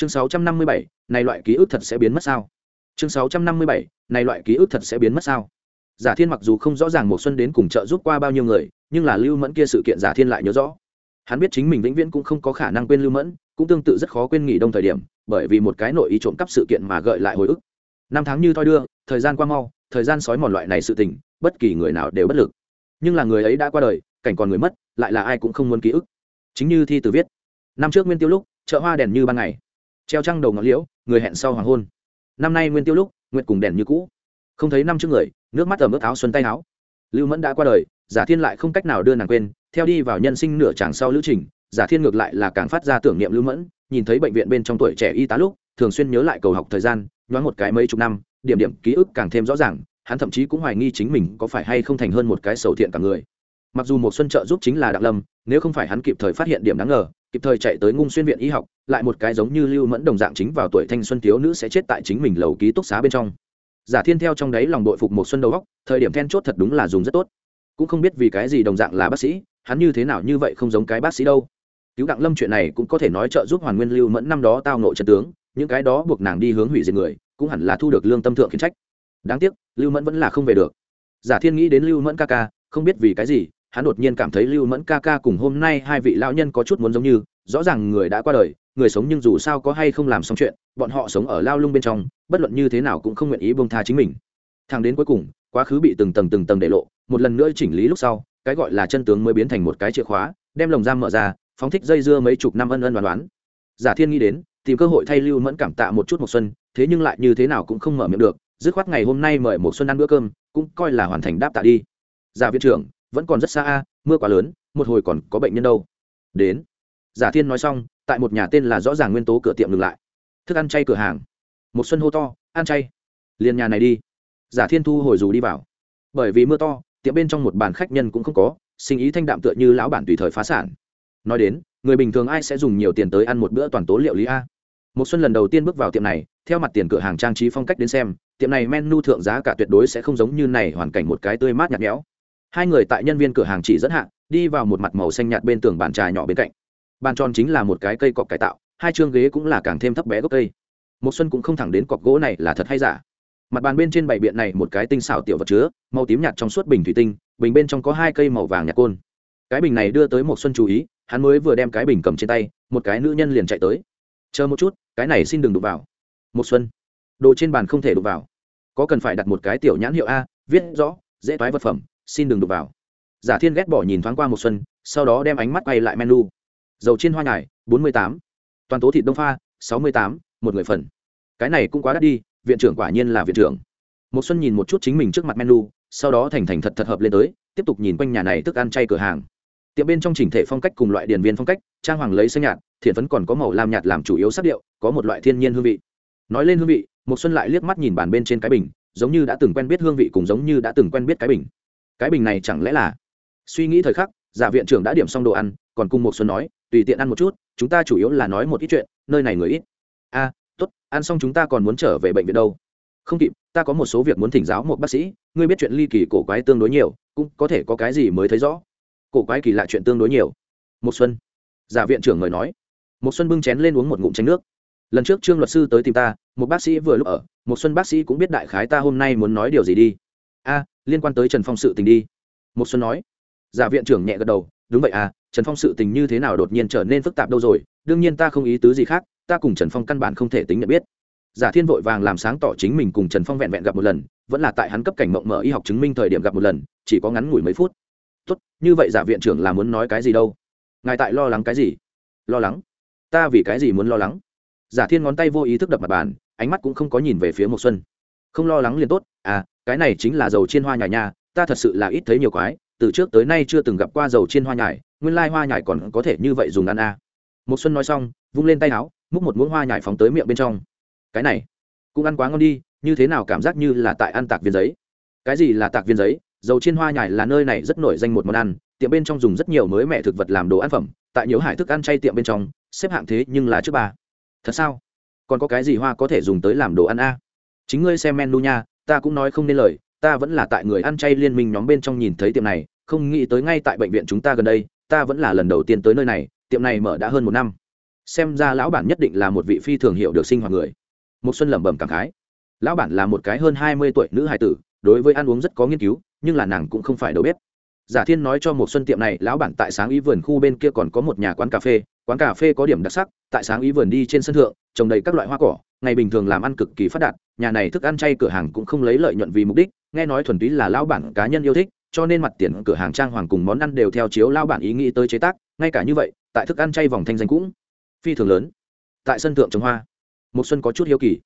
chương 657, này loại ký ức thật sẽ biến mất sao? Chương 657, này loại ký ức thật sẽ biến mất sao? Giả thiên mặc dù không rõ ràng một xuân đến cùng trợ giúp qua bao nhiêu người nhưng là lưu mẫn kia sự kiện giả thiên lại nhớ rõ. Hắn biết chính mình vĩnh viễn cũng không có khả năng quên lưu mẫn cũng tương tự rất khó quên nghỉ đông thời điểm bởi vì một cái nội ý trộm cắp sự kiện mà gợi lại hồi ức. Năm tháng như thoi đưa thời gian qua mau thời gian sói mòn loại này sự tình bất kỳ người nào đều bất lực. Nhưng là người ấy đã qua đời cảnh còn người mất lại là ai cũng không muốn ký ức. Chính như thi từ viết năm trước nguyên tiêu lúc chợ hoa đèn như ban ngày treo trăng đầu ngọn liễu, người hẹn sau hoàng hôn. Năm nay nguyên tiêu lúc nguyện cùng đèn như cũ. Không thấy năm trước người, nước mắt ở mức áo xuân tay áo. Lưu mẫn đã qua đời, giả thiên lại không cách nào đưa nàng quên, theo đi vào nhân sinh nửa chàng sau lữ trình, giả thiên ngược lại là càng phát ra tưởng niệm lưu mẫn, nhìn thấy bệnh viện bên trong tuổi trẻ y tá lúc, thường xuyên nhớ lại cầu học thời gian, nhoáng một cái mấy chục năm, điểm điểm ký ức càng thêm rõ ràng, hắn thậm chí cũng hoài nghi chính mình có phải hay không thành hơn một cái sầu thiện cả người mặc dù một xuân trợ giúp chính là đặng lâm, nếu không phải hắn kịp thời phát hiện điểm đáng ngờ, kịp thời chạy tới ngung xuyên viện y học, lại một cái giống như lưu mẫn đồng dạng chính vào tuổi thanh xuân thiếu nữ sẽ chết tại chính mình lầu ký túc xá bên trong. Giả thiên theo trong đấy lòng đội phục một xuân đầu góc thời điểm then chốt thật đúng là dùng rất tốt. Cũng không biết vì cái gì đồng dạng là bác sĩ, hắn như thế nào như vậy không giống cái bác sĩ đâu. Cứu đặng lâm chuyện này cũng có thể nói trợ giúp hoàn nguyên lưu mẫn năm đó tao nội trận tướng, những cái đó buộc nàng đi hướng hủy diệt người, cũng hẳn là thu được lương tâm thượng khiển trách. Đáng tiếc, lưu mẫn vẫn là không về được. Giả thiên nghĩ đến lưu mẫn ca ca, không biết vì cái gì hắn đột nhiên cảm thấy lưu mẫn ca ca cùng hôm nay hai vị lão nhân có chút muốn giống như, rõ ràng người đã qua đời, người sống nhưng dù sao có hay không làm xong chuyện, bọn họ sống ở lao lung bên trong, bất luận như thế nào cũng không nguyện ý bông tha chính mình. Thằng đến cuối cùng, quá khứ bị từng tầng từng tầng để lộ, một lần nữa chỉnh lý lúc sau, cái gọi là chân tướng mới biến thành một cái chìa khóa, đem lồng giam mở ra, phóng thích dây dưa mấy chục năm ân ân đoán đoán giả thiên nghĩ đến, tìm cơ hội thay lưu mẫn cảm tạ một chút một xuân, thế nhưng lại như thế nào cũng không mở miệng được, dứt khoát ngày hôm nay mời một xuân ăn bữa cơm, cũng coi là hoàn thành đáp tạ đi. Giả viện trưởng vẫn còn rất xa a, mưa quá lớn, một hồi còn có bệnh nhân đâu. Đến. Giả thiên nói xong, tại một nhà tên là rõ ràng nguyên tố cửa tiệm ngừng lại. Thức ăn chay cửa hàng. Một xuân hô to, ăn chay. Liền nhà này đi. Giả thiên thu hồi dù đi vào. Bởi vì mưa to, tiệm bên trong một bàn khách nhân cũng không có, sinh ý thanh đạm tựa như lão bản tùy thời phá sản. Nói đến, người bình thường ai sẽ dùng nhiều tiền tới ăn một bữa toàn tố liệu lý a? Một xuân lần đầu tiên bước vào tiệm này, theo mặt tiền cửa hàng trang trí phong cách đến xem, tiệm này menu thượng giá cả tuyệt đối sẽ không giống như này hoàn cảnh một cái tươi mát nhạt nhẽo hai người tại nhân viên cửa hàng chỉ dẫn hạ, đi vào một mặt màu xanh nhạt bên tường bàn trà nhỏ bên cạnh. Bàn tròn chính là một cái cây cọc cải tạo, hai chương ghế cũng là càng thêm thấp bé gốc cây. Một xuân cũng không thẳng đến cọc gỗ này là thật hay giả. Mặt bàn bên trên bảy biện này một cái tinh xảo tiểu vật chứa, màu tím nhạt trong suốt bình thủy tinh, bình bên trong có hai cây màu vàng nhạt côn. Cái bình này đưa tới một xuân chú ý, hắn mới vừa đem cái bình cầm trên tay, một cái nữ nhân liền chạy tới. Chờ một chút, cái này xin đừng đụng vào. Một xuân. Đồ trên bàn không thể đụng vào. Có cần phải đặt một cái tiểu nhãn hiệu a, viết rõ, dễ toái vật phẩm xin đừng đụng vào. Giả thiên ghét bỏ nhìn thoáng qua một xuân, sau đó đem ánh mắt quay lại menu. Dầu chiên hoa nhài, bốn mươi tám. Toàn tố thịt đông pha, sáu mươi tám, một người phần. Cái này cũng quá đắt đi, viện trưởng quả nhiên là viện trưởng. Một xuân nhìn một chút chính mình trước mặt menu, sau đó thành thành thật thật hợp lên tới, tiếp tục nhìn quanh nhà này thức ăn chay cửa hàng. Tiệm bên trong chỉnh thể phong cách cùng loại điển viên phong cách, trang hoàng lấy xanh nhạt, thiện phấn còn có màu lam nhạt làm chủ yếu sắc điệu, có một loại thiên nhiên hương vị. Nói lên hương vị một xuân lại liếc mắt nhìn bàn bên trên cái bình, giống như đã từng quen biết hương vị cùng giống như đã từng quen biết cái bình cái bình này chẳng lẽ là suy nghĩ thời khắc giả viện trưởng đã điểm xong đồ ăn còn cùng một xuân nói tùy tiện ăn một chút chúng ta chủ yếu là nói một ít chuyện nơi này người ít a à, tốt ăn xong chúng ta còn muốn trở về bệnh viện đâu không kịp ta có một số việc muốn thỉnh giáo một bác sĩ ngươi biết chuyện ly kỳ cổ quái tương đối nhiều cũng có thể có cái gì mới thấy rõ cổ quái kỳ lạ chuyện tương đối nhiều một xuân giả viện trưởng người nói một xuân bưng chén lên uống một ngụm chén nước lần trước trương luật sư tới tìm ta một bác sĩ vừa lúc ở một xuân bác sĩ cũng biết đại khái ta hôm nay muốn nói điều gì đi a à, liên quan tới trần phong sự tình đi. Một xuân nói. Giả viện trưởng nhẹ gật đầu, đúng vậy à trần phong sự tình như thế nào đột nhiên trở nên phức tạp đâu rồi? Đương nhiên ta không ý tứ gì khác, ta cùng trần phong căn bản không thể tính nhận biết. Giả thiên vội vàng làm sáng tỏ chính mình cùng trần phong vẹn vẹn gặp một lần, vẫn là tại hắn cấp cảnh mộng mở y học chứng minh thời điểm gặp một lần, chỉ có ngắn ngủi mấy phút. Tốt, như vậy giả viện trưởng là muốn nói cái gì đâu? Ngài tại lo lắng cái gì? Lo lắng? Ta vì cái gì muốn lo lắng? Giả thiên ngón tay vô ý thức đập mặt bàn, ánh mắt cũng không có nhìn về phía một xuân. Không lo lắng liền tốt à cái này chính là dầu chiên hoa nhài nha, ta thật sự là ít thấy nhiều quái, từ trước tới nay chưa từng gặp qua dầu chiên hoa nhài, nguyên lai hoa nhài còn có thể như vậy dùng ăn à. một xuân nói xong, vung lên tay áo, múc một muỗng hoa nhài phóng tới miệng bên trong. Cái này, cũng ăn quá ngon đi, như thế nào cảm giác như là tại ăn tạc viên giấy? Cái gì là tạc viên giấy? Dầu chiên hoa nhài là nơi này rất nổi danh một món ăn, tiệm bên trong dùng rất nhiều mới mẹ thực vật làm đồ ăn phẩm, tại nhiều hải thức ăn chay tiệm bên trong, xếp hạng thế nhưng là trước ba. Thật sao? Còn có cái gì hoa có thể dùng tới làm đồ ăn a chính ngươi xem menu nha ta cũng nói không nên lời, ta vẫn là tại người ăn chay liên minh nhóm bên trong nhìn thấy tiệm này, không nghĩ tới ngay tại bệnh viện chúng ta gần đây, ta vẫn là lần đầu tiên tới nơi này, tiệm này mở đã hơn một năm. Xem ra lão bản nhất định là một vị phi thường hiệu được sinh hoạt người. Một xuân lẩm bẩm cảm khái. Lão bản là một cái hơn hai mươi tuổi nữ hài tử, đối với ăn uống rất có nghiên cứu, nhưng là nàng cũng không phải đầu bếp. Giả thiên nói cho một xuân tiệm này, lão bản tại sáng ý vườn khu bên kia còn có một nhà quán cà phê, quán cà phê có điểm đặc sắc, tại sáng ý vườn đi trên sân thượng, trồng đầy các loại hoa cỏ, ngày bình thường làm ăn cực kỳ phát đạt nhà này thức ăn chay cửa hàng cũng không lấy lợi nhuận vì mục đích, nghe nói thuần túy là lão bản cá nhân yêu thích, cho nên mặt tiền cửa hàng trang hoàng cùng món ăn đều theo chiếu lao bản ý nghĩ tới chế tác, ngay cả như vậy, tại thức ăn chay vòng thanh danh cũng phi thường lớn. Tại sân thượng trồng hoa một xuân có chút hiếu kỳ.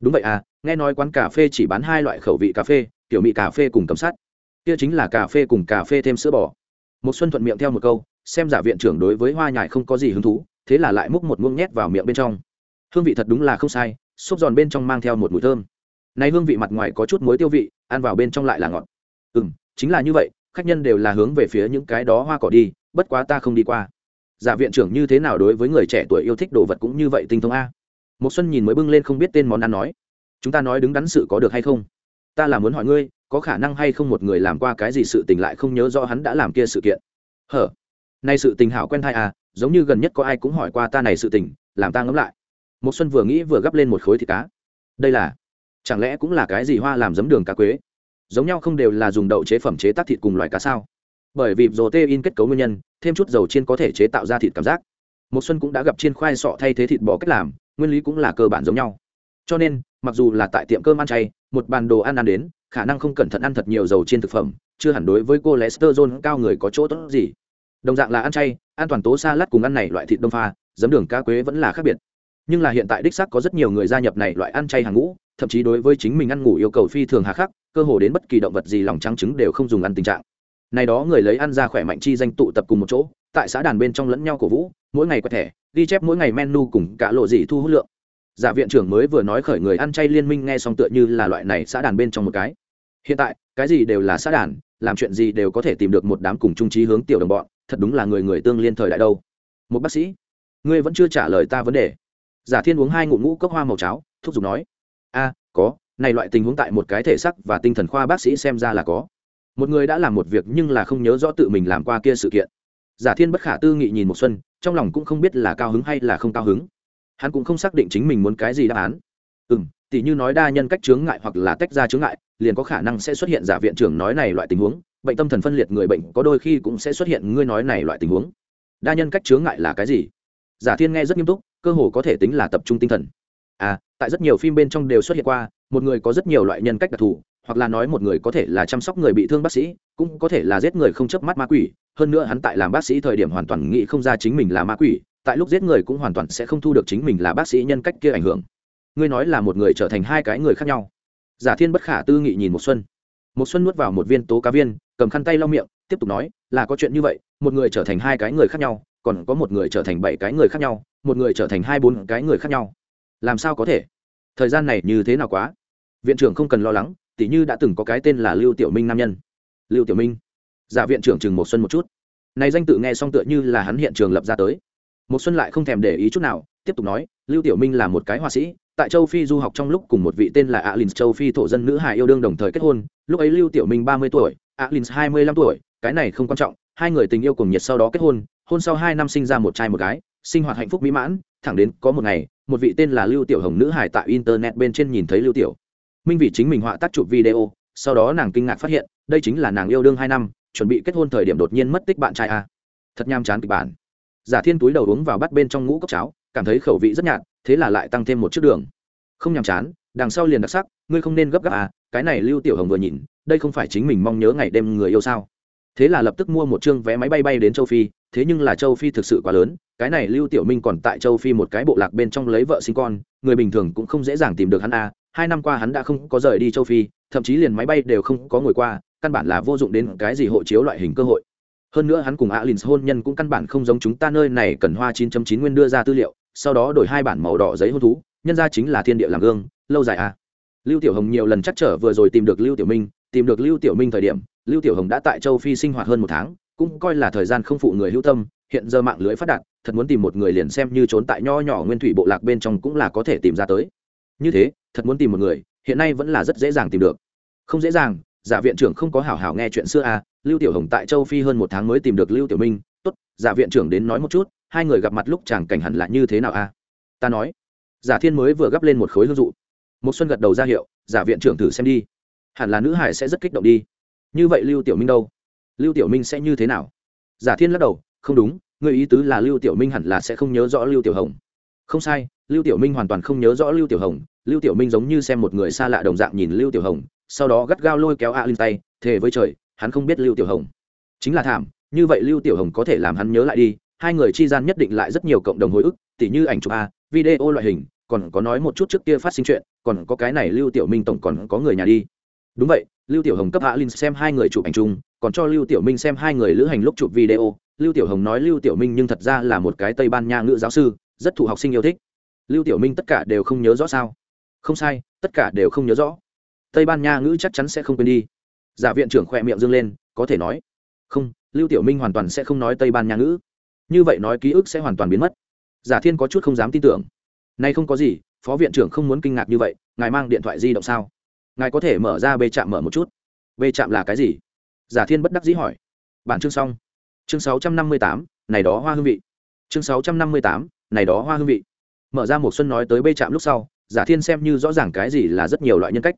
Đúng vậy à nghe nói quán cà phê chỉ bán hai loại khẩu vị cà phê, kiểu mị cà phê cùng cấm sát kia chính là cà phê cùng cà phê thêm sữa bò. Một xuân thuận miệng theo một câu, xem giả viện trưởng đối với hoa nhài không có gì hứng thú, thế là lại múc một muỗng nhét vào miệng bên trong. Hương vị thật đúng là không sai xốp giòn bên trong mang theo một mùi thơm. Này hương vị mặt ngoài có chút muối tiêu vị, ăn vào bên trong lại là ngọt. Ừ chính là như vậy, khách nhân đều là hướng về phía những cái đó hoa cỏ đi, bất quá ta không đi qua. Giả viện trưởng như thế nào đối với người trẻ tuổi yêu thích đồ vật cũng như vậy tinh thông a. Một xuân nhìn mới bưng lên không biết tên món ăn nói. Chúng ta nói đứng đắn sự có được hay không? Ta là muốn hỏi ngươi, có khả năng hay không một người làm qua cái gì sự tình lại không nhớ rõ hắn đã làm kia sự kiện? Hở, nay sự tình hảo quen thai à giống như gần nhất có ai cũng hỏi qua ta này sự tình, làm ta ngẫm lại một xuân vừa nghĩ vừa gấp lên một khối thịt cá. Đây là, chẳng lẽ cũng là cái gì hoa làm giấm đường cá quế? Giống nhau không đều là dùng đậu chế phẩm chế tác thịt cùng loại cá sao? Bởi vì protein kết cấu nguyên nhân, thêm chút dầu chiên có thể chế tạo ra thịt cảm giác. Một xuân cũng đã gặp chiên khoai sọ thay thế thịt bò cách làm, nguyên lý cũng là cơ bản giống nhau. Cho nên, mặc dù là tại tiệm cơm ăn chay, một bàn đồ ăn ăn đến, khả năng không cẩn thận ăn thật nhiều dầu trên thực phẩm, chưa hẳn đối với cô lester john cao người có chỗ tốt gì. Đồng dạng là ăn chay, an toàn tố xa lát cùng ăn này loại thịt đông pha, giấm đường cá quế vẫn là khác biệt nhưng là hiện tại đích xác có rất nhiều người gia nhập này loại ăn chay hàng ngũ, thậm chí đối với chính mình ăn ngủ yêu cầu phi thường hà khắc, cơ hồ đến bất kỳ động vật gì lòng trắng trứng đều không dùng ăn tình trạng. Này đó người lấy ăn ra khỏe mạnh chi danh tụ tập cùng một chỗ, tại xã đàn bên trong lẫn nhau cổ vũ, mỗi ngày quẹt thẻ, ghi chép mỗi ngày menu cùng cả lộ gì thu hút lượng. Giả viện trưởng mới vừa nói khởi người ăn chay liên minh nghe xong tựa như là loại này xã đàn bên trong một cái. Hiện tại, cái gì đều là xã đàn, làm chuyện gì đều có thể tìm được một đám cùng trung trí hướng tiểu đồng bọn, thật đúng là người người tương liên thời đại đâu. Một bác sĩ, ngươi vẫn chưa trả lời ta vấn đề giả thiên uống hai ngụm ngũ cốc hoa màu cháo, thúc giục nói, a, có, này loại tình huống tại một cái thể sắc và tinh thần khoa bác sĩ xem ra là có. Một người đã làm một việc nhưng là không nhớ rõ tự mình làm qua kia sự kiện. Giả thiên bất khả tư nghị nhìn một xuân, trong lòng cũng không biết là cao hứng hay là không cao hứng. Hắn cũng không xác định chính mình muốn cái gì đáp án. Ừ tỷ như nói đa nhân cách chướng ngại hoặc là tách ra chướng ngại, liền có khả năng sẽ xuất hiện giả viện trưởng nói này loại tình huống, bệnh tâm thần phân liệt người bệnh có đôi khi cũng sẽ xuất hiện ngươi nói này loại tình huống. Đa nhân cách chướng ngại là cái gì? Giả thiên nghe rất nghiêm túc cơ hồ có thể tính là tập trung tinh thần. À tại rất nhiều phim bên trong đều xuất hiện qua, một người có rất nhiều loại nhân cách đặc thù, hoặc là nói một người có thể là chăm sóc người bị thương bác sĩ, cũng có thể là giết người không chớp mắt ma quỷ. Hơn nữa hắn tại làm bác sĩ thời điểm hoàn toàn nghĩ không ra chính mình là ma quỷ, tại lúc giết người cũng hoàn toàn sẽ không thu được chính mình là bác sĩ nhân cách kia ảnh hưởng. Ngươi nói là một người trở thành hai cái người khác nhau. Giả thiên bất khả tư nghị nhìn một xuân. Một xuân nuốt vào một viên tố cá viên, cầm khăn tay lau miệng, tiếp tục nói, là có chuyện như vậy, một người trở thành hai cái người khác nhau, còn có một người trở thành bảy cái người khác nhau một người trở thành hai bốn cái người khác nhau. Làm sao có thể? Thời gian này như thế nào quá? Viện trưởng không cần lo lắng, tỉ như đã từng có cái tên là lưu tiểu minh nam nhân. Lưu tiểu minh? Giả viện trưởng chừng một xuân một chút. Này danh tự nghe xong tựa như là hắn hiện trường lập ra tới. Một xuân lại không thèm để ý chút nào, tiếp tục nói, lưu tiểu minh là một cái họa sĩ, tại châu phi du học trong lúc cùng một vị tên là alin châu phi thổ dân nữ hài yêu đương đồng thời kết hôn, lúc ấy lưu tiểu minh ba mươi tuổi alin hai mươi lăm tuổi, cái này không quan trọng, hai người tình yêu cùng nhiệt sau đó kết hôn hôn sau hai năm sinh ra một trai một gái sinh hoạt hạnh phúc mỹ mãn, thẳng đến có một ngày, một vị tên là lưu tiểu hồng nữ hài tại internet bên trên nhìn thấy lưu tiểu. Minh vì chính mình họa tác chụp video, sau đó nàng kinh ngạc phát hiện, đây chính là nàng yêu đương hai năm, chuẩn bị kết hôn thời điểm đột nhiên mất tích bạn trai a. Thật nham chán kịch bản. Giả thiên túi đầu uống vào bắt bên trong ngũ cốc cháo, cảm thấy khẩu vị rất nhạt, thế là lại tăng thêm một chiếc đường. Không nhàm chán, đằng sau liền đặc sắc, ngươi không nên gấp gáp à cái này lưu tiểu hồng vừa nhìn, đây không phải chính mình mong nhớ ngày đêm người yêu sao? Thế là lập tức mua một chương vé máy bay bay đến châu phi, thế nhưng là châu phi thực sự quá lớn cái này lưu tiểu minh còn tại châu phi một cái bộ lạc bên trong lấy vợ sinh con, người bình thường cũng không dễ dàng tìm được hắn à hai năm qua hắn đã không có rời đi châu phi, thậm chí liền máy bay đều không có ngồi qua, căn bản là vô dụng đến cái gì hộ chiếu loại hình cơ hội. Hơn nữa hắn cùng alin hôn nhân cũng căn bản không giống chúng ta nơi này, cần hoa 9.9 nguyên đưa ra tư liệu, sau đó đổi hai bản màu đỏ giấy hôn thú, nhân ra chính là thiên địa làm gương, lâu dài à lưu tiểu hồng nhiều lần chắc trở vừa rồi tìm được lưu tiểu minh, tìm được lưu tiểu minh thời điểm, lưu tiểu hồng đã tại châu phi sinh hoạt hơn một tháng, cũng coi là thời gian không phụ người hữu tâm, hiện giờ mạng lưới phát đạt thật muốn tìm một người liền xem như trốn tại nho nhỏ nguyên thủy bộ lạc bên trong cũng là có thể tìm ra tới. Như thế, thật muốn tìm một người, hiện nay vẫn là rất dễ dàng tìm được. Không dễ dàng, giả viện trưởng không có hảo hảo nghe chuyện xưa à lưu tiểu hồng tại châu phi hơn một tháng mới tìm được lưu tiểu minh, tốt, giả viện trưởng đến nói một chút, hai người gặp mặt lúc chàng cảnh hẳn là như thế nào à? Ta nói. Giả thiên mới vừa gấp lên một khối hương dụ. Một xuân gật đầu ra hiệu, giả viện trưởng thử xem đi. Hẳn là nữ hải sẽ rất kích động đi. Như vậy lưu tiểu minh đâu? Lưu tiểu minh sẽ như thế nào? Giả thiên lắc đầu, không đúng người ý tứ là lưu tiểu minh hẳn là sẽ không nhớ rõ lưu tiểu hồng không sai lưu tiểu minh hoàn toàn không nhớ rõ lưu tiểu hồng lưu tiểu minh giống như xem một người xa lạ đồng dạng nhìn lưu tiểu hồng sau đó gắt gao lôi kéo a linh tay thề với trời hắn không biết lưu tiểu hồng chính là thảm như vậy lưu tiểu hồng có thể làm hắn nhớ lại đi hai người chi gian nhất định lại rất nhiều cộng đồng hồi ức tỉ như ảnh chụp a video loại hình còn có nói một chút trước kia phát sinh chuyện còn có cái này lưu tiểu minh tổng còn có người nhà đi đúng vậy lưu tiểu hồng cấp hạ linh xem hai người chụp ảnh chung còn cho lưu tiểu minh xem hai người lữ hành lúc chụp video lưu tiểu hồng nói lưu tiểu minh nhưng thật ra là một cái tây ban nha ngữ giáo sư, rất thụ học sinh yêu thích. Lưu tiểu minh tất cả đều không nhớ rõ sao? Không sai, tất cả đều không nhớ rõ. Tây ban nha ngữ chắc chắn sẽ không quên đi. Giả viện trưởng khỏe miệng dương lên, có thể nói. Không, lưu tiểu minh hoàn toàn sẽ không nói tây ban nha ngữ. Như vậy nói ký ức sẽ hoàn toàn biến mất. Giả thiên có chút không dám tin tưởng. Nay không có gì, phó viện trưởng không muốn kinh ngạc như vậy, ngài mang điện thoại di động sao? Ngài có thể mở ra bê trạm mở một chút. Bê trạm là cái gì? Giả thiên bất đắc dĩ hỏi. Bản chương xong chương sáu trăm năm mươi tám, này đó hoa hương vị. Chương sáu trăm năm mươi tám, này đó hoa hương vị. Mở ra một xuân nói tới bê trạm lúc sau, giả thiên xem như rõ ràng cái gì là rất nhiều loại nhân cách.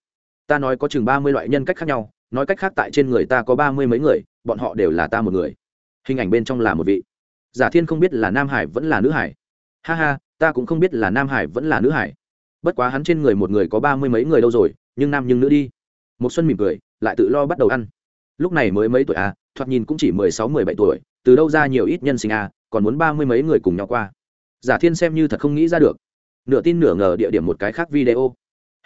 Ta nói có chừng ba mươi loại nhân cách khác nhau, nói cách khác tại trên người ta có ba mươi mấy người, bọn họ đều là ta một người. Hình ảnh bên trong là một vị. Giả thiên không biết là nam hải vẫn là nữ hải. Ha ha, ta cũng không biết là nam hải vẫn là nữ hải. Bất quá hắn trên người một người có ba mươi mấy người đâu rồi, nhưng nam nhưng nữ đi. Một xuân mỉm cười, lại tự lo bắt đầu ăn lúc này mới mấy tuổi à? Thoạt nhìn cũng chỉ mười sáu, mười bảy tuổi. Từ đâu ra nhiều ít nhân sinh à? Còn muốn ba mươi mấy người cùng nhau qua. Giả thiên xem như thật không nghĩ ra được. Nửa tin nửa ngờ địa điểm một cái khác video.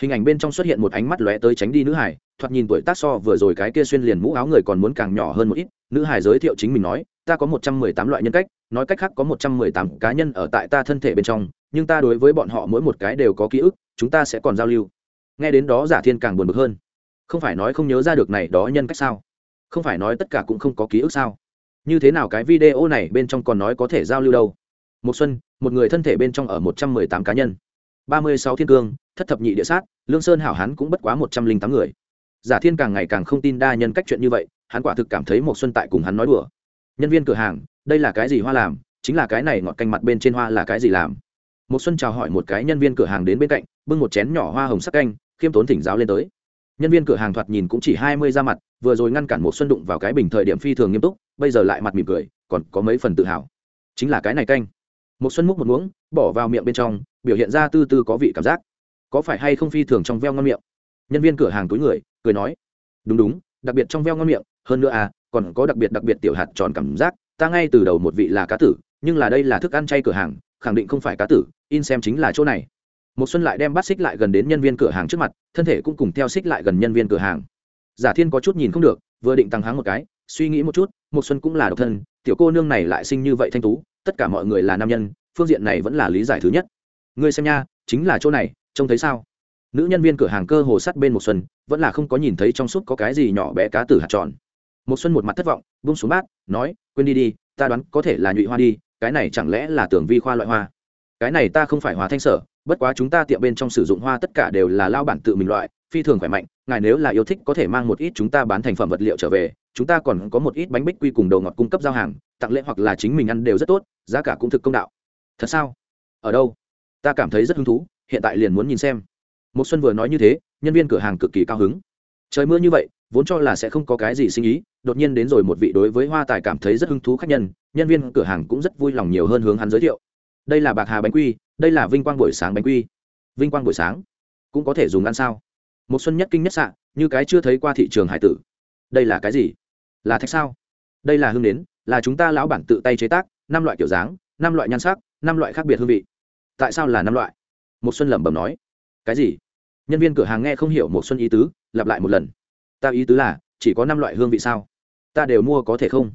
Hình ảnh bên trong xuất hiện một ánh mắt lóe tới tránh đi nữ hải. Thoạt nhìn tuổi tác so vừa rồi cái kia xuyên liền mũ áo người còn muốn càng nhỏ hơn một ít. Nữ hải giới thiệu chính mình nói, ta có một trăm mười tám loại nhân cách, nói cách khác có một trăm mười tám cá nhân ở tại ta thân thể bên trong, nhưng ta đối với bọn họ mỗi một cái đều có ký ức, chúng ta sẽ còn giao lưu. Nghe đến đó giả thiên càng buồn bực hơn. Không phải nói không nhớ ra được này đó nhân cách sao? Không phải nói tất cả cũng không có ký ức sao? Như thế nào cái video này bên trong còn nói có thể giao lưu đâu? Một xuân, một người thân thể bên trong ở một trăm mười tám cá nhân. ba mươi sáu thiên cương, thất thập nhị địa sát, lương sơn hảo hán cũng bất quá một trăm linh tám người. Giả thiên càng ngày càng không tin đa nhân cách chuyện như vậy, hắn quả thực cảm thấy một xuân tại cùng hắn nói đùa. Nhân viên cửa hàng, đây là cái gì hoa làm, chính là cái này ngọt canh mặt bên trên hoa là cái gì làm? Một xuân chào hỏi một cái nhân viên cửa hàng đến bên cạnh, bưng một chén nhỏ hoa hồng sắc canh, khiêm tốn thỉnh giáo lên tới nhân viên cửa hàng thoạt nhìn cũng chỉ hai mươi ra mặt, vừa rồi ngăn cản một xuân đụng vào cái bình thời điểm phi thường nghiêm túc, bây giờ lại mặt mỉm cười, còn có mấy phần tự hào. Chính là cái này canh. Một xuân múc một muỗng, bỏ vào miệng bên trong, biểu hiện ra tư tư có vị cảm giác. Có phải hay không phi thường trong veo ngon miệng? Nhân viên cửa hàng túi người, cười nói. Đúng đúng, đặc biệt trong veo ngon miệng, hơn nữa à còn có đặc biệt đặc biệt tiểu hạt tròn cảm giác, ta ngay từ đầu một vị là cá tử, nhưng là đây là thức ăn chay cửa hàng, khẳng định không phải cá tử, in xem chính là chỗ này một xuân lại đem bắt xích lại gần đến nhân viên cửa hàng trước mặt, thân thể cũng cùng theo xích lại gần nhân viên cửa hàng. Giả thiên có chút nhìn không được, vừa định tăng háng một cái, suy nghĩ một chút một xuân cũng là độc thân, tiểu cô nương này lại sinh như vậy thanh tú, tất cả mọi người là nam nhân, phương diện này vẫn là lý giải thứ nhất. Ngươi xem nha, chính là chỗ này, trông thấy sao? Nữ nhân viên cửa hàng cơ hồ sắt bên một xuân, vẫn là không có nhìn thấy trong suốt có cái gì nhỏ bé cá tử hạt tròn. Một xuân một mặt thất vọng, buông xuống bát, nói, quên đi đi, ta đoán có thể là nhụy hoa đi, cái này chẳng lẽ là tưởng vi khoa loại hoa? Cái này ta không phải hóa thanh sở, bất quá chúng ta tiệm bên trong sử dụng hoa tất cả đều là lao bản tự mình loại, phi thường khỏe mạnh, ngài nếu là yêu thích có thể mang một ít chúng ta bán thành phẩm vật liệu trở về, chúng ta còn có một ít bánh bích quy cùng đầu ngọt cung cấp giao hàng, tặng lễ hoặc là chính mình ăn đều rất tốt, giá cả cũng thực công đạo. Thật sao? Ở đâu? Ta cảm thấy rất hứng thú, hiện tại liền muốn nhìn xem. Một xuân vừa nói như thế, nhân viên cửa hàng cực kỳ cao hứng. Trời mưa như vậy, vốn cho là sẽ không có cái gì sinh ý, đột nhiên đến rồi một vị đối với hoa tài cảm thấy rất hứng thú khách nhân nhân viên cửa hàng cũng rất vui lòng nhiều hơn hướng hắn giới thiệu đây là bạc hà bánh quy, đây là vinh quang buổi sáng bánh quy. Vinh quang buổi sáng, cũng có thể dùng ăn sao? Một xuân nhất kinh nhất sạ như cái chưa thấy qua thị trường hải tử. Đây là cái gì? Là thạch sao? Đây là hương nến, là chúng ta lão bản tự tay chế tác, năm loại kiểu dáng, năm loại nhan sắc, năm loại khác biệt hương vị. Tại sao là năm loại? Một xuân lẩm bẩm nói. Cái gì? Nhân viên cửa hàng nghe không hiểu một xuân ý tứ, lặp lại một lần. Ta ý tứ là, chỉ có năm loại hương vị sao? Ta đều mua có thể không?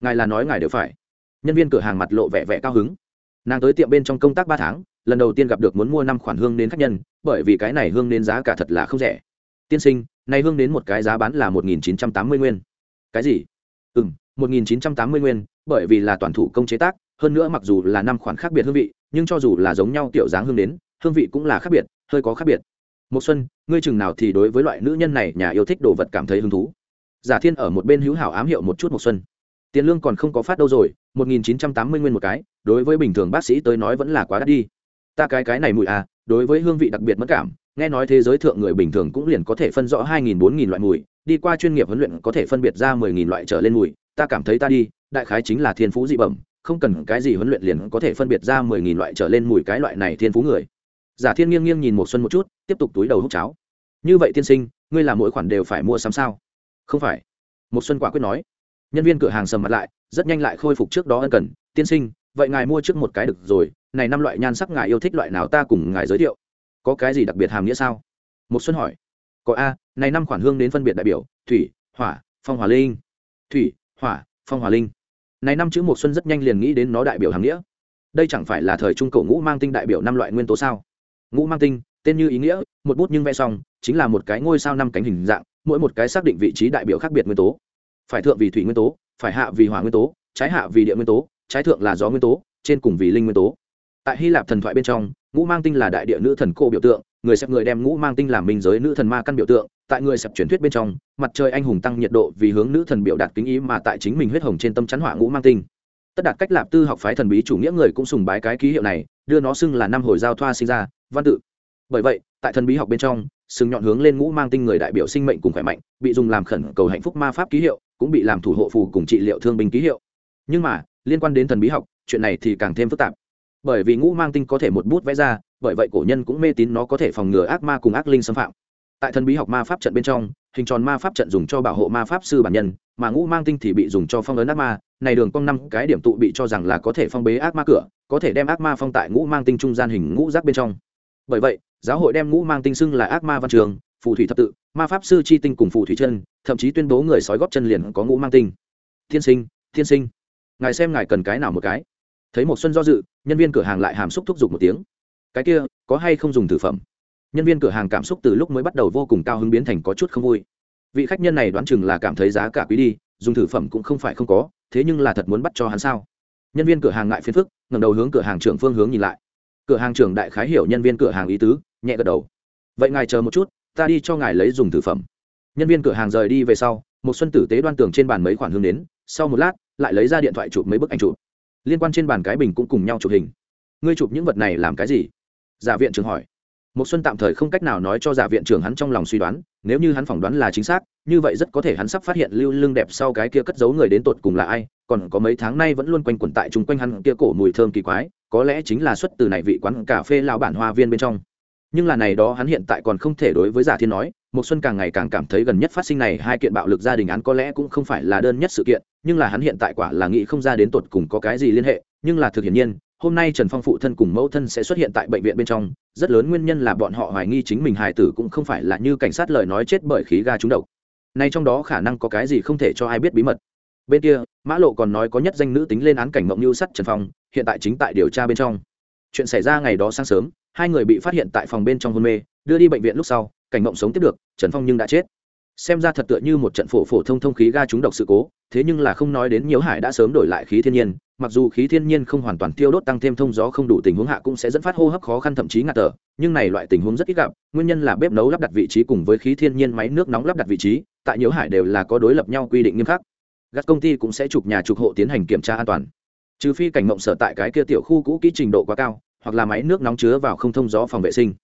Ngài là nói ngài đều phải. Nhân viên cửa hàng mặt lộ vẻ vẻ cao hứng nàng tới tiệm bên trong công tác ba tháng, lần đầu tiên gặp được muốn mua năm khoản hương đến khách nhân, bởi vì cái này hương đến giá cả thật là không rẻ. Tiên sinh, này hương đến một cái giá bán là một nghìn chín trăm tám mươi nguyên. Cái gì? Ừ m một nghìn chín trăm tám mươi nguyên, bởi vì là toàn thủ công chế tác, hơn nữa mặc dù là năm khoản khác biệt hương vị, nhưng cho dù là giống nhau tiểu dáng hương đến hương vị cũng là khác biệt, hơi có khác biệt. Một xuân, ngươi chừng nào thì đối với loại nữ nhân này, nhà yêu thích đồ vật cảm thấy hứng thú? Giả thiên ở một bên hữu hảo ám hiệu một chút một xuân. Tiền lương còn không có phát đâu rồi, một nghìn chín trăm tám mươi nguyên một cái đối với bình thường bác sĩ tới nói vẫn là quá đắt đi. Ta cái cái này mùi à đối với hương vị đặc biệt mất cảm, nghe nói thế giới thượng người bình thường cũng liền có thể phân rõ hai nghìn bốn nghìn loại mùi, đi qua chuyên nghiệp huấn luyện có thể phân biệt ra mười nghìn loại trở lên mùi, ta cảm thấy ta đi, đại khái chính là thiên phú dị bẩm, không cần cái gì huấn luyện liền có thể phân biệt ra mười nghìn loại trở lên mùi cái loại này thiên phú người. Giả thiên nghiêng nghiêng nhìn một xuân một chút, tiếp tục túi đầu hút cháo. Như vậy tiên sinh, ngươi làm mỗi khoản đều phải mua sắm sao? Không phải. Một xuân quả quyết nói. Nhân viên cửa hàng sầm mặt lại, rất nhanh lại khôi phục trước đó ân cần. Tiên sinh vậy ngài mua trước một cái được rồi, này năm loại nhan sắc ngài yêu thích loại nào ta cùng ngài giới thiệu. Có cái gì đặc biệt hàm nghĩa sao? Một xuân hỏi. Có a, này năm khoản hương đến phân biệt đại biểu, thủy, hỏa, phong hỏa linh. Thủy, hỏa, phong hỏa linh. Này năm chữ một xuân rất nhanh liền nghĩ đến nó đại biểu hàm nghĩa. Đây chẳng phải là thời trung cổ ngũ mang tinh đại biểu năm loại nguyên tố sao? Ngũ mang tinh, tên như ý nghĩa, một bút nhưng vẽ xong, chính là một cái ngôi sao năm cánh hình dạng, mỗi một cái xác định vị trí đại biểu khác biệt nguyên tố. Phải thượng vì thủy nguyên tố, phải hạ vì hỏa nguyên tố, trái hạ vì địa nguyên tố trái thượng là gió nguyên tố, trên cùng vì linh nguyên tố. Tại hy lạp thần thoại bên trong, ngũ mang tinh là đại địa nữ thần cô biểu tượng, người xếp người đem ngũ mang tinh làm minh giới nữ thần ma căn biểu tượng. Tại người xếp truyền thuyết bên trong, mặt trời anh hùng tăng nhiệt độ vì hướng nữ thần biểu đạt kính ý mà tại chính mình huyết hồng trên tâm chắn hỏa ngũ mang tinh. Tất đạt cách lạp tư học phái thần bí chủ nghĩa người cũng sùng bái cái ký hiệu này, đưa nó xưng là năm hồi giao thoa sinh ra, văn tự. Bởi vậy, tại thần bí học bên trong, sừng nhọn hướng lên ngũ mang tinh người đại biểu sinh mệnh cùng khỏe mạnh, bị dùng làm khẩn cầu hạnh phúc ma pháp ký hiệu, cũng bị làm thủ hộ phù cùng trị liệu thương binh ký hiệu. Nhưng mà liên quan đến thần bí học, chuyện này thì càng thêm phức tạp. Bởi vì ngũ mang tinh có thể một bút vẽ ra, bởi vậy cổ nhân cũng mê tín nó có thể phòng ngừa ác ma cùng ác linh xâm phạm. Tại thần bí học ma pháp trận bên trong, hình tròn ma pháp trận dùng cho bảo hộ ma pháp sư bản nhân, mà ngũ mang tinh thì bị dùng cho phong ấn ác ma. Này đường cong năm cái điểm tụ bị cho rằng là có thể phong bế ác ma cửa, có thể đem ác ma phong tại ngũ mang tinh trung gian hình ngũ giác bên trong. Bởi vậy, giáo hội đem ngũ mang tinh xưng là ác ma văn trường, phù thủy thập tự, ma pháp sư chi tinh cùng phù thủy chân, thậm chí tuyên bố người sói góp chân liền có ngũ mang tinh. Thiên sinh thiên sinh ngài xem ngài cần cái nào một cái. Thấy một xuân do dự, nhân viên cửa hàng lại hàm xúc thúc giục một tiếng. Cái kia, có hay không dùng thực phẩm? Nhân viên cửa hàng cảm xúc từ lúc mới bắt đầu vô cùng cao hứng biến thành có chút không vui. Vị khách nhân này đoán chừng là cảm thấy giá cả quý đi, dùng thử phẩm cũng không phải không có, thế nhưng là thật muốn bắt cho hắn sao? Nhân viên cửa hàng ngại phiền phức, ngẩng đầu hướng cửa hàng trưởng phương hướng nhìn lại. Cửa hàng trưởng đại khái hiểu nhân viên cửa hàng ý tứ, nhẹ gật đầu. Vậy ngài chờ một chút, ta đi cho ngài lấy dùng thử phẩm. Nhân viên cửa hàng rời đi về sau một xuân tử tế đoan tường trên bàn mấy khoản hương đến sau một lát lại lấy ra điện thoại chụp mấy bức ảnh chụp. Liên quan trên bàn cái bình cũng cùng nhau chụp hình. Ngươi chụp những vật này làm cái gì? Giả viện trưởng hỏi. Một xuân tạm thời không cách nào nói cho giả viện trưởng hắn trong lòng suy đoán, nếu như hắn phỏng đoán là chính xác, như vậy rất có thể hắn sắp phát hiện lưu lương đẹp sau cái kia cất giấu người đến tột cùng là ai, còn có mấy tháng nay vẫn luôn quanh quẩn tại chung quanh hắn kia cổ mùi thơm kỳ quái, có lẽ chính là xuất từ này vị quán cà phê lão bản hoa viên bên trong. Nhưng là này đó hắn hiện tại còn không thể đối với giả thiên nói một xuân càng ngày càng cảm thấy gần nhất phát sinh này hai kiện bạo lực gia đình án có lẽ cũng không phải là đơn nhất sự kiện, nhưng là hắn hiện tại quả là nghĩ không ra đến tột cùng có cái gì liên hệ, nhưng là thực hiện nhiên, hôm nay trần phong phụ thân cùng mẫu thân sẽ xuất hiện tại bệnh viện bên trong, rất lớn nguyên nhân là bọn họ hoài nghi chính mình hài tử cũng không phải là như cảnh sát lời nói chết bởi khí ga trúng độc. Nay trong đó khả năng có cái gì không thể cho ai biết bí mật. Bên kia, mã lộ còn nói có nhất danh nữ tính lên án cảnh mộng như sắt trần phong, hiện tại chính tại điều tra bên trong. Chuyện xảy ra ngày đó sáng sớm, hai người bị phát hiện tại phòng bên trong hôn mê, đưa đi bệnh viện lúc sau cảnh mộng sống tiếp được, trần phong nhưng đã chết. Xem ra thật tựa như một trận phổ phổ thông thông khí ga trúng độc sự cố, thế nhưng là không nói đến nhiễu hải đã sớm đổi lại khí thiên nhiên, mặc dù khí thiên nhiên không hoàn toàn tiêu đốt tăng thêm thông gió không đủ tình huống hạ cũng sẽ dẫn phát hô hấp khó khăn thậm chí ngạt thở, nhưng này loại tình huống rất ít gặp, nguyên nhân là bếp nấu lắp đặt vị trí cùng với khí thiên nhiên máy nước nóng lắp đặt vị trí, tại nhiễu hải đều là có đối lập nhau quy định nghiêm khắc. Gắt công ty cũng sẽ chụp nhà chụp hộ tiến hành kiểm tra an toàn. Trừ phi cảnh mộng sở tại cái kia tiểu khu cũ kỹ trình độ quá cao, hoặc là máy nước nóng chứa vào không thông gió phòng vệ sinh.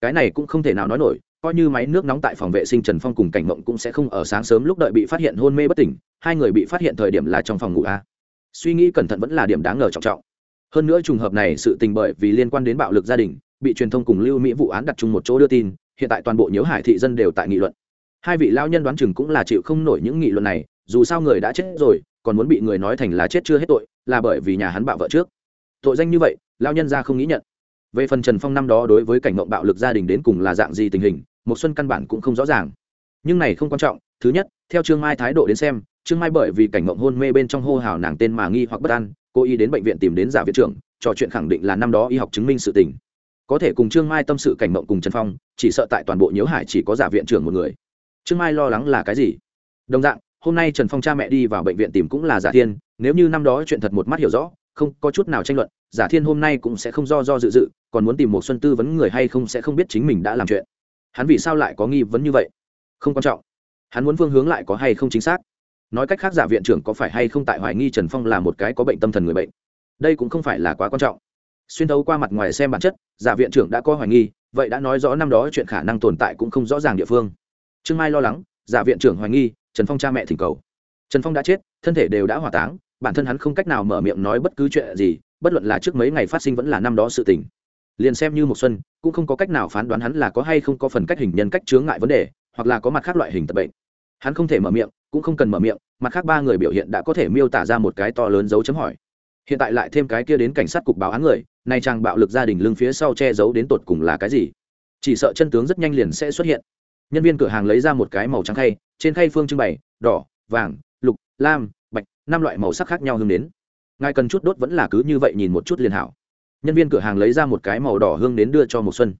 Cái này cũng không thể nào nói nổi coi như máy nước nóng tại phòng vệ sinh trần phong cùng cảnh mộng cũng sẽ không ở sáng sớm lúc đợi bị phát hiện hôn mê bất tỉnh, hai người bị phát hiện thời điểm là trong phòng ngủ a. Suy nghĩ cẩn thận vẫn là điểm đáng ngờ trọng trọng. Hơn nữa trùng hợp này sự tình bởi vì liên quan đến bạo lực gia đình, bị truyền thông cùng lưu mỹ vụ án đặt chung một chỗ đưa tin, hiện tại toàn bộ nhiễu hải thị dân đều tại nghị luận. Hai vị lao nhân đoán chừng cũng là chịu không nổi những nghị luận này, dù sao người đã chết rồi, còn muốn bị người nói thành là chết chưa hết tội, là bởi vì nhà hắn bạo vợ trước. Tội danh như vậy lao nhân ra không nghĩ nhận. Về phần trần phong năm đó đối với cảnh mộng bạo lực gia đình đến cùng là dạng gì tình hình một xuân căn bản cũng không rõ ràng. Nhưng này không quan trọng, thứ nhất, theo trương mai thái độ đến xem, trương mai bởi vì cảnh mộng hôn mê bên trong hô hào nàng tên mà nghi hoặc bất an cô y đến bệnh viện tìm đến giả viện trưởng, trò chuyện khẳng định là năm đó y học chứng minh sự tình. Có thể cùng trương mai tâm sự cảnh mộng cùng trần phong, chỉ sợ tại toàn bộ nhiễu hải chỉ có giả viện trưởng một người. Trương mai lo lắng là cái gì? Đồng dạng, hôm nay trần phong cha mẹ đi vào bệnh viện tìm cũng là giả thiên, nếu như năm đó chuyện thật một mắt hiểu rõ, không có chút nào tranh luận, giả thiên hôm nay cũng sẽ không do do dự dự, còn muốn tìm một xuân tư vấn người hay không sẽ không biết chính mình đã làm chuyện hắn vì sao lại có nghi vấn như vậy? Không quan trọng. Hắn muốn phương hướng lại có hay không chính xác? Nói cách khác giả viện trưởng có phải hay không tại hoài nghi trần phong là một cái có bệnh tâm thần người bệnh? Đây cũng không phải là quá quan trọng. Xuyên thấu qua mặt ngoài xem bản chất, giả viện trưởng đã có hoài nghi, vậy đã nói rõ năm đó chuyện khả năng tồn tại cũng không rõ ràng địa phương. Trương mai lo lắng, giả viện trưởng hoài nghi, trần phong cha mẹ thỉnh cầu. Trần phong đã chết, thân thể đều đã hỏa táng, bản thân hắn không cách nào mở miệng nói bất cứ chuyện gì, bất luận là trước mấy ngày phát sinh vẫn là năm đó sự tình liền xem như một xuân, cũng không có cách nào phán đoán hắn là có hay không có phần cách hình nhân cách chướng ngại vấn đề, hoặc là có mặt khác loại hình tập bệnh. Hắn không thể mở miệng, cũng không cần mở miệng, mặt khác ba người biểu hiện đã có thể miêu tả ra một cái to lớn dấu chấm hỏi. Hiện tại lại thêm cái kia đến cảnh sát cục báo án người nay chàng bạo lực gia đình lưng phía sau che giấu đến tột cùng là cái gì? Chỉ sợ chân tướng rất nhanh liền sẽ xuất hiện. Nhân viên cửa hàng lấy ra một cái màu trắng khay, trên khay phương trưng bày, đỏ, vàng, lục, lam, bạch, năm loại màu sắc khác nhau hương đến. Ngài cần chút đốt vẫn là cứ như vậy nhìn một chút liền hảo nhân viên cửa hàng lấy ra một cái màu đỏ hương đến đưa cho một xuân.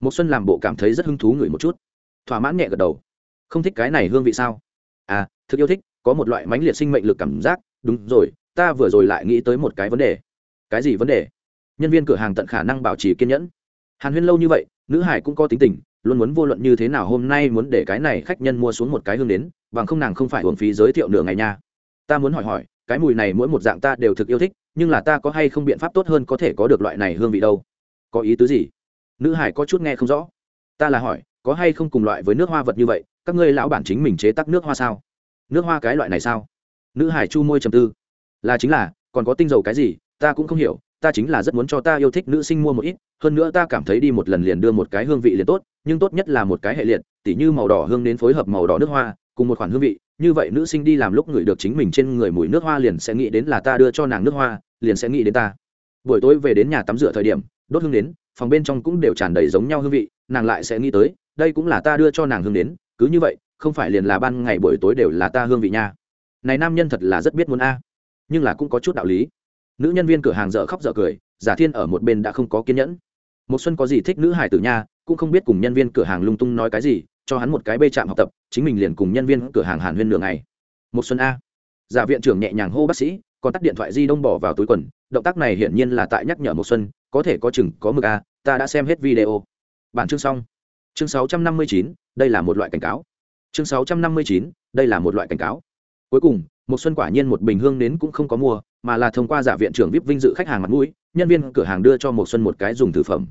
Một xuân làm bộ cảm thấy rất hứng thú ngửi một chút. Thỏa mãn nhẹ gật đầu. Không thích cái này hương vị sao? À thực yêu thích, có một loại mãnh liệt sinh mệnh lực cảm giác. Đúng rồi, ta vừa rồi lại nghĩ tới một cái vấn đề. Cái gì vấn đề? Nhân viên cửa hàng tận khả năng bảo trì kiên nhẫn. Hàn huyên lâu như vậy, nữ hải cũng có tính tình, luôn muốn vô luận như thế nào hôm nay muốn để cái này khách nhân mua xuống một cái hương đến, bằng không nàng không phải hưởng phí giới thiệu nửa ngày nha. Ta muốn hỏi hỏi cái mùi này mỗi một dạng ta đều thực yêu thích, nhưng là ta có hay không biện pháp tốt hơn có thể có được loại này hương vị đâu? Có ý tứ gì? Nữ hải có chút nghe không rõ. Ta là hỏi, có hay không cùng loại với nước hoa vật như vậy, các ngươi lão bản chính mình chế tắc nước hoa sao? Nước hoa cái loại này sao? Nữ hải chu môi trầm tư. Là chính là, còn có tinh dầu cái gì, ta cũng không hiểu, ta chính là rất muốn cho ta yêu thích nữ sinh mua một ít, hơn nữa ta cảm thấy đi một lần liền đưa một cái hương vị liền tốt, nhưng tốt nhất là một cái hệ liệt, tỉ như màu đỏ hương đến phối hợp màu đỏ nước hoa cùng một khoản hương vị, như vậy nữ sinh đi làm lúc ngửi được chính mình trên người mùi nước hoa liền sẽ nghĩ đến là ta đưa cho nàng nước hoa, liền sẽ nghĩ đến ta. Buổi tối về đến nhà tắm rửa thời điểm, đốt hương đến phòng bên trong cũng đều tràn đầy giống nhau hương vị, nàng lại sẽ nghĩ tới, đây cũng là ta đưa cho nàng hương đến cứ như vậy, không phải liền là ban ngày buổi tối đều là ta hương vị nha. Này nam nhân thật là rất biết muốn a, nhưng là cũng có chút đạo lý. Nữ nhân viên cửa hàng dở khóc dở cười, giả thiên ở một bên đã không có kiên nhẫn. Một xuân có gì thích nữ hải tử nha, cũng không biết cùng nhân viên cửa hàng lung tung nói cái gì cho hắn một cái bê trạm học tập chính mình liền cùng nhân viên cửa hàng hàn huyên đường này một xuân a. Giả viện trưởng nhẹ nhàng hô bác sĩ còn tắt điện thoại di động bỏ vào túi quần động tác này hiển nhiên là tại nhắc nhở một xuân có thể có chừng có mực a ta đã xem hết video. Bản chương xong. Chương 659, đây là một loại cảnh cáo. Chương 659, đây là một loại cảnh cáo. Cuối cùng một xuân quả nhiên một bình hương nến cũng không có mua mà là thông qua giả viện trưởng vip vinh dự khách hàng mặt mũi nhân viên cửa hàng đưa cho một xuân một cái dùng thực phẩm.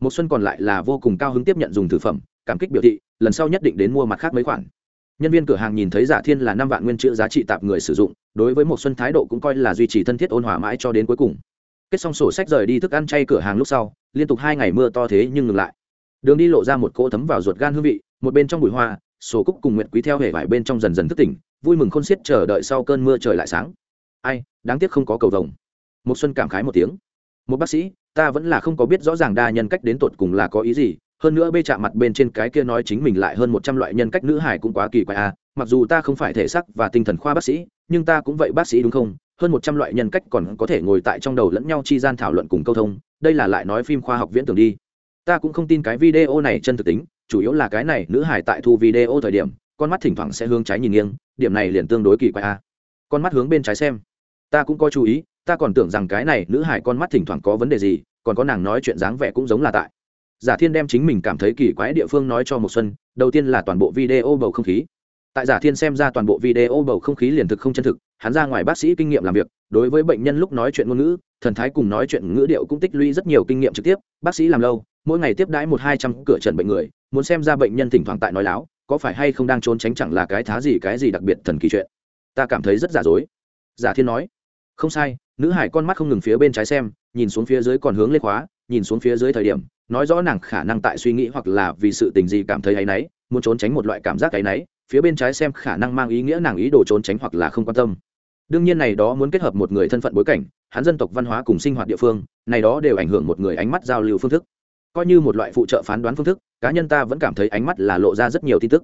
Một xuân còn lại là vô cùng cao hứng tiếp nhận dùng thực phẩm cảm kích biểu thị, lần sau nhất định đến mua mặt khác mấy khoản. Nhân viên cửa hàng nhìn thấy giả thiên là năm vạn nguyên chữ giá trị tạp người sử dụng, đối với một xuân thái độ cũng coi là duy trì thân thiết ôn hòa mãi cho đến cuối cùng. Kết xong sổ sách rời đi thức ăn chay cửa hàng lúc sau, liên tục hai ngày mưa to thế nhưng ngừng lại. Đường đi lộ ra một cỗ thấm vào ruột gan hương vị, một bên trong bụi hoa, sổ cúc cùng nguyện quý theo hệ vải bên trong dần dần thức tỉnh, vui mừng khôn xiết chờ đợi sau cơn mưa trời lại sáng. Ai, đáng tiếc không có cầu vồng. Một xuân cảm khái một tiếng. Một bác sĩ, ta vẫn là không có biết rõ ràng đa nhân cách đến tột cùng là có ý gì hơn nữa bê chạm mặt bên trên cái kia nói chính mình lại hơn một trăm loại nhân cách nữ hải cũng quá kỳ quái à mặc dù ta không phải thể sắc và tinh thần khoa bác sĩ, nhưng ta cũng vậy bác sĩ đúng không? Hơn một trăm loại nhân cách còn có thể ngồi tại trong đầu lẫn nhau chi gian thảo luận cùng câu thông, đây là lại nói phim khoa học viễn tưởng đi. Ta cũng không tin cái video này chân thực tính, chủ yếu là cái này, nữ hải tại thu video thời điểm, con mắt thỉnh thoảng sẽ hướng trái nhìn nghiêng, điểm này liền tương đối kỳ quái a à. con mắt hướng bên trái xem. Ta cũng có chú ý, ta còn tưởng rằng cái này, nữ hải con mắt thỉnh thoảng có vấn đề gì, còn có nàng nói chuyện dáng vẻ cũng giống là tại giả thiên đem chính mình cảm thấy kỳ quái địa phương nói cho một xuân, đầu tiên là toàn bộ video bầu không khí. Tại giả thiên xem ra toàn bộ video bầu không khí liền thực không chân thực, hắn ra ngoài bác sĩ kinh nghiệm làm việc, đối với bệnh nhân lúc nói chuyện ngôn ngữ, thần thái cùng nói chuyện ngữ điệu cũng tích lũy rất nhiều kinh nghiệm trực tiếp. Bác sĩ làm lâu, mỗi ngày tiếp đãi một hai trăm cửa trần bệnh người, muốn xem ra bệnh nhân thỉnh thoảng tại nói láo, có phải hay không đang trốn tránh chẳng là cái thá gì cái gì đặc biệt thần kỳ chuyện. Ta cảm thấy rất giả dối. Giả thiên nói, không sai, nữ hải con mắt không ngừng phía bên trái xem, nhìn xuống phía dưới còn hướng lên khóa, nhìn xuống phía dưới thời điểm nói rõ nàng khả năng tại suy nghĩ hoặc là vì sự tình gì cảm thấy áy náy, muốn trốn tránh một loại cảm giác áy náy, phía bên trái xem khả năng mang ý nghĩa nàng ý đồ trốn tránh hoặc là không quan tâm. Đương nhiên này đó muốn kết hợp một người thân phận bối cảnh, hắn dân tộc văn hóa cùng sinh hoạt địa phương, này đó đều ảnh hưởng một người ánh mắt giao lưu phương thức. Coi như một loại phụ trợ phán đoán phương thức, cá nhân ta vẫn cảm thấy ánh mắt là lộ ra rất nhiều tin tức.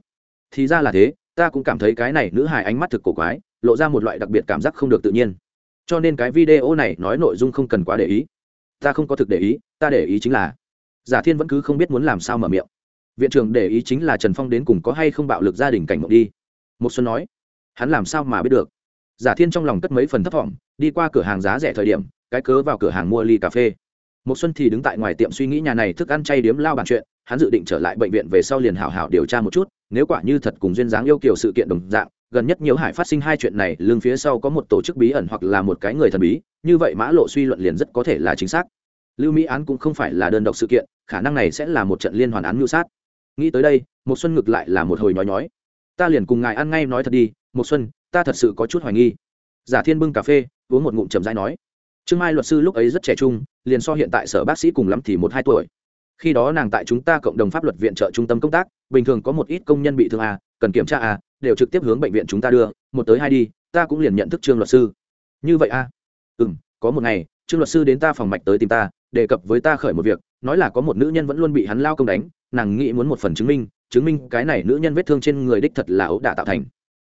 Thì ra là thế, ta cũng cảm thấy cái này nữ hài ánh mắt thực cổ quái, lộ ra một loại đặc biệt cảm giác không được tự nhiên. Cho nên cái video này nói nội dung không cần quá để ý. Ta không có thực để ý, ta để ý chính là giả thiên vẫn cứ không biết muốn làm sao mở miệng. Viện trưởng để ý chính là trần phong đến cùng có hay không bạo lực gia đình cảnh mộng đi. Một xuân nói, hắn làm sao mà biết được? Giả thiên trong lòng cất mấy phần thấp thỏm đi qua cửa hàng giá rẻ thời điểm, cái cớ vào cửa hàng mua ly cà phê. Một xuân thì đứng tại ngoài tiệm suy nghĩ nhà này thức ăn chay điếm lao bàn chuyện, hắn dự định trở lại bệnh viện về sau liền hảo hảo điều tra một chút, nếu quả như thật cùng duyên dáng yêu kiều sự kiện đồng dạng, gần nhất nhiều hải phát sinh hai chuyện này lương phía sau có một tổ chức bí ẩn hoặc là một cái người thần bí, như vậy mã lộ suy luận liền rất có thể là chính xác lưu mỹ án cũng không phải là đơn độc sự kiện khả năng này sẽ là một trận liên hoàn án mưu sát. Nghĩ tới đây một xuân ngược lại là một hồi nhói nhói. Ta liền cùng ngài ăn ngay nói thật đi một xuân ta thật sự có chút hoài nghi. Giả thiên bưng cà phê uống một ngụm chầm rãi nói. Trương mai luật sư lúc ấy rất trẻ trung liền so hiện tại sở bác sĩ cùng lắm thì một hai tuổi. Khi đó nàng tại chúng ta cộng đồng pháp luật viện trợ trung tâm công tác bình thường có một ít công nhân bị thương à, cần kiểm tra à, đều trực tiếp hướng bệnh viện chúng ta đưa một tới hai đi ta cũng liền nhận thức trương luật sư. Như vậy à? ừ có một ngày trương luật sư đến ta phòng mạch tới tìm ta đề cập với ta khởi một việc, nói là có một nữ nhân vẫn luôn bị hắn lao công đánh, nàng nghĩ muốn một phần chứng minh chứng minh cái này nữ nhân vết thương trên người đích thật là ấu đả tạo thành.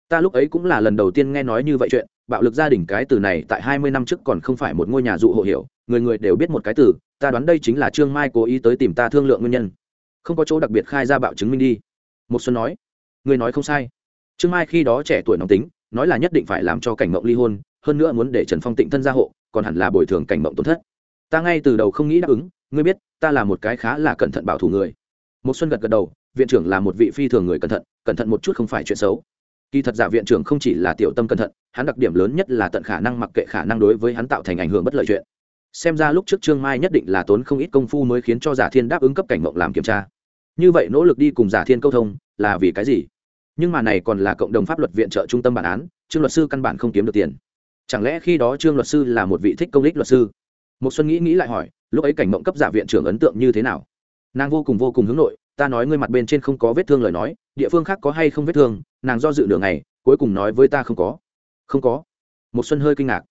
Ta lúc ấy cũng là lần đầu tiên nghe nói như vậy chuyện, bạo lực gia đình cái từ này tại hai mươi năm trước còn không phải một ngôi nhà dụ hộ hiểu, người người đều biết một cái từ, ta đoán đây chính là trương mai cố ý tới tìm ta thương lượng nguyên nhân. Không có chỗ đặc biệt khai ra bạo chứng minh đi. Một xuân nói, người nói không sai. Trương mai khi đó trẻ tuổi nóng tính, nói là nhất định phải làm cho cảnh mộng ly hôn, hơn nữa muốn để trần phong tịnh thân gia hộ, còn hẳn là bồi thường cảnh mộng tổn thất ta ngay từ đầu không nghĩ đáp ứng, ngươi biết, ta là một cái khá là cẩn thận bảo thủ người. Một xuân gật gật đầu, viện trưởng là một vị phi thường người cẩn thận cẩn thận một chút không phải chuyện xấu. Kỳ thật giả viện trưởng không chỉ là tiểu tâm cẩn thận, hắn đặc điểm lớn nhất là tận khả năng mặc kệ khả năng đối với hắn tạo thành ảnh hưởng bất lợi chuyện. Xem ra lúc trước trương mai nhất định là tốn không ít công phu mới khiến cho giả thiên đáp ứng cấp cảnh mộng làm kiểm tra. Như vậy nỗ lực đi cùng giả thiên câu thông, là vì cái gì? Nhưng mà này còn là cộng đồng pháp luật viện trợ trung tâm bản án, trương luật sư căn bản không kiếm được tiền. Chẳng lẽ khi đó trương luật sư là một vị thích công lích luật sư? Một xuân nghĩ nghĩ lại hỏi, lúc ấy cảnh mộng cấp giả viện trưởng ấn tượng như thế nào? Nàng vô cùng vô cùng hướng nội, ta nói ngươi mặt bên trên không có vết thương lời nói, địa phương khác có hay không vết thương, nàng do dự nửa ngày, cuối cùng nói với ta không có. Không có. Một xuân hơi kinh ngạc.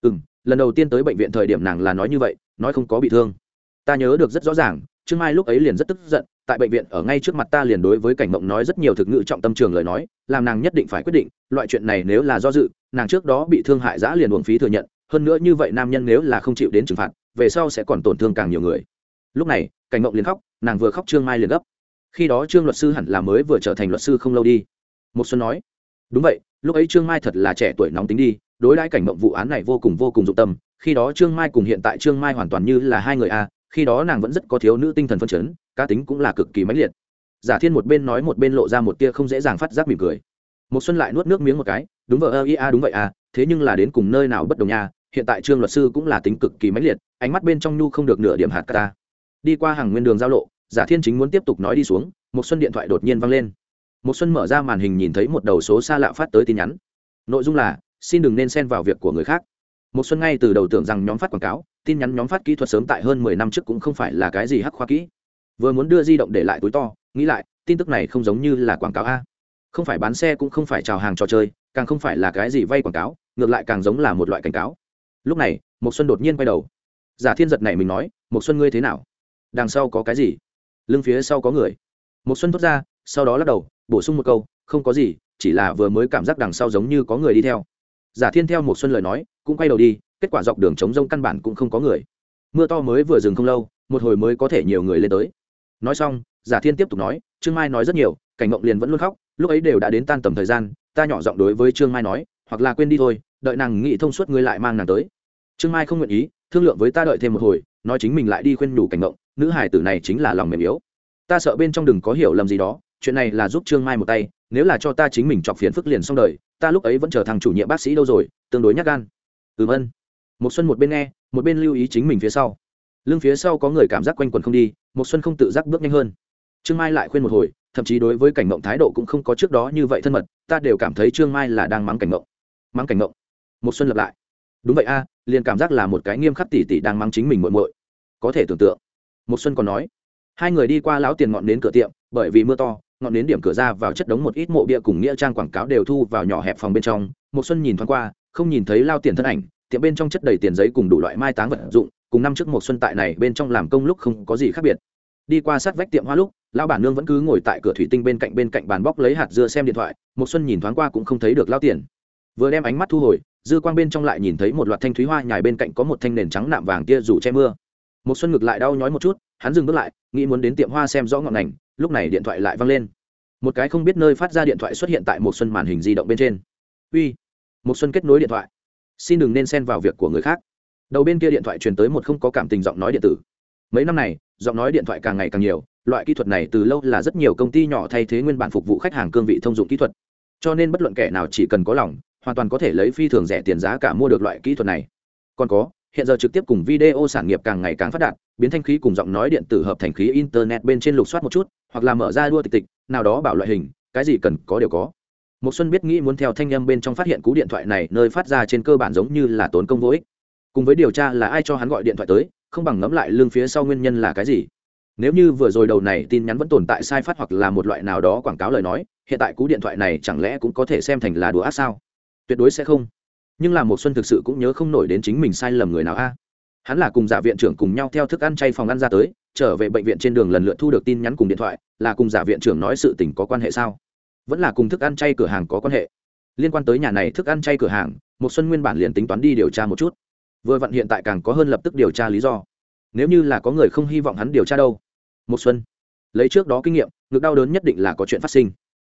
Ừ lần đầu tiên tới bệnh viện thời điểm nàng là nói như vậy, nói không có bị thương. Ta nhớ được rất rõ ràng, trương mai lúc ấy liền rất tức giận, tại bệnh viện ở ngay trước mặt ta liền đối với cảnh mộng nói rất nhiều thực ngữ trọng tâm trường lời nói, làm nàng nhất định phải quyết định, loại chuyện này nếu là do dự, nàng trước đó bị thương hại giã liền uổng phí thừa nhận hơn nữa như vậy nam nhân nếu là không chịu đến trừng phạt, về sau sẽ còn tổn thương càng nhiều người. Lúc này, cảnh ngộng liền khóc, nàng vừa khóc trương mai liền gấp. Khi đó trương luật sư hẳn là mới vừa trở thành luật sư không lâu đi. Một xuân nói, đúng vậy, lúc ấy trương mai thật là trẻ tuổi nóng tính đi, đối đãi cảnh mộng vụ án này vô cùng vô cùng dụng tâm. Khi đó trương mai cùng hiện tại trương mai hoàn toàn như là hai người a, khi đó nàng vẫn rất có thiếu nữ tinh thần phân chấn, cá tính cũng là cực kỳ mãnh liệt. Giả thiên một bên nói một bên lộ ra một tia không dễ dàng phát giác mỉm cười một xuân lại nuốt nước miếng một cái, đúng vợ ơ ia đúng vậy à thế nhưng là đến cùng nơi nào bất đồng nha, hiện tại trương luật sư cũng là tính cực kỳ mãnh liệt, ánh mắt bên trong nhu không được nửa điểm hạt ta. Đi qua hàng nguyên đường giao lộ, giả thiên chính muốn tiếp tục nói đi xuống một xuân điện thoại đột nhiên vang lên. Một xuân mở ra màn hình nhìn thấy một đầu số xa lạ phát tới tin nhắn. Nội dung là, xin đừng nên xen vào việc của người khác. Một xuân ngay từ đầu tưởng rằng nhóm phát quảng cáo, tin nhắn nhóm phát kỹ thuật sớm tại hơn mười năm trước cũng không phải là cái gì hắc khoa kỹ. Vừa muốn đưa di động để lại túi to, nghĩ lại, tin tức này không giống như là quảng cáo a không phải bán xe cũng không phải chào hàng trò chơi, càng không phải là cái gì vay quảng cáo, ngược lại càng giống là một loại cảnh cáo. Lúc này một xuân đột nhiên quay đầu. Giả thiên giật này mình nói một xuân ngươi thế nào? Đằng sau có cái gì? Lưng phía sau có người. Một xuân thốt ra, sau đó lắc đầu, bổ sung một câu, không có gì, chỉ là vừa mới cảm giác đằng sau giống như có người đi theo. Giả thiên theo một xuân lời nói, cũng quay đầu đi, kết quả dọc đường chống rông căn bản cũng không có người. Mưa to mới vừa dừng không lâu, một hồi mới có thể nhiều người lên tới. Nói xong, giả thiên tiếp tục nói, trương mai nói rất nhiều, cảnh ngộng liền vẫn luôn khóc lúc ấy đều đã đến tan tầm thời gian, ta nhỏ giọng đối với trương mai nói, hoặc là quên đi thôi, đợi nàng nghĩ thông suốt ngươi lại mang nàng tới. Trương mai không nguyện ý, thương lượng với ta đợi thêm một hồi, nói chính mình lại đi khuyên nhủ cảnh ngộng, nữ hải tử này chính là lòng mềm yếu. Ta sợ bên trong đừng có hiểu lầm gì đó, chuyện này là giúp trương mai một tay, nếu là cho ta chính mình chọc phiền phức liền xong đời, ta lúc ấy vẫn chờ thằng chủ nhiệm bác sĩ đâu rồi, tương đối nhắc gan. Ừm ân. Một xuân một bên nghe, một bên lưu ý chính mình phía sau. Lưng phía sau có người cảm giác quanh quần không đi một xuân không tự giác bước nhanh hơn. Trương mai lại khuyên một hồi thậm chí đối với cảnh mộng thái độ cũng không có trước đó như vậy thân mật, ta đều cảm thấy trương mai là đang mắng cảnh mộng. Mắng cảnh mộng. Một xuân lập lại. Đúng vậy a, liền cảm giác là một cái nghiêm khắc tỉ tỉ đang mắng chính mình muội muội. Có thể tưởng tượng. Một xuân còn nói, hai người đi qua lão tiền ngọn đến cửa tiệm, bởi vì mưa to, ngọn đến điểm cửa ra vào chất đống một ít mộ bia cùng nghĩa trang quảng cáo đều thu vào nhỏ hẹp phòng bên trong. Một xuân nhìn thoáng qua, không nhìn thấy lao tiền thân ảnh, tiệm bên trong chất đầy tiền giấy cùng đủ loại mai táng vật dụng, cùng năm trước một xuân tại này bên trong làm công lúc không có gì khác biệt đi qua sát vách tiệm hoa lúc, lão bản nương vẫn cứ ngồi tại cửa thủy tinh bên cạnh bên cạnh bàn bóc lấy hạt dưa xem điện thoại một xuân nhìn thoáng qua cũng không thấy được lao tiền. Vừa đem ánh mắt thu hồi, dư quang bên trong lại nhìn thấy một loạt thanh thúy hoa, nhài bên cạnh có một thanh nền trắng nạm vàng kia rủ che mưa. Một xuân ngược lại đau nhói một chút, hắn dừng bước lại, nghĩ muốn đến tiệm hoa xem rõ ngọn ngành, lúc này điện thoại lại vang lên. Một cái không biết nơi phát ra điện thoại xuất hiện tại một xuân màn hình di động bên trên. Uy. Một xuân kết nối điện thoại. Xin đừng nên xen vào việc của người khác. Đầu bên kia điện thoại truyền tới một không có cảm tình giọng nói điện tử mấy năm này, giọng nói điện thoại càng ngày càng nhiều, loại kỹ thuật này từ lâu là rất nhiều công ty nhỏ thay thế nguyên bản phục vụ khách hàng cương vị thông dụng kỹ thuật. Cho nên bất luận kẻ nào chỉ cần có lòng, hoàn toàn có thể lấy phi thường rẻ tiền giá cả mua được loại kỹ thuật này. Còn có, hiện giờ trực tiếp cùng video sản nghiệp càng ngày càng phát đạt, biến thanh khí cùng giọng nói điện tử hợp thành khí internet bên trên lục soát một chút, hoặc là mở ra đua tịch tịch, nào đó bảo loại hình, cái gì cần có đều có. Một xuân biết nghĩ muốn theo thanh âm bên trong phát hiện cú điện thoại này nơi phát ra trên cơ bản giống như là tốn công vô ích cùng với điều tra là ai cho hắn gọi điện thoại tới, không bằng ngẫm lại lương phía sau nguyên nhân là cái gì. Nếu như vừa rồi đầu này tin nhắn vẫn tồn tại sai phát hoặc là một loại nào đó quảng cáo lời nói, hiện tại cú điện thoại này chẳng lẽ cũng có thể xem thành là đùa ác sao? Tuyệt đối sẽ không. Nhưng là một xuân thực sự cũng nhớ không nổi đến chính mình sai lầm người nào a. Hắn là cùng giả viện trưởng cùng nhau theo thức ăn chay phòng ăn ra tới, trở về bệnh viện trên đường lần lượt thu được tin nhắn cùng điện thoại, là cùng giả viện trưởng nói sự tình có quan hệ sao? Vẫn là cùng thức ăn chay cửa hàng có quan hệ? Liên quan tới nhà này thức ăn chay cửa hàng một xuân nguyên bản liền tính toán đi điều tra một chút vừa vặn hiện tại càng có hơn lập tức điều tra lý do. Nếu như là có người không hy vọng hắn điều tra đâu. Một xuân, lấy trước đó kinh nghiệm, ngực đau đớn nhất định là có chuyện phát sinh.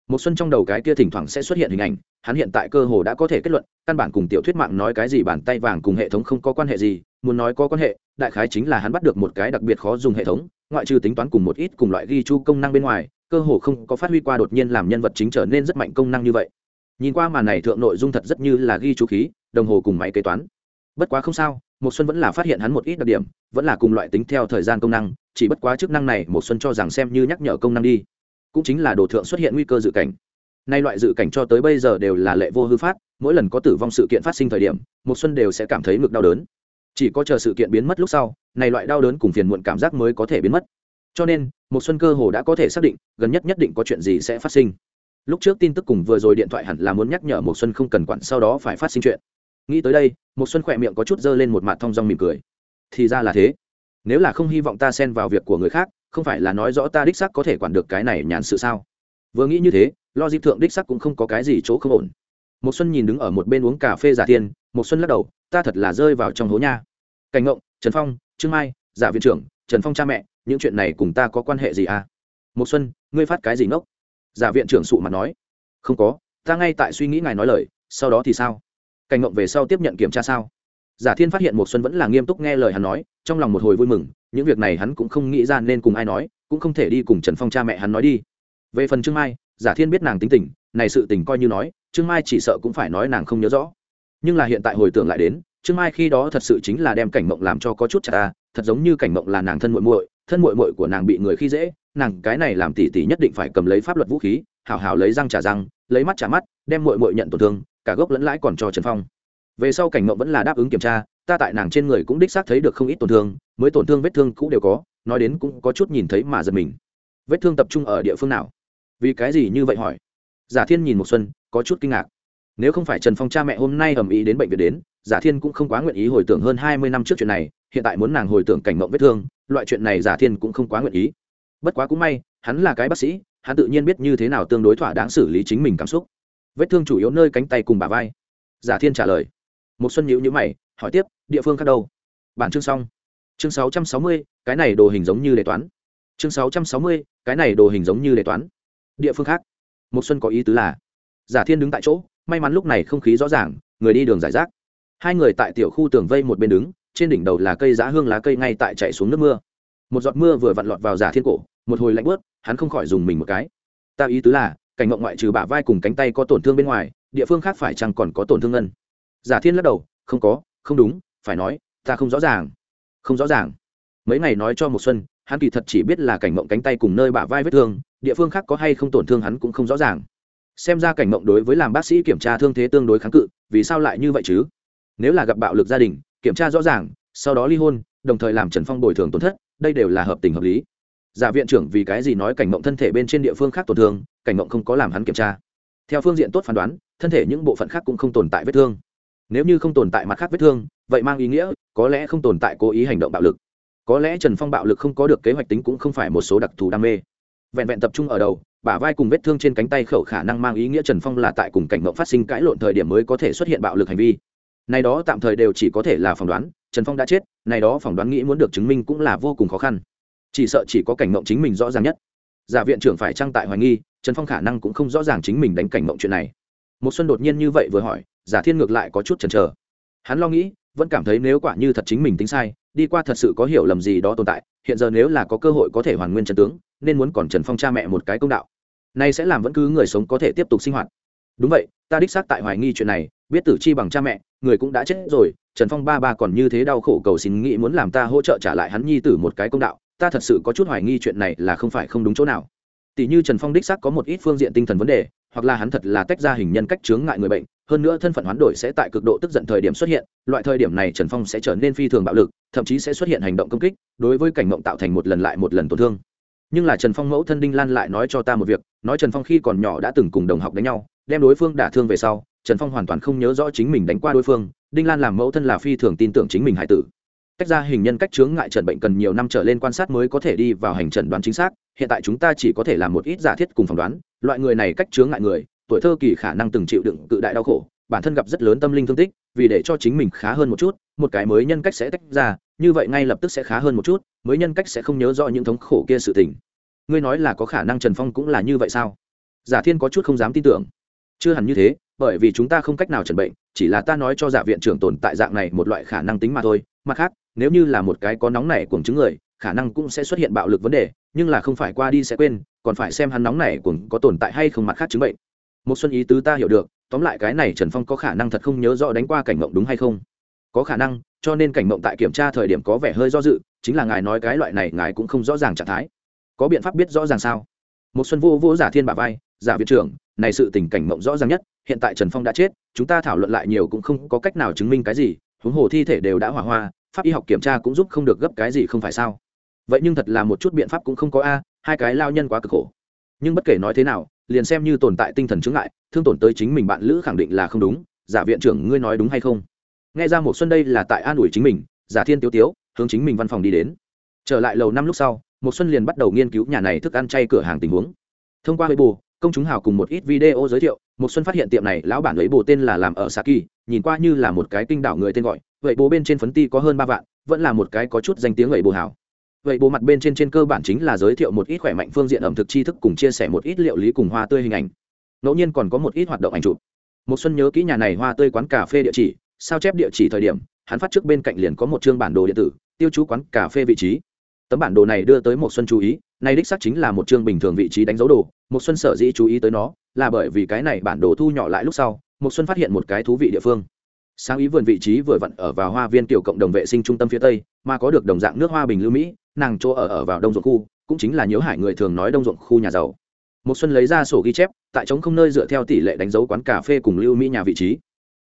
Một xuân trong đầu cái kia thỉnh thoảng sẽ xuất hiện hình ảnh, hắn hiện tại cơ hồ đã có thể kết luận, căn bản cùng tiểu thuyết mạng nói cái gì bàn tay vàng cùng hệ thống không có quan hệ gì, muốn nói có quan hệ, đại khái chính là hắn bắt được một cái đặc biệt khó dùng hệ thống, ngoại trừ tính toán cùng một ít cùng loại ghi chu công năng bên ngoài, cơ hồ không có phát huy qua đột nhiên làm nhân vật chính trở nên rất mạnh công năng như vậy. Nhìn qua màn này thượng nội dung thật rất như là ghi chú khí, đồng hồ cùng máy kế toán bất quá không sao một xuân vẫn là phát hiện hắn một ít đặc điểm, vẫn là cùng loại tính theo thời gian công năng, chỉ bất quá chức năng này một xuân cho rằng xem như nhắc nhở công năng đi. Cũng chính là đồ thượng xuất hiện nguy cơ dự cảnh. Nay loại dự cảnh cho tới bây giờ đều là lệ vô hư phát, mỗi lần có tử vong sự kiện phát sinh thời điểm một xuân đều sẽ cảm thấy ngực đau đớn. Chỉ có chờ sự kiện biến mất lúc sau, này loại đau đớn cùng phiền muộn cảm giác mới có thể biến mất. Cho nên một xuân cơ hồ đã có thể xác định, gần nhất nhất định có chuyện gì sẽ phát sinh. Lúc trước tin tức cùng vừa rồi điện thoại hẳn là muốn nhắc nhở một xuân không cần quản, sau đó phải phát sinh chuyện nghĩ tới đây một xuân khỏe miệng có chút dơ lên một mặt thong dong mỉm cười. Thì ra là thế. Nếu là không hy vọng ta xen vào việc của người khác, không phải là nói rõ ta đích xác có thể quản được cái này nhàn sự sao? Vừa nghĩ như thế lo di thượng đích xác cũng không có cái gì chỗ không ổn. Một xuân nhìn đứng ở một bên uống cà phê giả tiên một xuân lắc đầu, ta thật là rơi vào trong hố nha. Cảnh ngộng, trần phong, trương mai, giả viện trưởng, trần phong cha mẹ, những chuyện này cùng ta có quan hệ gì à? Một xuân, ngươi phát cái gì ngốc? Giả viện trưởng sụ mặt nói. Không có, ta ngay tại suy nghĩ ngài nói lời, sau đó thì sao? Cảnh ngộng về sau tiếp nhận kiểm tra sao? Giả thiên phát hiện một xuân vẫn là nghiêm túc nghe lời hắn nói, trong lòng một hồi vui mừng, những việc này hắn cũng không nghĩ ra nên cùng ai nói, cũng không thể đi cùng trần phong cha mẹ hắn nói đi. Về phần trương mai, giả thiên biết nàng tính tình, này sự tình coi như nói, trương mai chỉ sợ cũng phải nói nàng không nhớ rõ. Nhưng là hiện tại hồi tưởng lại đến, trương mai khi đó thật sự chính là đem cảnh mộng làm cho có chút chả ta, thật giống như cảnh mộng là nàng thân muội muội, thân muội muội của nàng bị người khi dễ, nàng cái này làm tỉ tỉ nhất định phải cầm lấy pháp luật vũ khí, hảo hảo lấy răng trả răng, lấy mắt trả mắt, đem muội muội nhận tổn thương cả gốc lẫn lãi còn cho trần phong. Về sau cảnh mộng vẫn là đáp ứng kiểm tra, ta tại nàng trên người cũng đích xác thấy được không ít tổn thương, mới tổn thương vết thương cũng đều có, nói đến cũng có chút nhìn thấy mà giật mình. Vết thương tập trung ở địa phương nào? Vì cái gì như vậy hỏi? Giả thiên nhìn một xuân, có chút kinh ngạc. Nếu không phải trần phong cha mẹ hôm nay ầm ĩ đến bệnh viện đến, giả thiên cũng không quá nguyện ý hồi tưởng hơn hai mươi năm trước chuyện này, hiện tại muốn nàng hồi tưởng cảnh mộng vết thương, loại chuyện này giả thiên cũng không quá nguyện ý. Bất quá cũng may, hắn là cái bác sĩ, hắn tự nhiên biết như thế nào tương đối thỏa đáng xử lý chính mình cảm xúc vết thương chủ yếu nơi cánh tay cùng bà vai. Giả thiên trả lời. Một xuân nhíu nhíu mày, hỏi tiếp, địa phương khác đâu? Bản chương xong. Chương sáu trăm sáu mươi, cái này đồ hình giống như đề toán. Chương sáu trăm sáu mươi, cái này đồ hình giống như đề toán. Địa phương khác. Một xuân có ý tứ là, giả thiên đứng tại chỗ, may mắn lúc này không khí rõ ràng, người đi đường giải rác. Hai người tại tiểu khu tường vây một bên đứng, trên đỉnh đầu là cây giá hương lá cây ngay tại chạy xuống nước mưa. Một giọt mưa vừa vặn lọt vào giả thiên cổ, một hồi lạnh bớt hắn không khỏi dùng mình một cái. Ta ý tứ là cảnh mộng ngoại trừ bả vai cùng cánh tay có tổn thương bên ngoài, địa phương khác phải chăng còn có tổn thương ngân? Giả thiên lắc đầu, không có, không đúng, phải nói, ta không rõ ràng. Không rõ ràng. Mấy ngày nói cho một xuân, hắn kỳ thật chỉ biết là cảnh mộng cánh tay cùng nơi bả vai vết thương, địa phương khác có hay không tổn thương hắn cũng không rõ ràng. Xem ra cảnh mộng đối với làm bác sĩ kiểm tra thương thế tương đối kháng cự, vì sao lại như vậy chứ? Nếu là gặp bạo lực gia đình, kiểm tra rõ ràng, sau đó ly hôn, đồng thời làm trần phong bồi thường tổn thất, đây đều là hợp tình hợp lý giả viện trưởng vì cái gì nói cảnh mộng thân thể bên trên địa phương khác tổn thương, cảnh mộng không có làm hắn kiểm tra. Theo phương diện tốt phán đoán, thân thể những bộ phận khác cũng không tồn tại vết thương. Nếu như không tồn tại mặt khác vết thương, vậy mang ý nghĩa, có lẽ không tồn tại cố ý hành động bạo lực. Có lẽ trần phong bạo lực không có được kế hoạch tính cũng không phải một số đặc thù đam mê. Vẹn vẹn tập trung ở đầu, bả vai cùng vết thương trên cánh tay khẩu khả năng mang ý nghĩa trần phong là tại cùng cảnh mộng phát sinh cãi lộn thời điểm mới có thể xuất hiện bạo lực hành vi. Này đó tạm thời đều chỉ có thể là phỏng đoán, trần phong đã chết, này đó phỏng đoán nghĩ muốn được chứng minh cũng là vô cùng khó khăn chỉ sợ chỉ có cảnh mộng chính mình rõ ràng nhất. Giả viện trưởng phải trang tại hoài nghi, trần phong khả năng cũng không rõ ràng chính mình đánh cảnh mộng chuyện này. Một xuân đột nhiên như vậy vừa hỏi, giả thiên ngược lại có chút chần chờ. Hắn lo nghĩ, vẫn cảm thấy nếu quả như thật chính mình tính sai, đi qua thật sự có hiểu lầm gì đó tồn tại, hiện giờ nếu là có cơ hội có thể hoàn nguyên trần tướng, nên muốn còn trần phong cha mẹ một cái công đạo. Nay sẽ làm vẫn cứ người sống có thể tiếp tục sinh hoạt. Đúng vậy, ta đích xác tại hoài nghi chuyện này, biết tử chi bằng cha mẹ, người cũng đã chết rồi, trần phong ba ba còn như thế đau khổ cầu xin nghĩ muốn làm ta hỗ trợ trả lại hắn nhi tử một cái công đạo ta thật sự có chút hoài nghi chuyện này là không phải không đúng chỗ nào. Tỷ như trần phong đích xác có một ít phương diện tinh thần vấn đề, hoặc là hắn thật là tách ra hình nhân cách chướng ngại người bệnh, hơn nữa thân phận hoán đổi sẽ tại cực độ tức giận thời điểm xuất hiện, loại thời điểm này trần phong sẽ trở nên phi thường bạo lực, thậm chí sẽ xuất hiện hành động công kích, đối với cảnh mộng tạo thành một lần lại một lần tổn thương. Nhưng là trần phong mẫu thân đinh lan lại nói cho ta một việc, nói trần phong khi còn nhỏ đã từng cùng đồng học đánh nhau, đem đối phương đả thương về sau, trần phong hoàn toàn không nhớ rõ chính mình đánh qua đối phương, đinh lan làm mẫu thân là phi thường tin tưởng chính mình hải tử tách ra hình nhân cách chướng ngại trần bệnh cần nhiều năm trở lên quan sát mới có thể đi vào hành trần đoán chính xác. Hiện tại chúng ta chỉ có thể làm một ít giả thiết cùng phỏng đoán. Loại người này cách chướng ngại người, tuổi thơ kỳ khả năng từng chịu đựng cự đại đau khổ, bản thân gặp rất lớn tâm linh thương tích, vì để cho chính mình khá hơn một chút, một cái mới nhân cách sẽ tách ra, như vậy ngay lập tức sẽ khá hơn một chút, mới nhân cách sẽ không nhớ rõ những thống khổ kia sự tình. Ngươi nói là có khả năng trần phong cũng là như vậy sao? Giả thiên có chút không dám tin tưởng. Chưa hẳn như thế, bởi vì chúng ta không cách nào chẩn bệnh, chỉ là ta nói cho giả viện trưởng tồn tại dạng này một loại khả năng tính mà thôi mặt khác, nếu như là một cái có nóng này của chứng người, khả năng cũng sẽ xuất hiện bạo lực vấn đề, nhưng là không phải qua đi sẽ quên, còn phải xem hắn nóng này cuồng có tồn tại hay không mặt khác chứng bệnh. Một xuân ý tứ ta hiểu được, tóm lại cái này trần phong có khả năng thật không nhớ rõ đánh qua cảnh mộng đúng hay không? Có khả năng, cho nên cảnh mộng tại kiểm tra thời điểm có vẻ hơi do dự, chính là ngài nói cái loại này ngài cũng không rõ ràng trạng thái. Có biện pháp biết rõ ràng sao? Một xuân vô vô giả thiên bà vai, giả viện trưởng, này sự tình cảnh mộng rõ ràng nhất, hiện tại trần phong đã chết, chúng ta thảo luận lại nhiều cũng không có cách nào chứng minh cái gì, huống hồ thi thể đều đã hỏa hoa pháp y học kiểm tra cũng giúp không được gấp cái gì không phải sao? Vậy nhưng thật là một chút biện pháp cũng không có a, hai cái lao nhân quá cực khổ. Nhưng bất kể nói thế nào, liền xem như tồn tại tinh thần chứng ngại, thương tổn tới chính mình bạn lữ khẳng định là không đúng. Giả viện trưởng, ngươi nói đúng hay không? Nghe ra một xuân đây là tại an ủi chính mình, giả thiên tiếu tiếu, hướng chính mình văn phòng đi đến. Trở lại lầu năm lúc sau một xuân liền bắt đầu nghiên cứu nhà này thức ăn chay cửa hàng tình huống. Thông qua weibo, công chúng hào cùng một ít video giới thiệu một xuân phát hiện tiệm này, lão bản ấy bù tên là làm ở saki, nhìn qua như là một cái kinh đảo người tên gọi vậy bố bên trên phấn ti có hơn ba vạn, vẫn là một cái có chút danh tiếng vậy bồ hảo. vậy bố mặt bên trên trên cơ bản chính là giới thiệu một ít khỏe mạnh phương diện ẩm thực tri thức cùng chia sẻ một ít liệu lý cùng hoa tươi hình ảnh. Ngẫu nhiên còn có một ít hoạt động ảnh chụp. Một xuân nhớ kỹ nhà này hoa tươi quán cà phê địa chỉ, sao chép địa chỉ thời điểm, hắn phát trước bên cạnh liền có một chương bản đồ điện tử, tiêu chú quán cà phê vị trí. Tấm bản đồ này đưa tới một xuân chú ý, này đích xác chính là một chương bình thường vị trí đánh dấu đồ một xuân sở dĩ chú ý tới nó, là bởi vì cái này bản đồ thu nhỏ lại lúc sau một xuân phát hiện một cái thú vị địa phương sáng ý vườn vị trí vừa vặn ở vào hoa viên tiểu cộng đồng vệ sinh trung tâm phía tây, mà có được đồng dạng nước hoa bình lưu mỹ, nàng chỗ ở ở vào đông ruộng khu, cũng chính là nhớ hải người thường nói đông ruộng khu nhà giàu. Một xuân lấy ra sổ ghi chép, tại trống không nơi dựa theo tỷ lệ đánh dấu quán cà phê cùng lưu mỹ nhà vị trí.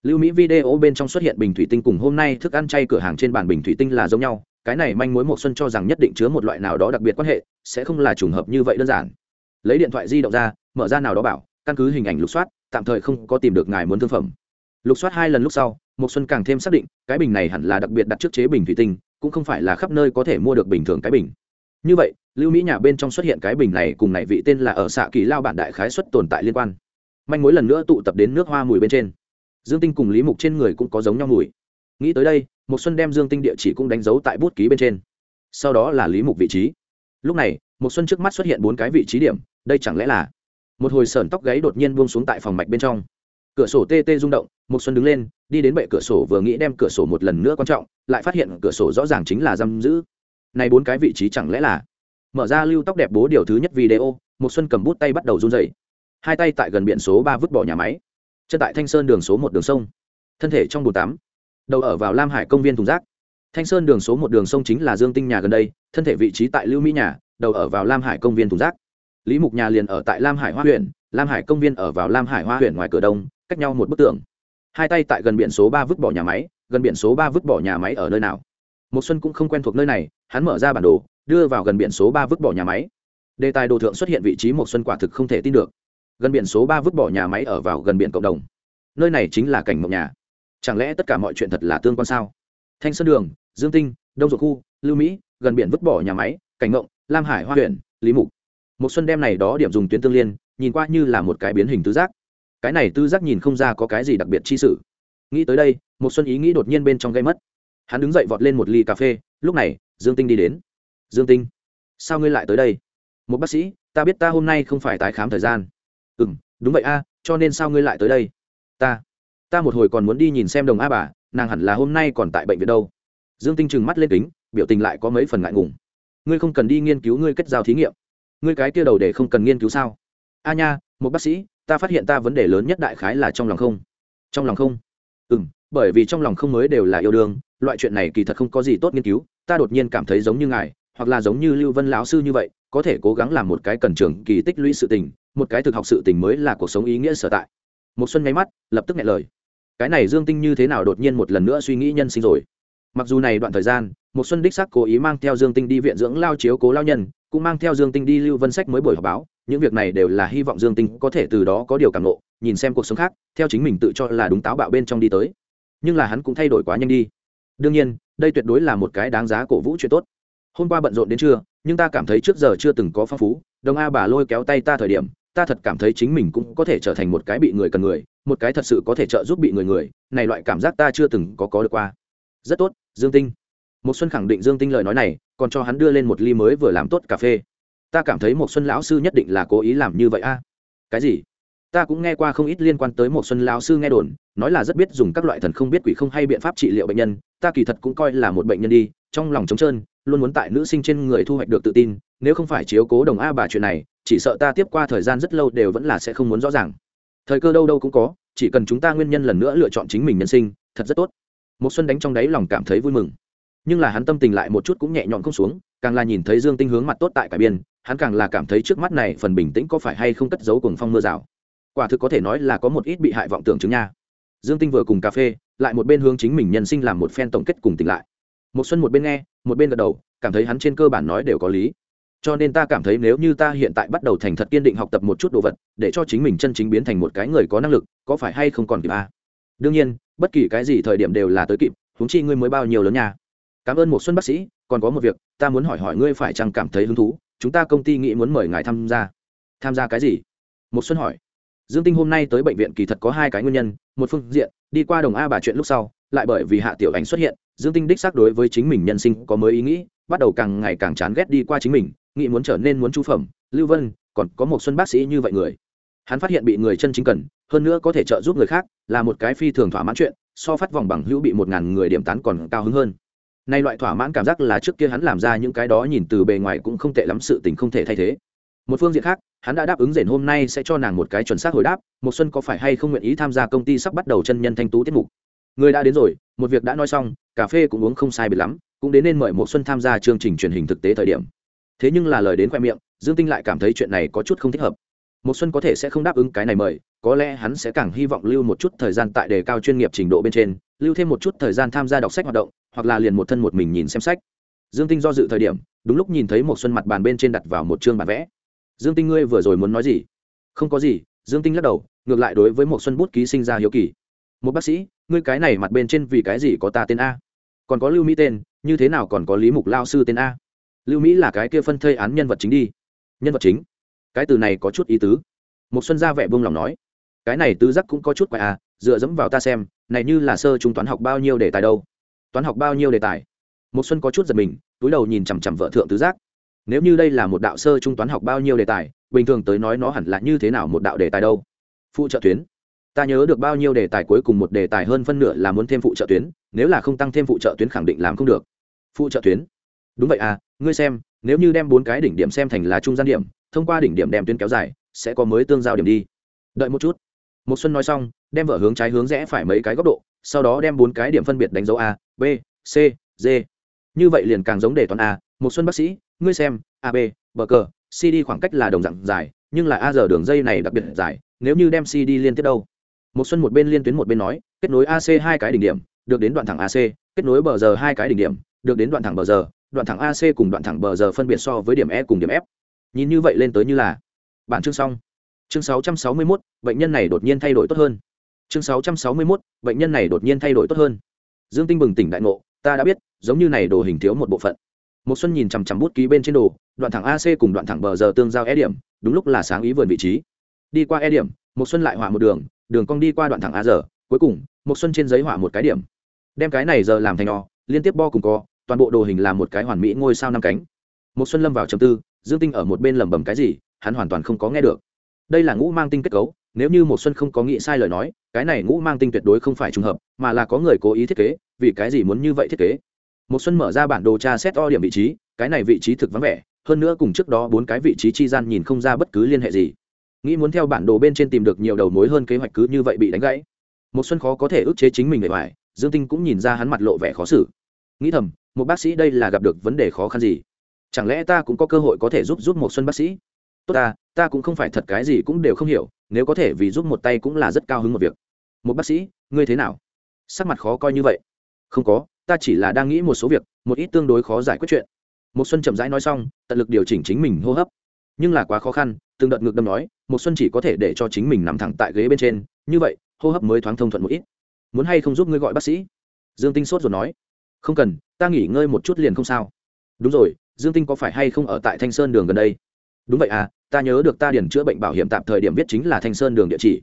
Lưu mỹ video bên trong xuất hiện bình thủy tinh cùng hôm nay thức ăn chay cửa hàng trên bàn bình thủy tinh là giống nhau, cái này manh mối một xuân cho rằng nhất định chứa một loại nào đó đặc biệt quan hệ, sẽ không là trùng hợp như vậy đơn giản. Lấy điện thoại di động ra, mở ra nào đó bảo, căn cứ hình ảnh lục soát, tạm thời không có tìm được ngài muốn thương phẩm. Lục soát hai lần lúc sau một xuân càng thêm xác định, cái bình này hẳn là đặc biệt đặt trước chế bình thủy tinh, cũng không phải là khắp nơi có thể mua được bình thường cái bình. Như vậy, lưu mỹ nhà bên trong xuất hiện cái bình này cùng này vị tên là ở xạ kỳ lao bản đại khái xuất tồn tại liên quan. Manh mối lần nữa tụ tập đến nước hoa mùi bên trên. Dương tinh cùng lý mục trên người cũng có giống nhau mùi. Nghĩ tới đây một xuân đem dương tinh địa chỉ cũng đánh dấu tại bút ký bên trên. Sau đó là lý mục vị trí. Lúc này một xuân trước mắt xuất hiện bốn cái vị trí điểm, đây chẳng lẽ là một hồi sờn tóc gáy đột nhiên buông xuống tại phòng mạch bên trong cửa sổ tê tê rung động một xuân đứng lên, đi đến bệ cửa sổ vừa nghĩ đem cửa sổ một lần nữa quan trọng, lại phát hiện cửa sổ rõ ràng chính là giam giữ. Này bốn cái vị trí chẳng lẽ là? Mở ra lưu tóc đẹp bố điều thứ nhất video một xuân cầm bút tay bắt đầu run rẩy. Hai tay tại gần biển số ba vứt bỏ nhà máy. Chân tại thanh sơn đường số một đường sông. Thân thể trong bồn tắm. Đầu ở vào lam hải công viên thùng rác. Thanh sơn đường số một đường sông chính là dương tinh nhà gần đây, thân thể vị trí tại lưu mỹ nhà, đầu ở vào lam hải công viên thùng rác. Lý mục nhà liền ở tại lam hải hoa huyện, lam hải công viên ở vào lam hải hoa huyện ngoài cửa đông cách nhau một bức tường. Hai tay tại gần biển số ba vứt bỏ nhà máy, gần biển số ba vứt bỏ nhà máy ở nơi nào? Một xuân cũng không quen thuộc nơi này, hắn mở ra bản đồ, đưa vào gần biển số ba vứt bỏ nhà máy. Đề tài đồ thượng xuất hiện vị trí một xuân quả thực không thể tin được. Gần biển số ba vứt bỏ nhà máy ở vào gần biển cộng đồng. Nơi này chính là cảnh mộng nhà. Chẳng lẽ tất cả mọi chuyện thật là tương quan sao? Thanh sơn đường, dương tinh, đông ruộng khu, lưu mỹ, gần biển vứt bỏ nhà máy, cảnh mộng, lam hải hoa huyện lý mục. Một xuân đem này đó điểm dùng tuyến tương liên, nhìn qua như là một cái biến hình tứ giác cái này tư giác nhìn không ra có cái gì đặc biệt chi sử nghĩ tới đây một xuân ý nghĩ đột nhiên bên trong gây mất. Hắn đứng dậy vọt lên một ly cà phê, lúc này, dương tinh đi đến. Dương tinh, sao ngươi lại tới đây? Một bác sĩ, ta biết ta hôm nay không phải tái khám thời gian. Ừ đúng vậy a, cho nên sao ngươi lại tới đây? Ta ta một hồi còn muốn đi nhìn xem đồng a bà, nàng hẳn là hôm nay còn tại bệnh viện đâu. Dương tinh trừng mắt lên kính, biểu tình lại có mấy phần ngại ngùng. Ngươi không cần đi nghiên cứu, ngươi kết giao thí nghiệm. Ngươi cái kia đầu để không cần nghiên cứu sao? A nha một bác sĩ ta phát hiện ta vấn đề lớn nhất đại khái là trong lòng không. Trong lòng không? Ừ m bởi vì trong lòng không mới đều là yêu đương, loại chuyện này kỳ thật không có gì tốt nghiên cứu, ta đột nhiên cảm thấy giống như ngài, hoặc là giống như lưu vân lão sư như vậy, có thể cố gắng làm một cái cần trường kỳ tích lũy sự tình, một cái thực học sự tình mới là cuộc sống ý nghĩa sở tại. Một xuân nháy mắt, lập tức nghe lời. Cái này dương tinh như thế nào đột nhiên một lần nữa suy nghĩ nhân sinh rồi? Mặc dù này đoạn thời gian một xuân đích sắc cố ý mang theo dương tinh đi viện dưỡng lao chiếu cố lao nhân cũng mang theo dương tinh đi lưu vân sách mới buổi họp báo. Những việc này đều là hy vọng dương tinh có thể từ đó có điều cảm ngộ, nhìn xem cuộc sống khác theo chính mình tự cho là đúng táo bạo bên trong đi tới. Nhưng là hắn cũng thay đổi quá nhanh đi. Đương nhiên đây tuyệt đối là một cái đáng giá cổ vũ chuyện tốt. Hôm qua bận rộn đến trưa nhưng ta cảm thấy trước giờ chưa từng có phong phú đồng a bà lôi kéo tay ta thời điểm ta thật cảm thấy chính mình cũng có thể trở thành một cái bị người cần người một cái thật sự có thể trợ giúp bị người người này loại cảm giác ta chưa từng có có được qua. Rất tốt dương tinh một xuân khẳng định dương tinh lời nói này, còn cho hắn đưa lên một ly mới vừa làm tốt cà phê. Ta cảm thấy một xuân lão sư nhất định là cố ý làm như vậy a. Cái gì? Ta cũng nghe qua không ít liên quan tới một xuân lão sư nghe đồn, nói là rất biết dùng các loại thần không biết quỷ không hay biện pháp trị liệu bệnh nhân. Ta kỳ thật cũng coi là một bệnh nhân đi, trong lòng trống trơn, luôn muốn tại nữ sinh trên người thu hoạch được tự tin, nếu không phải chiếu cố đồng a bà chuyện này, chỉ sợ ta tiếp qua thời gian rất lâu đều vẫn là sẽ không muốn rõ ràng. Thời cơ đâu đâu cũng có, chỉ cần chúng ta nguyên nhân lần nữa lựa chọn chính mình nhân sinh, thật rất tốt. Một xuân đánh trong đáy lòng cảm thấy vui mừng nhưng là hắn tâm tình lại một chút cũng nhẹ nhõm không xuống, càng là nhìn thấy dương tinh hướng mặt tốt tại cả biên, hắn càng là cảm thấy trước mắt này phần bình tĩnh có phải hay không cất giấu cùng phong mưa rào. Quả thực có thể nói là có một ít bị hại vọng tưởng chứng nha. Dương tinh vừa cùng cà phê, lại một bên hướng chính mình nhân sinh làm một phen tổng kết cùng tỉnh lại. Một xuân một bên nghe, một bên gật đầu, cảm thấy hắn trên cơ bản nói đều có lý. Cho nên ta cảm thấy nếu như ta hiện tại bắt đầu thành thật kiên định học tập một chút đồ vật, để cho chính mình chân chính biến thành một cái người có năng lực, có phải hay không còn kịp à? đương nhiên, bất kỳ cái gì thời điểm đều là tới kịp, huống chi ngươi mới bao nhiêu lớn nha cảm ơn một xuân bác sĩ, còn có một việc, ta muốn hỏi hỏi ngươi phải chăng cảm thấy hứng thú? Chúng ta công ty nghĩ muốn mời ngài tham gia. Tham gia cái gì? Một xuân hỏi. Dương tinh hôm nay tới bệnh viện kỳ thật có hai cái nguyên nhân. Một phương diện, đi qua đồng a bà chuyện lúc sau, lại bởi vì hạ tiểu ảnh xuất hiện, dương tinh đích xác đối với chính mình nhân sinh có mới ý nghĩ, bắt đầu càng ngày càng chán ghét đi qua chính mình, nghĩ muốn trở nên muốn chu phẩm. Lưu vân, còn có một xuân bác sĩ như vậy người. Hắn phát hiện bị người chân chính cần, hơn nữa có thể trợ giúp người khác, là một cái phi thường thỏa mãn chuyện, so phát vòng bằng hữu bị một ngàn người điểm tán còn cao hứng hơn nay loại thỏa mãn cảm giác là trước kia hắn làm ra những cái đó nhìn từ bề ngoài cũng không tệ lắm sự tình không thể thay thế. Một phương diện khác, hắn đã đáp ứng rền hôm nay sẽ cho nàng một cái chuẩn xác hồi đáp một xuân có phải hay không nguyện ý tham gia công ty sắp bắt đầu chân nhân thanh tú tiết mục? Người đã đến rồi, một việc đã nói xong, cà phê cũng uống không sai biệt lắm, cũng đến nên mời một xuân tham gia chương trình truyền hình thực tế thời điểm. Thế nhưng là lời đến khoe miệng, dương tinh lại cảm thấy chuyện này có chút không thích hợp. Một xuân có thể sẽ không đáp ứng cái này mời, có lẽ hắn sẽ càng hy vọng lưu một chút thời gian tại đề cao chuyên nghiệp trình độ bên trên, lưu thêm một chút thời gian tham gia đọc sách hoạt động hoặc là liền một thân một mình nhìn xem sách. Dương tinh do dự thời điểm, đúng lúc nhìn thấy một xuân mặt bàn bên trên đặt vào một chương bản vẽ. Dương tinh ngươi vừa rồi muốn nói gì? Không có gì, dương tinh lắc đầu, ngược lại đối với một xuân bút ký sinh ra hiếu kỳ. Một bác sĩ, ngươi cái này mặt bên trên vì cái gì có ta tên a? Còn có lưu mỹ tên, như thế nào còn có lý mục lao sư tên a? Lưu mỹ là cái kia phân thây án nhân vật chính đi. Nhân vật chính? Cái từ này có chút ý tứ. Một xuân ra vẻ buông lòng nói. Cái này tứ giác cũng có chút quái à dựa dẫm vào ta xem, này như là sơ trung toán học bao nhiêu để tài đâu? Toán học bao nhiêu đề tài. Một xuân có chút giật mình, túi đầu nhìn chằm chằm vợ thượng tứ giác. Nếu như đây là một đạo sơ trung toán học bao nhiêu đề tài, bình thường tới nói nó hẳn là như thế nào một đạo đề tài đâu? Phụ trợ tuyến. Ta nhớ được bao nhiêu đề tài cuối cùng một đề tài hơn phân nửa là muốn thêm phụ trợ tuyến, nếu là không tăng thêm phụ trợ tuyến khẳng định làm không được. Phụ trợ tuyến. Đúng vậy à ngươi xem, nếu như đem bốn cái đỉnh điểm xem thành là trung gian điểm, thông qua đỉnh điểm đem tuyến kéo dài, sẽ có mới tương giao điểm đi. Đợi một chút. Một xuân nói xong, đem vợ hướng trái hướng rẽ phải mấy cái góc độ sau đó đem bốn cái điểm phân biệt đánh dấu a b c d. Như vậy liền càng giống đề toán a một xuân bác sĩ ngươi xem a b bờ cờ cd khoảng cách là đồng dạng dài nhưng là a giờ đường dây này đặc biệt dài nếu như đem cd liên tiếp đâu? Một xuân một bên liên tuyến một bên nói kết nối ac hai cái đỉnh điểm được đến đoạn thẳng ac kết nối bờ giờ hai cái đỉnh điểm được đến đoạn thẳng bờ giờ đoạn thẳng ac cùng đoạn thẳng bờ giờ phân biệt so với điểm e cùng điểm f. Nhìn như vậy lên tới như là. Bản chương xong. Chương 661, bệnh nhân này đột nhiên thay đổi tốt hơn chương 661, bệnh nhân này đột nhiên thay đổi tốt hơn. Dương tinh bừng tỉnh đại ngộ ta đã biết giống như này đồ hình thiếu một bộ phận. Một xuân nhìn chằm chằm bút ký bên trên đồ đoạn thẳng ac cùng đoạn thẳng bờ giờ tương giao e điểm đúng lúc là sáng ý vườn vị trí. Đi qua e điểm một xuân lại hỏa một đường đường cong đi qua đoạn thẳng a giờ cuối cùng một xuân trên giấy hỏa một cái điểm. Đem cái này giờ làm thành o liên tiếp bo cùng co toàn bộ đồ hình là một cái hoàn mỹ ngôi sao năm cánh. Một xuân lâm vào trầm tư dương tinh ở một bên lẩm bẩm cái gì hắn hoàn toàn không có nghe được. Đây là ngũ mang tinh kết cấu nếu như một xuân không có nghĩ sai lời nói, cái này ngũ mang tinh tuyệt đối không phải trùng hợp, mà là có người cố ý thiết kế, vì cái gì muốn như vậy thiết kế? Một xuân mở ra bản đồ tra xét o điểm vị trí, cái này vị trí thực vắng vẻ, hơn nữa cùng trước đó bốn cái vị trí chi gian nhìn không ra bất cứ liên hệ gì. Nghĩ muốn theo bản đồ bên trên tìm được nhiều đầu mối hơn kế hoạch cứ như vậy bị đánh gãy. Một xuân khó có thể ức chế chính mình bề ngoài dương tinh cũng nhìn ra hắn mặt lộ vẻ khó xử. Nghĩ thầm, một bác sĩ đây là gặp được vấn đề khó khăn gì? Chẳng lẽ ta cũng có cơ hội có thể giúp giúp một xuân bác sĩ? Tốt ta ta cũng không phải thật cái gì cũng đều không hiểu nếu có thể vì giúp một tay cũng là rất cao hứng một việc. Một bác sĩ, ngươi thế nào? Sắc mặt khó coi như vậy. Không có, ta chỉ là đang nghĩ một số việc, một ít tương đối khó giải quyết chuyện. Một xuân chậm rãi nói xong, tận lực điều chỉnh chính mình hô hấp. Nhưng là quá khó khăn, từng đợt ngược đâm nói một xuân chỉ có thể để cho chính mình nằm thẳng tại ghế bên trên. Như vậy, hô hấp mới thoáng thông thuận một ít. Muốn hay không giúp ngươi gọi bác sĩ? Dương tinh sốt rồi nói. Không cần, ta nghỉ ngơi một chút liền không sao. Đúng rồi, dương tinh có phải hay không ở tại thanh sơn đường gần đây? Đúng vậy à ta nhớ được ta điền chữa bệnh bảo hiểm tạm thời điểm viết chính là thanh sơn đường địa chỉ.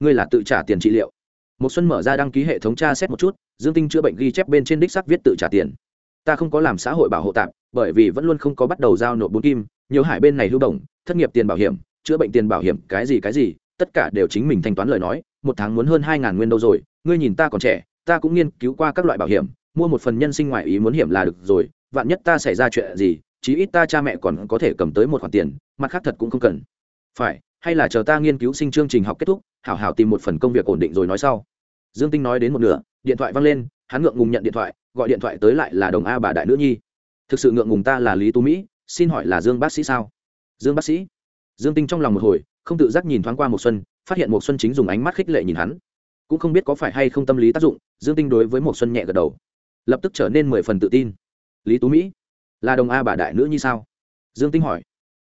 Ngươi là tự trả tiền trị liệu. Một xuân mở ra đăng ký hệ thống tra xét một chút, dương tinh chữa bệnh ghi chép bên trên đích xác viết tự trả tiền. Ta không có làm xã hội bảo hộ tạm, bởi vì vẫn luôn không có bắt đầu giao nộp bốn kim, nhiều hải bên này hưu động, thất nghiệp tiền bảo hiểm, chữa bệnh tiền bảo hiểm, cái gì cái gì, tất cả đều chính mình thanh toán lời nói, một tháng muốn hơn hai ngàn nguyên đâu rồi, ngươi nhìn ta còn trẻ, ta cũng nghiên cứu qua các loại bảo hiểm, mua một phần nhân sinh ngoại ý muốn hiểm là được rồi, vạn nhất ta xảy ra chuyện gì chí ít ta cha mẹ còn có thể cầm tới một khoản tiền, mặt khác thật cũng không cần. Phải, hay là chờ ta nghiên cứu sinh chương trình học kết thúc, hảo hảo tìm một phần công việc ổn định rồi nói sau. Dương tinh nói đến một nửa, điện thoại văng lên, hắn ngượng ngùng nhận điện thoại, gọi điện thoại tới lại là đồng a bà đại nữ nhi. Thực sự ngượng ngùng ta là lý tú mỹ, xin hỏi là dương bác sĩ sao? Dương bác sĩ? Dương tinh trong lòng một hồi, không tự giác nhìn thoáng qua một xuân, phát hiện một xuân chính dùng ánh mắt khích lệ nhìn hắn. Cũng không biết có phải hay không tâm lý tác dụng, dương tinh đối với một xuân nhẹ gật đầu. Lập tức trở nên mười phần tự tin. Lý tú mỹ? Là đồng a bà đại nữ như sao? Dương tinh hỏi.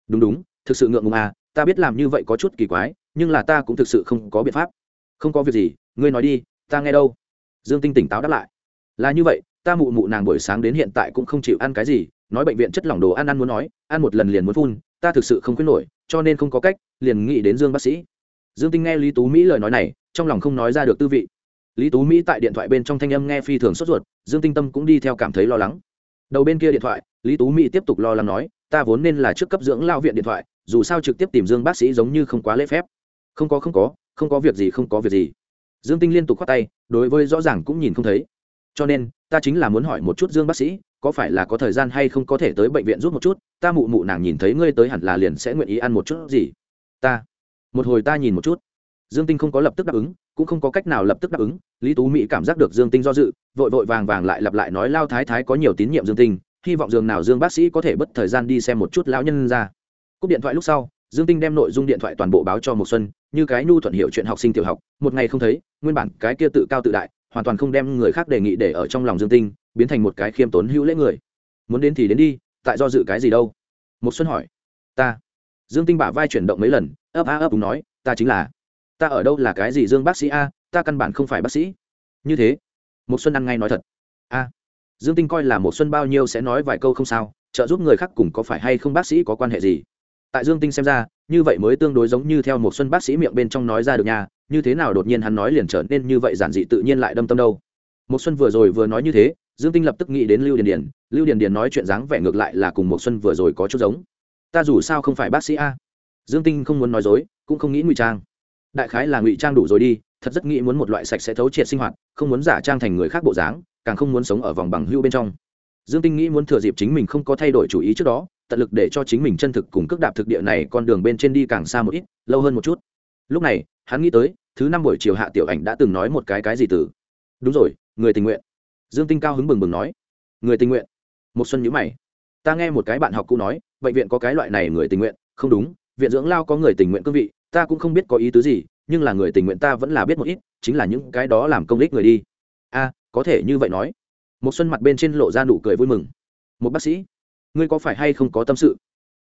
Đúng đúng thực sự ngượng ngùng a, ta biết làm như vậy có chút kỳ quái nhưng là ta cũng thực sự không có biện pháp. Không có việc gì ngươi nói đi ta nghe đâu? Dương tinh tỉnh táo đáp lại. Là như vậy ta mụ mụ nàng buổi sáng đến hiện tại cũng không chịu ăn cái gì nói bệnh viện chất lỏng đồ ăn ăn muốn nói ăn một lần liền muốn phun ta thực sự không khuyết nổi cho nên không có cách liền nghĩ đến dương bác sĩ. Dương tinh nghe lý tú mỹ lời nói này trong lòng không nói ra được tư vị. Lý tú mỹ tại điện thoại bên trong thanh âm nghe phi thường sốt ruột dương tinh tâm cũng đi theo cảm thấy lo lắng đầu bên kia điện thoại, lý tú mỹ tiếp tục lo lắng nói, ta vốn nên là trước cấp dưỡng lao viện điện thoại, dù sao trực tiếp tìm dương bác sĩ giống như không quá lễ phép. Không có không có không có việc gì, không có việc gì. Dương tinh liên tục khoát tay, đối với rõ ràng cũng nhìn không thấy. Cho nên, ta chính là muốn hỏi một chút dương bác sĩ, có phải là có thời gian hay không có thể tới bệnh viện rút một chút? Ta mụ mụ nàng nhìn thấy ngươi tới hẳn là liền sẽ nguyện ý ăn một chút gì. Ta. Một hồi ta nhìn một chút dương tinh không có lập tức đáp ứng, cũng không có cách nào lập tức đáp ứng. Lý tú mỹ cảm giác được dương tinh do dự, vội vội vàng vàng lại lặp lại nói, lao thái thái có nhiều tín nhiệm dương tinh, hy vọng dường nào dương bác sĩ có thể bất thời gian đi xem một chút lão nhân ra. Cúp điện thoại lúc sau, dương tinh đem nội dung điện thoại toàn bộ báo cho một xuân, như cái nhu thuận hiểu chuyện học sinh tiểu học. Một ngày không thấy, nguyên bản cái kia tự cao tự đại, hoàn toàn không đem người khác đề nghị để ở trong lòng dương tinh, biến thành một cái khiêm tốn hữu lễ người. Muốn đến thì đến đi, tại do dự cái gì đâu? Một xuân hỏi. Ta. Dương tinh bả vai chuyển động mấy lần, ấp a ấp đúng nói, ta chính là ta ở đâu là cái gì dương bác sĩ a, ta căn bản không phải bác sĩ. Như thế một xuân ăn ngay nói thật. A, dương tinh coi là một xuân bao nhiêu sẽ nói vài câu không sao, trợ giúp người khác cùng có phải hay không bác sĩ có quan hệ gì. Tại dương tinh xem ra, như vậy mới tương đối giống như theo một xuân bác sĩ miệng bên trong nói ra được nha, như thế nào đột nhiên hắn nói liền trở nên như vậy giản dị tự nhiên lại đâm tâm đâu. Một xuân vừa rồi vừa nói như thế, dương tinh lập tức nghĩ đến lưu điền điền, lưu điền điền nói chuyện dáng vẻ ngược lại là cùng một xuân vừa rồi có chút giống. Ta dù sao không phải bác sĩ a. Dương tinh không muốn nói dối, cũng không nghĩ ngụy trang đại khái là ngụy trang đủ rồi đi, thật rất nghĩ muốn một loại sạch sẽ thấu triệt sinh hoạt, không muốn giả trang thành người khác bộ dáng, càng không muốn sống ở vòng bằng hưu bên trong. Dương tinh nghĩ muốn thừa dịp chính mình không có thay đổi chủ ý trước đó, tận lực để cho chính mình chân thực cùng cước đạp thực địa này con đường bên trên đi càng xa một ít, lâu hơn một chút. Lúc này, hắn nghĩ tới, thứ năm buổi chiều hạ tiểu ảnh đã từng nói một cái cái gì từ. Đúng rồi, người tình nguyện. Dương tinh cao hứng bừng bừng nói. Người tình nguyện? Một xuân nhữ mày. Ta nghe một cái bạn học cũ nói, bệnh viện có cái loại này người tình nguyện, không đúng, viện dưỡng lao có người tình nguyện cương vị ta cũng không biết có ý tứ gì, nhưng là người tình nguyện ta vẫn là biết một ít, chính là những cái đó làm công đích người đi. A, có thể như vậy nói. Một xuân mặt bên trên lộ ra nụ cười vui mừng. Một bác sĩ, ngươi có phải hay không có tâm sự?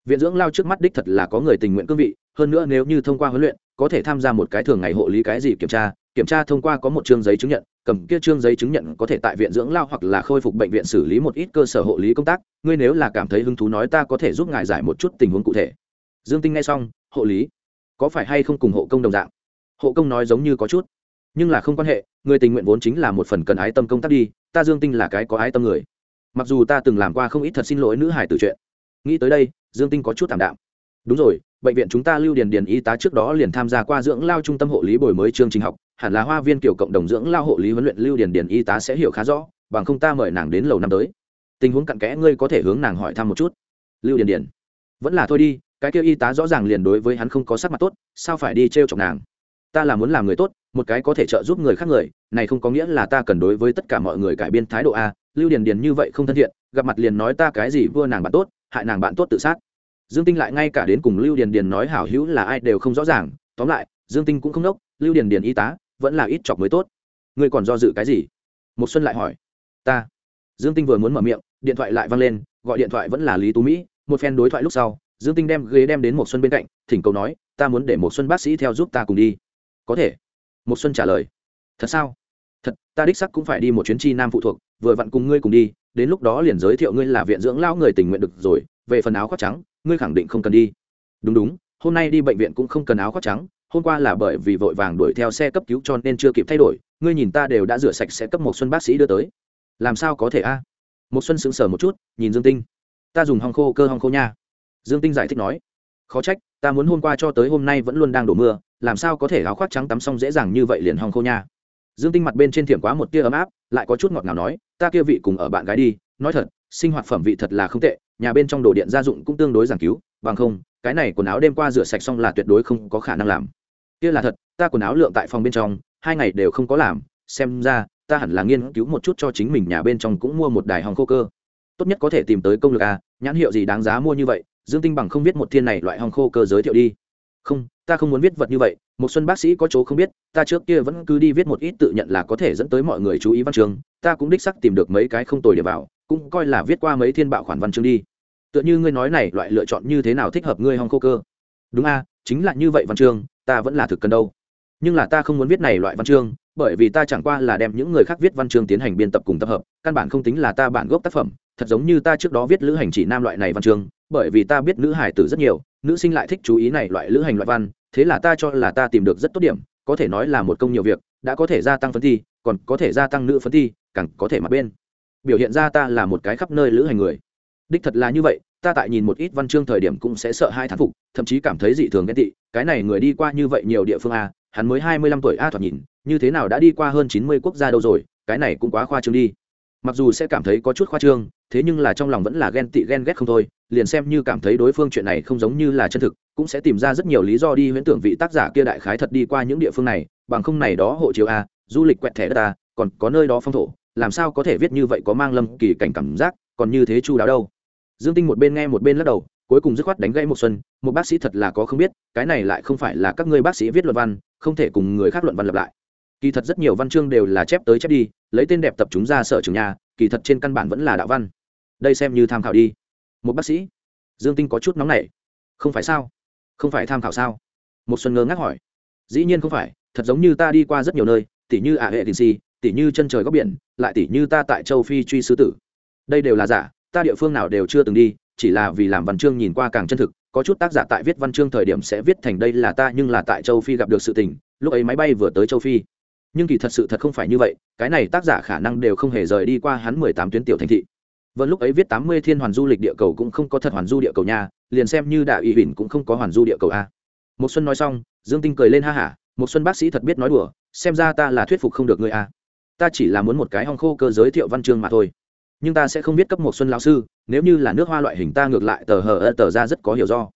Viện dưỡng lao trước mắt đích thật là có người tình nguyện cương vị, hơn nữa nếu như thông qua huấn luyện, có thể tham gia một cái thường ngày hộ lý cái gì kiểm tra kiểm tra thông qua có một chương giấy chứng nhận, cầm kia chương giấy chứng nhận có thể tại viện dưỡng lao hoặc là khôi phục bệnh viện xử lý một ít cơ sở hộ lý công tác, ngươi nếu là cảm thấy hứng thú nói ta có thể giúp ngài giải một chút tình huống cụ thể. Dương tinh nghe xong, hộ lý có phải hay không cùng hộ công đồng dạng? Hộ công nói giống như có chút, nhưng là không quan hệ, người tình nguyện vốn chính là một phần cần ái tâm công tác đi, ta dương tinh là cái có ái tâm người. Mặc dù ta từng làm qua không ít thật xin lỗi nữ hải tử chuyện, nghĩ tới đây, dương tinh có chút thảm đạm. Đúng rồi, bệnh viện chúng ta lưu điền điền y tá trước đó liền tham gia qua dưỡng lao trung tâm hộ lý bồi mới chương trình học, hẳn là hoa viên kiểu cộng đồng dưỡng lao hộ lý huấn luyện lưu điền điền y tá sẽ hiểu khá rõ, bằng không ta mời nàng đến lầu năm tới. Tình huống cặn kẽ, ngươi có thể hướng nàng hỏi thăm một chút. Lưu điền điền, vẫn là thôi đi cái kia y tá rõ ràng liền đối với hắn không có sắc mặt tốt, sao phải đi t r e o chọc nàng? Ta là muốn làm người tốt, một cái có thể trợ giúp người khác người, này không có nghĩa là ta cần đối với tất cả mọi người cải biên thái độ a, lưu điền điền như vậy không thân thiện, gặp mặt liền nói ta cái gì vua nàng bạn tốt, hại nàng bạn tốt tự sát. Dương tinh lại ngay cả đến cùng lưu điền điền nói hảo hữu là ai đều không rõ ràng, tóm lại, dương tinh cũng không đốc, lưu điền điền y tá, vẫn là ít chọc mới tốt. Ngươi còn do dự cái gì? Một xuân lại hỏi. Ta. Dương tinh vừa muốn mở miệng, điện thoại lại văng lên, gọi điện thoại vẫn là lý tú mỹ, một phen đối thoại lúc sau dương tinh đem ghế đem đến một xuân bên cạnh, thỉnh cầu nói, ta muốn để một xuân bác sĩ theo giúp ta cùng đi. Có thể. Một xuân trả lời, thật sao? Thật, ta đích sắc cũng phải đi một chuyến chi nam phụ thuộc, vừa vặn cùng ngươi cùng đi, đến lúc đó liền giới thiệu ngươi là viện dưỡng lão người tình nguyện được rồi, về phần áo khoác trắng, ngươi khẳng định không cần đi. Đúng đúng, hôm nay đi bệnh viện cũng không cần áo khoác trắng, hôm qua là bởi vì vội vàng đuổi theo xe cấp cứu cho nên chưa kịp thay đổi, ngươi nhìn ta đều đã rửa sạch sẽ cấp một xuân bác sĩ đưa tới. Làm sao có thể a? Một xuân sững sờ một chút, nhìn dương tinh, ta dùng hong khô cơ hong khô nha dương tinh giải thích nói, khó trách, ta muốn hôm qua cho tới hôm nay vẫn luôn đang đổ mưa, làm sao có thể áo khoác trắng tắm xong dễ dàng như vậy liền hong khô nha? Dương tinh mặt bên trên thiểm quá một tia ấm áp, lại có chút ngọt ngào nói, ta kia vị cùng ở bạn gái đi, nói thật, sinh hoạt phẩm vị thật là không tệ, nhà bên trong đồ điện gia dụng cũng tương đối giảng cứu, bằng không, cái này quần áo đêm qua rửa sạch xong là tuyệt đối không có khả năng làm. Kia là thật, ta quần áo lượng tại phòng bên trong, hai ngày đều không có làm, xem ra, ta hẳn là nghiên cứu một chút cho chính mình nhà bên trong cũng mua một đài hòng khô cơ. Tốt nhất có thể tìm tới công lực a nhãn hiệu gì đáng giá mua như vậy dương tinh bằng không biết một thiên này loại hòng khô cơ giới thiệu đi. Không, ta không muốn viết vật như vậy, một xuân bác sĩ có chỗ không biết, ta trước kia vẫn cứ đi viết một ít tự nhận là có thể dẫn tới mọi người chú ý văn chương, ta cũng đích sắc tìm được mấy cái không tồi để vào, cũng coi là viết qua mấy thiên bạo khoản văn chương đi. Tựa như ngươi nói này, loại lựa chọn như thế nào thích hợp ngươi hong khô cơ? Đúng a, chính là như vậy văn chương, ta vẫn là thực cần đâu. Nhưng là ta không muốn viết này loại văn chương, bởi vì ta chẳng qua là đem những người khác viết văn chương tiến hành biên tập cùng tập hợp, căn bản không tính là ta bản gốc tác phẩm thật giống như ta trước đó viết lữ hành chỉ nam loại này văn chương, bởi vì ta biết nữ hải tử rất nhiều, nữ sinh lại thích chú ý này loại lữ hành loại văn, thế là ta cho là ta tìm được rất tốt điểm, có thể nói là một công nhiều việc, đã có thể gia tăng phấn thi, còn có thể gia tăng nữ phấn thi, càng có thể mặt bên. Biểu hiện ra ta là một cái khắp nơi lữ hành người. Đích thật là như vậy, ta tại nhìn một ít văn chương thời điểm cũng sẽ sợ hai thán phục, thậm chí cảm thấy dị thường ghen tị, cái này người đi qua như vậy nhiều địa phương a hắn mới hai mươi lăm tuổi a thoạt nhìn, như thế nào đã đi qua hơn chín mươi quốc gia đâu rồi, cái này cũng quá khoa trương đi mặc dù sẽ cảm thấy có chút khoa trương, thế nhưng là trong lòng vẫn là ghen tị ghen ghét không thôi, liền xem như cảm thấy đối phương chuyện này không giống như là chân thực, cũng sẽ tìm ra rất nhiều lý do đi huyễn tưởng vị tác giả kia đại khái thật đi qua những địa phương này, bằng không này đó hộ chiếu a du lịch quẹt thẻ đất a còn có nơi đó phong thổ, làm sao có thể viết như vậy có mang lâm kỳ cảnh cảm giác, còn như thế chu đáo đâu. Dương tinh một bên nghe một bên lắc đầu, cuối cùng dứt khoát đánh gãy một xuân, một bác sĩ thật là có không biết, cái này lại không phải là các ngươi bác sĩ viết luận văn, không thể cùng người khác luận văn lập lại kỳ thật rất nhiều văn chương đều là chép tới chép đi, lấy tên đẹp tập chúng ra sở trường nhà, kỳ thật trên căn bản vẫn là đạo văn. Đây xem như tham khảo đi. Một bác sĩ. Dương tinh có chút nóng nảy. Không phải sao? Không phải tham khảo sao? Một xuân ngơ ngác hỏi. Dĩ nhiên không phải, thật giống như ta đi qua rất nhiều nơi, tỉ như ả hệ đình si tỉ như chân trời góc biển, lại tỉ như ta tại châu phi truy sứ tử. Đây đều là giả, ta địa phương nào đều chưa từng đi, chỉ là vì làm văn chương nhìn qua càng chân thực, có chút tác giả tại viết văn chương thời điểm sẽ viết thành đây là ta nhưng là tại châu phi gặp được sự tình, lúc ấy máy bay vừa tới châu phi nhưng kỳ thật sự thật không phải như vậy, cái này tác giả khả năng đều không hề rời đi qua hắn mười tám tuyến tiểu thành thị. Vẫn lúc ấy viết tám mươi thiên hoàn du lịch địa cầu cũng không có thật hoàn du địa cầu nha, liền xem như đạo ủy huỳnh cũng không có hoàn du địa cầu a. Một xuân nói xong, dương tinh cười lên ha hả một xuân bác sĩ thật biết nói đùa, xem ra ta là thuyết phục không được người a. Ta chỉ là muốn một cái hong khô cơ giới thiệu văn chương mà thôi. Nhưng ta sẽ không biết cấp một xuân lão sư, nếu như là nước hoa loại hình ta ngược lại tờ hờ tờ ra rất có hiểu do.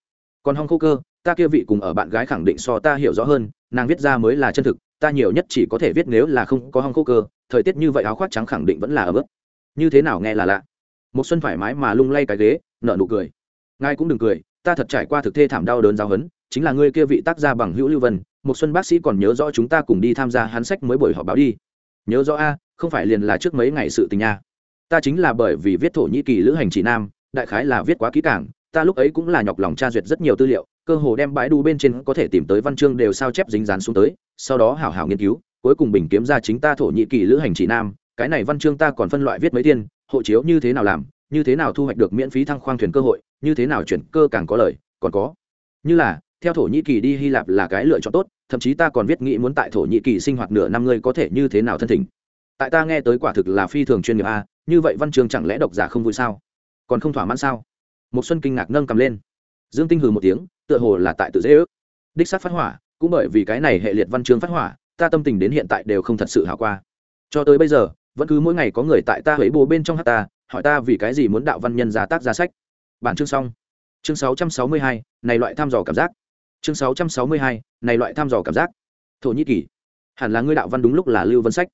Còn hong khô cơ, ta kia vị cùng ở bạn gái khẳng định so ta hiểu rõ hơn, nàng viết ra mới là chân thực ta nhiều nhất chỉ có thể viết nếu là không có hong khô cơ, thời tiết như vậy áo khoác trắng khẳng định vẫn là ở mức như thế nào nghe là lạ. Một xuân thoải mái mà lung lay cái ghế, nở nụ cười. Ngài cũng đừng cười, ta thật trải qua thực thê thảm đau đớn giáo hấn chính là ngươi kia vị tác gia bằng hữu lưu vân, một xuân bác sĩ còn nhớ rõ chúng ta cùng đi tham gia hắn sách mới buổi họp báo đi. Nhớ rõ a, không phải liền là trước mấy ngày sự tình nha. Ta chính là bởi vì viết thổ nhĩ kỳ lữ hành chỉ nam, đại khái là viết quá kỹ càng ta lúc ấy cũng là nhọc lòng tra duyệt rất nhiều tư liệu, cơ hồ đem bãi đu bên trên có thể tìm tới văn chương đều sao chép dính dán xuống tới, sau đó hảo hảo nghiên cứu, cuối cùng bình kiếm ra chính ta thổ nhĩ kỳ lữ hành chỉ nam, cái này văn chương ta còn phân loại viết mấy tiên, hộ chiếu như thế nào làm, như thế nào thu hoạch được miễn phí thăng khoang thuyền cơ hội, như thế nào chuyển cơ càng có lời, còn có. Như là, theo thổ nhĩ kỳ đi hy lạp là cái lựa chọn tốt, thậm chí ta còn viết nghĩ muốn tại thổ nhĩ kỳ sinh hoạt nửa năm ngươi có thể như thế nào thân thỉnh. Tại ta nghe tới quả thực là phi thường chuyên nghiệp a, như vậy văn chương chẳng lẽ độc giả không vui sao? Còn không thỏa mãn sao? Một xuân kinh ngạc nâng cầm lên. Dương tinh hừ một tiếng tựa hồ là tại tự dễ ước. Đích sát phát hỏa cũng bởi vì cái này hệ liệt văn chương phát hỏa ta tâm tình đến hiện tại đều không thật sự hảo qua. Cho tới bây giờ vẫn cứ mỗi ngày có người tại ta huế bù bên trong hát ta hỏi ta vì cái gì muốn đạo văn nhân ra tác ra sách. Bản chương xong. Chương 662, này loại tham dò cảm giác. Chương 662, này loại tham dò cảm giác. Thổ nhĩ kỳ. Hẳn là ngươi đạo văn đúng lúc là lưu vân sách.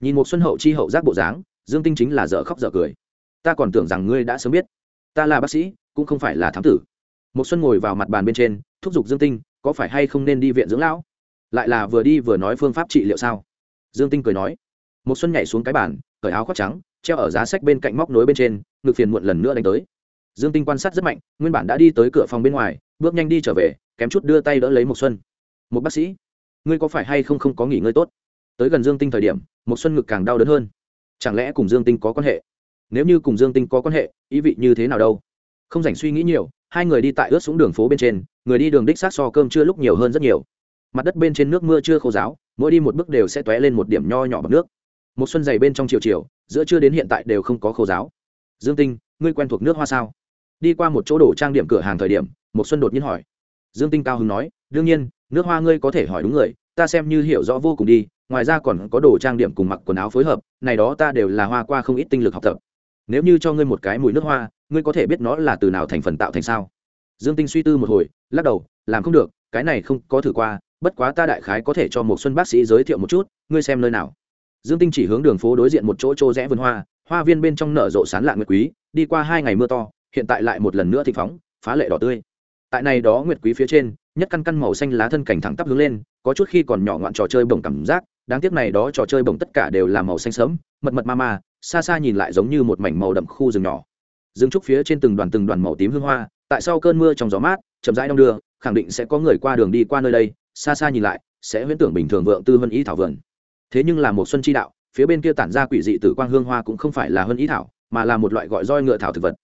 Nhìn một xuân hậu chi hậu giác bộ dáng dương tinh chính là dở khóc dở cười. Ta còn tưởng rằng ngươi đã sớm biết ta là bác sĩ, cũng không phải là thám tử. Một xuân ngồi vào mặt bàn bên trên, thúc giục dương tinh, có phải hay không nên đi viện dưỡng lão? Lại là vừa đi vừa nói phương pháp trị liệu sao? Dương tinh cười nói. Một xuân nhảy xuống cái bàn, cởi áo khoác trắng, treo ở giá sách bên cạnh móc nối bên trên, ngực phiền muộn lần nữa đánh tới. Dương tinh quan sát rất mạnh, nguyên bản đã đi tới cửa phòng bên ngoài, bước nhanh đi trở về, kém chút đưa tay đỡ lấy một xuân. Một bác sĩ, ngươi có phải hay không không có nghỉ ngơi tốt? Tới gần dương tinh thời điểm một xuân ngực càng đau đớn hơn. Chẳng lẽ cùng dương tinh có quan hệ? Nếu như cùng dương tinh có quan hệ, ý vị như thế nào đâu? Không dành suy nghĩ nhiều, hai người đi tại ướt xuống đường phố bên trên, người đi đường đích sát so cơm chưa lúc nhiều hơn rất nhiều. Mặt đất bên trên nước mưa chưa khô giáo mỗi đi một bước đều sẽ t lên một điểm nho nhỏ bằng nước. Một xuân dày bên trong chiều chiều, giữa trưa đến hiện tại đều không có khô giáo dương tinh, ngươi quen thuộc nước hoa sao? Đi qua một chỗ đổ trang điểm cửa hàng thời điểm một xuân đột nhiên hỏi. Dương tinh cao hứng nói, đương nhiên, nước hoa ngươi có thể hỏi đúng người, ta xem như hiểu rõ vô cùng đi, ngoài ra còn có đồ trang điểm cùng mặc quần áo phối hợp, này đó ta đều là hoa qua không ít tinh lực học tập nếu như cho ngươi một cái mùi nước hoa, ngươi có thể biết nó là từ nào thành phần tạo thành sao? Dương tinh suy tư một hồi, lắc đầu, làm không được, cái này không có thử qua, bất quá ta đại khái có thể cho một xuân bác sĩ giới thiệu một chút, ngươi xem nơi nào. Dương tinh chỉ hướng đường phố đối diện một chỗ chỗ rẽ vườn hoa hoa viên bên trong nở rộ sán lạ nguyệt quý, đi qua hai ngày mưa to, hiện tại lại một lần nữa thịnh phóng, phá lệ đỏ tươi. Tại này đó nguyệt quý phía trên, nhất căn căn màu xanh lá thân cảnh thẳng tắp hướng lên, có chút khi còn nhỏ ngoạn trò chơi bổng cảm giác đáng tiếc này đó trò chơi bổng tất cả đều là màu xanh sớm mật mật ma ma, xa xa nhìn lại giống như một mảnh màu đậm khu rừng nhỏ. Rừng trúc phía trên từng đoàn từng đoàn màu tím hương hoa, tại sau cơn mưa trong gió mát, chậm rãi đong đưa, khẳng định sẽ có người qua đường đi qua nơi đây, xa xa nhìn lại, sẽ huyễn tưởng bình thường vượng tư vân ý thảo vườn. Thế nhưng là một xuân chi đạo, phía bên kia tản ra quỷ dị tử quang hương hoa cũng không phải là hơn ý thảo, mà là một loại gọi roi ngựa thảo thực vật.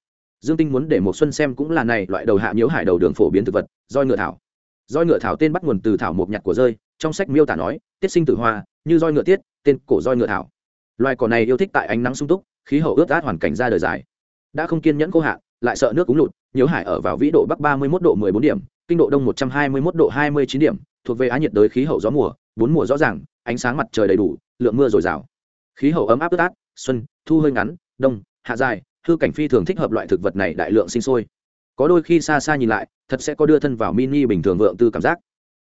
Dương tinh muốn để một xuân xem cũng là này loại đầu hạ nhiễu hải đầu đường phổ biến thực vật, roi ngựa thảo. Roi ngựa thảo tên bắt nguồn từ thảo mộc nhặt của rơi, trong sách miêu tả nói, tiết sinh tử hoa như roi ngựa tiết, tên cổ roi ngựa thảo. Loài cỏ này yêu thích tại ánh nắng sung túc, khí hậu ướt át hoàn cảnh ra đời dài. Đã không kiên nhẫn cô hạn, lại sợ nước cúng lụt nhiễu hải ở vào vĩ độ bắc ba mươi một độ mười bốn điểm, kinh độ đông một trăm hai mươi một độ hai mươi chín điểm, thuộc về á nhiệt đới khí hậu gió mùa, bốn mùa rõ ràng, ánh sáng mặt trời đầy đủ, lượng mưa dồi dào. Khí hậu ấm áp ướt át, xuân, thu hơi ngắn, đông, hạ dài, hư cảnh phi thường thích hợp loại thực vật này đại lượng sinh sôi. Có đôi khi xa xa nhìn lại, thật sẽ có đưa thân vào mini bình thường vượng tư cảm giác.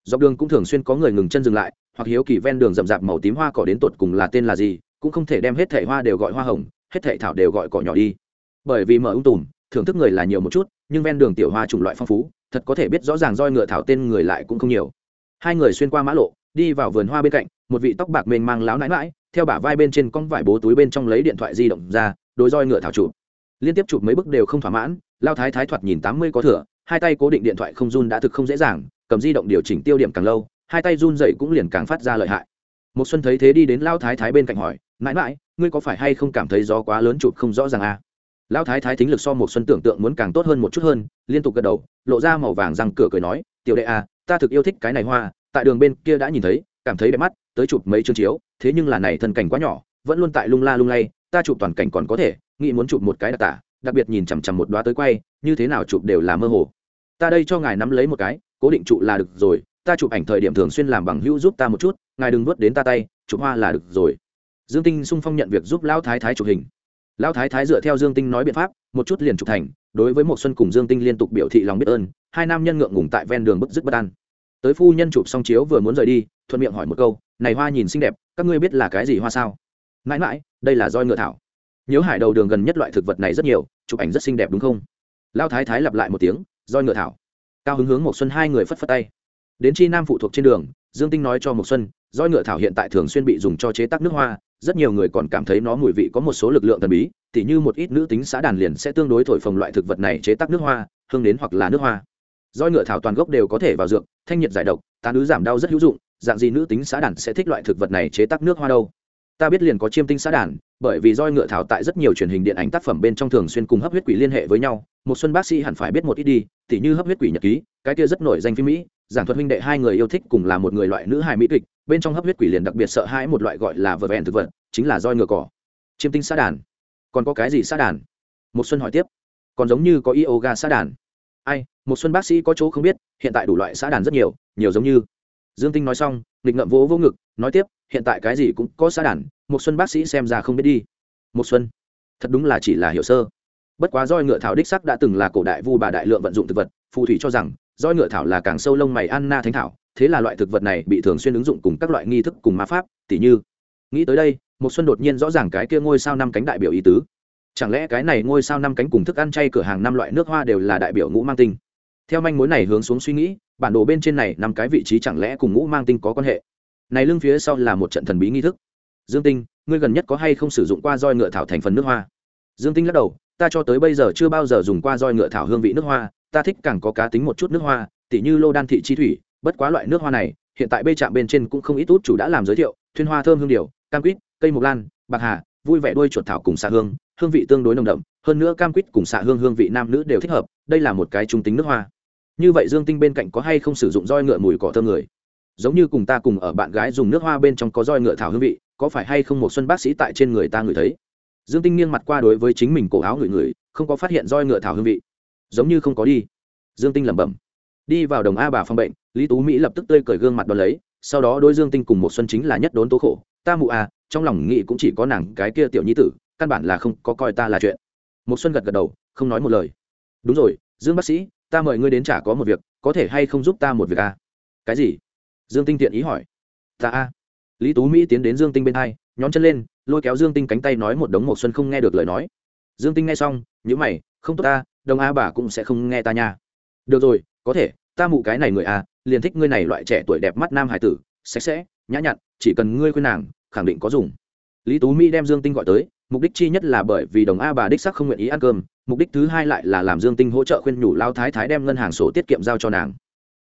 Dọc đường cũng thường xuyên có người ngừng chân dừng lại hoặc hiếu kỳ ven đường rậm rạp màu tím hoa cỏ đến tột cùng là tên là gì, cũng không thể đem hết thảy hoa đều gọi hoa hồng, hết thảy thảo đều gọi cỏ nhỏ đi. Bởi vì mở ung tùm, thưởng thức người là nhiều một chút, nhưng ven đường tiểu hoa chủng loại phong phú, thật có thể biết rõ ràng roi ngựa thảo tên người lại cũng không nhiều. Hai người xuyên qua mã lộ, đi vào vườn hoa bên cạnh, một vị tóc bạc mênh mang láo nãi mãi theo bả vai bên trên con vải bố túi bên trong lấy điện thoại di động ra, đối roi ngựa thảo chụp. Liên tiếp chụp mấy bức đều không thỏa mãn lao thái thái thoạt nhìn tám mươi có thừa, hai tay cố định điện thoại không run đã thực không dễ dàng, cầm di động điều chỉnh tiêu điểm càng lâu hai tay run dậy cũng liền càng phát ra lợi hại một xuân thấy thế đi đến lao thái thái bên cạnh hỏi, mãi mãi, ngươi có phải hay không cảm thấy gió quá lớn chụp không rõ ràng à? lao thái thái thính lực so một xuân tưởng tượng muốn càng tốt hơn một chút hơn, liên tục gật đầu, lộ ra màu vàng răng cửa cười nói, tiểu đệ à ta thực yêu thích cái này hoa, tại đường bên kia đã nhìn thấy, cảm thấy đẹp mắt, tới chụp mấy chương chiếu, thế nhưng là này thân cảnh quá nhỏ, vẫn luôn tại lung la lung lay, ta chụp toàn cảnh còn có thể, nghĩ muốn chụp một cái đặc tả, đặc biệt nhìn chằm chằm một đóa tới quay, như thế nào chụp đều là mơ hồ ta đây cho ngài nắm lấy một cái, cố định trụ là được rồi ta chụp ảnh thời điểm thường xuyên làm bằng hữu giúp ta một chút, ngài đừng vớt đến ta tay, chụp hoa là được rồi. Dương tinh sung phong nhận việc giúp lão thái thái chụp hình. Lão thái thái dựa theo dương tinh nói biện pháp, một chút liền chụp thành, đối với một xuân cùng dương tinh liên tục biểu thị lòng biết ơn, hai nam nhân ngượng ngùng tại ven đường bức dứt bất an. Tới phu nhân chụp xong chiếu vừa muốn rời đi, thuận miệng hỏi một câu, này hoa nhìn xinh đẹp, các ngươi biết là cái gì hoa sao? Mãi mãi, đây là roi ngựa thảo. Nhớ hải đầu đường gần nhất loại thực vật này rất nhiều, chụp ảnh rất xinh đẹp đúng không? Lão thái thái lặp lại một tiếng, roi ngựa thảo. Cao hứng hướng một xuân hai người phất phất tay đến chi nam phụ thuộc trên đường, dương tinh nói cho một xuân, roi ngựa thảo hiện tại thường xuyên bị dùng cho chế tác nước hoa, rất nhiều người còn cảm thấy nó mùi vị có một số lực lượng thần bí, tỉ như một ít nữ tính xã đàn liền sẽ tương đối thổi phồng loại thực vật này chế tác nước hoa, hương đến hoặc là nước hoa. Roi ngựa thảo toàn gốc đều có thể vào dược, thanh nhiệt giải độc, tán ứ giảm đau rất hữu dụng, dạng gì nữ tính xã đàn sẽ thích loại thực vật này chế tác nước hoa đâu? Ta biết liền có chiêm tinh xã đàn, bởi vì roi ngựa thảo tại rất nhiều truyền hình điện ảnh tác phẩm bên trong thường xuyên cùng hấp huyết quỷ liên hệ với nhau một xuân bác sĩ hẳn phải biết một ít đi, tỉ như hấp huyết quỷ nhật ký, cái kia rất nổi danh phim mỹ giảng thuật huynh đệ hai người yêu thích cùng là một người loại nữ hài mỹ kịch, bên trong hấp huyết quỷ liền đặc biệt sợ hãi một loại gọi là vợ vẹn thực vật, chính là roi ngựa cỏ. Chiêm tinh xã đàn. Còn có cái gì xã đàn? Một xuân hỏi tiếp. Còn giống như có yoga xã đàn. Ai một xuân bác sĩ có chỗ không biết, hiện tại đủ loại xã đàn rất nhiều nhiều giống như. Dương tinh nói xong, nghịch ngậm vỗ vô ngực, nói tiếp, hiện tại cái gì cũng có xã đàn một xuân bác sĩ xem ra không biết đi. Một xuân, thật đúng là chỉ là hiểu sơ. Bất quá roi ngựa thảo đích sắc đã từng là cổ đại vu bà đại lượng vận dụng thực vật, phù thủy cho rằng roi ngựa thảo là càng sâu lông mày anna thánh thảo, thế là loại thực vật này bị thường xuyên ứng dụng cùng các loại nghi thức cùng ma pháp, tỉ như, nghĩ tới đây một xuân đột nhiên rõ ràng cái kia ngôi sao năm cánh đại biểu ý tứ. Chẳng lẽ cái này ngôi sao năm cánh cùng thức ăn chay cửa hàng năm loại nước hoa đều là đại biểu ngũ mang tinh? Theo manh mối này hướng xuống suy nghĩ, bản đồ bên trên này năm cái vị trí chẳng lẽ cùng ngũ mang tinh có quan hệ? Này lưng phía sau là một trận thần bí nghi thức. Dương tinh, ngươi gần nhất có hay không sử dụng qua roi ngựa thảo thành phần nước hoa? Dương tinh lắc đầu ta cho tới bây giờ chưa bao giờ dùng qua roi ngựa thảo hương vị nước hoa, ta thích càng có cá tính một chút nước hoa, tỉ như lô đan thị chi thủy, bất quá loại nước hoa này, hiện tại bê trạm bên trên cũng không ít út chủ đã làm giới thiệu, thuyên hoa thơm hương điều, cam quýt, cây mộc lan, bạc hà, vui vẻ đuôi chuột thảo cùng xạ hương hương vị tương đối nồng đậm, hơn nữa cam quýt cùng xạ hương hương vị nam nữ đều thích hợp, đây là một cái trung tính nước hoa. Như vậy dương tinh bên cạnh có hay không sử dụng roi ngựa mùi cỏ thơm người? Giống như cùng ta cùng ở bạn gái dùng nước hoa bên trong có roi ngựa thảo hương vị, có phải hay không một xuân bác sĩ tại trên người ta ngửi thấy? Dương tinh nghiêng mặt qua đối với chính mình cổ áo ngửi ngửi, không có phát hiện roi ngựa thảo hương vị. Giống như không có đi. Dương tinh lẩm bẩm. Đi vào đồng a bà phòng bệnh, lý tú mỹ lập tức tươi cởi gương mặt đ lấy, sau đó đôi dương tinh cùng một xuân chính là nhất đốn tố khổ. Ta mụ à trong lòng nghĩ cũng chỉ có nàng cái kia tiểu nhi tử, căn bản là không có coi ta là chuyện. Một xuân gật gật đầu, không nói một lời. Đúng rồi, dương bác sĩ, ta mời ngươi đến trả có một việc, có thể hay không giúp ta một việc à? cái gì? Dương tinh tiện ý hỏi. Ta a. Lý tú mỹ tiến đến dương tinh bên hai, nhón chân lên lôi kéo dương tinh cánh tay nói một đống một xuân không nghe được lời nói. Dương tinh nghe xong nhữ mày, không tốt ta đồng a bà cũng sẽ không nghe ta nha. Được rồi, có thể, ta mụ cái này người a, liền thích ngươi này loại trẻ tuổi đẹp mắt nam hải tử, sạch sẽ, nhã nhặn, chỉ cần ngươi khuyên nàng, khẳng định có dùng. Lý tú mỹ đem dương tinh gọi tới, mục đích chi nhất là bởi vì đồng a bà đích sắc không nguyện ý ăn cơm, mục đích thứ hai lại là làm dương tinh hỗ trợ khuyên nhủ lao thái thái đem ngân hàng sổ tiết kiệm giao cho nàng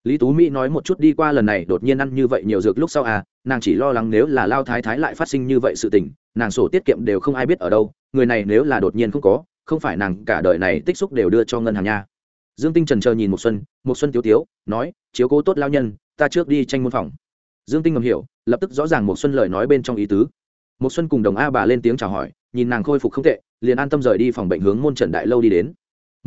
lý tú mỹ nói một chút đi qua lần này đột nhiên ăn như vậy nhiều dược lúc sau à nàng chỉ lo lắng nếu là lao thái thái lại phát sinh như vậy sự tình, nàng sổ tiết kiệm đều không ai biết ở đâu, người này nếu là đột nhiên không có, không phải nàng cả đời này tích xúc đều đưa cho ngân hàng nha. Dương tinh trần chờ nhìn một xuân một xuân tiếu tiếu, nói, chiếu cố tốt lao nhân, ta trước đi tranh môn phòng. Dương tinh ngầm hiểu, lập tức rõ ràng một xuân lời nói bên trong ý tứ. Một xuân cùng đồng a bà lên tiếng chào hỏi, nhìn nàng khôi phục không tệ, liền an tâm rời đi phòng bệnh hướng môn trần đại lâu đi đến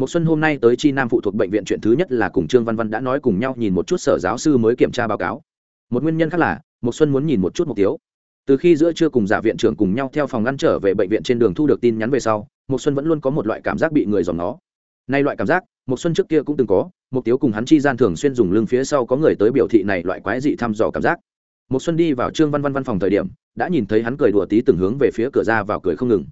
một xuân hôm nay tới chi nam phụ thuộc bệnh viện chuyện thứ nhất là cùng trương văn văn đã nói cùng nhau nhìn một chút sở giáo sư mới kiểm tra báo cáo. Một nguyên nhân khác là một xuân muốn nhìn một chút mục tiêu từ khi giữa trưa cùng giả viện trưởng cùng nhau theo phòng ngăn trở về bệnh viện trên đường thu được tin nhắn về sau một xuân vẫn luôn có một loại cảm giác bị người dòm nó nay loại cảm giác một xuân trước kia cũng từng có một tiếu cùng hắn chi gian thường xuyên dùng lưng phía sau có người tới biểu thị này loại quái dị thăm dò cảm giác. Một xuân đi vào trương văn văn văn phòng thời điểm, đã nhìn thấy hắn cười đùa tí từng hướng về phía cửa ra vào cười không ngừng.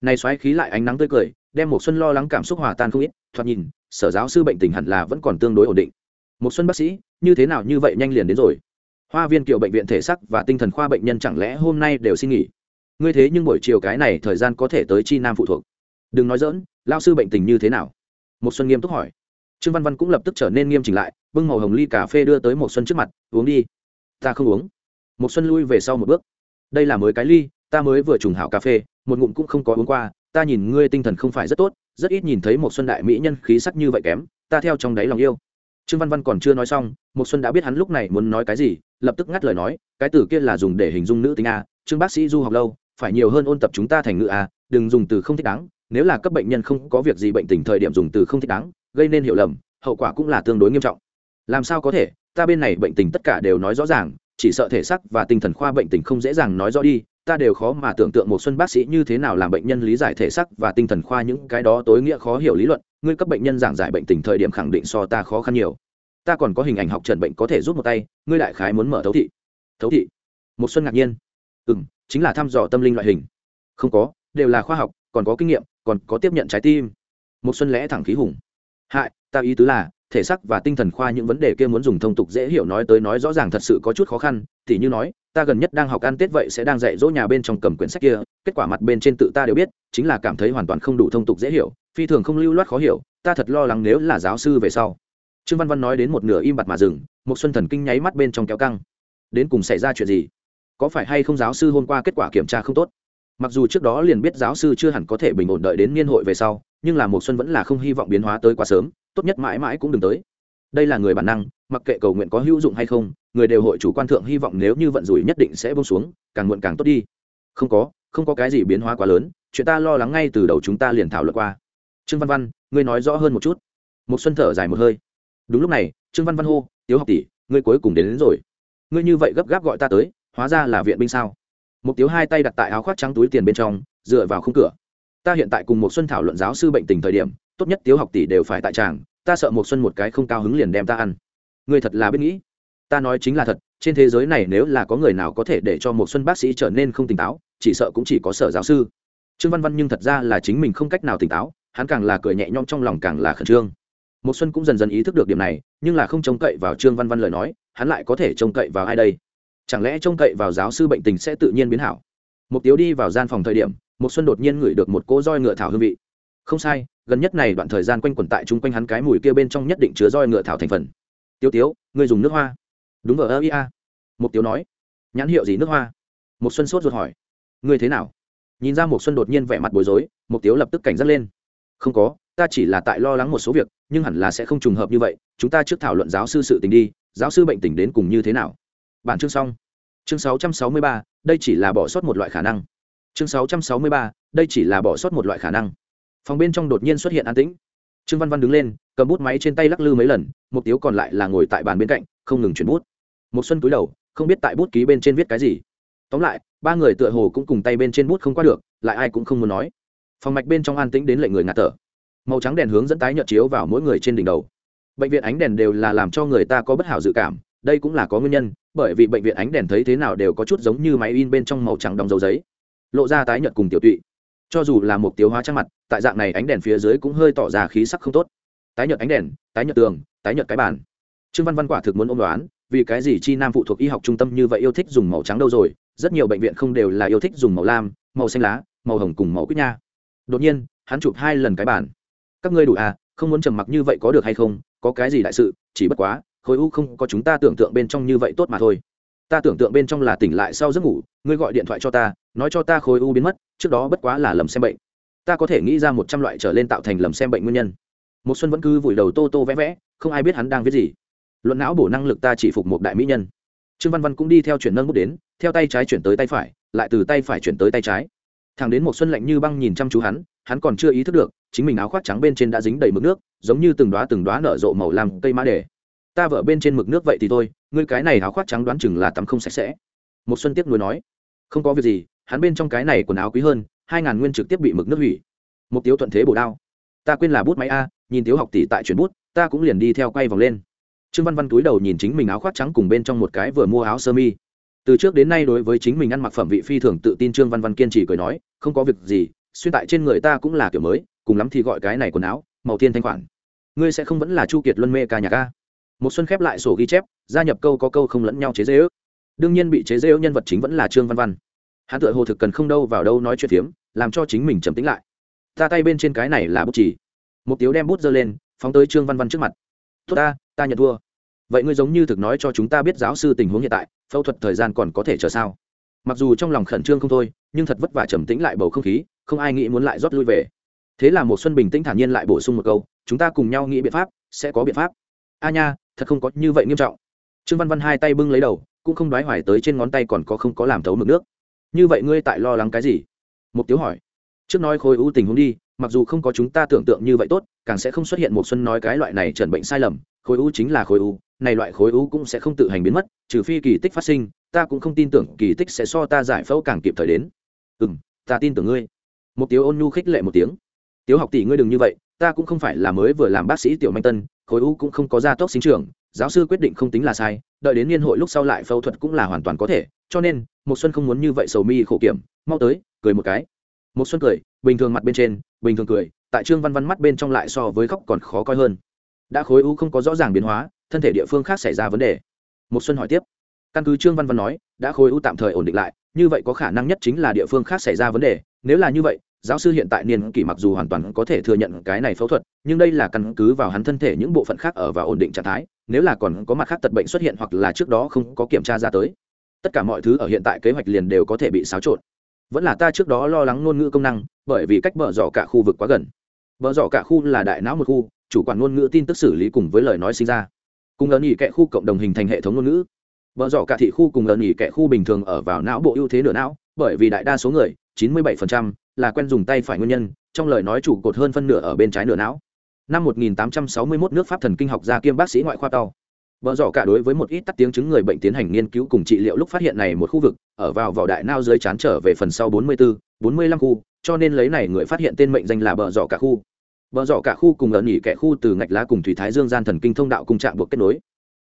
Này xoáy khí lại ánh nắng tươi cười đem một xuân lo lắng cảm xúc hòa tan không ít, thoạt nhìn, sở giáo sư bệnh tình hẳn là vẫn còn tương đối ổn định. Một xuân bác sĩ, như thế nào như vậy nhanh liền đến rồi? Hoa viên kiểu bệnh viện thể sắc và tinh thần khoa bệnh nhân chẳng lẽ hôm nay đều xin nghỉ? Ngươi thế nhưng buổi chiều cái này thời gian có thể tới chi nam phụ thuộc. Đừng nói dỡn lao sư bệnh tình như thế nào? Một xuân nghiêm túc hỏi. Trương văn văn cũng lập tức trở nên nghiêm chỉnh lại, bưng màu hồng ly cà phê đưa tới một xuân trước mặt, uống đi. Ta không uống. Một xuân lui về sau một bước. Đây là mới cái ly, ta mới vừa trùng hảo cà phê, một ngụm cũng không có uống qua ta nhìn ngươi tinh thần không phải rất tốt, rất ít nhìn thấy một xuân đại mỹ nhân khí sắc như vậy kém, ta theo trong đáy lòng yêu. Trương văn văn còn chưa nói xong một xuân đã biết hắn lúc này muốn nói cái gì, lập tức ngắt lời nói, cái từ kia là dùng để hình dung nữ tính a, trương bác sĩ du học lâu, phải nhiều hơn ôn tập chúng ta thành ngữ a, đừng dùng từ không thích đáng, nếu là cấp bệnh nhân không có việc gì bệnh tình thời điểm dùng từ không thích đáng, gây nên hiểu lầm, hậu quả cũng là tương đối nghiêm trọng. Làm sao có thể, ta bên này bệnh tình tất cả đều nói rõ ràng, chỉ sợ thể xác và tinh thần khoa bệnh tình không dễ dàng nói rõ đi ta đều khó mà tưởng tượng một xuân bác sĩ như thế nào làm bệnh nhân lý giải thể xác và tinh thần khoa những cái đó tối nghĩa khó hiểu lý luận. Ngươi cấp bệnh nhân giảng giải bệnh tình thời điểm khẳng định so ta khó khăn nhiều. Ta còn có hình ảnh học trần bệnh có thể giúp một tay, ngươi đại khái muốn mở thấu thị. Thấu thị? Một xuân ngạc nhiên. Ừ chính là thăm dò tâm linh loại hình. Không có, đều là khoa học, còn có kinh nghiệm, còn có tiếp nhận trái tim. Một xuân lẽ thẳng khí hùng. Hại, ta ý tứ là thể xác và tinh thần khoa những vấn đề kia muốn dùng thông tục dễ hiểu nói tới nói rõ ràng thật sự có chút khó khăn thì như nói, ta gần nhất đang học ăn tết vậy sẽ đang dạy dỗ nhà bên trong cầm quyển sách kia, kết quả mặt bên trên tự ta đều biết, chính là cảm thấy hoàn toàn không đủ thông tục dễ hiểu, phi thường không lưu loát khó hiểu, ta thật lo lắng nếu là giáo sư về sau. Trương văn văn nói đến một nửa im bặt mà dừng, một xuân thần kinh nháy mắt bên trong kéo căng. Đến cùng xảy ra chuyện gì? Có phải hay không giáo sư hôm qua kết quả kiểm tra không tốt? Mặc dù trước đó liền biết giáo sư chưa hẳn có thể bình ổn đợi đến niên hội về sau, nhưng là một xuân vẫn là không hy vọng biến hóa tới quá sớm tốt nhất mãi mãi cũng đừng tới. Đây là người bản năng mặc kệ cầu nguyện có hữu dụng hay không người đều hội chủ quan thượng hy vọng nếu như vận rủi nhất định sẽ bông xuống càng muộn càng tốt đi. Không có không có cái gì biến hóa quá lớn chuyện ta lo lắng ngay từ đầu chúng ta liền thảo luận qua. Trương văn văn ngươi nói rõ hơn một chút. Một xuân thở dài một hơi. Đúng lúc này trương văn văn hô tiếu học tỷ ngươi cuối cùng đến, đến rồi. Ngươi như vậy gấp gáp gọi ta tới hóa ra là viện binh sao? Một tiếu hai tay đặt tại áo khoác trắng túi tiền bên trong dựa vào khung cửa. Ta hiện tại cùng một xuân thảo luận giáo sư bệnh tình thời điểm tốt nhất tiếu học tỷ đều phải tại tràng, ta sợ một xuân một cái không cao hứng liền đem ta ăn. Người thật là biết nghĩ. Ta nói chính là thật, trên thế giới này nếu là có người nào có thể để cho một xuân bác sĩ trở nên không tỉnh táo, chỉ sợ cũng chỉ có sở giáo sư. Trương văn văn nhưng thật ra là chính mình không cách nào tỉnh táo, hắn càng là cười nhẹ nhõm trong lòng càng là khẩn trương. Một xuân cũng dần dần ý thức được điểm này, nhưng là không trông cậy vào trương văn văn lời nói, hắn lại có thể trông cậy vào ai đây? Chẳng lẽ trông cậy vào giáo sư bệnh tình sẽ tự nhiên biến hảo? Một tiếu đi vào gian phòng thời điểm một xuân đột nhiên ngửi được một cỗ roi ngựa thảo hương vị không sai gần nhất này đoạn thời gian quanh quẩn tại chung quanh hắn cái mùi kia bên trong nhất định chứa roi ngựa thảo thành phần. Tiêu tiếu ngươi dùng nước hoa. Đúng vờ ơ ia. Một Tiêu nói. Nhãn hiệu gì nước hoa? Một xuân sốt ruột hỏi. Ngươi thế nào? Nhìn ra một xuân đột nhiên vẻ mặt bối rối một Tiêu lập tức cảnh giác lên. Không có ta chỉ là tại lo lắng một số việc nhưng hẳn là sẽ không trùng hợp như vậy. Chúng ta trước thảo luận giáo sư sự tình đi giáo sư bệnh tình đến cùng như thế nào? Bản chương xong. Chương 663, đây chỉ là bỏ sót một loại khả năng. Chương 663, đây chỉ là bỏ sót một loại khả năng phòng bên trong đột nhiên xuất hiện an tĩnh. Trương văn văn đứng lên, cầm bút máy trên tay lắc lư mấy lần, mục tiêu còn lại là ngồi tại bàn bên cạnh, không ngừng chuyển bút. Một xuân cúi đầu, không biết tại bút ký bên trên viết cái gì. Tóm lại, ba người tựa hồ cũng cùng tay bên trên bút không qua được, lại ai cũng không muốn nói. Phòng mạch bên trong an tĩnh đến lệnh người ngạt thở. Màu trắng đèn hướng dẫn tái nhợt chiếu vào mỗi người trên đỉnh đầu. Bệnh viện ánh đèn đều là làm cho người ta có bất hảo dự cảm, đây cũng là có nguyên nhân, bởi vì bệnh viện ánh đèn thấy thế nào đều có chút giống như máy in bên trong màu trắng đóng dấu giấy. Lộ ra tái nhợt cùng tiểu tụy cho dù là một tiêu hóa trang mặt, tại dạng này ánh đèn phía dưới cũng hơi tỏ ra khí sắc không tốt. Tái nhợt ánh đèn, tái nhợt tường, tái nhợt cái bàn. Trương văn văn quả thực muốn ôm đoán, vì cái gì chi nam phụ thuộc y học trung tâm như vậy yêu thích dùng màu trắng đâu rồi, rất nhiều bệnh viện không đều là yêu thích dùng màu lam, màu xanh lá, màu hồng cùng màu quýt nha. Đột nhiên, hắn chụp hai lần cái bàn. Các ngươi đủ à không muốn trầm mặc như vậy có được hay không, có cái gì đại sự, chỉ bất quá, khối u không có chúng ta tưởng tượng bên trong như vậy tốt mà thôi ta tưởng tượng bên trong là tỉnh lại sau giấc ngủ, ngươi gọi điện thoại cho ta, nói cho ta khối u biến mất, trước đó bất quá là lầm xem bệnh. Ta có thể nghĩ ra một trăm loại trở lên tạo thành lầm xem bệnh nguyên nhân. Một xuân vẫn cứ vùi đầu tô tô vẽ vẽ, không ai biết hắn đang viết gì. Luận não bổ năng lực ta chỉ phục một đại mỹ nhân. Trương văn văn cũng đi theo chuyển nâng bút đến, theo tay trái chuyển tới tay phải, lại từ tay phải chuyển tới tay trái. Thằng đến một xuân lạnh như băng nhìn chăm chú hắn hắn còn chưa ý thức được, chính mình áo khoác trắng bên trên đã dính đầy mực nước, giống như từng đóa từng đóa nở rộ màu làm cây mã đề ta vợ bên trên mực nước vậy thì thôi, ngươi cái này áo khoác trắng đoán chừng là tắm không sạch sẽ. Một xuân tiếc nuối nói, không có việc gì, hắn bên trong cái này quần áo quý hơn, hai ngàn nguyên trực tiếp bị mực nước hủy. Một tiếu thuận thế bổ đao, ta quên là bút máy a, nhìn tiếu học tỷ tại chuyển bút, ta cũng liền đi theo quay vòng lên. Trương văn văn túi đầu nhìn chính mình áo khoác trắng cùng bên trong một cái vừa mua áo sơ mi. Từ trước đến nay đối với chính mình ăn mặc phẩm vị phi thường tự tin trương văn văn kiên trì cười nói, không có việc gì, xuyên tại trên người ta cũng là kiểu mới, cùng lắm thì gọi cái này quần áo, màu tiên thanh khoản. Ngươi sẽ không vẫn là chu kiệt luân mê ca nhạc ca một xuân khép lại sổ ghi chép, gia nhập câu có câu không lẫn nhau chế dễ ước. Đương nhiên bị chế dễ ước nhân vật chính vẫn là trương văn văn. Hắn tự hồ thực cần không đâu vào đâu nói chuyện phiếm, làm cho chính mình trầm tĩnh lại. Ta tay bên trên cái này là bút chỉ một tiếu đem bút giơ lên, phóng tới trương văn văn trước mặt. Tốt ta ta nhận thua. Vậy ngươi giống như thực nói cho chúng ta biết giáo sư tình huống hiện tại, phẫu thuật thời gian còn có thể chờ sao? Mặc dù trong lòng khẩn trương không thôi, nhưng thật vất vả trầm tĩnh lại bầu không khí, không ai nghĩ muốn lại rót lui về. Thế là một xuân bình tĩnh thản nhiên lại bổ sung một câu, chúng ta cùng nhau nghĩ biện pháp, sẽ có biện pháp. A nha thật không có như vậy nghiêm trọng. Trương văn văn hai tay bưng lấy đầu, cũng không đoái hoài tới trên ngón tay còn có không có làm thấu mực nước. Như vậy ngươi tại lo lắng cái gì? Mục tiếu hỏi. Trước nói khối ưu tình huống đi, mặc dù không có chúng ta tưởng tượng như vậy tốt, càng sẽ không xuất hiện một xuân nói cái loại này trần bệnh sai lầm, khối u chính là khối u này loại khối u cũng sẽ không tự hành biến mất, trừ phi kỳ tích phát sinh, ta cũng không tin tưởng kỳ tích sẽ so ta giải phẫu càng kịp thời đến. Ừ m ta tin tưởng ngươi. Một tiếu ôn nhu khích lệ một tiếng. Tiếu học tỷ ngươi đừng như vậy ta cũng không phải là mới vừa làm bác sĩ tiểu manh tân, khối u cũng không có gia tốc sinh trưởng, giáo sư quyết định không tính là sai, đợi đến niên hội lúc sau lại phẫu thuật cũng là hoàn toàn có thể, cho nên một xuân không muốn như vậy sầu mi khổ kiểm, mau tới, cười một cái. Một xuân cười, bình thường mặt bên trên, bình thường cười, tại trương văn văn mắt bên trong lại so với khóc còn khó coi hơn. Đã khối u không có rõ ràng biến hóa, thân thể địa phương khác xảy ra vấn đề. Một xuân hỏi tiếp. Căn cứ trương văn văn nói, đã khối u tạm thời ổn định lại, như vậy có khả năng nhất chính là địa phương khác xảy ra vấn đề, nếu là như vậy giáo sư hiện tại niên kỷ mặc dù hoàn toàn có thể thừa nhận cái này phẫu thuật nhưng đây là căn cứ vào hắn thân thể những bộ phận khác ở và ổn định trạng thái nếu là còn có mặt khác tật bệnh xuất hiện hoặc là trước đó không có kiểm tra ra tới tất cả mọi thứ ở hiện tại kế hoạch liền đều có thể bị xáo trộn. Vẫn là ta trước đó lo lắng ngôn ngữ công năng bởi vì cách bờ dọ cả khu vực quá gần. Bờ dọ cả khu là đại não một khu chủ quản ngôn ngữ tin tức xử lý cùng với lời nói sinh ra. Cùng ơn nhị kệ khu cộng đồng hình thành hệ thống ngôn ngữ. Bờ dọ cả thị khu cùng ơn nhị kệ khu bình thường ở vào não bộ ưu thế nửa não bởi vì đại đa số người 97%, là quen dùng tay phải nguyên nhân trong lời nói chủ cột hơn phân nửa ở bên trái nửa não. Năm 1861 nước pháp thần kinh học gia kiêm bác sĩ ngoại khoa tàu. Bờ dọ cả đối với một ít tắt tiếng chứng người bệnh tiến hành nghiên cứu cùng trị liệu lúc phát hiện này một khu vực ở vào vỏ đại não dưới chán trở về phần sau 44, 45 khu, cho nên lấy này người phát hiện tên mệnh danh là bờ dọ cả khu. Bờ dọ cả khu cùng ẩn nghỉ kẻ khu từ ngạch lá cùng thủy thái dương gian thần kinh thông đạo cùng trạng buộc kết nối.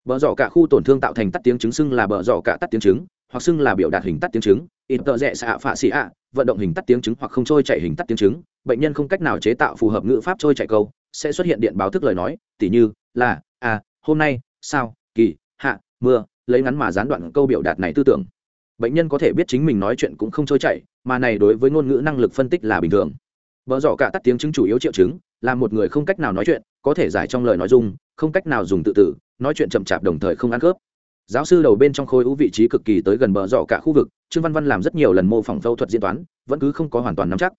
Bờ dọ cả khu tổn thương tạo thành tắt tiếng chứng xưng là bờ dọ cả tắt tiếng chứng hoặc xưng là biểu đạt hình tắt tiếng chứng ít tợ rẽ xạ phạ xị ạ, vận động hình tắt tiếng chứng hoặc không trôi chạy hình tắt tiếng chứng, bệnh nhân không cách nào chế tạo phù hợp ngữ pháp trôi chạy câu, sẽ xuất hiện điện báo thức lời nói, tỉ như là à hôm nay, sao, kỳ, hạ, mưa, lấy ngắn mà gián đoạn câu biểu đạt này tư tưởng. Bệnh nhân có thể biết chính mình nói chuyện cũng không trôi chảy mà này đối với ngôn ngữ năng lực phân tích là bình thường. Vợ dọ cả tắt tiếng chứng chủ yếu triệu chứng, là một người không cách nào nói chuyện, có thể giải trong lời nói dung, không cách nào dùng tự tử, nói chuyện chậm chạp đồng thời không ăn khớp giáo sư đầu bên trong khối u vị trí cực kỳ tới gần bờ dọ cả khu vực, trương văn văn làm rất nhiều lần mô phỏng phẫu thuật diễn toán, vẫn cứ không có hoàn toàn nắm chắc.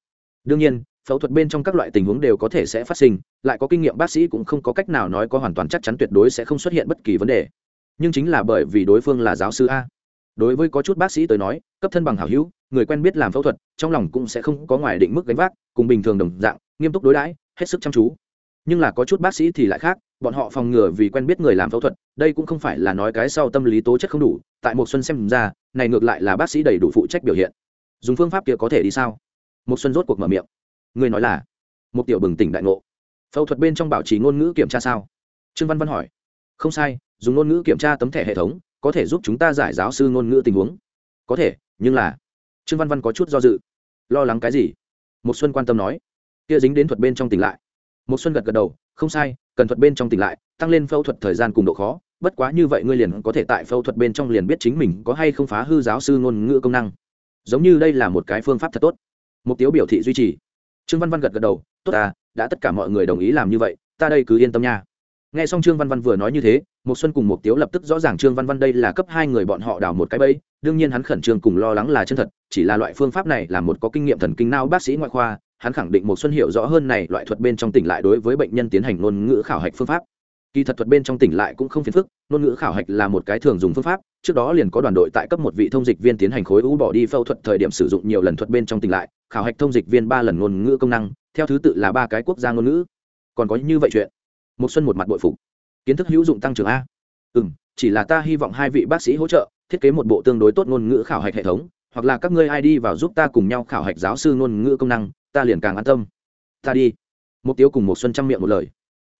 Đương nhiên, phẫu thuật bên trong các loại tình huống đều có thể sẽ phát sinh, lại có kinh nghiệm bác sĩ cũng không có cách nào nói có hoàn toàn chắc chắn tuyệt đối sẽ không xuất hiện bất kỳ vấn đề. Nhưng chính là bởi vì đối phương là giáo sư a. Đối với có chút bác sĩ tới nói, cấp thân bằng hảo hữu, người quen biết làm phẫu thuật, trong lòng cũng sẽ không có ngoài định mức gánh vác, cùng bình thường đồng dạng, nghiêm túc đối đãi, hết sức chăm chú. Nhưng là có chút bác sĩ thì lại khác bọn họ phòng ngừa vì quen biết người làm phẫu thuật, đây cũng không phải là nói cái sau tâm lý tố chất không đủ, tại một xuân xem ra, này ngược lại là bác sĩ đầy đủ phụ trách biểu hiện. Dùng phương pháp kia có thể đi sao? Một xuân rốt cuộc mở miệng. Người nói là một tiểu bừng tỉnh đại ngộ. Phẫu thuật bên trong bảo trì ngôn ngữ kiểm tra sao? Trương văn văn hỏi. Không sai, dùng ngôn ngữ kiểm tra tấm thẻ hệ thống, có thể giúp chúng ta giải giáo sư ngôn ngữ tình huống. Có thể, nhưng là, trương văn văn có chút do dự. Lo lắng cái gì? Một xuân quan tâm nói. Kia dính đến thuật bên trong tỉnh lại một xuân gật gật đầu, không sai, cần thuật bên trong tỉnh lại, tăng lên phẫu thuật thời gian cùng độ khó. Bất quá như vậy ngươi liền có thể tại phẫu thuật bên trong liền biết chính mình có hay không phá hư giáo sư ngôn ngữ công năng. Giống như đây là một cái phương pháp thật tốt. Mục tiêu biểu thị duy trì. Trương văn văn gật gật đầu, tốt à đã tất cả mọi người đồng ý làm như vậy, ta đây cứ yên tâm nha. Nghe xong trương văn văn vừa nói như thế một xuân cùng một tiếu lập tức rõ ràng trương văn văn đây là cấp hai người bọn họ đào một cái bẫy. Đương nhiên hắn khẩn trương cùng lo lắng là chân thật, chỉ là loại phương pháp này là một có kinh nghiệm thần kinh não bác sĩ ngoại khoa hắn khẳng định một xuân hiểu rõ hơn này loại thuật bên trong tỉnh lại đối với bệnh nhân tiến hành ngôn ngữ khảo hạch phương pháp. Kỳ thật thuật bên trong tỉnh lại cũng không phiền phức, ngôn ngữ khảo hạch là một cái thường dùng phương pháp, trước đó liền có đoàn đội tại cấp một vị thông dịch viên tiến hành khối u bỏ đi phẫu thuật thời điểm sử dụng nhiều lần thuật bên trong tỉnh lại, khảo hạch thông dịch viên ba lần ngôn ngữ công năng, theo thứ tự là ba cái quốc gia ngôn ngữ. Còn có như vậy chuyện. Một xuân một mặt bội phục. Kiến thức hữu dụng tăng trưởng a. Ừ chỉ là ta hy vọng hai vị bác sĩ hỗ trợ, thiết kế một bộ tương đối tốt ngôn ngữ khảo hạch hệ thống, hoặc là các ngươi ai đi vào giúp ta cùng nhau khảo hạch giáo sư ngôn ngữ công năng ta liền càng an tâm. Ta đi. Một tiêu cùng một xuân chăm miệng một lời.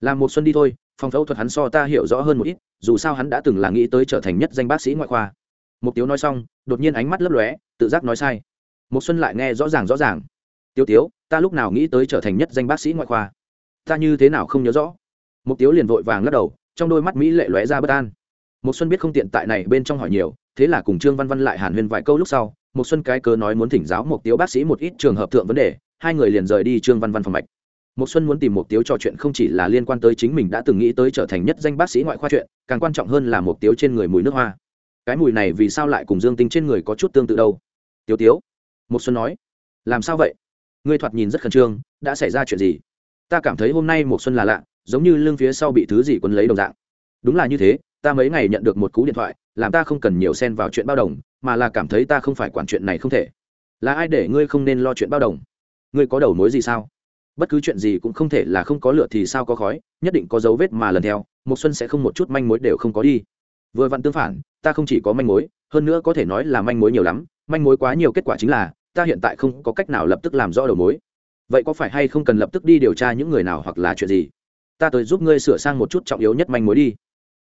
Làm một xuân đi thôi, phòng phẫu thuật hắn so ta hiểu rõ hơn một ít, dù sao hắn đã từng là nghĩ tới trở thành nhất danh bác sĩ ngoại khoa. Một tiêu nói xong, đột nhiên ánh mắt lấp lóe, tự giác nói sai. Một xuân lại nghe rõ ràng rõ ràng. Tiêu tiếu, ta lúc nào nghĩ tới trở thành nhất danh bác sĩ ngoại khoa? Ta như thế nào không nhớ rõ? Một tiêu liền vội vàng lắc đầu, trong đôi mắt mỹ lệ lóe ra bất an. Một xuân biết không tiện tại này bên trong hỏi nhiều, thế là cùng trương văn văn lại hàn huyên vài câu lúc sau một xuân cái cớ nói muốn thỉnh giáo một tiếu bác sĩ một ít trường hợp thượng vấn đề, hai người liền rời đi trương văn văn phòng mạch. Một xuân muốn tìm một tiếu trò chuyện không chỉ là liên quan tới chính mình đã từng nghĩ tới trở thành nhất danh bác sĩ ngoại khoa chuyện, càng quan trọng hơn là một tiếu trên người mùi nước hoa. Cái mùi này vì sao lại cùng dương tinh trên người có chút tương tự đâu? Tiếu tiếu một xuân nói, làm sao vậy? Ngươi thoạt nhìn rất khẩn trương, đã xảy ra chuyện gì? Ta cảm thấy hôm nay một xuân là lạ, giống như lưng phía sau bị thứ gì quấn lấy đồng dạng. Đúng là như thế, ta mấy ngày nhận được một cú điện thoại, làm ta không cần nhiều xen vào chuyện bao đồng mà là cảm thấy ta không phải quản chuyện này không thể. Là ai để ngươi không nên lo chuyện bao đồng? Ngươi có đầu mối gì sao? Bất cứ chuyện gì cũng không thể là không có lửa thì sao có khói, nhất định có dấu vết mà lần theo một xuân sẽ không một chút manh mối đều không có đi. Vừa vặn tương phản, ta không chỉ có manh mối, hơn nữa có thể nói là manh mối nhiều lắm, manh mối quá nhiều kết quả chính là, ta hiện tại không có cách nào lập tức làm rõ đầu mối. Vậy có phải hay không cần lập tức đi điều tra những người nào hoặc là chuyện gì? Ta tới giúp ngươi sửa sang một chút trọng yếu nhất manh mối đi.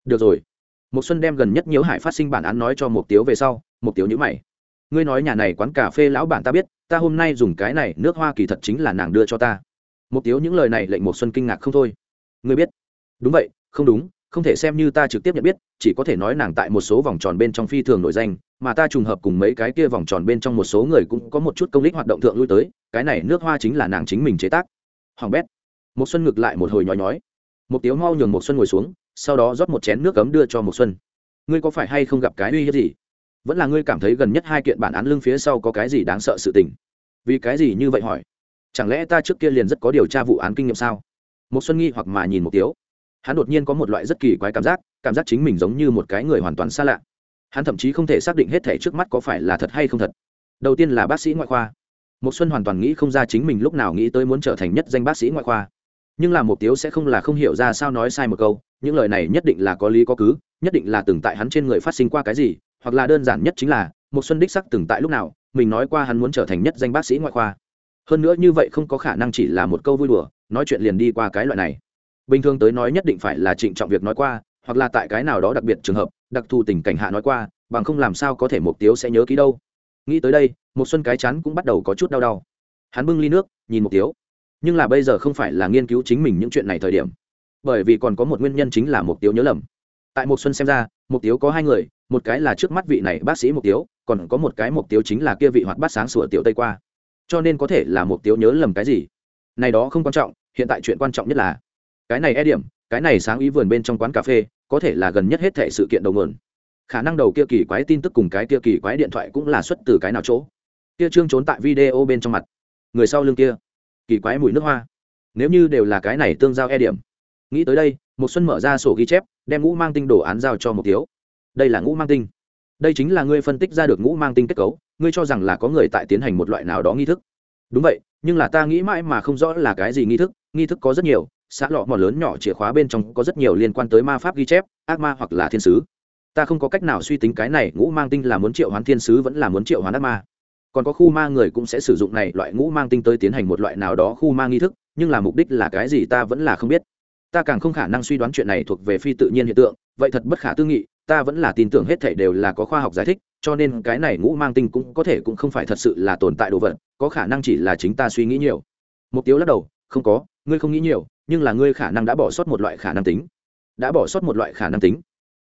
Được rồi. Một xuân đem gần nhất nhiễu hải phát sinh bản án nói cho một tiếu về sau một tiếu nhữ mày. Ngươi nói nhà này quán cà phê lão bản ta biết, ta hôm nay dùng cái này, nước hoa kỳ thật chính là nàng đưa cho ta. Một tiếu những lời này lệnh một xuân kinh ngạc không thôi. Ngươi biết? Đúng vậy, không đúng, không thể xem như ta trực tiếp nhận biết, chỉ có thể nói nàng tại một số vòng tròn bên trong phi thường nổi danh, mà ta trùng hợp cùng mấy cái kia vòng tròn bên trong một số người cũng có một chút công lý hoạt động thượng lui tới, cái này nước hoa chính là nàng chính mình chế tác. Hoàng bét. Một xuân ngược lại một hồi nhói nhói. Một tiếu mau nhường một xuân ngồi xuống, sau đó rót một chén nước cấm đưa cho một xuân. Ngươi có phải hay không gặp cái uy hiếp gì? Vẫn là ngươi cảm thấy gần nhất hai kiện bản án lưng phía sau có cái gì đáng sợ sự tình? Vì cái gì như vậy hỏi? Chẳng lẽ ta trước kia liền rất có điều tra vụ án kinh nghiệm sao? Một xuân nghi hoặc mà nhìn một tiếu. Hắn đột nhiên có một loại rất kỳ quái cảm giác cảm giác chính mình giống như một cái người hoàn toàn xa lạ. Hắn thậm chí không thể xác định hết thể trước mắt có phải là thật hay không thật. Đầu tiên là bác sĩ ngoại khoa. Một xuân hoàn toàn nghĩ không ra chính mình lúc nào nghĩ tới muốn trở thành nhất danh bác sĩ ngoại khoa. Nhưng là một tiếu sẽ không là không hiểu ra sao nói sai một câu, những lời này nhất định là có lý có cứ, nhất định là từng tại hắn trên người phát sinh qua cái gì hoặc là đơn giản nhất chính là một xuân đích sắc từng tại lúc nào, mình nói qua hắn muốn trở thành nhất danh bác sĩ ngoại khoa. Hơn nữa như vậy không có khả năng chỉ là một câu vui đùa, nói chuyện liền đi qua cái loại này. Bình thường tới nói nhất định phải là trịnh trọng việc nói qua, hoặc là tại cái nào đó đặc biệt trường hợp, đặc thù tình cảnh hạ nói qua, bằng không làm sao có thể mục tiêu sẽ nhớ ký đâu. Nghĩ tới đây một xuân cái chán cũng bắt đầu có chút đau đau. Hắn bưng ly nước, nhìn mục tiêu nhưng là bây giờ không phải là nghiên cứu chính mình những chuyện này thời điểm. Bởi vì còn có một nguyên nhân chính là mục tiêu nhớ lầm. Tại một xuân xem ra mục tiêu có hai người, một cái là trước mắt vị này bác sĩ mục tiêu còn có một cái mục tiêu chính là kia vị hoạt bát sáng sủa tiểu tây qua. Cho nên có thể là mục tiêu nhớ lầm cái gì? Này đó không quan trọng, hiện tại chuyện quan trọng nhất là, cái này e điểm, cái này sáng ý vườn bên trong quán cà phê, có thể là gần nhất hết thể sự kiện đầu nguồn. Khả năng đầu kia kỳ quái tin tức cùng cái kia kỳ quái điện thoại cũng là xuất từ cái nào chỗ. Kia trương trốn tại video bên trong mặt. Người sau lưng kia, kỳ quái mùi nước hoa. Nếu như đều là cái này tương giao e điểm. Nghĩ tới đây một xuân mở ra sổ ghi chép, đem ngũ mang tinh đồ án giao cho một tiếu đây là ngũ mang tinh. Đây chính là ngươi phân tích ra được ngũ mang tinh kết cấu, ngươi cho rằng là có người tại tiến hành một loại nào đó nghi thức. Đúng vậy, nhưng là ta nghĩ mãi mà không rõ là cái gì nghi thức nghi thức có rất nhiều, xã lọ mòn lớn nhỏ chìa khóa bên trong có rất nhiều liên quan tới ma pháp ghi chép, ác ma hoặc là thiên sứ. Ta không có cách nào suy tính cái này, ngũ mang tinh là muốn triệu hoán thiên sứ vẫn là muốn triệu hoán ác ma. Còn có khu ma người cũng sẽ sử dụng này loại ngũ mang tinh tới tiến hành một loại nào đó khu ma nghi thức, nhưng là mục đích là cái gì ta vẫn là không biết ta càng không khả năng suy đoán chuyện này thuộc về phi tự nhiên hiện tượng, vậy thật bất khả tư nghị, ta vẫn là tin tưởng hết thể đều là có khoa học giải thích, cho nên cái này ngũ mang tinh cũng có thể cũng không phải thật sự là tồn tại đồ vật, có khả năng chỉ là chính ta suy nghĩ nhiều. Mục tiêu lắc đầu, không có, ngươi không nghĩ nhiều, nhưng là ngươi khả năng đã bỏ sót một loại khả năng tính. Đã bỏ sót một loại khả năng tính?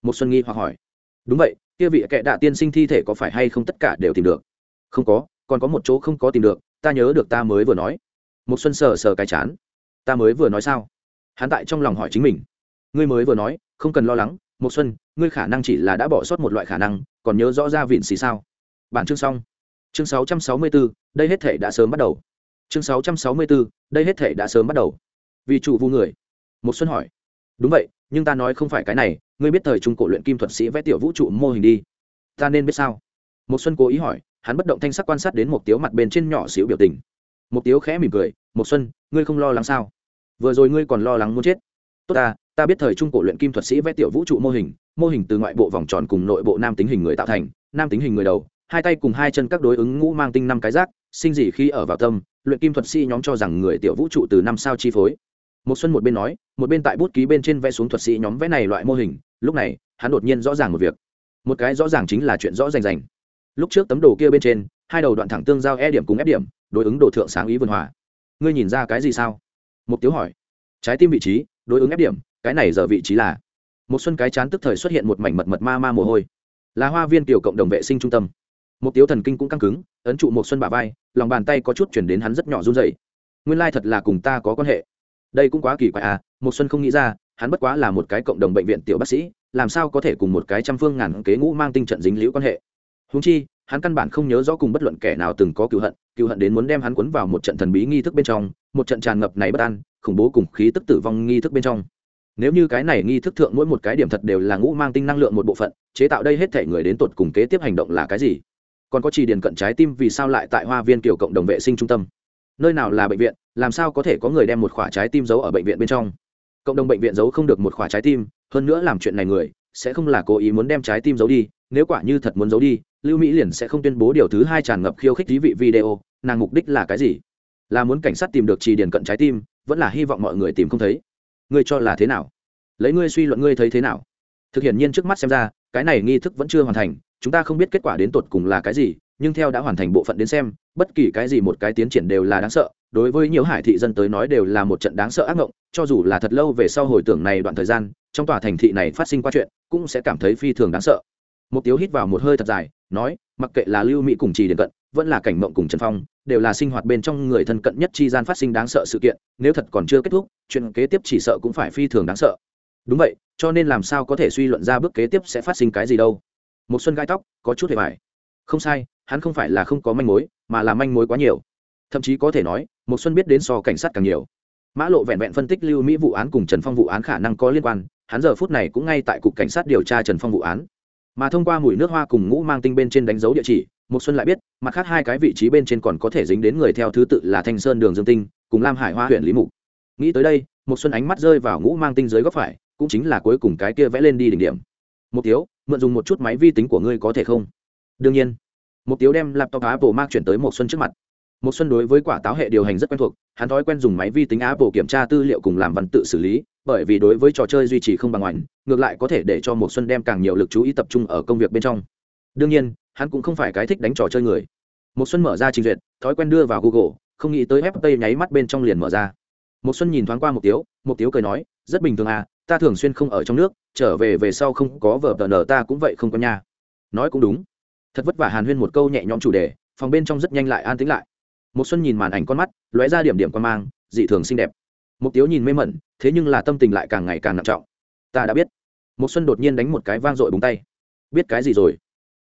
Một xuân nghi hoặc hỏi. Đúng vậy, kia vị kệ đạ tiên sinh thi thể có phải hay không tất cả đều tìm được? Không có, còn có một chỗ không có tìm được, ta nhớ được ta mới vừa nói. Một xuân sờ sờ cái chán. Ta mới vừa nói sao? Hắn tại trong lòng hỏi chính mình. Ngươi mới vừa nói không cần lo lắng một xuân ngươi khả năng chỉ là đã bỏ sót một loại khả năng còn nhớ rõ ra vịn xì sao? Bản chương xong. Chương 664, đây hết thể đã sớm bắt đầu. Chương 664, đây hết thể đã sớm bắt đầu. Vì chủ vu người. Một xuân hỏi. Đúng vậy nhưng ta nói không phải cái này ngươi biết thời trung cổ luyện kim thuật sĩ vẽ tiểu vũ trụ mô hình đi. Ta nên biết sao? Một xuân cố ý hỏi hắn bất động thanh sắc quan sát đến một tiếu mặt bên trên nhỏ xíu biểu tình. Một tiếu khẽ mỉm cười một xuân ngươi không lo lắng sao? Vừa rồi ngươi còn lo lắng muốn chết. Tốt ta ta biết thời trung cổ luyện kim thuật sĩ vẽ tiểu vũ trụ mô hình mô hình từ ngoại bộ vòng tròn cùng nội bộ nam tính hình người tạo thành, nam tính hình người đầu, hai tay cùng hai chân các đối ứng ngũ mang tinh năm cái rác sinh gì khi ở vào tâm, luyện kim thuật sĩ nhóm cho rằng người tiểu vũ trụ từ năm sao chi phối. Một xuân một bên nói, một bên tại bút ký bên trên vẽ xuống thuật sĩ nhóm vẽ này loại mô hình, lúc này, hắn đột nhiên rõ ràng một việc. Một cái rõ ràng chính là chuyện rõ rành rành. Lúc trước tấm đồ kia bên trên, hai đầu đoạn thẳng tương giao e điểm cùng f điểm, đối ứng đồ thượng sáng ý vườn hòa. Ngươi nhìn ra cái gì sao? Mục tiêu hỏi. Trái tim vị trí, đối ứng ép điểm, cái này giờ vị trí là? Một xuân cái chán tức thời xuất hiện một mảnh mật mật ma ma mồ hôi. Là hoa viên tiểu cộng đồng vệ sinh trung tâm. Một tiếu thần kinh cũng căng cứng, ấn trụ một xuân bả vai, lòng bàn tay có chút chuyển đến hắn rất nhỏ run rẩy. Nguyên lai thật là cùng ta có quan hệ. Đây cũng quá kỳ quái à một xuân không nghĩ ra, hắn bất quá là một cái cộng đồng bệnh viện tiểu bác sĩ, làm sao có thể cùng một cái trăm phương ngàn kế ngũ mang tinh trận dính liễu quan hệ? Húng chi, hắn căn bản không nhớ rõ cùng bất luận kẻ nào từng có cựu hận cựu hận đến muốn đem hắn cuốn vào một trận thần bí nghi thức bên trong, một trận tràn ngập này bất an, khủng bố cùng khí tức tử vong nghi thức bên trong. Nếu như cái này nghi thức thượng mỗi một cái điểm thật đều là ngũ mang tinh năng lượng một bộ phận, chế tạo đây hết thể người đến tột cùng kế tiếp hành động là cái gì? Còn có chỉ điền cận trái tim vì sao lại tại hoa viên kiểu cộng đồng vệ sinh trung tâm? Nơi nào là bệnh viện, làm sao có thể có người đem một khoả trái tim giấu ở bệnh viện bên trong? Cộng đồng bệnh viện giấu không được một khoả trái tim, hơn nữa làm chuyện này người, sẽ không là cố ý muốn đem trái tim giấu đi, nếu quả như thật muốn giấu đi lưu mỹ liền sẽ không tuyên bố điều thứ hai tràn ngập khiêu khích thí vị video nàng mục đích là cái gì? Là muốn cảnh sát tìm được trì điền cận trái tim vẫn là hy vọng mọi người tìm không thấy? Ngươi cho là thế nào? Lấy ngươi suy luận ngươi thấy thế nào? Thực hiện nhiên trước mắt xem ra cái này nghi thức vẫn chưa hoàn thành chúng ta không biết kết quả đến tột cùng là cái gì nhưng theo đã hoàn thành bộ phận đến xem bất kỳ cái gì một cái tiến triển đều là đáng sợ. Đối với nhiều hải thị dân tới nói đều là một trận đáng sợ ác ngộng, cho dù là thật lâu về sau hồi tưởng này đoạn thời gian trong tòa thành thị này phát sinh qua chuyện cũng sẽ cảm thấy phi thường đáng sợ một tiếu hít vào một hơi thật dài, nói, mặc kệ là lưu mỹ cùng trì Điền cận, vẫn là cảnh mộng cùng trần phong, đều là sinh hoạt bên trong người thân cận nhất chi gian phát sinh đáng sợ sự kiện, nếu thật còn chưa kết thúc, chuyện kế tiếp chỉ sợ cũng phải phi thường đáng sợ. Đúng vậy, cho nên làm sao có thể suy luận ra bước kế tiếp sẽ phát sinh cái gì đâu. Một xuân gai tóc, có chút hề vải không sai, hắn không phải là không có manh mối, mà là manh mối quá nhiều. Thậm chí có thể nói một xuân biết đến so cảnh sát càng nhiều. Mã lộ vẹn vẹn phân tích lưu mỹ vụ án cùng trần phong vụ án khả năng có liên quan, hắn giờ phút này cũng ngay tại cục cảnh sát điều tra trần phong vụ án mà thông qua mùi nước hoa cùng ngũ mang tinh bên trên đánh dấu địa chỉ một xuân lại biết, mặt khác hai cái vị trí bên trên còn có thể dính đến người theo thứ tự là thanh sơn đường dương tinh, cùng lam hải hoa huyện lý mục. Nghĩ tới đây một xuân ánh mắt rơi vào ngũ mang tinh dưới góc phải, cũng chính là cuối cùng cái kia vẽ lên đi đỉnh điểm. Một tiếu, mượn dùng một chút máy vi tính của ngươi có thể không? Đương nhiên. Một tiếu đem laptop apple mark chuyển tới một xuân trước mặt. Một xuân đối với quả táo hệ điều hành rất quen thuộc, hắn thói quen dùng máy vi tính apple kiểm tra tư liệu cùng làm văn tự xử lý bởi vì đối với trò chơi duy trì không bằng ngoảnh, ngược lại có thể để cho một xuân đem càng nhiều lực chú ý tập trung ở công việc bên trong. Đương nhiên, hắn cũng không phải cái thích đánh trò chơi người. Một xuân mở ra trình duyệt, thói quen đưa vào google, không nghĩ tới fp nháy mắt bên trong liền mở ra. Một xuân nhìn thoáng qua một tiếu một tiếu cười nói, rất bình thường à ta thường xuyên không ở trong nước, trở về về sau không có vợ tờ nở ta cũng vậy không có nhà. Nói cũng đúng. Thật vất vả hàn huyên một câu nhẹ nhõm chủ đề, phòng bên trong rất nhanh lại an tĩnh lại. Một xuân nhìn màn ảnh con mắt, lóe ra điểm điểm quan mang, dị thường xinh đẹp một tiếu nhìn mê mẩn, thế nhưng là tâm tình lại càng ngày càng nặng trọng. Ta đã biết. Một xuân đột nhiên đánh một cái vang dội búng tay. Biết cái gì rồi?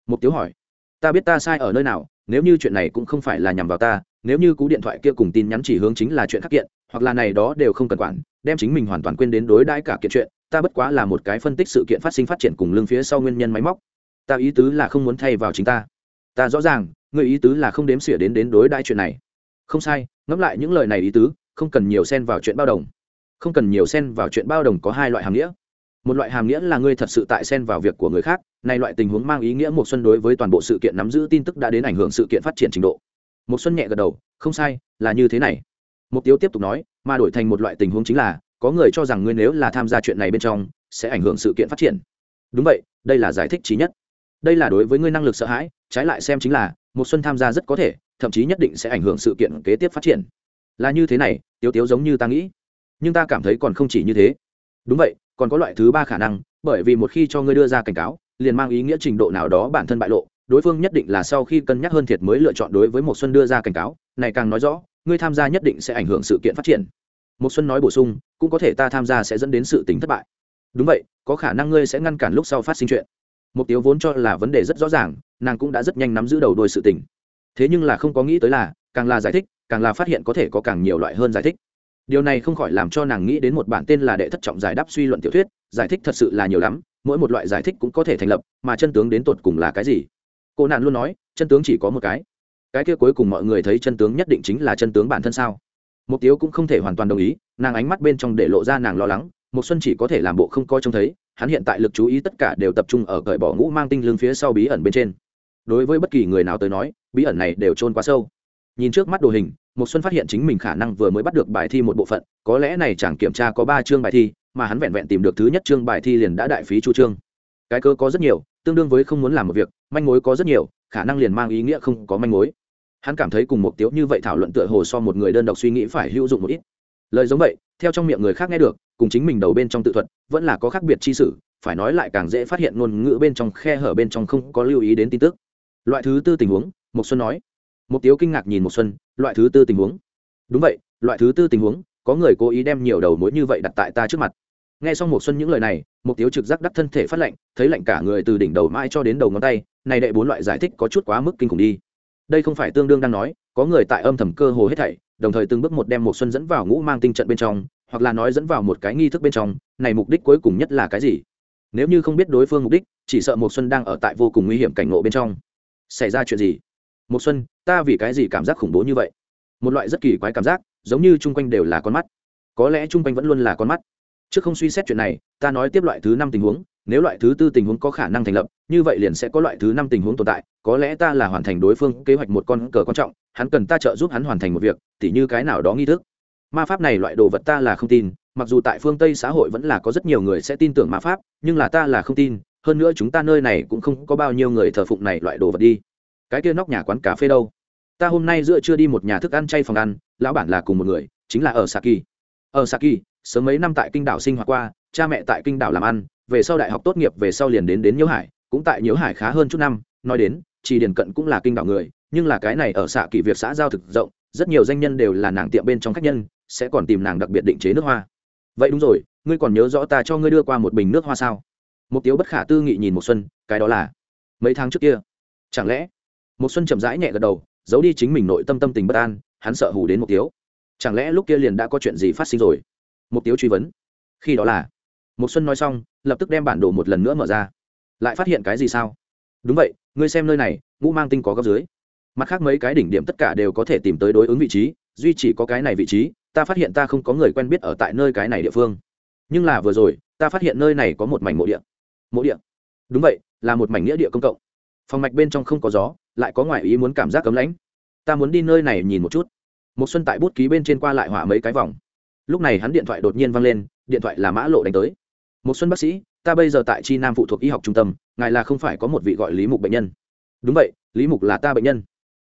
Một tiếu hỏi. Ta biết ta sai ở nơi nào, nếu như chuyện này cũng không phải là nhằm vào ta, nếu như cú điện thoại kia cùng tin nhắn chỉ hướng chính là chuyện khắc kiện, hoặc là này đó đều không cần quản, đem chính mình hoàn toàn quên đến đối đãi cả kiện chuyện, ta bất quá là một cái phân tích sự kiện phát sinh phát triển cùng lưng phía sau nguyên nhân máy móc. Ta ý tứ là không muốn thay vào chính ta. Ta rõ ràng người ý tứ là không đếm xỉa đến đến đối đãi chuyện này. Không sai, ngẫm lại những lời này ý tứ không cần nhiều xen vào chuyện bao đồng. Không cần nhiều xen vào chuyện bao đồng có hai loại hàm nghĩa. Một loại hàm nghĩa là ngươi thật sự tại xen vào việc của người khác, này loại tình huống mang ý nghĩa một xuân đối với toàn bộ sự kiện nắm giữ tin tức đã đến ảnh hưởng sự kiện phát triển trình độ. Một xuân nhẹ gật đầu, không sai, là như thế này. Mục tiêu tiếp tục nói, mà đổi thành một loại tình huống chính là, có người cho rằng ngươi nếu là tham gia chuyện này bên trong, sẽ ảnh hưởng sự kiện phát triển. Đúng vậy, đây là giải thích trí nhất. Đây là đối với ngươi năng lực sợ hãi, trái lại xem chính là một xuân tham gia rất có thể, thậm chí nhất định sẽ ảnh hưởng sự kiện kế tiếp phát triển. Là như thế này tiếu tiếu giống như ta nghĩ. Nhưng ta cảm thấy còn không chỉ như thế. Đúng vậy, còn có loại thứ ba khả năng, bởi vì một khi cho ngươi đưa ra cảnh cáo, liền mang ý nghĩa trình độ nào đó bản thân bại lộ. Đối phương nhất định là sau khi cân nhắc hơn thiệt mới lựa chọn đối với một xuân đưa ra cảnh cáo. Này càng nói rõ, ngươi tham gia nhất định sẽ ảnh hưởng sự kiện phát triển. Một xuân nói bổ sung, cũng có thể ta tham gia sẽ dẫn đến sự tính thất bại. Đúng vậy, có khả năng ngươi sẽ ngăn cản lúc sau phát sinh chuyện. Mục tiêu vốn cho là vấn đề rất rõ ràng, nàng cũng đã rất nhanh nắm giữ đầu đuôi sự tình. Thế nhưng là không có nghĩ tới là, càng là giải thích càng là phát hiện có thể có càng nhiều loại hơn giải thích. Điều này không khỏi làm cho nàng nghĩ đến một bản tên là đệ thất trọng giải đáp suy luận tiểu thuyết, giải thích thật sự là nhiều lắm, mỗi một loại giải thích cũng có thể thành lập, mà chân tướng đến tột cùng là cái gì? Cô nạn luôn nói, chân tướng chỉ có một cái. Cái kia cuối cùng mọi người thấy chân tướng nhất định chính là chân tướng bản thân sao? Mục tiêu cũng không thể hoàn toàn đồng ý, nàng ánh mắt bên trong để lộ ra nàng lo lắng một xuân chỉ có thể làm bộ không coi trông thấy, hắn hiện tại lực chú ý tất cả đều tập trung ở cởi bỏ ngũ mang tinh lương phía sau bí ẩn bên trên. Đối với bất kỳ người nào tới nói, bí ẩn này đều trôn quá sâu nhìn trước mắt đồ hình một xuân phát hiện chính mình khả năng vừa mới bắt được bài thi một bộ phận, có lẽ này chẳng kiểm tra có ba chương bài thi, mà hắn vẹn vẹn tìm được thứ nhất chương bài thi liền đã đại phí chu chương cái cơ có rất nhiều, tương đương với không muốn làm một việc, manh mối có rất nhiều, khả năng liền mang ý nghĩa không có manh mối. Hắn cảm thấy cùng một tiếu như vậy thảo luận tựa hồ so một người đơn độc suy nghĩ phải hữu dụng một ít. Lời giống vậy, theo trong miệng người khác nghe được, cùng chính mình đầu bên trong tự thuật, vẫn là có khác biệt chi sử phải nói lại càng dễ phát hiện ngôn ngữ bên trong khe hở bên trong không có lưu ý đến tin tức. Loại thứ tư tình huống một xuân nói một tiếu kinh ngạc nhìn một xuân, loại thứ tư tình huống. Đúng vậy, loại thứ tư tình huống, có người cố ý đem nhiều đầu mối như vậy đặt tại ta trước mặt. Nghe xong một xuân những lời này một tiếu trực giác đắc thân thể phát lạnh, thấy lạnh cả người từ đỉnh đầu mãi cho đến đầu ngón tay, này đệ bốn loại giải thích có chút quá mức kinh khủng đi. Đây không phải tương đương đang nói, có người tại âm thầm cơ hồ hết thảy, đồng thời từng bước một đem một xuân dẫn vào ngũ mang tinh trận bên trong, hoặc là nói dẫn vào một cái nghi thức bên trong, này mục đích cuối cùng nhất là cái gì? Nếu như không biết đối phương mục đích, chỉ sợ một xuân đang ở tại vô cùng nguy hiểm cảnh ngộ bên trong. Xảy ra chuyện gì? Một xuân, ta vì cái gì cảm giác khủng bố như vậy? Một loại rất kỳ quái cảm giác, giống như chung quanh đều là con mắt. Có lẽ chung quanh vẫn luôn là con mắt. Trước không suy xét chuyện này, ta nói tiếp loại thứ năm tình huống, nếu loại thứ tư tình huống có khả năng thành lập, như vậy liền sẽ có loại thứ năm tình huống tồn tại, có lẽ ta là hoàn thành đối phương kế hoạch một con cờ quan trọng, hắn cần ta trợ giúp hắn hoàn thành một việc, tỉ như cái nào đó nghi thức. Ma pháp này loại đồ vật ta là không tin, mặc dù tại phương tây xã hội vẫn là có rất nhiều người sẽ tin tưởng ma pháp, nhưng là ta là không tin, hơn nữa chúng ta nơi này cũng không có bao nhiêu người thờ phụng này loại đồ vật đi cái kia nóc nhà quán cà phê đâu? Ta hôm nay giữa chưa đi một nhà thức ăn chay phòng ăn, lão bản là cùng một người, chính là ở saki. Ở saki, sớm mấy năm tại kinh đảo sinh hoạt qua, cha mẹ tại kinh đảo làm ăn, về sau đại học tốt nghiệp về sau liền đến đến nhiễu hải, cũng tại nhiễu hải khá hơn chút năm, nói đến, chỉ điền cận cũng là kinh đảo người, nhưng là cái này ở xạ kỳ việc xã giao thực rộng, rất nhiều danh nhân đều là nàng tiệm bên trong khách nhân, sẽ còn tìm nàng đặc biệt định chế nước hoa. Vậy đúng rồi, ngươi còn nhớ rõ ta cho ngươi đưa qua một bình nước hoa sao? Một tiếu bất khả tư nghị nhìn một xuân, cái đó là mấy tháng trước kia. Chẳng lẽ một xuân chậm rãi nhẹ gật đầu, giấu đi chính mình nội tâm tâm tình bất an, hắn sợ hù đến mục tiếu. Chẳng lẽ lúc kia liền đã có chuyện gì phát sinh rồi? Mục tiếu truy vấn. Khi đó là một xuân nói xong, lập tức đem bản đồ một lần nữa mở ra. Lại phát hiện cái gì sao? Đúng vậy, ngươi xem nơi này, ngũ mang tinh có góc dưới. Mặt khác mấy cái đỉnh điểm tất cả đều có thể tìm tới đối ứng vị trí, duy chỉ có cái này vị trí, ta phát hiện ta không có người quen biết ở tại nơi cái này địa phương. Nhưng là vừa rồi, ta phát hiện nơi này có một mảnh mộ địa. Mộ địa? Đúng vậy, là một mảnh nghĩa địa công cộng. Phòng mạch bên trong không có gió lại có ngoại ý muốn cảm giác cấm lãnh. Ta muốn đi nơi này nhìn một chút. Một xuân tại bút ký bên trên qua lại hỏa mấy cái vòng. Lúc này hắn điện thoại đột nhiên vang lên, điện thoại là mã lộ đánh tới. Một xuân bác sĩ, ta bây giờ tại chi nam phụ thuộc y học trung tâm, ngài là không phải có một vị gọi lý mục bệnh nhân. Đúng vậy, lý mục là ta bệnh nhân.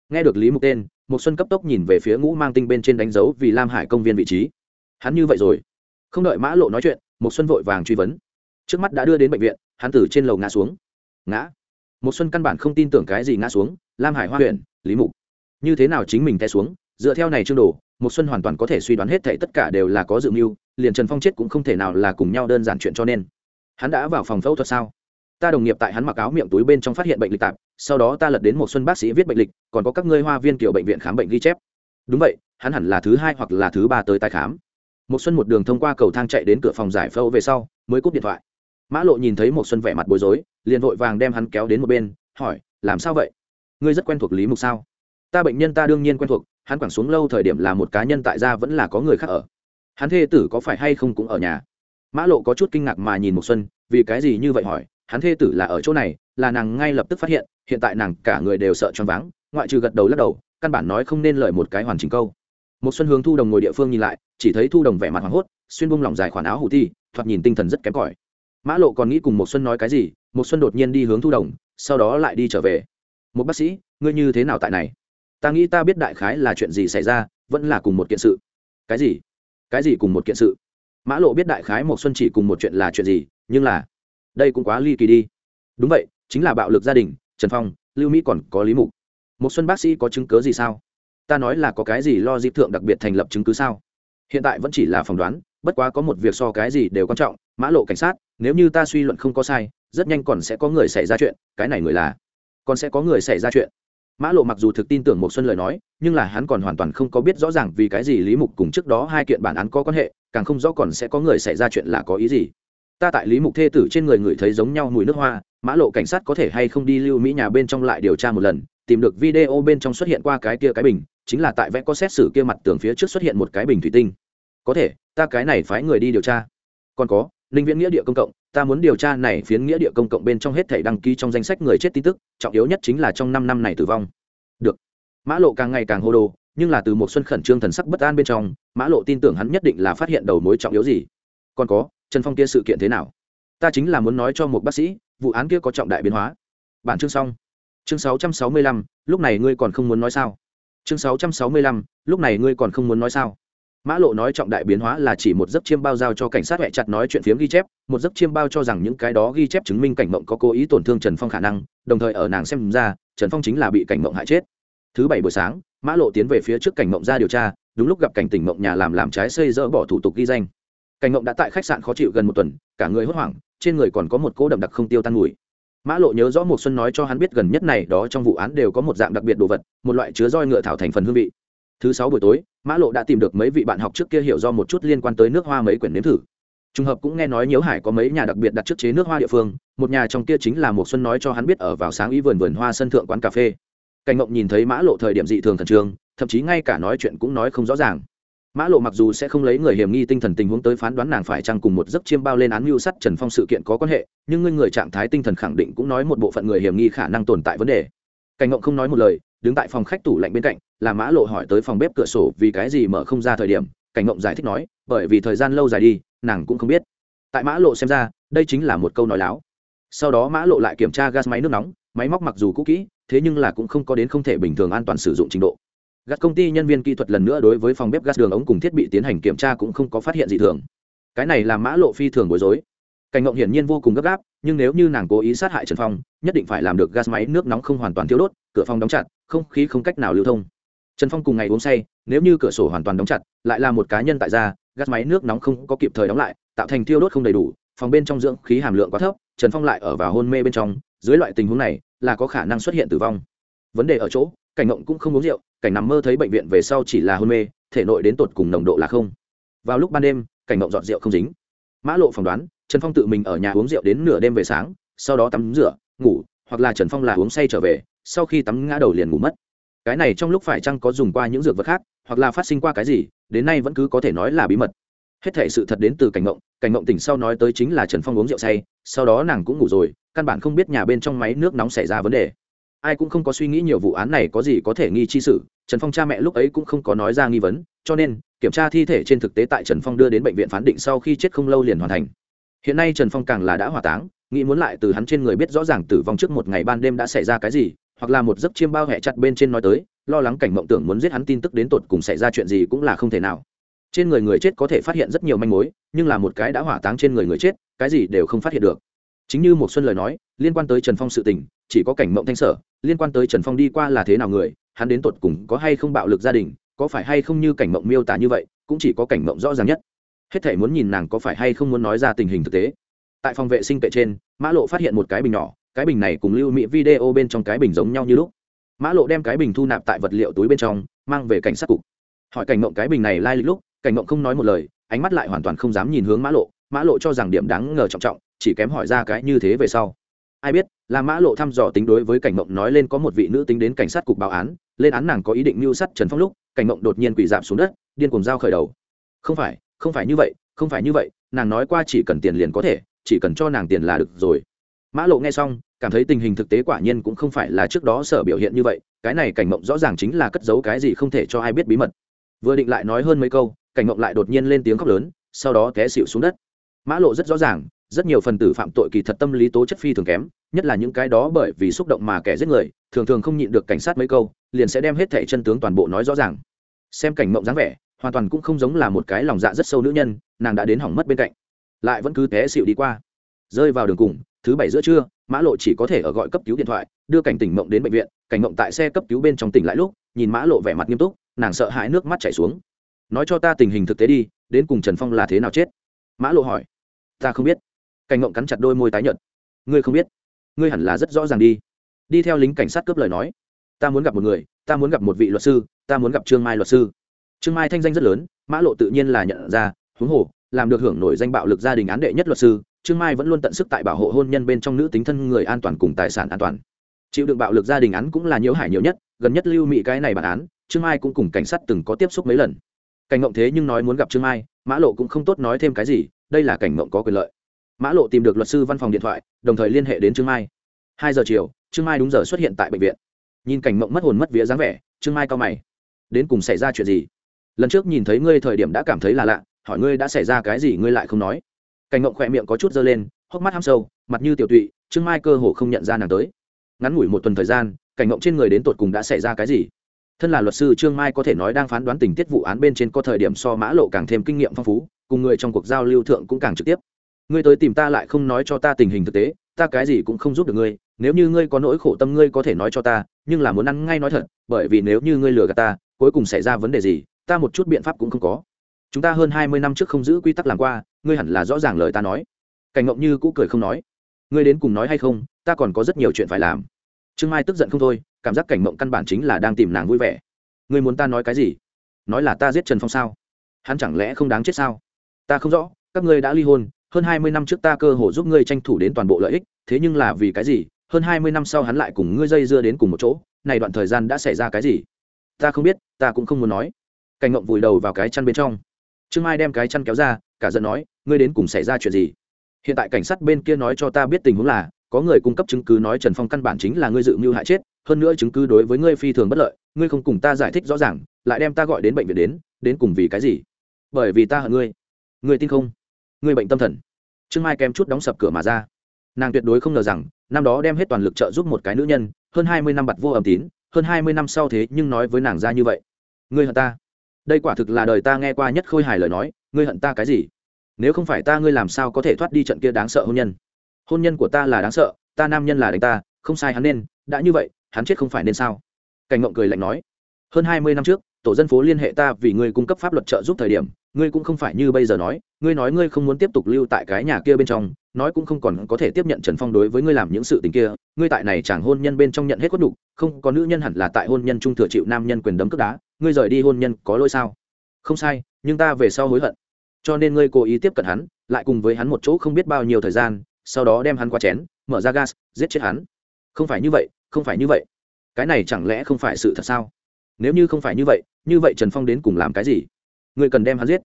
Nghe được lý mục tên, một xuân cấp tốc nhìn về phía ngũ mang tinh bên trên đánh dấu vì lam hải công viên vị trí. Hắn như vậy rồi. Không đợi mã lộ nói chuyện, một xuân vội vàng truy vấn. Trước mắt đã đưa đến bệnh viện, hắn từ trên lầu ngã xuống. Ngã? Một xuân căn bản không tin tưởng cái gì ngã xuống, lam hải hoa huyện, lý mục. Như thế nào chính mình té xuống, dựa theo này chương đồ, một xuân hoàn toàn có thể suy đoán hết thảy tất cả đều là có dự mưu, liền trần phong chết cũng không thể nào là cùng nhau đơn giản chuyện cho nên. Hắn đã vào phòng phẫu thuật sao? Ta đồng nghiệp tại hắn mặc áo miệng túi bên trong phát hiện bệnh lịch tạp, sau đó ta lật đến một xuân bác sĩ viết bệnh lịch, còn có các ngươi hoa viên kiểu bệnh viện khám bệnh ghi chép. Đúng vậy, hắn hẳn là thứ hai hoặc là thứ ba tới tái khám. Một xuân một đường thông qua cầu thang chạy đến cửa phòng giải phẫu về sau, mới cúp điện thoại. Mã lộ nhìn thấy một xuân vẻ mặt bối rối liền vội vàng đem hắn kéo đến một bên, hỏi, làm sao vậy? Ngươi rất quen thuộc lý mục sao? Ta bệnh nhân ta đương nhiên quen thuộc, hắn quẳng xuống lâu thời điểm là một cá nhân tại gia vẫn là có người khác ở. Hắn thê tử có phải hay không cũng ở nhà? Mã lộ có chút kinh ngạc mà nhìn một xuân, vì cái gì như vậy hỏi? Hắn thê tử là ở chỗ này, là nàng ngay lập tức phát hiện hiện tại nàng cả người đều sợ choáng váng, ngoại trừ gật đầu lắc đầu, căn bản nói không nên lời một cái hoàn chỉnh câu. Một xuân hướng thu đồng ngồi địa phương nhìn lại, chỉ thấy thu đồng vẻ mặt hoảng hốt, xuyên bung lỏng dài khoản áo hủ thi thoạt nhìn tinh thần rất kém cỏi mã lộ còn nghĩ cùng một xuân nói cái gì một xuân đột nhiên đi hướng thu đồng, sau đó lại đi trở về. Một bác sĩ, ngươi như thế nào tại này? Ta nghĩ ta biết đại khái là chuyện gì xảy ra, vẫn là cùng một kiện sự. Cái gì? Cái gì cùng một kiện sự? Mã lộ biết đại khái một xuân chỉ cùng một chuyện là chuyện gì, nhưng là đây cũng quá ly kỳ đi. Đúng vậy, chính là bạo lực gia đình, trần phong, lưu mỹ còn có lý mục. Một xuân bác sĩ có chứng cứ gì sao? Ta nói là có cái gì lo dịp thượng đặc biệt thành lập chứng cứ sao? Hiện tại vẫn chỉ là phỏng đoán, bất quá có một việc so cái gì đều quan trọng, mã lộ cảnh sát nếu như ta suy luận không có sai, rất nhanh còn sẽ có người xảy ra chuyện, cái này người là, còn sẽ có người xảy ra chuyện. Mã lộ mặc dù thực tin tưởng một xuân lời nói, nhưng là hắn còn hoàn toàn không có biết rõ ràng vì cái gì lý mục cùng trước đó hai kiện bản án có quan hệ, càng không rõ còn sẽ có người xảy ra chuyện là có ý gì. Ta tại lý mục thê tử trên người người thấy giống nhau mùi nước hoa, mã lộ cảnh sát có thể hay không đi lưu mỹ nhà bên trong lại điều tra một lần, tìm được video bên trong xuất hiện qua cái kia cái bình, chính là tại vẽ có xét xử kia mặt tường phía trước xuất hiện một cái bình thủy tinh. Có thể, ta cái này phái người đi điều tra. Còn có linh viễn nghĩa địa công cộng, ta muốn điều tra này phiến nghĩa địa công cộng bên trong hết thể đăng ký trong danh sách người chết tin tức, trọng yếu nhất chính là trong năm năm này tử vong. Được. Mã lộ càng ngày càng hô đồ, nhưng là từ một xuân khẩn trương thần sắc bất an bên trong, mã lộ tin tưởng hắn nhất định là phát hiện đầu mối trọng yếu gì. Còn có, trần phong kia sự kiện thế nào? Ta chính là muốn nói cho một bác sĩ, vụ án kia có trọng đại biến hóa. Bản chương xong. Chương sáu trăm sáu mươi lăm, lúc này ngươi còn không muốn nói sao? Chương sáu trăm sáu mươi lăm, lúc này ngươi còn không muốn nói sao? Mã lộ nói trọng đại biến hóa là chỉ một giấc chiêm bao giao cho cảnh sát huệ chặt nói chuyện phiếm ghi chép, một giấc chiêm bao cho rằng những cái đó ghi chép chứng minh cảnh mộng có cố ý tổn thương trần phong khả năng, đồng thời ở nàng xem ra, trần phong chính là bị cảnh mộng hại chết. Thứ bảy buổi sáng, mã lộ tiến về phía trước cảnh mộng ra điều tra, đúng lúc gặp cảnh tỉnh mộng nhà làm làm trái xây dỡ bỏ thủ tục ghi danh. Cảnh mộng đã tại khách sạn khó chịu gần một tuần, cả người hốt hoảng, trên người còn có một cỗ đậm đặc không tiêu tan mùi. Mã lộ nhớ rõ một xuân nói cho hắn biết gần nhất này đó trong vụ án đều có một dạng đặc biệt đồ vật, một loại chứa roi ngựa thảo thành phần hương vị. Thứ sáu buổi tối mã lộ đã tìm được mấy vị bạn học trước kia hiểu do một chút liên quan tới nước hoa mấy quyển nếm thử. Trùng hợp cũng nghe nói nhiễu hải có mấy nhà đặc biệt đặt trước chế nước hoa địa phương, một nhà trong kia chính là một xuân nói cho hắn biết ở vào sáng ý vườn vườn hoa sân thượng quán cà phê. Cảnh ngộng nhìn thấy mã lộ thời điểm dị thường thần trường thậm chí ngay cả nói chuyện cũng nói không rõ ràng. Mã lộ mặc dù sẽ không lấy người hiểm nghi tinh thần tình huống tới phán đoán nàng phải chăng cùng một giấc chiêm bao lên án mưu sắt trần phong sự kiện có quan hệ, nhưng người người trạng thái tinh thần khẳng định cũng nói một bộ phận người hiểm nghi khả năng tồn tại vấn đề. Cảnh ngộng không nói một lời đứng tại phòng khách tủ lạnh bên cạnh, là mã lộ hỏi tới phòng bếp cửa sổ vì cái gì mở không ra thời điểm, cảnh ngộng giải thích nói, bởi vì thời gian lâu dài đi, nàng cũng không biết. Tại mã lộ xem ra, đây chính là một câu nói láo. Sau đó mã lộ lại kiểm tra gas máy nước nóng, máy móc mặc dù cũ kỹ, thế nhưng là cũng không có đến không thể bình thường an toàn sử dụng trình độ. Gas công ty nhân viên kỹ thuật lần nữa đối với phòng bếp gas đường ống cùng thiết bị tiến hành kiểm tra cũng không có phát hiện gì thường. Cái này làm mã lộ phi thường bối rối cảnh ngộng hiển nhiên vô cùng gấp gáp, nhưng nếu như nàng cố ý sát hại trần phong, nhất định phải làm được gas máy nước nóng không hoàn toàn thiếu đốt, cửa phòng đóng chặt, không khí không cách nào lưu thông. Trần phong cùng ngày uống say, nếu như cửa sổ hoàn toàn đóng chặt, lại là một cá nhân tại gia, gas máy nước nóng không có kịp thời đóng lại, tạo thành thiêu đốt không đầy đủ, phòng bên trong dưỡng khí hàm lượng quá thấp, trần phong lại ở vào hôn mê bên trong, dưới loại tình huống này, là có khả năng xuất hiện tử vong. Vấn đề ở chỗ, cảnh ngộng cũng không uống rượu, cảnh nằm mơ thấy bệnh viện về sau chỉ là hôn mê, thể nội đến tột cùng nồng độ là không. Vào lúc ban đêm, cảnh ngộng dọn rượu không dính mã lộ phỏng đoán, trần phong tự mình ở nhà uống rượu đến nửa đêm về sáng, sau đó tắm rửa, ngủ, hoặc là trần phong là uống say trở về, sau khi tắm ngã đầu liền ngủ mất. Cái này trong lúc phải chăng có dùng qua những dược vật khác, hoặc là phát sinh qua cái gì, đến nay vẫn cứ có thể nói là bí mật. Hết thể sự thật đến từ cảnh ngộng cảnh ngộng tỉnh sau nói tới chính là trần phong uống rượu say, sau đó nàng cũng ngủ rồi, căn bản không biết nhà bên trong máy nước nóng xảy ra vấn đề. Ai cũng không có suy nghĩ nhiều vụ án này có gì có thể nghi chi sự, trần phong cha mẹ lúc ấy cũng không có nói ra nghi vấn, cho nên kiểm tra thi thể trên thực tế tại trần phong đưa đến bệnh viện phán định sau khi chết không lâu liền hoàn thành. Hiện nay trần phong càng là đã hỏa táng, nghĩ muốn lại từ hắn trên người biết rõ ràng tử vong trước một ngày ban đêm đã xảy ra cái gì, hoặc là một giấc chiêm bao hẹ chặt bên trên nói tới, lo lắng cảnh mộng tưởng muốn giết hắn tin tức đến tột cùng xảy ra chuyện gì cũng là không thể nào. Trên người người chết có thể phát hiện rất nhiều manh mối, nhưng là một cái đã hỏa táng trên người người chết, cái gì đều không phát hiện được. Chính như một xuân lời nói, liên quan tới trần phong sự tình, chỉ có cảnh mộng thanh sở, liên quan tới trần phong đi qua là thế nào người, hắn đến tột cùng có hay không bạo lực gia đình có phải hay không như cảnh mộng miêu tả như vậy, cũng chỉ có cảnh mộng rõ ràng nhất. Hết thể muốn nhìn nàng có phải hay không muốn nói ra tình hình thực tế. Tại phòng vệ sinh kệ trên, mã lộ phát hiện một cái bình nhỏ, cái bình này cùng lưu mỹ video bên trong cái bình giống nhau như lúc. Mã lộ đem cái bình thu nạp tại vật liệu túi bên trong, mang về cảnh sát cục. Hỏi cảnh mộng cái bình này lai lịch lúc, cảnh mộng không nói một lời, ánh mắt lại hoàn toàn không dám nhìn hướng mã lộ. Mã lộ cho rằng điểm đáng ngờ trọng trọng, chỉ kém hỏi ra cái như thế về sau. Ai biết, là mã lộ thăm dò tính đối với cảnh mộng nói lên có một vị nữ tính đến cảnh sát cục báo án, lên án nàng có ý định mưu sắt trần phong lúc cảnh mộng đột nhiên quỳ giảm xuống đất, điên cùng dao khởi đầu. Không phải không phải như vậy, không phải như vậy, nàng nói qua chỉ cần tiền liền có thể, chỉ cần cho nàng tiền là được rồi. Mã lộ nghe xong, cảm thấy tình hình thực tế quả nhiên cũng không phải là trước đó sở biểu hiện như vậy, cái này cảnh mộng rõ ràng chính là cất giấu cái gì không thể cho ai biết bí mật. Vừa định lại nói hơn mấy câu, cảnh mộng lại đột nhiên lên tiếng khóc lớn, sau đó té xịu xuống đất. Mã lộ rất rõ ràng, rất nhiều phần tử phạm tội kỳ thật tâm lý tố chất phi thường kém, nhất là những cái đó bởi vì xúc động mà kẻ giết người thường thường không nhịn được cảnh sát mấy câu, liền sẽ đem hết thẻ chân tướng toàn bộ nói rõ ràng. Xem cảnh mộng dáng vẻ, hoàn toàn cũng không giống là một cái lòng dạ rất sâu nữ nhân, nàng đã đến hỏng mất bên cạnh. Lại vẫn cứ té xịu đi qua. Rơi vào đường cùng, thứ bảy giữa trưa, mã lộ chỉ có thể ở gọi cấp cứu điện thoại, đưa cảnh tỉnh mộng đến bệnh viện, cảnh mộng tại xe cấp cứu bên trong tỉnh lại lúc, nhìn mã lộ vẻ mặt nghiêm túc, nàng sợ hãi nước mắt chảy xuống. Nói cho ta tình hình thực tế đi, đến cùng trần phong là thế nào chết? Mã lộ hỏi. Ta không biết. Cảnh mộng cắn chặt đôi môi tái nhợt. Ngươi không biết. Ngươi hẳn là rất rõ ràng đi đi theo lính cảnh sát cướp lời nói. Ta muốn gặp một người, ta muốn gặp một vị luật sư, ta muốn gặp trương mai luật sư. Trương mai thanh danh rất lớn, mã lộ tự nhiên là nhận ra, huống hồ, làm được hưởng nổi danh bạo lực gia đình án đệ nhất luật sư, trương mai vẫn luôn tận sức tại bảo hộ hôn nhân bên trong nữ tính thân người an toàn cùng tài sản an toàn. Chịu đựng bạo lực gia đình án cũng là nhiễu hải nhiều nhất, gần nhất lưu mỹ cái này bản án, trương mai cũng cùng cảnh sát từng có tiếp xúc mấy lần. Cảnh ngộng thế nhưng nói muốn gặp trương mai, mã lộ cũng không tốt nói thêm cái gì, đây là cảnh ngộng có quyền lợi. Mã lộ tìm được luật sư văn phòng điện thoại, đồng thời liên hệ đến trương mai. Hai giờ chiều trương mai đúng giờ xuất hiện tại bệnh viện. Nhìn cảnh mộng mất hồn mất vía dáng vẻ, trương mai cao mày. Đến cùng xảy ra chuyện gì? Lần trước nhìn thấy ngươi thời điểm đã cảm thấy là lạ, hỏi ngươi đã xảy ra cái gì ngươi lại không nói. Cảnh mộng khỏe miệng có chút dơ lên, hốc mắt ham sâu, mặt như tiểu tụy, trương mai cơ hồ không nhận ra nàng tới. Ngắn ngủi một tuần thời gian, cảnh mộng trên người đến tột cùng đã xảy ra cái gì? Thân là luật sư, trương mai có thể nói đang phán đoán tình tiết vụ án bên trên có thời điểm so mã lộ càng thêm kinh nghiệm phong phú, cùng người trong cuộc giao lưu thượng cũng càng trực tiếp. Ngươi tới tìm ta lại không nói cho ta tình hình thực tế, ta cái gì cũng không giúp được ngươi nếu như ngươi có nỗi khổ tâm ngươi có thể nói cho ta, nhưng là muốn ăn ngay nói thật, bởi vì nếu như ngươi lừa gạt ta, cuối cùng xảy ra vấn đề gì, ta một chút biện pháp cũng không có. Chúng ta hơn hai mươi năm trước không giữ quy tắc làm qua, ngươi hẳn là rõ ràng lời ta nói. Cảnh ngộng như cũ cười không nói. Ngươi đến cùng nói hay không, ta còn có rất nhiều chuyện phải làm. Trương mai tức giận không thôi, cảm giác cảnh mộng căn bản chính là đang tìm nàng vui vẻ. Ngươi muốn ta nói cái gì? Nói là ta giết trần phong sao? Hắn chẳng lẽ không đáng chết sao? Ta không rõ, các ngươi đã ly hôn, hơn hai mươi năm trước ta cơ hồ giúp ngươi tranh thủ đến toàn bộ lợi ích, thế nhưng là vì cái gì hơn hai mươi năm sau hắn lại cùng ngươi dây dưa đến cùng một chỗ, này đoạn thời gian đã xảy ra cái gì? Ta không biết, ta cũng không muốn nói. Cảnh ngộng vùi đầu vào cái chăn bên trong. Trương mai đem cái chăn kéo ra, cả giận nói, ngươi đến cùng xảy ra chuyện gì? Hiện tại cảnh sát bên kia nói cho ta biết tình huống là, có người cung cấp chứng cứ nói trần phong căn bản chính là ngươi dự mưu hại chết, hơn nữa chứng cứ đối với ngươi phi thường bất lợi, ngươi không cùng ta giải thích rõ ràng, lại đem ta gọi đến bệnh viện đến đến cùng vì cái gì? Bởi vì ta hận ngươi. Ngươi tin không? Ngươi bệnh tâm thần. Trương mai kém chút đóng sập cửa mà ra. Nàng tuyệt đối không ngờ rằng năm đó đem hết toàn lực trợ giúp một cái nữ nhân, hơn hai mươi năm bặt vô âm tín, hơn hai mươi năm sau thế nhưng nói với nàng ra như vậy. Ngươi hận ta. Đây quả thực là đời ta nghe qua nhất khôi hài lời nói, ngươi hận ta cái gì? Nếu không phải ta ngươi làm sao có thể thoát đi trận kia đáng sợ hôn nhân? Hôn nhân của ta là đáng sợ, ta nam nhân là đánh ta, không sai hắn nên, đã như vậy, hắn chết không phải nên sao? Cảnh ngộng cười lạnh nói. Hơn hai mươi năm trước tổ dân phố liên hệ ta vì ngươi cung cấp pháp luật trợ giúp thời điểm, ngươi cũng không phải như bây giờ nói, ngươi nói ngươi không muốn tiếp tục lưu tại cái nhà kia bên trong, nói cũng không còn có thể tiếp nhận trần phong đối với ngươi làm những sự tình kia, ngươi tại này chẳng hôn nhân bên trong nhận hết khuất đục không, có nữ nhân hẳn là tại hôn nhân trung thừa chịu nam nhân quyền đấm cướp đá, ngươi rời đi hôn nhân có lỗi sao? Không sai, nhưng ta về sau hối hận. Cho nên ngươi cố ý tiếp cận hắn, lại cùng với hắn một chỗ không biết bao nhiêu thời gian, sau đó đem hắn qua chén, mở ra gas, giết chết hắn. Không phải như vậy, không phải như vậy. Cái này chẳng lẽ không phải sự thật sao? Nếu như không phải như vậy như vậy trần phong đến cùng làm cái gì? Ngươi cần đem hắn giết.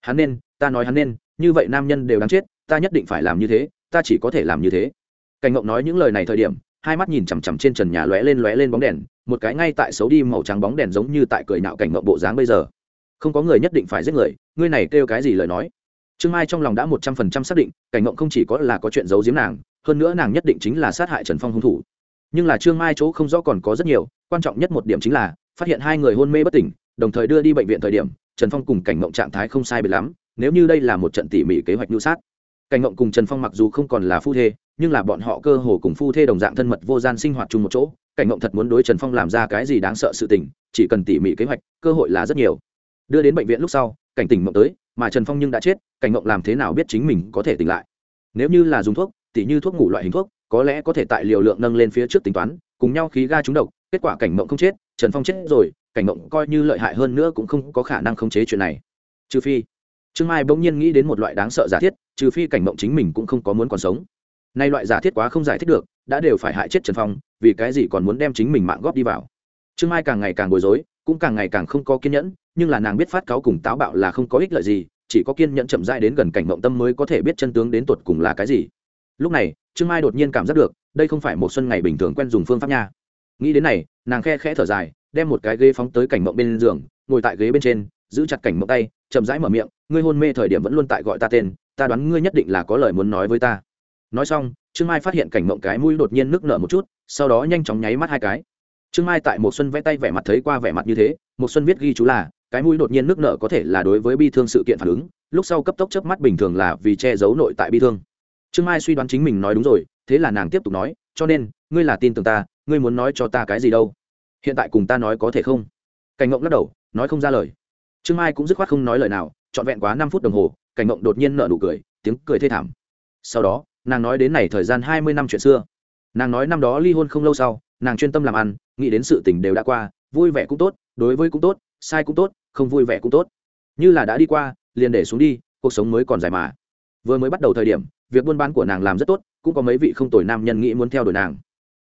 Hắn nên, ta nói hắn nên, như vậy nam nhân đều đáng chết, ta nhất định phải làm như thế, ta chỉ có thể làm như thế. Cảnh ngộng nói những lời này thời điểm, hai mắt nhìn chằm chằm trên trần nhà lóe lên lóe lên bóng đèn, một cái ngay tại xấu đi màu trắng bóng đèn giống như tại cười nạo cảnh ngộng bộ dáng bây giờ. Không có người nhất định phải giết người, ngươi này kêu cái gì lời nói? Trương mai trong lòng đã một trăm phần trăm xác định, cảnh ngộng không chỉ có là có chuyện giấu giếm nàng, hơn nữa nàng nhất định chính là sát hại trần phong hung thủ. Nhưng là trương mai chỗ không rõ còn có rất nhiều, quan trọng nhất một điểm chính là, phát hiện hai người hôn mê bất tỉnh đồng thời đưa đi bệnh viện thời điểm, trần phong cùng cảnh mộng trạng thái không sai biệt lắm, nếu như đây là một trận tỉ mỉ kế hoạch nhu sát. Cảnh mộng cùng trần phong mặc dù không còn là phu thê, nhưng là bọn họ cơ hồ cùng phu thê đồng dạng thân mật vô gian sinh hoạt chung một chỗ, cảnh mộng thật muốn đối trần phong làm ra cái gì đáng sợ sự tình, chỉ cần tỉ mỉ kế hoạch, cơ hội là rất nhiều. Đưa đến bệnh viện lúc sau, cảnh tỉnh mộng tới, mà trần phong nhưng đã chết, cảnh mộng làm thế nào biết chính mình có thể tỉnh lại. Nếu như là dùng thuốc, tỉ như thuốc ngủ loại hình thuốc, có lẽ có thể tại liều lượng nâng lên phía trước tính toán, cùng nhau khí ga trúng độc kết quả cảnh mộng không chết, trần phong chết rồi, cảnh mộng coi như lợi hại hơn nữa cũng không có khả năng khống chế chuyện này. Trừ phi, trương mai bỗng nhiên nghĩ đến một loại đáng sợ giả thiết, trừ phi cảnh mộng chính mình cũng không có muốn còn sống. Nay loại giả thiết quá không giải thích được, đã đều phải hại chết trần phong, vì cái gì còn muốn đem chính mình mạng góp đi vào. Trương mai càng ngày càng bối rối, cũng càng ngày càng không có kiên nhẫn, nhưng là nàng biết phát cáo cùng táo bạo là không có ích lợi gì, chỉ có kiên nhẫn chậm dai đến gần cảnh mộng tâm mới có thể biết chân tướng đến tột cùng là cái gì. Lúc này, trương mai đột nhiên cảm giác được, đây không phải một xuân ngày bình thường quen dùng phương pháp nha nghĩ đến này, nàng khe khẽ thở dài, đem một cái ghế phóng tới cảnh mộng bên giường, ngồi tại ghế bên trên, giữ chặt cảnh mộng tay, chậm rãi mở miệng, ngươi hôn mê thời điểm vẫn luôn tại gọi ta tên, ta đoán ngươi nhất định là có lời muốn nói với ta. Nói xong, trương mai phát hiện cảnh mộng cái mũi đột nhiên nước nở một chút, sau đó nhanh chóng nháy mắt hai cái. Trương mai tại một xuân vẽ tay vẻ mặt thấy qua vẻ mặt như thế một xuân viết ghi chú là, cái mũi đột nhiên nước nở có thể là đối với bi thương sự kiện phản ứng, lúc sau cấp tốc chớp mắt bình thường là vì che giấu nội tại bi thương. Trương mai suy đoán chính mình nói đúng rồi, thế là nàng tiếp tục nói, cho nên, ngươi là tin tưởng ta ngươi muốn nói cho ta cái gì đâu? Hiện tại cùng ta nói có thể không? Cảnh ngộng lắc đầu, nói không ra lời. Trương mai cũng dứt khoát không nói lời nào, trọn vẹn quá năm phút đồng hồ, cảnh ngộng đột nhiên nở nụ cười, tiếng cười thê thảm. Sau đó, nàng nói đến này thời gian hai mươi năm chuyện xưa. Nàng nói năm đó ly hôn không lâu sau, nàng chuyên tâm làm ăn, nghĩ đến sự tình đều đã qua, vui vẻ cũng tốt, đối với cũng tốt, sai cũng tốt, không vui vẻ cũng tốt. Như là đã đi qua, liền để xuống đi, cuộc sống mới còn dài mà. Vừa mới bắt đầu thời điểm, việc buôn bán của nàng làm rất tốt, cũng có mấy vị không tồi nam nhân nghĩ muốn theo đuổi nàng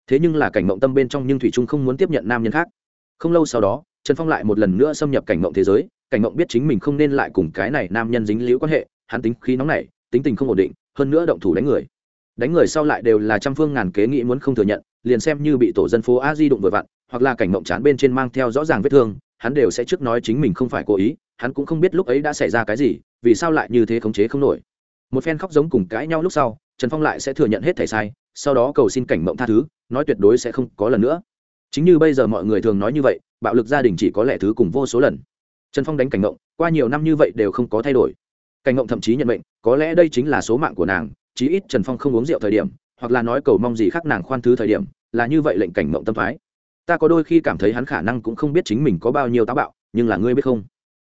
thế nhưng là cảnh mộng tâm bên trong nhưng thủy trung không muốn tiếp nhận nam nhân khác. Không lâu sau đó, trần phong lại một lần nữa xâm nhập cảnh mộng thế giới, cảnh mộng biết chính mình không nên lại cùng cái này nam nhân dính liễu quan hệ, hắn tính khí nóng nảy, tính tình không ổn định, hơn nữa động thủ đánh người. Đánh người sau lại đều là trăm phương ngàn kế nghĩ muốn không thừa nhận, liền xem như bị tổ dân phố a di đụng vừa vặn, hoặc là cảnh mộng chán bên trên mang theo rõ ràng vết thương, hắn đều sẽ trước nói chính mình không phải cố ý, hắn cũng không biết lúc ấy đã xảy ra cái gì, vì sao lại như thế khống chế không nổi. Một phen khóc giống cùng cãi nhau lúc sau, trần phong lại sẽ thừa nhận hết thẻ sai sau đó cầu xin cảnh mộng tha thứ, nói tuyệt đối sẽ không có lần nữa. Chính như bây giờ mọi người thường nói như vậy, bạo lực gia đình chỉ có lẽ thứ cùng vô số lần. Trần phong đánh cảnh mộng, qua nhiều năm như vậy đều không có thay đổi. Cảnh mộng thậm chí nhận mệnh, có lẽ đây chính là số mạng của nàng, chí ít trần phong không uống rượu thời điểm, hoặc là nói cầu mong gì khác nàng khoan thứ thời điểm, là như vậy lệnh cảnh mộng tâm thái. ta có đôi khi cảm thấy hắn khả năng cũng không biết chính mình có bao nhiêu táo bạo, nhưng là ngươi biết không?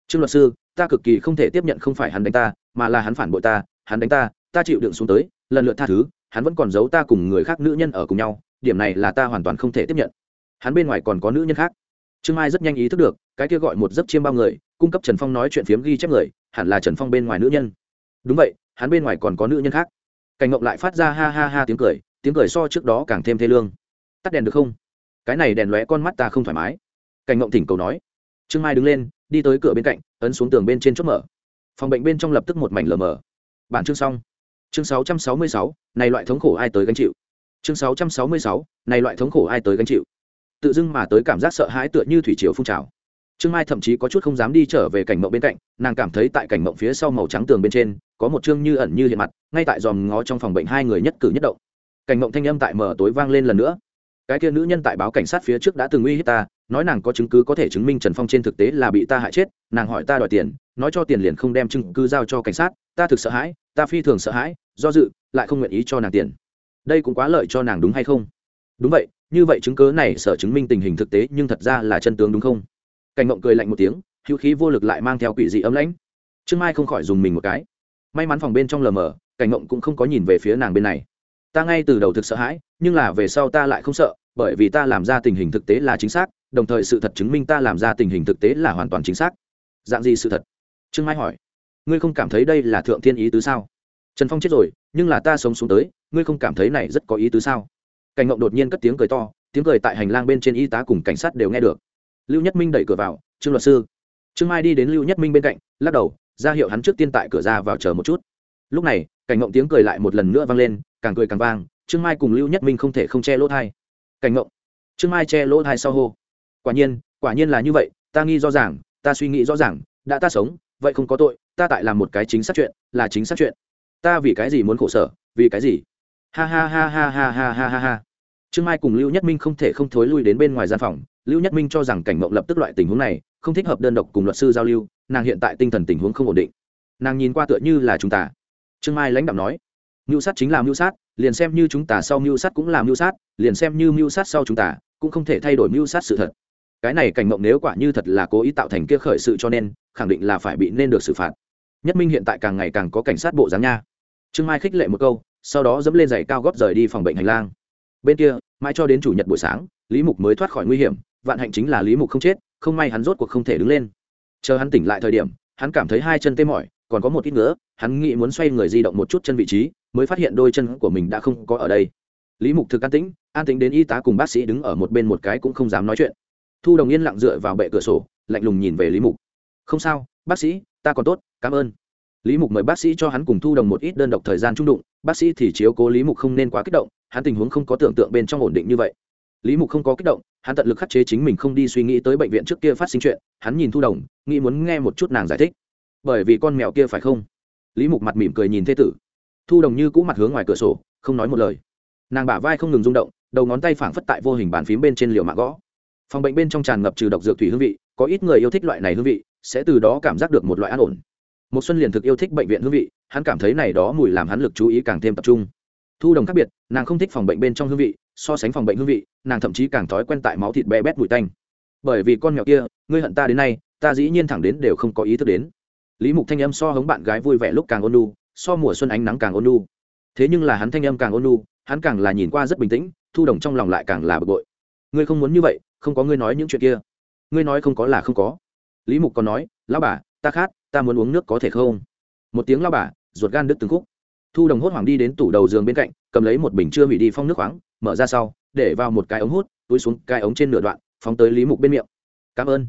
Trương luật sư, ta cực kỳ không thể tiếp nhận không phải hắn đánh ta, mà là hắn phản bội ta, hắn đánh ta ta chịu đựng xuống tới, lần lượt tha thứ hắn vẫn còn giấu ta cùng người khác nữ nhân ở cùng nhau, điểm này là ta hoàn toàn không thể tiếp nhận. Hắn bên ngoài còn có nữ nhân khác. Trương mai rất nhanh ý thức được, cái kia gọi một giấc chiêm bao người, cung cấp trần phong nói chuyện phiếm ghi chép người, hẳn là trần phong bên ngoài nữ nhân. Đúng vậy, hắn bên ngoài còn có nữ nhân khác. Cảnh ngộng lại phát ra ha ha ha tiếng cười tiếng cười so trước đó càng thêm thê lương. Tắt đèn được không? Cái này đèn lóe con mắt ta không thoải mái. Cảnh ngộng thỉnh cầu nói. Trương mai đứng lên, đi tới cửa bên cạnh, ấn xuống tường bên trên chốt mở. Phòng bệnh bên trong lập tức một mảnh lờ mờ. Bản chương xong chương 666, này loại thống khổ ai tới gánh chịu? Chương 666, này loại thống khổ ai tới gánh chịu? Tự dưng mà tới cảm giác sợ hãi tựa như thủy triều phun trào. Trương mai thậm chí có chút không dám đi trở về cảnh mộng bên cạnh nàng cảm thấy tại cảnh mộng phía sau màu trắng tường bên trên có một chương như ẩn như hiện mặt ngay tại dòm ngó trong phòng bệnh hai người nhất cử nhất động. Cảnh mộng thanh âm tại mở tối vang lên lần nữa. Cái kia nữ nhân tại báo cảnh sát phía trước đã từng uy hiếp ta nói nàng có chứng cứ có thể chứng minh trần phong trên thực tế là bị ta hại chết nàng hỏi ta đòi tiền nói cho tiền liền không đem chứng cứ giao cho cảnh sát ta thực sợ hãi ta phi thường sợ hãi do dự, lại không nguyện ý cho nàng tiền. Đây cũng quá lợi cho nàng đúng hay không? Đúng vậy, như vậy chứng cớ này sở chứng minh tình hình thực tế, nhưng thật ra là chân tướng đúng không? Cảnh ngộng cười lạnh một tiếng, hữu khí vô lực lại mang theo quỷ dị ấm lãnh. Trương mai không khỏi dùng mình một cái. May mắn phòng bên trong lờ mờ, cảnh ngộng cũng không có nhìn về phía nàng bên này. Ta ngay từ đầu thực sợ hãi, nhưng là về sau ta lại không sợ, bởi vì ta làm ra tình hình thực tế là chính xác, đồng thời sự thật chứng minh ta làm ra tình hình thực tế là hoàn toàn chính xác. Dạng gì sự thật? Trương mai hỏi. Ngươi không cảm thấy đây là thượng thiên ý tứ sao? Trần phong chết rồi, nhưng là ta sống xuống tới, ngươi không cảm thấy này rất có ý tứ sao? Cảnh ngộng đột nhiên cất tiếng cười to, tiếng cười tại hành lang bên trên y tá cùng cảnh sát đều nghe được. Lưu nhất minh đẩy cửa vào, trương luật sư. Trương mai đi đến lưu nhất minh bên cạnh, lắc đầu, ra hiệu hắn trước tiên tại cửa ra vào chờ một chút. Lúc này, cảnh ngộng tiếng cười lại một lần nữa vang lên, càng cười càng vang, trương mai cùng lưu nhất minh không thể không che lỗ thai. Cảnh ngộng. Trương mai che lỗ thai sau hô, quả nhiên quả nhiên là như vậy, ta nghi rõ ràng, ta suy nghĩ rõ ràng, đã ta sống, vậy không có tội, ta tại làm một cái chính xác chuyện, là chính xác chuyện ta vì cái gì muốn khổ sở, vì cái gì? Ha ha ha ha ha ha ha ha ha. Trương mai cùng lưu nhất minh không thể không thối lui đến bên ngoài gian phòng. Lưu nhất minh cho rằng cảnh mộng lập tức loại tình huống này, không thích hợp đơn độc cùng luật sư giao lưu, nàng hiện tại tinh thần tình huống không ổn định. Nàng nhìn qua tựa như là chúng ta. Trương mai lãnh đạo nói, mưu sát chính là mưu sát, liền xem như chúng ta sau mưu sát cũng là mưu sát, liền xem như mưu sát sau chúng ta, cũng không thể thay đổi mưu sát sự thật. Cái này cảnh mộng nếu quả như thật là cố ý tạo thành kia khởi sự cho nên, khẳng định là phải bị nên được xử phạt nhất minh hiện tại càng ngày càng có cảnh sát bộ dáng nha. Trương mai khích lệ một câu, sau đó dẫm lên giày cao gót rời đi phòng bệnh hành lang. Bên kia, mãi cho đến chủ nhật buổi sáng, lý mục mới thoát khỏi nguy hiểm, vạn hạnh chính là lý mục không chết, không may hắn rốt cuộc không thể đứng lên. Chờ hắn tỉnh lại thời điểm, hắn cảm thấy hai chân tê mỏi, còn có một ít nữa hắn nghĩ muốn xoay người di động một chút chân vị trí, mới phát hiện đôi chân của mình đã không có ở đây. Lý mục thực an tĩnh an tĩnh đến y tá cùng bác sĩ đứng ở một bên một cái cũng không dám nói chuyện. Thu đồng yên lặng dựa vào bệ cửa sổ, lạnh lùng nhìn về lý mục. Không sao, bác sĩ, ta còn tốt cảm ơn. Lý mục mời bác sĩ cho hắn cùng thu đồng một ít đơn độc thời gian trung đụng, bác sĩ thì chiếu cố lý mục không nên quá kích động, hắn tình huống không có tưởng tượng bên trong ổn định như vậy. Lý mục không có kích động, hắn tận lực khắc chế chính mình không đi suy nghĩ tới bệnh viện trước kia phát sinh chuyện, hắn nhìn thu đồng, nghĩ muốn nghe một chút nàng giải thích. Bởi vì con mèo kia phải không? Lý mục mặt mỉm cười nhìn thế tử. Thu đồng như cũ mặt hướng ngoài cửa sổ, không nói một lời. Nàng bả vai không ngừng rung động, đầu ngón tay phảng phất tại vô hình bàn phím bên trên liều mạng gõ. Phòng bệnh bên trong tràn ngập trừ độc dược thủy hương vị, có ít người yêu thích loại này hương vị, sẽ từ đó cảm giác được một loại an ổn một xuân liền thực yêu thích bệnh viện hương vị, hắn cảm thấy này đó mùi làm hắn lực chú ý càng thêm tập trung. Thu đồng khác biệt, nàng không thích phòng bệnh bên trong hương vị, so sánh phòng bệnh hương vị, nàng thậm chí càng thói quen tại máu thịt bé bét mùi tanh. Bởi vì con mèo kia, ngươi hận ta đến nay, ta dĩ nhiên thẳng đến đều không có ý thức đến. Lý mục thanh âm so hống bạn gái vui vẻ lúc càng ôn nu so mùa xuân ánh nắng càng ôn nu thế nhưng là hắn thanh âm càng ôn nu hắn càng là nhìn qua rất bình tĩnh, thu đồng trong lòng lại càng là bực bội. Ngươi không muốn như vậy, không có ngươi nói những chuyện kia. Ngươi nói không có là không có. Lý mục còn nói, lão bà ta khát, ta muốn uống nước có thể không? Một tiếng lao bà, ruột gan đứt từng khúc. Thu đồng hốt hoảng đi đến tủ đầu giường bên cạnh, cầm lấy một bình chưa hủy đi phong nước khoáng, mở ra sau, để vào một cái ống hút, túi xuống cái ống trên nửa đoạn, phóng tới lý mục bên miệng. Cảm ơn.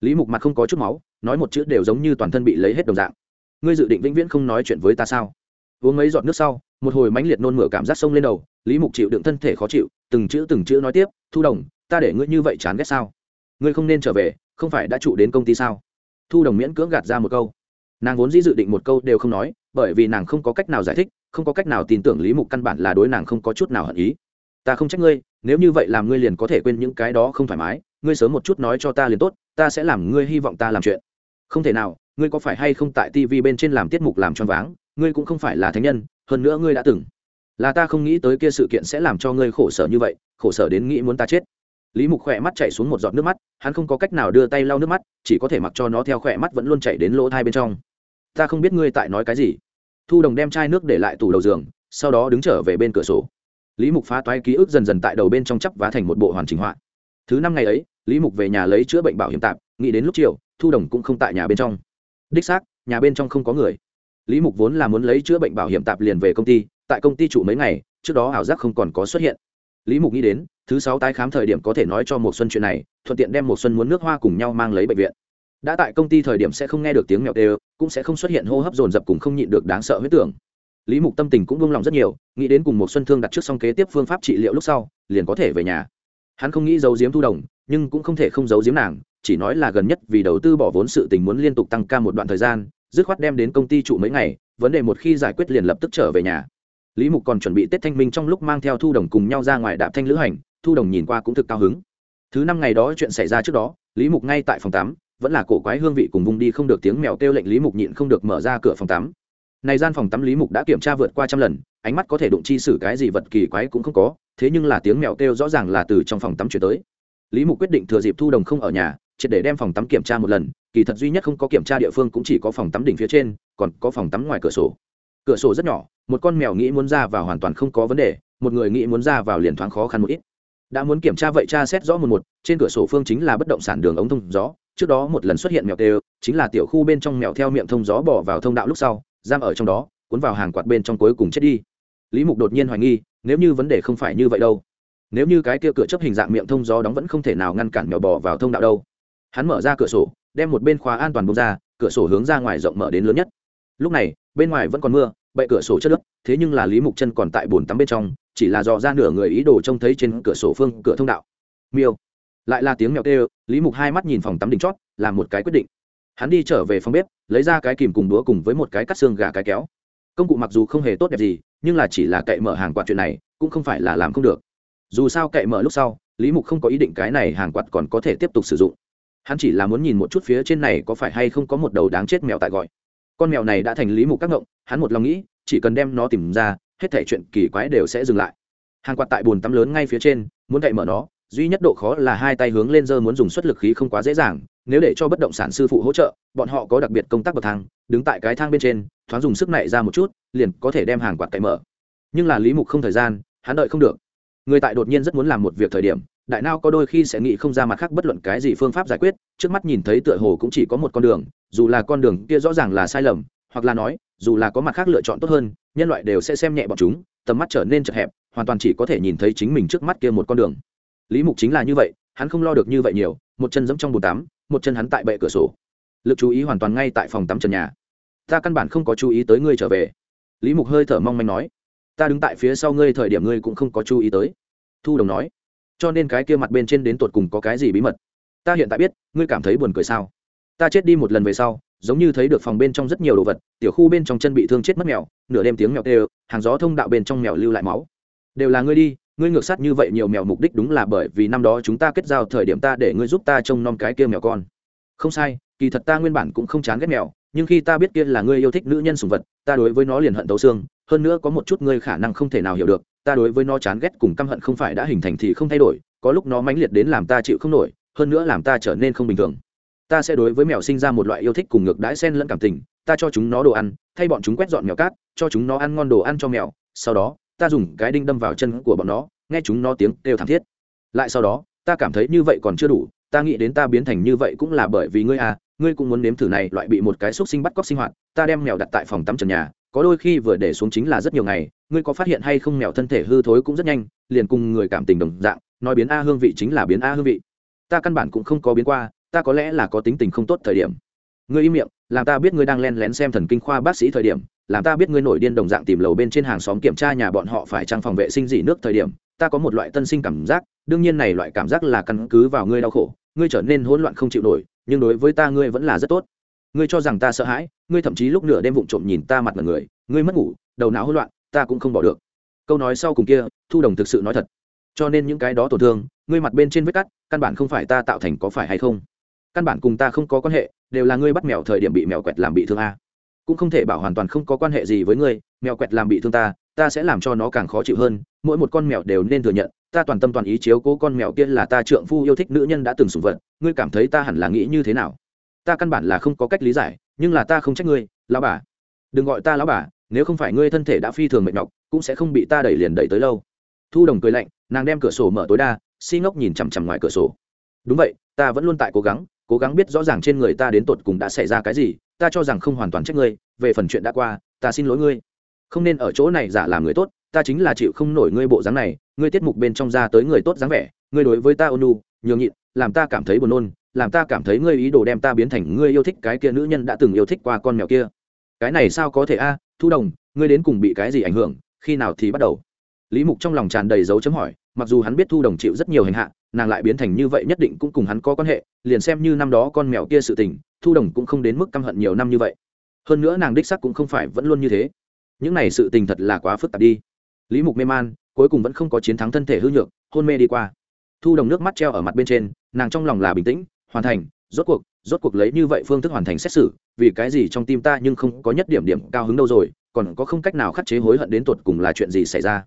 Lý mục mặt không có chút máu, nói một chữ đều giống như toàn thân bị lấy hết đồng dạng. Ngươi dự định vĩnh viễn không nói chuyện với ta sao? Uống mấy giọt nước sau, một hồi mãnh liệt nôn mửa cảm giác sông lên đầu, lý mục chịu đựng thân thể khó chịu, từng chữ từng chữ nói tiếp, thu đồng, ta để ngươi như vậy chán ghét sao? Ngươi không nên trở về, không phải đã trụ đến công ty sao? Thu đồng miễn cưỡng gạt ra một câu. Nàng vốn dĩ dự định một câu đều không nói, bởi vì nàng không có cách nào giải thích, không có cách nào tin tưởng lý mục căn bản là đối nàng không có chút nào hận ý. Ta không trách ngươi, nếu như vậy làm ngươi liền có thể quên những cái đó không thoải mái, ngươi sớm một chút nói cho ta liền tốt, ta sẽ làm ngươi hy vọng ta làm chuyện. Không thể nào, ngươi có phải hay không tại tv bên trên làm tiết mục làm cho váng, ngươi cũng không phải là thánh nhân, hơn nữa ngươi đã từng là ta không nghĩ tới kia sự kiện sẽ làm cho ngươi khổ sở như vậy, khổ sở đến nghĩ muốn ta chết lý mục khỏe mắt chạy xuống một giọt nước mắt, hắn không có cách nào đưa tay lau nước mắt, chỉ có thể mặc cho nó theo khỏe mắt vẫn luôn chạy đến lỗ thai bên trong. Ta không biết ngươi tại nói cái gì. Thu đồng đem chai nước để lại tủ đầu giường, sau đó đứng trở về bên cửa sổ. Lý mục phá toái ký ức dần dần tại đầu bên trong chắp vá thành một bộ hoàn chỉnh họa. Thứ năm ngày ấy, lý mục về nhà lấy chữa bệnh bảo hiểm tạp nghĩ đến lúc chiều, thu đồng cũng không tại nhà bên trong. Đích xác, nhà bên trong không có người. Lý mục vốn là muốn lấy chữa bệnh bảo hiểm tạp liền về công ty, tại công ty trụ mấy ngày, trước đó ảo giác không còn có xuất hiện. Lý mục nghĩ đến thứ sáu tái khám thời điểm có thể nói cho một xuân chuyện này, thuận tiện đem một xuân muốn nước hoa cùng nhau mang lấy bệnh viện. Đã tại công ty thời điểm sẽ không nghe được tiếng mèo đều, cũng sẽ không xuất hiện hô hấp dồn dập cùng không nhịn được đáng sợ huyết tưởng. Lý mục tâm tình cũng buông lòng rất nhiều, nghĩ đến cùng một xuân thương đặt trước xong kế tiếp phương pháp trị liệu lúc sau, liền có thể về nhà. Hắn không nghĩ giấu giếm thu đồng, nhưng cũng không thể không giấu giếm nàng, chỉ nói là gần nhất vì đầu tư bỏ vốn sự tình muốn liên tục tăng ca một đoạn thời gian, dứt khoát đem đến công ty trụ mấy ngày, vấn đề một khi giải quyết liền lập tức trở về nhà. Lý mục còn chuẩn bị tết thanh minh trong lúc mang theo thu đồng cùng nhau ra ngoài đạp thanh lữ hành thu đồng nhìn qua cũng thực cao hứng. Thứ năm ngày đó chuyện xảy ra trước đó, lý mục ngay tại phòng tắm, vẫn là cổ quái hương vị cùng vùng đi không được tiếng mèo kêu lệnh lý mục nhịn không được mở ra cửa phòng tắm. Này gian phòng tắm lý mục đã kiểm tra vượt qua trăm lần, ánh mắt có thể đụng chi xử cái gì vật kỳ quái cũng không có, thế nhưng là tiếng mèo kêu rõ ràng là từ trong phòng tắm chuyển tới. Lý mục quyết định thừa dịp thu đồng không ở nhà, triệt để đem phòng tắm kiểm tra một lần, kỳ thật duy nhất không có kiểm tra địa phương cũng chỉ có phòng tắm đỉnh phía trên, còn có phòng tắm ngoài cửa sổ. Cửa sổ rất nhỏ, một con mèo nghĩ muốn ra vào hoàn toàn không có vấn đề, một người nghĩ muốn ra vào liền thoáng khó khăn một ít đã muốn kiểm tra vậy tra xét rõ một một, trên cửa sổ phương chính là bất động sản đường ống thông gió, trước đó một lần xuất hiện mèo tê, chính là tiểu khu bên trong mèo theo miệng thông gió bỏ vào thông đạo lúc sau, giam ở trong đó, cuốn vào hàng quạt bên trong cuối cùng chết đi. Lý mục đột nhiên hoài nghi, nếu như vấn đề không phải như vậy đâu? Nếu như cái kia cửa chấp hình dạng miệng thông gió đóng vẫn không thể nào ngăn cản mèo bò vào thông đạo đâu? Hắn mở ra cửa sổ, đem một bên khóa an toàn bông ra, cửa sổ hướng ra ngoài rộng mở đến lớn nhất. Lúc này, bên ngoài vẫn còn mưa, bậy cửa sổ chất nước thế nhưng là lý mục chân còn tại bồn tắm bên trong chỉ là dò ra nửa người ý đồ trông thấy trên cửa sổ phương, cửa thông đạo. Miêu. Lại là tiếng mèo kêu, lý mục hai mắt nhìn phòng tắm đỉnh chót, làm một cái quyết định. Hắn đi trở về phòng bếp, lấy ra cái kìm cùng đũa cùng với một cái cắt xương gà cái kéo. Công cụ mặc dù không hề tốt đẹp gì, nhưng là chỉ là cậy mở hàng quạt chuyện này, cũng không phải là làm không được. Dù sao cậy mở lúc sau, lý mục không có ý định cái này hàng quạt còn có thể tiếp tục sử dụng. Hắn chỉ là muốn nhìn một chút phía trên này có phải hay không có một đầu đáng chết mèo tại gọi. Con mèo này đã thành lý mục các ngộng, hắn một lòng nghĩ, chỉ cần đem nó tìm ra hết thể chuyện kỳ quái đều sẽ dừng lại. Hàng quạt tại bồn tắm lớn ngay phía trên, muốn cậy mở nó, duy nhất độ khó là hai tay hướng lên dơ muốn dùng suất lực khí không quá dễ dàng, nếu để cho bất động sản sư phụ hỗ trợ, bọn họ có đặc biệt công tác bậc thang, đứng tại cái thang bên trên, thoáng dùng sức này ra một chút, liền có thể đem hàng quạt cậy mở. Nhưng là lý mục không thời gian, hắn đợi không được. Người tại đột nhiên rất muốn làm một việc thời điểm, đại nao có đôi khi sẽ nghĩ không ra mặt khác bất luận cái gì phương pháp giải quyết, trước mắt nhìn thấy tựa hồ cũng chỉ có một con đường, dù là con đường kia rõ ràng là sai lầm, hoặc là nói dù là có mặt khác lựa chọn tốt hơn, nhân loại đều sẽ xem nhẹ bọn chúng, tầm mắt trở nên chật hẹp, hoàn toàn chỉ có thể nhìn thấy chính mình trước mắt kia một con đường. Lý mục chính là như vậy, hắn không lo được như vậy nhiều, một chân giẫm trong bồn tắm, một chân hắn tại bệ cửa sổ. Lực chú ý hoàn toàn ngay tại phòng tắm trần nhà. Ta căn bản không có chú ý tới ngươi trở về. Lý mục hơi thở mong manh nói. Ta đứng tại phía sau ngươi thời điểm ngươi cũng không có chú ý tới. Thu đồng nói. Cho nên cái kia mặt bên trên đến tột cùng có cái gì bí mật? Ta hiện tại biết, ngươi cảm thấy buồn cười sao? Ta chết đi một lần về sau giống như thấy được phòng bên trong rất nhiều đồ vật, tiểu khu bên trong chân bị thương chết mất mèo, nửa đêm tiếng mèo tê hàng gió thông đạo bên trong mèo lưu lại máu. Đều là ngươi đi, ngươi ngược sát như vậy nhiều mèo mục đích đúng là bởi vì năm đó chúng ta kết giao thời điểm ta để ngươi giúp ta trông nom cái kia mèo con. Không sai, kỳ thật ta nguyên bản cũng không chán ghét mèo, nhưng khi ta biết kia là ngươi yêu thích nữ nhân sùng vật, ta đối với nó liền hận tấu xương, hơn nữa có một chút ngươi khả năng không thể nào hiểu được, ta đối với nó chán ghét cùng căm hận không phải đã hình thành thì không thay đổi, có lúc nó mãnh liệt đến làm ta chịu không nổi, hơn nữa làm ta trở nên không bình thường ta sẽ đối với mèo sinh ra một loại yêu thích cùng ngược đãi xen lẫn cảm tình, ta cho chúng nó đồ ăn, thay bọn chúng quét dọn mèo cát, cho chúng nó ăn ngon đồ ăn cho mèo, sau đó, ta dùng cái đinh đâm vào chân của bọn nó, nghe chúng nó tiếng đều thảm thiết. Lại sau đó, ta cảm thấy như vậy còn chưa đủ, ta nghĩ đến ta biến thành như vậy cũng là bởi vì ngươi à ngươi cũng muốn nếm thử này loại bị một cái xúc sinh bắt cóc sinh hoạt, ta đem mèo đặt tại phòng tắm trần nhà, có đôi khi vừa để xuống chính là rất nhiều ngày, ngươi có phát hiện hay không mèo thân thể hư thối cũng rất nhanh, liền cùng người cảm tình đồng dạng, nói biến a hương vị chính là biến a hương vị. Ta căn bản cũng không có biến qua ta có lẽ là có tính tình không tốt thời điểm. Ngươi im miệng, làm ta biết ngươi đang len lén xem thần kinh khoa bác sĩ thời điểm, làm ta biết ngươi nổi điên đồng dạng tìm lầu bên trên hàng xóm kiểm tra nhà bọn họ phải trang phòng vệ sinh gì nước thời điểm, ta có một loại tân sinh cảm giác, đương nhiên này loại cảm giác là căn cứ vào ngươi đau khổ, ngươi trở nên hỗn loạn không chịu nổi, nhưng đối với ta ngươi vẫn là rất tốt. Ngươi cho rằng ta sợ hãi, ngươi thậm chí lúc nửa đêm vụng trộm nhìn ta mặt mật người, ngươi mất ngủ, đầu não hỗn loạn, ta cũng không bỏ được. Câu nói sau cùng kia, thu đồng thực sự nói thật. Cho nên những cái đó tổn thương, ngươi mặt bên trên vết cắt, căn bản không phải ta tạo thành có phải hay không? Căn bản cùng ta không có quan hệ, đều là ngươi bắt mèo thời điểm bị mèo quẹt làm bị thương a. Cũng không thể bảo hoàn toàn không có quan hệ gì với ngươi, mèo quẹt làm bị thương ta ta sẽ làm cho nó càng khó chịu hơn, mỗi một con mèo đều nên thừa nhận, ta toàn tâm toàn ý chiếu cố con mèo kia là ta trượng phu yêu thích nữ nhân đã từng sủng vật, ngươi cảm thấy ta hẳn là nghĩ như thế nào? Ta căn bản là không có cách lý giải, nhưng là ta không trách ngươi, lão bà. Đừng gọi ta lão bà, nếu không phải ngươi thân thể đã phi thường mệt nhọc, cũng sẽ không bị ta đẩy liền đẩy tới lâu. Thu đồng cười lạnh, nàng đem cửa sổ mở tối đa, si ngốc nhìn chằm chằm ngoài cửa sổ. Đúng vậy, ta vẫn luôn tại cố gắng cố gắng biết rõ ràng trên người ta đến tột cùng đã xảy ra cái gì, ta cho rằng không hoàn toàn trách ngươi, về phần chuyện đã qua, ta xin lỗi ngươi. Không nên ở chỗ này giả làm người tốt, ta chính là chịu không nổi ngươi bộ dáng này, ngươi tiết mục bên trong ra tới người tốt dáng vẻ, ngươi đối với ta ônu nhường nhịn, làm ta cảm thấy buồn nôn, làm ta cảm thấy ngươi ý đồ đem ta biến thành ngươi yêu thích cái kia nữ nhân đã từng yêu thích qua con mèo kia. Cái này sao có thể a, thu đồng, ngươi đến cùng bị cái gì ảnh hưởng, khi nào thì bắt đầu? Lý mục trong lòng tràn đầy dấu chấm hỏi, mặc dù hắn biết thu đồng chịu rất nhiều hành hạ nàng lại biến thành như vậy nhất định cũng cùng hắn có quan hệ, liền xem như năm đó con mèo kia sự tình, thu đồng cũng không đến mức căm hận nhiều năm như vậy. Hơn nữa nàng đích sắc cũng không phải vẫn luôn như thế. Những này sự tình thật là quá phức tạp đi. Lý mục mê man, cuối cùng vẫn không có chiến thắng thân thể hư nhược, hôn mê đi qua. Thu đồng nước mắt treo ở mặt bên trên, nàng trong lòng là bình tĩnh, hoàn thành, rốt cuộc rốt cuộc lấy như vậy phương thức hoàn thành xét xử, vì cái gì trong tim ta nhưng không có nhất điểm điểm cao hứng đâu rồi, còn có không cách nào khắc chế hối hận đến tột cùng là chuyện gì xảy ra.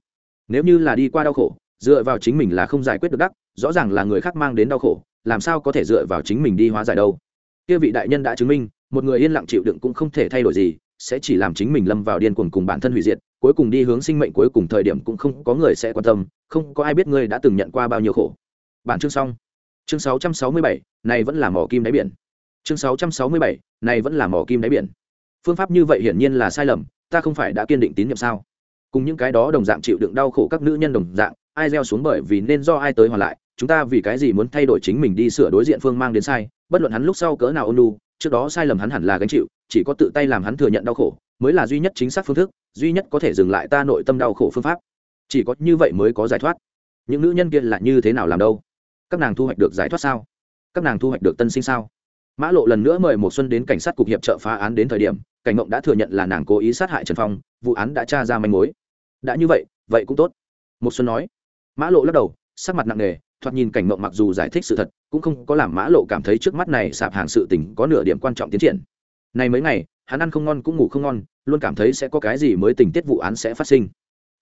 Nếu như là đi qua đau khổ dựa vào chính mình là không giải quyết được đắc rõ ràng là người khác mang đến đau khổ làm sao có thể dựa vào chính mình đi hóa giải đâu. Kia vị đại nhân đã chứng minh một người yên lặng chịu đựng cũng không thể thay đổi gì sẽ chỉ làm chính mình lâm vào điên cuồng cùng bản thân hủy diệt cuối cùng đi hướng sinh mệnh cuối cùng thời điểm cũng không có người sẽ quan tâm không có ai biết ngươi đã từng nhận qua bao nhiêu khổ. Bản chương xong. Chương 667, này vẫn là mỏ kim đáy biển. Chương 667, này vẫn là mỏ kim đáy biển. Phương pháp như vậy hiển nhiên là sai lầm ta không phải đã kiên định tín nhiệm sao? Cùng những cái đó đồng dạng chịu đựng đau khổ các nữ nhân đồng dạng ai gieo xuống bởi vì nên do ai tới hoàn lại, chúng ta vì cái gì muốn thay đổi chính mình đi sửa đối diện phương mang đến sai, bất luận hắn lúc sau cỡ nào ôn lu trước đó sai lầm hắn hẳn là gánh chịu, chỉ có tự tay làm hắn thừa nhận đau khổ, mới là duy nhất chính xác phương thức, duy nhất có thể dừng lại ta nội tâm đau khổ phương pháp. Chỉ có như vậy mới có giải thoát. Những nữ nhân kia là như thế nào làm đâu? Các nàng thu hoạch được giải thoát sao? Các nàng thu hoạch được tân sinh sao? Mã lộ lần nữa mời một xuân đến cảnh sát cục hiệp trợ phá án đến thời điểm, cảnh ngộng đã thừa nhận là nàng cố ý sát hại trần phong, vụ án đã tra ra manh mối. Đã như vậy vậy cũng tốt. Một xuân nói mã lộ lắc đầu, sắc mặt nặng nề, thoạt nhìn cảnh mộng mặc dù giải thích sự thật, cũng không có làm mã lộ cảm thấy trước mắt này sạp hàng sự tình có nửa điểm quan trọng tiến triển. Này mấy ngày, hắn ăn không ngon cũng ngủ không ngon, luôn cảm thấy sẽ có cái gì mới tình tiết vụ án sẽ phát sinh.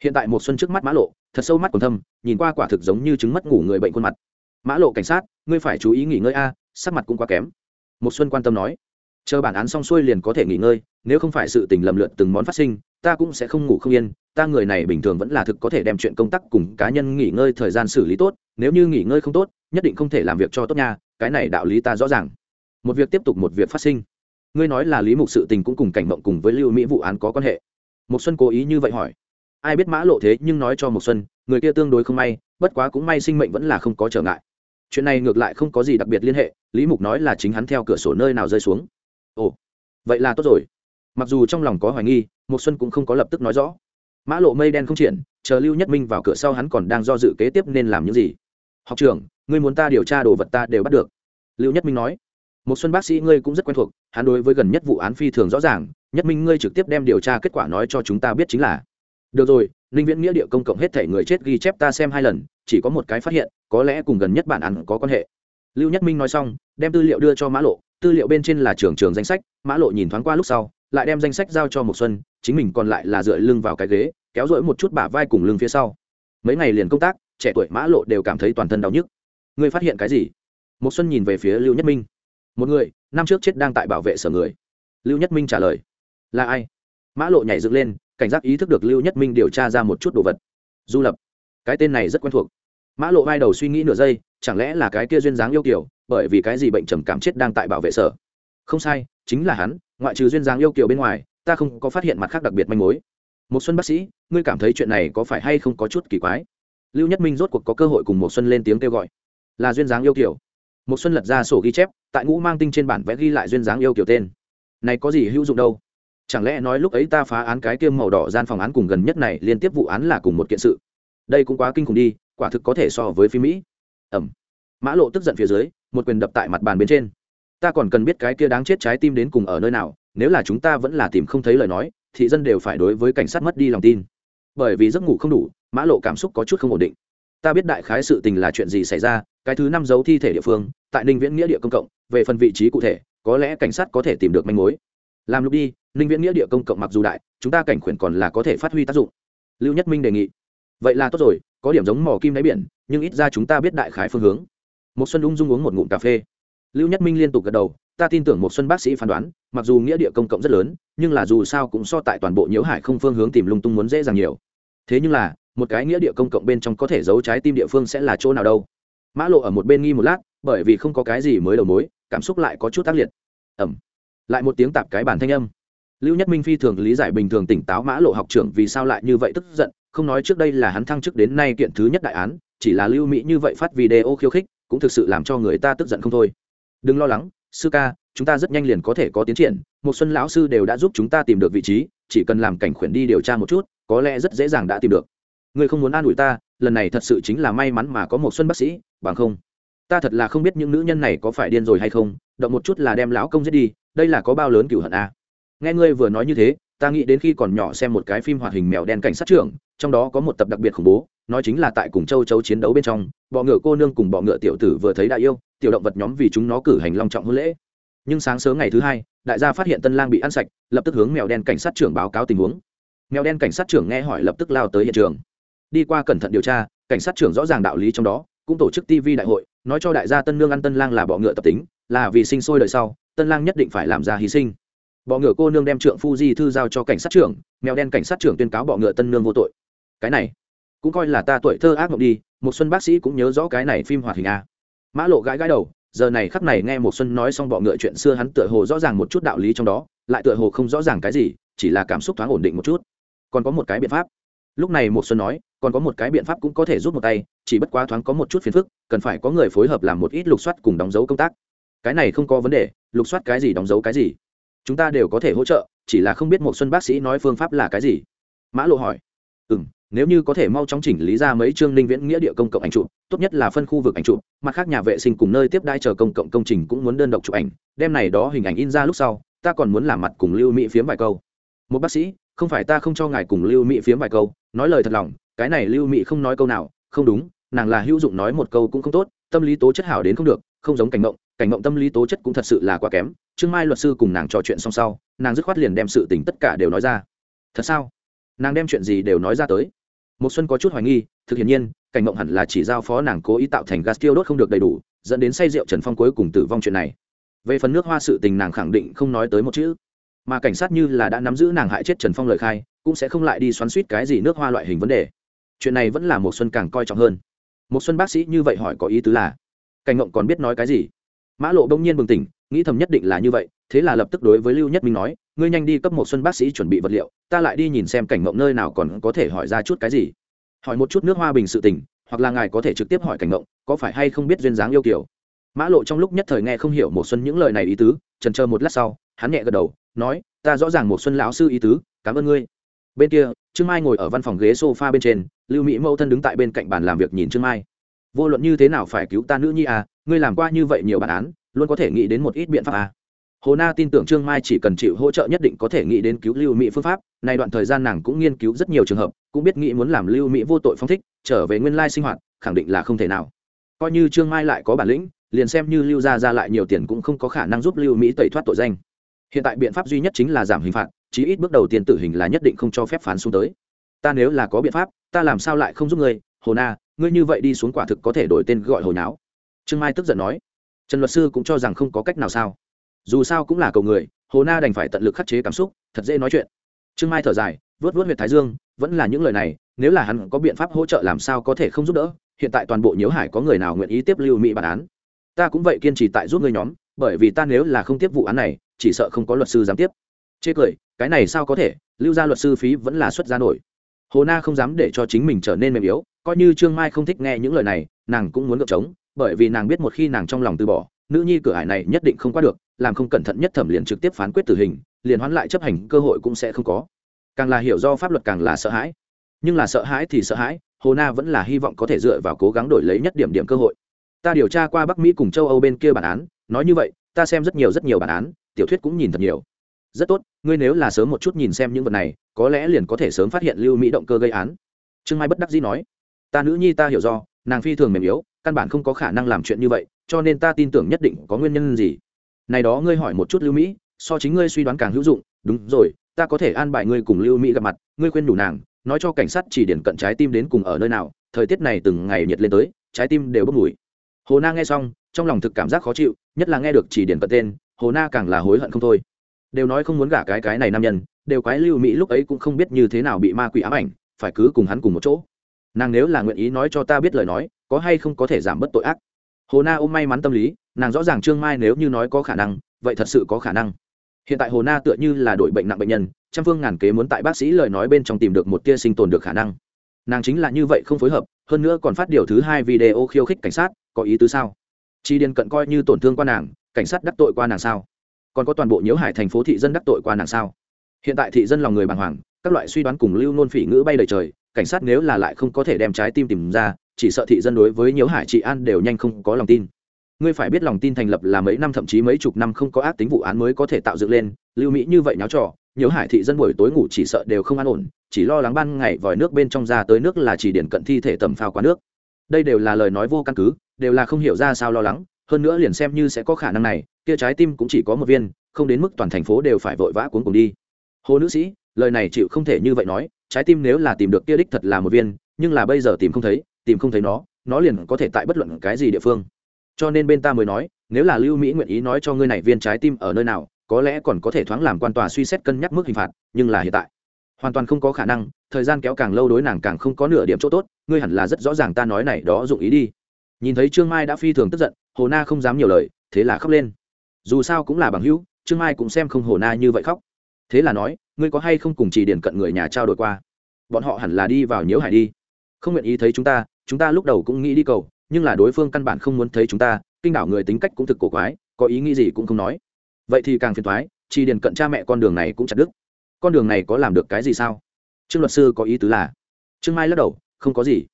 Hiện tại một xuân trước mắt mã lộ, thật sâu mắt còn thâm, nhìn qua quả thực giống như chứng mất ngủ người bệnh khuôn mặt. Mã lộ cảnh sát, ngươi phải chú ý nghỉ ngơi a, sắc mặt cũng quá kém. Một xuân quan tâm nói chờ bản án xong xuôi liền có thể nghỉ ngơi, nếu không phải sự tình lầm lượt từng món phát sinh, ta cũng sẽ không ngủ không yên, ta người này bình thường vẫn là thực có thể đem chuyện công tác cùng cá nhân nghỉ ngơi thời gian xử lý tốt, nếu như nghỉ ngơi không tốt, nhất định không thể làm việc cho tốt nha, cái này đạo lý ta rõ ràng. Một việc tiếp tục một việc phát sinh. Ngươi nói là lý mục sự tình cũng cùng cảnh mộng cùng với lưu mỹ vụ án có quan hệ. Một xuân cố ý như vậy hỏi. Ai biết mã lộ thế nhưng nói cho một xuân, người kia tương đối không may, bất quá cũng may sinh mệnh vẫn là không có trở ngại. Chuyện này ngược lại không có gì đặc biệt liên hệ, lý mục nói là chính hắn theo cửa sổ nơi nào rơi xuống ồ, vậy là tốt rồi. Mặc dù trong lòng có hoài nghi một xuân cũng không có lập tức nói rõ. Mã lộ mây đen không triển, chờ lưu nhất minh vào cửa sau hắn còn đang do dự kế tiếp nên làm những gì. Học trưởng, ngươi muốn ta điều tra đồ vật ta đều bắt được. Lưu nhất minh nói. Một xuân bác sĩ ngươi cũng rất quen thuộc, hắn đối với gần nhất vụ án phi thường rõ ràng. Nhất minh ngươi trực tiếp đem điều tra kết quả nói cho chúng ta biết chính là. Được rồi, ninh viễn nghĩa địa công cộng hết thể người chết ghi chép ta xem hai lần, chỉ có một cái phát hiện, có lẽ cùng gần nhất bản án có quan hệ. Lưu nhất minh nói xong, đem tư liệu đưa cho mã lộ tư liệu bên trên là trường trường danh sách, mã lộ nhìn thoáng qua lúc sau, lại đem danh sách giao cho một xuân, chính mình còn lại là dựa lưng vào cái ghế, kéo rỗi một chút bả vai cùng lưng phía sau. Mấy ngày liền công tác, trẻ tuổi mã lộ đều cảm thấy toàn thân đau nhức. Ngươi phát hiện cái gì? Một xuân nhìn về phía lưu nhất minh. Một người, năm trước chết đang tại bảo vệ sở người. Lưu nhất minh trả lời. Là ai? Mã lộ nhảy dựng lên, cảnh giác ý thức được lưu nhất minh điều tra ra một chút đồ vật. Du lập. Cái tên này rất quen thuộc mã lộ vai đầu suy nghĩ nửa giây, chẳng lẽ là cái kia duyên dáng yêu kiểu bởi vì cái gì bệnh trầm cảm chết đang tại bảo vệ sở? Không sai, chính là hắn, ngoại trừ duyên dáng yêu kiểu bên ngoài, ta không có phát hiện mặt khác đặc biệt manh mối. Một xuân bác sĩ, ngươi cảm thấy chuyện này có phải hay không có chút kỳ quái? Lưu nhất minh rốt cuộc có cơ hội cùng một xuân lên tiếng kêu gọi. Là duyên dáng yêu kiểu một xuân lật ra sổ ghi chép, tại ngũ mang tinh trên bản vẽ ghi lại duyên dáng yêu kiểu tên. Này có gì hữu dụng đâu? Chẳng lẽ nói lúc ấy ta phá án cái kiêm màu đỏ gian phòng án cùng gần nhất này liên tiếp vụ án là cùng một kiện sự? Đây cũng quá kinh khủng đi quả thực có thể so với phim mỹ. Ẩm. Mã lộ tức giận phía dưới, một quyền đập tại mặt bàn bên trên. Ta còn cần biết cái kia đáng chết trái tim đến cùng ở nơi nào, nếu là chúng ta vẫn là tìm không thấy lời nói, thị dân đều phải đối với cảnh sát mất đi lòng tin. Bởi vì giấc ngủ không đủ, mã lộ cảm xúc có chút không ổn định. Ta biết đại khái sự tình là chuyện gì xảy ra, cái thứ năm dấu thi thể địa phương, tại ninh viễn nghĩa địa công cộng, về phần vị trí cụ thể, có lẽ cảnh sát có thể tìm được manh mối. Làm lúc đi, ninh viễn nghĩa địa công cộng mặc dù đại, chúng ta cảnh khuyển còn là có thể phát huy tác dụng. Lưu nhất minh đề nghị. Vậy là tốt rồi có điểm giống mỏ kim đáy biển, nhưng ít ra chúng ta biết đại khái phương hướng. Một xuân ung dung uống một ngụm cà phê. Lưu nhất minh liên tục gật đầu, ta tin tưởng một xuân bác sĩ phán đoán, mặc dù nghĩa địa công cộng rất lớn, nhưng là dù sao cũng so tại toàn bộ nhiễu hải không phương hướng tìm lung tung muốn dễ dàng nhiều. Thế nhưng là, một cái nghĩa địa công cộng bên trong có thể giấu trái tim địa phương sẽ là chỗ nào đâu? Mã lộ ở một bên nghi một lát, bởi vì không có cái gì mới đầu mối, cảm xúc lại có chút tác liệt. Ẩm. Lại một tiếng tạp cái bản thanh âm. Lưu nhất minh phi thường lý giải bình thường tỉnh táo mã lộ học trưởng vì sao lại như vậy tức giận không nói trước đây là hắn thăng chức đến nay kiện thứ nhất đại án, chỉ là lưu mỹ như vậy phát video khiêu khích, cũng thực sự làm cho người ta tức giận không thôi. Đừng lo lắng, sư ca, chúng ta rất nhanh liền có thể có tiến triển một xuân lão sư đều đã giúp chúng ta tìm được vị trí, chỉ cần làm cảnh khuyển đi điều tra một chút, có lẽ rất dễ dàng đã tìm được. Ngươi không muốn an ủi ta, lần này thật sự chính là may mắn mà có một xuân bác sĩ, bằng không? Ta thật là không biết những nữ nhân này có phải điên rồi hay không, động một chút là đem lão công giết đi, đây là có bao lớn cửu hận a à? nghe ngươi vừa nói như thế ta nghĩ đến khi còn nhỏ xem một cái phim hoạt hình mèo đen cảnh sát trưởng, trong đó có một tập đặc biệt khủng bố, nói chính là tại cùng châu chấu chiến đấu bên trong, bọ ngựa cô nương cùng bọ ngựa tiểu tử vừa thấy đại yêu, tiểu động vật nhóm vì chúng nó cử hành long trọng hôn lễ. Nhưng sáng sớm ngày thứ hai, đại gia phát hiện tân lang bị ăn sạch, lập tức hướng mèo đen cảnh sát trưởng báo cáo tình huống. Mèo đen cảnh sát trưởng nghe hỏi lập tức lao tới hiện trường. Đi qua cẩn thận điều tra, cảnh sát trưởng rõ ràng đạo lý trong đó, cũng tổ chức tv đại hội, nói cho đại gia tân nương ăn tân lang là bọ ngựa tập tính, là vì sinh sôi đời sau, tân lang nhất định phải làm ra hy sinh bọ ngựa cô nương đem trượng phu di thư giao cho cảnh sát trưởng, mèo đen cảnh sát trưởng tuyên cáo bọ ngựa tân nương vô tội. Cái này, cũng coi là ta tuổi thơ ác mộng đi, một xuân bác sĩ cũng nhớ rõ cái này phim hoạt hình a. Mã lộ gãi gãi đầu, giờ này khắc này nghe một xuân nói xong bọ ngựa chuyện xưa hắn tựa hồ rõ ràng một chút đạo lý trong đó, lại tựa hồ không rõ ràng cái gì, chỉ là cảm xúc thoáng ổn định một chút. Còn có một cái biện pháp. Lúc này một xuân nói, còn có một cái biện pháp cũng có thể giúp một tay, chỉ bất quá thoáng có một chút phiền phức, cần phải có người phối hợp làm một ít lục soát cùng đóng dấu công tác. Cái này không có vấn đề, lục soát cái gì đóng dấu cái gì chúng ta đều có thể hỗ trợ, chỉ là không biết một xuân bác sĩ nói phương pháp là cái gì. Mã lộ hỏi. Ừ m nếu như có thể mau chóng chỉnh lý ra mấy chương linh viễn nghĩa địa công cộng ảnh chụp, tốt nhất là phân khu vực ảnh chụp, mặt khác nhà vệ sinh cùng nơi tiếp đai chờ công cộng công trình cũng muốn đơn độc chụp ảnh, đem này đó hình ảnh in ra lúc sau, ta còn muốn làm mặt cùng lưu mỹ phiếm vài câu. Một bác sĩ, không phải ta không cho ngài cùng lưu mỹ phiếm vài câu, nói lời thật lòng, cái này lưu mỹ không nói câu nào, không đúng, nàng là hữu dụng nói một câu cũng không tốt, tâm lý tố chất hảo đến không được, không giống cảnh mộng cảnh mộng tâm lý tố chất cũng thật sự là quá kém trương mai luật sư cùng nàng trò chuyện xong sau, nàng dứt khoát liền đem sự tình tất cả đều nói ra. Thật sao? Nàng đem chuyện gì đều nói ra tới? Một xuân có chút hoài nghi, thực hiện nhiên, cảnh mộng hẳn là chỉ giao phó nàng cố ý tạo thành gas tiêu đốt không được đầy đủ, dẫn đến say rượu trần phong cuối cùng tử vong chuyện này. Về phần nước hoa sự tình nàng khẳng định không nói tới một chữ. Mà cảnh sát như là đã nắm giữ nàng hại chết trần phong lời khai, cũng sẽ không lại đi xoắn suýt cái gì nước hoa loại hình vấn đề. Chuyện này vẫn là một xuân càng coi trọng hơn. Một xuân bác sĩ như vậy hỏi có ý tứ là, cảnh ngộng còn biết nói cái gì? Mã lộ đông nhiên bừng tỉnh nghĩ thầm nhất định là như vậy, thế là lập tức đối với lưu nhất minh nói, ngươi nhanh đi cấp một xuân bác sĩ chuẩn bị vật liệu, ta lại đi nhìn xem cảnh mộng nơi nào còn có thể hỏi ra chút cái gì. Hỏi một chút nước hoa bình sự tình, hoặc là ngài có thể trực tiếp hỏi cảnh mộng, có phải hay không biết duyên dáng yêu kiểu mã lộ trong lúc nhất thời nghe không hiểu một xuân những lời này ý tứ, trần chờ một lát sau, hắn nhẹ gật đầu, nói, ta rõ ràng một xuân lão sư ý tứ, cảm ơn ngươi. Bên kia, trương mai ngồi ở văn phòng ghế sofa bên trên, lưu mỹ mẫu thân đứng tại bên cạnh bàn làm việc nhìn trương mai. Vô luận như thế nào phải cứu ta nữ nhi à ngươi làm qua như vậy nhiều bản án luôn có thể nghĩ đến một ít biện pháp à. Hồ na tin tưởng trương mai chỉ cần chịu hỗ trợ nhất định có thể nghĩ đến cứu lưu mỹ phương pháp, này đoạn thời gian nàng cũng nghiên cứu rất nhiều trường hợp, cũng biết nghĩ muốn làm lưu mỹ vô tội phong thích, trở về nguyên lai sinh hoạt, khẳng định là không thể nào. Coi như trương mai lại có bản lĩnh, liền xem như lưu gia ra lại nhiều tiền cũng không có khả năng giúp lưu mỹ tẩy thoát tội danh. Hiện tại biện pháp duy nhất chính là giảm hình phạt, chí ít bước đầu tiên tử hình là nhất định không cho phép phán xuống tới. Ta nếu là có biện pháp, ta làm sao lại không giúp ngươi hồ na, ngươi như vậy đi xuống quả thực có thể đổi tên gọi hồi náo trương mai tức giận nói trần luật sư cũng cho rằng không có cách nào sao? Dù sao cũng là cầu người, hồ na đành phải tận lực khắc chế cảm xúc, thật dễ nói chuyện. Trương mai thở dài vớt vớt huyệt thái dương, vẫn là những lời này, nếu là hắn có biện pháp hỗ trợ làm sao có thể không giúp đỡ, hiện tại toàn bộ nhiễu hải có người nào nguyện ý tiếp lưu mỹ bản án? Ta cũng vậy kiên trì tại giúp người nhóm, bởi vì ta nếu là không tiếp vụ án này, chỉ sợ không có luật sư dám tiếp. Chê cười, cái này sao có thể, lưu ra luật sư phí vẫn là xuất ra nổi. Hồ na không dám để cho chính mình trở nên mềm yếu, coi như trương mai không thích nghe những lời này, nàng cũng muốn gợp trống bởi vì nàng biết một khi nàng trong lòng từ bỏ, nữ nhi cửa hải này nhất định không qua được, làm không cẩn thận nhất thẩm liền trực tiếp phán quyết tử hình, liền hoán lại chấp hành, cơ hội cũng sẽ không có. Càng là hiểu do pháp luật càng là sợ hãi. Nhưng là sợ hãi thì sợ hãi, hồ na vẫn là hy vọng có thể dựa vào cố gắng đổi lấy nhất điểm điểm cơ hội. Ta điều tra qua bắc mỹ cùng châu âu bên kia bản án, nói như vậy, ta xem rất nhiều rất nhiều bản án, tiểu thuyết cũng nhìn thật nhiều. Rất tốt, ngươi nếu là sớm một chút nhìn xem những vật này, có lẽ liền có thể sớm phát hiện lưu mỹ động cơ gây án. Trương mai bất đắc dĩ nói, ta nữ nhi ta hiểu do, nàng phi thường mềm yếu căn bản không có khả năng làm chuyện như vậy, cho nên ta tin tưởng nhất định có nguyên nhân gì. Này đó ngươi hỏi một chút lưu mỹ, so chính ngươi suy đoán càng hữu dụng. Đúng rồi, ta có thể an bài ngươi cùng lưu mỹ gặp mặt, ngươi khuyên đủ nàng, nói cho cảnh sát chỉ điển cận trái tim đến cùng ở nơi nào, thời tiết này từng ngày nhiệt lên tới, trái tim đều bốc mùi. Hồ na nghe xong, trong lòng thực cảm giác khó chịu, nhất là nghe được chỉ điển cận tên, hồ na càng là hối hận không thôi. Đều nói không muốn gả cái cái này nam nhân, đều quái lưu mỹ lúc ấy cũng không biết như thế nào bị ma quỷ ám ảnh, phải cứ cùng hắn cùng một chỗ. Nàng nếu là nguyện ý nói cho ta biết lời nói có hay không có thể giảm bớt tội ác? Hồ na ôm may mắn tâm lý, nàng rõ ràng trương mai nếu như nói có khả năng, vậy thật sự có khả năng. Hiện tại hồ na tựa như là đội bệnh nặng bệnh nhân, trăm phương ngàn kế muốn tại bác sĩ lời nói bên trong tìm được một tia sinh tồn được khả năng. Nàng chính là như vậy không phối hợp, hơn nữa còn phát điều thứ hai video khiêu khích cảnh sát, có ý tứ sao? Chi điên cận coi như tổn thương qua nàng, cảnh sát đắc tội qua nàng sao? Còn có toàn bộ nhiễu hải thành phố thị dân đắc tội qua nàng sao? Hiện tại thị dân lòng người bàng hoàng, các loại suy đoán cùng lưu nôn phỉ ngữ bay đầy trời, cảnh sát nếu là lại không có thể đem trái tim tìm ra chỉ sợ thị dân đối với nhiễu hải trị an đều nhanh không có lòng tin. Ngươi phải biết lòng tin thành lập là mấy năm thậm chí mấy chục năm không có ác tính vụ án mới có thể tạo dựng lên. Lưu mỹ như vậy nháo trò, nhiễu hải thị dân buổi tối ngủ chỉ sợ đều không an ổn, chỉ lo lắng ban ngày vòi nước bên trong ra tới nước là chỉ điển cận thi thể tầm phao quá nước. Đây đều là lời nói vô căn cứ, đều là không hiểu ra sao lo lắng, hơn nữa liền xem như sẽ có khả năng này, kia trái tim cũng chỉ có một viên, không đến mức toàn thành phố đều phải vội vã cuốn cùng đi. Hồ nữ sĩ, lời này chịu không thể như vậy nói, trái tim nếu là tìm được kia đích thật là một viên, nhưng là bây giờ tìm không thấy tìm không thấy nó nó liền có thể tại bất luận cái gì địa phương. Cho nên bên ta mới nói, nếu là lưu mỹ nguyện ý nói cho ngươi này viên trái tim ở nơi nào, có lẽ còn có thể thoáng làm quan tòa suy xét cân nhắc mức hình phạt, nhưng là hiện tại, hoàn toàn không có khả năng, thời gian kéo càng lâu đối nàng càng không có nửa điểm chỗ tốt, ngươi hẳn là rất rõ ràng ta nói này đó dụng ý đi. Nhìn thấy trương mai đã phi thường tức giận, hồ na không dám nhiều lời, thế là khóc lên. Dù sao cũng là bằng hữu, trương mai cũng xem không hồ na như vậy khóc. Thế là nói, ngươi có hay không cùng chỉ điển cận người nhà trao đổi qua? Bọn họ hẳn là đi vào nhiễu hải đi. Không nguyện ý thấy chúng ta chúng ta lúc đầu cũng nghĩ đi cầu, nhưng là đối phương căn bản không muốn thấy chúng ta, kinh đảo người tính cách cũng thực cổ quái, có ý nghĩ gì cũng không nói. Vậy thì càng phiền thoái chỉ điền cận cha mẹ con đường này cũng chặt đứt. Con đường này có làm được cái gì sao? Trương luật sư có ý tứ là, trương mai lắc đầu, không có gì.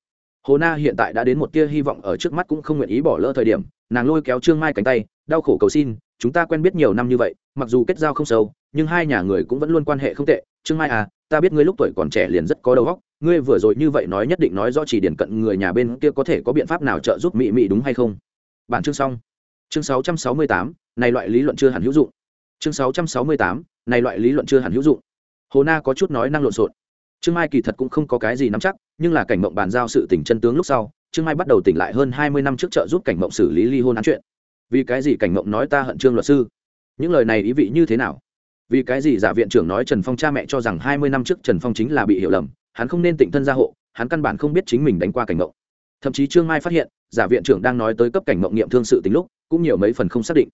Hồ na hiện tại đã đến một tia hy vọng ở trước mắt cũng không nguyện ý bỏ lỡ thời điểm, nàng lôi kéo trương mai cánh tay, đau khổ cầu xin, chúng ta quen biết nhiều năm như vậy, mặc dù kết giao không sâu, nhưng hai nhà người cũng vẫn luôn quan hệ không tệ. Trương mai à ta biết ngươi lúc tuổi còn trẻ liền rất có đầu óc ngươi vừa rồi như vậy nói nhất định nói rõ chỉ điển cận người nhà bên kia có thể có biện pháp nào trợ giúp mị mị đúng hay không? Bản chương xong. Chương 668, này loại lý luận chưa hẳn hữu dụng. Chương 668, này loại lý luận chưa hẳn hữu dụng. Hồ na có chút nói năng lộn xộn. Trương mai kỳ thật cũng không có cái gì nắm chắc nhưng là cảnh mộng bàn giao sự tỉnh chân tướng lúc sau trương mai bắt đầu tỉnh lại hơn hai mươi năm trước trợ giúp cảnh mộng xử lý ly hôn án chuyện. Vì cái gì cảnh mộng nói ta hận trương luật sư? Những lời này ý vị như thế nào? Vì cái gì giả viện trưởng nói trần phong cha mẹ cho rằng hai mươi năm trước trần phong chính là bị hiểu lầm hắn không nên tịnh thân gia hộ hắn căn bản không biết chính mình đánh qua cảnh ngộ, thậm chí trương mai phát hiện giả viện trưởng đang nói tới cấp cảnh ngộ nghiệm thương sự tính lúc cũng nhiều mấy phần không xác định.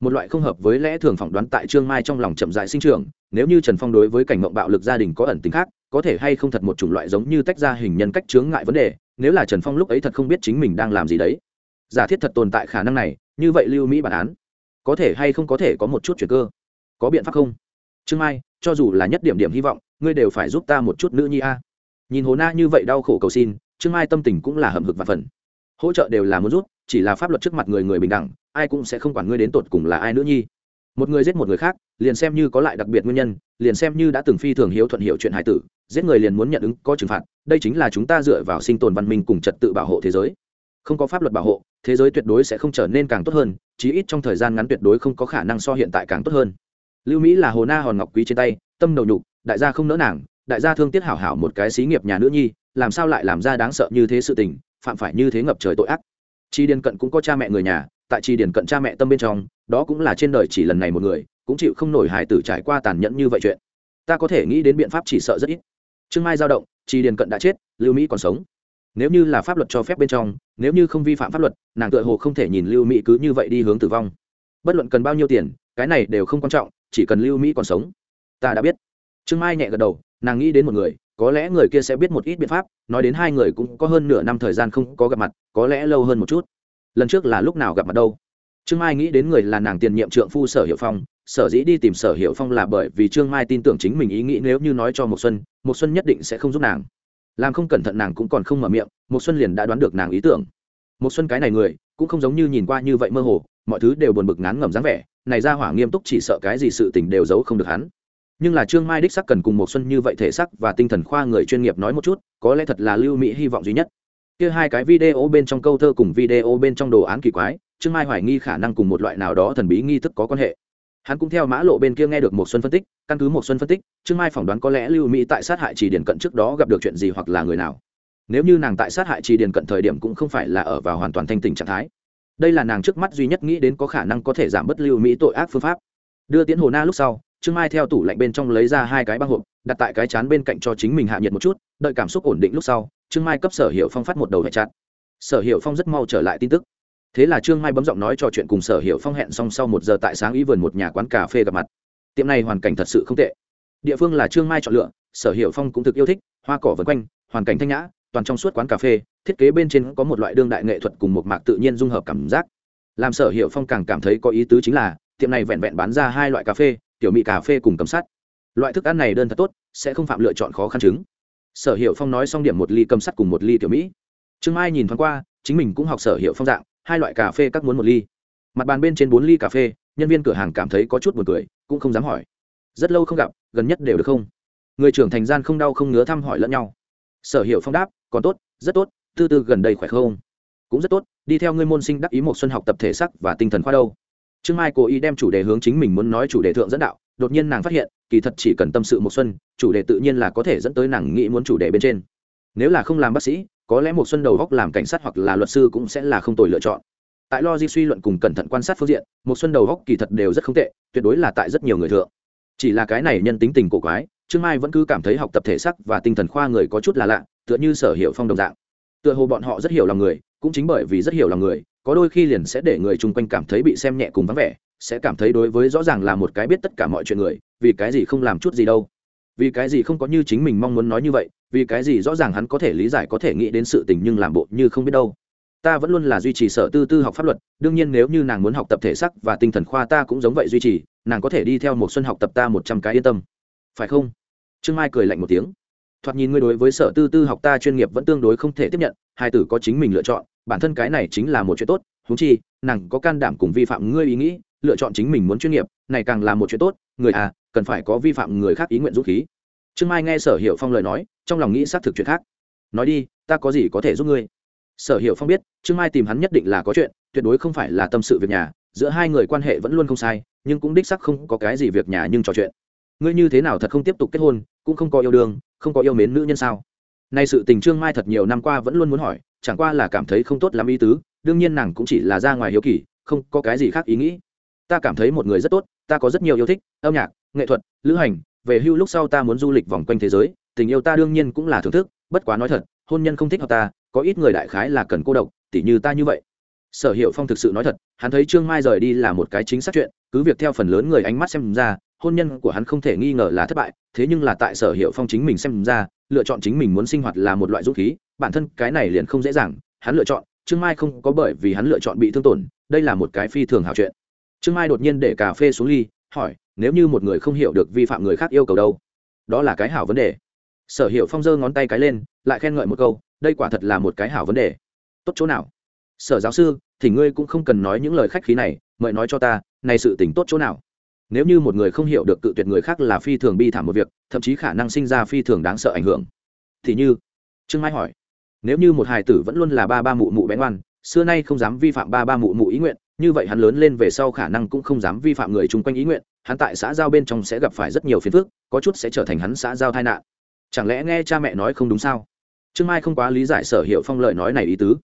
Một loại không hợp với lẽ thường phỏng đoán tại trương mai trong lòng chậm dại sinh trưởng nếu như trần phong đối với cảnh ngộ bạo lực gia đình có ẩn tính khác có thể hay không thật một chủng loại giống như tách ra hình nhân cách chướng ngại vấn đề nếu là trần phong lúc ấy thật không biết chính mình đang làm gì đấy. Giả thiết thật tồn tại khả năng này như vậy lưu mỹ bản án có thể hay không có thể có một chút chuyện cơ? Có biện pháp không? Trương mai cho dù là nhất điểm điểm hy vọng ngươi đều phải giúp ta một chút nữ nhi a nhìn hồ na như vậy đau khổ cầu xin, trương mai tâm tình cũng là hầm hực và phần. Hỗ trợ đều là muốn rút, chỉ là pháp luật trước mặt người người bình đẳng, ai cũng sẽ không quản ngươi đến tột cùng là ai nữa nhi. Một người giết một người khác, liền xem như có lại đặc biệt nguyên nhân, liền xem như đã từng phi thường hiếu thuận hiệu chuyện hải tử, giết người liền muốn nhận ứng, có trừng phạt, đây chính là chúng ta dựa vào sinh tồn văn minh cùng trật tự bảo hộ thế giới. Không có pháp luật bảo hộ, thế giới tuyệt đối sẽ không trở nên càng tốt hơn, chí ít trong thời gian ngắn tuyệt đối không có khả năng so hiện tại càng tốt hơn. Lưu mỹ là hồ na hòn ngọc quý trên tay, tâm đầu nhục, đại gia không nỡ nàng đại gia thương tiếc hảo hảo một cái xí nghiệp nhà nữ nhi, làm sao lại làm ra đáng sợ như thế sự tình, phạm phải như thế ngập trời tội ác. Chi điền cận cũng có cha mẹ người nhà, tại chi điền cận cha mẹ tâm bên trong, đó cũng là trên đời chỉ lần này một người, cũng chịu không nổi hài tử trải qua tàn nhẫn như vậy chuyện. Ta có thể nghĩ đến biện pháp chỉ sợ rất ít. Trương mai giao động, chi điền cận đã chết, lưu mỹ còn sống. Nếu như là pháp luật cho phép bên trong, nếu như không vi phạm pháp luật, nàng tựa hồ không thể nhìn lưu mỹ cứ như vậy đi hướng tử vong. Bất luận cần bao nhiêu tiền, cái này đều không quan trọng, chỉ cần lưu mỹ còn sống. Ta đã biết. Trương mai nhẹ gật đầu nàng nghĩ đến một người, có lẽ người kia sẽ biết một ít biện pháp, nói đến hai người cũng có hơn nửa năm thời gian không có gặp mặt, có lẽ lâu hơn một chút. Lần trước là lúc nào gặp mặt đâu? Trương mai nghĩ đến người là nàng tiền nhiệm trượng phu sở hiệu phong, sở dĩ đi tìm sở hiệu phong là bởi vì trương mai tin tưởng chính mình ý nghĩ nếu như nói cho một xuân một xuân nhất định sẽ không giúp nàng. Làm không cẩn thận nàng cũng còn không mở miệng một xuân liền đã đoán được nàng ý tưởng. Một xuân cái này người, cũng không giống như nhìn qua như vậy mơ hồ, mọi thứ đều buồn bực ngán ngẩm dáng vẻ, này ra hỏa nghiêm túc chỉ sợ cái gì sự tình đều giấu không được hắn nhưng là trương mai đích sắc cần cùng một xuân như vậy thể sắc và tinh thần khoa người chuyên nghiệp nói một chút, có lẽ thật là lưu mỹ hy vọng duy nhất. Kia hai cái video bên trong câu thơ cùng video bên trong đồ án kỳ quái, trương mai hoài nghi khả năng cùng một loại nào đó thần bí nghi thức có quan hệ. Hắn cũng theo mã lộ bên kia nghe được một xuân phân tích, căn cứ một xuân phân tích, trương mai phỏng đoán có lẽ lưu mỹ tại sát hại chỉ điển cận trước đó gặp được chuyện gì hoặc là người nào. Nếu như nàng tại sát hại chỉ điển cận thời điểm cũng không phải là ở vào hoàn toàn thanh tình trạng thái. Đây là nàng trước mắt duy nhất nghĩ đến có khả năng có thể giảm bớt lưu mỹ tội ác phương pháp. Đưa tiến hồ na lúc sau trương mai theo tủ lạnh bên trong lấy ra hai cái băng hộp, đặt tại cái chán bên cạnh cho chính mình hạ nhiệt một chút, đợi cảm xúc ổn định lúc sau, trương mai cấp sở hiệu phong phát một đầu hệ chặt. Sở hiệu phong rất mau trở lại tin tức. Thế là trương mai bấm giọng nói trò chuyện cùng sở hiệu phong hẹn xong sau một giờ tại sáng ý vườn một nhà quán cà phê gặp mặt. Tiệm này hoàn cảnh thật sự không tệ. Địa phương là trương mai chọn lựa, sở hiệu phong cũng thực yêu thích, hoa cỏ vân quanh, hoàn cảnh thanh nhã, toàn trong suốt quán cà phê, thiết kế bên trên có một loại đương đại nghệ thuật cùng một mạc tự nhiên dung hợp cảm giác. Làm sở hiệu phong càng cảm thấy có ý tứ chính là, tiệm này vẹn vẹn bán ra hai loại cà phê tiểu mỹ cà phê cùng cầm sắt. Loại thức ăn này đơn thật tốt, sẽ không phạm lựa chọn khó khăn chứng. Sở hiệu phong nói xong điểm một ly cầm sắt cùng một ly tiểu mỹ trương mai nhìn thoáng qua, chính mình cũng học sở hiệu phong dạng, hai loại cà phê các muốn một ly. Mặt bàn bên trên bốn ly cà phê, nhân viên cửa hàng cảm thấy có chút buồn cười, cũng không dám hỏi. Rất lâu không gặp, gần nhất đều được không? Người trưởng thành gian không đau không ngứa thăm hỏi lẫn nhau. Sở hiệu phong đáp, còn tốt, rất tốt, tư tư gần đây khỏe không? Cũng rất tốt, đi theo ngươi môn sinh đắc ý một xuân học tập thể sắc và tinh thần khoa đâu trương mai cố ý đem chủ đề hướng chính mình muốn nói chủ đề thượng dẫn đạo, đột nhiên nàng phát hiện, kỳ thật chỉ cần tâm sự một xuân, chủ đề tự nhiên là có thể dẫn tới nàng nghĩ muốn chủ đề bên trên. Nếu là không làm bác sĩ, có lẽ một xuân đầu góc làm cảnh sát hoặc là luật sư cũng sẽ là không tồi lựa chọn. Tại lo di suy luận cùng cẩn thận quan sát phương diện, một xuân đầu góc kỳ thật đều rất không tệ, tuyệt đối là tại rất nhiều người thượng. Chỉ là cái này nhân tính tình cổ quái, trương mai vẫn cứ cảm thấy học tập thể sắc và tinh thần khoa người có chút là lạ, tựa như sở hiểu phong đồng dạng. Tựa hồ bọn họ rất hiểu lòng người, cũng chính bởi vì rất hiểu lòng người có đôi khi liền sẽ để người chung quanh cảm thấy bị xem nhẹ cùng vắng vẻ, sẽ cảm thấy đối với rõ ràng là một cái biết tất cả mọi chuyện người, vì cái gì không làm chút gì đâu. Vì cái gì không có như chính mình mong muốn nói như vậy, vì cái gì rõ ràng hắn có thể lý giải, có thể nghĩ đến sự tình nhưng làm bộ như không biết đâu. Ta vẫn luôn là duy trì sở tư tư học pháp luật, đương nhiên nếu như nàng muốn học tập thể sắc và tinh thần khoa ta cũng giống vậy duy trì, nàng có thể đi theo một xuân học tập ta một trăm cái yên tâm. Phải không? Trương mai cười lạnh một tiếng. Thoạt nhìn ngươi đối với sở tư tư học ta chuyên nghiệp vẫn tương đối không thể tiếp nhận, hai tử có chính mình lựa chọn bản thân cái này chính là một chuyện tốt húng chi, nàng có can đảm cùng vi phạm ngươi ý nghĩ, lựa chọn chính mình muốn chuyên nghiệp, này càng là một chuyện tốt, người à cần phải có vi phạm người khác ý nguyện dũng khí. Trương mai nghe sở hiệu phong lời nói, trong lòng nghĩ xác thực chuyện khác. Nói đi, ta có gì có thể giúp ngươi? Sở hiệu phong biết, trương mai tìm hắn nhất định là có chuyện, tuyệt đối không phải là tâm sự việc nhà, giữa hai người quan hệ vẫn luôn không sai, nhưng cũng đích sắc không có cái gì việc nhà nhưng trò chuyện. Ngươi như thế nào thật không tiếp tục kết hôn, cũng không có yêu đương, không có yêu mến nữ nhân sao? Nay sự tình trương mai thật nhiều năm qua vẫn luôn muốn hỏi chẳng qua là cảm thấy không tốt lắm ý tứ, đương nhiên nàng cũng chỉ là ra ngoài hiếu kỳ, không có cái gì khác ý nghĩ. Ta cảm thấy một người rất tốt, ta có rất nhiều yêu thích, âm nhạc, nghệ thuật, lữ hành, về hưu lúc sau ta muốn du lịch vòng quanh thế giới, tình yêu ta đương nhiên cũng là thưởng thức, bất quá nói thật, hôn nhân không thích hợp ta, có ít người đại khái là cần cô độc, tỉ như ta như vậy. Sở hiệu phong thực sự nói thật, hắn thấy trương mai rời đi là một cái chính xác chuyện, cứ việc theo phần lớn người ánh mắt xem ra, hôn nhân của hắn không thể nghi ngờ là thất bại, thế nhưng là tại sở hiệu phong chính mình xem ra, lựa chọn chính mình muốn sinh hoạt là một loại dũng khí bản thân cái này liền không dễ dàng, hắn lựa chọn, trương mai không có bởi vì hắn lựa chọn bị thương tổn, đây là một cái phi thường hảo chuyện. Trương mai đột nhiên để cà phê xuống ly, hỏi, nếu như một người không hiểu được vi phạm người khác yêu cầu đâu? Đó là cái hảo vấn đề. Sở hiệu phong giơ ngón tay cái lên, lại khen ngợi một câu, đây quả thật là một cái hảo vấn đề. Tốt chỗ nào? Sở giáo sư, thì ngươi cũng không cần nói những lời khách khí này, mời nói cho ta, này sự tình tốt chỗ nào? Nếu như một người không hiểu được cự tuyệt người khác là phi thường bi thảm một việc, thậm chí khả năng sinh ra phi thường đáng sợ ảnh hưởng. Thì như, trương mai hỏi nếu như một hài tử vẫn luôn là ba ba mụ mụ bén oan, xưa nay không dám vi phạm ba ba mụ mụ ý nguyện, như vậy hắn lớn lên về sau khả năng cũng không dám vi phạm người chung quanh ý nguyện, hắn tại xã giao bên trong sẽ gặp phải rất nhiều phiền phức, có chút sẽ trở thành hắn xã giao tai nạn. Chẳng lẽ nghe cha mẹ nói không đúng sao? Trương mai không quá lý giải sở hiệu phong lợi nói này ý tứ.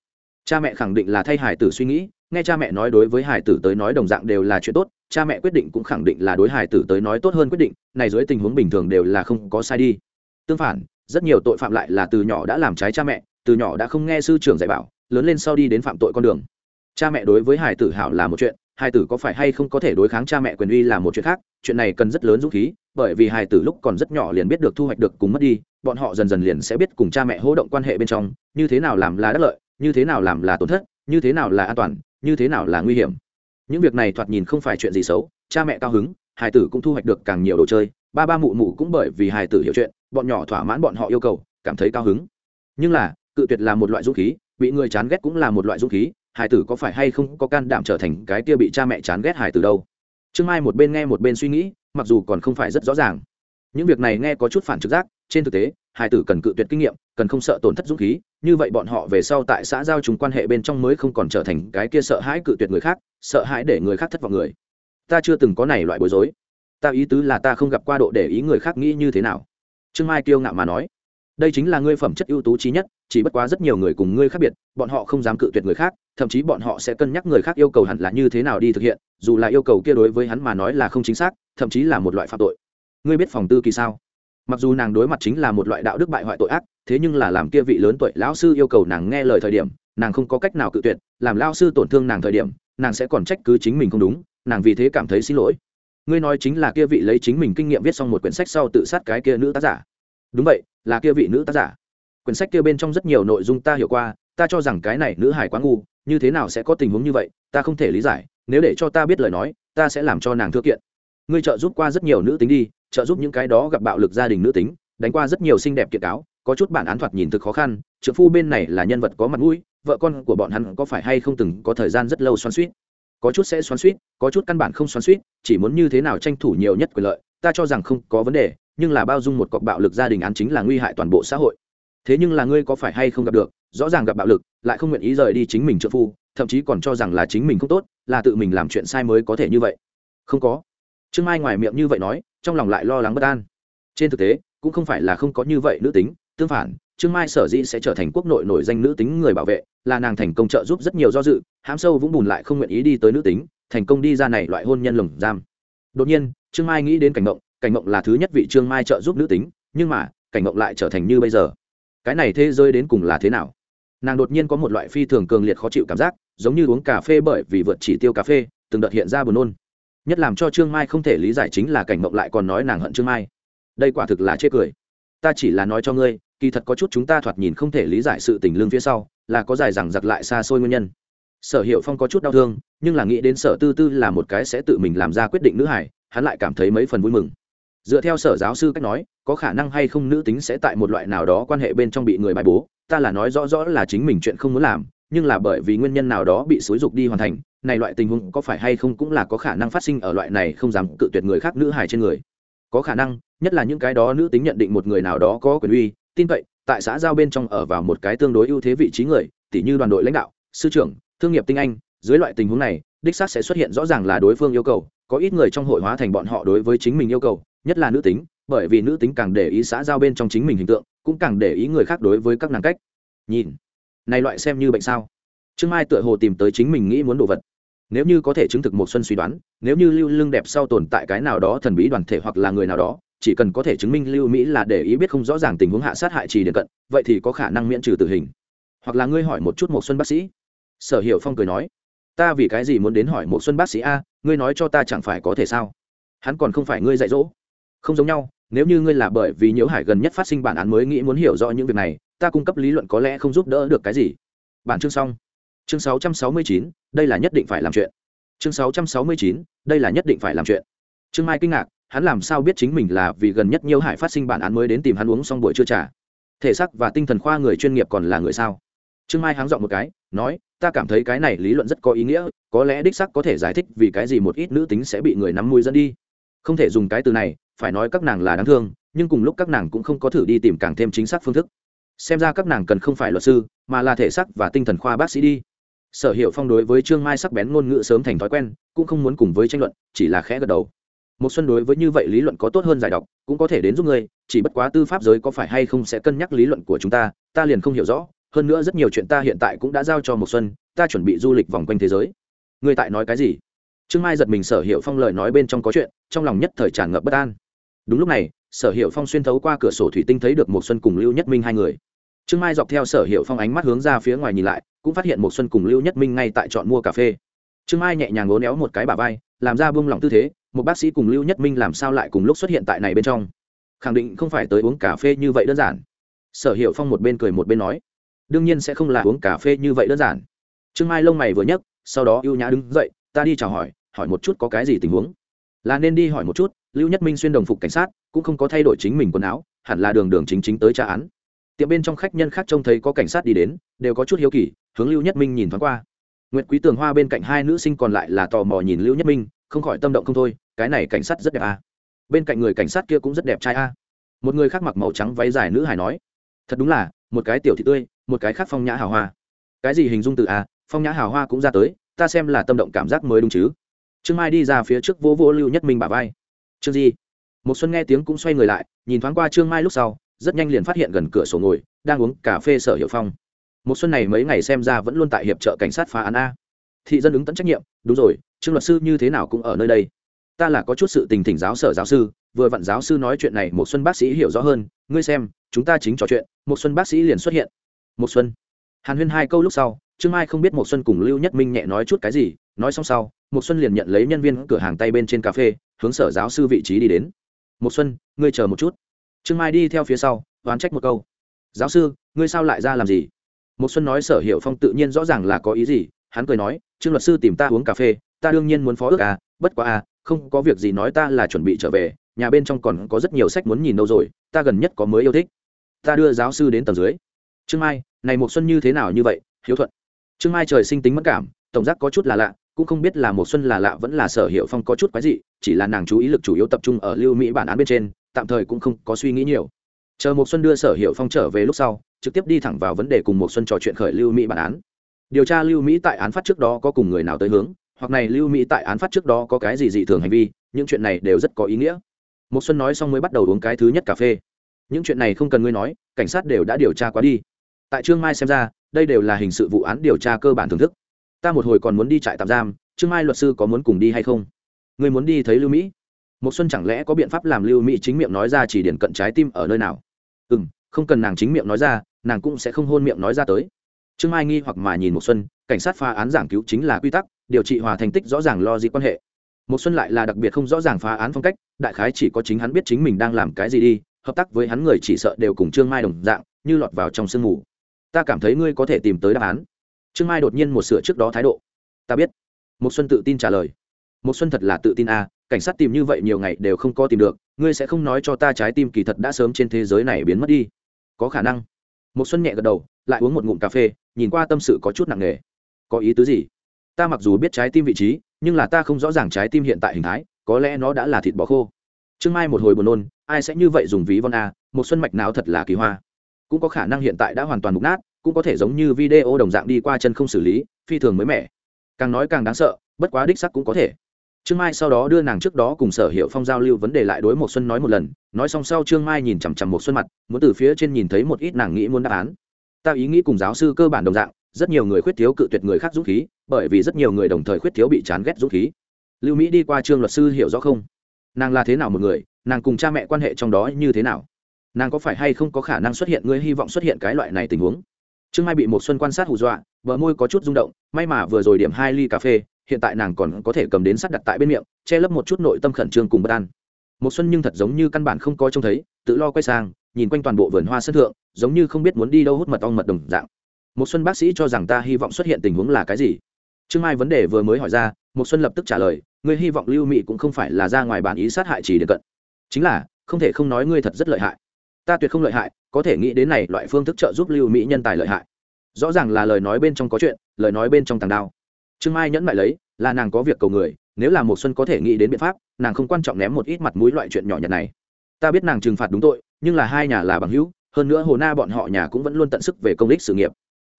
Cha mẹ khẳng định là thay hải tử suy nghĩ, nghe cha mẹ nói đối với hải tử tới nói đồng dạng đều là chuyện tốt, cha mẹ quyết định cũng khẳng định là đối hải tử tới nói tốt hơn quyết định, này dưới tình huống bình thường đều là không có sai đi. Tương phản, rất nhiều tội phạm lại là từ nhỏ đã làm trái cha mẹ từ nhỏ đã không nghe sư trưởng dạy bảo, lớn lên sau đi đến phạm tội con đường. Cha mẹ đối với hải tử hảo là một chuyện, hải tử có phải hay không có thể đối kháng cha mẹ quyền uy là một chuyện khác, chuyện này cần rất lớn dũng khí, bởi vì hải tử lúc còn rất nhỏ liền biết được thu hoạch được cùng mất đi, bọn họ dần dần liền sẽ biết cùng cha mẹ hỗ động quan hệ bên trong, như thế nào làm là đắc lợi, như thế nào làm là tổn thất, như thế nào là an toàn, như thế nào là nguy hiểm. Những việc này thoạt nhìn không phải chuyện gì xấu, cha mẹ cao hứng, hải tử cũng thu hoạch được càng nhiều đồ chơi, ba ba mụ mụ cũng bởi vì hải tử hiểu chuyện, bọn nhỏ thỏa mãn bọn họ yêu cầu, cảm thấy cao hứng. Nhưng là cự tuyệt là một loại dũng khí, bị người chán ghét cũng là một loại dũng khí, hải tử có phải hay không có can đảm trở thành cái kia bị cha mẹ chán ghét hải tử đâu? Trương mai một bên nghe một bên suy nghĩ, mặc dù còn không phải rất rõ ràng. Những việc này nghe có chút phản trực giác, trên thực tế, hải tử cần cự tuyệt kinh nghiệm, cần không sợ tổn thất dũng khí, như vậy bọn họ về sau tại xã giao chúng quan hệ bên trong mới không còn trở thành cái kia sợ hãi cự tuyệt người khác, sợ hãi để người khác thất vọng người. Ta chưa từng có này loại bối rối. Ta ý tứ là ta không gặp qua độ để ý người khác nghĩ như thế nào. Trương mai kiêu ngạo mà nói đây chính là ngươi phẩm chất ưu tú trí nhất, chỉ bất quá rất nhiều người cùng ngươi khác biệt, bọn họ không dám cự tuyệt người khác, thậm chí bọn họ sẽ cân nhắc người khác yêu cầu hẳn là như thế nào đi thực hiện, dù là yêu cầu kia đối với hắn mà nói là không chính xác, thậm chí là một loại phạm tội. Ngươi biết phòng tư kỳ sao? Mặc dù nàng đối mặt chính là một loại đạo đức bại hoại tội ác, thế nhưng là làm kia vị lớn tuổi lão sư yêu cầu nàng nghe lời thời điểm, nàng không có cách nào cự tuyệt, làm lao sư tổn thương nàng thời điểm, nàng sẽ còn trách cứ chính mình không đúng, nàng vì thế cảm thấy xin lỗi. Ngươi nói chính là kia vị lấy chính mình kinh nghiệm viết xong một quyển sách sau tự sát cái kia nữ tác giả đúng vậy, là kia vị nữ tác giả. Quyển sách kia bên trong rất nhiều nội dung ta hiểu qua, ta cho rằng cái này nữ hải quá ngu, như thế nào sẽ có tình huống như vậy, ta không thể lý giải. Nếu để cho ta biết lời nói, ta sẽ làm cho nàng thư kiện. Ngươi trợ giúp qua rất nhiều nữ tính đi, trợ giúp những cái đó gặp bạo lực gia đình nữ tính, đánh qua rất nhiều xinh đẹp kiện cáo, có chút bản án thoạt nhìn thực khó khăn, trưởng phu bên này là nhân vật có mặt mũi, vợ con của bọn hắn có phải hay không từng có thời gian rất lâu xoắn suýt có chút sẽ xoắn suýt có chút căn bản không xoắn suýt chỉ muốn như thế nào tranh thủ nhiều nhất quyền lợi, ta cho rằng không có vấn đề nhưng là bao dung một cọc bạo lực gia đình án chính là nguy hại toàn bộ xã hội. Thế nhưng là ngươi có phải hay không gặp được, rõ ràng gặp bạo lực, lại không nguyện ý rời đi chính mình trợ phu, thậm chí còn cho rằng là chính mình không tốt, là tự mình làm chuyện sai mới có thể như vậy. Không có. Trương mai ngoài miệng như vậy nói, trong lòng lại lo lắng bất an. Trên thực tế, cũng không phải là không có như vậy nữ tính, tương phản, trương mai sở dĩ sẽ trở thành quốc nội nổi danh nữ tính người bảo vệ, là nàng thành công trợ giúp rất nhiều do dự, hãm sâu vũng bùn lại không nguyện ý đi tới nữ tính, thành công đi ra này loại hôn nhân lồng giam. Đột nhiên, trương mai nghĩ đến cảnh ngộng cảnh ngộng là thứ nhất vị trương mai trợ giúp nữ tính, nhưng mà, cảnh ngộng lại trở thành như bây giờ. Cái này thế rơi đến cùng là thế nào? Nàng đột nhiên có một loại phi thường cường liệt khó chịu cảm giác, giống như uống cà phê bởi vì vượt chỉ tiêu cà phê, từng đợt hiện ra buồn nôn. Nhất làm cho trương mai không thể lý giải chính là cảnh mộng lại còn nói nàng hận trương mai. Đây quả thực là chê cười. Ta chỉ là nói cho ngươi, kỳ thật có chút chúng ta thoạt nhìn không thể lý giải sự tình lương phía sau, là có dài rằng giặc lại xa xôi nguyên nhân. Sở hiệu phong có chút đau thương, nhưng là nghĩ đến sở tư tư là một cái sẽ tự mình làm ra quyết định nữ hải, hắn lại cảm thấy mấy phần vui mừng dựa theo sở giáo sư cách nói, có khả năng hay không nữ tính sẽ tại một loại nào đó quan hệ bên trong bị người bài bố. Ta là nói rõ rõ là chính mình chuyện không muốn làm, nhưng là bởi vì nguyên nhân nào đó bị xúi dục đi hoàn thành, này loại tình huống có phải hay không cũng là có khả năng phát sinh ở loại này không dám cự tuyệt người khác nữ hài trên người. Có khả năng, nhất là những cái đó nữ tính nhận định một người nào đó có quyền uy, tin cậy, tại xã giao bên trong ở vào một cái tương đối ưu thế vị trí người, tỉ như đoàn đội lãnh đạo, sư trưởng, thương nghiệp tinh anh, dưới loại tình huống này, đích xác sẽ xuất hiện rõ ràng là đối phương yêu cầu, có ít người trong hội hóa thành bọn họ đối với chính mình yêu cầu nhất là nữ tính, bởi vì nữ tính càng để ý xã giao bên trong chính mình hình tượng, cũng càng để ý người khác đối với các nàng cách. Nhìn, này loại xem như bệnh sao? Trương mai tựa hồ tìm tới chính mình nghĩ muốn đồ vật. Nếu như có thể chứng thực một xuân suy đoán, nếu như lưu Lương đẹp sau tồn tại cái nào đó thần bí đoàn thể hoặc là người nào đó, chỉ cần có thể chứng minh lưu mỹ là để ý biết không rõ ràng tình huống hạ sát hại trì điện cận, vậy thì có khả năng miễn trừ tử hình. Hoặc là ngươi hỏi một chút một xuân bác sĩ. Sở hiệu phong cười nói, ta vì cái gì muốn đến hỏi một xuân bác sĩ a, ngươi nói cho ta chẳng phải có thể sao? Hắn còn không phải ngươi dạy dỗ không giống nhau nếu như ngươi là bởi vì nhiễu hải gần nhất phát sinh bản án mới nghĩ muốn hiểu rõ những việc này ta cung cấp lý luận có lẽ không giúp đỡ được cái gì. Bản chương xong. Chương 669, đây là nhất định phải làm chuyện. Chương 669, đây là nhất định phải làm chuyện. Trương mai kinh ngạc hắn làm sao biết chính mình là vì gần nhất nhiễu hải phát sinh bản án mới đến tìm hắn uống xong buổi trưa trả thể xác và tinh thần khoa người chuyên nghiệp còn là người sao? Trương mai háng dọn một cái nói ta cảm thấy cái này lý luận rất có ý nghĩa có lẽ đích sắc có thể giải thích vì cái gì một ít nữ tính sẽ bị người nắm mùi dẫn đi. Không thể dùng cái từ này phải nói các nàng là đáng thương, nhưng cùng lúc các nàng cũng không có thử đi tìm càng thêm chính xác phương thức. Xem ra các nàng cần không phải luật sư, mà là thể xác và tinh thần khoa bác sĩ đi. Sở hiệu phong đối với trương mai sắc bén ngôn ngữ sớm thành thói quen, cũng không muốn cùng với tranh luận, chỉ là khẽ gật đầu. Một xuân đối với như vậy lý luận có tốt hơn giải đọc, cũng có thể đến giúp ngươi, chỉ bất quá tư pháp giới có phải hay không sẽ cân nhắc lý luận của chúng ta ta liền không hiểu rõ, hơn nữa rất nhiều chuyện ta hiện tại cũng đã giao cho một xuân, ta chuẩn bị du lịch vòng quanh thế giới. Ngươi tại nói cái gì? Trương mai giật mình sở hiệu phong lời nói bên trong có chuyện, trong lòng nhất thời tràn ngập bất an đúng lúc này, sở hiệu phong xuyên thấu qua cửa sổ thủy tinh thấy được một xuân cùng lưu nhất minh hai người. Trương mai dọc theo sở hiệu phong ánh mắt hướng ra phía ngoài nhìn lại, cũng phát hiện một xuân cùng lưu nhất minh ngay tại chọn mua cà phê. Trương mai nhẹ nhàng ngố néo một cái bà vai, làm ra buông lỏng tư thế, một bác sĩ cùng lưu nhất minh làm sao lại cùng lúc xuất hiện tại này bên trong? Khẳng định không phải tới uống cà phê như vậy đơn giản. Sở hiệu phong một bên cười một bên nói, đương nhiên sẽ không là uống cà phê như vậy đơn giản. Trương mai lông mày vừa nhấc, sau đó ưu nhã đứng dậy, ta đi chào hỏi hỏi một chút có cái gì tình huống? Là nên đi hỏi một chút lưu nhất minh xuyên đồng phục cảnh sát, cũng không có thay đổi chính mình quần áo, hẳn là đường đường chính chính tới tra án. Tiệm bên trong khách nhân khác trông thấy có cảnh sát đi đến, đều có chút hiếu kỳ, hướng lưu nhất minh nhìn thoáng qua. Nguyệt quý tường hoa bên cạnh hai nữ sinh còn lại là tò mò nhìn lưu nhất minh, không khỏi tâm động không thôi, cái này cảnh sát rất đẹp à. bên cạnh người cảnh sát kia cũng rất đẹp trai à. một người khác mặc màu trắng váy dài nữ hài nói, thật đúng là, một cái tiểu thị tươi, một cái khác phong nhã hào hoa. Cái gì hình dung từ à? Phong nhã hào hoa cũng ra tới, ta xem là tâm động cảm giác mới đúng chứ. Trương mai đi ra phía trước vỗ vỗ lưu nhất minh bà vai trương di. Một xuân nghe tiếng cũng xoay người lại, nhìn thoáng qua trương mai lúc sau, rất nhanh liền phát hiện gần cửa sổ ngồi, đang uống cà phê sở hiệu phong. Một xuân này mấy ngày xem ra vẫn luôn tại hiệp trợ cảnh sát phá án a. Thị dân ứng tận trách nhiệm, đúng rồi, trương luật sư như thế nào cũng ở nơi đây. Ta là có chút sự tình thỉnh giáo sở giáo sư, vừa vặn giáo sư nói chuyện này một xuân bác sĩ hiểu rõ hơn, ngươi xem, chúng ta chính trò chuyện một xuân bác sĩ liền xuất hiện. Một xuân. Hàn huyên hai câu lúc sau, trương mai không biết một xuân cùng lưu nhất minh nhẹ nói chút cái gì, nói xong sau một xuân liền nhận lấy nhân viên cửa hàng tay bên trên cà phê, hướng sở giáo sư vị trí đi đến. Một xuân, ngươi chờ một chút. Trương mai đi theo phía sau, oán trách một câu. Giáo sư, ngươi sao lại ra làm gì? Một xuân nói sở hiệu phong tự nhiên rõ ràng là có ý gì, hắn cười nói, trương luật sư tìm ta uống cà phê, ta đương nhiên muốn phó ước à bất quá à không có việc gì nói ta là chuẩn bị trở về, nhà bên trong còn có rất nhiều sách muốn nhìn đâu rồi, ta gần nhất có mới yêu thích. Ta đưa giáo sư đến tầng dưới. Trương mai, này một xuân như thế nào như vậy, hiếu thuận? Trương mai trời sinh tính mất cảm, tổng giác có chút là lạ cũng không biết là một xuân là lạ vẫn là sở hiệu phong có chút quái dị, chỉ là nàng chú ý lực chủ yếu tập trung ở lưu mỹ bản án bên trên, tạm thời cũng không có suy nghĩ nhiều. Chờ một xuân đưa sở hiệu phong trở về lúc sau, trực tiếp đi thẳng vào vấn đề cùng một xuân trò chuyện khởi lưu mỹ bản án. Điều tra lưu mỹ tại án phát trước đó có cùng người nào tới hướng, hoặc này lưu mỹ tại án phát trước đó có cái gì dị thường hành vi, những chuyện này đều rất có ý nghĩa. Một xuân nói xong mới bắt đầu uống cái thứ nhất cà phê. Những chuyện này không cần ngươi nói, cảnh sát đều đã điều tra quá đi. Tại trương mai xem ra, đây đều là hình sự vụ án điều tra cơ bản thưởng thức ta một hồi còn muốn đi trại tạm giam, trương mai luật sư có muốn cùng đi hay không? Người muốn đi thấy lưu mỹ? Một xuân chẳng lẽ có biện pháp làm lưu mỹ chính miệng nói ra chỉ điển cận trái tim ở nơi nào? Ừ không cần nàng chính miệng nói ra, nàng cũng sẽ không hôn miệng nói ra tới. Trương mai nghi hoặc mà nhìn một xuân, cảnh sát phá án giảng cứu chính là quy tắc, điều trị hòa thành tích rõ ràng lo gì quan hệ. Một xuân lại là đặc biệt không rõ ràng phá án phong cách, đại khái chỉ có chính hắn biết chính mình đang làm cái gì đi, hợp tác với hắn người chỉ sợ đều cùng trương mai đồng dạng, như lọt vào trong sương mù. Ta cảm thấy ngươi có thể tìm tới đáp án trương mai đột nhiên một sửa trước đó thái độ. Ta biết. Một xuân tự tin trả lời. Một xuân thật là tự tin à cảnh sát tìm như vậy nhiều ngày đều không có tìm được, ngươi sẽ không nói cho ta trái tim kỳ thật đã sớm trên thế giới này biến mất đi. Có khả năng. Một xuân nhẹ gật đầu, lại uống một ngụm cà phê, nhìn qua tâm sự có chút nặng nề. Có ý tứ gì? Ta mặc dù biết trái tim vị trí, nhưng là ta không rõ ràng trái tim hiện tại hình thái, có lẽ nó đã là thịt bò khô. Trương mai một hồi buồn nôn, ai sẽ như vậy dùng ví von a một xuân mạch não thật là kỳ hoa. Cũng có khả năng hiện tại đã hoàn toàn mục nát cũng có thể giống như video đồng dạng đi qua chân không xử lý, phi thường mới mẻ. Càng nói càng đáng sợ, bất quá đích sắc cũng có thể. Trương mai sau đó đưa nàng trước đó cùng sở hiệu phong giao lưu vấn đề lại đối một xuân nói một lần, nói xong sau trương mai nhìn chằm chằm một xuân mặt, muốn từ phía trên nhìn thấy một ít nàng nghĩ muốn đáp án. Ta ý nghĩ cùng giáo sư cơ bản đồng dạng, rất nhiều người khuyết thiếu cự tuyệt người khác dũng khí, bởi vì rất nhiều người đồng thời khuyết thiếu bị chán ghét dũng khí. Lưu mỹ đi qua trương luật sư hiểu rõ không? Nàng là thế nào một người, nàng cùng cha mẹ quan hệ trong đó như thế nào? Nàng có phải hay không có khả năng xuất hiện, ngươi hy vọng xuất hiện cái loại này tình huống? Trương mai bị một xuân quan sát hù dọa, bờ môi có chút rung động, may mà vừa rồi điểm hai ly cà phê, hiện tại nàng còn có thể cầm đến sắt đặt tại bên miệng, che lấp một chút nội tâm khẩn trương cùng bất an. Một xuân nhưng thật giống như căn bản không có trông thấy, tự lo quay sang, nhìn quanh toàn bộ vườn hoa sân thượng, giống như không biết muốn đi đâu hút mật ong mật đồng dạng. Một xuân bác sĩ cho rằng ta hy vọng xuất hiện tình huống là cái gì? Trương mai vấn đề vừa mới hỏi ra một xuân lập tức trả lời, ngươi hy vọng lưu mị cũng không phải là ra ngoài bản ý sát hại chỉ đến cận. Chính là, không thể không nói ngươi thật rất lợi hại. Ta tuyệt không lợi hại có thể nghĩ đến này loại phương thức trợ giúp lưu mỹ nhân tài lợi hại. Rõ ràng là lời nói bên trong có chuyện, lời nói bên trong tàng đao. Trương mai nhẫn lại lấy, là nàng có việc cầu người, nếu là một xuân có thể nghĩ đến biện pháp, nàng không quan trọng ném một ít mặt mũi loại chuyện nhỏ nhặt này. Ta biết nàng trừng phạt đúng tội, nhưng là hai nhà là bằng hữu, hơn nữa hồ na bọn họ nhà cũng vẫn luôn tận sức về công lý sự nghiệp.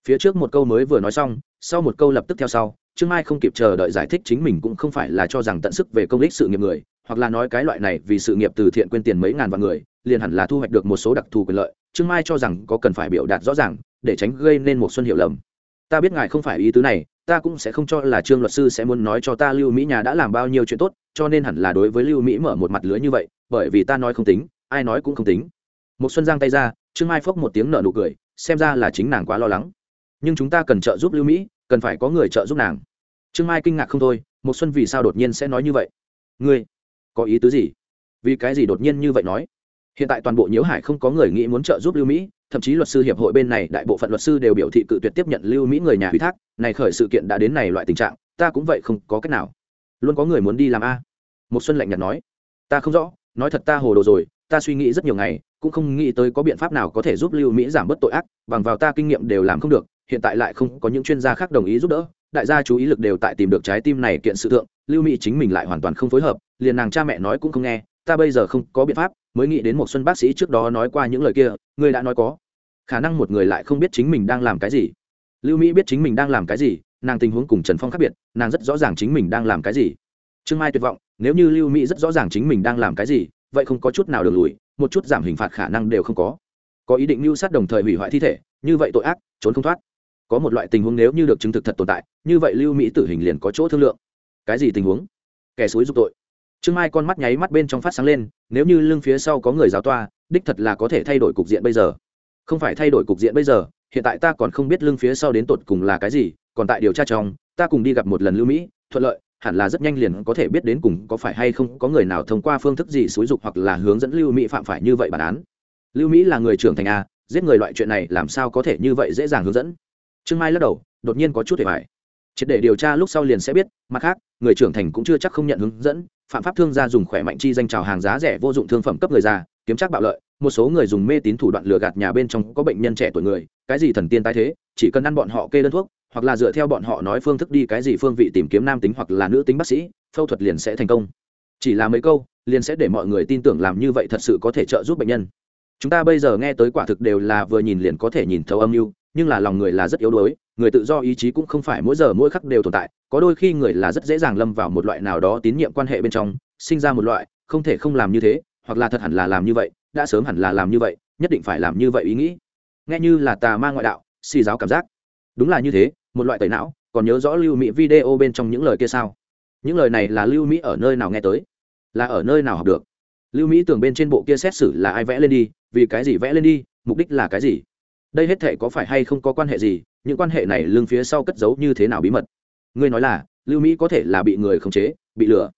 Phía trước một câu mới vừa nói xong, sau một câu lập tức theo sau, trương mai không kịp chờ đợi giải thích chính mình cũng không phải là cho rằng tận sức về công lý sự nghiệp người, hoặc là nói cái loại này vì sự nghiệp từ thiện quên tiền mấy ngàn vạn người, liền hẳn là thu hoạch được một số đặc thù quyền lợi trương mai cho rằng có cần phải biểu đạt rõ ràng, để tránh gây nên một xuân hiểu lầm. Ta biết ngài không phải ý tứ này, ta cũng sẽ không cho là trương luật sư sẽ muốn nói cho ta lưu mỹ nhà đã làm bao nhiêu chuyện tốt, cho nên hẳn là đối với lưu mỹ mở một mặt lưới như vậy, bởi vì ta nói không tính, ai nói cũng không tính. Một xuân giang tay ra, trương mai phốc một tiếng nở nụ cười, xem ra là chính nàng quá lo lắng. Nhưng chúng ta cần trợ giúp lưu mỹ, cần phải có người trợ giúp nàng. Trương mai kinh ngạc không thôi, một xuân vì sao đột nhiên sẽ nói như vậy? Ngươi, có ý tứ gì? Vì cái gì đột nhiên như vậy nói? Hiện tại toàn bộ nhiễu hải không có người nghĩ muốn trợ giúp lưu mỹ, thậm chí luật sư hiệp hội bên này đại bộ phận luật sư đều biểu thị cự tuyệt tiếp nhận lưu mỹ người nhà ủy thác, này khởi sự kiện đã đến này loại tình trạng, ta cũng vậy không có cách nào. Luôn có người muốn đi làm a. Một xuân lạnh nhạt nói. Ta không rõ, nói thật ta hồ đồ rồi, ta suy nghĩ rất nhiều ngày, cũng không nghĩ tới có biện pháp nào có thể giúp lưu mỹ giảm bớt tội ác, bằng vào ta kinh nghiệm đều làm không được, hiện tại lại không có những chuyên gia khác đồng ý giúp đỡ, đại gia chú ý lực đều tại tìm được trái tim này kiện sự thượng, lưu mỹ chính mình lại hoàn toàn không phối hợp, liền nàng cha mẹ nói cũng không nghe, ta bây giờ không có biện pháp mới nghĩ đến một xuân bác sĩ trước đó nói qua những lời kia, ngươi đã nói có. Khả năng một người lại không biết chính mình đang làm cái gì. Lưu mỹ biết chính mình đang làm cái gì, nàng tình huống cùng trần phong khác biệt, nàng rất rõ ràng chính mình đang làm cái gì. Trương mai tuyệt vọng, nếu như lưu mỹ rất rõ ràng chính mình đang làm cái gì, vậy không có chút nào được lùi, một chút giảm hình phạt khả năng đều không có. Có ý định mưu sát đồng thời hủy hoại thi thể, như vậy tội ác, trốn không thoát. Có một loại tình huống nếu như được chứng thực thật tồn tại, như vậy lưu mỹ tử hình liền có chỗ thương lượng. Cái gì tình huống? Kẻ suối dục tội trương mai con mắt nháy mắt bên trong phát sáng lên, nếu như lưng phía sau có người giáo toa, đích thật là có thể thay đổi cục diện bây giờ. Không phải thay đổi cục diện bây giờ, hiện tại ta còn không biết lưng phía sau đến tột cùng là cái gì, còn tại điều tra trong, ta cùng đi gặp một lần lưu mỹ, thuận lợi, hẳn là rất nhanh liền có thể biết đến cùng có phải hay không có người nào thông qua phương thức gì xúi dục hoặc là hướng dẫn lưu mỹ phạm phải như vậy bản án. Lưu mỹ là người trưởng thành a, giết người loại chuyện này làm sao có thể như vậy dễ dàng hướng dẫn? Trương mai lắc đầu, đột nhiên có chút hề hoài. Triệt để điều tra lúc sau liền sẽ biết, mặt khác, người trưởng thành cũng chưa chắc không nhận hướng dẫn phạm pháp thương gia dùng khỏe mạnh chi danh trào hàng giá rẻ vô dụng thương phẩm cấp người già, kiếm chắc bạo lợi. Một số người dùng mê tín thủ đoạn lừa gạt nhà bên trong có bệnh nhân trẻ tuổi người, cái gì thần tiên tái thế, chỉ cần ăn bọn họ kê đơn thuốc, hoặc là dựa theo bọn họ nói phương thức đi cái gì phương vị tìm kiếm nam tính hoặc là nữ tính bác sĩ, phẫu thuật liền sẽ thành công. Chỉ là mấy câu, liền sẽ để mọi người tin tưởng làm như vậy thật sự có thể trợ giúp bệnh nhân. Chúng ta bây giờ nghe tới quả thực đều là vừa nhìn liền có thể nhìn thấu âm mưu, nhưng là lòng người là rất yếu đuối người tự do ý chí cũng không phải mỗi giờ mỗi khắc đều tồn tại, có đôi khi người là rất dễ dàng lâm vào một loại nào đó tín nhiệm quan hệ bên trong, sinh ra một loại, không thể không làm như thế, hoặc là thật hẳn là làm như vậy, đã sớm hẳn là làm như vậy, nhất định phải làm như vậy ý nghĩ. Nghe như là tà ma ngoại đạo si giáo cảm giác. Đúng là như thế, một loại tẩy não, còn nhớ rõ lưu mỹ video bên trong những lời kia sao? Những lời này là lưu mỹ ở nơi nào nghe tới? Là ở nơi nào học được? Lưu mỹ tưởng bên trên bộ kia xét xử là ai vẽ lên đi, vì cái gì vẽ lên đi, mục đích là cái gì? Đây hết thể có phải hay không có quan hệ gì, những quan hệ này lương phía sau cất giấu như thế nào bí mật? Ngươi nói là, lưu mỹ có thể là bị người khống chế, bị lừa.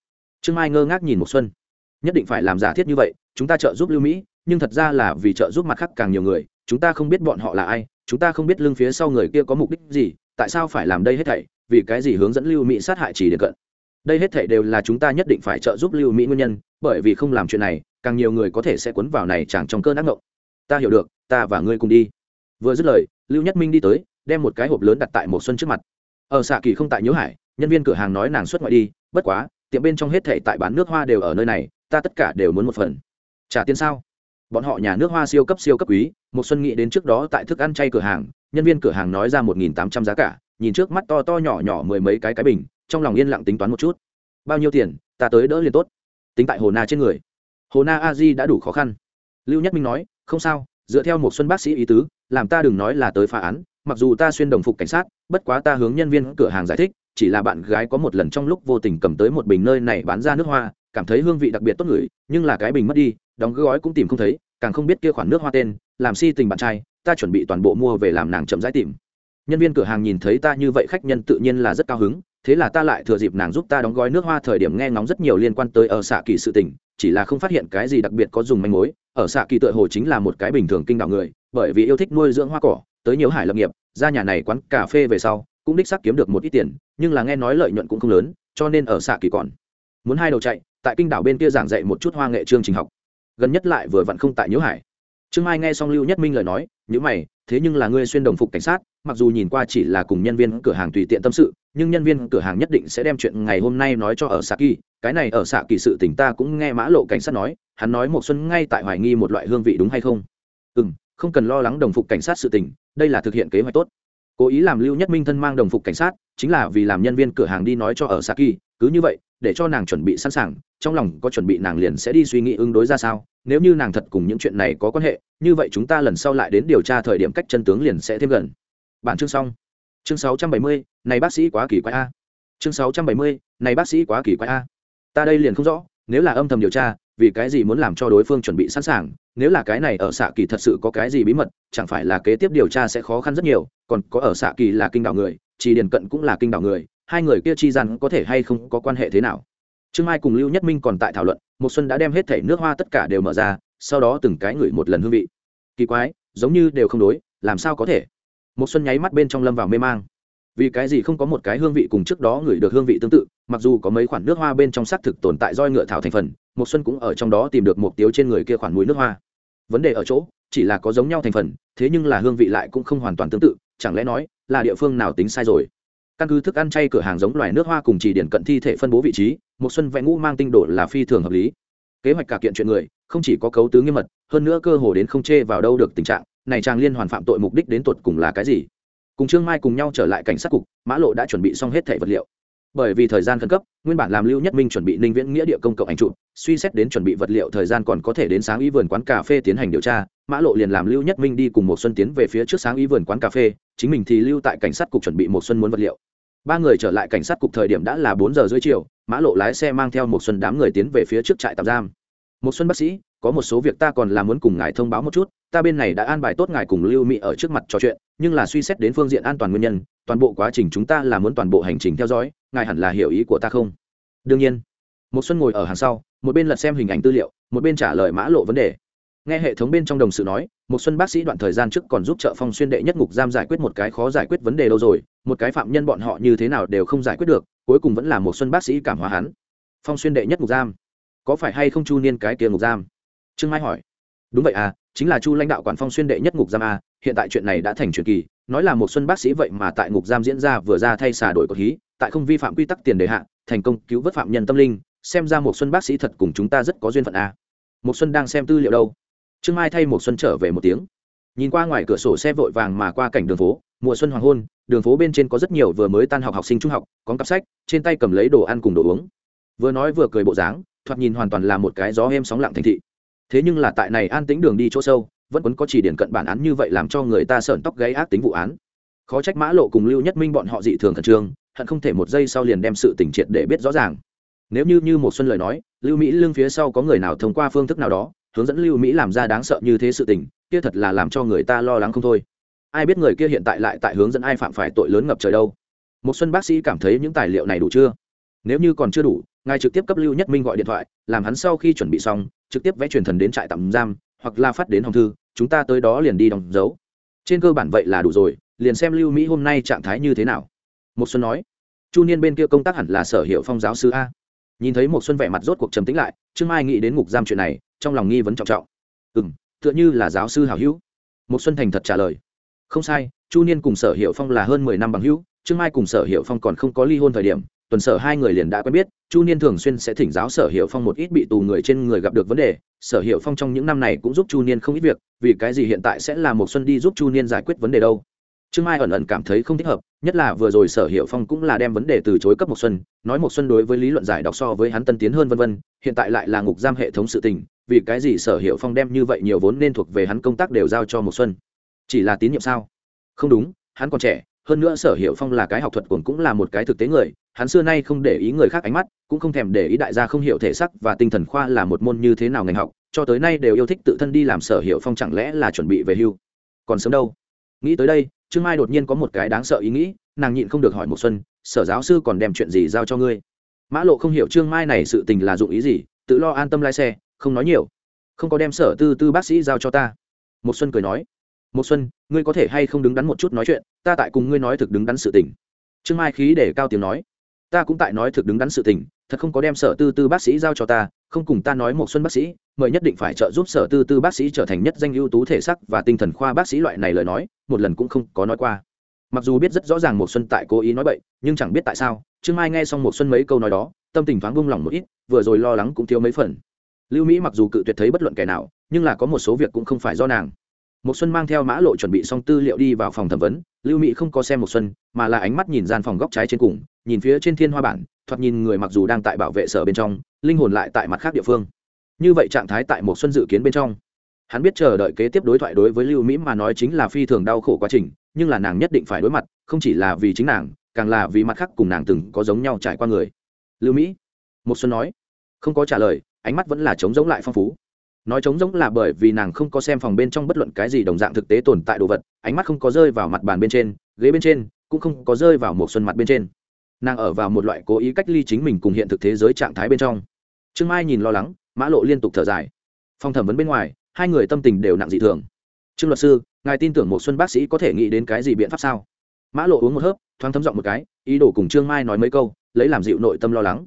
Trương mai ngơ ngác nhìn một xuân. Nhất định phải làm giả thiết như vậy, chúng ta trợ giúp lưu mỹ, nhưng thật ra là vì trợ giúp mặt khác càng nhiều người, chúng ta không biết bọn họ là ai, chúng ta không biết lưng phía sau người kia có mục đích gì, tại sao phải làm đây hết thảy, vì cái gì hướng dẫn lưu mỹ sát hại chỉ để cận. Đây hết thảy đều là chúng ta nhất định phải trợ giúp lưu mỹ nguyên nhân, bởi vì không làm chuyện này, càng nhiều người có thể sẽ cuốn vào này chẳng trong cơn ác ngộng ta hiểu được, ta và ngươi cùng đi vừa dứt lời, lưu nhất minh đi tới, đem một cái hộp lớn đặt tại một xuân trước mặt. Ở xạ kỳ không tại nhớ hải, nhân viên cửa hàng nói nàng xuất ngoại đi, bất quá, tiệm bên trong hết thảy tại bán nước hoa đều ở nơi này, ta tất cả đều muốn một phần. Trả tiền sao? Bọn họ nhà nước hoa siêu cấp siêu cấp quý một xuân nghĩ đến trước đó tại thức ăn chay cửa hàng, nhân viên cửa hàng nói ra một nghìn tám trăm giá cả, nhìn trước mắt to to nhỏ nhỏ mười mấy cái cái bình, trong lòng yên lặng tính toán một chút. Bao nhiêu tiền, ta tới đỡ liền tốt. Tính tại hồ na trên người. Hồ na a di đã đủ khó khăn. Lưu nhất minh nói, không sao, dựa theo một xuân bác sĩ ý tứ làm ta đừng nói là tới phá án, mặc dù ta xuyên đồng phục cảnh sát, bất quá ta hướng nhân viên cửa hàng giải thích, chỉ là bạn gái có một lần trong lúc vô tình cầm tới một bình nơi này bán ra nước hoa, cảm thấy hương vị đặc biệt tốt ngửi, nhưng là cái bình mất đi, đóng gói cũng tìm không thấy, càng không biết kia khoản nước hoa tên, làm si tình bạn trai, ta chuẩn bị toàn bộ mua về làm nàng chậm rãi tìm. Nhân viên cửa hàng nhìn thấy ta như vậy khách nhân tự nhiên là rất cao hứng, thế là ta lại thừa dịp nàng giúp ta đóng gói nước hoa thời điểm nghe ngóng rất nhiều liên quan tới ở xạ kỳ sự tình, chỉ là không phát hiện cái gì đặc biệt có dùng manh mối, ở xạ kỳ tựa hồ chính là một cái bình thường kinh đạo người bởi vì yêu thích nuôi dưỡng hoa cỏ, tới nhiều hải lập nghiệp, ra nhà này quán cà phê về sau, cũng đích xác kiếm được một ít tiền, nhưng là nghe nói lợi nhuận cũng không lớn, cho nên ở xạ kỳ còn muốn hai đầu chạy, tại kinh đảo bên kia giảng dạy một chút hoa nghệ chương trình học. Gần nhất lại vừa vặn không tại nhớ hải. Trương mai nghe xong lưu nhất minh lời nói nhữ mày, thế nhưng là ngươi xuyên đồng phục cảnh sát, mặc dù nhìn qua chỉ là cùng nhân viên cửa hàng tùy tiện tâm sự, nhưng nhân viên cửa hàng nhất định sẽ đem chuyện ngày hôm nay nói cho ở xạ kỳ, cái này ở xạ kỳ sự tỉnh ta cũng nghe mã lộ cảnh sát nói, hắn nói một xuân ngay tại hoài nghi một loại hương vị đúng hay không? Ừ không cần lo lắng đồng phục cảnh sát sự tình, đây là thực hiện kế hoạch tốt. Cố ý làm lưu nhất minh thân mang đồng phục cảnh sát chính là vì làm nhân viên cửa hàng đi nói cho ở saki cứ như vậy để cho nàng chuẩn bị sẵn sàng trong lòng có chuẩn bị nàng liền sẽ đi suy nghĩ ứng đối ra sao nếu như nàng thật cùng những chuyện này có quan hệ như vậy chúng ta lần sau lại đến điều tra thời điểm cách chân tướng liền sẽ thêm gần. Bản chương xong. Chương 670, này bác sĩ quá kỳ quái a. Chương 670, này bác sĩ quá kỳ quái a. Ta đây liền không rõ nếu là âm thầm điều tra vì cái gì muốn làm cho đối phương chuẩn bị sẵn sàng, nếu là cái này ở xạ kỳ thật sự có cái gì bí mật, chẳng phải là kế tiếp điều tra sẽ khó khăn rất nhiều, còn có ở xạ kỳ là kinh đảo người, chỉ điền cận cũng là kinh đảo người, hai người kia chi rằng có thể hay không có quan hệ thế nào? Trương mai cùng lưu nhất minh còn tại thảo luận một xuân đã đem hết thảy nước hoa tất cả đều mở ra, sau đó từng cái ngửi một lần hương vị. Kỳ quái, giống như đều không đối, làm sao có thể? Một xuân nháy mắt bên trong lâm vào mê mang vì cái gì không có một cái hương vị cùng trước đó ngửi được hương vị tương tự, mặc dù có mấy khoản nước hoa bên trong xác thực tồn tại roi ngựa thảo thành phần một xuân cũng ở trong đó tìm được một tiếu trên người kia khoản mùi nước hoa. Vấn đề ở chỗ, chỉ là có giống nhau thành phần, thế nhưng là hương vị lại cũng không hoàn toàn tương tự, chẳng lẽ nói là địa phương nào tính sai rồi? Căn cứ thức ăn chay cửa hàng giống loài nước hoa cùng chỉ điển cận thi thể phân bố vị trí một xuân vẽ ngũ mang tinh độ là phi thường hợp lý. Kế hoạch cả kiện chuyện người, không chỉ có cấu tứ nghiêm mật, hơn nữa cơ hồ đến không chê vào đâu được tình trạng, này trang liên hoàn phạm tội mục đích đến tột cùng là cái gì? Cùng trương mai cùng nhau trở lại cảnh sát cục, mã lộ đã chuẩn bị xong hết thẻ vật liệu. Bởi vì thời gian khẩn cấp, nguyên bản làm lưu nhất minh chuẩn bị ninh viễn nghĩa địa công cộng ảnh trụ suy xét đến chuẩn bị vật liệu thời gian còn có thể đến sáng ý vườn quán cà phê tiến hành điều tra, mã lộ liền làm lưu nhất minh đi cùng một xuân tiến về phía trước sáng ý vườn quán cà phê, chính mình thì lưu tại cảnh sát cục chuẩn bị một xuân muốn vật liệu. Ba người trở lại cảnh sát cục thời điểm đã là bốn giờ rưỡi chiều, mã lộ lái xe mang theo một xuân đám người tiến về phía trước trại tạm giam. Một xuân bác sĩ có một số việc ta còn là muốn cùng ngài thông báo một chút, ta bên này đã an bài tốt ngài cùng lưu mỹ ở trước mặt trò chuyện, nhưng là suy xét đến phương diện an toàn nguyên nhân, toàn bộ quá trình chúng ta là muốn toàn bộ hành trình theo dõi, ngài hẳn là hiểu ý của ta không? Đương nhiên. Một xuân ngồi ở hàng sau, một bên lật xem hình ảnh tư liệu, một bên trả lời mã lộ vấn đề. Nghe hệ thống bên trong đồng sự nói một xuân bác sĩ đoạn thời gian trước còn giúp trợ phong xuyên đệ nhất ngục giam giải quyết một cái khó giải quyết vấn đề đâu rồi, một cái phạm nhân bọn họ như thế nào đều không giải quyết được, cuối cùng vẫn là một xuân bác sĩ cảm hóa hắn. Phong xuyên đệ nhất ngục giam. Có phải hay không chu niên cái kia ngục giam? Trương mai hỏi. Đúng vậy à chính là chu lãnh đạo quản phong xuyên đệ nhất ngục giam a, hiện tại chuyện này đã thành truyền kỳ, nói là một xuân bác sĩ vậy mà tại ngục giam diễn ra vừa ra thay xả đổi cột hí, tại không vi phạm quy tắc tiền đề hạ, thành công cứu vớt phạm nhân tâm linh, xem ra một xuân bác sĩ thật cùng chúng ta rất có duyên phận a. Một xuân đang xem tư liệu đâu? Trương mai thay một xuân trở về một tiếng. Nhìn qua ngoài cửa sổ xe vội vàng mà qua cảnh đường phố, mùa xuân hoàng hôn, đường phố bên trên có rất nhiều vừa mới tan học học sinh trung học, có cặp sách, trên tay cầm lấy đồ ăn cùng đồ uống. Vừa nói vừa cười bộ dáng, thoạt nhìn hoàn toàn là một cái gió êm sóng lặng thành thị thế nhưng là tại này an tĩnh đường đi chỗ sâu, vẫn vẫn có chỉ điển cận bản án như vậy làm cho người ta sởn tóc gáy ác tính vụ án. Khó trách mã lộ cùng lưu nhất minh bọn họ dị thường khẩn trương, hận không thể một giây sau liền đem sự tình triệt để biết rõ ràng. Nếu như như một xuân lời nói, lưu mỹ lưng phía sau có người nào thông qua phương thức nào đó, hướng dẫn lưu mỹ làm ra đáng sợ như thế sự tình, kia thật là làm cho người ta lo lắng không thôi. Ai biết người kia hiện tại lại tại hướng dẫn ai phạm phải tội lớn ngập trời đâu. Một xuân bác sĩ cảm thấy những tài liệu này đủ chưa? Nếu như còn chưa đủ, ngài trực tiếp cấp lưu nhất minh gọi điện thoại, làm hắn sau khi chuẩn bị xong trực tiếp vẽ truyền thần đến trại tạm giam, hoặc là phát đến hòng thư, chúng ta tới đó liền đi đóng dấu. Trên cơ bản vậy là đủ rồi, liền xem lưu mỹ hôm nay trạng thái như thế nào. Một xuân nói. Chu niên bên kia công tác hẳn là sở hiệu phong giáo sư a. Nhìn thấy một xuân vẻ mặt rốt cuộc trầm tĩnh lại, trương mai nghĩ đến ngục giam chuyện này, trong lòng nghi vấn trọng trọng. Ừm, tựa như là giáo sư hảo hữu. Một xuân thành thật trả lời. Không sai, chu niên cùng sở hiệu phong là hơn mười năm bằng hữu, trương mai cùng sở hiệu phong còn không có ly hôn thời điểm tuần sở hai người liền đã quen biết, chu niên thường xuyên sẽ thỉnh giáo sở hiệu phong một ít bị tù người trên người gặp được vấn đề. Sở hiệu phong trong những năm này cũng giúp chu niên không ít việc, vì cái gì hiện tại sẽ là một xuân đi giúp chu niên giải quyết vấn đề đâu? Trương mai ẩn ẩn cảm thấy không thích hợp, nhất là vừa rồi sở hiệu phong cũng là đem vấn đề từ chối cấp một xuân, nói một xuân đối với lý luận giải đọc so với hắn tân tiến hơn vân vân, hiện tại lại là ngục giam hệ thống sự tình, vì cái gì sở hiệu phong đem như vậy nhiều vốn nên thuộc về hắn công tác đều giao cho một xuân? Chỉ là tín nhiệm sao? Không đúng, hắn còn trẻ, hơn nữa sở hiệu phong là cái học thuật cuồng cũng là một cái thực tế người hắn xưa nay không để ý người khác ánh mắt, cũng không thèm để ý đại gia không hiểu thể sắc và tinh thần khoa là một môn như thế nào ngành học, cho tới nay đều yêu thích tự thân đi làm sở hiệu phong chẳng lẽ là chuẩn bị về hưu. Còn sớm đâu? Nghĩ tới đây, trương mai đột nhiên có một cái đáng sợ ý nghĩ, nàng nhịn không được hỏi một xuân, sở giáo sư còn đem chuyện gì giao cho ngươi? Mã lộ không hiểu trương mai này sự tình là dụng ý gì, tự lo an tâm lái xe, không nói nhiều. Không có đem sở tư tư bác sĩ giao cho ta. Một xuân cười nói. Một xuân, ngươi có thể hay không đứng đắn một chút nói chuyện, ta tại cùng ngươi nói thực đứng đắn sự tình. Trương mai khí để cao tiếng nói ta cũng tại nói thực đứng đắn sự tình, thật không có đem sở tư tư bác sĩ giao cho ta, không cùng ta nói một xuân bác sĩ, mời nhất định phải trợ giúp sở tư tư bác sĩ trở thành nhất danh ưu tú thể sắc và tinh thần khoa bác sĩ loại này lời nói, một lần cũng không có nói qua. Mặc dù biết rất rõ ràng một xuân tại cố ý nói bậy, nhưng chẳng biết tại sao, trương mai nghe xong một xuân mấy câu nói đó, tâm tình thoáng buông lỏng một ít, vừa rồi lo lắng cũng thiếu mấy phần. Lưu mỹ mặc dù cự tuyệt thấy bất luận kẻ nào, nhưng là có một số việc cũng không phải do nàng một xuân mang theo mã lộ chuẩn bị xong tư liệu đi vào phòng thẩm vấn. Lưu mỹ không có xem một xuân, mà là ánh mắt nhìn gian phòng góc trái trên cùng, nhìn phía trên thiên hoa bản, thoạt nhìn người mặc dù đang tại bảo vệ sở bên trong, linh hồn lại tại mặt khác địa phương. Như vậy trạng thái tại một xuân dự kiến bên trong. Hắn biết chờ đợi kế tiếp đối thoại đối với lưu mỹ mà nói chính là phi thường đau khổ quá trình, nhưng là nàng nhất định phải đối mặt, không chỉ là vì chính nàng, càng là vì mặt khác cùng nàng từng có giống nhau trải qua người. Lưu mỹ một xuân nói. Không có trả lời, ánh mắt vẫn là trống giống lại phong phú nói trống rỗng là bởi vì nàng không có xem phòng bên trong bất luận cái gì đồng dạng thực tế tồn tại đồ vật, ánh mắt không có rơi vào mặt bàn bên trên, ghế bên trên, cũng không có rơi vào một xuân mặt bên trên. Nàng ở vào một loại cố ý cách ly chính mình cùng hiện thực thế giới trạng thái bên trong. Trương mai nhìn lo lắng, mã lộ liên tục thở dài. Phòng thẩm vấn bên ngoài, hai người tâm tình đều nặng dị thường. Trương luật sư, ngài tin tưởng một xuân bác sĩ có thể nghĩ đến cái gì biện pháp sao? Mã lộ uống một hớp, thoáng thấm giọng một cái, ý đồ cùng trương mai nói mấy câu, lấy làm dịu nội tâm lo lắng.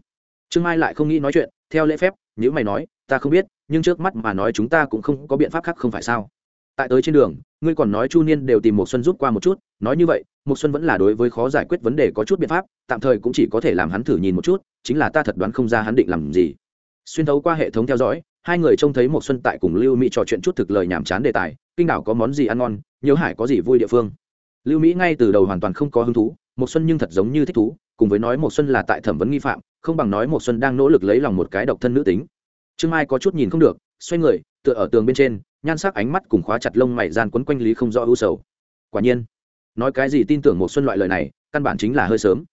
Trương mai lại không nghĩ nói chuyện, theo lễ phép nếu mày nói, ta không biết, nhưng trước mắt mà nói chúng ta cũng không có biện pháp khác không phải sao? Tại tới trên đường, ngươi còn nói chu niên đều tìm một xuân rút qua một chút, nói như vậy một xuân vẫn là đối với khó giải quyết vấn đề có chút biện pháp, tạm thời cũng chỉ có thể làm hắn thử nhìn một chút, chính là ta thật đoán không ra hắn định làm gì. Xuyên thấu qua hệ thống theo dõi, hai người trông thấy một xuân tại cùng lưu mỹ trò chuyện chút thực lời nhảm chán đề tài, kinh đảo có món gì ăn ngon, nhớ hải có gì vui địa phương. Lưu mỹ ngay từ đầu hoàn toàn không có hứng thú một xuân nhưng thật giống như thích thú cùng với nói một xuân là tại thẩm vấn nghi phạm, không bằng nói một xuân đang nỗ lực lấy lòng một cái độc thân nữ tính. Trương mai có chút nhìn không được, xoay người, tựa ở tường bên trên, nhan sắc ánh mắt cùng khóa chặt lông mày gian quấn quanh lý không rõ ưu sầu. Quả nhiên, nói cái gì tin tưởng một xuân loại lời này, căn bản chính là hơi sớm.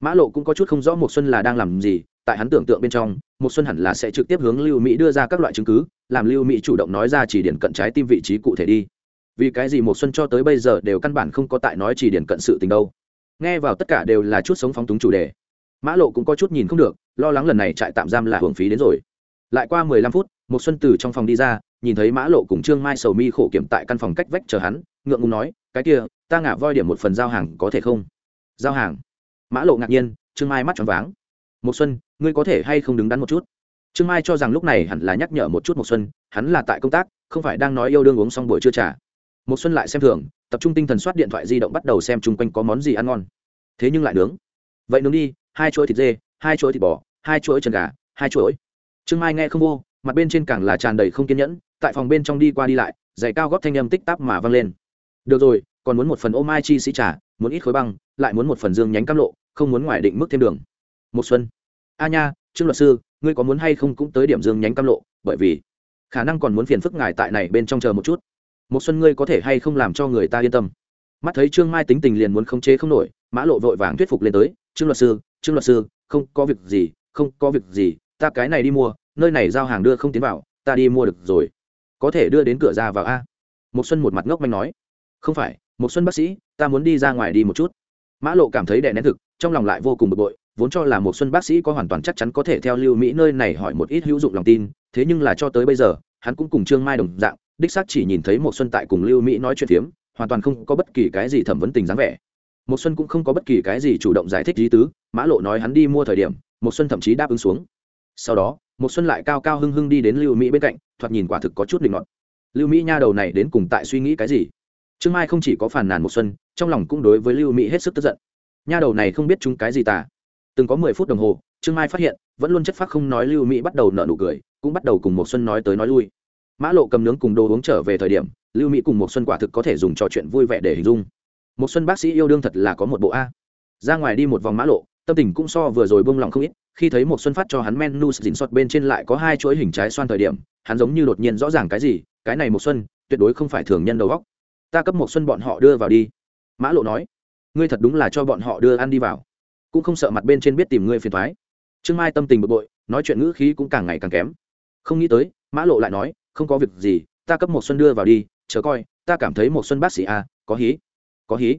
Mã lộ cũng có chút không rõ một xuân là đang làm gì, tại hắn tưởng tượng bên trong một xuân hẳn là sẽ trực tiếp hướng lưu mỹ đưa ra các loại chứng cứ, làm lưu mỹ chủ động nói ra chỉ điển cận trái tim vị trí cụ thể đi. Vì cái gì một xuân cho tới bây giờ đều căn bản không có tại nói chỉ điển cận sự tình đâu? Nghe vào tất cả đều là chút sống phóng túng chủ đề. Mã lộ cũng có chút nhìn không được, lo lắng lần này trại tạm giam là hưởng phí đến rồi. Lại qua mười lăm phút một xuân từ trong phòng đi ra, nhìn thấy mã lộ cùng trương mai sầu mi khổ kiểm tại căn phòng cách vách chờ hắn, ngượng ngùng nói, cái kia, ta ngả voi điểm một phần giao hàng có thể không? Giao hàng? Mã lộ ngạc nhiên, trương mai mắt tròn váng. Một xuân, ngươi có thể hay không đứng đắn một chút? Trương mai cho rằng lúc này hẳn là nhắc nhở một chút một xuân, hắn là tại công tác, không phải đang nói yêu đương uống xong buổi trưa trà một xuân lại xem thường, tập trung tinh thần soát điện thoại di động bắt đầu xem chung quanh có món gì ăn ngon. Thế nhưng lại nướng. Vậy nướng đi, hai chuỗi thịt dê, hai chuỗi thịt bò, hai chuỗi chân gà, hai chuỗi. Trương mai nghe không vô, mặt bên trên càng là tràn đầy không kiên nhẫn, tại phòng bên trong đi qua đi lại, giày cao góp thanh âm tích tắc mà văng lên. Được rồi, còn muốn một phần ô mai chi sĩ trà muốn ít khối băng, lại muốn một phần dương nhánh cam lộ, không muốn ngoài định mức thêm đường. Một xuân. A nha, trương luật sư, ngươi có muốn hay không cũng tới điểm dương nhánh cam lộ, bởi vì khả năng còn muốn phiền phức ngài tại này bên trong chờ một chút một xuân ngươi có thể hay không làm cho người ta yên tâm. Mắt thấy trương mai tính tình liền muốn khống chế không nổi, mã lộ vội vàng thuyết phục lên tới, trương luật sư, trương luật sư, không có việc gì, không có việc gì, ta cái này đi mua, nơi này giao hàng đưa không tiến vào, ta đi mua được rồi. Có thể đưa đến cửa ra vào a. Một xuân một mặt ngốc manh nói. Không phải, một xuân bác sĩ, ta muốn đi ra ngoài đi một chút. Mã lộ cảm thấy đè nén thực, trong lòng lại vô cùng bực bội, vốn cho là một xuân bác sĩ có hoàn toàn chắc chắn có thể theo lưu mỹ nơi này hỏi một ít hữu dụng lòng tin, thế nhưng là cho tới bây giờ hắn cũng cùng trương mai đồng dạng, đích xác chỉ nhìn thấy một xuân tại cùng lưu mỹ nói chuyện phiếm, hoàn toàn không có bất kỳ cái gì thẩm vấn tình dáng vẻ. Một xuân cũng không có bất kỳ cái gì chủ động giải thích lý tứ, mã lộ nói hắn đi mua thời điểm một xuân thậm chí đáp ứng xuống. Sau đó một xuân lại cao cao hưng hưng đi đến lưu mỹ bên cạnh, thoạt nhìn quả thực có chút định ngọt lưu mỹ nha đầu này đến cùng tại suy nghĩ cái gì? Trương mai không chỉ có phàn nàn một xuân, trong lòng cũng đối với lưu mỹ hết sức tức giận. Nha đầu này không biết chúng cái gì tả từng có mười phút đồng hồ, trương mai phát hiện, vẫn luôn chất phác không nói lưu mỹ bắt đầu nợ nụ cười, cũng bắt đầu cùng một xuân nói tới nói lui. Mã lộ cầm nướng cùng đồ uống trở về thời điểm, lưu mỹ cùng một xuân quả thực có thể dùng trò chuyện vui vẻ để hình dung. Một xuân bác sĩ yêu đương thật là có một bộ a. Ra ngoài đi một vòng mã lộ, tâm tình cũng so vừa rồi bông lòng không ít, khi thấy một xuân phát cho hắn menu dình sọt bên trên lại có hai chuỗi hình trái xoan thời điểm, hắn giống như đột nhiên rõ ràng cái gì, cái này một xuân, tuyệt đối không phải thường nhân đầu góc ta cấp một xuân bọn họ đưa vào đi. Mã lộ nói, ngươi thật đúng là cho bọn họ đưa ăn đi vào cũng không sợ mặt bên trên biết tìm ngươi phiền thoái. Trương mai tâm tình bực bội nói chuyện ngữ khí cũng càng ngày càng kém. Không nghĩ tới mã lộ lại nói không có việc gì ta cấp một xuân đưa vào đi chờ coi ta cảm thấy một xuân bác sĩ a à, có hí có hí.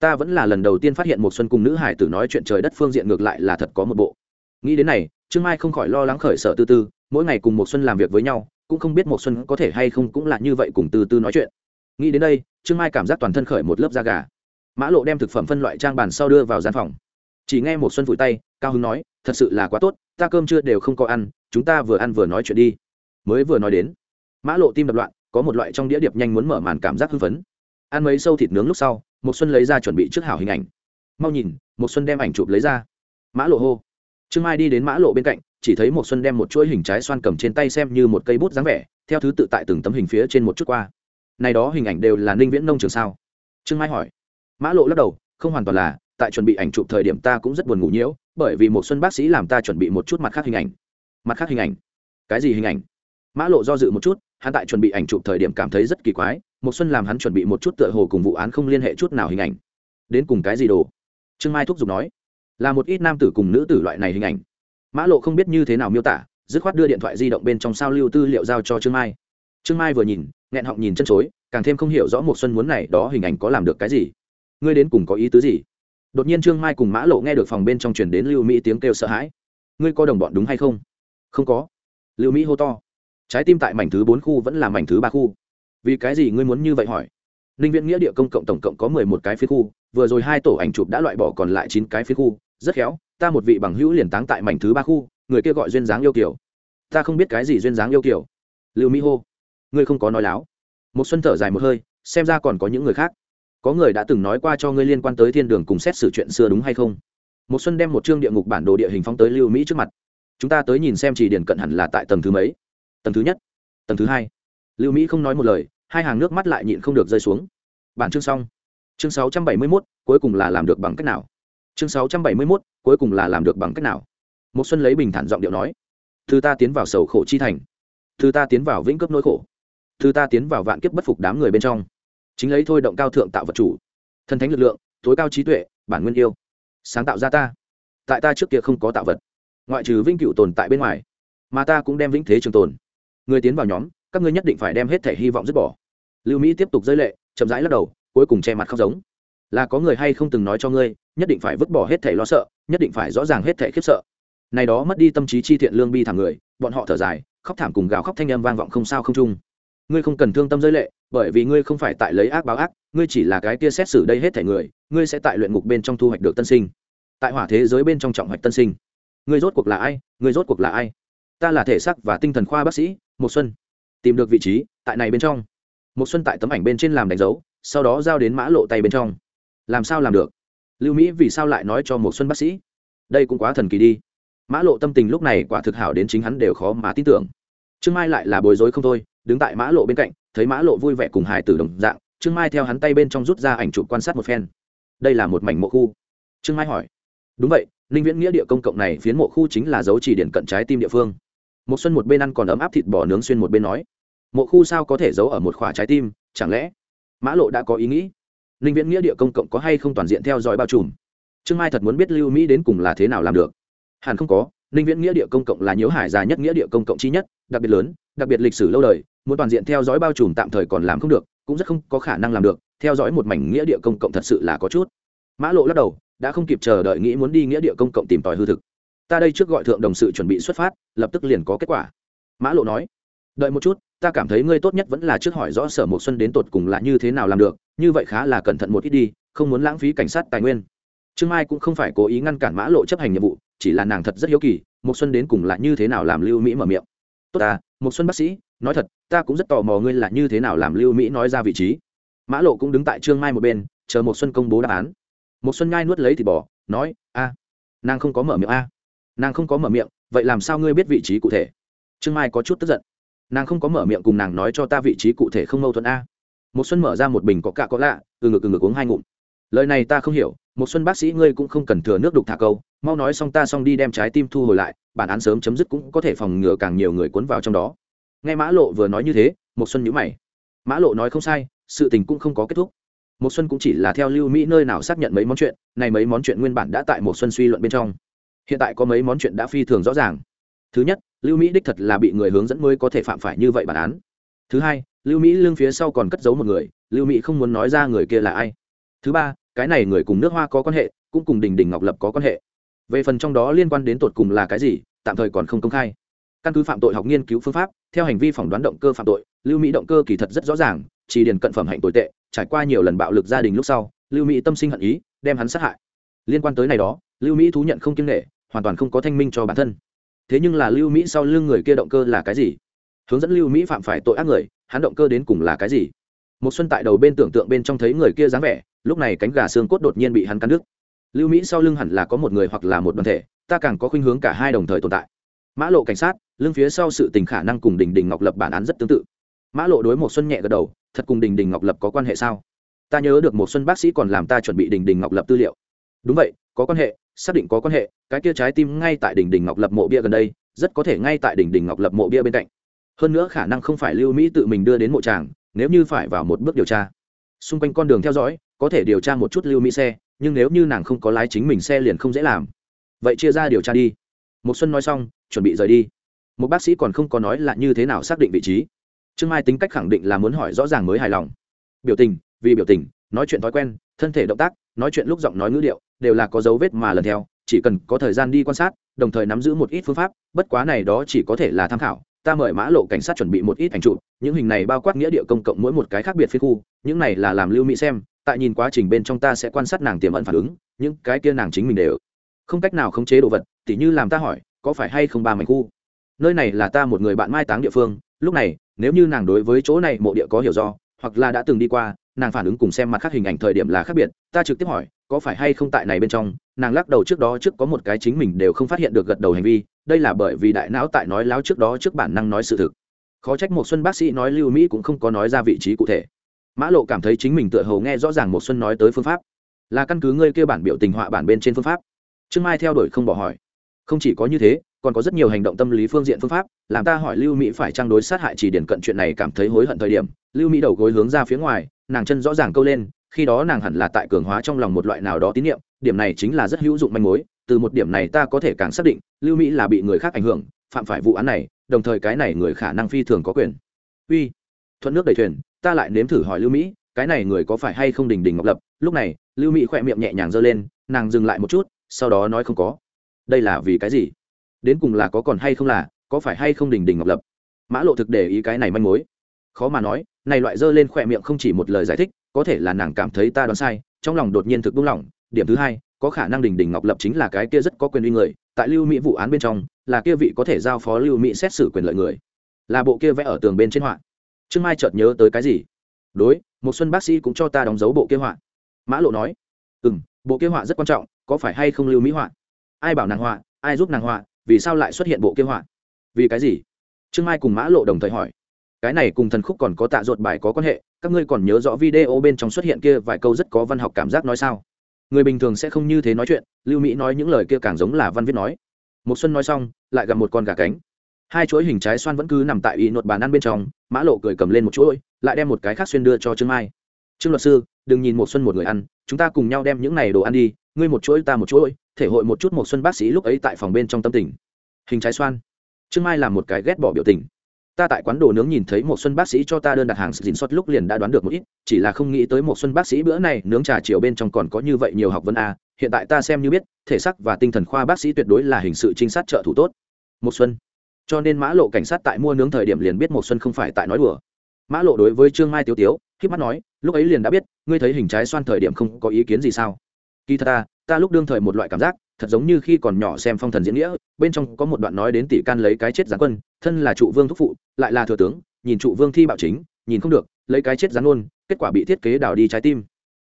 Ta vẫn là lần đầu tiên phát hiện một xuân cùng nữ hải tử nói chuyện trời đất phương diện ngược lại là thật có một bộ. Nghĩ đến này trương mai không khỏi lo lắng khởi sợ tư tư mỗi ngày cùng một xuân làm việc với nhau cũng không biết một xuân có thể hay không cũng là như vậy cùng tư tư nói chuyện. Nghĩ đến đây trương mai cảm giác toàn thân khởi một lớp da gà. Mã lộ đem thực phẩm phân loại trang bàn sau đưa vào gian phòng chỉ nghe một xuân vùi tay, cao hứng nói, thật sự là quá tốt, ta cơm chưa đều không có ăn, chúng ta vừa ăn vừa nói chuyện đi. Mới vừa nói đến, mã lộ tim đập loạn, có một loại trong đĩa điệp nhanh muốn mở màn cảm giác hưng phấn. Ăn mấy sâu thịt nướng lúc sau một xuân lấy ra chuẩn bị trước hảo hình ảnh. Mau nhìn một xuân đem ảnh chụp lấy ra. Mã lộ hô. Trương mai đi đến mã lộ bên cạnh, chỉ thấy một xuân đem một chuỗi hình trái xoan cầm trên tay xem như một cây bút dáng vẻ, theo thứ tự tại từng tấm hình phía trên một chút qua. Này đó hình ảnh đều là ninh viễn nông trường sao? Trương mai hỏi. Mã lộ lắc đầu, không hoàn toàn là tại chuẩn bị ảnh chụp thời điểm ta cũng rất buồn ngủ nhiễu, bởi vì một xuân bác sĩ làm ta chuẩn bị một chút mặt khác hình ảnh. Mặt khác hình ảnh? Cái gì hình ảnh? Mã lộ do dự một chút, hắn tại chuẩn bị ảnh chụp thời điểm cảm thấy rất kỳ quái, một xuân làm hắn chuẩn bị một chút tựa hồ cùng vụ án không liên hệ chút nào hình ảnh. Đến cùng cái gì đồ? Trương mai thúc giục nói. Là một ít nam tử cùng nữ tử loại này hình ảnh. Mã lộ không biết như thế nào miêu tả, dứt khoát đưa điện thoại di động bên trong sao lưu tư liệu giao cho trương mai. Trương mai vừa nhìn, nghẹn họng nhìn chân chối, càng thêm không hiểu rõ một xuân muốn này đó hình ảnh có làm được cái gì. Ngươi đến cùng có ý tứ gì? Đột nhiên trương mai cùng mã lộ nghe được phòng bên trong truyền đến lưu mỹ tiếng kêu sợ hãi. Ngươi có đồng bọn đúng hay không? Không có. Lưu mỹ hô to. Trái tim tại mảnh thứ bốn khu vẫn là mảnh thứ ba khu. Vì cái gì ngươi muốn như vậy hỏi? Ninh viện nghĩa địa công cộng tổng cộng có mười một cái phía khu, vừa rồi hai tổ ảnh chụp đã loại bỏ còn lại chín cái phía khu. Rất khéo, ta một vị bằng hữu liền táng tại mảnh thứ ba khu, người kia gọi duyên dáng yêu kiều. Ta không biết cái gì duyên dáng yêu kiều. Lưu mỹ hô. Ngươi không có nói láo. Một xuân thở dài một hơi, xem ra còn có những người khác có người đã từng nói qua cho ngươi liên quan tới thiên đường cùng xét xử chuyện xưa đúng hay không? Một xuân đem một chương địa ngục bản đồ địa hình phóng tới lưu mỹ trước mặt. Chúng ta tới nhìn xem chỉ điển cận hẳn là tại tầng thứ mấy? Tầng thứ nhất tầng thứ hai. Lưu mỹ không nói một lời hai hàng nước mắt lại nhịn không được rơi xuống. Bản chương xong. Chương 671, cuối cùng là làm được bằng cách nào? Chương 671, cuối cùng là làm được bằng cách nào? Một xuân lấy bình thản giọng điệu nói. Thứ ta tiến vào sầu khổ chi thành. Thứ ta tiến vào vĩnh cấp nỗi khổ. Thứ ta tiến vào vạn kiếp bất phục đám người bên trong chính lấy thôi động cao thượng tạo vật chủ. Thần thánh lực lượng, tối cao trí tuệ, bản nguyên yêu. Sáng tạo ra ta. Tại ta trước kia không có tạo vật. Ngoại trừ vĩnh cửu tồn tại bên ngoài, mà ta cũng đem vĩnh thế trường tồn. Người tiến vào nhóm, các ngươi nhất định phải đem hết thể hy vọng dứt bỏ. Lưu mỹ tiếp tục rơi lệ, chậm rãi lắc đầu, cuối cùng che mặt khóc giống. Là có người hay không từng nói cho ngươi, nhất định phải vứt bỏ hết thể lo sợ, nhất định phải rõ ràng hết thể khiếp sợ. Này đó mất đi tâm trí chi thiện lương bi thảm người, bọn họ thở dài, khóc thảm cùng gào khóc thanh âm vang vọng không sao không chung. Ngươi không cần thương tâm rơi lệ bởi vì ngươi không phải tại lấy ác báo ác, ngươi chỉ là cái kia xét xử đây hết thể người, ngươi sẽ tại luyện ngục bên trong thu hoạch được tân sinh. Tại hỏa thế giới bên trong trọng hoạch tân sinh. Ngươi rốt cuộc là ai? Ngươi rốt cuộc là ai? Ta là thể xác và tinh thần khoa bác sĩ một xuân. Tìm được vị trí, tại này bên trong. Một xuân tại tấm ảnh bên trên làm đánh dấu, sau đó giao đến mã lộ tay bên trong. Làm sao làm được? Lưu mỹ vì sao lại nói cho một xuân bác sĩ? Đây cũng quá thần kỳ đi. Mã lộ tâm tình lúc này quả thực hảo đến chính hắn đều khó mà tin tưởng. Trương mai lại là bối rối không thôi đứng tại mã lộ bên cạnh, thấy mã lộ vui vẻ cùng hải tử đồng dạng, trương mai theo hắn tay bên trong rút ra ảnh chụp quan sát một phen. Đây là một mảnh mộ khu. Trương mai hỏi. Đúng vậy, ninh viễn nghĩa địa công cộng này phiến mộ khu chính là dấu chỉ điện cận trái tim địa phương. Một xuân một bên ăn còn ấm áp thịt bò nướng xuyên một bên nói. Mộ khu sao có thể giấu ở một khỏa trái tim, chẳng lẽ? Mã lộ đã có ý nghĩ. Ninh viễn nghĩa địa công cộng có hay không toàn diện theo dõi bao trùm? Trương mai thật muốn biết lưu mỹ đến cùng là thế nào làm được. Hẳn không có, ninh viễn nghĩa địa công cộng là nhiễu hải già nhất nghĩa địa công cộng chi nhất, đặc biệt lớn đặc biệt lịch sử lâu đời, muốn toàn diện theo dõi bao trùm tạm thời còn làm không được, cũng rất không có khả năng làm được, theo dõi một mảnh nghĩa địa công cộng thật sự là có chút. Mã lộ lắc đầu, đã không kịp chờ đợi nghĩ muốn đi nghĩa địa công cộng tìm tòi hư thực. Ta đây trước gọi thượng đồng sự chuẩn bị xuất phát, lập tức liền có kết quả. Mã lộ nói, đợi một chút, ta cảm thấy ngươi tốt nhất vẫn là trước hỏi rõ sở một xuân đến tột cùng là như thế nào làm được, như vậy khá là cẩn thận một ít đi, không muốn lãng phí cảnh sát tài nguyên. Trương mai cũng không phải cố ý ngăn cản mã lộ chấp hành nhiệm vụ, chỉ là nàng thật rất hiếu kỳ một xuân đến cùng là như thế nào làm lưu mỹ mở miệng. Tốt ta một xuân bác sĩ, nói thật, ta cũng rất tò mò ngươi là như thế nào làm lưu mỹ nói ra vị trí. Mã lộ cũng đứng tại trương mai một bên, chờ một xuân công bố đáp án. Một xuân nhai nuốt lấy thì bỏ nói, a, nàng không có mở miệng a. Nàng không có mở miệng, vậy làm sao ngươi biết vị trí cụ thể? Trương mai có chút tức giận. Nàng không có mở miệng cùng nàng nói cho ta vị trí cụ thể không mâu thuẫn a. Một xuân mở ra một bình có cạ có lạ, từ ngực từ ngực uống hai ngụm. Lời này ta không hiểu một xuân bác sĩ ngươi cũng không cần thừa nước đục thả câu mau nói xong ta xong đi đem trái tim thu hồi lại, bản án sớm chấm dứt cũng có thể phòng ngừa càng nhiều người cuốn vào trong đó. Nghe mã lộ vừa nói như thế một xuân nhíu mày. Mã lộ nói không sai, sự tình cũng không có kết thúc. Một xuân cũng chỉ là theo lưu mỹ nơi nào xác nhận mấy món chuyện, này mấy món chuyện nguyên bản đã tại một xuân suy luận bên trong. Hiện tại có mấy món chuyện đã phi thường rõ ràng. Thứ nhất, lưu mỹ đích thật là bị người hướng dẫn mới có thể phạm phải như vậy bản án. Thứ hai, lưu mỹ lương phía sau còn cất giấu một người, lưu mỹ không muốn nói ra người kia là ai. Thứ ba, cái này người cùng nước hoa có quan hệ, cũng cùng đình đình ngọc lập có quan hệ về phần trong đó liên quan đến tột cùng là cái gì, tạm thời còn không công khai. Căn cứ phạm tội học nghiên cứu phương pháp, theo hành vi phỏng đoán động cơ phạm tội, lưu mỹ động cơ kỳ thật rất rõ ràng, chỉ điền cận phẩm hạnh tồi tệ, trải qua nhiều lần bạo lực gia đình lúc sau, lưu mỹ tâm sinh hận ý, đem hắn sát hại. Liên quan tới này đó, lưu mỹ thú nhận không kiêng nghệ hoàn toàn không có thanh minh cho bản thân. Thế nhưng là lưu mỹ sau lưng người kia động cơ là cái gì? Hướng dẫn lưu mỹ phạm phải tội ác người, hắn động cơ đến cùng là cái gì? Một xuân tại đầu bên tưởng tượng bên trong thấy người kia dáng vẻ, lúc này cánh gà xương cốt đột nhiên bị hắn cắn đứt lưu mỹ sau lưng hẳn là có một người hoặc là một đoàn thể, ta càng có khuynh hướng cả hai đồng thời tồn tại. Mã lộ cảnh sát, lưng phía sau sự tình khả năng cùng đình đình ngọc lập bản án rất tương tự. Mã lộ đối một xuân nhẹ gật đầu, thật cùng đình đình ngọc lập có quan hệ sao? Ta nhớ được một xuân bác sĩ còn làm ta chuẩn bị đình đình ngọc lập tư liệu. Đúng vậy, có quan hệ, xác định có quan hệ, cái kia trái tim ngay tại đỉnh đỉnh ngọc lập mộ bia gần đây, rất có thể ngay tại đỉnh đỉnh ngọc lập mộ bia bên cạnh. Hơn nữa khả năng không phải lưu mỹ tự mình đưa đến mộ tràng, nếu như phải vào một bước điều tra. Xung quanh con đường theo dõi, có thể điều tra một chút lưu mỹ xe nhưng nếu như nàng không có lái chính mình xe liền không dễ làm. Vậy chia ra điều tra đi. Một xuân nói xong, chuẩn bị rời đi. Một bác sĩ còn không có nói là như thế nào xác định vị trí. Trương mai tính cách khẳng định là muốn hỏi rõ ràng mới hài lòng. Biểu tình, vì biểu tình, nói chuyện thói quen, thân thể động tác, nói chuyện lúc giọng nói ngữ điệu, đều là có dấu vết mà lần theo, chỉ cần có thời gian đi quan sát, đồng thời nắm giữ một ít phương pháp, bất quá này đó chỉ có thể là tham khảo, ta mời mã lộ cảnh sát chuẩn bị một ít ảnh chụp, những hình này bao quát nghĩa địa công cộng mỗi một cái khác biệt phía khu, những này là làm lưu mỹ xem tại nhìn quá trình bên trong ta sẽ quan sát nàng tiềm ẩn phản ứng, những cái kia nàng chính mình đều. Không cách nào khống chế đồ vật, tỉ như làm ta hỏi, có phải hay không ba mảnh khu? Nơi này là ta một người bạn mai táng địa phương, lúc này, nếu như nàng đối với chỗ này mộ địa có hiểu do, hoặc là đã từng đi qua, nàng phản ứng cùng xem mặt khác hình ảnh thời điểm là khác biệt, ta trực tiếp hỏi, có phải hay không tại này bên trong? Nàng lắc đầu trước đó trước có một cái chính mình đều không phát hiện được gật đầu hành vi, đây là bởi vì đại não tại nói láo trước đó trước bản năng nói sự thực. Khó trách một xuân bác sĩ nói lưu mỹ cũng không có nói ra vị trí cụ thể mã lộ cảm thấy chính mình tựa hầu nghe rõ ràng một xuân nói tới phương pháp. Là căn cứ ngươi kêu bản biểu tình họa bản bên trên phương pháp. Trương mai theo đuổi không bỏ hỏi. Không chỉ có như thế, còn có rất nhiều hành động tâm lý phương diện phương pháp, làm ta hỏi lưu mỹ phải trang đối sát hại chỉ điển cận chuyện này cảm thấy hối hận thời điểm, lưu mỹ đầu gối hướng ra phía ngoài, nàng chân rõ ràng câu lên, khi đó nàng hẳn là tại cường hóa trong lòng một loại nào đó tín nhiệm điểm này chính là rất hữu dụng manh mối, từ một điểm này ta có thể càng xác định, lưu mỹ là bị người khác ảnh hưởng, phạm phải vụ án này, đồng thời cái này người khả năng phi thường có quyền. Uy, thuận nước đầy thuyền ta lại nếm thử hỏi lưu mỹ, cái này người có phải hay không đình đình ngọc lập? Lúc này, lưu mỹ khỏe miệng nhẹ nhàng giơ lên, nàng dừng lại một chút, sau đó nói không có. Đây là vì cái gì? Đến cùng là có còn hay không là, có phải hay không đình đình ngọc lập? Mã lộ thực để ý cái này manh mối. Khó mà nói, này loại dơ lên khỏe miệng không chỉ một lời giải thích, có thể là nàng cảm thấy ta đoán sai, trong lòng đột nhiên thực buông lỏng. Điểm thứ hai, có khả năng đình đình ngọc lập chính là cái kia rất có quyền uy người, tại lưu mỹ vụ án bên trong, là kia vị có thể giao phó lưu mỹ xét xử quyền lợi người. Là bộ kia vẽ ở tường bên trên họa trương mai chợt nhớ tới cái gì? Đối một xuân bác sĩ cũng cho ta đóng dấu bộ kế họa. Mã lộ nói ừ m bộ kế họa rất quan trọng, có phải hay không lưu mỹ họa? Ai bảo nàng họa, ai giúp nàng họa, vì sao lại xuất hiện bộ kế họa? Vì cái gì? Trương mai cùng mã lộ đồng thời hỏi, cái này cùng thần khúc còn có tạ ruột bài có quan hệ, các ngươi còn nhớ rõ video bên trong xuất hiện kia vài câu rất có văn học cảm giác nói sao? Người bình thường sẽ không như thế nói chuyện, lưu mỹ nói những lời kia càng giống là văn viết nói. Một xuân nói xong, lại gặp một con gà cánh hai chuỗi hình trái xoan vẫn cứ nằm tại y nột bàn ăn bên trong, mã lộ cười cầm lên một chuỗi, lại đem một cái khác xuyên đưa cho trương mai. Trương luật sư, đừng nhìn một xuân một người ăn, chúng ta cùng nhau đem những này đồ ăn đi, ngươi một chuỗi ta một chuỗi, thể hội một chút một xuân bác sĩ lúc ấy tại phòng bên trong tâm tình. Hình trái xoan. Trương mai làm một cái ghét bỏ biểu tình. Ta tại quán đồ nướng nhìn thấy một xuân bác sĩ cho ta đơn đặt hàng dình xuất lúc liền đã đoán được một ít, chỉ là không nghĩ tới một xuân bác sĩ bữa này nướng trà chiều bên trong còn có như vậy nhiều học vấn a, hiện tại ta xem như biết, thể sắc và tinh thần khoa bác sĩ tuyệt đối là hình sự trinh sát trợ thủ tốt. Một xuân cho nên mã lộ cảnh sát tại mua nướng thời điểm liền biết một xuân không phải tại nói đùa. Mã lộ đối với trương mai Tiểu tiếu khi mắt nói, lúc ấy liền đã biết, ngươi thấy hình trái xoan thời điểm không có ý kiến gì sao? Kỳ thật ta ta lúc đương thời một loại cảm giác, thật giống như khi còn nhỏ xem phong thần diễn nghĩa, bên trong có một đoạn nói đến tỷ can lấy cái chết gián quân, thân là trụ vương thúc phụ, lại là thừa tướng, nhìn trụ vương thi bạo chính, nhìn không được, lấy cái chết gián luôn, kết quả bị thiết kế đào đi trái tim.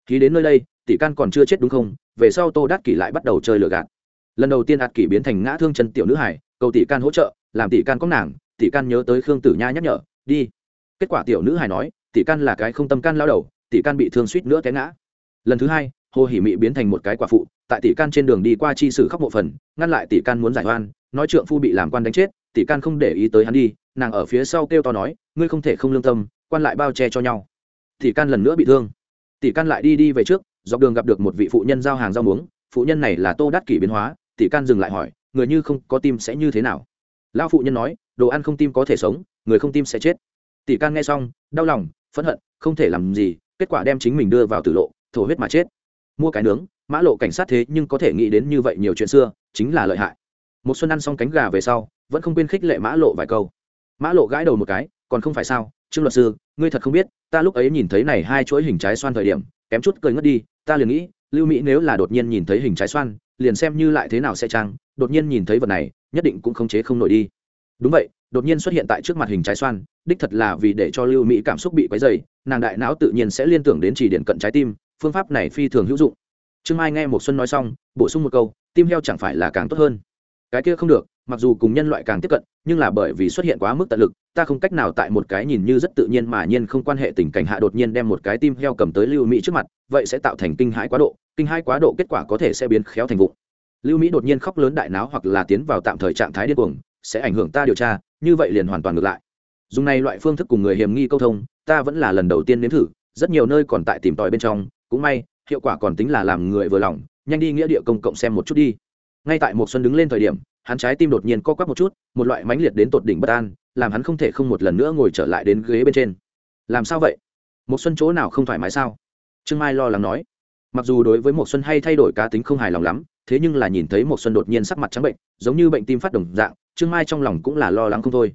Khi đến nơi đây, tỷ can còn chưa chết đúng không? Về sau tô đát kỷ lại bắt đầu chơi lừa gạt. Lần đầu tiên ạt kỷ biến thành ngã thương chân tiểu nữ hải, cầu tỷ can hỗ trợ làm tỷ can có nàng, tỷ can nhớ tới khương tử nha nhắc nhở, đi. Kết quả tiểu nữ hải nói, tỷ can là cái không tâm can lao đầu, tỷ can bị thương suýt nữa té ngã. Lần thứ hai, hồ hỉ mị biến thành một cái quả phụ, tại tỷ can trên đường đi qua chi sử khóc bộ phần, ngăn lại tỷ can muốn giải oan, nói trượng phu bị làm quan đánh chết, tỷ can không để ý tới hắn đi, nàng ở phía sau kêu to nói, ngươi không thể không lương tâm, quan lại bao che cho nhau. Tỷ can lần nữa bị thương. Tỷ can lại đi đi về trước, dọc đường gặp được một vị phụ nhân giao hàng rau muống, phụ nhân này là tô đắc kỷ biến hóa, tỷ can dừng lại hỏi, người như không có tim sẽ như thế nào? Lão phụ nhân nói, đồ ăn không tim có thể sống, người không tim sẽ chết. Tỷ can nghe xong, đau lòng, phẫn hận, không thể làm gì, kết quả đem chính mình đưa vào tử lộ, thổ huyết mà chết. Mua cái nướng, mã lộ cảnh sát thế nhưng có thể nghĩ đến như vậy nhiều chuyện xưa, chính là lợi hại. Một xuân ăn xong cánh gà về sau, vẫn không quên khích lệ mã lộ vài câu. Mã lộ gãi đầu một cái, còn không phải sao, trương luật sư, ngươi thật không biết, ta lúc ấy nhìn thấy này hai chuỗi hình trái xoan thời điểm, kém chút cười ngất đi, ta liền nghĩ, lưu mỹ nếu là đột nhiên nhìn thấy hình trái xoan, liền xem như lại thế nào sẽ trang đột nhiên nhìn thấy vật này nhất định cũng không chế không nổi đi. Đúng vậy, đột nhiên xuất hiện tại trước mặt hình trái xoan, đích thật là vì để cho lưu mỹ cảm xúc bị quấy dày nàng đại não tự nhiên sẽ liên tưởng đến chỉ điện cận trái tim, phương pháp này phi thường hữu dụng. Trương mai nghe một xuân nói xong, bổ sung một câu, tim heo chẳng phải là càng tốt hơn. Cái kia không được, mặc dù cùng nhân loại càng tiếp cận, nhưng là bởi vì xuất hiện quá mức tận lực, ta không cách nào tại một cái nhìn như rất tự nhiên mà nhiên không quan hệ tình cảnh hạ đột nhiên đem một cái tim heo cầm tới lưu mỹ trước mặt, vậy sẽ tạo thành kinh hãi quá độ, kinh hãi quá độ kết quả có thể sẽ biến khéo thành vụng lưu mỹ đột nhiên khóc lớn đại náo hoặc là tiến vào tạm thời trạng thái điên cuồng, sẽ ảnh hưởng ta điều tra, như vậy liền hoàn toàn ngược lại. Dùng này loại phương thức cùng người hiểm nghi câu thông, ta vẫn là lần đầu tiên nếm thử, rất nhiều nơi còn tại tìm tòi bên trong, cũng may, hiệu quả còn tính là làm người vừa lòng, nhanh đi nghĩa địa công cộng xem một chút đi. Ngay tại một xuân đứng lên thời điểm, hắn trái tim đột nhiên co quắp một chút, một loại mãnh liệt đến tột đỉnh bất an, làm hắn không thể không một lần nữa ngồi trở lại đến ghế bên trên. Làm sao vậy? Một xuân chỗ nào không thoải mái sao? Trương mai lo lắng nói. Mặc dù đối với một xuân hay thay đổi cá tính không hài lòng lắm thế nhưng là nhìn thấy một xuân đột nhiên sắc mặt trắng bệnh, giống như bệnh tim phát đồng dạng, trương mai trong lòng cũng là lo lắng không thôi.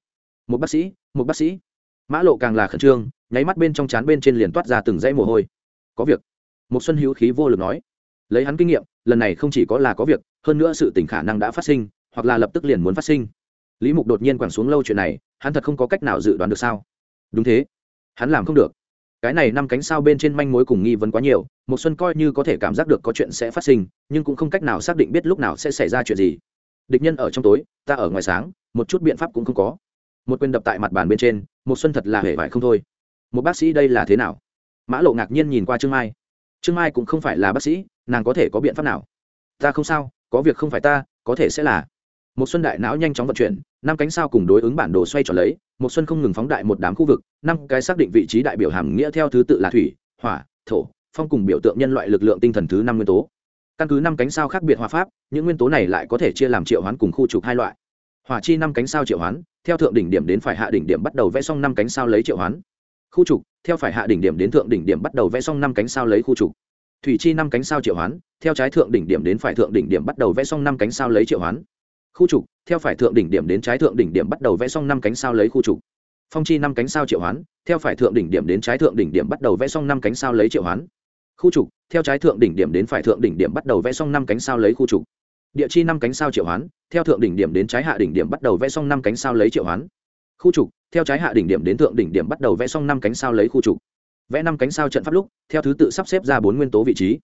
Một bác sĩ một bác sĩ. Mã lộ càng là khẩn trương, nháy mắt bên trong chán bên trên liền toát ra từng dãy mồ hôi. Có việc. Một xuân hữu khí vô lực nói. Lấy hắn kinh nghiệm, lần này không chỉ có là có việc, hơn nữa sự tình khả năng đã phát sinh, hoặc là lập tức liền muốn phát sinh. Lý mục đột nhiên quẳng xuống lâu chuyện này, hắn thật không có cách nào dự đoán được sao? Đúng thế. Hắn làm không được cái này năm cánh sao bên trên manh mối cùng nghi vấn quá nhiều một xuân coi như có thể cảm giác được có chuyện sẽ phát sinh, nhưng cũng không cách nào xác định biết lúc nào sẽ xảy ra chuyện gì. Địch nhân ở trong tối, ta ở ngoài sáng, một chút biện pháp cũng không có. Một quyền đập tại mặt bàn bên trên một xuân thật là hề vải không thôi. Một bác sĩ đây là thế nào? Mã lộ ngạc nhiên nhìn qua trương mai. Trương mai cũng không phải là bác sĩ, nàng có thể có biện pháp nào? Ta không sao, có việc không phải ta, có thể sẽ là một xuân đại não nhanh chóng vận chuyển, năm cánh sao cùng đối ứng bản đồ xoay tròn lấy một xuân không ngừng phóng đại một đám khu vực, năm cái xác định vị trí đại biểu hàm nghĩa theo thứ tự là thủy, hỏa, thổ, phong cùng biểu tượng nhân loại lực lượng tinh thần thứ năm nguyên tố. Căn cứ năm cánh sao khác biệt hóa pháp, những nguyên tố này lại có thể chia làm triệu hoán cùng khu trục hai loại. Hỏa chi năm cánh sao triệu hoán, theo thượng đỉnh điểm đến phải hạ đỉnh điểm bắt đầu vẽ xong năm cánh sao lấy triệu hoán. Khu trục, theo phải hạ đỉnh điểm đến thượng đỉnh điểm bắt đầu vẽ xong năm cánh sao lấy khu trục. Thủy chi năm cánh sao triệu hoán, theo trái thượng đỉnh điểm đến phải thượng đỉnh điểm bắt đầu vẽ xong năm cánh sao lấy triệu hoán khu trục theo phải thượng đỉnh điểm đến trái thượng đỉnh điểm bắt đầu vẽ xong năm cánh sao lấy khu trục phong chi năm cánh sao triệu hoán theo phải thượng đỉnh điểm đến trái thượng đỉnh điểm bắt đầu vẽ xong năm cánh sao lấy triệu hoán khu trục theo trái thượng đỉnh điểm đến phải thượng đỉnh điểm bắt đầu vẽ xong năm cánh sao lấy khu trục địa chi năm cánh sao triệu hoán theo thượng đỉnh điểm đến trái hạ đỉnh điểm bắt đầu vẽ xong năm cánh sao lấy triệu hoán khu trục theo trái hạ đỉnh điểm đến thượng đỉnh điểm bắt đầu vẽ xong năm cánh sao lấy khu trục vẽ năm cánh sao trận pháp lúc theo thứ tự sắp xếp ra bốn nguyên tố vị trí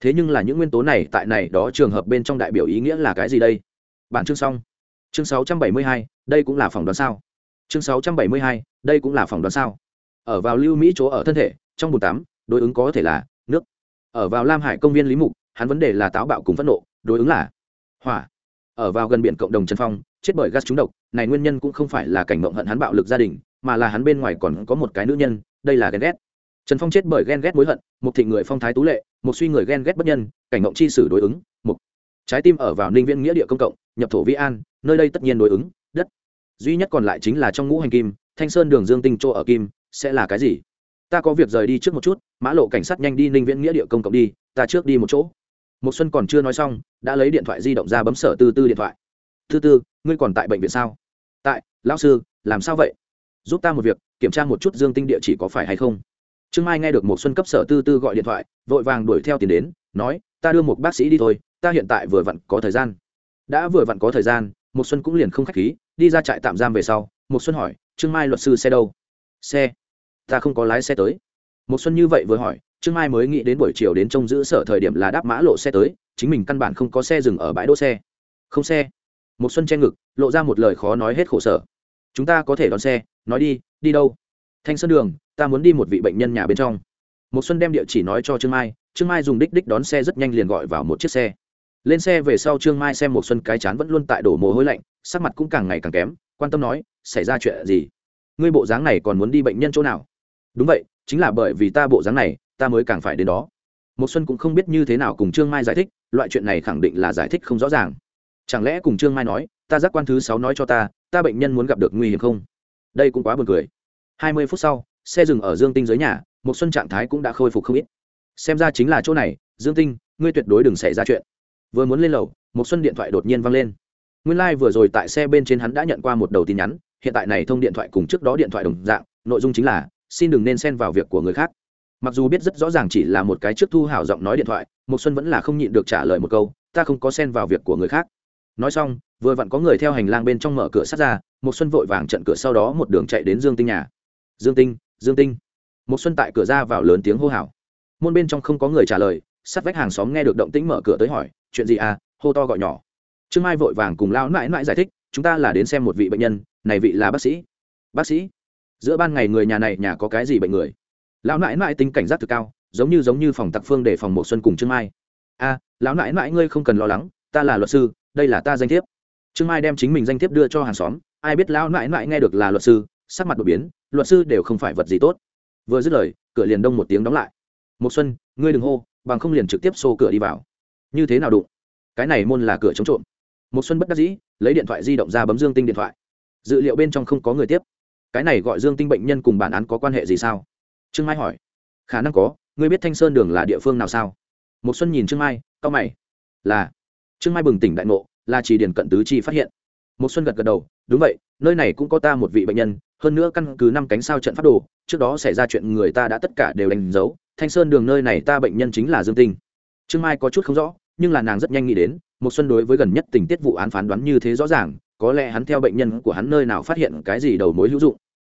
thế nhưng là những nguyên tố này tại này đó trường hợp bên trong đại biểu ý nghĩa là cái gì đây bản chương xong. Chương 672, đây cũng là phòng đoán sao? Chương 672, đây cũng là phòng đoán sao? Ở vào lưu mỹ chỗ ở thân thể trong bồn tắm đối ứng có thể là nước. Ở vào lam hải công viên lý mục hắn vấn đề là táo bạo cùng phẫn nộ đối ứng là hỏa. Ở vào gần biển cộng đồng trần phong chết bởi gas trúng độc này nguyên nhân cũng không phải là cảnh mộng hận hắn bạo lực gia đình mà là hắn bên ngoài còn có một cái nữ nhân đây là ghen ghét. Trần phong chết bởi ghen ghét mối hận một thị người phong thái tú lệ một suy người ghen ghét bất nhân cảnh mộng chi sử đối ứng một trái tim ở vào ninh viễn nghĩa địa công cộng nhập thổ vĩ an, nơi đây tất nhiên đối ứng, đất. Duy nhất còn lại chính là trong ngũ hành kim, thanh sơn đường dương tinh chỗ ở kim, sẽ là cái gì? Ta có việc rời đi trước một chút, mã lộ cảnh sát nhanh đi ninh viễn nghĩa địa công cộng đi, ta trước đi một chỗ. Một xuân còn chưa nói xong, đã lấy điện thoại di động ra bấm sở tư tư điện thoại. Tư tư, ngươi còn tại bệnh viện sao? Tại, lão sư, làm sao vậy? Giúp ta một việc, kiểm tra một chút dương tinh địa chỉ có phải hay không. Trương mai nghe được một xuân cấp sở tư tư gọi điện thoại, vội vàng đuổi theo tiền đến, nói, ta đưa một bác sĩ đi thôi, ta hiện tại vừa vặn có thời gian đã vừa vặn có thời gian một xuân cũng liền không khách khí, đi ra trại tạm giam về sau một xuân hỏi, trương mai luật sư xe đâu? Xe? Ta không có lái xe tới. Một xuân như vậy vừa hỏi, trương mai mới nghĩ đến buổi chiều đến trông giữ sở thời điểm là đáp mã lộ xe tới, chính mình căn bản không có xe dừng ở bãi đỗ xe. Không xe. Một xuân che ngực, lộ ra một lời khó nói hết khổ sở. Chúng ta có thể đón xe, nói đi đi đâu? Thanh sơn đường, ta muốn đi một vị bệnh nhân nhà bên trong. Một xuân đem địa chỉ nói cho trương mai trương mai dùng đích đích đón xe rất nhanh liền gọi vào một chiếc xe lên xe về sau trương mai xem một xuân cái chán vẫn luôn tại đổ mồ hôi lạnh, sắc mặt cũng càng ngày càng kém, quan tâm nói, xảy ra chuyện gì? Ngươi bộ dáng này còn muốn đi bệnh nhân chỗ nào? Đúng vậy, chính là bởi vì ta bộ dáng này, ta mới càng phải đến đó. Một xuân cũng không biết như thế nào cùng trương mai giải thích, loại chuyện này khẳng định là giải thích không rõ ràng. Chẳng lẽ cùng trương mai nói, ta giác quan thứ sáu nói cho ta ta bệnh nhân muốn gặp được nguy hiểm không? Đây cũng quá buồn cười. Hai mươi phút sau, xe dừng ở dương tinh dưới nhà một xuân trạng thái cũng đã khôi phục không ít. Xem ra chính là chỗ này, dương tinh, ngươi tuyệt đối đừng xảy ra chuyện vừa muốn lên lầu, một xuân điện thoại đột nhiên vang lên. Nguyên lai vừa rồi tại xe bên trên hắn đã nhận qua một đầu tin nhắn, hiện tại này thông điện thoại cùng trước đó điện thoại đồng dạng, nội dung chính là, xin đừng nên xen vào việc của người khác. Mặc dù biết rất rõ ràng chỉ là một cái trước thu hảo giọng nói điện thoại, một xuân vẫn là không nhịn được trả lời một câu, ta không có xen vào việc của người khác. Nói xong, vừa vặn có người theo hành lang bên trong mở cửa sắt ra, một xuân vội vàng trận cửa sau đó một đường chạy đến dương tinh nhà. Dương tinh dương tinh. Một xuân tại cửa ra vào lớn tiếng hô hào. Môn bên trong không có người trả lời sát vách hàng xóm nghe được động tĩnh mở cửa tới hỏi chuyện gì à hô to gọi nhỏ. Trương mai vội vàng cùng lao mãi mãi giải thích, chúng ta là đến xem một vị bệnh nhân, này vị là bác sĩ. Bác sĩ? Giữa ban ngày người nhà này nhà có cái gì bệnh người? Lão nãi nãi tính cảnh giác thực cao, giống như giống như phòng tặc phương để phòng một xuân cùng trương mai. A lão nãi nãi ngươi không cần lo lắng, ta là luật sư, đây là ta danh thiếp. Trương mai đem chính mình danh thiếp đưa cho hàng xóm, ai biết lão nãi nãi nghe được là luật sư, sắc mặt đột biến, luật sư đều không phải vật gì tốt. Vừa dứt lời, cửa liền đông một tiếng đóng lại. Một xuân, ngươi đừng hô, bằng không liền trực tiếp xô cửa đi vào như thế nào đụng? Cái này môn là cửa chống trộm. Một xuân bất đắc dĩ, lấy điện thoại di động ra bấm dương tinh điện thoại. Dự liệu bên trong không có người tiếp. Cái này gọi dương tinh bệnh nhân cùng bản án có quan hệ gì sao? Trương mai hỏi. Khả năng có, ngươi biết thanh sơn đường là địa phương nào sao? Một xuân nhìn trương mai cao mày. Là. Trương mai bừng tỉnh đại ngộ, là chỉ điển cận tứ chi phát hiện. Một xuân gật gật đầu, đúng vậy, nơi này cũng có ta một vị bệnh nhân, hơn nữa căn cứ năm cánh sao trận phát đồ, trước đó xảy ra chuyện người ta đã tất cả đều đánh dấu, thanh sơn đường nơi này ta bệnh nhân chính là dương tinh. Trương mai có chút không rõ nhưng là nàng rất nhanh nghĩ đến một xuân đối với gần nhất tình tiết vụ án phán đoán như thế rõ ràng, có lẽ hắn theo bệnh nhân của hắn nơi nào phát hiện cái gì đầu mối hữu dụng.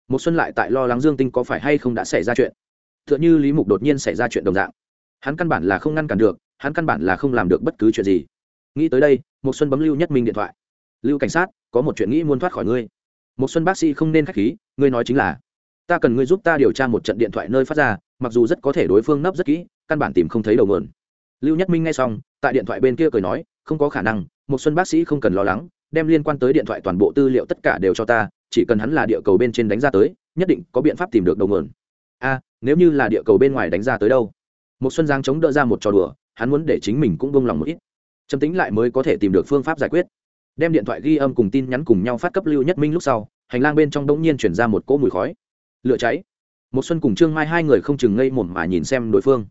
Một xuân lại tại lo lắng dương tinh có phải hay không đã xảy ra chuyện. Tựa như lý mục đột nhiên xảy ra chuyện đồng dạng. Hắn căn bản là không ngăn cản được, hắn căn bản là không làm được bất cứ chuyện gì. Nghĩ tới đây một xuân bấm lưu nhất minh điện thoại. Lưu cảnh sát, có một chuyện nghĩ muốn thoát khỏi ngươi. Một xuân bác sĩ không nên khách khí, ngươi nói chính là, ta cần ngươi giúp ta điều tra một trận điện thoại nơi phát ra, mặc dù rất có thể đối phương nấp rất kỹ, căn bản tìm không thấy đầu mượn lưu nhất minh nghe xong, tại điện thoại bên kia cười nói, không có khả năng, một xuân bác sĩ không cần lo lắng, đem liên quan tới điện thoại toàn bộ tư liệu tất cả đều cho ta, chỉ cần hắn là địa cầu bên trên đánh ra tới, nhất định có biện pháp tìm được đầu nguồn. A, nếu như là địa cầu bên ngoài đánh ra tới đâu? Một xuân giang chống đỡ ra một trò đùa, hắn muốn để chính mình cũng buông lòng một ít. Trầm tính lại mới có thể tìm được phương pháp giải quyết. Đem điện thoại ghi âm cùng tin nhắn cùng nhau phát cấp lưu nhất minh lúc sau, hành lang bên trong đống nhiên chuyển ra một cỗ mùi khói. Lửa cháy. Một xuân cùng trương mai hai người không chừng ngây mồm mà nhìn xem đối phương.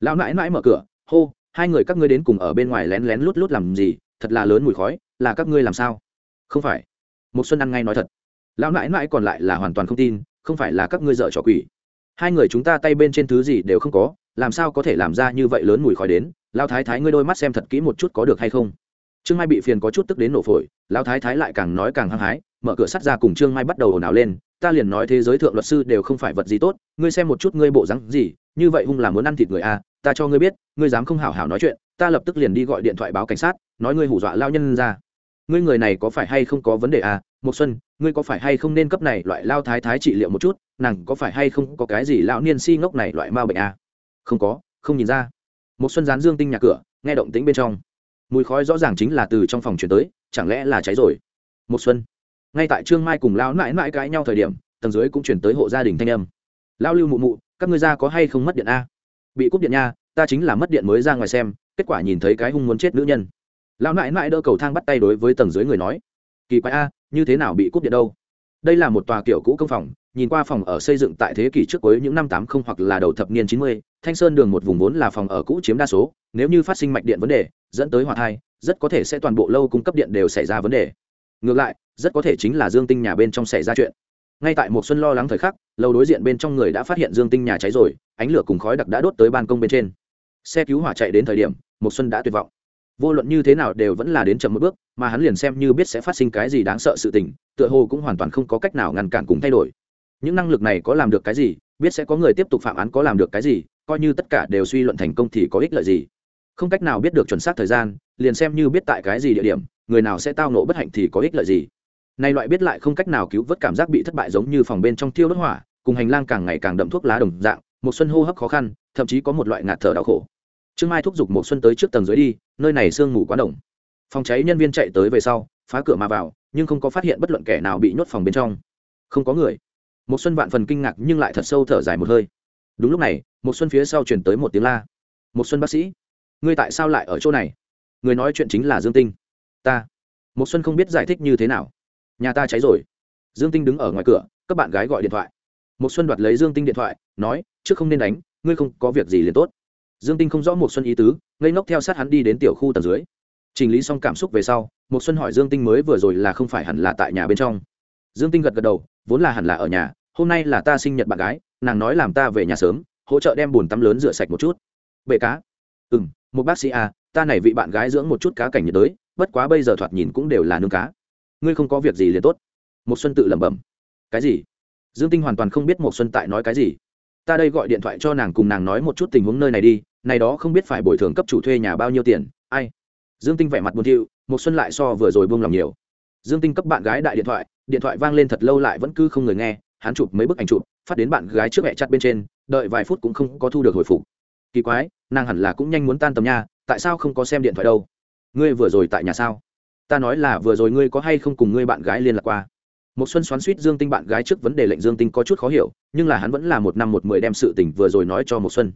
Lão nãi nãi mở cửa hô hai người các ngươi đến cùng ở bên ngoài lén lén lút lút làm gì thật là lớn mùi khói là các ngươi làm sao? Không phải. Một xuân ăn ngay nói thật. Lão nãi nãi còn lại là hoàn toàn không tin không phải là các ngươi dợ trò quỷ. Hai người chúng ta tay bên trên thứ gì đều không có làm sao có thể làm ra như vậy lớn mùi khói đến? Lao thái thái ngươi đôi mắt xem thật kỹ một chút có được hay không? Trương mai bị phiền có chút tức đến nổ phổi lao thái thái lại càng nói càng hăng hái mở cửa sắt ra cùng trương mai bắt đầu ồn ào lên ta liền nói thế giới thượng luật sư đều không phải vật gì tốt ngươi xem một chút ngươi bộ rắn gì như vậy hung là muốn ăn thịt người a à, ta cho ngươi biết, ngươi dám không hảo hảo nói chuyện, ta lập tức liền đi gọi điện thoại báo cảnh sát, nói ngươi hù dọa lao nhân ra. Ngươi người này có phải hay không có vấn đề à? Một xuân, ngươi có phải hay không nên cấp này loại lao thái thái trị liệu một chút? Nàng có phải hay không có cái gì lão niên si ngốc này loại ma bệnh à? Không có, không nhìn ra. Một xuân dán dương tinh nhà cửa, nghe động tĩnh bên trong. Mùi khói rõ ràng chính là từ trong phòng chuyển tới, chẳng lẽ là cháy rồi? Một xuân, ngay tại trương mai cùng lão nãi mãi cãi nhau thời điểm, tầng dưới cũng chuyển tới hộ gia đình thanh âm. Lão lưu mụ mụ, các ngươi ra có hay không mất điện a bị cúp điện nha, ta chính là mất điện mới ra ngoài xem, kết quả nhìn thấy cái hung muốn chết nữ nhân. Lão nãi nãi đỡ cầu thang bắt tay đối với tầng dưới người nói, kỳ quái a, như thế nào bị cúp điện đâu? Đây là một tòa kiểu cũ công phòng, nhìn qua phòng ở xây dựng tại thế kỷ trước cuối những năm tám không hoặc là đầu thập niên chín mươi, thanh sơn đường một vùng vốn là phòng ở cũ chiếm đa số, nếu như phát sinh mạch điện vấn đề, dẫn tới hỏa thai, rất có thể sẽ toàn bộ lâu cung cấp điện đều xảy ra vấn đề. Ngược lại, rất có thể chính là dương tinh nhà bên trong xảy ra chuyện ngay tại một xuân lo lắng thời khắc, lầu đối diện bên trong người đã phát hiện dương tinh nhà cháy rồi, ánh lửa cùng khói đặc đã đốt tới ban công bên trên. Xe cứu hỏa chạy đến thời điểm một xuân đã tuyệt vọng. Vô luận như thế nào đều vẫn là đến chậm một bước, mà hắn liền xem như biết sẽ phát sinh cái gì đáng sợ sự tình, tựa hồ cũng hoàn toàn không có cách nào ngăn cản cùng thay đổi. Những năng lực này có làm được cái gì, biết sẽ có người tiếp tục phạm án có làm được cái gì, coi như tất cả đều suy luận thành công thì có ích lợi gì. Không cách nào biết được chuẩn xác thời gian, liền xem như biết tại cái gì địa điểm, người nào sẽ tao nộ bất hạnh thì có ích lợi gì nay loại biết lại không cách nào cứu vớt cảm giác bị thất bại giống như phòng bên trong tiêu đốt hỏa, cùng hành lang càng ngày càng đậm thuốc lá đồng dạng một xuân hô hấp khó khăn, thậm chí có một loại ngạt thở đau khổ. Trương mai thúc giục một xuân tới trước tầng dưới đi, nơi này sương mù quá đồng. Phòng cháy nhân viên chạy tới về sau, phá cửa mà vào, nhưng không có phát hiện bất luận kẻ nào bị nhốt phòng bên trong. Không có người. Một xuân vạn phần kinh ngạc nhưng lại thật sâu thở dài một hơi. Đúng lúc này một xuân phía sau truyền tới một tiếng la. Một xuân bác sĩ, ngươi tại sao lại ở chỗ này? Người nói chuyện chính là dương tinh. Ta. Một xuân không biết giải thích như thế nào nhà ta cháy rồi. Dương tinh đứng ở ngoài cửa các bạn gái gọi điện thoại. Một xuân đoạt lấy dương tinh điện thoại nói trước không nên đánh ngươi không có việc gì liền tốt. Dương tinh không rõ một xuân ý tứ ngây ngốc theo sát hắn đi đến tiểu khu tầng dưới. Chỉnh lý xong cảm xúc về sau một xuân hỏi dương tinh mới vừa rồi là không phải hẳn là tại nhà bên trong. Dương tinh gật gật đầu vốn là hẳn là ở nhà hôm nay là ta sinh nhật bạn gái nàng nói làm ta về nhà sớm hỗ trợ đem bồn tắm lớn rửa sạch một chút. Bể cá. Ừm, một bác sĩ à ta này vị bạn gái dưỡng một chút cá cảnh nhiệt đới bất quá bây giờ thoạt nhìn cũng đều là nương cá ngươi không có việc gì liền tốt. Một xuân tự lẩm bẩm. Cái gì? Dương tinh hoàn toàn không biết một xuân tại nói cái gì. Ta đây gọi điện thoại cho nàng cùng nàng nói một chút tình huống nơi này đi, này đó không biết phải bồi thường cấp chủ thuê nhà bao nhiêu tiền. Ai? Dương tinh vẻ mặt buồn thiu một xuân lại so vừa rồi buông lòng nhiều. Dương tinh cấp bạn gái đại điện thoại điện thoại vang lên thật lâu lại vẫn cứ không người nghe, hắn chụp mấy bức ảnh chụp, phát đến bạn gái trước mẹ chặt bên trên, đợi vài phút cũng không có thu được hồi phục. Kỳ quái, nàng hẳn là cũng nhanh muốn tan tầm nha, tại sao không có xem điện thoại đâu? Ngươi vừa rồi tại nhà sao? Ta nói là vừa rồi ngươi có hay không cùng ngươi bạn gái liên lạc qua? Một xuân xoắn suýt dương tinh bạn gái trước vấn đề lệnh dương tinh có chút khó hiểu, nhưng là hắn vẫn là một năm một mười đem sự tình vừa rồi nói cho một xuân.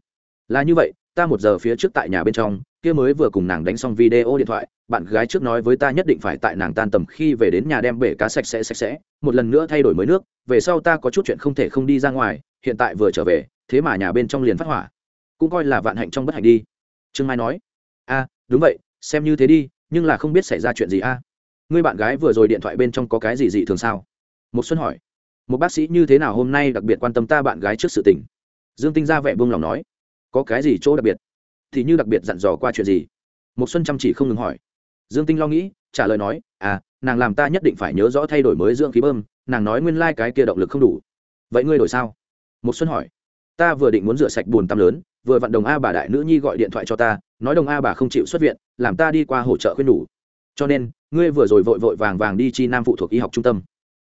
Là như vậy, ta một giờ phía trước tại nhà bên trong, kia mới vừa cùng nàng đánh xong video điện thoại, bạn gái trước nói với ta nhất định phải tại nàng tan tầm khi về đến nhà đem bể cá sạch sẽ sạch sẽ, một lần nữa thay đổi mới nước, về sau ta có chút chuyện không thể không đi ra ngoài, hiện tại vừa trở về, thế mà nhà bên trong liền phát hỏa. Cũng coi là vạn hạnh trong bất hạnh đi. Trương mai nói a đúng vậy, xem như thế đi nhưng là không biết xảy ra chuyện gì a. Người bạn gái vừa rồi điện thoại bên trong có cái gì dị thường sao? Một xuân hỏi. Một bác sĩ như thế nào hôm nay đặc biệt quan tâm ta bạn gái trước sự tình? Dương tinh ra vẻ buông lòng nói. Có cái gì chỗ đặc biệt? Thì như đặc biệt dặn dò qua chuyện gì? Một xuân chăm chỉ không ngừng hỏi. Dương tinh lo nghĩ, trả lời nói à nàng làm ta nhất định phải nhớ rõ thay đổi mới dưỡng khí bơm, nàng nói nguyên lai cái kia động lực không đủ. Vậy ngươi đổi sao? Một xuân hỏi. Ta vừa định muốn rửa sạch buồn tắm lớn, vừa vặn đồng a bà đại nữ nhi gọi điện thoại cho ta nói đồng a bà không chịu xuất viện làm ta đi qua hỗ trợ khuyên đủ. Cho nên ngươi vừa rồi vội vội vàng vàng đi chi nam phụ thuộc y học trung tâm.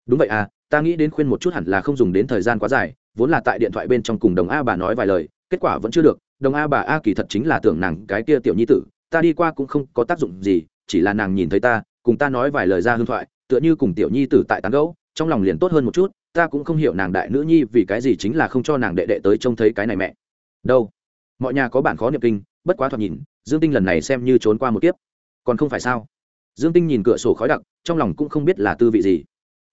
Đúng vậy à ta nghĩ đến khuyên một chút hẳn là không dùng đến thời gian quá dài vốn là tại điện thoại bên trong cùng đồng a bà nói vài lời kết quả vẫn chưa được. Đồng a bà a kỳ thật chính là tưởng nàng cái kia tiểu nhi tử ta đi qua cũng không có tác dụng gì chỉ là nàng nhìn thấy ta cùng ta nói vài lời ra hương thoại tựa như cùng tiểu nhi tử tại tán gẫu, trong lòng liền tốt hơn một chút ta cũng không hiểu nàng đại nữ nhi vì cái gì chính là không cho nàng đệ đệ tới trông thấy cái này mẹ. Đâu? Mọi nhà có bản khó niệm kinh bất quá thoạt nhìn, dương tinh lần này xem như trốn qua một kiếp. Còn không phải sao? Dương tinh nhìn cửa sổ khói đặc, trong lòng cũng không biết là tư vị gì.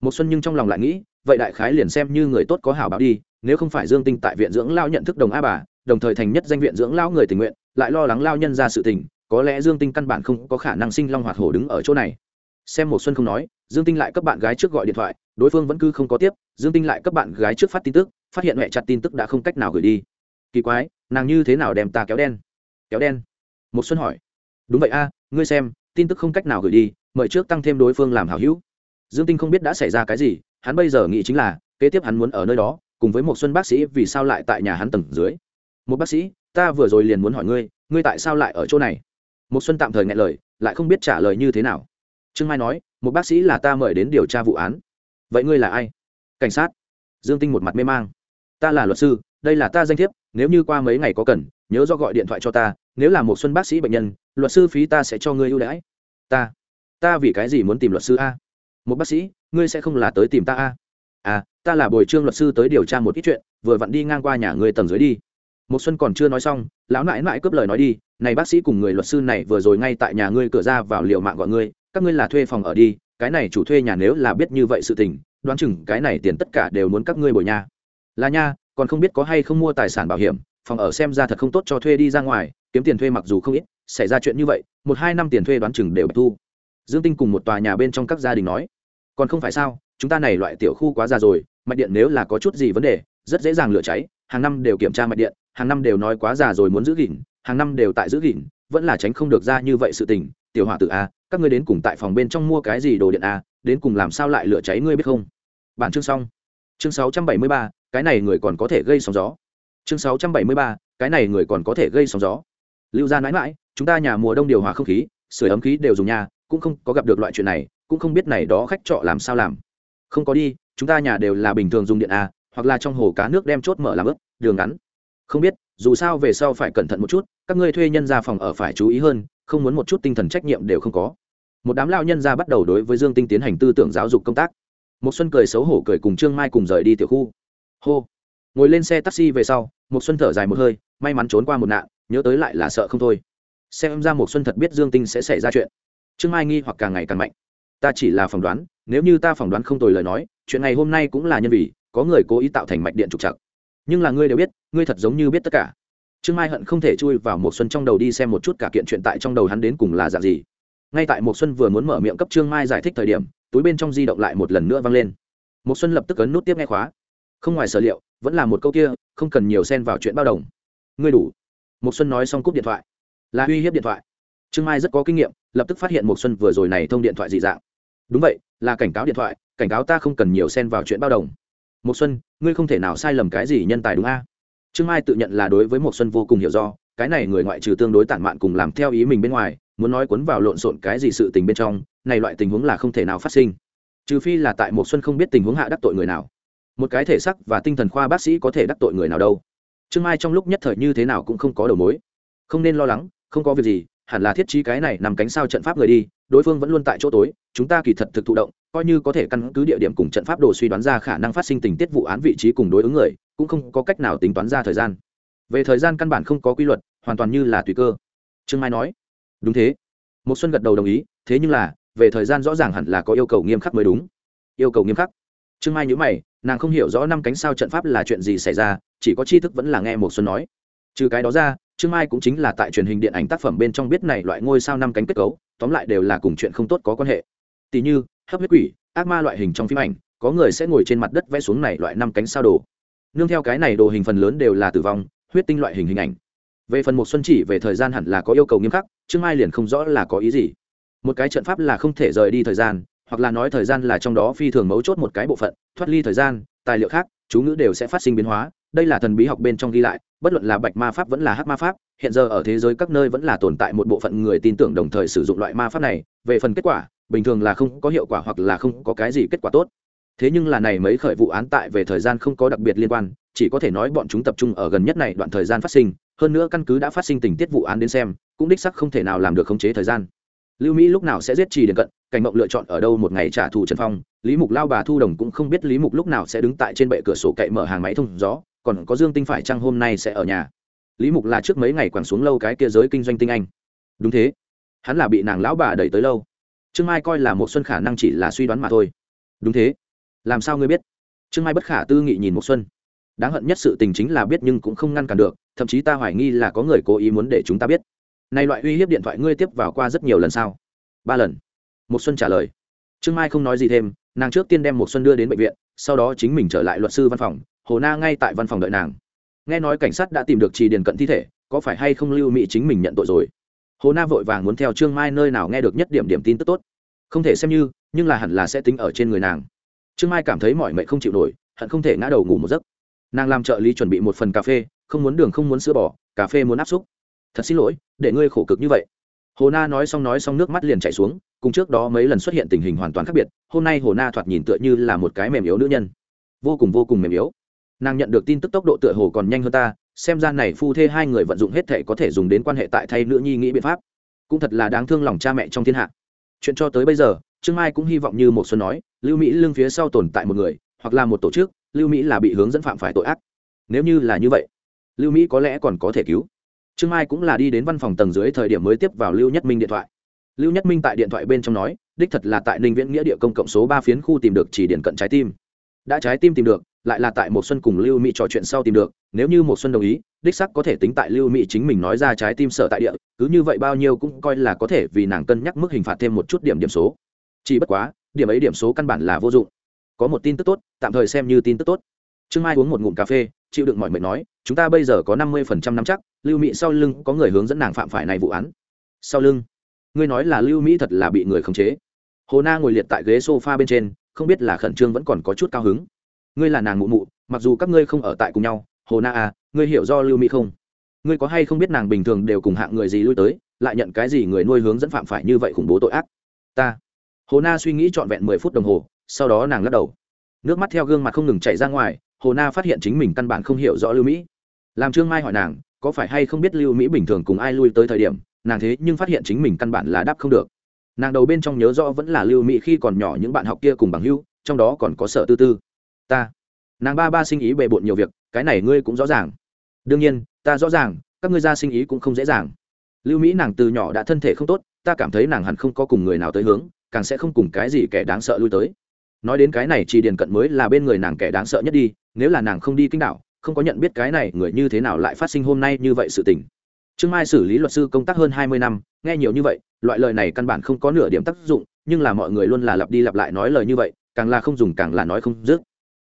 Một xuân nhưng trong lòng lại nghĩ, vậy đại khái liền xem như người tốt có hảo báo đi, nếu không phải dương tinh tại viện dưỡng lao nhận thức đồng a bà, đồng thời thành nhất danh viện dưỡng lao người tình nguyện, lại lo lắng lao nhân ra sự tình, có lẽ dương tinh căn bản không có khả năng sinh long hoạt hổ đứng ở chỗ này. Xem một xuân không nói, dương tinh lại cấp bạn gái trước gọi điện thoại, đối phương vẫn cứ không có tiếp, dương tinh lại cấp bạn gái trước phát tin tức, phát hiện mẹ chặt tin tức đã không cách nào gửi đi. Kỳ quái, nàng như thế nào đem ta kéo đen? Kéo đen. Một xuân hỏi. Đúng vậy a, ngươi xem, tin tức không cách nào gửi đi, mời trước tăng thêm đối phương làm hảo hữu. Dương tinh không biết đã xảy ra cái gì, hắn bây giờ nghĩ chính là, kế tiếp hắn muốn ở nơi đó, cùng với một xuân bác sĩ vì sao lại tại nhà hắn tầng dưới. Một bác sĩ, ta vừa rồi liền muốn hỏi ngươi ngươi tại sao lại ở chỗ này? Một xuân tạm thời nghe lời, lại không biết trả lời như thế nào. Trương mai nói một bác sĩ là ta mời đến điều tra vụ án. Vậy ngươi là ai? Cảnh sát. Dương tinh một mặt mê mang. Ta là luật sư, đây là ta danh thiếp, nếu như qua mấy ngày có cần nhớ do gọi điện thoại cho ta, nếu là một xuân bác sĩ bệnh nhân, luật sư phí ta sẽ cho ngươi ưu đãi. Ta ta vì cái gì muốn tìm luật sư a? Một bác sĩ, ngươi sẽ không là tới tìm ta a? À ta là bồi trương luật sư tới điều tra một ít chuyện, vừa vặn đi ngang qua nhà ngươi tầng dưới đi. Một xuân còn chưa nói xong, lão nãi nãi cướp lời nói đi, này bác sĩ cùng người luật sư này vừa rồi ngay tại nhà ngươi cửa ra vào liệu mạng gọi ngươi, các ngươi là thuê phòng ở đi, cái này chủ thuê nhà nếu là biết như vậy sự tình, đoán chừng cái này tiền tất cả đều muốn các ngươi bồi nhà. Là nha, còn không biết có hay không mua tài sản bảo hiểm phòng ở xem ra thật không tốt cho thuê đi ra ngoài kiếm tiền thuê mặc dù không ít xảy ra chuyện như vậy một hai năm tiền thuê đoán chừng đều bạch thu. Dương tinh cùng một tòa nhà bên trong các gia đình nói còn không phải sao chúng ta này loại tiểu khu quá già rồi mạch điện nếu là có chút gì vấn đề rất dễ dàng lửa cháy hàng năm đều kiểm tra mạch điện hàng năm đều nói quá già rồi muốn giữ gìn hàng năm đều tại giữ gìn vẫn là tránh không được ra như vậy sự tình. Tiểu hỏa tự a à, các ngươi đến cùng tại phòng bên trong mua cái gì đồ điện a đến cùng làm sao lại lửa cháy ngươi biết không? Bản chương xong. Chương 673, cái này người còn có thể gây sóng gió chương 673, cái này người còn có thể gây sóng gió. Lưu gia mãi mãi chúng ta nhà mùa đông điều hòa không khí sửa ấm khí đều dùng nhà cũng không có gặp được loại chuyện này cũng không biết này đó khách trọ làm sao làm. Không có đi chúng ta nhà đều là bình thường dùng điện à? hoặc là trong hồ cá nước đem chốt mở làm ướp đường ngắn. Không biết dù sao về sau phải cẩn thận một chút các ngươi thuê nhân ra phòng ở phải chú ý hơn không muốn một chút tinh thần trách nhiệm đều không có. Một đám lao nhân ra bắt đầu đối với dương tinh tiến hành tư tưởng giáo dục công tác. Một xuân cười xấu hổ cười cùng trương mai cùng rời đi tiểu khu. Hô ngồi lên xe taxi về sau một xuân thở dài một hơi, may mắn trốn qua một nạn, nhớ tới lại là sợ không thôi. Xem ra một xuân thật biết dương tinh sẽ xảy ra chuyện. Trương mai nghi hoặc càng ngày càng mạnh. Ta chỉ là phỏng đoán, nếu như ta phỏng đoán không tồi lời nói, chuyện này hôm nay cũng là nhân vì, có người cố ý tạo thành mạch điện trục trặc. nhưng là ngươi đều biết, ngươi thật giống như biết tất cả. Trương mai hận không thể chui vào một xuân trong đầu đi xem một chút cả kiện chuyện tại trong đầu hắn đến cùng là dạng gì. Ngay tại một xuân vừa muốn mở miệng cấp trương mai giải thích thời điểm, túi bên trong di động lại một lần nữa vang lên. Một xuân lập tức ấn nút tiếp nghe khóa. Không ngoài sở liệu vẫn là một câu kia, không cần nhiều xen vào chuyện bao đồng. Ngươi đủ. Một xuân nói xong cúp điện thoại. Là uy hiếp điện thoại. Trương mai rất có kinh nghiệm, lập tức phát hiện một xuân vừa rồi này thông điện thoại dị dạng. Đúng vậy, là cảnh cáo điện thoại, cảnh cáo ta không cần nhiều xen vào chuyện bao đồng. Một xuân, ngươi không thể nào sai lầm cái gì nhân tài đúng a? Trương mai tự nhận là đối với một xuân vô cùng hiểu do, cái này người ngoại trừ tương đối tản mạn cùng làm theo ý mình bên ngoài, muốn nói cuốn vào lộn xộn cái gì sự tình bên trong, này loại tình huống là không thể nào phát sinh. Trừ phi là tại một xuân không biết tình huống hạ đắc tội người nào một cái thể sắc và tinh thần khoa bác sĩ có thể đắc tội người nào đâu. Trương mai trong lúc nhất thời như thế nào cũng không có đầu mối. Không nên lo lắng, không có việc gì, hẳn là thiết trí cái này nằm cánh sao trận pháp người đi, đối phương vẫn luôn tại chỗ tối, chúng ta kỳ thật thực thụ động, coi như có thể căn cứ địa điểm cùng trận pháp đồ suy đoán ra khả năng phát sinh tình tiết vụ án vị trí cùng đối ứng người, cũng không có cách nào tính toán ra thời gian. Về thời gian căn bản không có quy luật, hoàn toàn như là tùy cơ. Trương mai nói. Đúng thế. Một xuân gật đầu đồng ý, thế nhưng là, về thời gian rõ ràng hẳn là có yêu cầu nghiêm khắc mới đúng. Yêu cầu nghiêm khắc trương mai nhữ mày, nàng không hiểu rõ năm cánh sao trận pháp là chuyện gì xảy ra, chỉ có tri thức vẫn là nghe một xuân nói. Trừ cái đó ra, trương mai cũng chính là tại truyền hình điện ảnh tác phẩm bên trong biết này loại ngôi sao năm cánh kết cấu, tóm lại đều là cùng chuyện không tốt có quan hệ. Tỷ như, hấp huyết quỷ, ác ma loại hình trong phim ảnh, có người sẽ ngồi trên mặt đất vẽ xuống này loại năm cánh sao đồ. Nương theo cái này đồ hình phần lớn đều là tử vong, huyết tinh loại hình hình ảnh. Về phần một xuân chỉ về thời gian hẳn là có yêu cầu nghiêm khắc, trương mai liền không rõ là có ý gì. Một cái trận pháp là không thể rời đi thời gian hoặc là nói thời gian là trong đó phi thường mấu chốt một cái bộ phận, thoát ly thời gian, tài liệu khác, chú ngữ đều sẽ phát sinh biến hóa. Đây là thần bí học bên trong ghi lại, bất luận là bạch ma pháp vẫn là hắc ma pháp, hiện giờ ở thế giới các nơi vẫn là tồn tại một bộ phận người tin tưởng đồng thời sử dụng loại ma pháp này. Về phần kết quả, bình thường là không có hiệu quả hoặc là không có cái gì kết quả tốt. Thế nhưng là này mấy khởi vụ án tại về thời gian không có đặc biệt liên quan, chỉ có thể nói bọn chúng tập trung ở gần nhất này đoạn thời gian phát sinh, hơn nữa căn cứ đã phát sinh tình tiết vụ án đến xem, cũng đích sắc không thể nào làm được khống chế thời gian lưu mỹ lúc nào sẽ giết trì đến cận, cảnh mộng lựa chọn ở đâu một ngày trả thù trần phong, lý mục lao bà thu đồng cũng không biết lý mục lúc nào sẽ đứng tại trên bệ cửa sổ cậy mở hàng máy thông gió, còn có dương tinh phải chăng hôm nay sẽ ở nhà? Lý mục là trước mấy ngày quẳng xuống lâu cái kia giới kinh doanh tinh anh. Đúng thế. Hắn là bị nàng lão bà đẩy tới lâu. Trương mai coi là một xuân khả năng chỉ là suy đoán mà thôi. Đúng thế. Làm sao ngươi biết? Trương mai bất khả tư nghị nhìn một xuân. Đáng hận nhất sự tình chính là biết nhưng cũng không ngăn cản được, thậm chí ta hoài nghi là có người cố ý muốn để chúng ta biết nay loại uy hiếp điện thoại ngươi tiếp vào qua rất nhiều lần sao? Ba lần. Một xuân trả lời. Trương mai không nói gì thêm, nàng trước tiên đem một xuân đưa đến bệnh viện, sau đó chính mình trở lại luật sư văn phòng, hồ na ngay tại văn phòng đợi nàng. Nghe nói cảnh sát đã tìm được trì điền cận thi thể, có phải hay không lưu mỹ chính mình nhận tội rồi? Hồ na vội vàng muốn theo trương mai nơi nào nghe được nhất điểm điểm tin tức tốt. Không thể xem như, nhưng là hẳn là sẽ tính ở trên người nàng. Trương mai cảm thấy mọi mệt không chịu nổi, hận không thể ngã đầu ngủ một giấc. Nàng làm trợ lý chuẩn bị một phần cà phê, không muốn đường không muốn sữa bò, cà phê muốn áp xúc thật xin lỗi, để ngươi khổ cực như vậy. Hồ na nói xong nói xong nước mắt liền chảy xuống, cùng trước đó mấy lần xuất hiện tình hình hoàn toàn khác biệt, hôm nay hồ na thoạt nhìn tựa như là một cái mềm yếu nữ nhân. Vô cùng vô cùng mềm yếu. Nàng nhận được tin tức tốc độ tựa hồ còn nhanh hơn ta, xem ra này phu thê hai người vận dụng hết thể có thể dùng đến quan hệ tại thay nữ nhi nghĩ biện pháp. Cũng thật là đáng thương lòng cha mẹ trong thiên hạ. Chuyện cho tới bây giờ, trương mai cũng hy vọng như một xuân nói, lưu mỹ lưng phía sau tồn tại một người, hoặc là một tổ chức, lưu mỹ là bị hướng dẫn phạm phải tội ác. Nếu như là như vậy, lưu mỹ có lẽ còn có thể cứu trương mai cũng là đi đến văn phòng tầng dưới thời điểm mới tiếp vào lưu nhất minh điện thoại. Lưu nhất minh tại điện thoại bên trong nói, đích thật là tại ninh viễn nghĩa địa công cộng số ba phiến khu tìm được chỉ điện cận trái tim. Đã trái tim tìm được, lại là tại một xuân cùng lưu mỹ trò chuyện sau tìm được, nếu như một xuân đồng ý, đích sắc có thể tính tại lưu mỹ chính mình nói ra trái tim sở tại địa, cứ như vậy bao nhiêu cũng coi là có thể vì nàng cân nhắc mức hình phạt thêm một chút điểm điểm số. Chỉ bất quá, điểm ấy điểm số căn bản là vô dụng. Có một tin tức tốt, tạm thời xem như tin tức tốt. Trương mai uống một ngụm cà phê chịu đựng mọi mệt nói, chúng ta bây giờ có năm mươi phần trăm năm chắc, lưu mỹ sau lưng có người hướng dẫn nàng phạm phải này vụ án. Sau lưng? Ngươi nói là lưu mỹ thật là bị người khống chế. Hồ na ngồi liệt tại ghế s o f a bên trên, không biết là khẩn trương vẫn còn có chút cao hứng. Ngươi là nàng mụ mụ, mặc dù các ngươi không ở tại cùng nhau, hồ na à ngươi hiểu do lưu mỹ không? Ngươi có hay không biết nàng bình thường đều cùng hạng người gì lui tới, lại nhận cái gì người nuôi hướng dẫn phạm phải như vậy khủng bố tội ác? Ta. Hồ na suy nghĩ trọn vẹn mười phút đồng hồ, sau đó nàng lắc đầu. Nước mắt theo gương mặt không ngừng chảy ra ngoài hồ na phát hiện chính mình căn bản không hiểu rõ lưu mỹ. Làm trương mai hỏi nàng, có phải hay không biết lưu mỹ bình thường cùng ai lui tới thời điểm, nàng thế nhưng phát hiện chính mình căn bản là đáp không được. Nàng đầu bên trong nhớ rõ vẫn là lưu mỹ khi còn nhỏ những bạn học kia cùng bằng hưu trong đó còn có sợ tư tư. Ta, nàng ba ba sinh ý bề bộn nhiều việc, cái này ngươi cũng rõ ràng. Đương nhiên, ta rõ ràng, các ngươi ra sinh ý cũng không dễ dàng. Lưu mỹ nàng từ nhỏ đã thân thể không tốt, ta cảm thấy nàng hẳn không có cùng người nào tới hướng, càng sẽ không cùng cái gì kẻ đáng sợ lui tới. Nói đến cái này, chỉ điền cận mới là bên người nàng kẻ đáng sợ nhất đi nếu là nàng không đi kinh đảo, không có nhận biết cái này người như thế nào lại phát sinh hôm nay như vậy sự tình. Trương mai xử lý luật sư công tác hơn hai mươi năm nghe nhiều như vậy loại lời này căn bản không có nửa điểm tác dụng nhưng là mọi người luôn là lặp đi lặp lại nói lời như vậy càng là không dùng càng là nói không dứt.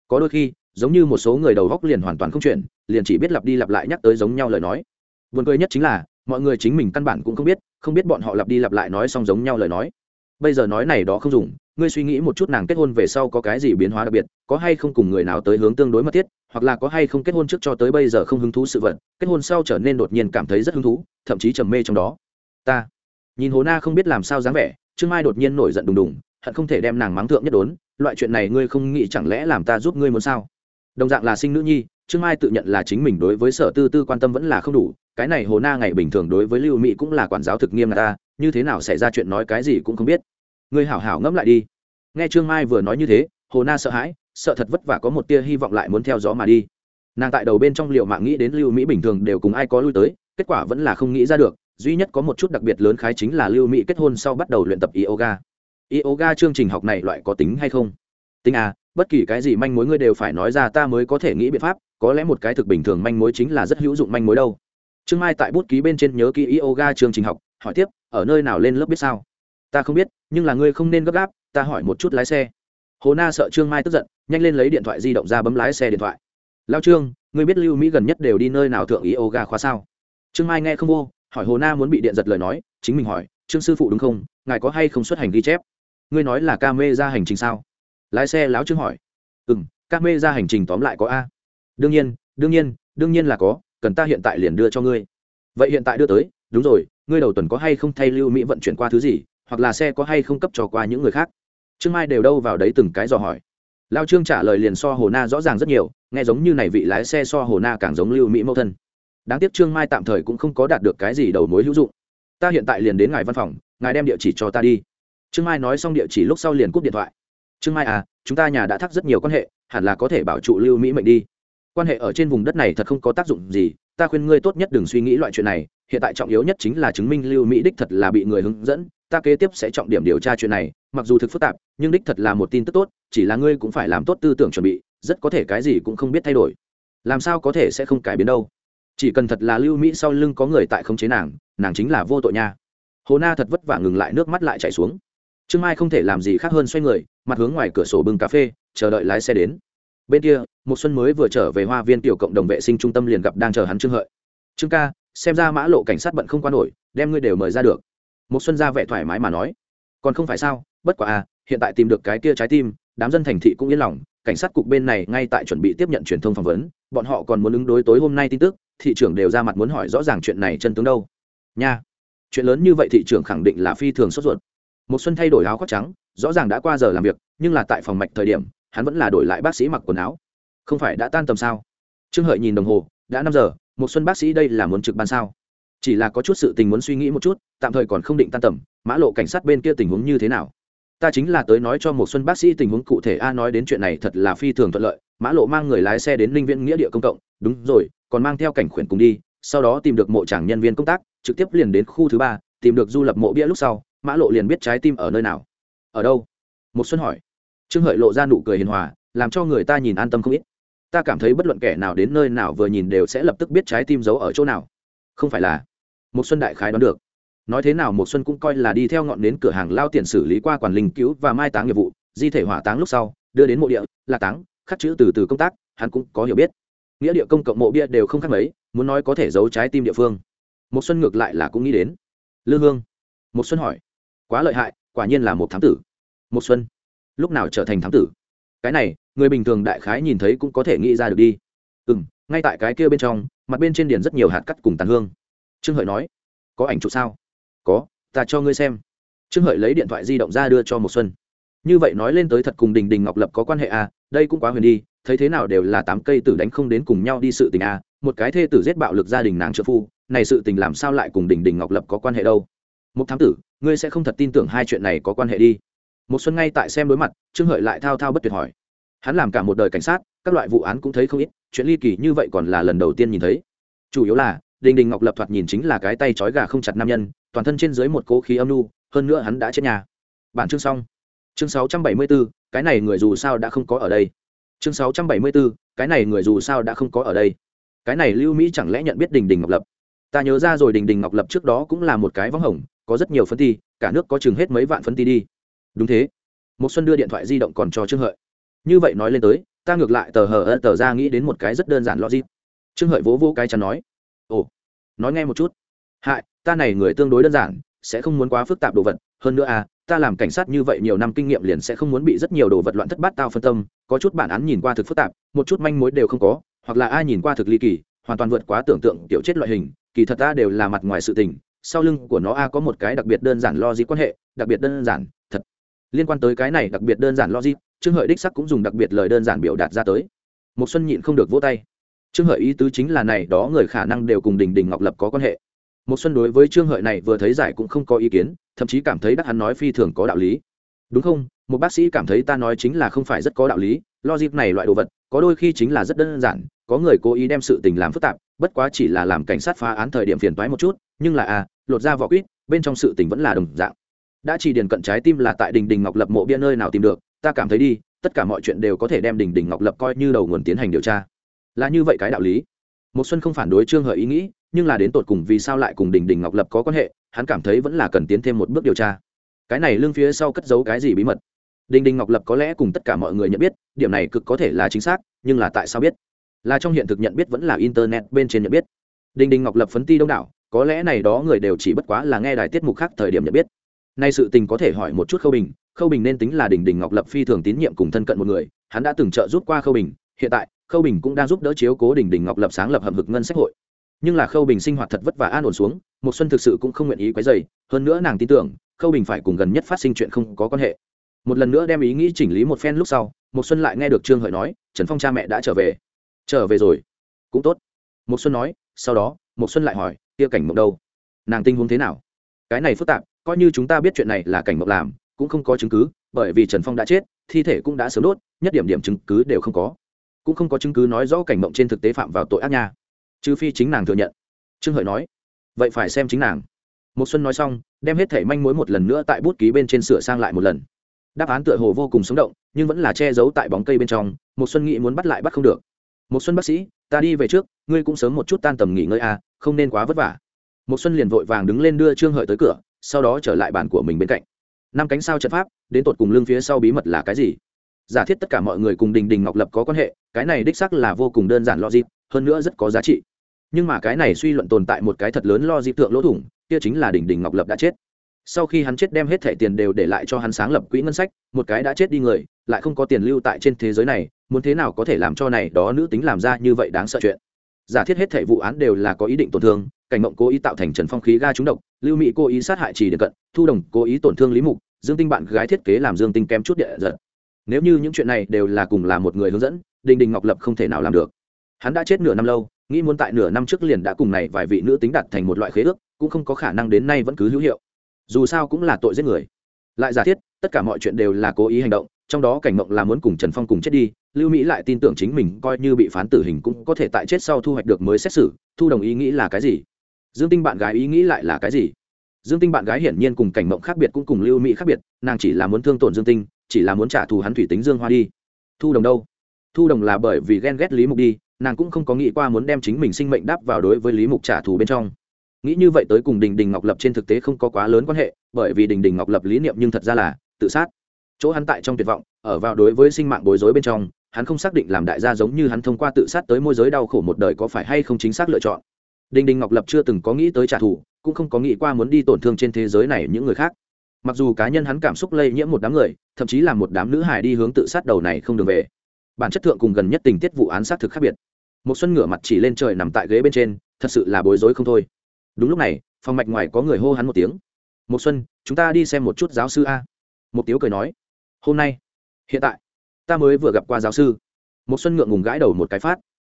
Có đôi khi giống như một số người đầu góc liền hoàn toàn không chuyển liền chỉ biết lặp đi lặp lại nhắc tới giống nhau lời nói. Buồn cười nhất chính là mọi người chính mình căn bản cũng không biết không biết bọn họ lặp đi lặp lại nói xong giống nhau lời nói. Bây giờ nói này đó không dùng ngươi suy nghĩ một chút nàng kết hôn về sau có cái gì biến hóa đặc biệt, có hay không cùng người nào tới hướng tương đối mật thiết, hoặc là có hay không kết hôn trước cho tới bây giờ không hứng thú sự vật, kết hôn sau trở nên đột nhiên cảm thấy rất hứng thú, thậm chí trầm mê trong đó. Ta. Nhìn hồ na không biết làm sao dáng vẻ, trương mai đột nhiên nổi giận đùng đùng, hận không thể đem nàng mắng thượng nhất đốn, loại chuyện này ngươi không nghĩ chẳng lẽ làm ta giúp ngươi muốn sao? Đồng dạng là sinh nữ nhi, trương mai tự nhận là chính mình đối với sở tư tư quan tâm vẫn là không đủ, cái này hồ na ngày bình thường đối với lưu mỹ cũng là quản giáo thực nghiêm ta, như thế nào xảy ra chuyện nói cái gì cũng không biết ngươi hảo hảo ngẫm lại đi. Nghe trương mai vừa nói như thế, hồ na sợ hãi, sợ thật vất vả có một tia hy vọng lại muốn theo gió mà đi. Nàng tại đầu bên trong liệu mạng nghĩ đến lưu mỹ bình thường đều cùng ai có lui tới, kết quả vẫn là không nghĩ ra được, duy nhất có một chút đặc biệt lớn khái chính là lưu mỹ kết hôn sau bắt đầu luyện tập yoga. Yoga chương trình học này loại có tính hay không? Tính à bất kỳ cái gì manh mối ngươi đều phải nói ra ta mới có thể nghĩ biện pháp, có lẽ một cái thực bình thường manh mối chính là rất hữu dụng manh mối đâu. Trương mai tại bút ký bên trên nhớ ký yoga chương trình học, hỏi tiếp, ở nơi nào lên lớp biết sao? Ta không biết, nhưng là ngươi không nên gấp gáp, ta hỏi một chút lái xe. Hồ na sợ trương mai tức giận, nhanh lên lấy điện thoại di động ra bấm lái xe điện thoại. Lao trương, ngươi biết lưu mỹ gần nhất đều đi nơi nào thượng ý ô gà khóa sao? Trương mai nghe không vô, hỏi hồ na muốn bị điện giật lời nói, chính mình hỏi, trương sư phụ đúng không? Ngài có hay không xuất hành ghi chép? Ngươi nói là ca mê ra hành trình sao? Lái xe láo trương hỏi. Ừ m ca mê ra hành trình tóm lại có a. Đương nhiên đương nhiên đương nhiên là có, cần ta hiện tại liền đưa cho ngươi. Vậy hiện tại đưa tới, đúng rồi, ngươi đầu tuần có hay không thay lưu mỹ vận chuyển qua thứ gì? Hoặc là xe có hay không cấp cho qua những người khác. Trương mai đều đâu vào đấy từng cái dò hỏi. Lao trương trả lời liền so hồ na rõ ràng rất nhiều, nghe giống như này vị lái xe so hồ na càng giống lưu mỹ mẫu thân. Đáng tiếc trương mai tạm thời cũng không có đạt được cái gì đầu mối hữu dụng. Ta hiện tại liền đến ngài văn phòng, ngài đem địa chỉ cho ta đi. Trương mai nói xong địa chỉ lúc sau liền cúp điện thoại. Trương mai à chúng ta nhà đã thắc rất nhiều quan hệ, hẳn là có thể bảo trụ lưu mỹ mệnh đi. Quan hệ ở trên vùng đất này thật không có tác dụng gì, ta khuyên ngươi tốt nhất đừng suy nghĩ loại chuyện này, hiện tại trọng yếu nhất chính là chứng minh lưu mỹ đích thật là bị người hướng dẫn ta kế tiếp sẽ trọng điểm điều tra chuyện này, mặc dù thực phức tạp, nhưng đích thật là một tin tức tốt, chỉ là ngươi cũng phải làm tốt tư tưởng chuẩn bị, rất có thể cái gì cũng không biết thay đổi. Làm sao có thể sẽ không cải biến đâu? Chỉ cần thật là lưu mỹ sau lưng có người tại khống chế nàng nàng chính là vô tội nha. Hồ na thật vất vả ngừng lại, nước mắt lại chảy xuống. Trương mai không thể làm gì khác hơn xoay người, mặt hướng ngoài cửa sổ bưng cà phê, chờ đợi lái xe đến. Bên kia một xuân mới vừa trở về hoa viên tiểu cộng đồng vệ sinh trung tâm liền gặp đang chờ hắn trương hợi. Trương ca, xem ra mã lộ cảnh sát bận không qua nổi, đem ngươi đều mời ra được một xuân ra vẻ thoải mái mà nói, còn không phải sao? Bất quả à hiện tại tìm được cái kia trái tim, đám dân thành thị cũng yên lòng, cảnh sát cục bên này ngay tại chuẩn bị tiếp nhận truyền thông phỏng vấn, bọn họ còn muốn ứng đối tối hôm nay tin tức, thị trưởng đều ra mặt muốn hỏi rõ ràng chuyện này chân tướng đâu. Nha, chuyện lớn như vậy thị trưởng khẳng định là phi thường sốt ruột. Một xuân thay đổi áo khoác trắng, rõ ràng đã qua giờ làm việc, nhưng là tại phòng mạch thời điểm, hắn vẫn là đổi lại bác sĩ mặc quần áo. Không phải đã tan tầm sao? Trương hợi nhìn đồng hồ, đã năm giờ một xuân bác sĩ đây là muốn trực ban sao? Chỉ là có chút sự tình muốn suy nghĩ một chút, tạm thời còn không định tan tầm, mã lộ cảnh sát bên kia tình huống như thế nào? Ta chính là tới nói cho một xuân bác sĩ tình huống cụ thể, a, nói đến chuyện này thật là phi thường thuận lợi. Mã lộ mang người lái xe đến linh viện nghĩa địa công cộng, đúng rồi, còn mang theo cảnh khuyển cùng đi, sau đó tìm được mộ tràng nhân viên công tác, trực tiếp liền đến khu thứ ba, tìm được du lập mộ bia lúc sau, mã lộ liền biết trái tim ở nơi nào. Ở đâu? Một xuân hỏi. Trương hợi lộ ra nụ cười hiền hòa, làm cho người ta nhìn an tâm không ít. Ta cảm thấy bất luận kẻ nào đến nơi nào vừa nhìn đều sẽ lập tức biết trái tim giấu ở chỗ nào. Không phải là một xuân đại khái đoán được. Nói thế nào một xuân cũng coi là đi theo ngọn đến cửa hàng lao tiền xử lý qua quản linh cứu và mai táng nghiệp vụ, di thể hỏa táng lúc sau, đưa đến mộ địa, là táng, khắc chữ từ từ công tác, hắn cũng có hiểu biết. Nghĩa địa công cộng mộ bia đều không khác mấy, muốn nói có thể giấu trái tim địa phương. Một xuân ngược lại là cũng nghĩ đến. Lư hương. Một xuân hỏi. Quá lợi hại, quả nhiên là một thám tử. Một xuân. Lúc nào trở thành thám tử? Cái này, người bình thường đại khái nhìn thấy cũng có thể nghĩ ra được đi. Ừ ngay tại cái kia bên trong, mặt bên trên điền rất nhiều hạt cắt cùng tàn hương trương hợi nói, có ảnh chụp sao? Có, ta cho ngươi xem. Trương hợi lấy điện thoại di động ra đưa cho một xuân. Như vậy nói lên tới thật cùng đình đình ngọc lập có quan hệ à đây cũng quá huyền đi, thấy thế nào đều là tám cây tử đánh không đến cùng nhau đi sự tình à một cái thê tử giết bạo lực gia đình nàng trợ phu, này sự tình làm sao lại cùng đình đình ngọc lập có quan hệ đâu? Một thám tử, ngươi sẽ không thật tin tưởng hai chuyện này có quan hệ đi. Một xuân ngay tại xem đối mặt, trương hợi lại thao thao bất tuyệt hỏi. Hắn làm cả một đời cảnh sát, các loại vụ án cũng thấy không ít, chuyện ly kỳ như vậy còn là lần đầu tiên nhìn thấy. Chủ yếu là đình đình ngọc lập thoạt nhìn chính là cái tay trói gà không chặt nam nhân toàn thân trên dưới một cố khí âm nu hơn nữa hắn đã chết nhà. Bản chương xong. Chương 674, cái này người dù sao đã không có ở đây. Chương 674, cái này người dù sao đã không có ở đây. Cái này lưu mỹ chẳng lẽ nhận biết đình đình ngọc lập? Ta nhớ ra rồi đình đình ngọc lập trước đó cũng là một cái võng hồng có rất nhiều phân ti cả nước có chừng hết mấy vạn phân ti đi. Đúng thế. Một xuân đưa điện thoại di động còn cho trương hợi. Như vậy nói lên tới ta ngược lại tờ hờ ơ tờ ra nghĩ đến một cái rất đơn giản logic. Trương hợi vỗ vỗ cái chắn nói nói nghe một chút. Hại, ta này người tương đối đơn giản, sẽ không muốn quá phức tạp đồ vật. Hơn nữa à ta làm cảnh sát như vậy nhiều năm kinh nghiệm liền sẽ không muốn bị rất nhiều đồ vật loạn thất bát tao phân tâm. Có chút bản án nhìn qua thực phức tạp, một chút manh mối đều không có, hoặc là ai nhìn qua thực ly kỳ, hoàn toàn vượt quá tưởng tượng tiểu chết loại hình. Kỳ thật ta đều là mặt ngoài sự tình, sau lưng của nó a có một cái đặc biệt đơn giản logic quan hệ, đặc biệt đơn giản, thật. Liên quan tới cái này đặc biệt đơn giản logic, trương hợi đích sắc cũng dùng đặc biệt lời đơn giản biểu đạt ra tới. Một xuân nhịn không được vỗ tay trương hợi ý tứ chính là này đó người khả năng đều cùng đình đình ngọc lập có quan hệ. Một xuân đối với trương hợi này vừa thấy giải cũng không có ý kiến, thậm chí cảm thấy đắc hắn nói phi thường có đạo lý. Đúng không? Một bác sĩ cảm thấy ta nói chính là không phải rất có đạo lý logic này loại đồ vật, có đôi khi chính là rất đơn giản, có người cố ý đem sự tình làm phức tạp, bất quá chỉ là làm cảnh sát phá án thời điểm phiền toái một chút, nhưng là à lột ra vỏ quýt, bên trong sự tình vẫn là đồng dạng. Đã chỉ điền cận trái tim là tại đình đình ngọc lập mộ bia nơi nào tìm được, ta cảm thấy đi, tất cả mọi chuyện đều có thể đem đình đình ngọc lập coi như đầu nguồn tiến hành điều tra là như vậy cái đạo lý. Một xuân không phản đối trương hợi ý nghĩ, nhưng là đến tột cùng vì sao lại cùng đình đình ngọc lập có quan hệ, hắn cảm thấy vẫn là cần tiến thêm một bước điều tra. Cái này lương phía sau cất giấu cái gì bí mật? Đình đình ngọc lập có lẽ cùng tất cả mọi người nhận biết, điểm này cực có thể là chính xác, nhưng là tại sao biết? Là trong hiện thực nhận biết vẫn là internet bên trên nhận biết. Đình đình ngọc lập phấn ti đông đảo, có lẽ này đó người đều chỉ bất quá là nghe đài tiết mục khác thời điểm nhận biết. Nay sự tình có thể hỏi một chút khâu bình khâu bình nên tính là đình đình ngọc lập phi thường tín nhiệm cùng thân cận một người, hắn đã từng trợ giúp qua khâu bình, hiện tại khâu bình cũng đang giúp đỡ chiếu cố đình đình ngọc lập sáng lập hầm hực ngân sách hội nhưng là khâu bình sinh hoạt thật vất vả an ổn xuống một xuân thực sự cũng không nguyện ý quấy dày hơn nữa nàng tin tưởng khâu bình phải cùng gần nhất phát sinh chuyện không có quan hệ một lần nữa đem ý nghĩ chỉnh lý một phen lúc sau một xuân lại nghe được trương hợi nói trần phong cha mẹ đã trở về trở về rồi cũng tốt một xuân nói sau đó một xuân lại hỏi kia cảnh mộng đâu nàng tình huống thế nào cái này phức tạp coi như chúng ta biết chuyện này là cảnh mộng làm cũng không có chứng cứ bởi vì trần phong đã chết thi thể cũng đã sớm đốt nhất điểm điểm chứng cứ đều không có cũng không có chứng cứ nói rõ cảnh mộng trên thực tế phạm vào tội ác nha. Trừ phi chính nàng thừa nhận. Trương hợi nói, vậy phải xem chính nàng. Một xuân nói xong, đem hết thể manh mối một lần nữa tại bút ký bên trên sửa sang lại một lần. Đáp án tựa hồ vô cùng sống động, nhưng vẫn là che giấu tại bóng cây bên trong một xuân nghĩ muốn bắt lại bắt không được. Một xuân bác sĩ, ta đi về trước, ngươi cũng sớm một chút tan tầm nghỉ ngơi à không nên quá vất vả. Một xuân liền vội vàng đứng lên đưa trương hợi tới cửa, sau đó trở lại bàn của mình bên cạnh. Năm cánh sao trận pháp, đến tột cùng lưng phía sau bí mật là cái gì? Giả thiết tất cả mọi người cùng đình đình ngọc lập có quan hệ, cái này đích sắc là vô cùng đơn giản logic, hơn nữa rất có giá trị. Nhưng mà cái này suy luận tồn tại một cái thật lớn lo dịp tượng lỗ thủng, kia chính là đình đình ngọc lập đã chết. Sau khi hắn chết đem hết thẻ tiền đều để lại cho hắn sáng lập quỹ ngân sách, một cái đã chết đi người, lại không có tiền lưu tại trên thế giới này, muốn thế nào có thể làm cho này đó nữ tính làm ra như vậy đáng sợ chuyện? Giả thiết hết thẻ vụ án đều là có ý định tổn thương, cảnh mộng cố ý tạo thành trần phong khí ga trúng độc, lưu mỹ cố ý sát hại trì điện cận, thu đồng cố ý tổn thương lý mục, dương tinh bạn gái thiết kế làm dương tinh kém chút địa giật nếu như những chuyện này đều là cùng là một người hướng dẫn đình đình ngọc lập không thể nào làm được. Hắn đã chết nửa năm lâu, nghĩ muốn tại nửa năm trước liền đã cùng này vài vị nữ tính đặt thành một loại khế ước, cũng không có khả năng đến nay vẫn cứ hữu hiệu. Dù sao cũng là tội giết người. Lại giả thiết, tất cả mọi chuyện đều là cố ý hành động, trong đó cảnh mộng là muốn cùng trần phong cùng chết đi, lưu mỹ lại tin tưởng chính mình coi như bị phán tử hình cũng có thể tại chết sau thu hoạch được mới xét xử, thu đồng ý nghĩ là cái gì? Dương tinh bạn gái ý nghĩ lại là cái gì? Dương tinh bạn gái hiển nhiên cùng cảnh mộng khác biệt cũng cùng lưu mỹ khác biệt, nàng chỉ là muốn thương tổn dương tinh chỉ là muốn trả thù hắn thủy tính dương hoa đi. Thu đồng đâu? Thu đồng là bởi vì ghen ghét lý mục đi, nàng cũng không có nghĩ qua muốn đem chính mình sinh mệnh đáp vào đối với lý mục trả thù bên trong. Nghĩ như vậy tới cùng đình đình ngọc lập trên thực tế không có quá lớn quan hệ, bởi vì đình đình ngọc lập lý niệm nhưng thật ra là tự sát. Chỗ hắn tại trong tuyệt vọng, ở vào đối với sinh mạng bối rối bên trong, hắn không xác định làm đại gia giống như hắn thông qua tự sát tới môi giới đau khổ một đời có phải hay không chính xác lựa chọn. Đình đình ngọc lập chưa từng có nghĩ tới trả thù, cũng không có nghĩ qua muốn đi tổn thương trên thế giới này những người khác mặc dù cá nhân hắn cảm xúc lây nhiễm một đám người, thậm chí là một đám nữ hài đi hướng tự sát đầu này không đường về. Bản chất thượng cùng gần nhất tình tiết vụ án xác thực khác biệt. Một xuân ngửa mặt chỉ lên trời nằm tại ghế bên trên, thật sự là bối rối không thôi. Đúng lúc này, phòng mạch ngoài có người hô hắn một tiếng. Một xuân, chúng ta đi xem một chút giáo sư a. Một tiếu cười nói. Hôm nay, hiện tại, ta mới vừa gặp qua giáo sư. Một xuân ngượng ngùng gãi đầu một cái phát.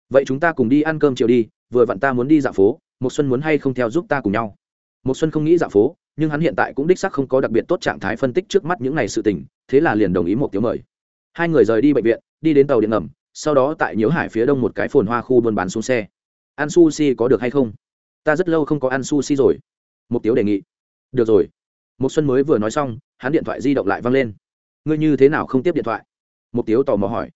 Vậy chúng ta cùng đi ăn cơm chiều đi, vừa vặn ta muốn đi dạo phố, một xuân muốn hay không theo giúp ta cùng nhau? Một xuân không nghĩ dạo phố nhưng hắn hiện tại cũng đích sắc không có đặc biệt tốt trạng thái phân tích trước mắt những ngày sự tình, thế là liền đồng ý một tiếng mời. Hai người rời đi bệnh viện, đi đến tàu điện ngầm, sau đó tại nhiễu hải phía đông một cái phồn hoa khu buôn bán xuống xe. Ăn sushi có được hay không? Ta rất lâu không có ăn sushi rồi. Một tiếu đề nghị. Được rồi. Một xuân mới vừa nói xong, hắn điện thoại di động lại văng lên. Ngươi như thế nào không tiếp điện thoại? Một tiếu tò mò hỏi.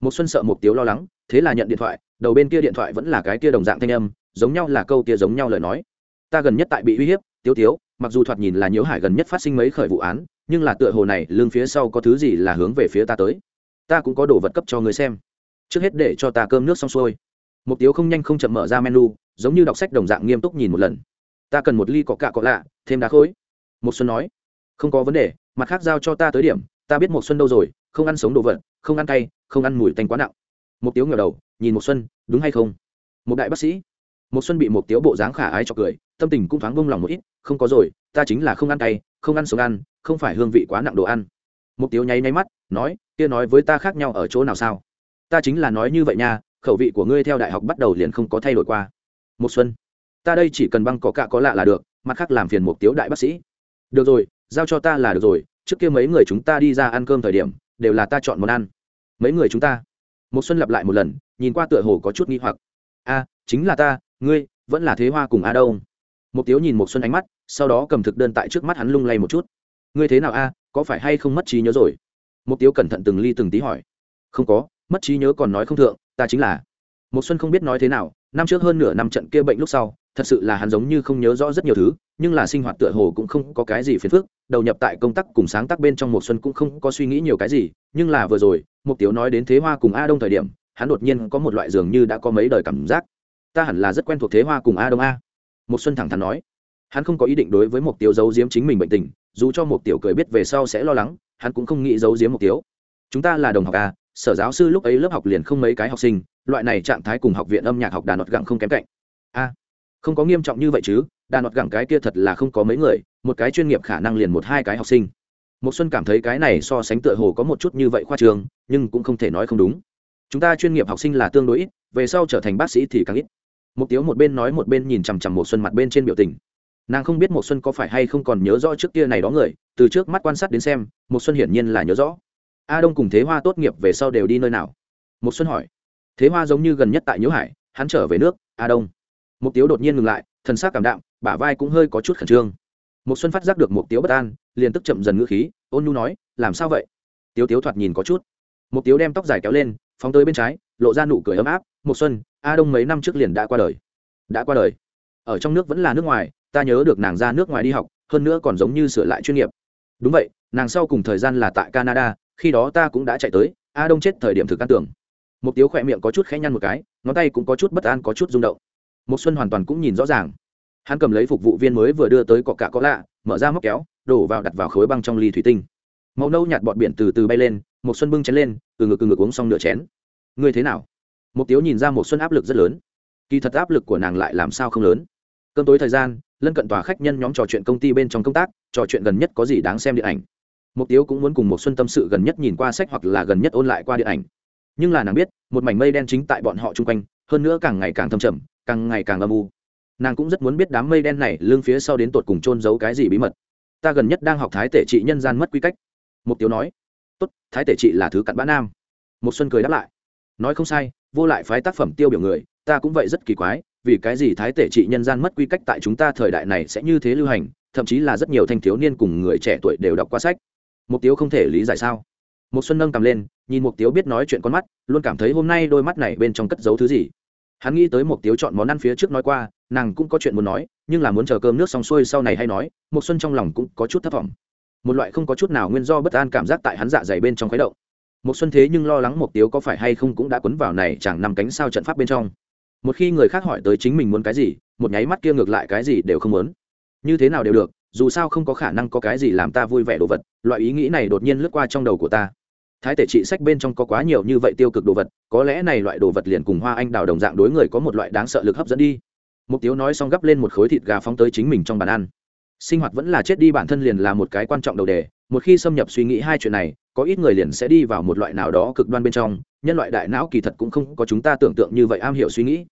Một xuân sợ một tiếu lo lắng, thế là nhận điện thoại, đầu bên kia điện thoại vẫn là cái kia đồng dạng thanh âm, giống nhau là câu kia giống nhau lời nói. Ta gần nhất tại bị uy hiếp, tiếu tiếu mặc dù thoạt nhìn là nhiễu hải gần nhất phát sinh mấy khởi vụ án, nhưng là tựa hồ này, lương phía sau có thứ gì là hướng về phía ta tới. Ta cũng có đồ vật cấp cho người xem. Trước hết để cho ta cơm nước xong xuôi. Một tiếu không nhanh không chậm mở ra menu, giống như đọc sách đồng dạng nghiêm túc nhìn một lần. Ta cần một ly có cạ có lạ, thêm đá khối. Một xuân nói, không có vấn đề, mặt khác giao cho ta tới điểm, ta biết một xuân đâu rồi, không ăn sống đồ vật, không ăn cay, không ăn mùi tanh quá nặng. Một tiếu ngửa đầu, nhìn một xuân, đúng hay không? Một đại bác sĩ một xuân bị một tiếu bộ dáng khả ái cho cười, tâm tình cũng thoáng bông lòng một ít, không có rồi, ta chính là không ăn cay, không ăn sống ăn, không phải hương vị quá nặng đồ ăn. Một tiếu nháy nháy mắt, nói, kia nói với ta khác nhau ở chỗ nào sao? Ta chính là nói như vậy nha, khẩu vị của ngươi theo đại học bắt đầu liền không có thay đổi qua. Một xuân, ta đây chỉ cần băng có cạ có lạ là được, mặt khác làm phiền một tiếu đại bác sĩ. Được rồi, giao cho ta là được rồi, trước kia mấy người chúng ta đi ra ăn cơm thời điểm, đều là ta chọn món ăn. Mấy người chúng ta? Một xuân lặp lại một lần, nhìn qua tựa hồ có chút nghi hoặc. A, chính là ta ngươi, vẫn là thế hoa cùng a đâu mục tiếu nhìn một xuân ánh mắt, sau đó cầm thực đơn tại trước mắt hắn lung lay một chút. Ngươi thế nào a, có phải hay không mất trí nhớ rồi? Mục tiếu cẩn thận từng ly từng tí hỏi. Không có, mất trí nhớ còn nói không thượng, ta chính là. Một xuân không biết nói thế nào, năm trước hơn nửa năm trận kia bệnh lúc sau, thật sự là hắn giống như không nhớ rõ rất nhiều thứ, nhưng là sinh hoạt tựa hồ cũng không có cái gì phiền phức, đầu nhập tại công tác cùng sáng tác bên trong một xuân cũng không có suy nghĩ nhiều cái gì, nhưng là vừa rồi, mục tiêu nói đến thế hoa cùng a đông thời điểm, hắn đột nhiên có một loại dường như đã có mấy đời cảm giác ta hẳn là rất quen thuộc thế hoa cùng a đông a một xuân thẳng thắn nói hắn không có ý định đối với mục tiêu giấu giếm chính mình bệnh tình dù cho mục tiểu cười biết về sau sẽ lo lắng hắn cũng không nghĩ giấu giếm mục tiêu chúng ta là đồng học a sở giáo sư lúc ấy lớp học liền không mấy cái học sinh loại này trạng thái cùng học viện âm nhạc học đàn nọt gặng không kém cạnh a không có nghiêm trọng như vậy chứ đàn nọt gặng cái kia thật là không có mấy người một cái chuyên nghiệp khả năng liền một hai cái học sinh một xuân cảm thấy cái này so sánh tựa hồ có một chút như vậy khoa trường nhưng cũng không thể nói không đúng chúng ta chuyên nghiệp học sinh là tương đối ít về sau trở thành bác sĩ thì càng ít Mục tiếu một bên nói một bên nhìn chằm chằm một xuân mặt bên trên biểu tình. Nàng không biết một xuân có phải hay không còn nhớ rõ trước kia này đó người, từ trước mắt quan sát đến xem một xuân hiển nhiên là nhớ rõ. A đông cùng thế hoa tốt nghiệp về sau đều đi nơi nào? Một xuân hỏi. Thế hoa giống như gần nhất tại nhớ hải, hắn trở về nước, a đông. Mục tiếu đột nhiên ngừng lại, thần sắc cảm đạm, bả vai cũng hơi có chút khẩn trương. Một xuân phát giác được Mục tiếu bất an, liền tức chậm dần ngữ khí, ôn nhu nói, làm sao vậy? Tiếu tiếu thoạt nhìn có chút. Mục tiếu đem tóc dài kéo lên, phóng tới bên trái, lộ ra nụ cười ấm áp một xuân a đông mấy năm trước liền đã qua đời. Đã qua đời. Ở trong nước vẫn là nước ngoài, ta nhớ được nàng ra nước ngoài đi học, hơn nữa còn giống như sửa lại chuyên nghiệp. Đúng vậy, nàng sau cùng thời gian là tại canada, khi đó ta cũng đã chạy tới, a đông chết thời điểm thực can tưởng. Một tiếu khỏe miệng có chút khẽ nhăn một cái, ngón tay cũng có chút bất an, có chút rung động. Một xuân hoàn toàn cũng nhìn rõ ràng. Hắn cầm lấy phục vụ viên mới vừa đưa tới cọ cạ có lạ, mở ra móc kéo, đổ vào đặt vào khối băng trong ly thủy tinh. Màu nâu nhạt bọt biển từ từ bay lên một xuân bưng chén lên, từ ngực từ ngực uống xong nửa chén. Ngươi thế nào? Một tiếu nhìn ra một xuân áp lực rất lớn. Kỳ thật áp lực của nàng lại làm sao không lớn. Cơm tối thời gian, lân cận tòa khách nhân nhóm trò chuyện công ty bên trong công tác, trò chuyện gần nhất có gì đáng xem điện ảnh. Một tiếu cũng muốn cùng một xuân tâm sự gần nhất nhìn qua sách hoặc là gần nhất ôn lại qua điện ảnh. Nhưng là nàng biết, một mảnh mây đen chính tại bọn họ chung quanh, hơn nữa càng ngày càng thâm trầm, càng ngày càng âm u. Nàng cũng rất muốn biết đám mây đen này lương phía sau đến tột cùng trôn giấu cái gì bí mật. Ta gần nhất đang học thái tể trị nhân gian mất quy cách. Mục Tiếu nói. Tốt, thái tể trị là thứ cặn bã nam. Một xuân cười đáp lại. Nói không sai vô lại phái tác phẩm tiêu biểu người, ta cũng vậy rất kỳ quái, vì cái gì thái tể trị nhân gian mất quy cách tại chúng ta thời đại này sẽ như thế lưu hành, thậm chí là rất nhiều thanh thiếu niên cùng người trẻ tuổi đều đọc qua sách. Mục tiêu không thể lý giải sao? Một xuân nâng cầm lên, nhìn mục tiêu biết nói chuyện con mắt, luôn cảm thấy hôm nay đôi mắt này bên trong cất giấu thứ gì. Hắn nghĩ tới mục tiếu chọn món ăn phía trước nói qua, nàng cũng có chuyện muốn nói, nhưng là muốn chờ cơm nước xong xuôi sau này hay nói một xuân trong lòng cũng có chút thất vọng một loại không có chút nào nguyên do bất an cảm giác tại hắn dạ dày bên trong khuấy động một xuân thế nhưng lo lắng một tiếu có phải hay không cũng đã quấn vào này chẳng nằm cánh sao trận pháp bên trong. Một khi người khác hỏi tới chính mình muốn cái gì, một nháy mắt kia ngược lại cái gì đều không muốn. Như thế nào đều được, dù sao không có khả năng có cái gì làm ta vui vẻ đồ vật, loại ý nghĩ này đột nhiên lướt qua trong đầu của ta. Thái tể trị sách bên trong có quá nhiều như vậy tiêu cực đồ vật, có lẽ này loại đồ vật liền cùng hoa anh đào đồng dạng đối người có một loại đáng sợ lực hấp dẫn đi. Mục tiêu nói xong gấp lên một khối thịt gà phóng tới chính mình trong bàn ăn. Sinh hoạt vẫn là chết đi bản thân liền là một cái quan trọng đầu đề, một khi xâm nhập suy nghĩ hai chuyện này có ít người liền sẽ đi vào một loại nào đó cực đoan bên trong, nhân loại đại não kỳ thật cũng không có chúng ta tưởng tượng như vậy am hiểu suy nghĩ.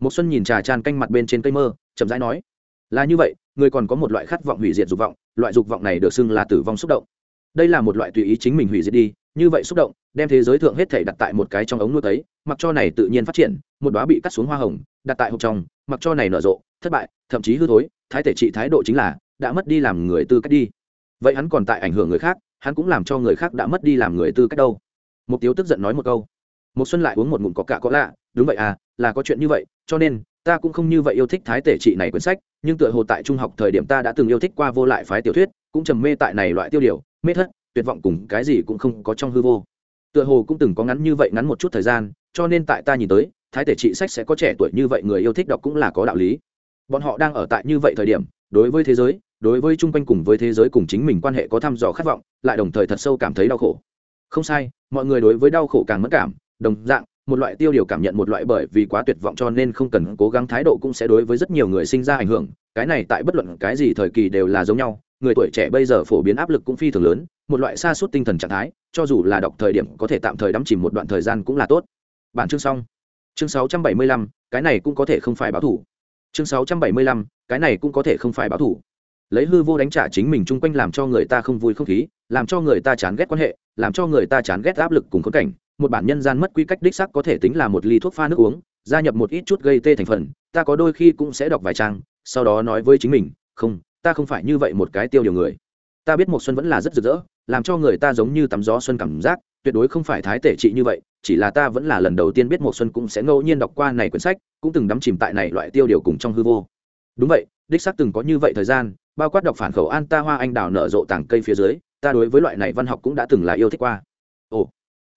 Một xuân nhìn trà tràn canh mặt bên trên cây mơ, chậm rãi nói, là như vậy, người còn có một loại khát vọng hủy diệt dục vọng, loại dục vọng này được xưng là tử vong xúc động. Đây là một loại tùy ý chính mình hủy diệt đi, như vậy xúc động, đem thế giới thượng hết thể đặt tại một cái trong ống nuôi thấy mặc cho này tự nhiên phát triển, một đóa bị cắt xuống hoa hồng, đặt tại hộp trong, mặc cho này nở rộ, thất bại, thậm chí hư thối, thái thể trị thái độ chính là đã mất đi làm người tư cách đi. Vậy hắn còn tại ảnh hưởng người khác hắn cũng làm cho người khác đã mất đi làm người tư cách đâu. Mục tiêu tức giận nói một câu. Một xuân lại uống một ngụm có cả có lạ đúng vậy à là có chuyện như vậy, cho nên ta cũng không như vậy yêu thích thái tể trị này quyển sách, nhưng tựa hồ tại trung học thời điểm ta đã từng yêu thích qua vô lại phái tiểu thuyết, cũng trầm mê tại này loại tiêu điều, mê thất, tuyệt vọng cùng cái gì cũng không có trong hư vô. Tựa hồ cũng từng có ngắn như vậy ngắn một chút thời gian, cho nên tại ta nhìn tới, thái tể trị sách sẽ có trẻ tuổi như vậy người yêu thích đọc cũng là có đạo lý. Bọn họ đang ở tại như vậy thời điểm đối với thế giới đối với chung quanh cùng với thế giới cùng chính mình quan hệ có thăm dò khát vọng lại đồng thời thật sâu cảm thấy đau khổ. Không sai mọi người đối với đau khổ càng mất cảm đồng dạng một loại tiêu điều cảm nhận một loại bởi vì quá tuyệt vọng cho nên không cần cố gắng thái độ cũng sẽ đối với rất nhiều người sinh ra ảnh hưởng. Cái này tại bất luận cái gì thời kỳ đều là giống nhau người tuổi trẻ bây giờ phổ biến áp lực cũng phi thường lớn một loại xa suốt tinh thần trạng thái cho dù là đọc thời điểm có thể tạm thời đắm chìm một đoạn thời gian cũng là tốt. Bản chương xong. Chương 675, cái này cũng có thể không phải báo thủ. Chương 675, cái này cũng có thể không phải báo thủ. Lấy hư vô đánh trả chính mình chung quanh làm cho người ta không vui không khí, làm cho người ta chán ghét quan hệ, làm cho người ta chán ghét áp lực cùng khốn cảnh. Một bản nhân gian mất quy cách đích sắc có thể tính là một ly thuốc pha nước uống, gia nhập một ít chút gây tê thành phần, ta có đôi khi cũng sẽ đọc vài trang, sau đó nói với chính mình, không, ta không phải như vậy một cái tiêu điều người. Ta biết một xuân vẫn là rất rực rỡ, làm cho người ta giống như tắm gió xuân cảm giác, tuyệt đối không phải thái tể trị như vậy, chỉ là ta vẫn là lần đầu tiên biết một xuân cũng sẽ ngẫu nhiên đọc qua này quyển sách, cũng từng đắm chìm tại này loại tiêu điều cùng trong hư vô đúng vậy, đích xác từng có như vậy thời gian, bao quát đọc phản khẩu an ta hoa anh đào nở rộ tảng cây phía dưới, ta đối với loại này văn học cũng đã từng là yêu thích qua. Ồ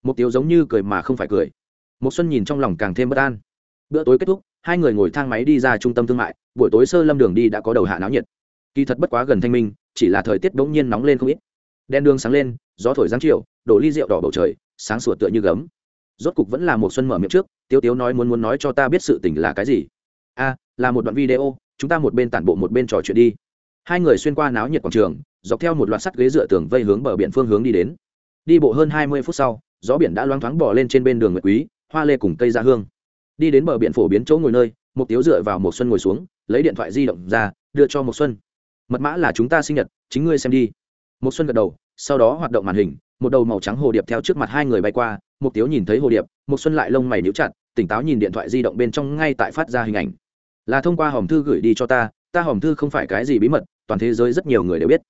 một tiêu giống như cười mà không phải cười. Một xuân nhìn trong lòng càng thêm bất an. Bữa tối kết thúc, hai người ngồi thang máy đi ra trung tâm thương mại, buổi tối sơ lâm đường đi đã có đầu hạ náo nhiệt. Kỳ thật bất quá gần thanh minh, chỉ là thời tiết bỗng nhiên nóng lên không ít. Đen đường sáng lên, gió thổi giáng chiều, đổ ly rượu đỏ bầu trời, sáng sủa tựa như gấm. Rốt cục vẫn là một xuân mở miệng trước, tiếu tiếu nói muốn muốn nói cho ta biết sự tình là cái gì? A, là một đoạn video chúng ta một bên tản bộ một bên trò chuyện đi. Hai người xuyên qua náo nhiệt quảng trường, dọc theo một loạt sắt ghế dựa tường vây hướng bờ biển phương hướng đi đến. Đi bộ hơn hai mươi phút sau, gió biển đã loáng thoáng bỏ lên trên bên đường nguyệt quý, hoa lê cùng cây ra hương. Đi đến bờ biển phổ biến chỗ ngồi nơi một tiếu dựa vào một xuân ngồi xuống, lấy điện thoại di động ra, đưa cho một xuân. Mật mã là chúng ta sinh nhật, chính ngươi xem đi. Một xuân gật đầu, sau đó hoạt động màn hình, một đầu màu trắng hồ điệp theo trước mặt hai người bay qua một tiếu nhìn thấy hồ điệp một xuân lại lông mày níu chặt, tỉnh táo nhìn điện thoại di động bên trong ngay tại phát ra hình ảnh là thông qua hòm thư gửi đi cho ta ta hòm thư không phải cái gì bí mật, toàn thế giới rất nhiều người đều biết.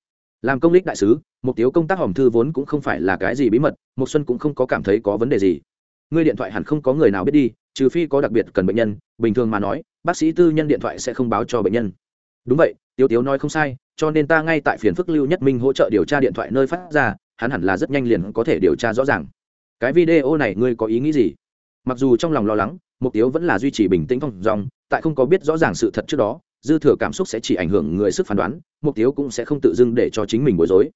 Làm công lích đại sứ, mục tiêu công tác hòm thư vốn cũng không phải là cái gì bí mật một xuân cũng không có cảm thấy có vấn đề gì. Ngươi điện thoại hẳn không có người nào biết đi, trừ phi có đặc biệt cần bệnh nhân, bình thường mà nói, bác sĩ tư nhân điện thoại sẽ không báo cho bệnh nhân. Đúng vậy, tiếu tiếu nói không sai, cho nên ta ngay tại phiền phức lưu nhất minh hỗ trợ điều tra điện thoại nơi phát ra, hắn hẳn là rất nhanh liền có thể điều tra rõ ràng. Cái video này ngươi có ý nghĩ gì? Mặc dù trong lòng lo lắng, mục tiêu vẫn là duy trì bình tĩnh phong dòng tại không có biết rõ ràng sự thật trước đó, dư thừa cảm xúc sẽ chỉ ảnh hưởng người sức phán đoán, mục tiêu cũng sẽ không tự dưng để cho chính mình bối rối.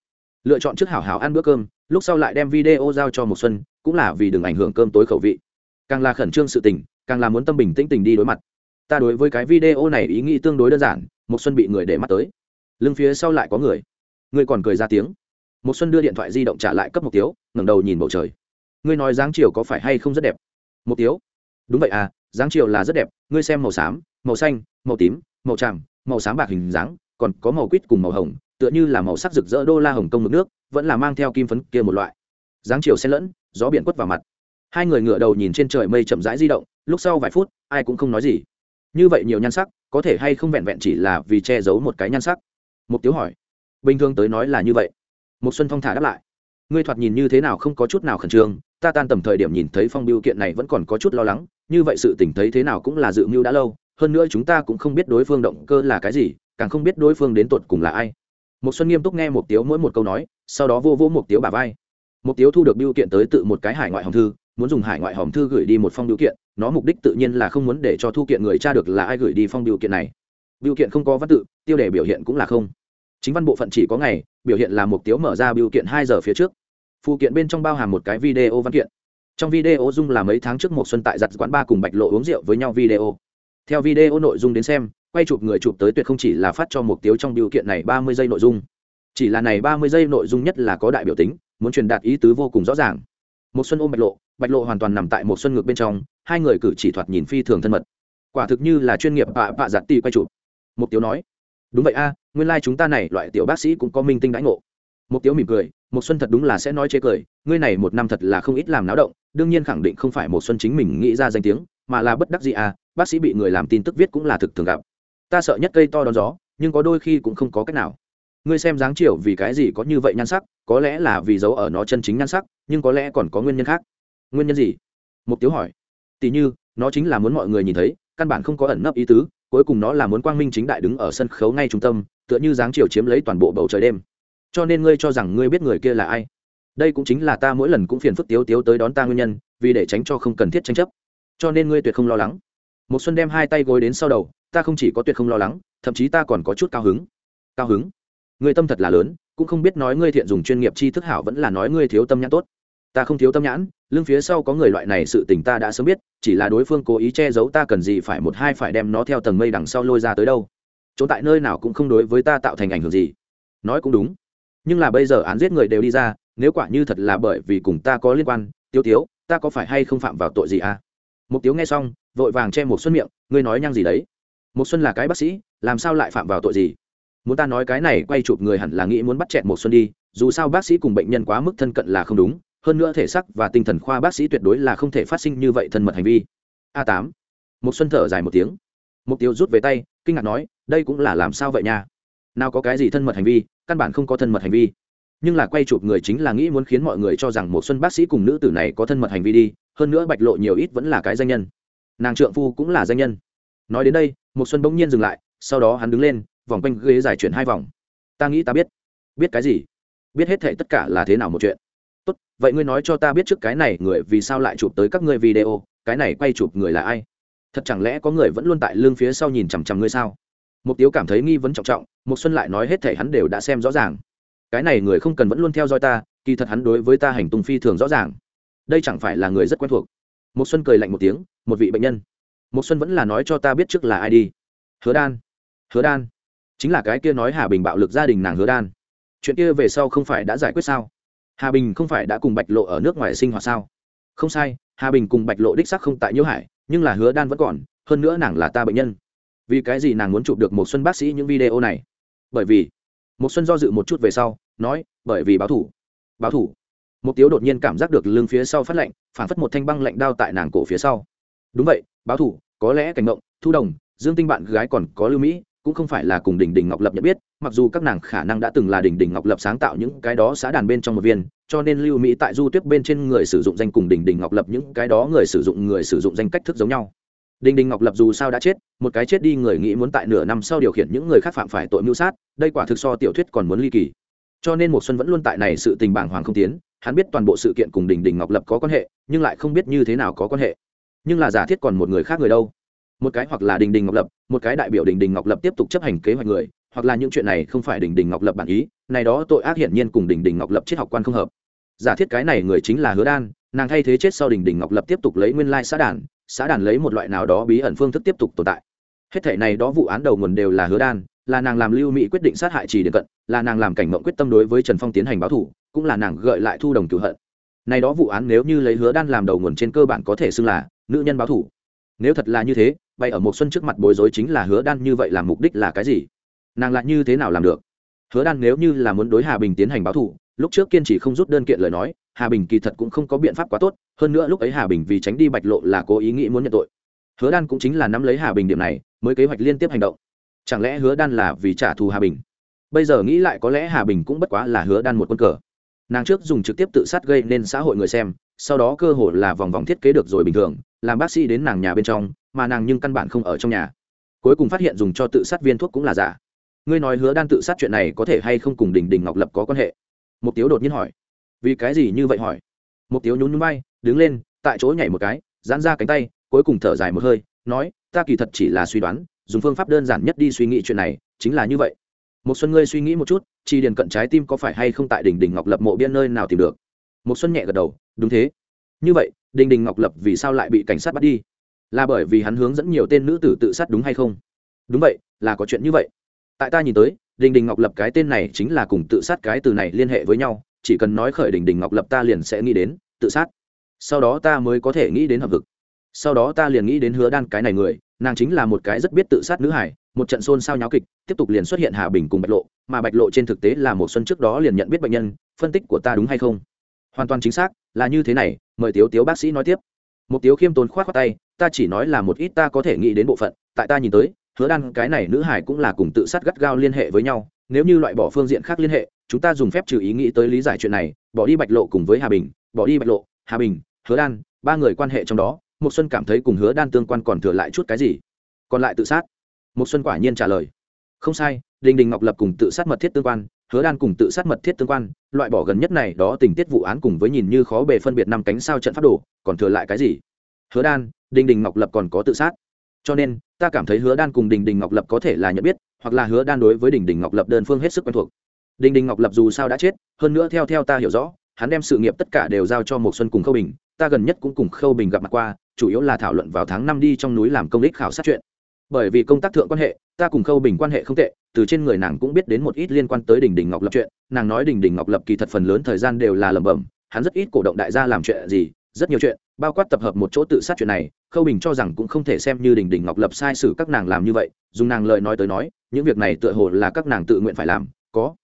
Lựa chọn trước hảo hảo ăn bữa cơm, lúc sau lại đem video giao cho một xuân, cũng là vì đừng ảnh hưởng cơm tối khẩu vị. Càng là khẩn trương sự tình, càng là muốn tâm bình tĩnh tình đi đối mặt. Ta đối với cái video này ý nghĩ tương đối đơn giản một xuân bị người để mắt tới. Lưng phía sau lại có người. Người còn cười ra tiếng. Một xuân đưa điện thoại di động trả lại cấp một tiếu, ngẩng đầu nhìn bầu trời. Ngươi nói dáng chiều có phải hay không rất đẹp? Một tiếu. Đúng vậy à dáng chiều là rất đẹp, ngươi xem màu xám, màu xanh, màu tím, màu tràm, màu xám bạc hình dáng, còn có màu quýt cùng màu hồng, tựa như là màu sắc rực rỡ đô la hồng công mực nước, vẫn là mang theo kim phấn kia một loại. Dáng chiều xen lẫn, gió biển quất vào mặt. Hai người ngựa đầu nhìn trên trời mây chậm rãi di động, lúc sau vài phút, ai cũng không nói gì. Như vậy nhiều nhan sắc, có thể hay không vẹn vẹn chỉ là vì che giấu một cái nhan sắc? Mục tiêu hỏi. Bình thường tới nói là như vậy. Một xuân phong thả đáp lại. Ngươi thoạt nhìn như thế nào không có chút nào khẩn trương ta tan tầm thời điểm nhìn thấy phong biêu kiện này vẫn còn có chút lo lắng, như vậy sự tỉnh thấy thế nào cũng là dự mưu đã lâu, hơn nữa chúng ta cũng không biết đối phương động cơ là cái gì, càng không biết đối phương đến tột cùng là ai. Một xuân nghiêm túc nghe một tiếu mỗi một câu nói, sau đó vô vô một tiếu bà vai. Một tiếu thu được biêu kiện tới tự một cái hải ngoại hồng thư, muốn dùng hải ngoại hòm thư gửi đi một phong biểu kiện, nó mục đích tự nhiên là không muốn để cho thu kiện người cha được là ai gửi đi phong biểu kiện này. Biểu kiện không có văn tự, tiêu đề biểu hiện cũng là không. Chính văn bộ phận chỉ có ngày, biểu hiện là mục tiêu mở ra biểu kiện hai giờ phía trước phụ kiện bên trong bao hàm một cái video văn kiện. Trong video dung là mấy tháng trước một xuân tại giặt quán ba cùng bạch lộ uống rượu với nhau video. Theo video nội dung đến xem, quay chụp người chụp tới tuyệt không chỉ là phát cho mục tiêu trong điều kiện này ba mươi giây nội dung. Chỉ là này ba mươi giây nội dung nhất là có đại biểu tính, muốn truyền đạt ý tứ vô cùng rõ ràng. Một xuân ôm bạch lộ bạch lộ hoàn toàn nằm tại một xuân ngược bên trong, hai người cử chỉ thoạt nhìn phi thường thân mật. Quả thực như là chuyên nghiệp bạ bạ giặt tỷ quay chụp. Mục tiêu nói, đúng vậy a, nguyên lai chúng ta này, loại tiểu bác sĩ cũng có minh tinh đãi ngộ mục tiếu mỉm cười một xuân thật đúng là sẽ nói chế cười, ngươi này một năm thật là không ít làm náo động, đương nhiên khẳng định không phải một xuân chính mình nghĩ ra danh tiếng, mà là bất đắc dĩ à bác sĩ bị người làm tin tức viết cũng là thực thường gặp. Ta sợ nhất cây to đón gió, nhưng có đôi khi cũng không có cách nào. Ngươi xem dáng chiều vì cái gì có như vậy nhan sắc, có lẽ là vì giấu ở nó chân chính nhan sắc, nhưng có lẽ còn có nguyên nhân khác. Nguyên nhân gì? Mục Tiếu hỏi. Tỉ như, nó chính là muốn mọi người nhìn thấy, căn bản không có ẩn nấp ý tứ, cuối cùng nó là muốn quang minh chính đại đứng ở sân khấu ngay trung tâm, tựa như dáng chiều chiếm lấy toàn bộ bầu trời đêm cho nên ngươi cho rằng ngươi biết người kia là ai? Đây cũng chính là ta mỗi lần cũng phiền phức tiếu tiếu tới đón ta nguyên nhân, vì để tránh cho không cần thiết tranh chấp. Cho nên ngươi tuyệt không lo lắng. Một xuân đem hai tay gối đến sau đầu, ta không chỉ có tuyệt không lo lắng, thậm chí ta còn có chút cao hứng. Cao hứng? Ngươi tâm thật là lớn, cũng không biết nói ngươi thiện dùng chuyên nghiệp tri thức hảo vẫn là nói ngươi thiếu tâm nhãn tốt. Ta không thiếu tâm nhãn, lưng phía sau có người loại này sự tình ta đã sớm biết, chỉ là đối phương cố ý che giấu ta cần gì phải một hai phải đem nó theo tầng mây đằng sau lôi ra tới đâu. Chỗ tại nơi nào cũng không đối với ta tạo thành ảnh hưởng gì. Nói cũng đúng nhưng là bây giờ án giết người đều đi ra, nếu quả như thật là bởi vì cùng ta có liên quan tiêu tiếu, ta có phải hay không phạm vào tội gì à? Mục tiếu nghe xong, vội vàng che một xuân miệng, ngươi nói nhăng gì đấy? Một xuân là cái bác sĩ, làm sao lại phạm vào tội gì? Muốn ta nói cái này, quay chụp người hẳn là nghĩ muốn bắt chẹt một xuân đi, dù sao bác sĩ cùng bệnh nhân quá mức thân cận là không đúng, hơn nữa thể xác và tinh thần khoa bác sĩ tuyệt đối là không thể phát sinh như vậy thân mật hành vi. A tám. Một xuân thở dài một tiếng. Mục tiêu rút về tay, kinh ngạc nói, đây cũng là làm sao vậy nha? Nào có cái gì thân mật hành vi căn bản không có thân mật hành vi. Nhưng là quay chụp người chính là nghĩ muốn khiến mọi người cho rằng một xuân bác sĩ cùng nữ tử này có thân mật hành vi đi, hơn nữa bạch lộ nhiều ít vẫn là cái danh nhân. Nàng trượng phu cũng là danh nhân. Nói đến đây, một xuân bỗng nhiên dừng lại, sau đó hắn đứng lên, vòng quanh ghế giải chuyển hai vòng. Ta nghĩ ta biết. Biết cái gì? Biết hết thảy tất cả là thế nào một chuyện. Tốt, vậy ngươi nói cho ta biết trước cái này người vì sao lại chụp tới các ngươi video, cái này quay chụp người là ai? Thật chẳng lẽ có người vẫn luôn tại lương phía sau nhìn chằm chằm ngươi sao? Mục tiêu cảm thấy nghi vấn trọng trọng, mục xuân lại nói hết thể hắn đều đã xem rõ ràng. Cái này người không cần vẫn luôn theo dõi ta, kỳ thật hắn đối với ta hành tung phi thường rõ ràng. Đây chẳng phải là người rất quen thuộc. Mục xuân cười lạnh một tiếng, một vị bệnh nhân. Mục xuân vẫn là nói cho ta biết trước là ai đi. Hứa đan. Hứa đan. Chính là cái kia nói hà bình bạo lực gia đình nàng hứa đan. Chuyện kia về sau không phải đã giải quyết sao? Hà bình không phải đã cùng bạch lộ ở nước ngoài sinh hoạt sao? Không sai, hà bình cùng bạch lộ đích sắc không tại nhiễu hải, nhưng là hứa đan vẫn còn, hơn nữa nàng là ta bệnh nhân vì cái gì nàng muốn chụp được một xuân bác sĩ những video này? Bởi vì, một xuân do dự một chút về sau, nói, bởi vì báo thủ báo thủ. Một tiếu đột nhiên cảm giác được lưng phía sau phát lạnh, phản phất một thanh băng lạnh đao tại nàng cổ phía sau. Đúng vậy, báo thủ, có lẽ cảnh ngộng thu đồng, dương tinh bạn gái còn có lưu mỹ, cũng không phải là cùng đỉnh đỉnh ngọc lập nhận biết, mặc dù các nàng khả năng đã từng là đỉnh đỉnh ngọc lập sáng tạo những cái đó xã đàn bên trong một viên, cho nên lưu mỹ tại du tuyết bên trên người sử dụng danh cùng đỉnh đỉnh ngọc lập những cái đó người sử dụng người sử dụng danh cách thức giống nhau đinh đinh ngọc lập dù sao đã chết, một cái chết đi người nghĩ muốn tại nửa năm sau điều khiển những người khác phạm phải tội mưu sát, đây quả thực so tiểu thuyết còn muốn ly kỳ. Cho nên một xuân vẫn luôn tại này sự tình bảng hoàng không tiến, hắn biết toàn bộ sự kiện cùng đình đình ngọc lập có quan hệ, nhưng lại không biết như thế nào có quan hệ. Nhưng là giả thiết còn một người khác người đâu? Một cái hoặc là đình đình ngọc lập, một cái đại biểu đình đình ngọc lập tiếp tục chấp hành kế hoạch người, hoặc là những chuyện này không phải đình đình ngọc lập bản ý, này đó tội ác hiển nhiên cùng đình đình ngọc lập triết học quan không hợp. Giả thiết cái này người chính là hứa đan, nàng thay thế chết sau đình đình ngọc lập tiếp tục lấy nguyên lai xã đàn xã đàn lấy một loại nào đó bí ẩn phương thức tiếp tục tồn tại. Hết thể này đó vụ án đầu nguồn đều là hứa đan, là nàng làm lưu mỹ quyết định sát hại trì điện cận, là nàng làm cảnh mộng quyết tâm đối với trần phong tiến hành báo thủ, cũng là nàng gợi lại thu đồng cửu hận. Này đó vụ án nếu như lấy hứa đan làm đầu nguồn trên cơ bản có thể xưng là nữ nhân báo thủ. Nếu thật là như thế bay ở một xuân trước mặt bối rối chính là hứa đan như vậy làm mục đích là cái gì? Nàng lại như thế nào làm được? Hứa đan nếu như là muốn đối hà bình tiến hành báo thủ lúc trước kiên trì không rút đơn kiện lời nói, hà bình kỳ thật cũng không có biện pháp quá tốt, hơn nữa lúc ấy hà bình vì tránh đi bạch lộ là cố ý nghĩ muốn nhận tội. Hứa đan cũng chính là nắm lấy hà bình điểm này, mới kế hoạch liên tiếp hành động. Chẳng lẽ hứa đan là vì trả thù hà bình? Bây giờ nghĩ lại có lẽ hà bình cũng bất quá là hứa đan một quân cờ. Nàng trước dùng trực tiếp tự sát gây nên xã hội người xem, sau đó cơ hội là vòng vòng thiết kế được rồi bình thường, làm bác sĩ đến nàng nhà bên trong, mà nàng nhưng căn bản không ở trong nhà. Cuối cùng phát hiện dùng cho tự sát viên thuốc cũng là giả. Ngươi nói hứa đan tự sát chuyện này có thể hay không cùng đình đình ngọc lập có quan hệ? Mục tiếu đột nhiên hỏi. Vì cái gì như vậy hỏi? Một tiếu nhún nhún bay đứng lên, tại chỗ nhảy một cái, giãn ra cánh tay, cuối cùng thở dài một hơi, nói, ta kỳ thật chỉ là suy đoán, dùng phương pháp đơn giản nhất đi suy nghĩ chuyện này, chính là như vậy. Một xuân ngươi suy nghĩ một chút, chi điền cận trái tim có phải hay không tại đỉnh đỉnh ngọc lập mộ biên nơi nào tìm được? Một xuân nhẹ gật đầu, đúng thế. Như vậy đỉnh đỉnh ngọc lập vì sao lại bị cảnh sát bắt đi? Là bởi vì hắn hướng dẫn nhiều tên nữ tử tự sát đúng hay không? Đúng vậy, là có chuyện như vậy. Tại ta nhìn tới đình đình ngọc lập cái tên này chính là cùng tự sát cái từ này liên hệ với nhau, chỉ cần nói khởi đình đình ngọc lập ta liền sẽ nghĩ đến, tự sát. Sau đó ta mới có thể nghĩ đến hợp vực. Sau đó ta liền nghĩ đến hứa đan cái này người, nàng chính là một cái rất biết tự sát nữ hải một trận xôn xao nháo kịch, tiếp tục liền xuất hiện hà bình cùng bạch lộ, mà bạch lộ trên thực tế là một xuân trước đó liền nhận biết bệnh nhân, phân tích của ta đúng hay không? Hoàn toàn chính xác, là như thế này, mời tiếu tiếu bác sĩ nói tiếp. Một tiếu khiêm tốn khoát khoát tay, ta chỉ nói là một ít ta có thể nghĩ đến bộ phận, tại ta nhìn tới hứa đan, cái này nữ hải cũng là cùng tự sát gắt gao liên hệ với nhau, nếu như loại bỏ phương diện khác liên hệ, chúng ta dùng phép trừ ý nghĩ tới lý giải chuyện này, bỏ đi bạch lộ cùng với hà bình, bỏ đi bạch lộ, hà bình, hứa đan, ba người quan hệ trong đó một xuân cảm thấy cùng hứa đan tương quan còn thừa lại chút cái gì? Còn lại tự sát? Một xuân quả nhiên trả lời. Không sai, đình đình ngọc lập cùng tự sát mật thiết tương quan, hứa đan cùng tự sát mật thiết tương quan, loại bỏ gần nhất này đó tình tiết vụ án cùng với nhìn như khó bề phân biệt năm cánh sao trận pháp đồ, còn thừa lại cái gì? Hứa đan, đình đình ngọc lập còn có tự sát? Cho nên, ta cảm thấy hứa đan cùng đình đình ngọc lập có thể là nhận biết, hoặc là hứa đan đối với đình đình ngọc lập đơn phương hết sức quen thuộc. Đình đình ngọc lập dù sao đã chết, hơn nữa theo theo ta hiểu rõ, hắn đem sự nghiệp tất cả đều giao cho một xuân cùng khâu bình, ta gần nhất cũng cùng khâu bình gặp mặt qua, chủ yếu là thảo luận vào tháng năm đi trong núi làm công đích khảo sát chuyện. Bởi vì công tác thượng quan hệ, ta cùng khâu bình quan hệ không tệ, từ trên người nàng cũng biết đến một ít liên quan tới đình đình ngọc lập chuyện, nàng nói đình đình ngọc lập kỳ thật phần lớn thời gian đều là lẩm bẩm, hắn rất ít cổ động đại gia làm chuyện gì rất nhiều chuyện, bao quát tập hợp một chỗ tự sát chuyện này, khâu bình cho rằng cũng không thể xem như đình đình ngọc lập sai sử các nàng làm như vậy, dùng nàng lời nói tới nói, những việc này tựa hồ là các nàng tự nguyện phải làm, có.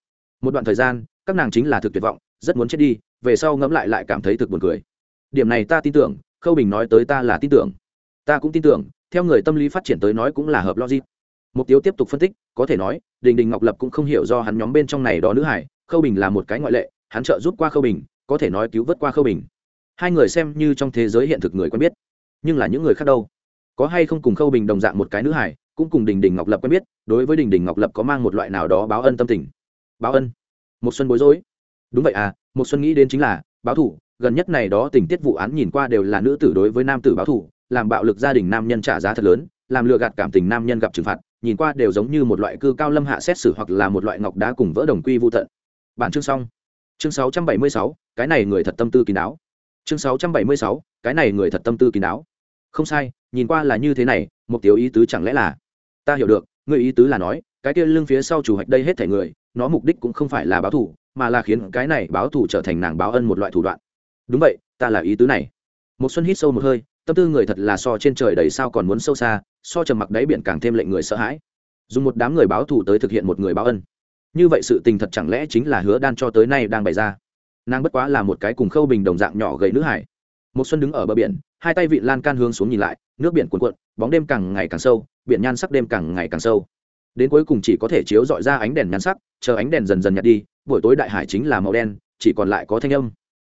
Một đoạn thời gian, các nàng chính là thực tuyệt vọng, rất muốn chết đi, về sau ngẫm lại lại cảm thấy thực buồn cười. Điểm này ta tin tưởng, khâu bình nói tới ta là tin tưởng. Ta cũng tin tưởng, theo người tâm lý phát triển tới nói cũng là hợp logic. Mục tiêu tiếp tục phân tích, có thể nói đình đình ngọc lập cũng không hiểu do hắn nhóm bên trong này đó nữ hải, khâu bình là một cái ngoại lệ, hắn trợ giúp qua khâu bình, có thể nói cứu vớt qua khâu bình hai người xem như trong thế giới hiện thực người quen biết. Nhưng là những người khác đâu? Có hay không cùng khâu bình đồng dạng một cái nữ hải cũng cùng đình đình ngọc lập quen biết đối với đình đình ngọc lập có mang một loại nào đó báo ân tâm tình? Báo ân? Một xuân bối rối. Đúng vậy à một xuân nghĩ đến chính là báo thủ gần nhất này đó tình tiết vụ án nhìn qua đều là nữ tử đối với nam tử báo thủ làm bạo lực gia đình nam nhân trả giá thật lớn làm lừa gạt cảm tình nam nhân gặp trừng phạt nhìn qua đều giống như một loại cư cao lâm hạ xét xử hoặc là một loại ngọc đá cùng vỡ đồng quy vô tận. Bản chương xong. Chương 676, cái này người thật tâm tư kín đáo chương 676, cái này người thật tâm tư kín đáo. Không sai nhìn qua là như thế này mục tiêu ý tứ chẳng lẽ là? Ta hiểu được người ý tứ là nói cái kia lưng phía sau chủ hoạch đây hết thể người nó mục đích cũng không phải là báo thù mà là khiến cái này báo thù trở thành nàng báo ân một loại thủ đoạn. Đúng vậy ta là ý tứ này. Một xuân hít sâu một hơi tâm tư người thật là so trên trời đầy sao còn muốn sâu xa so trầm mặc đáy biển càng thêm lệnh người sợ hãi. Dùng một đám người báo thù tới thực hiện một người báo ân. Như vậy sự tình thật chẳng lẽ chính là hứa đan cho tới nay đang bày ra? Nàng bất quá là một cái cùng khâu bình đồng dạng nhỏ gầy nữ hải. Một xuân đứng ở bờ biển, hai tay vị lan can hướng xuống nhìn lại, nước biển cuộn cuộn, bóng đêm càng ngày càng sâu, biển nhan sắc đêm càng ngày càng sâu. Đến cuối cùng chỉ có thể chiếu dọi ra ánh đèn nhan sắc, chờ ánh đèn dần dần nhạt đi, buổi tối đại hải chính là màu đen, chỉ còn lại có thanh âm.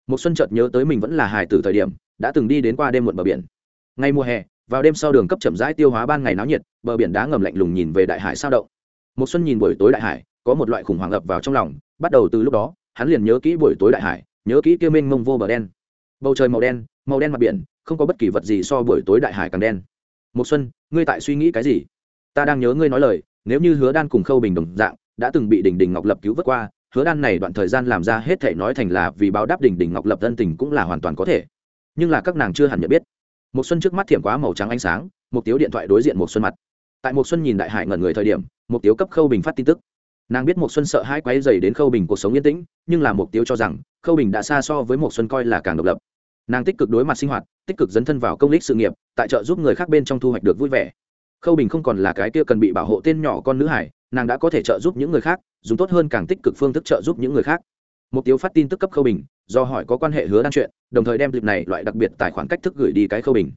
Một xuân chợt nhớ tới mình vẫn là hải tử thời điểm, đã từng đi đến qua đêm muộn bờ biển. Ngay mùa hè, vào đêm sau đường cấp chậm rãi tiêu hóa ban ngày náo nhiệt, bờ biển đá ngầm lạnh lùng nhìn về đại hải sao động. Một xuân nhìn buổi tối đại hải, có một loại khủng hoảng ập vào trong lòng, bắt đầu từ lúc đó hắn liền nhớ kỹ buổi tối đại hải, nhớ kỹ kia mênh mông vô bờ đen. Bầu trời màu đen màu đen mặt biển, không có bất kỳ vật gì so buổi tối đại hải càng đen. Một xuân, ngươi tại suy nghĩ cái gì? Ta đang nhớ ngươi nói lời, nếu như hứa đan cùng khâu bình đồng dạng, đã từng bị Đỉnh Đỉnh ngọc lập cứu vớt qua, hứa đan này đoạn thời gian làm ra hết thể nói thành là vì báo đáp Đỉnh Đỉnh ngọc lập thân tình cũng là hoàn toàn có thể. Nhưng là các nàng chưa hẳn nhận biết. Một xuân trước mắt thiểm quá màu trắng ánh sáng một tiếu điện thoại đối diện một xuân mặt. Tại một xuân nhìn đại hải ngẩn người thời điểm một tiếu cấp khâu bình phát tin tức nàng biết một xuân sợ hai quái dày đến khâu bình cuộc sống yên tĩnh, nhưng là mục tiêu cho rằng, khâu bình đã xa so với một xuân coi là càng độc lập. Nàng tích cực đối mặt sinh hoạt, tích cực dấn thân vào công lý sự nghiệp, tại trợ giúp người khác bên trong thu hoạch được vui vẻ. Khâu bình không còn là cái kia cần bị bảo hộ tên nhỏ con nữ hải, nàng đã có thể trợ giúp những người khác, dùng tốt hơn càng tích cực phương thức trợ giúp những người khác. Mục tiêu phát tin tức cấp khâu bình, do hỏi có quan hệ hứa đan chuyện, đồng thời đem dịp này loại đặc biệt tài khoản cách thức gửi đi cái khâu bình.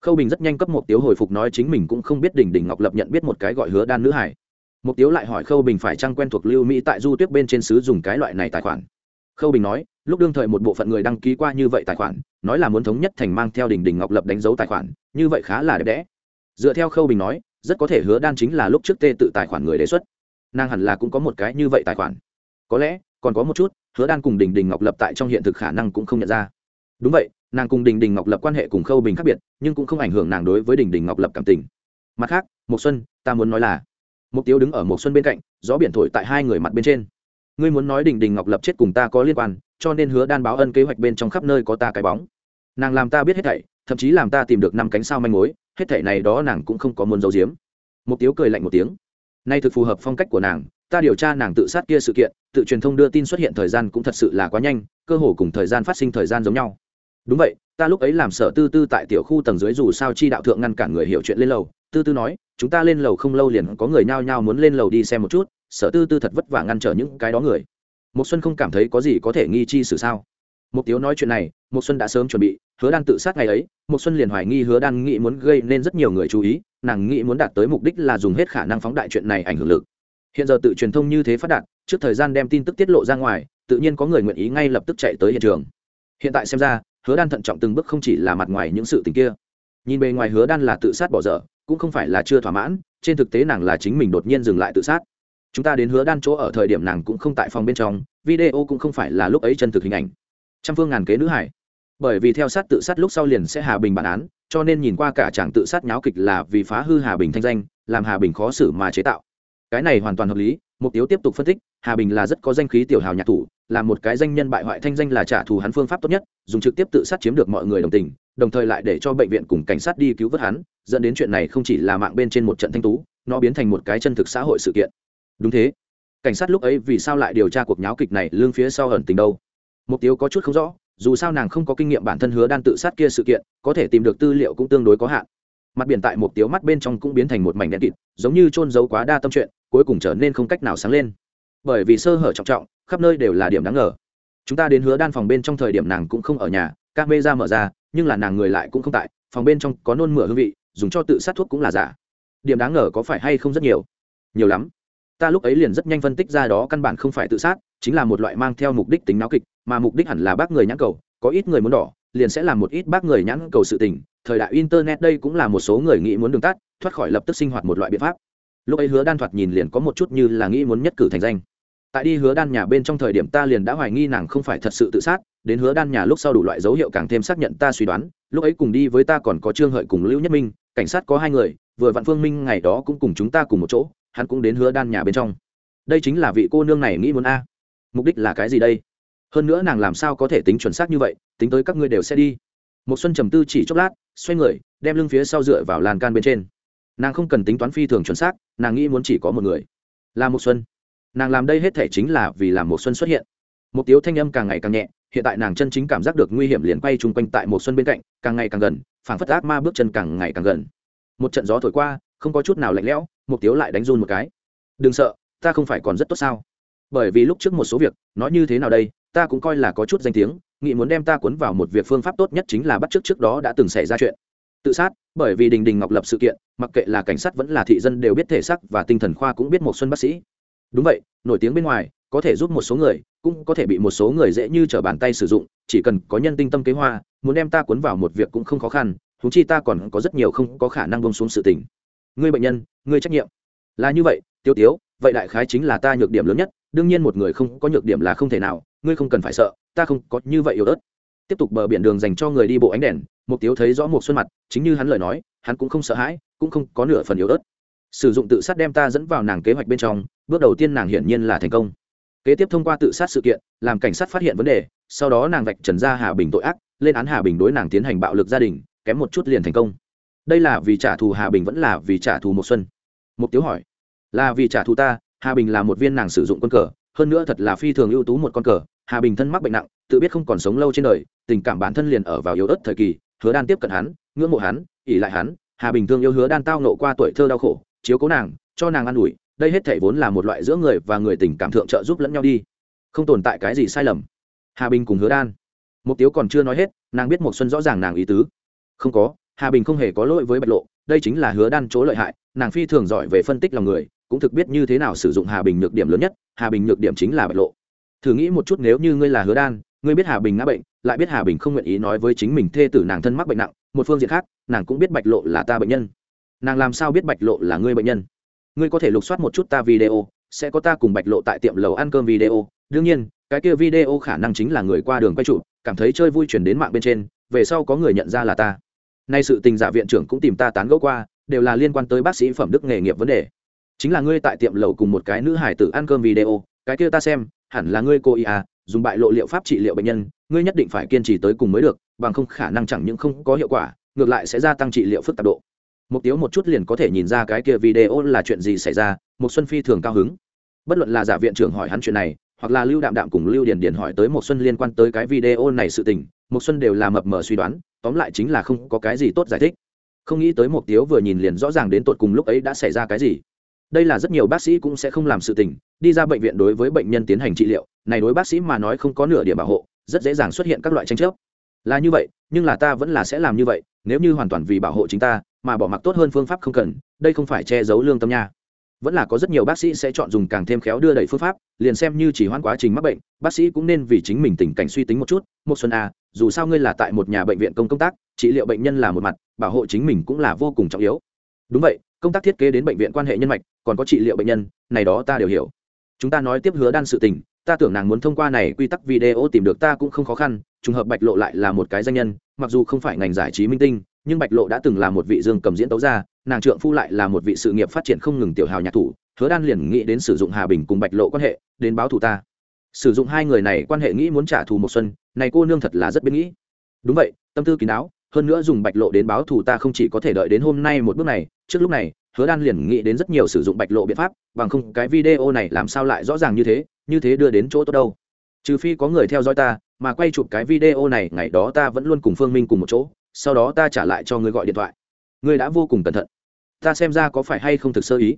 Khâu bình rất nhanh cấp mục tiêu hồi phục nói chính mình cũng không biết đỉnh đỉnh ngọc lập nhận biết một cái gọi hứa đan nữ hải mục tiêu lại hỏi khâu bình phải trang quen thuộc lưu mỹ tại du tuyết bên trên sứ dùng cái loại này tài khoản. Khâu bình nói, lúc đương thời một bộ phận người đăng ký qua như vậy tài khoản, nói là muốn thống nhất thành mang theo đỉnh đỉnh ngọc lập đánh dấu tài khoản, như vậy khá là đẹp đẽ. Dựa theo khâu bình nói, rất có thể hứa đan chính là lúc trước tê tự tài khoản người đề xuất. Nàng hẳn là cũng có một cái như vậy tài khoản. Có lẽ, còn có một chút, hứa đan cùng đình đình ngọc lập tại trong hiện thực khả năng cũng không nhận ra. Đúng vậy, nàng cùng đình đình ngọc lập quan hệ cùng khâu bình khác biệt, nhưng cũng không ảnh hưởng nàng đối với đình đình ngọc lập cảm tình. Mặt khác một xuân, ta muốn nói là mục tiêu đứng ở một xuân bên cạnh, gió biển thổi tại hai người mặt bên trên. Ngươi muốn nói đình đình ngọc lập chết cùng ta có liên quan, cho nên hứa đan báo ân kế hoạch bên trong khắp nơi có ta cái bóng. Nàng làm ta biết hết thảy, thậm chí làm ta tìm được năm cánh sao manh mối, hết thảy này đó nàng cũng không có muốn giấu giếm. Mục tiêu cười lạnh một tiếng. Nay thực phù hợp phong cách của nàng, ta điều tra nàng tự sát kia sự kiện, tự truyền thông đưa tin xuất hiện thời gian cũng thật sự là quá nhanh, cơ hồ cùng thời gian phát sinh thời gian giống nhau. Đúng vậy, ta lúc ấy làm sở tư tư tại tiểu khu tầng dưới dù sao chi đạo thượng ngăn cản người hiểu chuyện lên lầu, tư tư nói chúng ta lên lầu không lâu liền có người nhao nhao muốn lên lầu đi xem một chút, sở tư tư thật vất vả ngăn trở những cái đó người. Một xuân không cảm thấy có gì có thể nghi chi xử sao. Một tiếu nói chuyện này một xuân đã sớm chuẩn bị, hứa đan tự sát ngày ấy một xuân liền hoài nghi hứa đan nghĩ muốn gây nên rất nhiều người chú ý, nàng nghĩ muốn đạt tới mục đích là dùng hết khả năng phóng đại chuyện này ảnh hưởng lực. Hiện giờ tự truyền thông như thế phát đạt, trước thời gian đem tin tức tiết lộ ra ngoài, tự nhiên có người nguyện ý ngay lập tức chạy tới hiện trường. Hiện tại xem ra, hứa đan thận trọng từng bước không chỉ là mặt ngoài những sự tình kia. Nhìn bề ngoài hứa đan là tự sát bỏ dở cũng không phải là chưa thỏa mãn, trên thực tế nàng là chính mình đột nhiên dừng lại tự sát. Chúng ta đến hứa đan chỗ ở thời điểm nàng cũng không tại phòng bên trong, video cũng không phải là lúc ấy chân thực hình ảnh. Trăm phương ngàn kế nữ hải. Bởi vì theo sát tự sát lúc sau liền sẽ hà bình bản án, cho nên nhìn qua cả chàng tự sát nháo kịch là vì phá hư hà bình thanh danh, làm hà bình khó xử mà chế tạo. Cái này hoàn toàn hợp lý, mục tiêu tiếp tục phân tích, hà bình là rất có danh khí tiểu hào nhạc thủ, là một cái danh nhân bại hoại thanh danh là trả thù hắn phương pháp tốt nhất, dùng trực tiếp tự sát chiếm được mọi người đồng tình, đồng thời lại để cho bệnh viện cùng cảnh sát đi cứu vớt hắn dẫn đến chuyện này không chỉ là mạng bên trên một trận thanh tú, nó biến thành một cái chân thực xã hội sự kiện. Đúng thế. Cảnh sát lúc ấy vì sao lại điều tra cuộc nháo kịch này lương phía sau ẩn tình đâu? Mục tiêu có chút không rõ, dù sao nàng không có kinh nghiệm bản thân hứa đan tự sát kia sự kiện, có thể tìm được tư liệu cũng tương đối có hạn. Mặt biển tại mục tiêu mắt bên trong cũng biến thành một mảnh đen kịt, giống như trôn giấu quá đa tâm chuyện, cuối cùng trở nên không cách nào sáng lên. Bởi vì sơ hở trọng trọng, khắp nơi đều là điểm đáng ngờ. Chúng ta đến hứa đan phòng bên trong thời điểm nàng cũng không ở nhà các mê ra mở ra, nhưng là nàng người lại cũng không tại, phòng bên trong có nôn mửa hương vị dùng cho tự sát thuốc cũng là giả. Điểm đáng ngờ có phải hay không rất nhiều? Nhiều lắm. Ta lúc ấy liền rất nhanh phân tích ra đó căn bản không phải tự sát, chính là một loại mang theo mục đích tính náo kịch, mà mục đích hẳn là bác người nhãn cầu, có ít người muốn đỏ, liền sẽ làm một ít bác người nhãn cầu sự tình. Thời đại internet đây cũng là một số người nghĩ muốn đường tắt, thoát khỏi lập tức sinh hoạt một loại biện pháp. Lúc ấy hứa đan thoạt nhìn liền có một chút như là nghĩ muốn nhất cử thành danh. Tại đi hứa đan nhà bên trong thời điểm ta liền đã hoài nghi nàng không phải thật sự tự sát, đến hứa đan nhà lúc sau đủ loại dấu hiệu càng thêm xác nhận ta suy đoán, lúc ấy cùng đi với ta còn có trương hợi cùng lưu nhất minh cảnh sát có hai người, vừa vạn phương minh ngày đó cũng cùng chúng ta cùng một chỗ, hắn cũng đến hứa đan nhà bên trong. Đây chính là vị cô nương này nghĩ muốn a. Mục đích là cái gì đây? Hơn nữa nàng làm sao có thể tính chuẩn xác như vậy, tính tới các ngươi đều sẽ đi. Một xuân trầm tư chỉ chốc lát, xoay người, đem lưng phía sau dựa vào lan can bên trên. Nàng không cần tính toán phi thường chuẩn xác, nàng nghĩ muốn chỉ có một người. Là một xuân. Nàng làm đây hết thể chính là vì làm một xuân xuất hiện. Một tiếu thanh âm càng ngày càng nhẹ, hiện tại nàng chân chính cảm giác được nguy hiểm liền quay chung quanh tại một xuân bên cạnh, càng ngày càng gần phảng phất ác ma bước chân càng ngày càng gần. Một trận gió thổi qua, không có chút nào lạnh lẽo một tiếu lại đánh run một cái. Đừng sợ, ta không phải còn rất tốt sao? Bởi vì lúc trước một số việc, nói như thế nào đây, ta cũng coi là có chút danh tiếng, nghĩ muốn đem ta cuốn vào một việc phương pháp tốt nhất chính là bắt trước trước đó đã từng xảy ra chuyện. Tự sát, bởi vì đình đình ngọc lập sự kiện, mặc kệ là cảnh sát vẫn là thị dân đều biết thể sắc và tinh thần khoa cũng biết một xuân bác sĩ. Đúng vậy, nổi tiếng bên ngoài có thể giúp một số người, cũng có thể bị một số người dễ như t r ở bàn tay sử dụng, chỉ cần có nhân tinh tâm kế hoa, muốn đem ta cuốn vào một việc cũng không khó khăn thú chi ta còn có rất nhiều không có khả năng bông xuống sự tình. Ngươi bệnh nhân, ngươi trách nhiệm. Là như vậy tiêu tiếu, vậy đại khái chính là ta nhược điểm lớn nhất, đương nhiên một người không có nhược điểm là không thể nào, ngươi không cần phải sợ, ta không có như vậy yếu ớt. Tiếp tục bờ biển đường dành cho người đi bộ ánh đèn, mục tiêu thấy rõ một xuân mặt, chính như hắn lời nói, hắn cũng không sợ hãi, cũng không có nửa phần yếu ớt. Sử dụng tự sát đem ta dẫn vào nàng kế hoạch bên trong, bước đầu tiên nàng hiển nhiên là thành công kế tiếp thông qua tự sát sự kiện, làm cảnh sát phát hiện vấn đề, sau đó nàng vạch trần ra hà bình tội ác, lên án hà bình đối nàng tiến hành bạo lực gia đình, kém một chút liền thành công. Đây là vì trả thù hà bình vẫn là vì trả thù một xuân? Mục tiếu hỏi. Là vì trả thù ta, hà bình là một viên nàng sử dụng con cờ, hơn nữa thật là phi thường ưu tú một con cờ, hà bình thân mắc bệnh nặng, tự biết không còn sống lâu trên đời, tình cảm bản thân liền ở vào yếu ớt thời kỳ, hứa đan tiếp cận hắn, ngưỡng mộ hắn ỉ lại hắn, hà bình thương yêu hứa đan tao nộ qua tuổi thơ đau khổ, chiếu cố nàng, cho nàng ăn ủi đây hết thể vốn là một loại giữa người và người tình cảm thượng trợ giúp lẫn nhau đi. Không tồn tại cái gì sai lầm. Hà bình cùng hứa đan. Mục tiếu còn chưa nói hết, nàng biết một xuân rõ ràng nàng ý tứ. Không có, hà bình không hề có lỗi với bạch lộ, đây chính là hứa đan chỗ lợi hại, nàng phi thường giỏi về phân tích lòng người, cũng thực biết như thế nào sử dụng hà bình nhược điểm lớn nhất, hà bình nhược điểm chính là bạch lộ. Thử nghĩ một chút nếu như ngươi là hứa đan, ngươi biết hà bình ngã bệnh, lại biết hà bình không nguyện ý nói với chính mình thê tử nàng thân mắc bệnh nặng, một phương diện khác, nàng cũng biết bạch lộ là ta bệnh nhân. Nàng làm sao biết bạch lộ là ngươi bệnh nhân? Ngươi có thể lục soát một chút ta video, sẽ có ta cùng bạch lộ tại tiệm lầu ăn cơm video. Đương nhiên, cái kia video khả năng chính là người qua đường quay trụ cảm thấy chơi vui chuyển đến mạng bên trên, về sau có người nhận ra là ta. Nay sự tình giả viện trưởng cũng tìm ta tán gẫu qua, đều là liên quan tới bác sĩ phẩm đức nghề nghiệp vấn đề. Chính là ngươi tại tiệm lầu cùng một cái nữ hải tử ăn cơm video, cái kia ta xem, hẳn là ngươi cô ý à dùng bại lộ liệu pháp trị liệu bệnh nhân, ngươi nhất định phải kiên trì tới cùng mới được, bằng không khả năng chẳng những không có hiệu quả, ngược lại sẽ gia tăng trị liệu phức tạp độ mục tiêu một chút liền có thể nhìn ra cái kia video là chuyện gì xảy ra một xuân phi thường cao hứng. Bất luận là giả viện trưởng hỏi hắn chuyện này, hoặc là lưu đạm đạm cùng lưu điền điền hỏi tới một xuân liên quan tới cái video này sự tình một xuân đều là mập mờ suy đoán, tóm lại chính là không có cái gì tốt giải thích. Không nghĩ tới một tiếu vừa nhìn liền rõ ràng đến tột cùng lúc ấy đã xảy ra cái gì. Đây là rất nhiều bác sĩ cũng sẽ không làm sự tình, đi ra bệnh viện đối với bệnh nhân tiến hành trị liệu, này đối bác sĩ mà nói không có nửa điểm bảo hộ, rất dễ dàng xuất hiện các loại tranh chấp là như vậy nhưng là ta vẫn là sẽ làm như vậy nếu như hoàn toàn vì bảo hộ chính ta mà bỏ mặc tốt hơn phương pháp không cần đây không phải che giấu lương tâm nha. Vẫn là có rất nhiều bác sĩ sẽ chọn dùng càng thêm khéo đưa đẩy phương pháp liền xem như chỉ hoãn quá trình mắc bệnh bác sĩ cũng nên vì chính mình tình cảnh suy tính một chút một xuân a à, dù sao ngươi là tại một nhà bệnh viện công công tác trị liệu bệnh nhân là một mặt bảo hộ chính mình cũng là vô cùng trọng yếu. Đúng vậy công tác thiết kế đến bệnh viện quan hệ nhân mạch còn có trị liệu bệnh nhân này đó ta đều hiểu chúng ta nói tiếp hứa đan sự tình ta tưởng nàng muốn thông qua này quy tắc video tìm được ta cũng không khó khăn trùng hợp bạch lộ lại là một cái danh nhân mặc dù không phải ngành giải trí minh tinh nhưng bạch lộ đã từng là một vị dương cầm diễn tấu ra, nàng trượng phu lại là một vị sự nghiệp phát triển không ngừng tiểu hào nhạc thủ hứa đan liền nghĩ đến sử dụng hà bình cùng bạch lộ quan hệ đến báo thù ta. Sử dụng hai người này quan hệ nghĩ muốn trả thù một xuân này cô nương thật là rất biết nghĩ. Đúng vậy tâm tư kín đáo hơn nữa dùng bạch lộ đến báo thù ta không chỉ có thể đợi đến hôm nay một bước này trước lúc này hứa đan liền nghĩ đến rất nhiều sử dụng bạch lộ biện pháp, bằng không cái video này làm sao lại rõ ràng như thế như thế đưa đến chỗ tốt đâu. Trừ phi có người theo dõi ta, mà quay chụp cái video này, ngày đó ta vẫn luôn cùng phương minh cùng một chỗ, sau đó ta trả lại cho người gọi điện thoại. Người đã vô cùng cẩn thận. Ta xem ra có phải hay không thực sơ ý?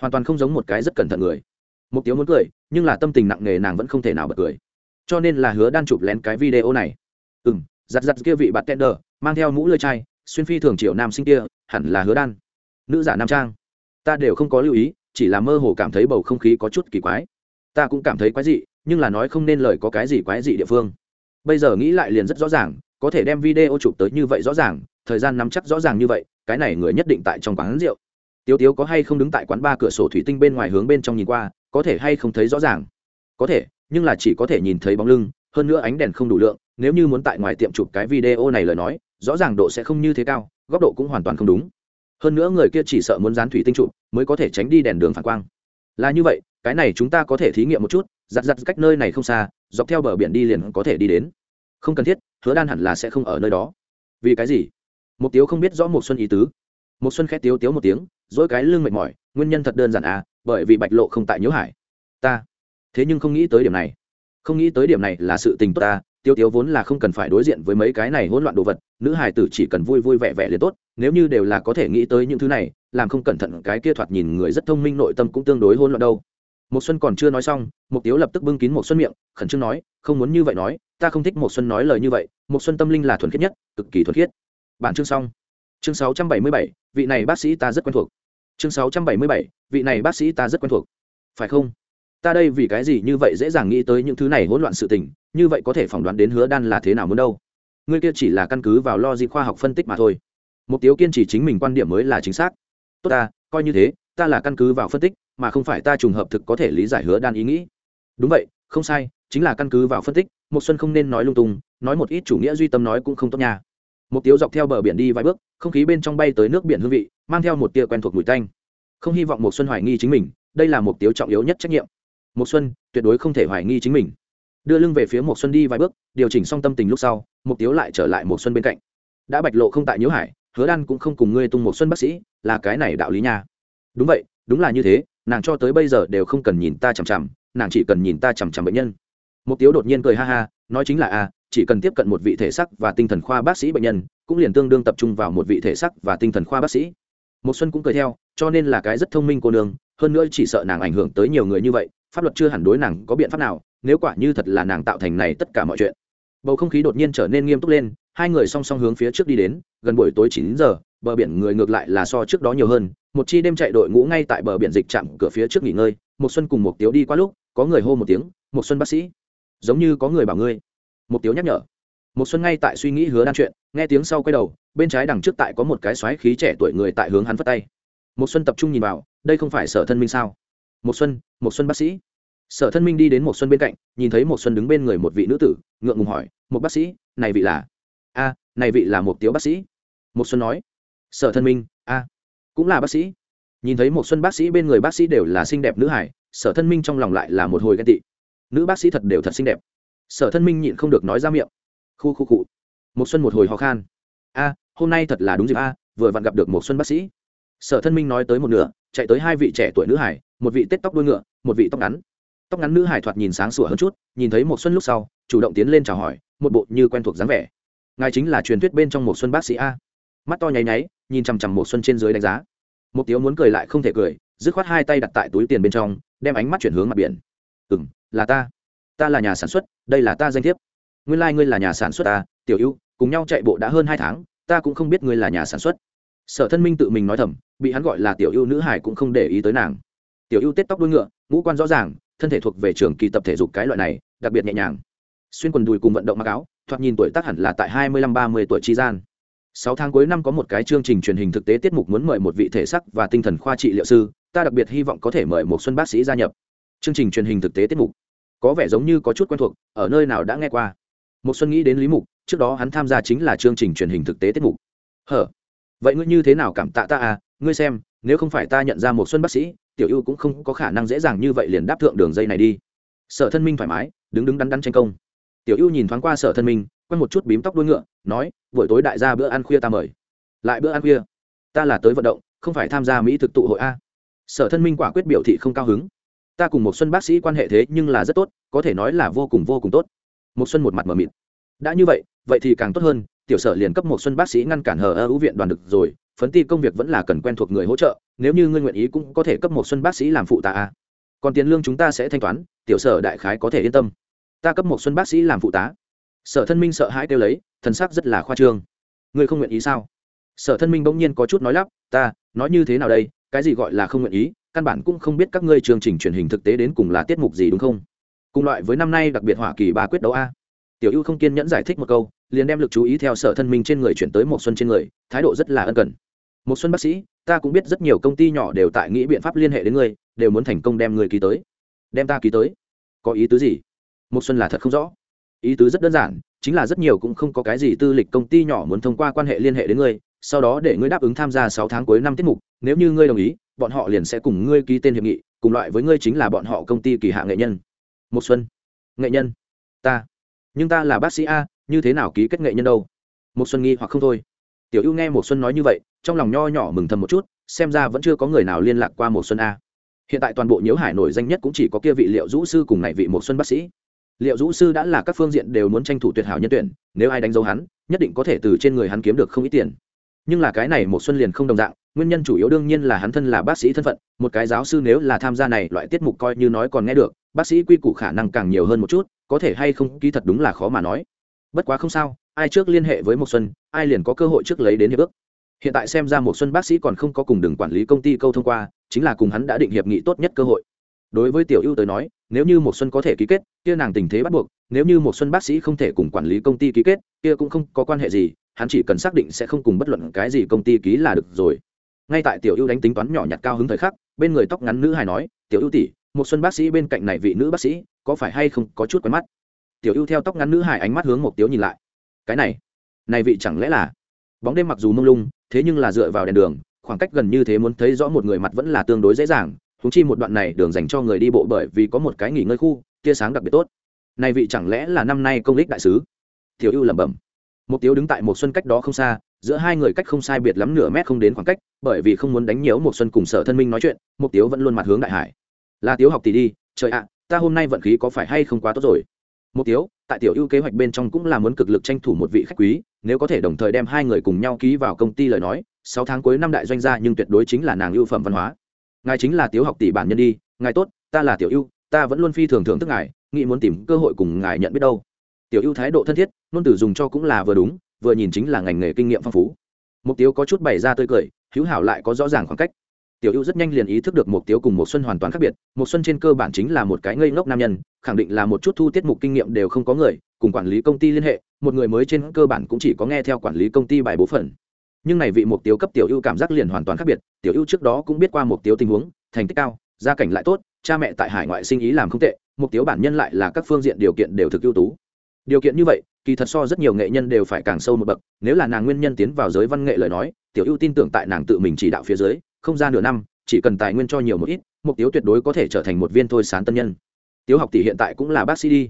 Hoàn toàn không giống một cái rất cẩn thận người. Mục tiêu muốn cười, nhưng là tâm tình nặng nề nàng vẫn không thể nào bật cười. Cho nên là hứa đan chụp lén cái video này. Ừ m giặt giặt kia vị bạn tender, mang theo mũ lơi chai, xuyên phi thường triệu nam sinh kia, hẳn là hứa đan nữ giả nam trang. Ta đều không có lưu ý, chỉ là mơ hồ cảm thấy bầu không khí có chút kỳ quái. Ta cũng cảm thấy quái dị, nhưng là nói không nên lời có cái gì quái dị địa phương. Bây giờ nghĩ lại liền rất rõ ràng, có thể đem video chụp tới như vậy rõ ràng, thời gian nắm chắc rõ ràng như vậy, cái này người nhất định tại trong quán rượu. Tiếu tiếu có hay không đứng tại quán ba cửa sổ thủy tinh bên ngoài hướng bên trong nhìn qua, có thể hay không thấy rõ ràng? Có thể, nhưng là chỉ có thể nhìn thấy bóng lưng, hơn nữa ánh đèn không đủ lượng, nếu như muốn tại ngoài tiệm chụp cái video này lời nói, rõ ràng độ sẽ không như thế cao, góc độ cũng hoàn toàn không đúng hơn nữa người kia chỉ sợ muốn dán thủy tinh trụ, mới có thể tránh đi đèn đường phản quang. Là như vậy, cái này chúng ta có thể thí nghiệm một chút, giặt giặt cách nơi này không xa, dọc theo bờ biển đi liền có thể đi đến. Không cần thiết, hứa đan hẳn là sẽ không ở nơi đó. Vì cái gì? Một tiếu không biết rõ một xuân ý tứ. Một xuân khét tiếu tiếu một tiếng, dỗi cái lưng mệt mỏi, nguyên nhân thật đơn giản à bởi vì bạch lộ không tại nhớ hải. Ta. Thế nhưng không nghĩ tới điểm này. Không nghĩ tới điểm này là sự tình tốt ta tiêu Tiêu vốn là không cần phải đối diện với mấy cái này hỗn loạn đồ vật nữ Hải tử chỉ cần vui vui vẻ vẻ liền tốt nếu như đều là có thể nghĩ tới những thứ này làm không cẩn thận cái kia thoạt nhìn người rất thông minh nội tâm cũng tương đối hỗn loạn đâu. Một xuân còn chưa nói xong một tiếu lập tức bưng kín một xuân miệng khẩn trương nói không muốn như vậy nói ta không thích một xuân nói lời như vậy một xuân tâm linh là thuần khiết nhất cực kỳ thuần khiết. Bản chương xong. Chương 677, vị này bác sĩ ta rất quen thuộc. Chương 677, vị này bác sĩ ta rất quen thuộc. Phải không? Ta đây vì cái gì như vậy dễ dàng nghĩ tới những thứ này hỗn loạn sự tình, như vậy có thể phỏng đoán đến hứa đan là thế nào muốn đâu. Ngươi kia chỉ là căn cứ vào lo di khoa học phân tích mà thôi. Mục tiêu kiên trì chính mình quan điểm mới là chính xác. Tốt ta, coi như thế, ta là căn cứ vào phân tích, mà không phải ta trùng hợp thực có thể lý giải hứa đan ý nghĩ. Đúng vậy, không sai, chính là căn cứ vào phân tích một xuân không nên nói lung tung, nói một ít chủ nghĩa duy tâm nói cũng không tốt nha. Một tiếu dọc theo bờ biển đi vài bước, không khí bên trong bay tới nước biển hương vị, mang theo một tia quen thuộc mùi tanh. Không hy vọng một xuân hoài nghi chính mình, đây là một tiếu trọng yếu nhất trách nhiệm một xuân tuyệt đối không thể hoài nghi chính mình. Đưa lưng về phía một xuân đi vài bước, điều chỉnh xong tâm tình lúc sau, Mộc tiếu lại trở lại một xuân bên cạnh. Đã bạch lộ không tại nhiễu hải, hứa đan cũng không cùng ngươi tung một xuân bác sĩ, là cái này đạo lý nha. Đúng vậy, đúng là như thế, nàng cho tới bây giờ đều không cần nhìn ta chằm chằm, nàng chỉ cần nhìn ta chằm chằm bệnh nhân. Mộc tiếu đột nhiên cười ha ha, nói chính là a, chỉ cần tiếp cận một vị thể sắc và tinh thần khoa bác sĩ bệnh nhân, cũng liền tương đương tập trung vào một vị thể sắc và tinh thần khoa bác sĩ. Một xuân cũng cười theo, cho nên là cái rất thông minh cô nương, hơn nữa chỉ sợ nàng ảnh hưởng tới nhiều người như vậy pháp luật chưa hẳn đối nàng có biện pháp nào, nếu quả như thật là nàng tạo thành này tất cả mọi chuyện. Bầu không khí đột nhiên trở nên nghiêm túc lên, hai người song song hướng phía trước đi đến, gần buổi tối chín giờ, bờ biển người ngược lại là so trước đó nhiều hơn, một chi đêm chạy đội ngũ ngay tại bờ biển dịch chạm cửa phía trước nghỉ ngơi một xuân cùng một tiếu đi qua lúc, có người hô một tiếng một xuân bác sĩ, giống như có người bảo ngươi. Một tiếu nhắc nhở. Một xuân ngay tại suy nghĩ hứa đan chuyện, nghe tiếng sau quay đầu, bên trái đằng trước tại có một cái xoáy khí trẻ tuổi người tại hướng hắn vất tay. Một xuân tập trung nhìn vào, đây không phải sở thân minh sao? Một xuân một xuân bác sĩ sở thân minh đi đến một xuân bên cạnh, nhìn thấy một xuân đứng bên người một vị nữ tử, ngượng ngùng hỏi một bác sĩ, này vị là? A, này vị là một tiếu bác sĩ. Một xuân nói, sở thân minh, a, cũng là bác sĩ. Nhìn thấy một xuân bác sĩ bên người bác sĩ đều là xinh đẹp nữ hải sở thân minh trong lòng lại là một hồi ghen tị. Nữ bác sĩ thật đều thật xinh đẹp. Sở thân minh nhịn không được nói ra miệng. Khu khu cụ một xuân một hồi ho khan. A, hôm nay thật là đúng dịp a, vừa vặn gặp được một xuân bác sĩ. Sở thân minh nói tới một nửa, chạy tới hai vị trẻ tuổi nữ hải một vị tết tóc đuôi ngựa, một vị tóc ngắn tóc ngắn nữ hải thoạt nhìn sáng sủa hơn chút nhìn thấy một xuân lúc sau chủ động tiến lên chào hỏi một bộ như quen thuộc dáng vẻ. Ngài chính là truyền thuyết bên trong một xuân bác sĩ a. Mắt to nháy nháy nhìn chằm chằm một xuân trên dưới đánh giá. Một tiếu muốn cười lại không thể cười dứt khoát hai tay đặt tại túi tiền bên trong đem ánh mắt chuyển hướng mặt biển. Ừm, là ta. Ta là nhà sản xuất đây là ta danh thiếp. Nguyên lai ngươi là nhà sản xuất ta tiểu ưu cùng nhau chạy bộ đã hơn hai tháng ta cũng không biết ngươi là nhà sản xuất. Sở thân minh tự mình nói thầm bị hắn gọi là tiểu ưu nữ hải cũng không để ý tới nàng. Tiểu ưu tết tóc đuôi ngựa ngũ quan rõ ràng thân thể thuộc về trường kỳ tập thể dục cái loại này, đặc biệt nhẹ nhàng. Xuyên quần đùi cùng vận động mặc áo, thoạt nhìn tuổi tác hẳn là tại hai mươi lăm ba mươi tuổi tri gian. Sáu tháng cuối năm có một cái chương trình truyền hình thực tế tiết mục muốn mời một vị thể sắc và tinh thần khoa trị liệu sư, ta đặc biệt hy vọng có thể mời một xuân bác sĩ gia nhập. Chương trình truyền hình thực tế tiết mục. Có vẻ giống như có chút quen thuộc, ở nơi nào đã nghe qua. Một xuân nghĩ đến lý mục, trước đó hắn tham gia chính là chương trình truyền hình thực tế tiết mục. Hở? Vậy ngươi như thế nào cảm tạ ta à? Ngươi xem, nếu không phải ta nhận ra một xuân bác sĩ tiểu ưu cũng không có khả năng dễ dàng như vậy liền đáp thượng đường dây này đi. Sở thân minh thoải mái, đứng đứng đắn đắn tranh công. Tiểu ưu nhìn thoáng qua sở thân minh quay một chút bím tóc đuôi ngựa, nói, buổi tối đại gia bữa ăn khuya ta mời. Lại bữa ăn khuya? Ta là tới vận động, không phải tham gia mỹ thực tụ hội a. Sở thân minh quả quyết biểu thị không cao hứng. Ta cùng một xuân bác sĩ quan hệ thế nhưng là rất tốt, có thể nói là vô cùng vô cùng tốt. Một xuân một mặt mờ mịt. Đã như vậy vậy thì càng tốt hơn, tiểu sở liền cấp một xuân bác sĩ ngăn cản hờ ơ ưu viện đoàn được rồi phấn ti công việc vẫn là cần quen thuộc người hỗ trợ, nếu như ngươi nguyện ý cũng có thể cấp một xuân bác sĩ làm phụ tá. a. Còn tiền lương chúng ta sẽ thanh toán, tiểu sở đại khái có thể yên tâm. Ta cấp một xuân bác sĩ làm phụ tá. Sở thân minh sợ hãi kêu lấy, thần sắc rất là khoa trương. Ngươi không nguyện ý sao? Sở thân minh bỗng nhiên có chút nói lắp, ta, nói như thế nào đây? Cái gì gọi là không nguyện ý? Căn bản cũng không biết các ngươi chương trình truyền hình thực tế đến cùng là tiết mục gì đúng không? Cùng loại với năm nay đặc biệt hỏa kỳ ba quyết đấu a. Tiểu ưu không kiên nhẫn giải thích một câu, liền đem lực chú ý theo sở thân minh trên người chuyển tới một xuân trên người, thái độ rất là ân cần một xuân bác sĩ, ta cũng biết rất nhiều công ty nhỏ đều tại nghĩ biện pháp liên hệ đến ngươi, đều muốn thành công đem ngươi ký tới. Đem ta ký tới? Có ý tứ gì? Một xuân là thật không rõ. Ý tứ rất đơn giản, chính là rất nhiều cũng không có cái gì tư lịch công ty nhỏ muốn thông qua quan hệ liên hệ đến ngươi, sau đó để ngươi đáp ứng tham gia sáu tháng cuối năm tiết mục, nếu như ngươi đồng ý, bọn họ liền sẽ cùng ngươi ký tên hiệp nghị, cùng loại với ngươi chính là bọn họ công ty kỳ hạ nghệ nhân. Một xuân. Nghệ nhân. Ta. Nhưng ta là bác sĩ a, như thế nào ký kết nghệ nhân đâu? Một xuân nghi hoặc không thôi tiểu ưu nghe một xuân nói như vậy, trong lòng nho nhỏ mừng thầm một chút, xem ra vẫn chưa có người nào liên lạc qua một xuân a. Hiện tại toàn bộ nhiễu hải nổi danh nhất cũng chỉ có kia vị liệu Dũ sư cùng này vị một xuân bác sĩ. Liệu Dũ sư đã là các phương diện đều muốn tranh thủ tuyệt hảo nhân tuyển, nếu ai đánh dấu hắn, nhất định có thể từ trên người hắn kiếm được không ít tiền. Nhưng là cái này một xuân liền không đồng dạng, nguyên nhân chủ yếu đương nhiên là hắn thân là bác sĩ thân phận, một cái giáo sư nếu là tham gia này loại tiết mục coi như nói còn nghe được, bác sĩ quy củ khả năng càng nhiều hơn một chút, có thể hay không, ký thật đúng là khó mà nói. Bất quá không sao, ai trước liên hệ với một xuân ai liền có cơ hội trước lấy đến hiệp ước? Hiện tại xem ra một xuân bác sĩ còn không có cùng đường quản lý công ty câu thông qua, chính là cùng hắn đã định hiệp nghị tốt nhất cơ hội. Đối với tiểu ưu tới nói, nếu như một xuân có thể ký kết, kia nàng tình thế bắt buộc, nếu như một xuân bác sĩ không thể cùng quản lý công ty ký kết, kia cũng không có quan hệ gì, hắn chỉ cần xác định sẽ không cùng bất luận cái gì công ty ký là được rồi. Ngay tại tiểu ưu đánh tính toán nhỏ nhặt cao hứng thời khắc, bên người tóc ngắn nữ hài nói, tiểu ưu tỷ, một xuân bác sĩ bên cạnh này vị nữ bác sĩ, có phải hay không có chút quen mắt? Tiểu ưu theo tóc ngắn nữ hài ánh mắt hướng một tiếu nhìn lại. Cái này này vị chẳng lẽ là? Bóng đêm mặc dù mông lung, thế nhưng là dựa vào đèn đường, khoảng cách gần như thế muốn thấy rõ một người mặt vẫn là tương đối dễ dàng húng chi một đoạn này đường dành cho người đi bộ bởi vì có một cái nghỉ ngơi khu, tia sáng đặc biệt tốt. Này vị chẳng lẽ là năm nay công lích đại sứ? Thiếu ưu lẩm bẩm. Một tiếu đứng tại một xuân cách đó không xa, giữa hai người cách không sai biệt lắm nửa mét không đến khoảng cách, bởi vì không muốn đánh nhiễu một xuân cùng sở thân minh nói chuyện một tiếu vẫn luôn mặt hướng đại hải. Là tiếu học tỷ đi, trời ạ, ta hôm nay vận khí có phải hay không quá tốt rồi? Một tiếu, tại tiểu ưu kế hoạch bên trong cũng là muốn cực lực tranh thủ một vị khách quý nếu có thể đồng thời đem hai người cùng nhau ký vào công ty lời nói, sáu tháng cuối năm đại doanh gia nhưng tuyệt đối chính là nàng ưu phẩm văn hóa. Ngài chính là tiếu học tỷ bản nhân đi, ngài tốt, ta là tiểu ưu, ta vẫn luôn phi thường thưởng thức ngài, nghĩ muốn tìm cơ hội cùng ngài nhận biết đâu. Tiểu ưu thái độ thân thiết, ngôn từ dùng cho cũng là vừa đúng, vừa nhìn chính là ngành nghề kinh nghiệm phong phú. Mục tiêu có chút bày ra tươi cười, hữu hảo lại có rõ ràng khoảng cách tiểu ưu rất nhanh liền ý thức được mục tiêu cùng một xuân hoàn toàn khác biệt một xuân trên cơ bản chính là một cái ngây ngốc nam nhân, khẳng định là một chút thu tiết mục kinh nghiệm đều không có người, cùng quản lý công ty liên hệ, một người mới trên cơ bản cũng chỉ có nghe theo quản lý công ty bài bố phận nhưng này vị mục tiêu cấp tiểu ưu cảm giác liền hoàn toàn khác biệt, tiểu ưu trước đó cũng biết qua mục tiêu tình huống, thành tích cao, gia cảnh lại tốt, cha mẹ tại hải ngoại sinh ý làm không tệ mục tiêu bản nhân lại là các phương diện điều kiện đều thực ưu tú. Điều kiện như vậy, kỳ thật so rất nhiều nghệ nhân đều phải càng sâu một bậc, nếu là nàng nguyên nhân tiến vào giới văn nghệ lời nói, tiểu ưu tin tưởng tại nàng tự mình chỉ đạo phía dưới không ra nửa năm, chỉ cần tài nguyên cho nhiều một ít mục tiêu tuyệt đối có thể trở thành một viên thôi sán tân nhân. Tiếu học tỷ hiện tại cũng là bác sĩ đi.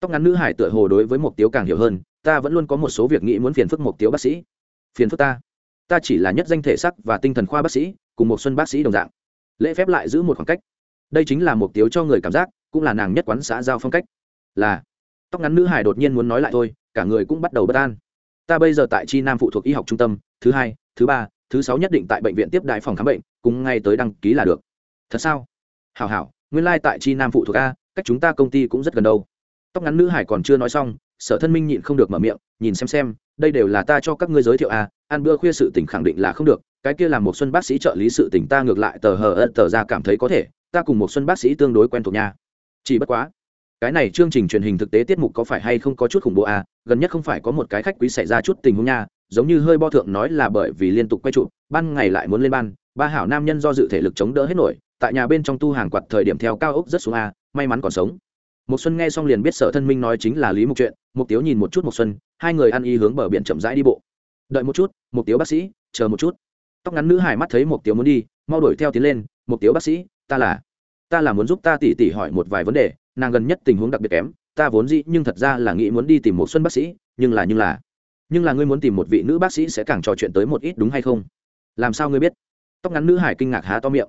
Tóc ngắn nữ hải tựa hồ đối với mục tiêu càng hiểu hơn, ta vẫn luôn có một số việc nghĩ muốn phiền phức mục tiêu bác sĩ. Phiền phức ta? Ta chỉ là nhất danh thể sắc và tinh thần khoa bác sĩ, cùng một xuân bác sĩ đồng dạng. Lễ phép lại giữ một khoảng cách. Đây chính là mục tiêu cho người cảm giác, cũng là nàng nhất quán xã giao phong cách. Là, tóc ngắn nữ hải đột nhiên muốn nói lại thôi, cả người cũng bắt đầu bất an. Ta bây giờ tại chi nam phụ thuộc y học trung tâm, thứ hai, thứ ba thứ sáu nhất định tại bệnh viện tiếp đại phòng khám bệnh, cùng ngay tới đăng ký là được. Thật sao? Hảo hảo, nguyên lai、like、tại chi nam phụ thuộc a, cách chúng ta công ty cũng rất gần đâu. Tóc ngắn nữ hải còn chưa nói xong, sở thân minh nhịn không được mở miệng, nhìn xem xem, đây đều là ta cho các ngươi giới thiệu a, ăn bữa khuya sự tỉnh khẳng định là không được, cái kia là một xuân bác sĩ trợ lý sự tỉnh ta ngược lại tờ hờ ân tờ ra cảm thấy có thể, ta cùng một xuân bác sĩ tương đối quen thuộc nha. Chỉ bất quá, cái này chương trình truyền hình thực tế tiết mục có phải hay không có chút khủng bố à gần nhất không phải có một cái khách quý xảy ra chút tình huống nha giống như hơi bo thượng nói là bởi vì liên tục quay trụ, ban ngày lại muốn lên ban, ba hảo nam nhân do dự thể lực chống đỡ hết nổi, tại nhà bên trong tu hàng quạt thời điểm theo cao ốc rất xuống a, may mắn còn sống. Một xuân nghe xong liền biết sở thân minh nói chính là lý mục chuyện, mục tiếu nhìn một chút một xuân, hai người ăn y hướng bờ biển chậm rãi đi bộ. Đợi một chút, mục tiếu bác sĩ, chờ một chút. Tóc ngắn nữ hải mắt thấy mục tiếu muốn đi, mau đuổi theo tiến lên, mục tiếu bác sĩ, ta là ta là muốn giúp ta tỉ tỉ hỏi một vài vấn đề, nàng gần nhất tình huống đặc biệt kém, ta vốn dĩ nhưng thật ra là nghĩ muốn đi tìm một xuân bác sĩ, nhưng là nhưng là nhưng là ngươi muốn tìm một vị nữ bác sĩ sẽ càng trò chuyện tới một ít đúng hay không? Làm sao ngươi biết? Tóc ngắn nữ hải kinh ngạc há to miệng.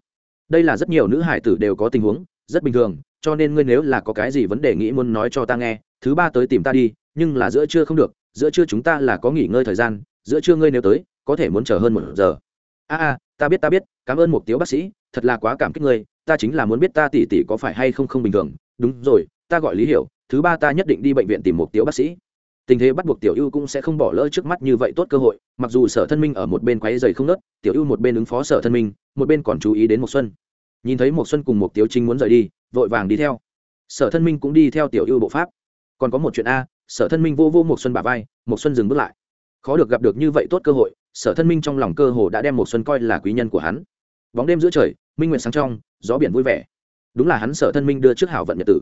Đây là rất nhiều nữ hải tử đều có tình huống, rất bình thường, cho nên ngươi nếu là có cái gì vấn đề nghĩ muốn nói cho ta nghe, thứ ba tới tìm ta đi, nhưng là giữa trưa không được, giữa trưa chúng ta là có nghỉ ngơi thời gian, giữa trưa ngươi nếu tới, có thể muốn chờ hơn một giờ. A a, ta biết ta biết, cảm ơn một tiếu bác sĩ, thật là quá cảm kích ngươi, ta chính là muốn biết ta tỉ tỉ có phải hay không không bình thường. Đúng rồi, ta gọi lý hiểu, thứ ba ta nhất định đi bệnh viện tìm một tiểu bác sĩ tình thế bắt buộc tiểu ưu cũng sẽ không bỏ lỡ trước mắt như vậy tốt cơ hội, mặc dù sở thân minh ở một bên quáy dày không nớt, tiểu ưu một bên ứng phó sở thân minh, một bên còn chú ý đến một xuân. Nhìn thấy một xuân cùng một tiểu trinh muốn rời đi, vội vàng đi theo. Sở thân minh cũng đi theo tiểu ưu bộ pháp. Còn có một chuyện a, sở thân minh vô vô một xuân bà vai một xuân dừng bước lại. Khó được gặp được như vậy tốt cơ hội, sở thân minh trong lòng cơ hồ đã đem một xuân coi là quý nhân của hắn. Bóng đêm giữa trời, minh nguyện sáng trong, gió biển vui vẻ. Đúng là hắn sở thân minh đưa trước hảo vận nhật tử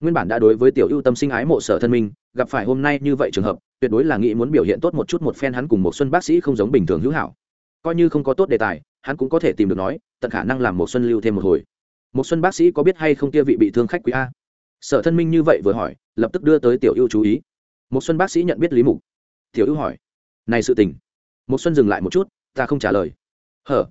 nguyên bản đã đối với tiểu ưu tâm sinh ái mộ sở thân minh gặp phải hôm nay như vậy trường hợp, tuyệt đối là nghĩ muốn biểu hiện tốt một chút một phen hắn cùng một xuân bác sĩ không giống bình thường hữu hảo. Coi như không có tốt đề tài, hắn cũng có thể tìm được nói, tận khả năng làm một xuân lưu thêm một hồi. Một xuân bác sĩ có biết hay không kia vị bị thương khách quý a? Sở thân minh như vậy vừa hỏi, lập tức đưa tới tiểu ưu chú ý. Một xuân bác sĩ nhận biết lý mục. Tiểu ưu hỏi, này sự tình. Một xuân dừng lại một chút, ta không trả lời. Hở?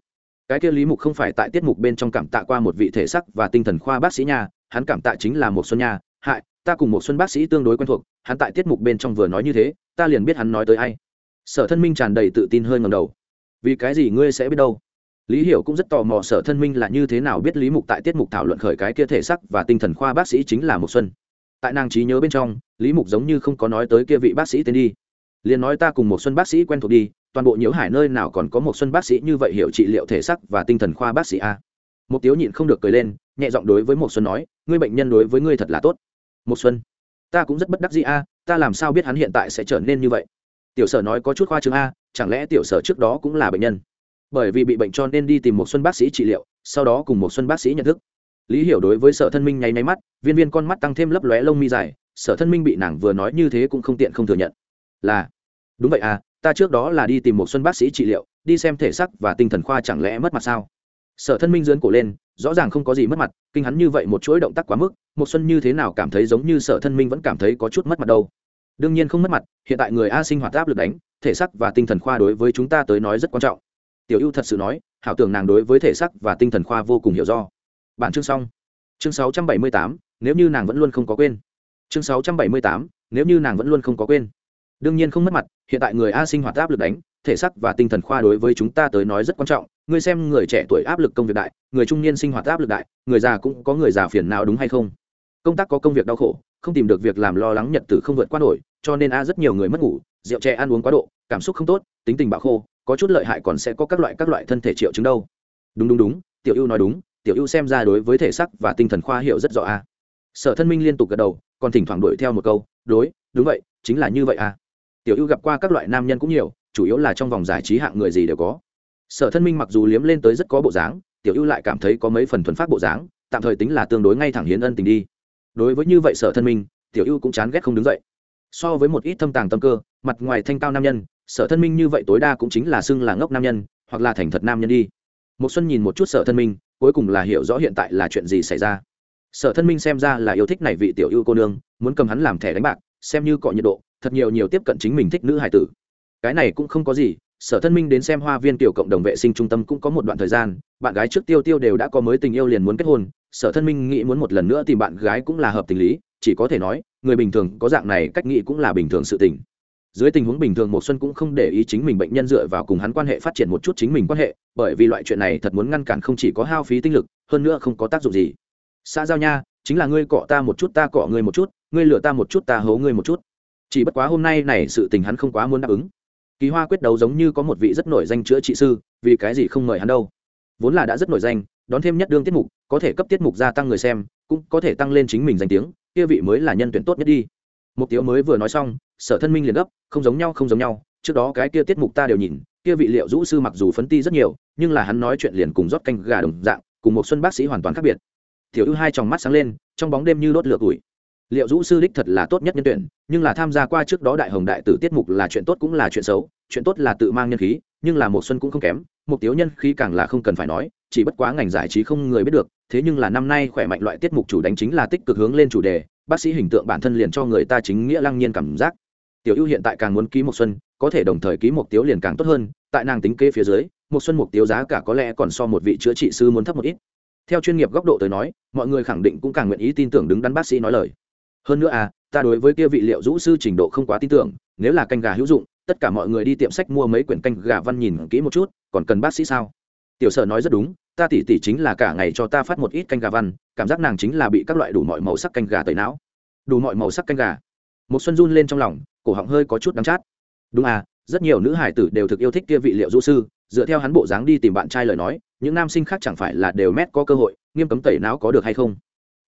Cái kia lý mục không phải tại tiết mục bên trong cảm tạ qua một vị thể sắc và tinh thần khoa bác sĩ nhà hắn cảm tạ chính là một xuân nha. Hại, ta cùng một xuân bác sĩ tương đối quen thuộc, hắn tại tiết mục bên trong vừa nói như thế, ta liền biết hắn nói tới ai. Sở thân minh tràn đầy tự tin hơi ngầm đầu. Vì cái gì ngươi sẽ biết đâu? Lý hiểu cũng rất tò mò sở thân minh là như thế nào biết lý mục tại tiết mục thảo luận khởi cái kia thể sắc và tinh thần khoa bác sĩ chính là một xuân. Tại nàng trí nhớ bên trong, lý mục giống như không có nói tới kia vị bác sĩ tên đi. Liền nói ta cùng một xuân bác sĩ quen thuộc đi, toàn bộ nhiễu hải nơi nào còn có một xuân bác sĩ như vậy hiểu trị liệu thể sắc và tinh thần khoa bác sĩ a. Một tiếu nhịn không được cười lên nhẹ giọng đối với một xuân nói, ngươi bệnh nhân đối với ngươi thật là tốt. Một xuân, ta cũng rất bất đắc dĩ a, ta làm sao biết hắn hiện tại sẽ trở nên như vậy? Tiểu sở nói có chút khoa trương a, chẳng lẽ tiểu sở trước đó cũng là bệnh nhân? Bởi vì bị bệnh cho nên đi tìm một xuân bác sĩ trị liệu, sau đó cùng một xuân bác sĩ nhận thức. Lý hiểu đối với sở thân minh nháy nháy mắt, viên viên con mắt tăng thêm lấp lóe lông mi dài, sở thân minh bị nàng vừa nói như thế cũng không tiện không thừa nhận. Là, đúng vậy à ta trước đó là đi tìm một xuân bác sĩ trị liệu, đi xem thể xác và tinh thần khoa chẳng lẽ mất mặt sao? Sở thân minh dưỡn cổ lên rõ ràng không có gì mất mặt kinh hắn như vậy một chuỗi động tác quá mức một xuân như thế nào cảm thấy giống như sở thân minh vẫn cảm thấy có chút mất mặt đâu. Đương nhiên không mất mặt hiện tại người a sinh hoạt áp lực đánh thể xác và tinh thần khoa đối với chúng ta tới nói rất quan trọng. Tiểu ưu thật sự nói hảo tưởng nàng đối với thể xác và tinh thần khoa vô cùng hiểu do. Bản chương xong. Chương 678, nếu như nàng vẫn luôn không có quên. Chương 678, nếu như nàng vẫn luôn không có quên. Đương nhiên không mất mặt hiện tại người a sinh hoạt áp lực đánh thể xác và tinh thần khoa đối với chúng ta tới nói rất quan trọng ngươi xem người trẻ tuổi áp lực công việc đại, người trung niên sinh hoạt áp lực đại, người già cũng có người già phiền não đúng hay không? Công tác có công việc đau khổ, không tìm được việc làm lo lắng nhật tử không vượt qua nổi, cho nên a rất nhiều người mất ngủ, rượu chè ăn uống quá độ, cảm xúc không tốt, tính tình bạo khô, có chút lợi hại còn sẽ có các loại các loại thân thể triệu chứng đâu. Đúng đúng đúng, tiểu ưu nói đúng, tiểu ưu xem ra đối với thể sắc và tinh thần khoa hiểu rất rõ a. Sở thân minh liên tục gật đầu, còn thỉnh thoảng đuổi theo một câu, đối, đúng vậy, chính là như vậy a. Tiểu ưu gặp qua các loại nam nhân cũng nhiều, chủ yếu là trong vòng giải trí hạng người gì đều có sở thân minh mặc dù liếm lên tới rất có bộ dáng, tiểu ưu lại cảm thấy có mấy phần thuần phát bộ dáng, tạm thời tính là tương đối ngay thẳng hiến ân tình đi. Đối với như vậy sở thân minh, tiểu ưu cũng chán ghét không đứng dậy. So với một ít thâm tàng tâm cơ, mặt ngoài thanh cao nam nhân, sở thân minh như vậy tối đa cũng chính là xưng là ngốc nam nhân, hoặc là thành thật nam nhân đi. Một xuân nhìn một chút sở thân minh, cuối cùng là hiểu rõ hiện tại là chuyện gì xảy ra. Sở thân minh xem ra là yêu thích này vị tiểu ưu cô nương, muốn cầm hắn làm thẻ đánh bạc, xem như cọ nhiệt độ, thật nhiều nhiều tiếp cận chính mình thích nữ hải tử. Cái này cũng không có gì sở thân minh đến xem hoa viên tiểu cộng đồng vệ sinh trung tâm cũng có một đoạn thời gian, bạn gái trước tiêu tiêu đều đã có mới tình yêu liền muốn kết hôn. Sở thân minh nghĩ muốn một lần nữa tìm bạn gái cũng là hợp tình lý, chỉ có thể nói, người bình thường có dạng này cách nghĩ cũng là bình thường sự tình. Dưới tình huống bình thường một xuân cũng không để ý chính mình bệnh nhân dựa vào cùng hắn quan hệ phát triển một chút chính mình quan hệ, bởi vì loại chuyện này thật muốn ngăn cản không chỉ có hao phí tinh lực, hơn nữa không có tác dụng gì. Xã giao nha, chính là ngươi cọ ta một chút, ta cọ ngươi một chút, ngươi lừa ta một chút, ta hố ngươi một chút. Chỉ bất quá hôm nay này sự tình hắn không quá muốn đáp ứng kỳ hoa quyết đấu giống như có một vị rất nổi danh chữa trị sư, vì cái gì không mời hắn đâu? Vốn là đã rất nổi danh, đón thêm nhất đương tiết mục, có thể cấp tiết mục gia tăng người xem, cũng có thể tăng lên chính mình danh tiếng, kia vị mới là nhân tuyển tốt nhất đi. Mục tiêu mới vừa nói xong, sở thân minh liền gấp, không giống nhau, không giống nhau, trước đó cái kia tiết mục ta đều nhìn, kia vị liệu rũ sư mặc dù phấn ti rất nhiều, nhưng là hắn nói chuyện liền cùng rót canh gà đồng dạng, cùng một xuân bác sĩ hoàn toàn khác biệt. Tiểu ưu hai tròng mắt sáng lên, trong bóng đêm như đốt lửa củi liệu Dũ sư đích thật là tốt nhất nhân tuyển, nhưng là tham gia qua trước đó đại hồng đại tử tiết mục là chuyện tốt cũng là chuyện xấu, chuyện tốt là tự mang nhân khí, nhưng là một xuân cũng không kém mục tiêu nhân khí càng là không cần phải nói, chỉ bất quá ngành giải trí không người biết được, thế nhưng là năm nay khỏe mạnh loại tiết mục chủ đánh chính là tích cực hướng lên chủ đề, bác sĩ hình tượng bản thân liền cho người ta chính nghĩa lăng nhiên cảm giác. Tiểu ưu hiện tại càng muốn ký một xuân, có thể đồng thời ký một tiếu liền càng tốt hơn, tại nàng tính kê phía dưới, một xuân mục tiếu giá cả có lẽ còn so một vị chữa trị sư muốn thấp một ít. Theo chuyên nghiệp góc độ tới nói, mọi người khẳng định cũng càng nguyện ý tin tưởng đứng đắn bác sĩ nói lời hơn nữa à ta đối với kia vị liệu rũ sư trình độ không quá tin tưởng, nếu là canh gà hữu dụng, tất cả mọi người đi tiệm sách mua mấy quyển canh gà văn nhìn kỹ một chút, còn cần bác sĩ sao? Tiểu sở nói rất đúng, ta tỉ tỉ chính là cả ngày cho ta phát một ít canh gà văn, cảm giác nàng chính là bị các loại đủ mọi màu sắc canh gà tẩy não. Đủ mọi màu sắc canh gà. Một xuân run lên trong lòng, cổ họng hơi có chút đắng chát. Đúng à rất nhiều nữ hải tử đều thực yêu thích kia vị liệu du sư, dựa theo hắn bộ dáng đi tìm bạn trai lời nói, những nam sinh khác chẳng phải là đều mét có cơ hội, nghiêm cấm tẩy não có được hay không?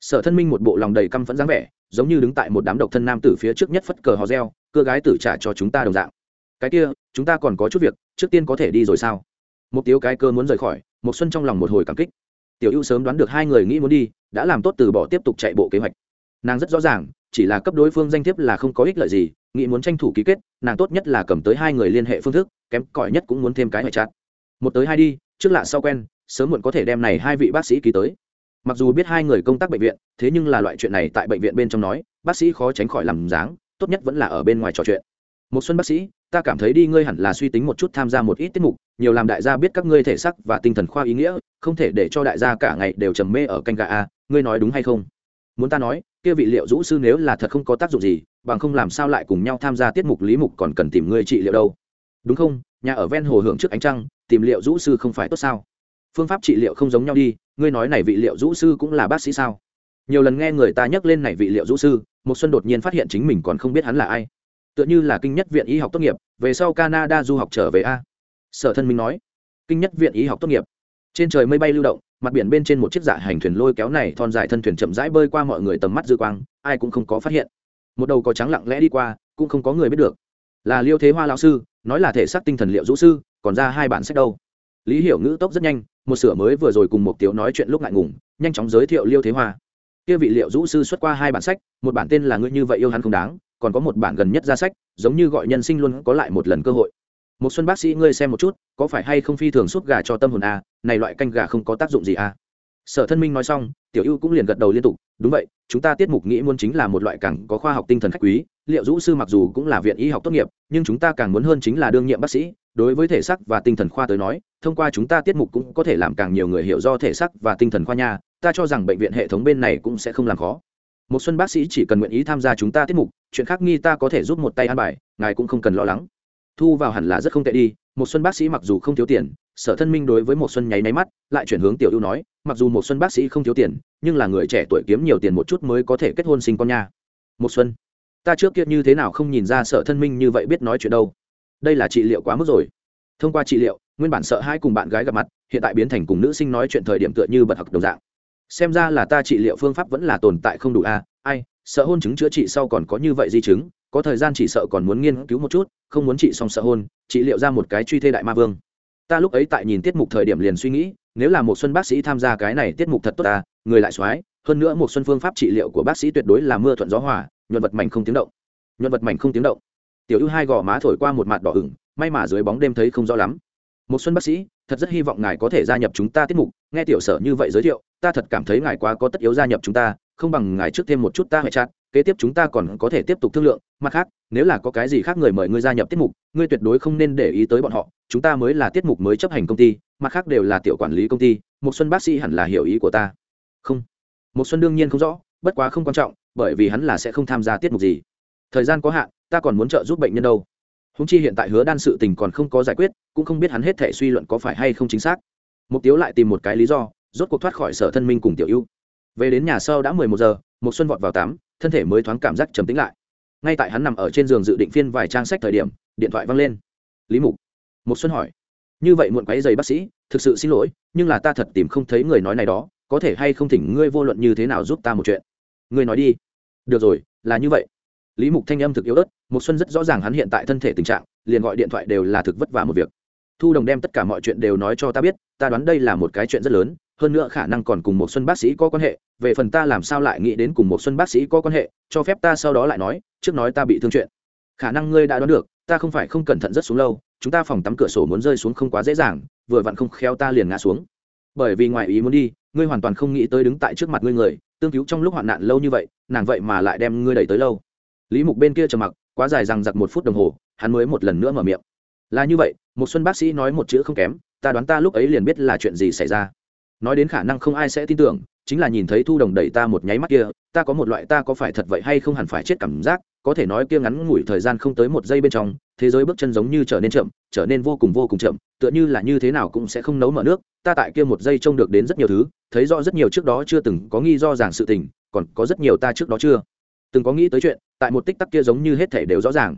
Sở thân minh một bộ lòng đầy căm phẫn dáng vẻ, giống như đứng tại một đám độc thân nam tử phía trước nhất phất cờ hò reo, cưa gái tử trả cho chúng ta đồng dạng. Cái kia, chúng ta còn có chút việc, trước tiên có thể đi rồi sao? Một tiêu cái cơ muốn rời khỏi một xuân trong lòng một hồi cảm kích. Tiểu ưu sớm đoán được hai người nghĩ muốn đi, đã làm tốt từ bỏ tiếp tục chạy bộ kế hoạch. Nàng rất rõ ràng, chỉ là cấp đối phương danh thiếp là không có ích lợi gì, nghĩ muốn tranh thủ ký kết, nàng tốt nhất là cầm tới hai người liên hệ phương thức, kém cỏi nhất cũng muốn thêm cái hệ chặt một tới hai đi, trước lạ sau quen, sớm muộn có thể đem này hai vị bác sĩ ký tới mặc dù biết hai người công tác bệnh viện, thế nhưng là loại chuyện này tại bệnh viện bên trong nói, bác sĩ khó tránh khỏi làm dáng, tốt nhất vẫn là ở bên ngoài trò chuyện. Một xuân bác sĩ, ta cảm thấy đi ngươi hẳn là suy tính một chút tham gia một ít tiết mục, nhiều làm đại gia biết các ngươi thể sắc và tinh thần khoa ý nghĩa, không thể để cho đại gia cả ngày đều trầm mê ở canh gà a, ngươi nói đúng hay không? Muốn ta nói, kia vị liệu dũ sư nếu là thật không có tác dụng gì, bằng không làm sao lại cùng nhau tham gia tiết mục lý mục còn cần tìm ngươi trị liệu đâu? Đúng không? Nhà ở ven hồ hưởng trước ánh trăng, tìm liệu dũ sư không phải tốt sao? Phương pháp trị liệu không giống nhau đi ngươi nói này vị liệu rũ sư cũng là bác sĩ sao? Nhiều lần nghe người ta nhắc lên này vị liệu rũ sư một xuân đột nhiên phát hiện chính mình còn không biết hắn là ai. Tựa như là kinh nhất viện y học tốt nghiệp, về sau canada du học trở về a. Sở thân minh nói, kinh nhất viện y học tốt nghiệp. Trên trời mây bay lưu động, mặt biển bên trên một chiếc dạ hành thuyền lôi kéo này thon dài thân thuyền chậm rãi bơi qua mọi người tầm mắt dư quang, ai cũng không có phát hiện. Một đầu có trắng lặng lẽ đi qua, cũng không có người biết được. Là liêu thế hoa lão sư, nói là thể xác tinh thần liệu rũ sư, còn ra hai bản sách đâu. Lý hiểu ngữ tốc rất nhanh một sửa mới vừa rồi cùng một tiểu nói chuyện lúc ngại ngùng nhanh chóng giới thiệu liêu thế hoa kia vị liệu rũ sư xuất qua hai bản sách một bản tên là ngươi như vậy yêu hắn không đáng còn có một bản gần nhất ra sách giống như gọi nhân sinh luôn có lại một lần cơ hội một xuân bác sĩ ngươi xem một chút có phải hay không phi thường suốt gà cho tâm hồn a à, này loại canh gà không có tác dụng gì a à? sở thân minh nói xong tiểu ưu cũng liền gật đầu liên tục đúng vậy chúng ta tiết mục nghĩ muốn chính là một loại càng có khoa học tinh thần khách quý liệu rũ sư mặc dù cũng là viện y học tốt nghiệp nhưng chúng ta càng muốn hơn chính là đương nhiệm bác sĩ đối với thể xác và tinh thần khoa tới nói, thông qua chúng ta tiết mục cũng có thể làm càng nhiều người hiểu do thể xác và tinh thần khoa nha. Ta cho rằng bệnh viện hệ thống bên này cũng sẽ không làm khó. Một xuân bác sĩ chỉ cần nguyện ý tham gia chúng ta tiết mục, chuyện khác nghi ta có thể giúp một tay an bài, ngài cũng không cần lo lắng. Thu vào hẳn là rất không tệ đi. Một xuân bác sĩ mặc dù không thiếu tiền, sở thân minh đối với một xuân nháy máy mắt, lại chuyển hướng tiểu ưu nói, mặc dù một xuân bác sĩ không thiếu tiền, nhưng là người trẻ tuổi kiếm nhiều tiền một chút mới có thể kết hôn sinh con nha. Một xuân. Ta trước kia như thế nào không nhìn ra sở thân minh như vậy biết nói chuyện đâu đây là trị liệu quá mức rồi. Thông qua trị liệu nguyên bản sợ hai cùng bạn gái gặp mặt hiện tại biến thành cùng nữ sinh nói chuyện thời điểm tựa như bật học đồng dạng. Xem ra là ta trị liệu phương pháp vẫn là tồn tại không đủ a. À, ai sợ hôn chứng chữa trị sau còn có như vậy di chứng có thời gian chỉ sợ còn muốn nghiên cứu một chút không muốn trị xong sợ hôn trị liệu ra một cái truy thê đại ma vương. Ta lúc ấy tại nhìn tiết mục thời điểm liền suy nghĩ nếu là một xuân bác sĩ tham gia cái này tiết mục thật tốt ta người lại soái hơn nữa một xuân phương pháp trị liệu của bác sĩ tuyệt đối là mưa thuận gió hòa nhuận vật mảnh không tiếng động. Nhuận vật mảnh không tiếng động tiểu ưu hai gò má thổi qua một mặt đỏ ửng, may mà dưới bóng đêm thấy không rõ lắm. Một xuân bác sĩ, thật rất hy vọng ngài có thể gia nhập chúng ta tiết mục, nghe tiểu sở như vậy giới thiệu, ta thật cảm thấy ngài quá có tất yếu gia nhập chúng ta, không bằng ngài trước thêm một chút ta hệ chặt kế tiếp chúng ta còn có thể tiếp tục thương lượng, mặt khác, nếu là có cái gì khác người mời ngươi gia nhập tiết mục, ngươi tuyệt đối không nên để ý tới bọn họ, chúng ta mới là tiết mục mới chấp hành công ty, mặt khác đều là tiểu quản lý công ty, một xuân bác sĩ hẳn là hiểu ý của ta. Không. Một xuân đương nhiên không rõ, bất quá không quan trọng, bởi vì hắn là sẽ không tham gia tiết mục gì. Thời gian có hạn ta còn muốn trợ giúp bệnh nhân đâu. Húng chi hiện tại hứa đan sự tình còn không có giải quyết, cũng không biết hắn hết thể suy luận có phải hay không chính xác. Mục tiêu lại tìm một cái lý do, rốt cuộc thoát khỏi sở thân minh cùng tiểu ưu. Về đến nhà sau đã mười một giờ một xuân vọt vào tắm, thân thể mới thoáng cảm giác trầm tĩnh lại. Ngay tại hắn nằm ở trên giường dự định phiên vài trang sách thời điểm, điện thoại văng lên. Lý mục. Một xuân hỏi. Như vậy muộn quấy giày bác sĩ, thực sự xin lỗi, nhưng là ta thật tìm không thấy người nói này đó, có thể hay không thỉnh ngươi vô luận như thế nào giúp ta một chuyện. Ngươi nói đi. Được rồi, là như vậy lý mục thanh âm thực yếu ớt một xuân rất rõ ràng hắn hiện tại thân thể tình trạng, liền gọi điện thoại đều là thực vất vả một việc. Thu đồng đem tất cả mọi chuyện đều nói cho ta biết, ta đoán đây là một cái chuyện rất lớn, hơn nữa khả năng còn cùng một xuân bác sĩ có quan hệ, về phần ta làm sao lại nghĩ đến cùng một xuân bác sĩ có quan hệ, cho phép ta sau đó lại nói, trước nói ta bị thương chuyện. Khả năng ngươi đã đoán được, ta không phải không cẩn thận rất xuống lâu, chúng ta phòng tắm cửa sổ muốn rơi xuống không quá dễ dàng, vừa vặn không khéo ta liền ngã xuống. Bởi vì ngoài ý muốn đi, ngươi hoàn toàn không nghĩ tới đứng tại trước mặt ngươi người, tương cứu trong lúc hoạn nạn lâu như vậy, nàng vậy mà lại đem ngươi đẩy tới lâu lý mục bên kia trầm mặc, quá dài rằng giặc một phút đồng hồ, hắn mới một lần nữa mở miệng. Là như vậy, một xuân bác sĩ nói một chữ không kém, ta đoán ta lúc ấy liền biết là chuyện gì xảy ra. Nói đến khả năng không ai sẽ tin tưởng, chính là nhìn thấy thu đồng đẩy ta một nháy mắt kia, ta có một loại ta có phải thật vậy hay không hẳn phải chết cảm giác, có thể nói kia ngắn ngủi thời gian không tới một giây bên trong, thế giới bước chân giống như trở nên chậm, trở nên vô cùng vô cùng chậm, tựa như là như thế nào cũng sẽ không nấu mở nước, ta tại kia một giây trông được đến rất nhiều thứ, thấy rõ rất nhiều trước đó chưa từng có nghi do ràng sự tình, còn có rất nhiều ta trước đó chưa từng có nghĩ tới chuyện, tại một tích tắc kia giống như hết thể đều rõ ràng.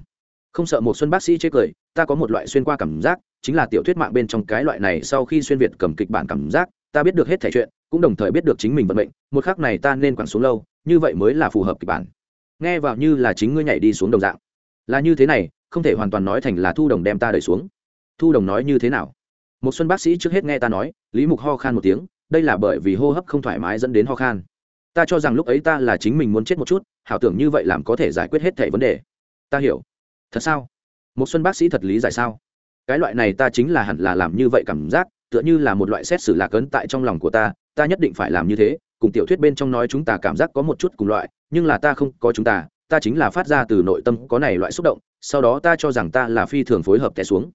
Không sợ một xuân bác sĩ chế cười, ta có một loại xuyên qua cảm giác, chính là tiểu thuyết mạng bên trong cái loại này sau khi xuyên việt cầm kịch bản cảm giác, ta biết được hết thể chuyện, cũng đồng thời biết được chính mình vận mệnh, một khắc này ta nên quẳng xuống lâu, như vậy mới là phù hợp kịch bản. Nghe vào như là chính ngươi nhảy đi xuống đồng dạng. Là như thế này, không thể hoàn toàn nói thành là thu đồng đem ta đẩy xuống. Thu đồng nói như thế nào? Một xuân bác sĩ trước hết nghe ta nói, lý mục ho khan một tiếng, đây là bởi vì hô hấp không thoải mái dẫn đến ho khan ta cho rằng lúc ấy ta là chính mình muốn chết một chút, hảo tưởng như vậy làm có thể giải quyết hết thẻ vấn đề. Ta hiểu. Thật sao? Một xuân bác sĩ thật lý giải sao? Cái loại này ta chính là hẳn là làm như vậy cảm giác, tựa như là một loại xét xử lạc ấn tại trong lòng của ta ta nhất định phải làm như thế, cùng tiểu thuyết bên trong nói chúng ta cảm giác có một chút cùng loại, nhưng là ta không có chúng ta ta chính là phát ra từ nội tâm có này loại xúc động, sau đó ta cho rằng ta là phi thường phối hợp té xuống.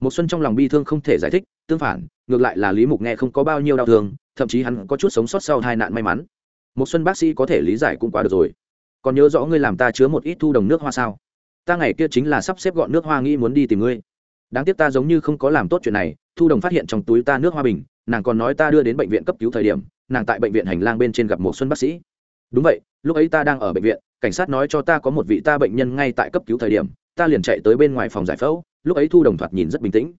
Một xuân trong lòng bi thương không thể giải thích, tương phản, ngược lại là lý mục nghe không có bao nhiêu đau thương, thậm chí hắn có chút sống sót sau hai nạn may mắn một xuân bác sĩ có thể lý giải cũng quá được rồi. Còn nhớ rõ ngươi làm ta chứa một ít thu đồng nước hoa sao? Ta ngày kia chính là sắp xếp gọn nước hoa nghĩ muốn đi tìm ngươi. Đáng tiếc ta giống như không có làm tốt chuyện này, thu đồng phát hiện trong túi ta nước hoa bình, nàng còn nói ta đưa đến bệnh viện cấp cứu thời điểm, nàng tại bệnh viện hành lang bên trên gặp một xuân bác sĩ. Đúng vậy, lúc ấy ta đang ở bệnh viện, cảnh sát nói cho ta có một vị ta bệnh nhân ngay tại cấp cứu thời điểm, ta liền chạy tới bên ngoài phòng giải phẫu, lúc ấy thu đồng thoạt nhìn rất bình tĩnh.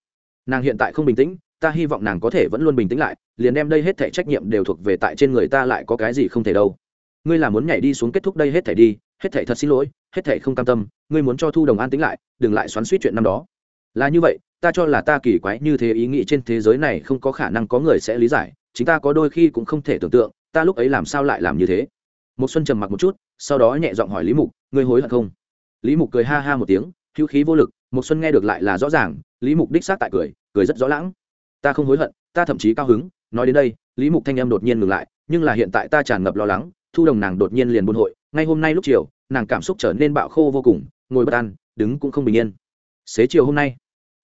Nàng hiện tại không bình tĩnh ta hy vọng nàng có thể vẫn luôn bình tĩnh lại, liền đem đây hết thể trách nhiệm đều thuộc về tại trên người ta lại có cái gì không thể đâu. Ngươi là muốn nhảy đi xuống kết thúc đây hết thể đi, hết thể thật xin lỗi, hết thể không cam tâm, ngươi muốn cho thu đồng an tính lại, đừng lại xoắn suýt chuyện năm đó. Là như vậy, ta cho là ta kỳ quái như thế ý nghĩ trên thế giới này không có khả năng có người sẽ lý giải, chính ta có đôi khi cũng không thể tưởng tượng, ta lúc ấy làm sao lại làm như thế. Một xuân trầm mặc một chút, sau đó nhẹ giọng hỏi lý mục, ngươi hối hận không? Lý mục cười ha ha một tiếng, hữu khí vô lực. Một xuân nghe được lại là rõ ràng, lý mục đích xác tại cười cười rất rõ lãng ta không hối hận, ta thậm chí cao hứng, nói đến đây, lý mục thanh em đột nhiên ngừng lại, nhưng là hiện tại ta tràn ngập lo lắng, thu đồng nàng đột nhiên liền buôn hội, ngay hôm nay lúc chiều, nàng cảm xúc trở nên bạo khô vô cùng, ngồi bất an, đứng cũng không bình yên. Xế chiều hôm nay,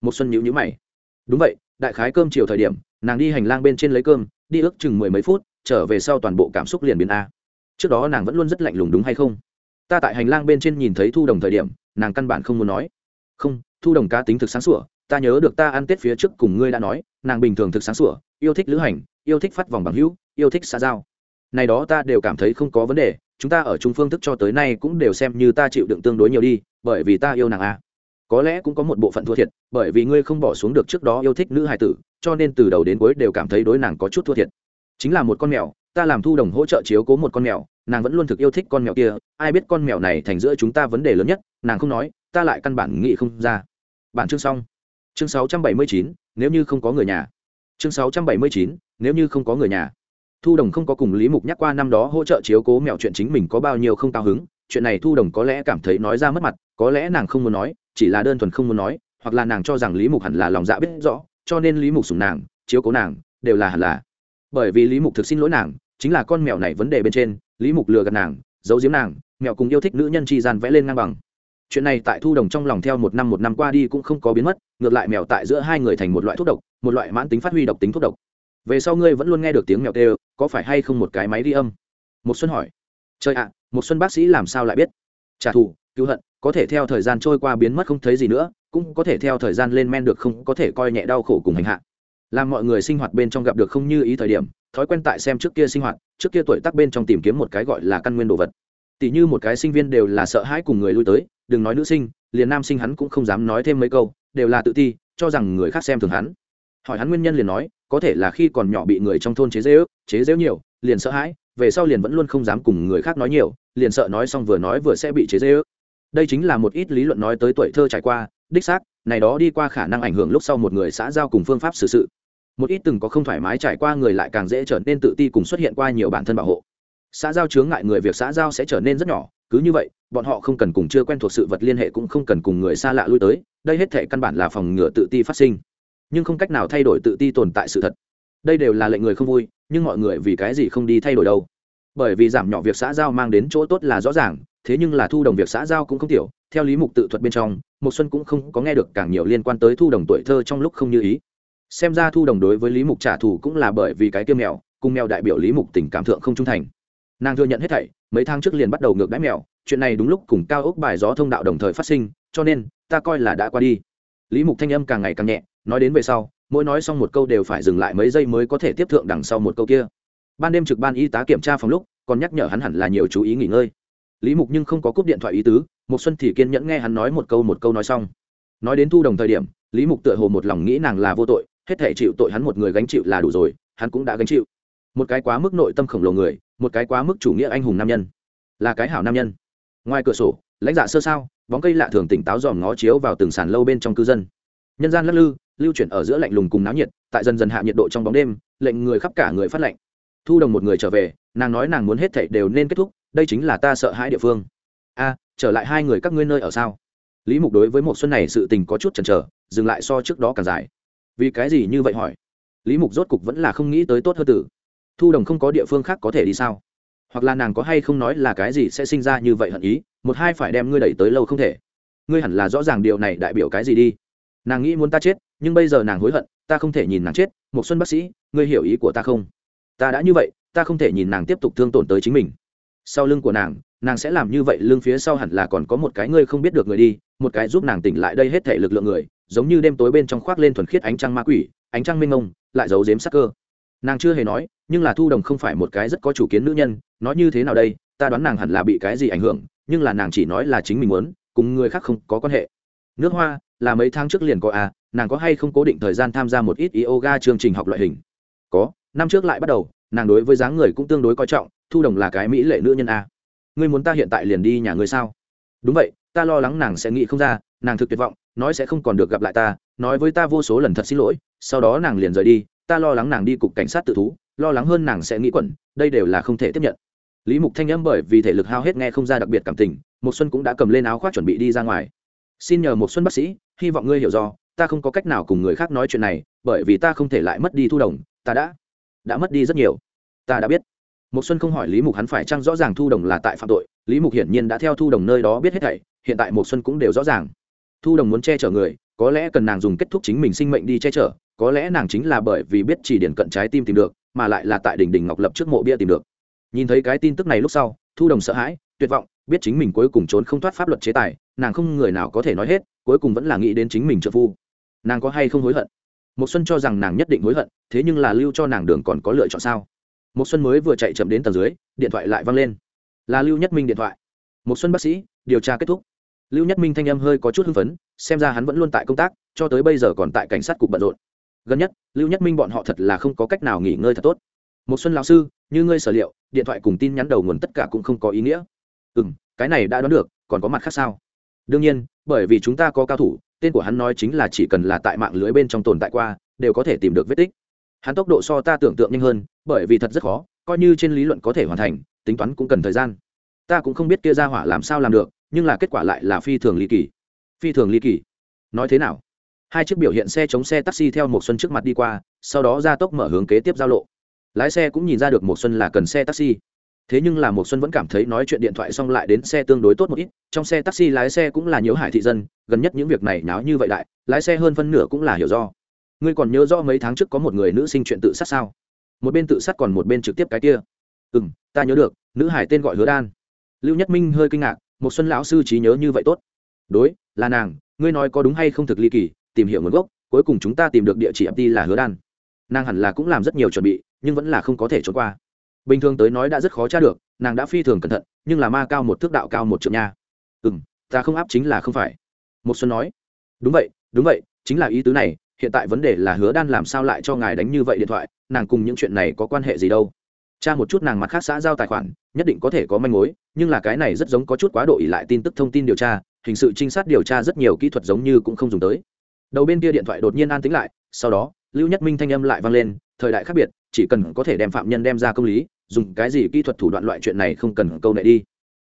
một xuân nhíu nhíu mày. Đúng vậy, đại khái cơm chiều thời điểm, nàng đi hành lang bên trên lấy cơm, đi ước chừng mười mấy phút, trở về sau toàn bộ cảm xúc liền biến a. Trước đó nàng vẫn luôn rất lạnh lùng đúng hay không? Ta tại hành lang bên trên nhìn thấy thu đồng thời điểm, nàng căn bản không muốn nói. Không, thu đồng cá tính thực sáng sủa, ta nhớ được ta ăn tết phía trước cùng ngươi đã nói nàng bình thường thực sáng sủa yêu thích lữ hành yêu thích phát vòng bằng hữu yêu thích xã giao. Này đó ta đều cảm thấy không có vấn đề chúng ta ở trung phương thức cho tới nay cũng đều xem như ta chịu đựng tương đối nhiều đi bởi vì ta yêu nàng a có lẽ cũng có một bộ phận thua thiệt bởi vì ngươi không bỏ xuống được trước đó yêu thích nữ hài tử cho nên từ đầu đến cuối đều cảm thấy đối nàng có chút thua thiệt. Chính là một con mèo ta làm thu đồng hỗ trợ chiếu cố một con mèo nàng vẫn luôn thực yêu thích con mèo kia ai biết con mèo này thành giữa chúng ta vấn đề lớn nhất nàng không nói ta lại căn bản nghĩ không ra. Bản chương xong. Chương 679, nếu như không có người nhà. Chương 679, nếu như không có người nhà. Thu đồng không có cùng lý mục nhắc qua năm đó hỗ trợ chiếu cố mẹo chuyện chính mình có bao nhiêu không cao hứng. Chuyện này thu đồng có lẽ cảm thấy nói ra mất mặt có lẽ nàng không muốn nói chỉ là đơn thuần không muốn nói hoặc là nàng cho rằng lý mục hẳn là lòng dạ biết rõ cho nên lý mục sùng nàng chiếu cố nàng đều là hẳn là. Bởi vì lý mục thực xin lỗi nàng chính là con mèo này vấn đề bên trên lý mục lừa gạt nàng giấu giếm nàng mèo cùng yêu thích nữ nhân tri gian vẽ lên ngang bằng chuyện này tại thu đồng trong lòng theo một năm một năm qua đi cũng không có biến mất, ngược lại mèo tại giữa hai người thành một loại thuốc độc, một loại mãn tính phát huy độc tính thuốc độc. Về sau ngươi vẫn luôn nghe được tiếng mèo tê có phải hay không một cái máy ghi âm? Một xuân hỏi. Trời ạ một xuân bác sĩ làm sao lại biết? Trả thù, cứu hận, có thể theo thời gian trôi qua biến mất không thấy gì nữa, cũng có thể theo thời gian lên men được không, có thể coi nhẹ đau khổ cùng hành hạ. Làm mọi người sinh hoạt bên trong gặp được không như ý thời điểm, thói quen tại xem trước kia sinh hoạt, trước kia tuổi tác bên trong tìm kiếm một cái gọi là căn nguyên đồ vật tỷ như một cái sinh viên đều là sợ hãi cùng người lui tới, đừng nói nữ sinh, liền nam sinh hắn cũng không dám nói thêm mấy câu, đều là tự ti, cho rằng người khác xem thường hắn. Hỏi hắn nguyên nhân liền nói, có thể là khi còn nhỏ bị người trong thôn chế dễ ước chế dễ nhiều, liền sợ hãi, về sau liền vẫn luôn không dám cùng người khác nói nhiều, liền sợ nói xong vừa nói vừa sẽ bị chế dễ ước đây chính là một ít lý luận nói tới tuổi thơ trải qua, đích xác, này đó đi qua khả năng ảnh hưởng lúc sau một người xã giao cùng phương pháp xử sự. Một ít từng có không thoải mái trải qua người lại càng dễ trở nên tự ti cùng xuất hiện qua nhiều bản thân bảo hộ xã giao chướng ngại người việc xã giao sẽ trở nên rất nhỏ, cứ như vậy, bọn họ không cần cùng chưa quen thuộc sự vật liên hệ cũng không cần cùng người xa lạ lui tới, đây hết thể căn bản là phòng ngừa tự ti phát sinh. Nhưng không cách nào thay đổi tự ti tồn tại sự thật. Đây đều là lệnh người không vui, nhưng mọi người vì cái gì không đi thay đổi đâu. Bởi vì giảm nhỏ việc xã giao mang đến chỗ tốt là rõ ràng, thế nhưng là thu đồng việc xã giao cũng không tiểu, theo lý mục tự thuật bên trong một xuân cũng không có nghe được càng nhiều liên quan tới thu đồng tuổi thơ trong lúc không như ý. Xem ra thu đồng đối với lý mục trả thù cũng là bởi vì cái kiêm mèo, cùng mèo đại biểu lý mục tình cảm thượng không trung thành nàng thừa nhận hết thảy, mấy tháng trước liền bắt đầu ngược đáy mèo, chuyện này đúng lúc cùng cao ốc bài gió thông đạo đồng thời phát sinh, cho nên, ta coi là đã qua đi. Lý mục thanh âm càng ngày càng nhẹ, nói đến về sau, mỗi nói xong một câu đều phải dừng lại mấy giây mới có thể tiếp thượng đằng sau một câu kia. Ban đêm trực ban y tá kiểm tra phòng lúc, còn nhắc nhở hắn hẳn là nhiều chú ý nghỉ ngơi. Lý mục nhưng không có cúp điện thoại ý tứ một xuân thì kiên nhẫn nghe hắn nói một câu một câu nói xong. Nói đến thu đồng thời điểm, lý mục tựa hồ một lòng nghĩ nàng là vô tội, hết thể chịu tội hắn một người gánh chịu là đủ rồi, hắn cũng đã gánh chịu một cái quá mức nội tâm khổng lồ người, một cái quá mức chủ nghĩa anh hùng nam nhân. Là cái hảo nam nhân. Ngoài cửa sổ, lãnh dạ sơ sao, bóng cây lạ thường tỉnh táo dòm ngó chiếu vào từng sàn lâu bên trong cư dân. Nhân gian lắc lư, lưu chuyển ở giữa lạnh lùng cùng náo nhiệt, tại dần dần hạ nhiệt độ trong bóng đêm, lệnh người khắp cả người phát lạnh thu đồng một người trở về, nàng nói nàng muốn hết thảy đều nên kết thúc, đây chính là ta sợ hãi địa phương. A, trở lại hai người các ngươi nơi ở sao? Lý mục đối với một xuân này sự tình có chút chần chờ, dừng lại so trước đó càng dài. Vì cái gì như vậy hỏi? Lý mục rốt cục vẫn là không nghĩ tới tốt hơn tử thu đồng không có địa phương khác có thể đi sao? Hoặc là nàng có hay không nói là cái gì sẽ sinh ra như vậy hận ý, một hai phải đem ngươi đẩy tới lâu không thể. Ngươi hẳn là rõ ràng điều này đại biểu cái gì đi. Nàng nghĩ muốn ta chết, nhưng bây giờ nàng hối hận, ta không thể nhìn nàng chết. Một xuân bác sĩ, ngươi hiểu ý của ta không? Ta đã như vậy, ta không thể nhìn nàng tiếp tục thương tổn tới chính mình. Sau lưng của nàng nàng sẽ làm như vậy, lưng phía sau hẳn là còn có một cái ngươi không biết được người đi, một cái giúp nàng tỉnh lại đây hết thể lực lượng người, giống như đêm tối bên trong khoác lên thuần khiết ánh trăng ma quỷ, ánh trăng mênh mông, lại giấu giếm sắc cơ. Nàng chưa hề nói nhưng là thu đồng không phải một cái rất có chủ kiến nữ nhân, nói như thế nào đây, ta đoán nàng hẳn là bị cái gì ảnh hưởng, nhưng là nàng chỉ nói là chính mình muốn, cùng người khác không có quan hệ. Nước hoa, là mấy tháng trước liền có à nàng có hay không cố định thời gian tham gia một ít yoga chương trình học loại hình? Có, năm trước lại bắt đầu, nàng đối với dáng người cũng tương đối coi trọng, thu đồng là cái mỹ lệ nữ nhân à? ngươi muốn ta hiện tại liền đi nhà ngươi sao? Đúng vậy, ta lo lắng nàng sẽ nghĩ không ra, nàng thực tuyệt vọng, nói sẽ không còn được gặp lại ta, nói với ta vô số lần thật xin lỗi, sau đó nàng liền rời đi ta lo lắng nàng đi cục cảnh sát tự thú, lo lắng hơn nàng sẽ nghĩ quẩn, đây đều là không thể tiếp nhận. Lý mục thanh âm bởi vì thể lực hao hết nghe không ra đặc biệt cảm tình một xuân cũng đã cầm lên áo khoác chuẩn bị đi ra ngoài. Xin nhờ một xuân bác sĩ, hy vọng ngươi hiểu do, ta không có cách nào cùng người khác nói chuyện này, bởi vì ta không thể lại mất đi thu đồng, ta đã đã mất đi rất nhiều. Ta đã biết. Một xuân không hỏi lý mục hắn phải chăng rõ ràng thu đồng là tại phạm tội, lý mục hiển nhiên đã theo thu đồng nơi đó biết hết thảy, hiện tại một xuân cũng đều rõ ràng. Thu đồng muốn che chở người có lẽ cần nàng dùng kết thúc chính mình sinh mệnh đi che chở, có lẽ nàng chính là bởi vì biết chỉ điển cận trái tim tìm được, mà lại là tại đỉnh đỉnh ngọc lập trước mộ bia tìm được. Nhìn thấy cái tin tức này lúc sau, thu đồng sợ hãi, tuyệt vọng, biết chính mình cuối cùng trốn không thoát pháp luật chế tài, nàng không người nào có thể nói hết, cuối cùng vẫn là nghĩ đến chính mình trợ phu. Nàng có hay không hối hận? Một xuân cho rằng nàng nhất định hối hận, thế nhưng là lưu cho nàng đường còn có lựa chọn sao? Một xuân mới vừa chạy chậm đến tầng dưới, điện thoại lại vang lên. Là lưu nhất minh điện thoại. Một xuân bác sĩ, điều tra kết thúc lưu nhất minh thanh âm hơi có chút hưng phấn, xem ra hắn vẫn luôn tại công tác, cho tới bây giờ còn tại cảnh sát cục bận rộn. Gần nhất, lưu nhất minh bọn họ thật là không có cách nào nghỉ ngơi thật tốt. Một xuân lão sư, như ngươi sở liệu, điện thoại cùng tin nhắn đầu nguồn tất cả cũng không có ý nghĩa. Ừ m cái này đã đoán được, còn có mặt khác sao? Đương nhiên, bởi vì chúng ta có cao thủ, tên của hắn nói chính là chỉ cần là tại mạng lưới bên trong tồn tại qua, đều có thể tìm được vết tích. Hắn tốc độ so ta tưởng tượng nhanh hơn, bởi vì thật rất khó, coi như trên lý luận có thể hoàn thành, tính toán cũng cần thời gian. Ta cũng không biết kia ra hỏa làm sao làm được nhưng là kết quả lại là phi thường ly kỳ. Phi thường ly kỳ. Nói thế nào? Hai chiếc biểu hiện xe chống xe taxi theo một xuân trước mặt đi qua, sau đó ra tốc mở hướng kế tiếp giao lộ. Lái xe cũng nhìn ra được một xuân là cần xe taxi. Thế nhưng là một xuân vẫn cảm thấy nói chuyện điện thoại xong lại đến xe tương đối tốt một ít, trong xe taxi lái xe cũng là nhiễu hải thị dân, gần nhất những việc này náo như vậy đại, lái xe hơn phân nửa cũng là hiểu do. Ngươi còn nhớ rõ mấy tháng trước có một người nữ sinh chuyện tự sát sao? Một bên tự sát còn một bên trực tiếp cái kia. Ừ ta nhớ được, nữ hải tên gọi hứa đan. Lưu nhất minh hơi kinh ngạc một xuân lão sư trí nhớ như vậy tốt. Đối, là nàng, ngươi nói có đúng hay không thực ly kỳ, tìm hiểu nguồn gốc, cuối cùng chúng ta tìm được địa chỉ mt là hứa đan. Nàng hẳn là cũng làm rất nhiều chuẩn bị, nhưng vẫn là không có thể trốn qua. Bình thường tới nói đã rất khó tra được, nàng đã phi thường cẩn thận, nhưng là ma cao một thước đạo cao một trượng nha. Ừ m ta không áp chính là không phải. Một xuân nói. Đúng vậy đúng vậy, chính là ý tứ này, hiện tại vấn đề là hứa đan làm sao lại cho ngài đánh như vậy điện thoại, nàng cùng những chuyện này có quan hệ gì đâu cha một chút nàng mặt khác xã giao tài khoản, nhất định có thể có manh mối, nhưng là cái này rất giống có chút quá độ ỉ lại tin tức thông tin điều tra, hình sự trinh sát điều tra rất nhiều kỹ thuật giống như cũng không dùng tới. Đầu bên kia điện thoại đột nhiên an tính lại, sau đó, lưu nhất minh thanh âm lại vang lên, thời đại khác biệt, chỉ cần có thể đem phạm nhân đem ra công lý, dùng cái gì kỹ thuật thủ đoạn loại chuyện này không cần câu nệ đi.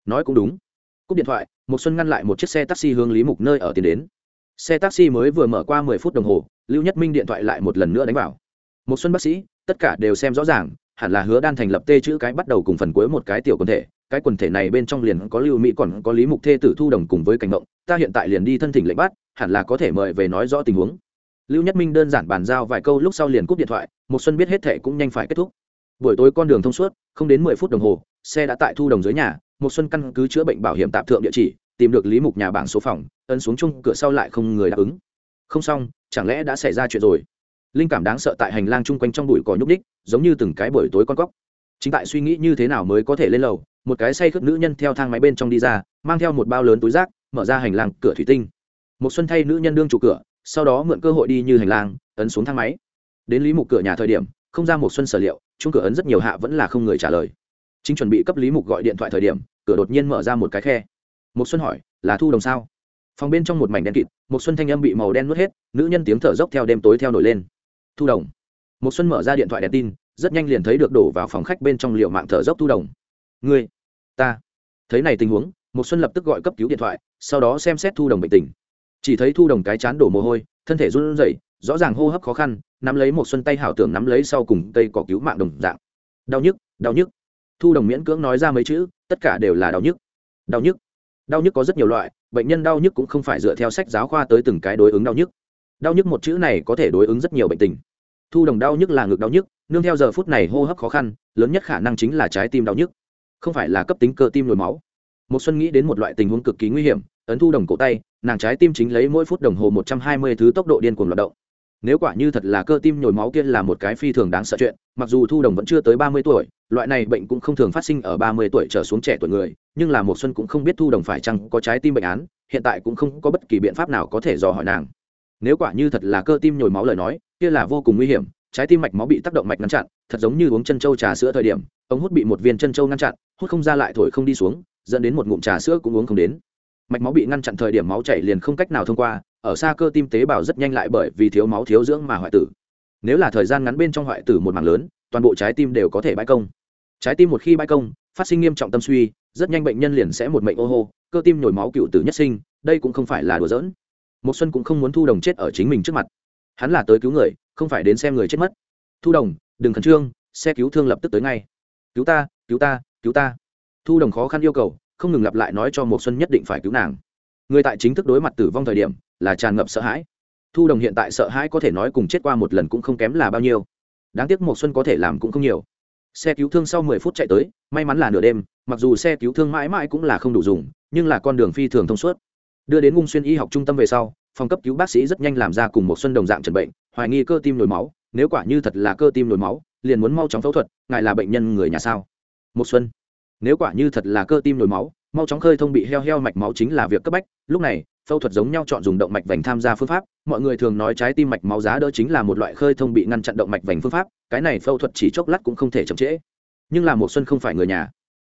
Nói cũng đúng. Cúp điện thoại một xuân ngăn lại một chiếc xe taxi hướng lý mục nơi ở tiền đến. Xe taxi mới vừa mở qua mười phút đồng hồ, lưu nhất minh điện thoại lại một lần nữa đánh vào. Một xuân bác sĩ, tất cả đều xem rõ ràng hẳn là hứa đan thành lập tê chữ cái bắt đầu cùng phần cuối một cái tiểu quần thể, cái quần thể này bên trong liền có lưu mỹ còn có lý mục thê tử thu đồng cùng với cảnh mộng, ta hiện tại liền đi thân thỉnh lệnh bắt, hẳn là có thể mời về nói rõ tình huống. Lưu nhất minh đơn giản bàn giao vài câu lúc sau liền cúp điện thoại một xuân biết hết thệ cũng nhanh phải kết thúc. Buổi tối con đường thông suốt, không đến mười phút đồng hồ, xe đã tại thu đồng dưới nhà một xuân căn cứ chữa bệnh bảo hiểm tạm thượng địa chỉ, tìm được lý mục nhà bảng số phòng, ấn xuống chung, cửa sau lại không người đáp ứng. Không xong, chẳng lẽ đã xảy ra chuyện rồi? Linh cảm đáng sợ tại hành lang chung quanh trong bụi cỏ nhúc ních giống như từng cái buổi tối con cóc. Chính tại suy nghĩ như thế nào mới có thể lên lầu, một cái say khướt nữ nhân theo thang máy bên trong đi ra, mang theo một bao lớn túi rác, mở ra hành lang cửa thủy tinh. Một xuân thay nữ nhân đương chủ cửa, sau đó mượn cơ hội đi như hành lang, ấn xuống thang máy. Đến lý mục cửa nhà thời điểm, không ra một xuân sở liệu chung cửa ấn rất nhiều hạ vẫn là không người trả lời. Chính chuẩn bị cấp lý mục gọi điện thoại thời điểm, cửa đột nhiên mở ra một cái khe. Một xuân hỏi, là thu đồng sao? Phòng bên trong một mảnh đen kịt một xuân thanh âm bị màu đen nuốt hết, nữ nhân tiếng thở dốc theo đêm tối theo nổi lên thu đồng. Một xuân mở ra điện thoại đèn tin, rất nhanh liền thấy được đổ vào phòng khách bên trong liệu mạng thở dốc thu đồng. Ngươi, ta. Thấy này tình huống một xuân lập tức gọi cấp cứu điện thoại, sau đó xem xét thu đồng bệnh tình. Chỉ thấy thu đồng cái chán đổ mồ hôi, thân thể run rẩy, rõ ràng hô hấp khó khăn, nắm lấy một xuân tay hảo tưởng nắm lấy sau cùng cây cỏ cứu mạng đồng dạng. Đau nhức đau nhức. Thu đồng miễn cưỡng nói ra mấy chữ, tất cả đều là đau nhức. Đau nhức. Đau nhức có rất nhiều loại, bệnh nhân đau nhức cũng không phải dựa theo sách giáo khoa tới từng cái đối ứng đau nhức. Đau nhức một chữ này có thể đối ứng rất nhiều bệnh tình thu đồng đau nhức là ngực đau nhức, nương theo giờ phút này hô hấp khó khăn, lớn nhất khả năng chính là trái tim đau nhức, không phải là cấp tính cơ tim nhồi máu. Một xuân nghĩ đến một loại tình huống cực kỳ nguy hiểm, ấn thu đồng cổ tay, nàng trái tim chính lấy mỗi phút đồng hồ một trăm hai mươi thứ tốc độ điên cuồng loạt động. Nếu quả như thật là cơ tim nhồi máu kia là một cái phi thường đáng sợ chuyện, mặc dù thu đồng vẫn chưa tới ba mươi tuổi, loại này bệnh cũng không thường phát sinh ở ba mươi tuổi trở xuống trẻ tuổi người, nhưng là một xuân cũng không biết thu đồng phải chăng có trái tim bệnh án, hiện tại cũng không có bất kỳ biện pháp nào có thể dò hỏi nàng. Nếu quả như thật là cơ tim nhồi máu lời nói kia là vô cùng nguy hiểm, trái tim mạch máu bị tác động mạch ngăn chặn, thật giống như uống chân trâu trà sữa thời điểm, ống hút bị một viên chân trâu ngăn chặn, hút không ra lại thổi không đi xuống, dẫn đến một ngụm trà sữa cũng uống không đến. Mạch máu bị ngăn chặn thời điểm máu chảy liền không cách nào thông qua, ở xa cơ tim tế bào rất nhanh lại bởi vì thiếu máu thiếu dưỡng mà hoại tử. Nếu là thời gian ngắn bên trong hoại tử một mảng lớn, toàn bộ trái tim đều có thể bãi công. Trái tim một khi bãi công, phát sinh nghiêm trọng tâm suy, rất nhanh bệnh nhân liền sẽ một mệnh ô hô, cơ tim nhồi máu cựu tử nhất sinh, đây cũng không phải là đùa giỡn. Một xuân cũng không muốn thu đồng chết ở chính mình trước mặt hắn là tới cứu người, không phải đến xem người chết mất. Thu đồng, đừng khẩn trương, xe cứu thương lập tức tới ngay. Cứu ta cứu ta cứu ta. Thu đồng khó khăn yêu cầu, không ngừng lặp lại nói cho một xuân nhất định phải cứu nàng. Người tại chính thức đối mặt tử vong thời điểm, là tràn ngập sợ hãi. Thu đồng hiện tại sợ hãi có thể nói cùng chết qua một lần cũng không kém là bao nhiêu. Đáng tiếc một xuân có thể làm cũng không nhiều. Xe cứu thương sau 10 phút chạy tới, may mắn là nửa đêm, mặc dù xe cứu thương mãi mãi cũng là không đủ dùng, nhưng là con đường phi thường thông suốt. Đưa đến ngung xuyên y học trung tâm về sau phòng cấp cứu bác sĩ rất nhanh làm ra cùng một xuân đồng dạng trần bệnh, hoài nghi cơ tim nhồi máu, nếu quả như thật là cơ tim nhồi máu, liền muốn mau chóng phẫu thuật, ngài là bệnh nhân người nhà sao? Một xuân. Nếu quả như thật là cơ tim nhồi máu, mau chóng khơi thông bị heo heo mạch máu chính là việc cấp bách, lúc này, phẫu thuật giống nhau chọn dùng động mạch vành tham gia phương pháp, mọi người thường nói trái tim mạch máu giá đỡ chính là một loại khơi thông bị ngăn chặn động mạch vành phương pháp, cái này phẫu thuật chỉ chốc lát cũng không thể chậm trễ. Nhưng là một xuân không phải người nhà.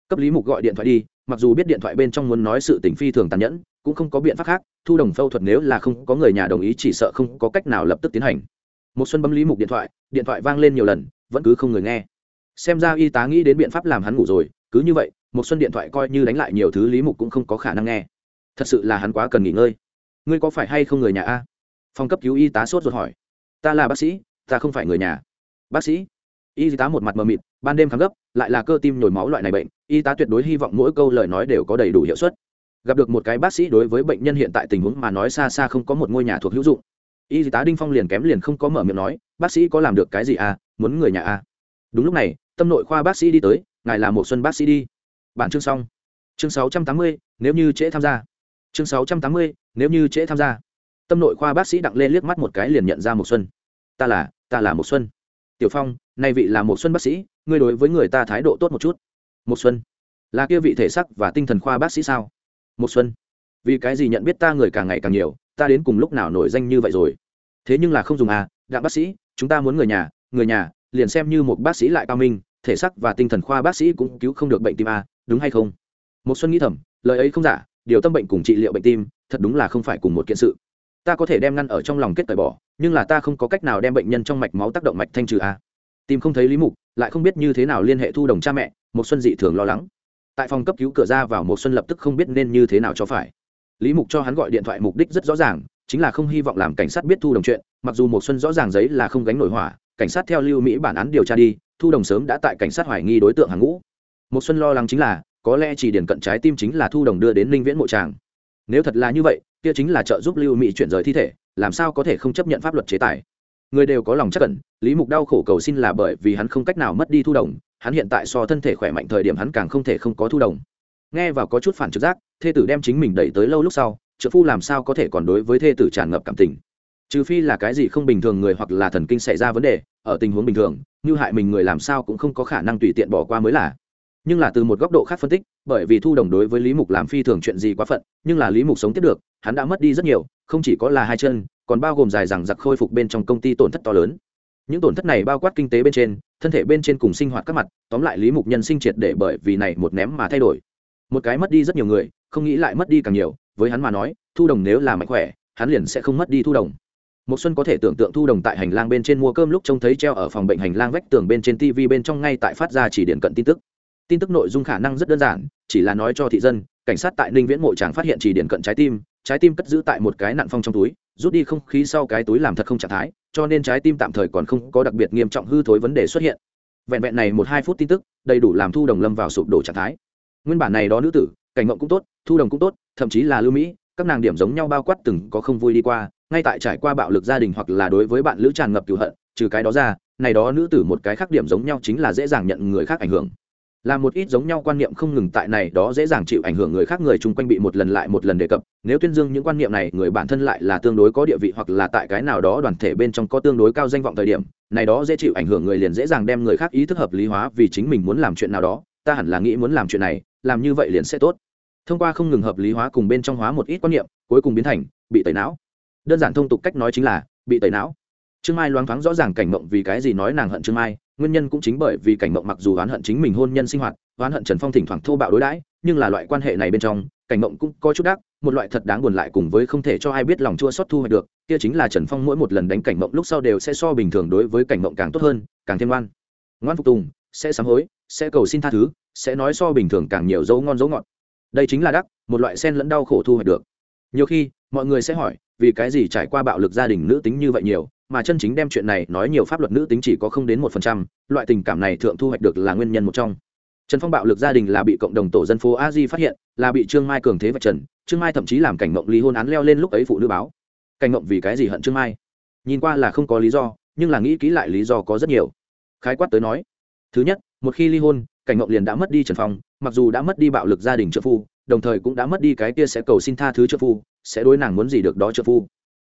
Cấp lý mục gọi điện thoại đi mặc dù biết điện thoại bên trong muốn nói sự tình phi thường tàn nhẫn, cũng không có biện pháp khác, thu đồng phẫu thuật nếu là không có người nhà đồng ý chỉ sợ không có cách nào lập tức tiến hành. Một xuân bấm lý mục điện thoại điện thoại vang lên nhiều lần, vẫn cứ không người nghe. Xem ra y tá nghĩ đến biện pháp làm hắn ngủ rồi, cứ như vậy, một xuân điện thoại coi như đánh lại nhiều thứ lý mục cũng không có khả năng nghe. Thật sự là hắn quá cần nghỉ ngơi. Ngươi có phải hay không người nhà a? Phòng cấp cứu y tá sốt ruột hỏi. Ta là bác sĩ, ta không phải người nhà. Bác sĩ. Y tá một mặt mờ mịt, ban đêm khám gấp lại là cơ tim nhồi máu loại này bệnh, y tá tuyệt đối hy vọng mỗi câu lời nói đều có đầy đủ hiệu suất. Gặp được một cái bác sĩ đối với bệnh nhân hiện tại tình huống mà nói xa xa không có một ngôi nhà thuộc hữu dụng. Y tá đinh phong liền kém liền không có mở miệng nói, bác sĩ có làm được cái gì à? Muốn người nhà à? Đúng lúc này, tâm nội khoa bác sĩ đi tới, ngài là một xuân bác sĩ đi. Bản chương xong. Chương sáu trăm tám mươi, nếu như trễ tham gia. Chương sáu trăm tám mươi, nếu như trễ tham gia. Tâm nội khoa bác sĩ đặng lê liếc mắt một cái liền nhận ra một xuân. Ta là ta là một xuân. Tiểu phong, nay vị là một xuân bác sĩ ngươi đối với người ta thái độ tốt một chút. Một xuân là kia vị thể sắc và tinh thần khoa bác sĩ sao? Một xuân vì cái gì nhận biết ta người càng ngày càng nhiều ta đến cùng lúc nào nổi danh như vậy rồi? Thế nhưng là không dùng à đặng bác sĩ chúng ta muốn người nhà người nhà liền xem như một bác sĩ lại cao minh thể sắc và tinh thần khoa bác sĩ cũng cứu không được bệnh tim à, đúng hay không? Một xuân nghĩ thầm lời ấy không giả điều tâm bệnh cùng trị liệu bệnh tim thật đúng là không phải cùng một kiện sự. Ta có thể đem ngăn ở trong lòng kết tẩy bỏ nhưng là ta không có cách nào đem bệnh nhân trong mạch máu tác động mạch thanh trừ a tìm không thấy lý mục, lại không biết như thế nào liên hệ thu đồng cha mẹ một xuân dị thường lo lắng. Tại phòng cấp cứu cửa ra vào một xuân lập tức không biết nên như thế nào cho phải. Lý mục cho hắn gọi điện thoại, mục đích rất rõ ràng, chính là không hy vọng làm cảnh sát biết thu đồng chuyện, mặc dù một xuân rõ ràng giấy là không gánh nổi hỏa, cảnh sát theo lưu mỹ bản án điều tra đi, thu đồng sớm đã tại cảnh sát hoài nghi đối tượng hàng ngũ. Một xuân lo lắng chính là, có lẽ chỉ điển cận trái tim chính là thu đồng đưa đến linh viễn mộ tràng. Nếu thật là như vậy, kia chính là trợ giúp lưu mỹ chuyển rời thi thể, làm sao có thể không chấp nhận pháp luật chế tài? Người đều có lòng chắc cẩn lý mục đau khổ cầu xin là bởi vì hắn không cách nào mất đi thu đồng, hắn hiện tại so thân thể khỏe mạnh thời điểm hắn càng không thể không có thu đồng. Nghe vào có chút phản trực giác, thê tử đem chính mình đẩy tới lâu lúc sau, trợ phu làm sao có thể còn đối với thê tử tràn ngập cảm tình? Trừ phi là cái gì không bình thường người hoặc là thần kinh xảy ra vấn đề, ở tình huống bình thường, như hại mình người làm sao cũng không có khả năng tùy tiện bỏ qua mới là. Nhưng là từ một góc độ khác phân tích, bởi vì thu đồng đối với lý mục làm phi thường chuyện gì quá phận, nhưng là lý mục sống tiếp được, hắn đã mất đi rất nhiều, không chỉ có là hai chân còn bao gồm dài rằng giặc khôi phục bên trong công ty tổn thất to lớn. Những tổn thất này bao quát kinh tế bên trên, thân thể bên trên cùng sinh hoạt các mặt, tóm lại lý mục nhân sinh triệt để bởi vì này một ném mà thay đổi. Một cái mất đi rất nhiều người, không nghĩ lại mất đi càng nhiều, với hắn mà nói, thu đồng nếu là mạnh khỏe, hắn liền sẽ không mất đi thu đồng. Một xuân có thể tưởng tượng thu đồng tại hành lang bên trên mua cơm lúc trông thấy treo ở phòng bệnh hành lang vách tường bên trên tv bên trong ngay tại phát ra chỉ điện cận tin tức. Tin tức nội dung khả năng rất đơn giản, chỉ là nói cho thị dân, cảnh sát tại ninh viễn mộ tràng phát hiện chỉ điện cận trái tim trái tim cất giữ tại một cái nạn phong trong túi rút đi không khí sau cái túi làm thật không trạng thái, cho nên trái tim tạm thời còn không có đặc biệt nghiêm trọng hư thối vấn đề xuất hiện. Vẹn vẹn này một hai phút tin tức, đầy đủ làm thu đồng lâm vào sụp đổ trạng thái. Nguyên bản này đó nữ tử, cảnh ngộng cũng tốt, thu đồng cũng tốt, thậm chí là lưu mỹ, các nàng điểm giống nhau bao quát từng có không vui đi qua, ngay tại trải qua bạo lực gia đình hoặc là đối với bạn lữ tràn ngập cựu hận, trừ cái đó ra, này đó nữ tử một cái khác điểm giống nhau chính là dễ dàng nhận người khác ảnh hưởng là một ít giống nhau quan niệm không ngừng tại này đó dễ dàng chịu ảnh hưởng người khác người chung quanh bị một lần lại một lần đề cập. Nếu tuyên dương những quan niệm này, người bản thân lại là tương đối có địa vị hoặc là tại cái nào đó đoàn thể bên trong có tương đối cao danh vọng thời điểm, này đó dễ chịu ảnh hưởng người liền dễ dàng đem người khác ý thức hợp lý hóa vì chính mình muốn làm chuyện nào đó. Ta hẳn là nghĩ muốn làm chuyện này, làm như vậy liền sẽ tốt. Thông qua không ngừng hợp lý hóa cùng bên trong hóa một ít quan niệm, cuối cùng biến thành, bị tẩy não. Đơn giản thông tục cách nói chính là, bị tẩy não. Trương mai loáng thoáng rõ ràng cảnh mộng vì cái gì nói nàng hận trương mai nguyên nhân cũng chính bởi vì cảnh mộng mặc dù oán hận chính mình hôn nhân sinh hoạt, oán hận trần phong thỉnh thoảng thô bạo đối đãi, nhưng là loại quan hệ này bên trong, cảnh mộng cũng có chút đắc, một loại thật đáng buồn lại cùng với không thể cho ai biết lòng chua xót thu hoạch được, kia chính là trần phong mỗi một lần đánh cảnh mộng lúc sau đều sẽ so bình thường đối với cảnh mộng càng tốt hơn, càng thêm ngoan. Ngoan phục tùng, sẽ sám hối, sẽ cầu xin tha thứ, sẽ nói so bình thường càng nhiều dấu ngon dấu ngọt. Đây chính là đắc, một loại sen lẫn đau khổ thu hoạch được. Nhiều khi, mọi người sẽ hỏi, vì cái gì trải qua bạo lực gia đình nữ tính như vậy nhiều? Mà chân chính đem chuyện này nói nhiều pháp luật nữ tính chỉ có không đến một phần trăm, loại tình cảm này thượng thu hoạch được là nguyên nhân một trong. Trần phong bạo lực gia đình là bị cộng đồng tổ dân phố a di phát hiện, là bị trương mai cường thế và trần, trương mai thậm chí làm cảnh mộng ly hôn án leo lên lúc ấy phụ nữ báo. Cảnh mộng vì cái gì hận trương mai? Nhìn qua là không có lý do, nhưng là nghĩ kỹ lại lý do có rất nhiều. Khái quát tới nói, thứ nhất, một khi ly hôn, cảnh mộng liền đã mất đi trần phong, mặc dù đã mất đi bạo lực gia đình trợ phu, đồng thời cũng đã mất đi cái kia sẽ cầu xin tha thứ trợ phu, sẽ đối nàng muốn gì được đó trợ phu.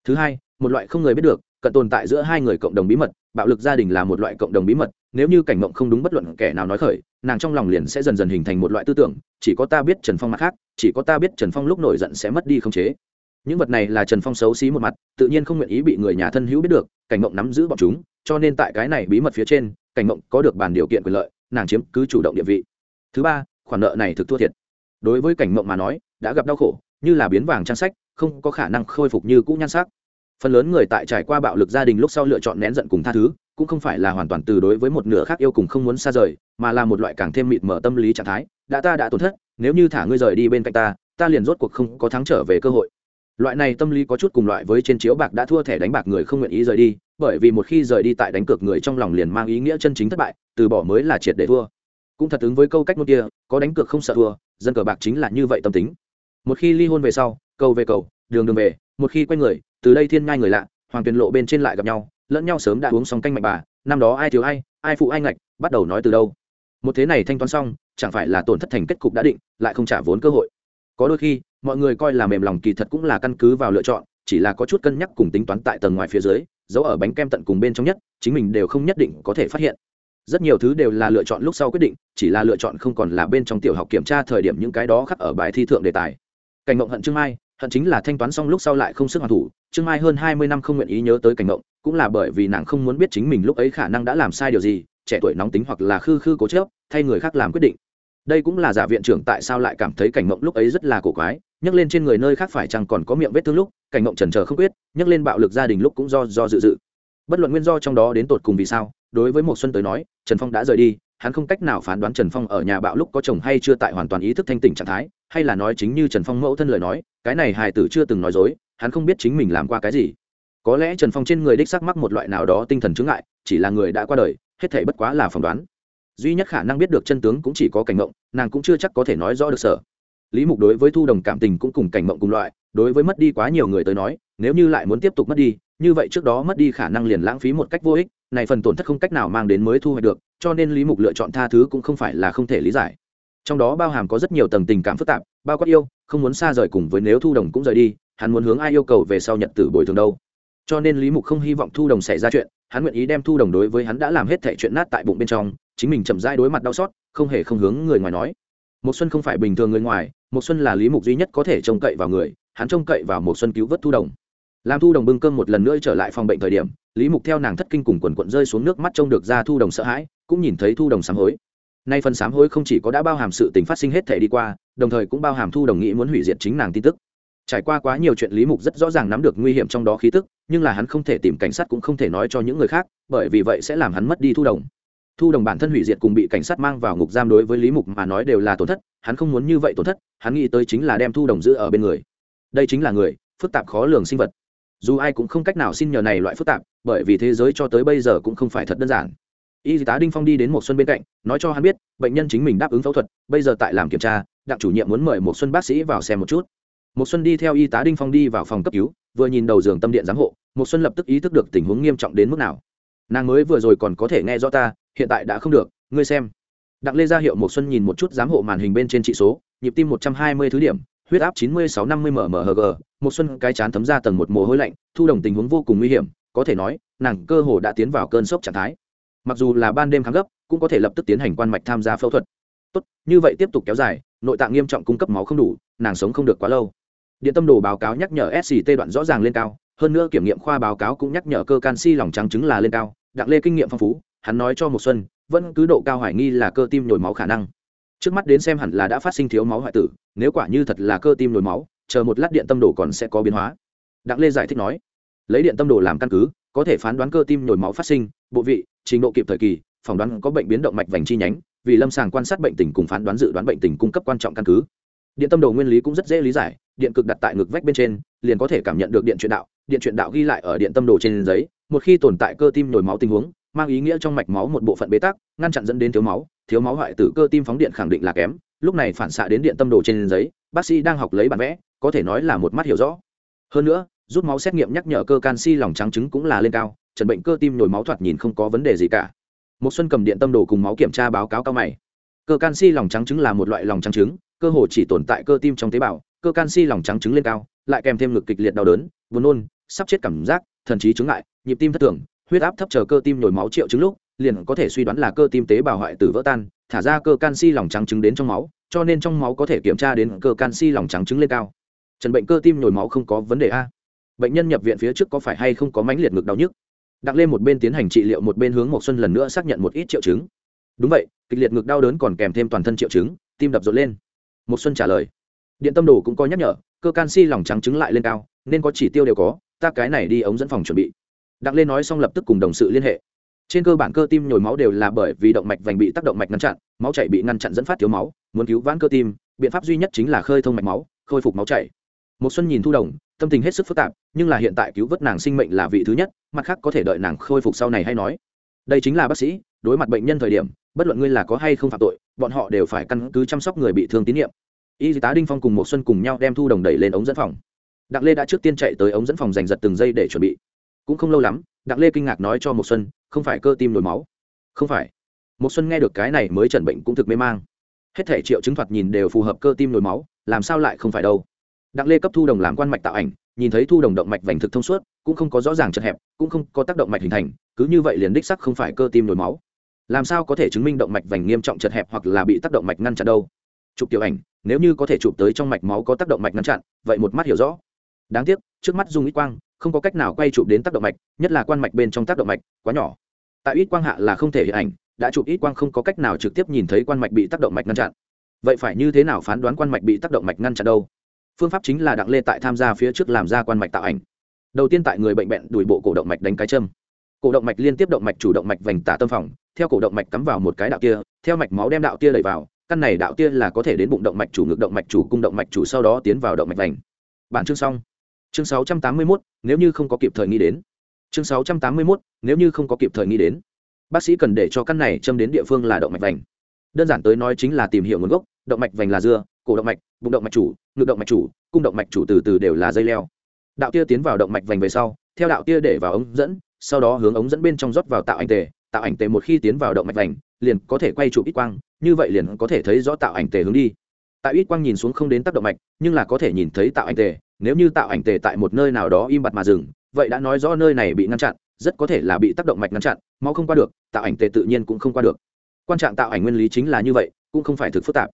Thứ hai, một loại không người biết được cận tồn tại giữa hai người cộng đồng bí mật, bạo lực gia đình là một loại cộng đồng bí mật, nếu như cảnh mộng không đúng bất luận kẻ nào nói khởi, nàng trong lòng liền sẽ dần dần hình thành một loại tư tưởng, chỉ có ta biết trần phong mặt khác, chỉ có ta biết trần phong lúc nổi giận sẽ mất đi khống chế. Những vật này là trần phong xấu xí một mặt, tự nhiên không nguyện ý bị người nhà thân hữu biết được, cảnh mộng nắm giữ bọn chúng, cho nên tại cái này bí mật phía trên, cảnh mộng có được bàn điều kiện quyền lợi, nàng chiếm cứ chủ động địa vị. Thứ ba, khoản nợ này thực thua thiệt. Đối với cảnh mộng mà nói, đã gặp đau khổ, như là biến vàng trang sách, không có khả năng khôi phục như cũ nhan sắc phần lớn người tại trải qua bạo lực gia đình lúc sau lựa chọn nén giận cùng tha thứ, cũng không phải là hoàn toàn từ đối với một nửa khác yêu cùng không muốn xa rời, mà là một loại càng thêm mịt mở tâm lý trạng thái. Đã ta đã tổn thất, nếu như thả ngươi rời đi bên cạnh ta ta liền rốt cuộc không có thắng trở về cơ hội. Loại này tâm lý có chút cùng loại với trên chiếu bạc đã thua thẻ đánh bạc người không nguyện ý rời đi, bởi vì một khi rời đi tại đánh cược người trong lòng liền mang ý nghĩa chân chính thất bại, từ bỏ mới là triệt để thua. Cũng thật ứng với câu cách ngôn kia, có đánh cược không sợ thua, dân cờ bạc chính là như vậy tâm tính. Một khi ly hôn về sau, cầu về cầu, đường đường về một khi quay người, từ đây thiên ngai người lạ, hoàng tuyền lộ bên trên lại gặp nhau, lẫn nhau sớm đã uống xong canh mạnh bà, năm đó ai thiếu ai ai phụ ai ngạch, bắt đầu nói từ đâu. Một thế này thanh toán xong, chẳng phải là tổn thất thành kết cục đã định, lại không trả vốn cơ hội. Có đôi khi, mọi người coi là mềm lòng kỳ thật cũng là căn cứ vào lựa chọn, chỉ là có chút cân nhắc cùng tính toán tại tầng ngoài phía dưới giấu ở bánh kem tận cùng bên trong nhất, chính mình đều không nhất định có thể phát hiện. Rất nhiều thứ đều là lựa chọn lúc sau quyết định, chỉ là lựa chọn không còn là bên trong tiểu học kiểm tra thời điểm những cái đó khắc ở bài thi thượng đề tài. Cảnh mộng hận trương mai hận chính là thanh toán xong lúc sau lại không sức hoàn thủ, trương mai hơn hai mươi năm không nguyện ý nhớ tới cảnh ngộng cũng là bởi vì nàng không muốn biết chính mình lúc ấy khả năng đã làm sai điều gì, trẻ tuổi nóng tính hoặc là khư khư cố chớp thay người khác làm quyết định. Đây cũng là giả viện trưởng tại sao lại cảm thấy cảnh ngộng lúc ấy rất là cổ quái, nhắc lên trên người nơi khác phải chăng còn có miệng vết thương lúc, cảnh ngộng trần trờ không quyết, nhắc lên bạo lực gia đình lúc cũng do do dự dự. Bất luận nguyên do trong đó đến tột cùng vì sao, đối với một xuân tới nói, trần phong đã rời đi hắn không cách nào phán đoán trần phong ở nhà bạo lúc có chồng hay chưa tại hoàn toàn ý thức thanh tỉnh trạng thái, hay là nói chính như trần phong mẫu thân lời nói, cái này hài tử chưa từng nói dối, hắn không biết chính mình làm qua cái gì. Có lẽ trần phong trên người đích xác mắc một loại nào đó tinh thần chứng ngại, chỉ là người đã qua đời, hết thể bất quá là phỏng đoán. Duy nhất khả năng biết được chân tướng cũng chỉ có cảnh mộng, nàng cũng chưa chắc có thể nói rõ được sở. Lý mục đối với thu đồng cảm tình cũng cùng cảnh mộng cùng loại, đối với mất đi quá nhiều người tới nói, nếu như lại muốn tiếp tục mất đi, như vậy trước đó mất đi khả năng liền lãng phí một cách vô ích này phần tổn thất không cách nào mang đến mới thu hoạch được, cho nên lý mục lựa chọn tha thứ cũng không phải là không thể lý giải. Trong đó bao hàm có rất nhiều tầng tình cảm phức tạp, bao quát yêu, không muốn xa rời cùng với nếu thu đồng cũng rời đi, hắn muốn hướng ai yêu cầu về sau nhận tử bồi thường đâu. Cho nên lý mục không hy vọng thu đồng xảy ra chuyện, hắn nguyện ý đem thu đồng đối với hắn đã làm hết thẻ chuyện nát tại bụng bên trong, chính mình chậm rãi đối mặt đau xót, không hề không hướng người ngoài nói. Một xuân không phải bình thường người ngoài một xuân là lý mục duy nhất có thể trông cậy vào người, hắn trông cậy vào một xuân cứu vớt thu đồng làm thu đồng bưng cơm một lần nữa trở lại phòng bệnh thời điểm, lý mục theo nàng thất kinh cùng quần quận rơi xuống nước mắt trông được ra thu đồng sợ hãi, cũng nhìn thấy thu đồng sám hối. Nay phần sám hối không chỉ có đã bao hàm sự tình phát sinh hết thể đi qua, đồng thời cũng bao hàm thu đồng nghĩ muốn hủy diệt chính nàng tin tức. Trải qua quá nhiều chuyện, lý mục rất rõ ràng nắm được nguy hiểm trong đó khí tức, nhưng là hắn không thể tìm cảnh sát cũng không thể nói cho những người khác, bởi vì vậy sẽ làm hắn mất đi thu đồng. Thu đồng bản thân hủy diệt cùng bị cảnh sát mang vào ngục giam đối với lý mục mà nói đều là tổn thất, hắn không muốn như vậy tổn thất, hắn nghĩ tới chính là đem thu đồng giữ ở bên người. Đây chính là người, phức tạp khó lường sinh vật dù ai cũng không cách nào xin nhờ này loại phức tạp, bởi vì thế giới cho tới bây giờ cũng không phải thật đơn giản. Y tá đinh phong đi đến một xuân bên cạnh, nói cho hắn biết, bệnh nhân chính mình đáp ứng phẫu thuật, bây giờ tại làm kiểm tra, đặng chủ nhiệm muốn mời một xuân bác sĩ vào xem một chút. Một xuân đi theo y tá đinh phong đi vào phòng cấp cứu, vừa nhìn đầu giường tâm điện giám hộ, một xuân lập tức ý thức được tình huống nghiêm trọng đến mức nào. Nàng mới vừa rồi còn có thể nghe rõ ta, hiện tại đã không được, ngươi xem. Đặng lê ra hiệu một xuân nhìn một chút giám hộ màn hình bên trên trị số, nhịp tim một trăm hai mươi thứ điểm huyết áp chín mươi sáu năm mươi mmhg một xuân cái chán thấm ra tầng một mồ hôi lạnh, thu đồng tình huống vô cùng nguy hiểm, có thể nói, nàng cơ hồ đã tiến vào cơn sốc trạng thái. Mặc dù là ban đêm kháng gấp, cũng có thể lập tức tiến hành quan mạch tham gia phẫu thuật. Tốt, như vậy tiếp tục kéo dài, nội tạng nghiêm trọng cung cấp máu không đủ, nàng sống không được quá lâu. Điện tâm đồ báo cáo nhắc nhở sct đoạn rõ ràng lên cao, hơn nữa kiểm nghiệm khoa báo cáo cũng nhắc nhở cơ canxi lòng trắng trứng là lên cao, đặng lê kinh nghiệm phong phú, hắn nói cho một xuân, vẫn cứ độ cao hoài nghi là cơ tim nhồi máu khả năng trước mắt đến xem hẳn là đã phát sinh thiếu máu hoại tử, nếu quả như thật là cơ tim nổi máu, chờ một lát điện tâm đồ còn sẽ có biến hóa. Đặng lê giải thích nói, lấy điện tâm đồ làm căn cứ, có thể phán đoán cơ tim nhồi máu phát sinh, bộ vị, trình độ kịp thời kỳ, phỏng đoán có bệnh biến động mạch vành chi nhánh, vì lâm sàng quan sát bệnh tình cùng phán đoán dự đoán bệnh tình cung cấp quan trọng căn cứ. Điện tâm đồ nguyên lý cũng rất dễ lý giải, điện cực đặt tại ngực vách bên trên, liền có thể cảm nhận được điện truyền đạo, điện truyền đạo ghi lại ở điện tâm đồ trên giấy, một khi tồn tại cơ tim nhồi máu tình huống, mang ý nghĩa trong mạch máu một bộ phận bế tắc, ngăn chặn dẫn đến thiếu máu thiếu máu hoại tử cơ tim phóng điện khẳng định là kém, lúc này phản xạ đến điện tâm đồ trên giấy, bác sĩ đang học lấy bản vẽ, có thể nói là một mắt hiểu rõ. Hơn nữa, rút máu xét nghiệm nhắc nhở cơ canxi lòng trắng trứng cũng là lên cao trần bệnh cơ tim nhồi máu thoạt nhìn không có vấn đề gì cả. Một xuân cầm điện tâm đồ cùng máu kiểm tra báo cáo cao mày. Cơ canxi lòng trắng trứng là một loại lòng trắng trứng, cơ hồ chỉ tồn tại cơ tim trong tế bào, cơ canxi lòng trắng trứng lên cao, lại kèm thêm ngực kịch liệt đau đớn, buồn nôn, sắp chết cảm giác, thần trí chứng ngại, nhịp tim thất thường, huyết áp thấp chờ cơ tim nhồi máu triệu chứng lúc liền có thể suy đoán là cơ tim tế bào hoại tử vỡ tan, thả ra cơ canxi lòng trắng trứng đến trong máu, cho nên trong máu có thể kiểm tra đến cơ canxi lòng trắng trứng lên cao. Trần bệnh cơ tim nhồi máu không có vấn đề a. Bệnh nhân nhập viện phía trước có phải hay không có mãnh liệt ngực đau nhức? Đặng lên một bên tiến hành trị liệu, một bên hướng một xuân lần nữa xác nhận một ít triệu chứng. Đúng vậy, kịch liệt ngực đau đớn còn kèm thêm toàn thân triệu chứng, tim đập rộn lên. Một xuân trả lời, điện tâm đồ cũng có nhắc nhở, cơ canxi lòng trắng trứng lại lên cao, nên có chỉ tiêu đều có, ta cái này đi ống dẫn phòng chuẩn bị. Đặng lên nói xong lập tức cùng đồng sự liên hệ trên cơ bản cơ tim nhồi máu đều là bởi vì động mạch vành bị tác động mạch ngăn chặn, máu chảy bị ngăn chặn dẫn phát thiếu máu, muốn cứu vãn cơ tim, biện pháp duy nhất chính là khơi thông mạch máu, khôi phục máu chảy. Một xuân nhìn thu đồng, tâm tình hết sức phức tạp, nhưng là hiện tại cứu vớt nàng sinh mệnh là vị thứ nhất, mặt khác có thể đợi nàng khôi phục sau này hay nói. Đây chính là bác sĩ, đối mặt bệnh nhân thời điểm, bất luận ngươi là có hay không phạm tội, bọn họ đều phải căn cứ chăm sóc người bị thương tín nhiệm. Y tá đinh phong cùng một xuân cùng nhau đem thu đồng đẩy lên ống dẫn phòng. Đặng lê đã trước tiên chạy tới ống dẫn phòng giành giật từng giây để chuẩn bị. Cũng không lâu lắm đặng lê kinh ngạc nói cho một xuân, không phải cơ tim nổi máu. Không phải. Một xuân nghe được cái này mới chẩn bệnh cũng thực mê mang. Hết thể triệu chứng thoạt nhìn đều phù hợp cơ tim nổi máu, làm sao lại không phải đâu? Đặng lê cấp thu đồng làm quan mạch tạo ảnh, nhìn thấy thu đồng động mạch vành thực thông suốt, cũng không có rõ ràng chật hẹp, cũng không có tác động mạch hình thành, cứ như vậy liền đích sắc không phải cơ tim nổi máu. Làm sao có thể chứng minh động mạch vành nghiêm trọng chật hẹp hoặc là bị tác động mạch ngăn chặn đâu? Chụp tiểu ảnh, nếu như có thể chụp tới trong mạch máu có tác động mạch ngăn chặn, vậy một mắt hiểu rõ. Đáng tiếc, trước mắt dùng ít quang không có cách nào quay chụp đến tác động mạch nhất là quan mạch bên trong tác động mạch quá nhỏ tại ít quang hạ là không thể hiện ảnh đã chụp ít quang không có cách nào trực tiếp nhìn thấy quan mạch bị tác động mạch ngăn chặn vậy phải như thế nào phán đoán quan mạch bị tác động mạch ngăn chặn đâu phương pháp chính là đặng lê tại tham gia phía trước làm ra quan mạch tạo ảnh đầu tiên tại người bệnh bệnh đùi bộ cổ động mạch đánh cái châm cổ động mạch liên tiếp động mạch chủ động mạch vành tả tâm phòng theo cổ động mạch cắm vào một cái đạo kia theo mạch máu đem đạo kia đẩy vào căn này đạo kia là có thể đến bụng động mạch chủ ngực động mạch chủ cung động mạch chủ sau đó tiến vào động mạch vành bản chương xong chương 681, nếu như không có kịp thời nghĩ đến. Chương 681, nếu như không có kịp thời nghĩ đến. Bác sĩ cần để cho căn này châm đến địa phương là động mạch vành. Đơn giản tới nói chính là tìm hiểu nguồn gốc động mạch vành là dưa cổ động mạch bụng động mạch chủ ngực động mạch chủ cung động mạch chủ từ từ đều là dây leo. Đạo tia tiến vào động mạch vành về sau theo đạo tia để vào ống dẫn sau đó hướng ống dẫn bên trong rót vào tạo ảnh tề tạo ảnh tề một khi tiến vào động mạch vành liền có thể quay chụp ít quang như vậy liền có thể thấy rõ tạo ảnh tề hướng đi. Tại ít quang nhìn xuống không đến tác động mạch nhưng là có thể nhìn thấy tạo ảnh tề nếu như tạo ảnh tề tại một nơi nào đó im bặt mà dừng, vậy đã nói rõ nơi này bị ngăn chặn, rất có thể là bị tác động mạch ngăn chặn máu không qua được, tạo ảnh tề tự nhiên cũng không qua được. Quan trạng tạo ảnh nguyên lý chính là như vậy, cũng không phải thực phức tạp.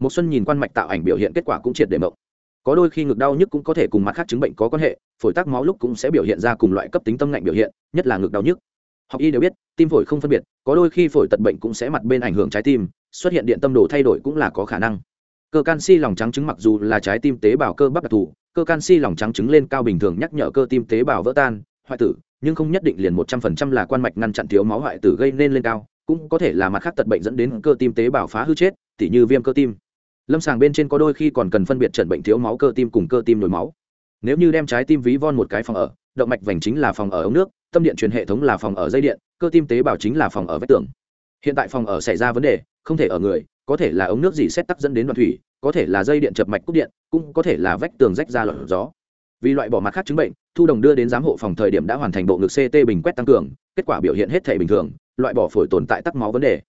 Một xuân nhìn quan mạch tạo ảnh biểu hiện kết quả cũng triệt để mộng. Có đôi khi ngực đau nhức cũng có thể cùng mặt khác chứng bệnh có quan hệ, phổi tắc máu lúc cũng sẽ biểu hiện ra cùng loại cấp tính tâm ngạnh biểu hiện, nhất là ngực đau nhức. Học y đều biết, tim phổi không phân biệt, có đôi khi phổi tật bệnh cũng sẽ mặt bên ảnh hưởng trái tim, xuất hiện điện tâm đồ thay đổi cũng là có khả năng. Cơ canxi lòng trắng chứng mặc dù là trái tim tế bào cơ bắp đặc thù cơ canxi lòng trắng trứng lên cao bình thường nhắc nhở cơ tim tế bào vỡ tan, hoại tử, nhưng không nhất định liền một trăm phần trăm là quan mạch ngăn chặn thiếu máu hoại tử gây nên lên cao, cũng có thể là mặt khác tật bệnh dẫn đến cơ tim tế bào phá hư chết, tỉ như viêm cơ tim. Lâm sàng bên trên có đôi khi còn cần phân biệt trần bệnh thiếu máu cơ tim cùng cơ tim nhồi máu. Nếu như đem trái tim ví von một cái phòng ở, động mạch vành chính là phòng ở ống nước, tâm điện truyền hệ thống là phòng ở dây điện, cơ tim tế bào chính là phòng ở vách tường. Hiện tại phòng ở xảy ra vấn đề, không thể ở người, có thể là ống nước gì xét tắc dẫn đến đoạn thủy có thể là dây điện chập mạch cúp điện, cũng có thể là vách tường rách ra lọt gió. Vì loại bỏ mặt khác chứng bệnh, thu đồng đưa đến giám hộ phòng thời điểm đã hoàn thành bộ ngực ct bình quét tăng cường, kết quả biểu hiện hết thể bình thường, loại bỏ phổi tồn tại tắc máu vấn đề.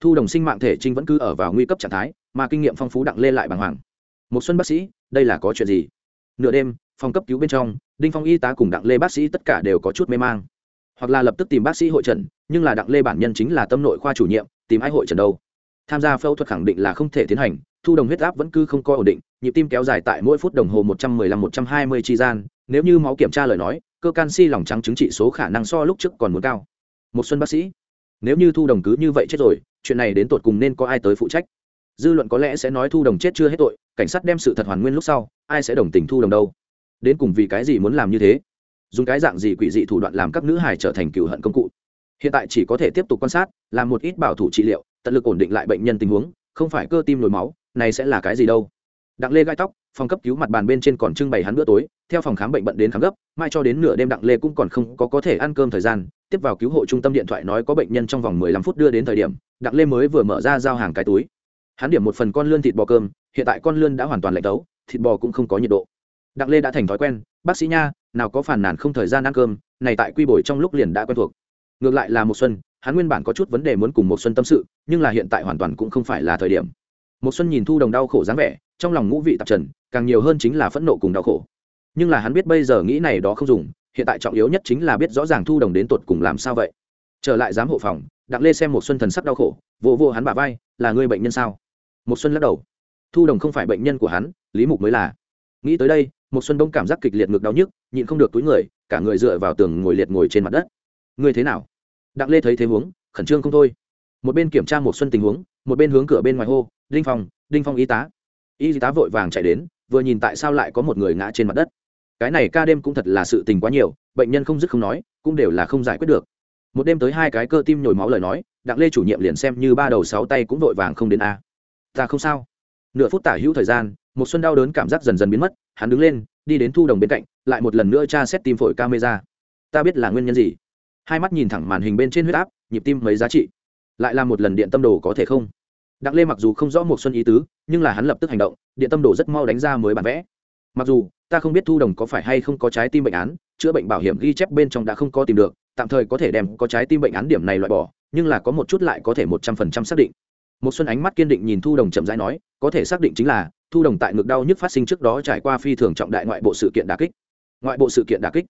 Thu đồng sinh mạng thể trinh vẫn cứ ở vào nguy cấp trạng thái, mà kinh nghiệm phong phú đặng lên lại bàng hoàng. Một xuân bác sĩ, đây là có chuyện gì? Nửa đêm, phòng cấp cứu bên trong, đinh phong y tá cùng đặng lê bác sĩ tất cả đều có chút mê mang. Hoặc là lập tức tìm bác sĩ hội trần, nhưng là đặng lê bản nhân chính là tâm nội khoa chủ nhiệm, tìm ai hội trần đâu? Tham gia phẫu thuật khẳng định là không thể tiến hành, thu đồng huyết áp vẫn cứ không có ổn định, nhịp tim kéo dài tại mỗi phút đồng hồ một trăm mười lăm gian. Nếu như máu kiểm tra lời nói, cơ canxi lòng trắng chứng trị số khả năng so lúc trước còn muốn cao. Một xuân bác sĩ. Nếu như thu đồng cứ như vậy chết rồi, chuyện này đến tột cùng nên có ai tới phụ trách? Dư luận có lẽ sẽ nói thu đồng chết chưa hết tội, cảnh sát đem sự thật hoàn nguyên lúc sau, ai sẽ đồng tình thu đồng đâu? Đến cùng vì cái gì muốn làm như thế? Dùng cái dạng gì quỷ dị thủ đoạn làm các nữ hài trở thành cựu hận công cụ? Hiện tại chỉ có thể tiếp tục quan sát, làm một ít bảo thủ trị liệu tận lực ổn định lại bệnh nhân tình huống, không phải cơ tim nổi máu, này sẽ là cái gì đâu. Đặng lê gai tóc, phòng cấp cứu mặt bàn bên trên còn trưng bày hắn bữa tối, theo phòng khám bệnh bận đến khám gấp, mai cho đến nửa đêm đặng lê cũng còn không có có thể ăn cơm thời gian, tiếp vào cứu hộ trung tâm điện thoại nói có bệnh nhân trong vòng mười lăm phút đưa đến thời điểm, đặng lê mới vừa mở ra giao hàng cái túi. Hắn điểm một phần con lươn thịt bò cơm, hiện tại con lươn đã hoàn toàn lạnh tấu, thịt bò cũng không có nhiệt độ. Đặng lê đã thành thói quen, bác sĩ nha, nào có phản nàn không thời gian ăn cơm, này tại quy bồi trong lúc liền đã quen thuộc. Ngược lại là một xuân hắn nguyên bản có chút vấn đề muốn cùng một xuân tâm sự, nhưng là hiện tại hoàn toàn cũng không phải là thời điểm. Một xuân nhìn thu đồng đau khổ dáng vẻ, trong lòng ngũ vị tạp trần, càng nhiều hơn chính là phẫn nộ cùng đau khổ. Nhưng là hắn biết bây giờ nghĩ này đó không dùng, hiện tại trọng yếu nhất chính là biết rõ ràng thu đồng đến tột cùng làm sao vậy. Trở lại giám hộ phòng, đặng lê xem một xuân thần sắc đau khổ, vỗ vỗ hắn bả vai, là người bệnh nhân sao? Một xuân lắc đầu. Thu đồng không phải bệnh nhân của hắn, lý mục mới là. Nghĩ tới đây một xuân đông cảm giác kịch liệt ngực đau nhức, nhịn không được túi người, cả người dựa vào tường ngồi liệt ngồi trên mặt đất. Ngươi thế nào? Đặng lê thấy thế huống, khẩn trương không thôi. Một bên kiểm tra một xuân tình huống, một bên hướng cửa bên ngoài hô, đinh phong đinh phong y tá. Y tá vội vàng chạy đến, vừa nhìn tại sao lại có một người ngã trên mặt đất. Cái này ca đêm cũng thật là sự tình quá nhiều, bệnh nhân không dứt không nói, cũng đều là không giải quyết được. Một đêm tới hai cái cơ tim nhồi máu lời nói, đặng lê chủ nhiệm liền xem như ba đầu sáu tay cũng vội vàng không đến a. Ta không sao. Nửa phút tả hữu thời gian, một xuân đau đớn cảm giác dần dần biến mất, hắn đứng lên, đi đến thu đồng bên cạnh, lại một lần nữa tra xét tim phổi camera. Ta biết là nguyên nhân gì hai mắt nhìn thẳng màn hình bên trên huyết áp, nhịp tim mấy giá trị. Lại là một lần điện tâm đồ có thể không? Đặng lê mặc dù không rõ một xuân ý tứ, nhưng là hắn lập tức hành động, điện tâm đồ rất mau đánh ra mới bản vẽ. Mặc dù, ta không biết thu đồng có phải hay không có trái tim bệnh án, chữa bệnh bảo hiểm ghi chép bên trong đã không có tìm được, tạm thời có thể đem có trái tim bệnh án điểm này loại bỏ, nhưng là có một chút lại có thể một trăm phần trăm xác định. Một xuân ánh mắt kiên định nhìn thu đồng chậm rãi nói, có thể xác định chính là, thu đồng tại ngực đau nhức phát sinh trước đó trải qua phi thường trọng đại ngoại bộ sự kiện đà kích. Ngoại bộ sự kiện đà kích.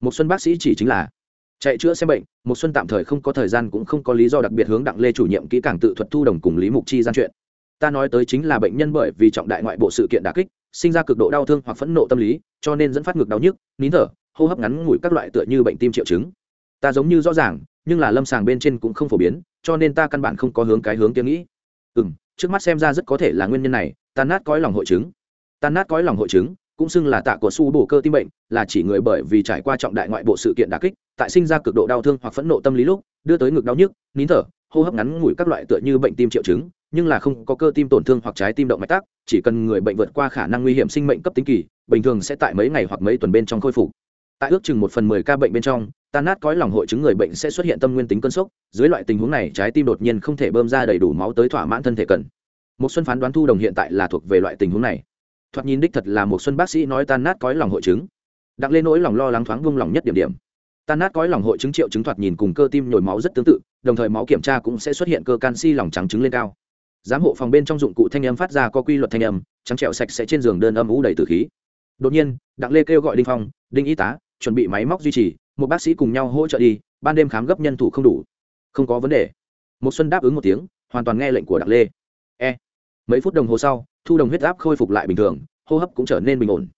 Một xuân bác sĩ chỉ chính là chạy chữa xem bệnh một xuân tạm thời không có thời gian cũng không có lý do đặc biệt hướng đặng lê chủ nhiệm kỹ càng tự thuật thu đồng cùng lý mục chi gian chuyện. Ta nói tới chính là bệnh nhân bởi vì trọng đại ngoại bộ sự kiện đả kích, sinh ra cực độ đau thương hoặc phẫn nộ tâm lý, cho nên dẫn phát ngực đau nhức, nín thở, hô hấp ngắn ngủi các loại tựa như bệnh tim triệu chứng. Ta giống như rõ ràng, nhưng là lâm sàng bên trên cũng không phổ biến, cho nên ta căn bản không có hướng cái hướng tiếng nghĩ. Ừ trước mắt xem ra rất có thể là nguyên nhân này tan nát cõi lòng hội chứng. Tan nát cõi lòng hội chứng cũng xưng là tạ của su bổ cơ tim bệnh, là chỉ người bởi vì trải qua trọng đại ngoại bộ sự kiện đà kích, tại sinh ra cực độ đau thương hoặc phẫn nộ tâm lý lúc, đưa tới ngực đau nhức, nín thở, hô hấp ngắn ngủi các loại tựa như bệnh tim triệu chứng, nhưng là không có cơ tim tổn thương hoặc trái tim động mạch tắc, chỉ cần người bệnh vượt qua khả năng nguy hiểm sinh mệnh cấp tính kỳ, bình thường sẽ tại mấy ngày hoặc mấy tuần bên trong khôi phục. Tại ước chừng một phần mười ca bệnh bên trong, tan nát cõi lòng hội chứng người bệnh sẽ xuất hiện tâm nguyên tính cơn sốc, dưới loại tình huống này, trái tim đột nhiên không thể bơm ra đầy đủ máu tới thỏa mãn thân thể cần. Một xuân phán đoán thu đồng hiện tại là thuộc về loại tình huống này thoạt nhìn đích thật là một xuân bác sĩ nói tan nát cõi lòng hội chứng. Đặng lên nỗi lòng lo lắng thoáng vung lòng nhất điểm điểm. Tan nát cõi lòng hội chứng triệu chứng thoạt nhìn cùng cơ tim nhồi máu rất tương tự, đồng thời máu kiểm tra cũng sẽ xuất hiện cơ canxi lòng trắng trứng lên cao. Giám hộ phòng bên trong dụng cụ thanh âm phát ra có quy luật thanh âm, trắng trẹo sạch sẽ trên giường đơn âm ú đầy tử khí. Đột nhiên, đặng lê kêu gọi đinh phong, đinh y tá, chuẩn bị máy móc duy trì, một bác sĩ cùng nhau hỗ trợ đi, ban đêm khám gấp nhân thủ không đủ. Không có vấn đề. Một xuân đáp ứng một tiếng, hoàn toàn nghe lệnh của đặng lê. E. Mấy phút đồng hồ sau thu đồng huyết áp khôi phục lại bình thường, hô hấp cũng trở nên bình ổn.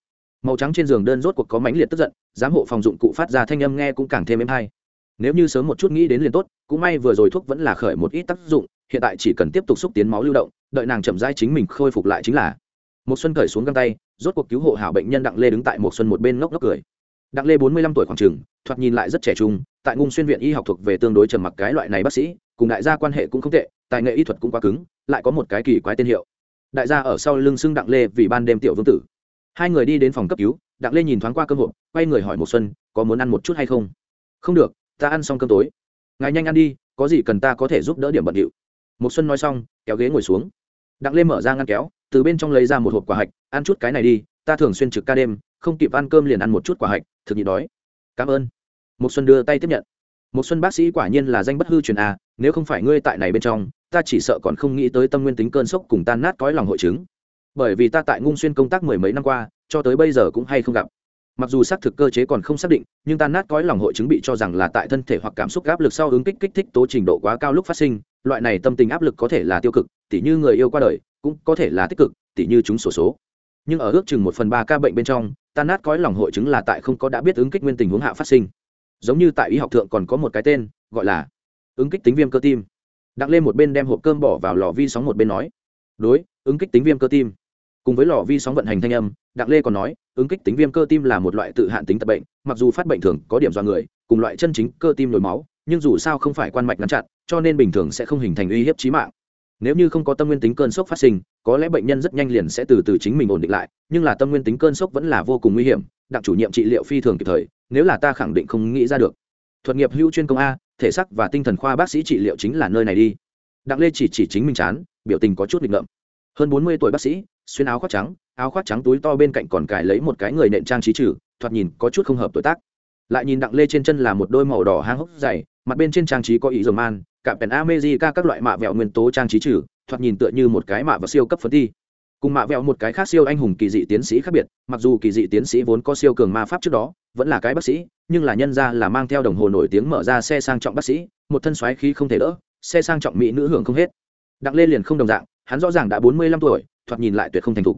Màu trắng trên giường đơn rốt cuộc có mãnh liệt tức giận, giám hộ phòng dụng cụ phát ra thanh âm nghe cũng càng thêm êm hay. Nếu như sớm một chút nghĩ đến liền tốt, cũng may vừa rồi thuốc vẫn là khởi một ít tác dụng, hiện tại chỉ cần tiếp tục xúc tiến máu lưu động, đợi nàng chậm rãi chính mình khôi phục lại chính là. Một xuân cởi xuống găng tay, rốt cuộc cứu hộ hảo bệnh nhân đặng lê đứng tại một xuân một bên ngốc ngốc cười. Đặng lê bốn mươi lăm tuổi khoảng trường, thoạt nhìn lại rất trẻ trung, tại ngung xuyên viện y học thuộc về tương đối trầm mặc cái loại này bác sĩ, cùng đại gia quan hệ cũng không tệ, tài nghệ y thuật cũng quá cứng, lại có một cái kỳ quái tên hiệu đại gia ở sau lưng xưng đặng lê vì ban đêm tiểu vương tử. Hai người đi đến phòng cấp cứu, đặng lê nhìn thoáng qua cơm hộp, quay người hỏi một xuân, có muốn ăn một chút hay không? Không được, ta ăn xong cơm tối. Ngài nhanh ăn đi, có gì cần ta có thể giúp đỡ điểm bận điệu. Một xuân nói xong, kéo ghế ngồi xuống. Đặng lê mở ra ngăn kéo, từ bên trong lấy ra một hộp quả hạch, ăn chút cái này đi, ta thường xuyên trực ca đêm, không kịp ăn cơm liền ăn một chút quả hạch, thực nhị đói. Cảm ơn. Một xuân đưa tay tiếp nhận một xuân bác sĩ quả nhiên là danh bất hư truyền a nếu không phải ngươi tại này bên trong, ta chỉ sợ còn không nghĩ tới tâm nguyên tính cơn sốc cùng tan nát cõi lòng hội chứng. Bởi vì ta tại ngung xuyên công tác mười mấy năm qua, cho tới bây giờ cũng hay không gặp. Mặc dù xác thực cơ chế còn không xác định, nhưng tan nát cõi lòng hội chứng bị cho rằng là tại thân thể hoặc cảm xúc áp lực sau ứng kích kích thích tố trình độ quá cao lúc phát sinh, loại này tâm tình áp lực có thể là tiêu cực, tỉ như người yêu qua đời, cũng có thể là tích cực, tỉ như chúng sổ số. Nhưng ở ước chừng một phần ba ca bệnh bên trong, tan nát cõi lòng hội chứng là tại không có đã biết ứng kích nguyên tình huống hạ phát sinh giống như tại y học thượng còn có một cái tên, gọi là ứng kích tính viêm cơ tim. Đặng lên một bên đem hộp cơm bỏ vào lò vi sóng một bên nói, đối, ứng kích tính viêm cơ tim. Cùng với lò vi sóng vận hành thanh âm, đặng lê còn nói, ứng kích tính viêm cơ tim là một loại tự hạn tính tật bệnh, mặc dù phát bệnh thường có điểm do người, cùng loại chân chính cơ tim nhồi máu, nhưng dù sao không phải quan mạch ngăn chặn, cho nên bình thường sẽ không hình thành uy hiếp trí mạng nếu như không có tâm nguyên tính cơn sốc phát sinh, có lẽ bệnh nhân rất nhanh liền sẽ từ từ chính mình ổn định lại, nhưng là tâm nguyên tính cơn sốc vẫn là vô cùng nguy hiểm đặng chủ nhiệm trị liệu phi thường kịp thời, nếu là ta khẳng định không nghĩ ra được. Thuật nghiệp hữu chuyên công a, thể sắc và tinh thần khoa bác sĩ trị liệu chính là nơi này đi. Đặng lê chỉ chỉ chính mình chán, biểu tình có chút nghịch ngợm. Hơn bốn mươi tuổi bác sĩ, xuyên áo khoác trắng, áo khoác trắng túi to bên cạnh còn cài lấy một cái người nện trang trí trừ, thoạt nhìn có chút không hợp tuổi tác. Lại nhìn đặng lê trên chân là một đôi màu đỏ hang hốc dày, mặt bên trên trang trí có ý dầu man cạm pèn amejica các loại mạ vẹo nguyên tố trang trí trừ, thoạt nhìn tựa như một cái mạ và siêu cấp phấn thi. Cùng mạ vẹo một cái khác siêu anh hùng kỳ dị tiến sĩ khác biệt, mặc dù kỳ dị tiến sĩ vốn có siêu cường ma pháp trước đó, vẫn là cái bác sĩ, nhưng là nhân ra là mang theo đồng hồ nổi tiếng mở ra xe sang trọng bác sĩ, một thân xoáy khí không thể đỡ, xe sang trọng mỹ nữ hưởng không hết. Đặng lê liền không đồng dạng, hắn rõ ràng đã bốn mươi lăm tuổi, thoạt nhìn lại tuyệt không thành thục.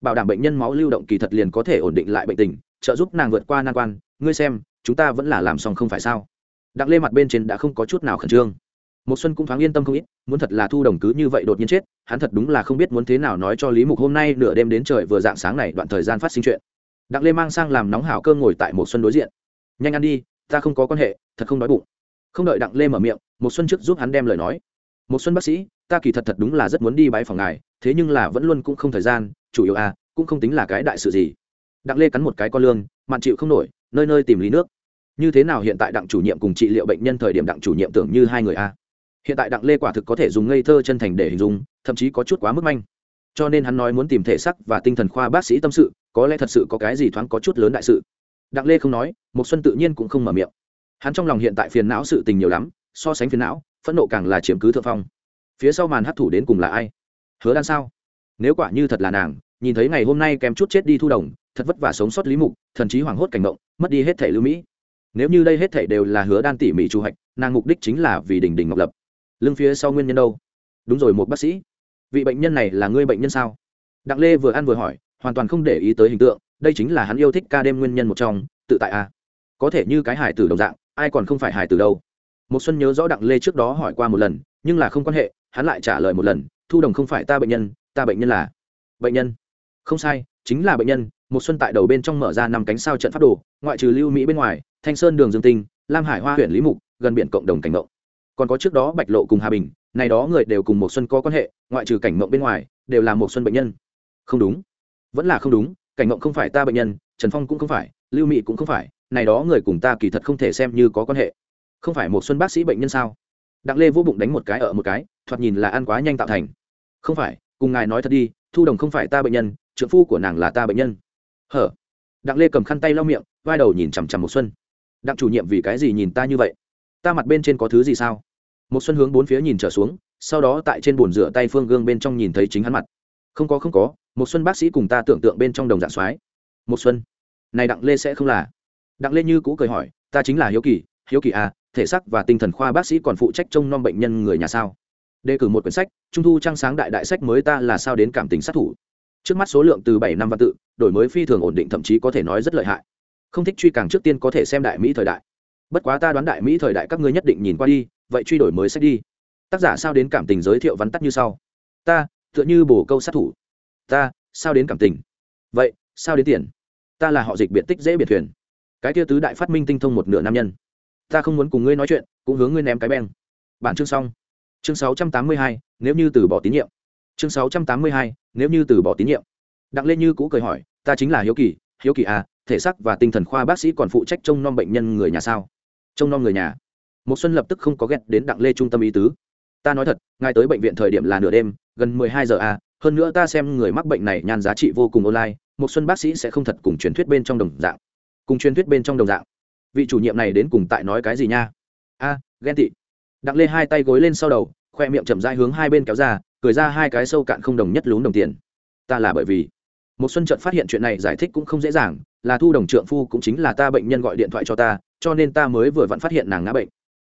Bảo đảm bệnh nhân máu lưu động kỳ thật liền có thể ổn định lại bệnh tình, trợ giúp nàng vượt qua nan quan, ngươi xem, chúng ta vẫn là làm xong không phải sao? Đặng lê mặt bên trên đã không có chút nào khẩn trương một xuân cũng thoáng yên tâm không ít, muốn thật là thu đồng cứ như vậy đột nhiên chết, hắn thật đúng là không biết muốn thế nào nói cho lý mục hôm nay nửa đêm đến trời vừa dạng sáng này đoạn thời gian phát sinh chuyện. Đặng lê mang sang làm nóng hảo cơm ngồi tại một xuân đối diện. Nhanh ăn đi, ta không có quan hệ, thật không đói bụng. Không đợi đặng lê mở miệng một xuân trước giúp hắn đem lời nói. Một xuân bác sĩ, ta kỳ thật thật đúng là rất muốn đi bãi phòng ngài, thế nhưng là vẫn luôn cũng không thời gian, chủ yếu à cũng không tính là cái đại sự gì. Đặng lê cắn một cái con lương mặn chịu không nổi, nơi nơi tìm lý nước. Như thế nào hiện tại đặng chủ nhiệm cùng trị liệu bệnh nhân thời điểm đặng chủ nhiệm tưởng như hai người a hiện tại đặng lê quả thực có thể dùng ngây thơ chân thành để hình dung, thậm chí có chút quá mức manh. Cho nên hắn nói muốn tìm thể sắc và tinh thần khoa bác sĩ tâm sự, có lẽ thật sự có cái gì thoáng có chút lớn đại sự. Đặng lê không nói một xuân tự nhiên cũng không mở miệng. Hắn trong lòng hiện tại phiền não sự tình nhiều lắm, so sánh phiền não, phẫn nộ càng là chiếm cứ thượng phong. Phía sau màn hấp thủ đến cùng là ai? Hứa đan sao? Nếu quả như thật là nàng, nhìn thấy ngày hôm nay kém chút chết đi thu đồng, thật vất vả sống sót lý mục thần chí hoảng hốt cảnh động mất đi hết thể lưu mỹ. Nếu như đây hết thể đều là hứa đan tỉ mỉ chu hạch nàng mục đích chính là vì đình đình ngọc lập lưng phía sau nguyên nhân đâu? Đúng rồi, một bác sĩ. Vị bệnh nhân này là ngươi bệnh nhân sao? Đặng lê vừa ăn vừa hỏi, hoàn toàn không để ý tới hình tượng, đây chính là hắn yêu thích ca đêm nguyên nhân một trong, tự tại a à. có thể như cái hải tử đồng dạng, ai còn không phải hải tử đâu. Một xuân nhớ rõ đặng lê trước đó hỏi qua một lần, nhưng là không quan hệ, hắn lại trả lời một lần, thu đồng không phải ta bệnh nhân, ta bệnh nhân là bệnh nhân. Không sai, chính là bệnh nhân, một xuân tại đầu bên trong mở ra năm cánh sao trận pháp đồ, ngoại trừ lưu mỹ bên ngoài, thanh sơn, đường dương tinh, lam hải hoa, huyện lý mục, gần biển cộng đồng cảnh ngộ còn có trước đó bạch lộ cùng hà bình, này đó người đều cùng một xuân có quan hệ, ngoại trừ cảnh mộng bên ngoài, đều là một xuân bệnh nhân. Không đúng. Vẫn là không đúng, cảnh mộng không phải ta bệnh nhân, trần phong cũng không phải, lưu mỹ cũng không phải, này đó người cùng ta kỳ thật không thể xem như có quan hệ. Không phải một xuân bác sĩ bệnh nhân sao? Đặng lê vô bụng đánh một cái ở một cái, thoạt nhìn là ăn quá nhanh tạo thành. Không phải, cùng ngài nói thật đi, thu đồng không phải ta bệnh nhân, trưởng phu của nàng là ta bệnh nhân. Hở? Đặng lê cầm khăn tay lau miệng, vai đầu nhìn chằm chằm một xuân. Đặng chủ nhiệm vì cái gì nhìn ta như vậy? Ta mặt bên trên có thứ gì sao? Một xuân hướng bốn phía nhìn trở xuống, sau đó tại trên bồn rửa tay phương gương bên trong nhìn thấy chính hắn mặt. Không có không có một xuân bác sĩ cùng ta tưởng tượng bên trong đồng dạng soái. Một xuân, này đặng lê sẽ không là. Đặng lê như cũ cười hỏi, ta chính là hiếu kỳ hiếu kỳ à thể xác và tinh thần khoa bác sĩ còn phụ trách trông nom bệnh nhân người nhà sao? Đề cử một quyển sách, trung thu trang sáng đại đại sách mới ta là sao đến cảm tình sát thủ. Trước mắt số lượng từ bảy năm văn tự, đổi mới phi thường ổn định thậm chí có thể nói rất lợi hại. Không thích truy càng trước tiên có thể xem đại mỹ thời đại bất quá ta đoán đại mỹ thời đại các ngươi nhất định nhìn qua đi, vậy truy đổi mới sách đi. Tác giả sao đến cảm tình giới thiệu vắn tắt như sau. Ta, tựa như bổ câu sát thủ. Ta, sao đến cảm tình? Vậy, sao đến tiền? Ta là họ dịch biệt tích dễ biệt thuyền. Cái kia tứ đại phát minh tinh thông một nửa nam nhân. Ta không muốn cùng ngươi nói chuyện, cũng hướng ngươi ném cái beng. Bản chương xong. Chương sáu trăm tám mươi hai, nếu như từ bỏ tín nhiệm. Chương sáu trăm tám mươi hai, nếu như từ bỏ tín nhiệm. Đặng lê như cũ cười hỏi, ta chính là hiếu kỳ. Hiếu kỳ à thể xác và tinh thần khoa bác sĩ còn phụ trách trông nom bệnh nhân người nhà sao? Trông nom người nhà. Một xuân lập tức không có ghét đến đặng lê trung tâm ý tứ. Ta nói thật ngay tới bệnh viện thời điểm là nửa đêm, gần mười hai giờ à hơn nữa ta xem người mắc bệnh này nhan giá trị vô cùng online một xuân bác sĩ sẽ không thật cùng truyền thuyết bên trong đồng dạng. Cùng truyền thuyết bên trong đồng dạng. Vị chủ nhiệm này đến cùng tại nói cái gì nha? A, ghen tị. Đặng lê hai tay gối lên sau đầu, khoe miệng chậm rãi hướng hai bên kéo ra, cười ra hai cái sâu cạn không đồng nhất lún đồng tiền. Ta là bởi vì. Một xuân trận phát hiện chuyện này giải thích cũng không dễ dàng, là thu đồng trượng phu cũng chính là ta bệnh nhân gọi điện thoại cho ta cho nên ta mới vừa vặn phát hiện nàng ngã bệnh.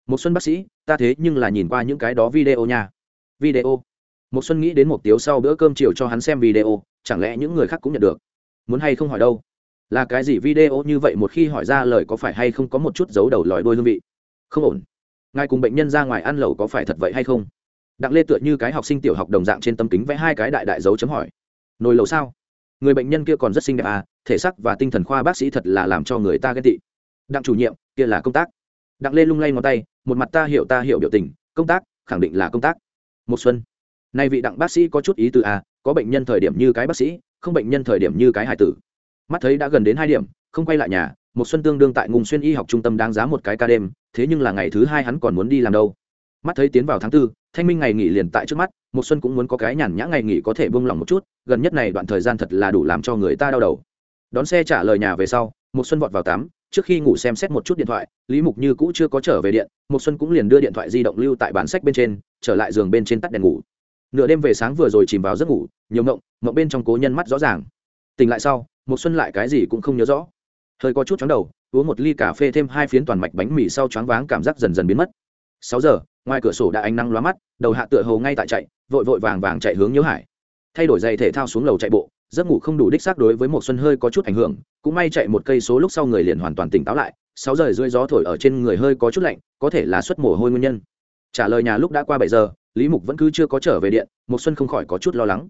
Một xuân bác sĩ, ta thế nhưng là nhìn qua những cái đó video nha. Video. Một xuân nghĩ đến một tiếu sau bữa cơm chiều cho hắn xem video, chẳng lẽ những người khác cũng nhận được? Muốn hay không hỏi đâu? Là cái gì video như vậy một khi hỏi ra lời có phải hay không có một chút dấu đầu lòi đôi hương vị? Không ổn. Ngài cùng bệnh nhân ra ngoài ăn lẩu có phải thật vậy hay không? Đặng lê tựa như cái học sinh tiểu học đồng dạng trên tâm kính vẽ hai cái đại đại dấu chấm hỏi. Nồi lẩu sao? Người bệnh nhân kia còn rất xinh đẹp à thể sắc và tinh thần khoa bác sĩ thật là làm cho người ta ghen tị đặng chủ nhiệm, kia là công tác. Đặng lê lung lay ngón tay, một mặt ta hiểu ta hiểu biểu tình, công tác, khẳng định là công tác. Một xuân. Nay vị đặng bác sĩ có chút ý từ à có bệnh nhân thời điểm như cái bác sĩ, không bệnh nhân thời điểm như cái hải tử. Mắt thấy đã gần đến hai điểm, không quay lại nhà, một xuân tương đương tại ngùng xuyên y học trung tâm đáng giá một cái ca đêm, thế nhưng là ngày thứ hai hắn còn muốn đi làm đâu. Mắt thấy tiến vào tháng tư, thanh minh ngày nghỉ liền tại trước mắt, một xuân cũng muốn có cái nhàn nhã ngày nghỉ có thể buông lỏng một chút, gần nhất này đoạn thời gian thật là đủ làm cho người ta đau đầu. Đón xe trả lời nhà về sau, một xuân vọt vào tắm trước khi ngủ xem xét một chút điện thoại lý mục như cũ chưa có trở về điện một xuân cũng liền đưa điện thoại di động lưu tại bản sách bên trên trở lại giường bên trên tắt đèn ngủ. Nửa đêm về sáng vừa rồi chìm vào giấc ngủ nhiều mộng, mộng bên trong cố nhân mắt rõ ràng. Tỉnh lại sau một xuân lại cái gì cũng không nhớ rõ. Hơi có chút chóng đầu uống một ly cà phê thêm hai phiến toàn mạch bánh mì sau choáng váng cảm giác dần dần biến mất. Sáu giờ ngoài cửa sổ đã ánh năng lóa mắt đầu hạ tựa hồ ngay tại chạy vội vội vàng vàng chạy hướng nhớ hải. Thay đổi giày thể thao xuống lầu chạy bộ giấc ngủ không đủ đích xác đối với một xuân hơi có chút ảnh hưởng, cũng may chạy một cây số lúc sau người liền hoàn toàn tỉnh táo lại, sáu giờ rưỡi gió thổi ở trên người hơi có chút lạnh, có thể là xuất mồ hôi nguyên nhân. Trả lời nhà lúc đã qua bảy giờ, lý mục vẫn cứ chưa có trở về điện một xuân không khỏi có chút lo lắng.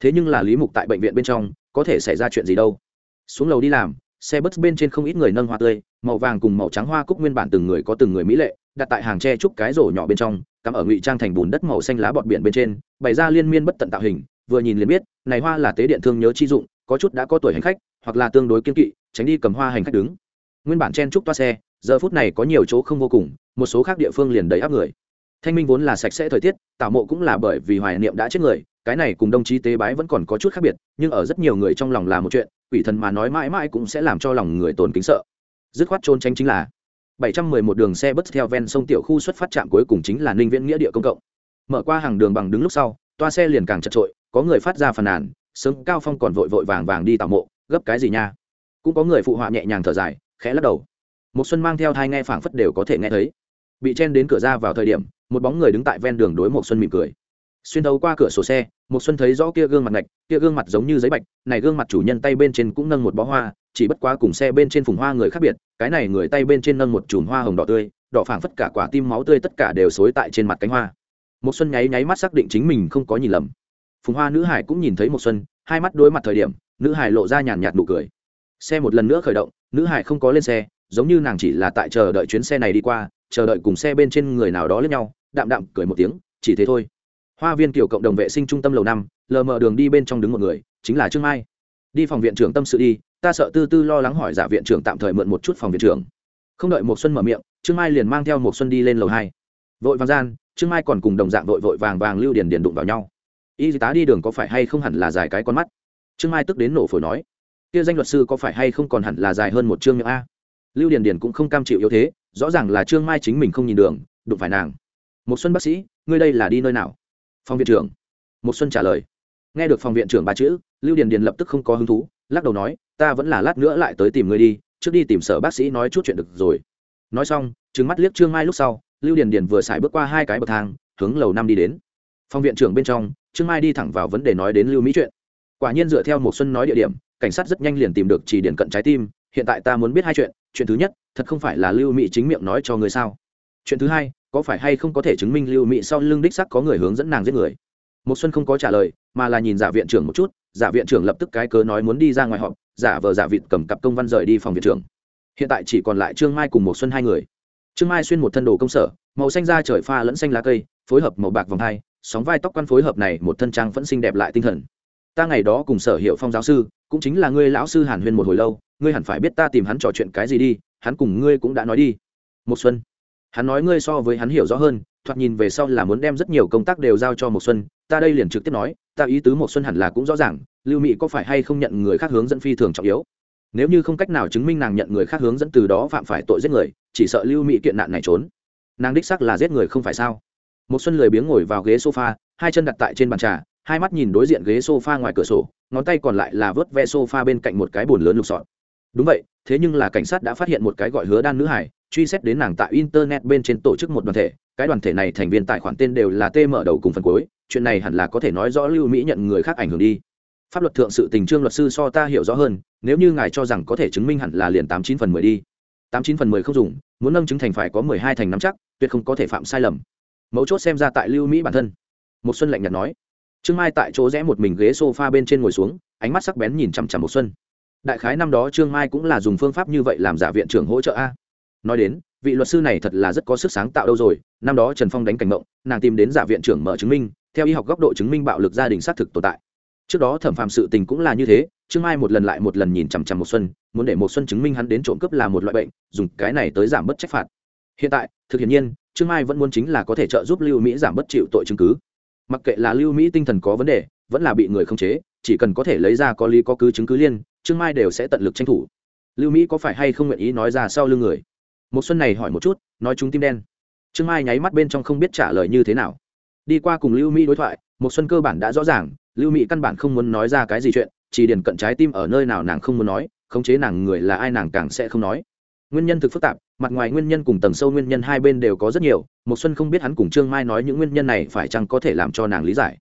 Thế nhưng là lý mục tại bệnh viện bên trong, có thể xảy ra chuyện gì đâu? Xuống lầu đi làm, xe bus bên trên không ít người nâng hoa tươi, màu vàng cùng màu trắng hoa cúc nguyên bản từng người có từng người mỹ lệ, đặt tại hàng tre trúc cái rổ nhỏ bên trong, cắm ở ngụy trang thành bùn đất màu xanh lá bọt biển bên trên, bày ra liên miên bất tận tạo hình vừa nhìn liền biết này hoa là tế điện thương nhớ chi dụng có chút đã có tuổi hành khách hoặc là tương đối kiên kỵ tránh đi cầm hoa hành khách đứng. Nguyên bản chen trúc toa xe giờ phút này có nhiều chỗ không vô cùng một số khác địa phương liền đầy áp người. Thanh minh vốn là sạch sẽ thời tiết tảo mộ cũng là bởi vì hoài niệm đã chết người cái này cùng đồng chí tế bái vẫn còn có chút khác biệt nhưng ở rất nhiều người trong lòng là một chuyện quỷ thần mà nói mãi mãi cũng sẽ làm cho lòng người tồn kính sợ. Dứt khoát trốn tránh chính là 711 đường xe bus theo ven sông tiểu khu xuất phát trạm cuối cùng chính là Ninh Viễn nghĩa địa công cộng. Mở qua hàng đường bằng đứng lúc sau, toa xe liền càng chật trội, có người phát ra phàn nàn, sớm cao phong còn vội vội vàng vàng đi tảo mộ, gấp cái gì nha? Cũng có người phụ họa nhẹ nhàng thở dài, khẽ lắc đầu. Một xuân mang theo thai nghe phảng phất đều có thể nghe thấy. Bị chen đến cửa ra vào thời điểm, một bóng người đứng tại ven đường đối một xuân mỉm cười. Xuyên thấu qua cửa sổ xe, một xuân thấy rõ kia gương mặt ngạch, kia gương mặt giống như giấy bạch, này gương mặt chủ nhân tay bên trên cũng nâng một bó hoa, chỉ bất quá cùng xe bên trên phùng hoa người khác biệt cái này người tay bên trên nâng một chùm hoa hồng đỏ tươi đỏ phảng phất cả quả tim máu tươi tất cả đều xối tại trên mặt cánh hoa một xuân nháy nháy mắt xác định chính mình không có nhìn lầm. Phùng hoa nữ hải cũng nhìn thấy một xuân, hai mắt đối mặt thời điểm, nữ hải lộ ra nhàn nhạt nụ cười. Xe một lần nữa khởi động, nữ hải không có lên xe, giống như nàng chỉ là tại chờ đợi chuyến xe này đi qua, chờ đợi cùng xe bên trên người nào đó lẫn nhau, đạm đạm cười một tiếng, chỉ thế thôi. Hoa viên kiểu cộng đồng vệ sinh trung tâm lầu năm, lờ mờ đường đi bên trong đứng một người, chính là trương mai. Đi phòng viện trưởng tâm sự đi, ta sợ tư tư lo lắng hỏi giả viện trưởng tạm thời mượn một chút phòng viện trưởng. Không đợi một xuân mở miệng, trương mai liền mang theo một xuân đi lên lầu hai. Vội vàng gian trương mai còn cùng đồng dạng vội vội vàng vàng lưu điền điền đụng vào nhau. Y tá đi đường có phải hay không hẳn là dài cái con mắt? Trương mai tức đến nổ phổi nói. Kia danh luật sư có phải hay không còn hẳn là dài hơn một chương miệng a? Lưu điền điền cũng không cam chịu yếu thế, rõ ràng là trương mai chính mình không nhìn đường, đụng phải nàng. Một xuân bác sĩ, ngươi đây là đi nơi nào? Phòng viện trưởng. Một xuân trả lời. Nghe được phòng viện trưởng ba chữ, lưu điền điền lập tức không có hứng thú, lắc đầu nói, ta vẫn là lát nữa lại tới tìm ngươi đi, trước đi tìm sở bác sĩ nói chút chuyện được rồi. Nói xong, trừng mắt liếc trương mai lúc sau lưu điền điền vừa xài bước qua hai cái bậc thang, hướng lầu năm đi đến. Phòng viện trưởng bên trong, trương mai đi thẳng vào vấn đề nói đến lưu mỹ chuyện. Quả nhiên dựa theo một xuân nói địa điểm, cảnh sát rất nhanh liền tìm được chỉ điển cận trái tim, hiện tại ta muốn biết hai chuyện chuyện thứ nhất, thật không phải là lưu mỹ chính miệng nói cho người sao? Chuyện thứ hai, có phải hay không có thể chứng minh lưu mỹ sau lưng đích sắc có người hướng dẫn nàng giết người? Một xuân không có trả lời, mà là nhìn giả viện trưởng một chút, giả viện trưởng lập tức cái cớ nói muốn đi ra ngoài họp, giả vờ giả vịt cầm cặp công văn rời đi phòng viện trưởng. Hiện tại chỉ còn lại trương mai cùng một xuân hai người trương mai xuyên một thân đồ công sở, màu xanh da trời pha lẫn xanh lá cây, phối hợp màu bạc vòng hai, sóng vai tóc quan phối hợp này một thân trang vẫn xinh đẹp lại tinh thần. Ta ngày đó cùng sở hiệu phong giáo sư, cũng chính là ngươi lão sư hàn huyên một hồi lâu, ngươi hẳn phải biết ta tìm hắn trò chuyện cái gì đi, hắn cùng ngươi cũng đã nói đi. Một xuân. Hắn nói ngươi so với hắn hiểu rõ hơn, thoạt nhìn về sau là muốn đem rất nhiều công tác đều giao cho một xuân, ta đây liền trực tiếp nói, ta ý tứ một xuân hẳn là cũng rõ ràng, lưu mỹ có phải hay không nhận người khác hướng dẫn phi thường trọng yếu nếu như không cách nào chứng minh nàng nhận người khác hướng dẫn từ đó phạm phải tội giết người, chỉ sợ lưu mỹ kiện nạn này trốn. Nàng đích sắc là giết người không phải sao? Một xuân lười biếng ngồi vào ghế sofa, hai chân đặt tại trên bàn trà, hai mắt nhìn đối diện ghế sofa ngoài cửa sổ, ngón tay còn lại là vớt ve sofa bên cạnh một cái bồn lớn lục sọt. Đúng vậy, thế nhưng là cảnh sát đã phát hiện một cái gọi hứa đan nữ hải, truy xét đến nàng tại internet bên trên tổ chức một đoàn thể, cái đoàn thể này thành viên tài khoản tên đều là t mở đầu cùng phần cuối, chuyện này hẳn là có thể nói rõ lưu mỹ nhận người khác ảnh hưởng đi pháp luật thượng sự tình trương luật sư so ta hiểu rõ hơn, nếu như ngài cho rằng có thể chứng minh hẳn là liền tám chín phần mười đi. Tám chín phần mười không dùng, muốn nâng chứng thành phải có mười hai thành nắm chắc, tuyệt không có thể phạm sai lầm. Mấu chốt xem ra tại lưu mỹ bản thân. Một xuân lạnh nhạt nói. Trương mai tại chỗ rẽ một mình ghế sofa bên trên ngồi xuống, ánh mắt sắc bén nhìn chằm chằm một xuân. Đại khái năm đó trương mai cũng là dùng phương pháp như vậy làm giả viện trưởng hỗ trợ a. Nói đến, vị luật sư này thật là rất có sức sáng tạo đâu rồi, năm đó trần phong đánh cảnh mộng, nàng tìm đến giả viện trưởng mở chứng minh, theo y học góc độ chứng minh bạo lực gia đình xác thực tồn tại trước đó thẩm phạm sự tình cũng là như thế, trương mai một lần lại một lần nhìn chằm chằm một xuân, muốn để một xuân chứng minh hắn đến trộm cướp là một loại bệnh, dùng cái này tới giảm bớt trách phạt. Hiện tại, thực hiện nhiên, trương mai vẫn muốn chính là có thể trợ giúp lưu mỹ giảm bớt chịu tội chứng cứ. Mặc kệ là lưu mỹ tinh thần có vấn đề, vẫn là bị người khống chế, chỉ cần có thể lấy ra có lý có cứ chứng cứ liên, trương mai đều sẽ tận lực tranh thủ. Lưu mỹ có phải hay không nguyện ý nói ra sau lưng người? Một xuân này hỏi một chút, nói chúng tim đen. Trương mai nháy mắt bên trong không biết trả lời như thế nào. Đi qua cùng lưu mỹ đối thoại một xuân cơ bản đã rõ ràng lưu mỹ căn bản không muốn nói ra cái gì chuyện, chỉ điền cận trái tim ở nơi nào nàng không muốn nói, khống chế nàng người là ai nàng càng sẽ không nói. Nguyên nhân thực phức tạp, mặt ngoài nguyên nhân cùng tầng sâu nguyên nhân hai bên đều có rất nhiều một xuân không biết hắn cùng trương mai nói những nguyên nhân này phải chăng có thể làm cho nàng lý giải.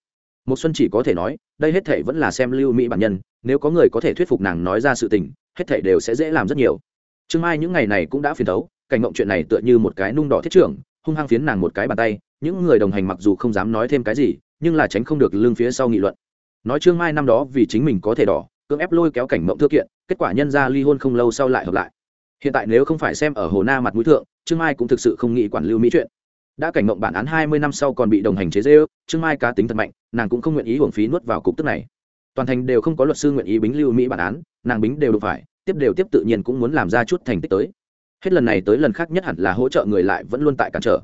Một xuân chỉ có thể nói, đây hết thảy vẫn là xem lưu mỹ bản nhân, nếu có người có thể thuyết phục nàng nói ra sự tình, hết thảy đều sẽ dễ làm rất nhiều. Trương mai những ngày này cũng đã phiền thấu, cảnh ngộng chuyện này tựa như một cái nung đỏ thiết trưởng, hung hăng phiến nàng một cái bàn tay, những người đồng hành mặc dù không dám nói thêm cái gì nhưng là tránh không được lương phía sau nghị luận. Nói trương mai năm đó vì chính mình có thể đỏ, cưỡng ép lôi kéo cảnh mộng thư kiện, kết quả nhân ra ly hôn không lâu sau lại hợp lại. Hiện tại nếu không phải xem ở hồ na mặt mũi thượng, trương mai cũng thực sự không nghĩ quản lưu mỹ chuyện. Đã cảnh mộng bản án hai mươi năm sau còn bị đồng hành chế dê trương mai cá tính thật mạnh, nàng cũng không nguyện ý hưởng phí nuốt vào cục tức này. Toàn thành đều không có luật sư nguyện ý bính lưu mỹ bản án, nàng bính đều đụng phải, tiếp đều tiếp tự nhiên cũng muốn làm ra chút thành tích tới. Hết lần này tới lần khác nhất hẳn là hỗ trợ người lại vẫn luôn tại cản trở.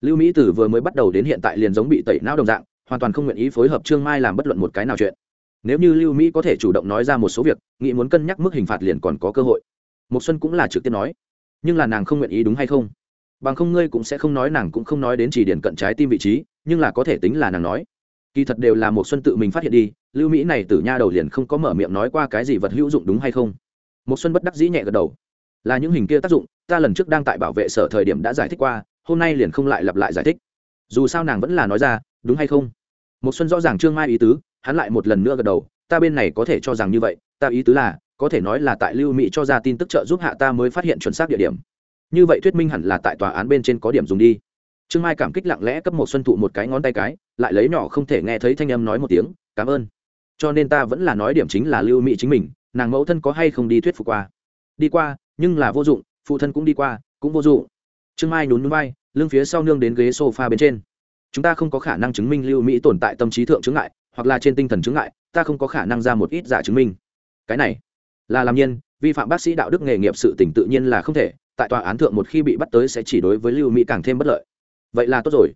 Lưu mỹ từ vừa mới bắt đầu đến hiện tại liền giống bị tẩy não đồng dạng hoàn toàn không nguyện ý phối hợp trương mai làm bất luận một cái nào chuyện. Nếu như lưu mỹ có thể chủ động nói ra một số việc, nghĩ muốn cân nhắc mức hình phạt liền còn có cơ hội. Một xuân cũng là trực tiếp nói. Nhưng là nàng không nguyện ý đúng hay không? Bằng không ngươi cũng sẽ không nói, nàng cũng không nói đến chỉ điển cận trái tim vị trí, nhưng là có thể tính là nàng nói. Kỳ thật đều là một xuân tự mình phát hiện đi, lưu mỹ này từ nha đầu liền không có mở miệng nói qua cái gì vật hữu dụng đúng hay không? Một xuân bất đắc dĩ nhẹ gật đầu. Là những hình kia tác dụng, ta lần trước đang tại bảo vệ sở thời điểm đã giải thích qua, hôm nay liền không lại lặp lại giải thích. Dù sao nàng vẫn là nói ra, đúng hay không? Một xuân rõ ràng trương mai ý tứ, hắn lại một lần nữa gật đầu, ta bên này có thể cho rằng như vậy, ta ý tứ là, có thể nói là tại lưu mỹ cho ra tin tức trợ giúp hạ ta mới phát hiện chuẩn xác địa điểm. Như vậy thuyết minh hẳn là tại tòa án bên trên có điểm dùng đi. Trương mai cảm kích lặng lẽ cấp một xuân thụ một cái ngón tay cái, lại lấy nhỏ không thể nghe thấy thanh âm nói một tiếng, cảm ơn. Cho nên ta vẫn là nói điểm chính là lưu mỹ chính mình, nàng mẫu thân có hay không đi thuyết phục qua. Đi qua, nhưng là vô dụng, phụ thân cũng đi qua, cũng vô dụng. Trương mai nhún nhún vai, lưng phía sau nương đến ghế sofa bên trên chúng ta không có khả năng chứng minh lưu mỹ tồn tại tâm trí thượng chứng ngại, hoặc là trên tinh thần chứng ngại, ta không có khả năng ra một ít giả chứng minh. Cái này, là làm nhiên, vi phạm bác sĩ đạo đức nghề nghiệp sự tỉnh tự nhiên là không thể, tại tòa án thượng một khi bị bắt tới sẽ chỉ đối với lưu mỹ càng thêm bất lợi. Vậy là tốt rồi.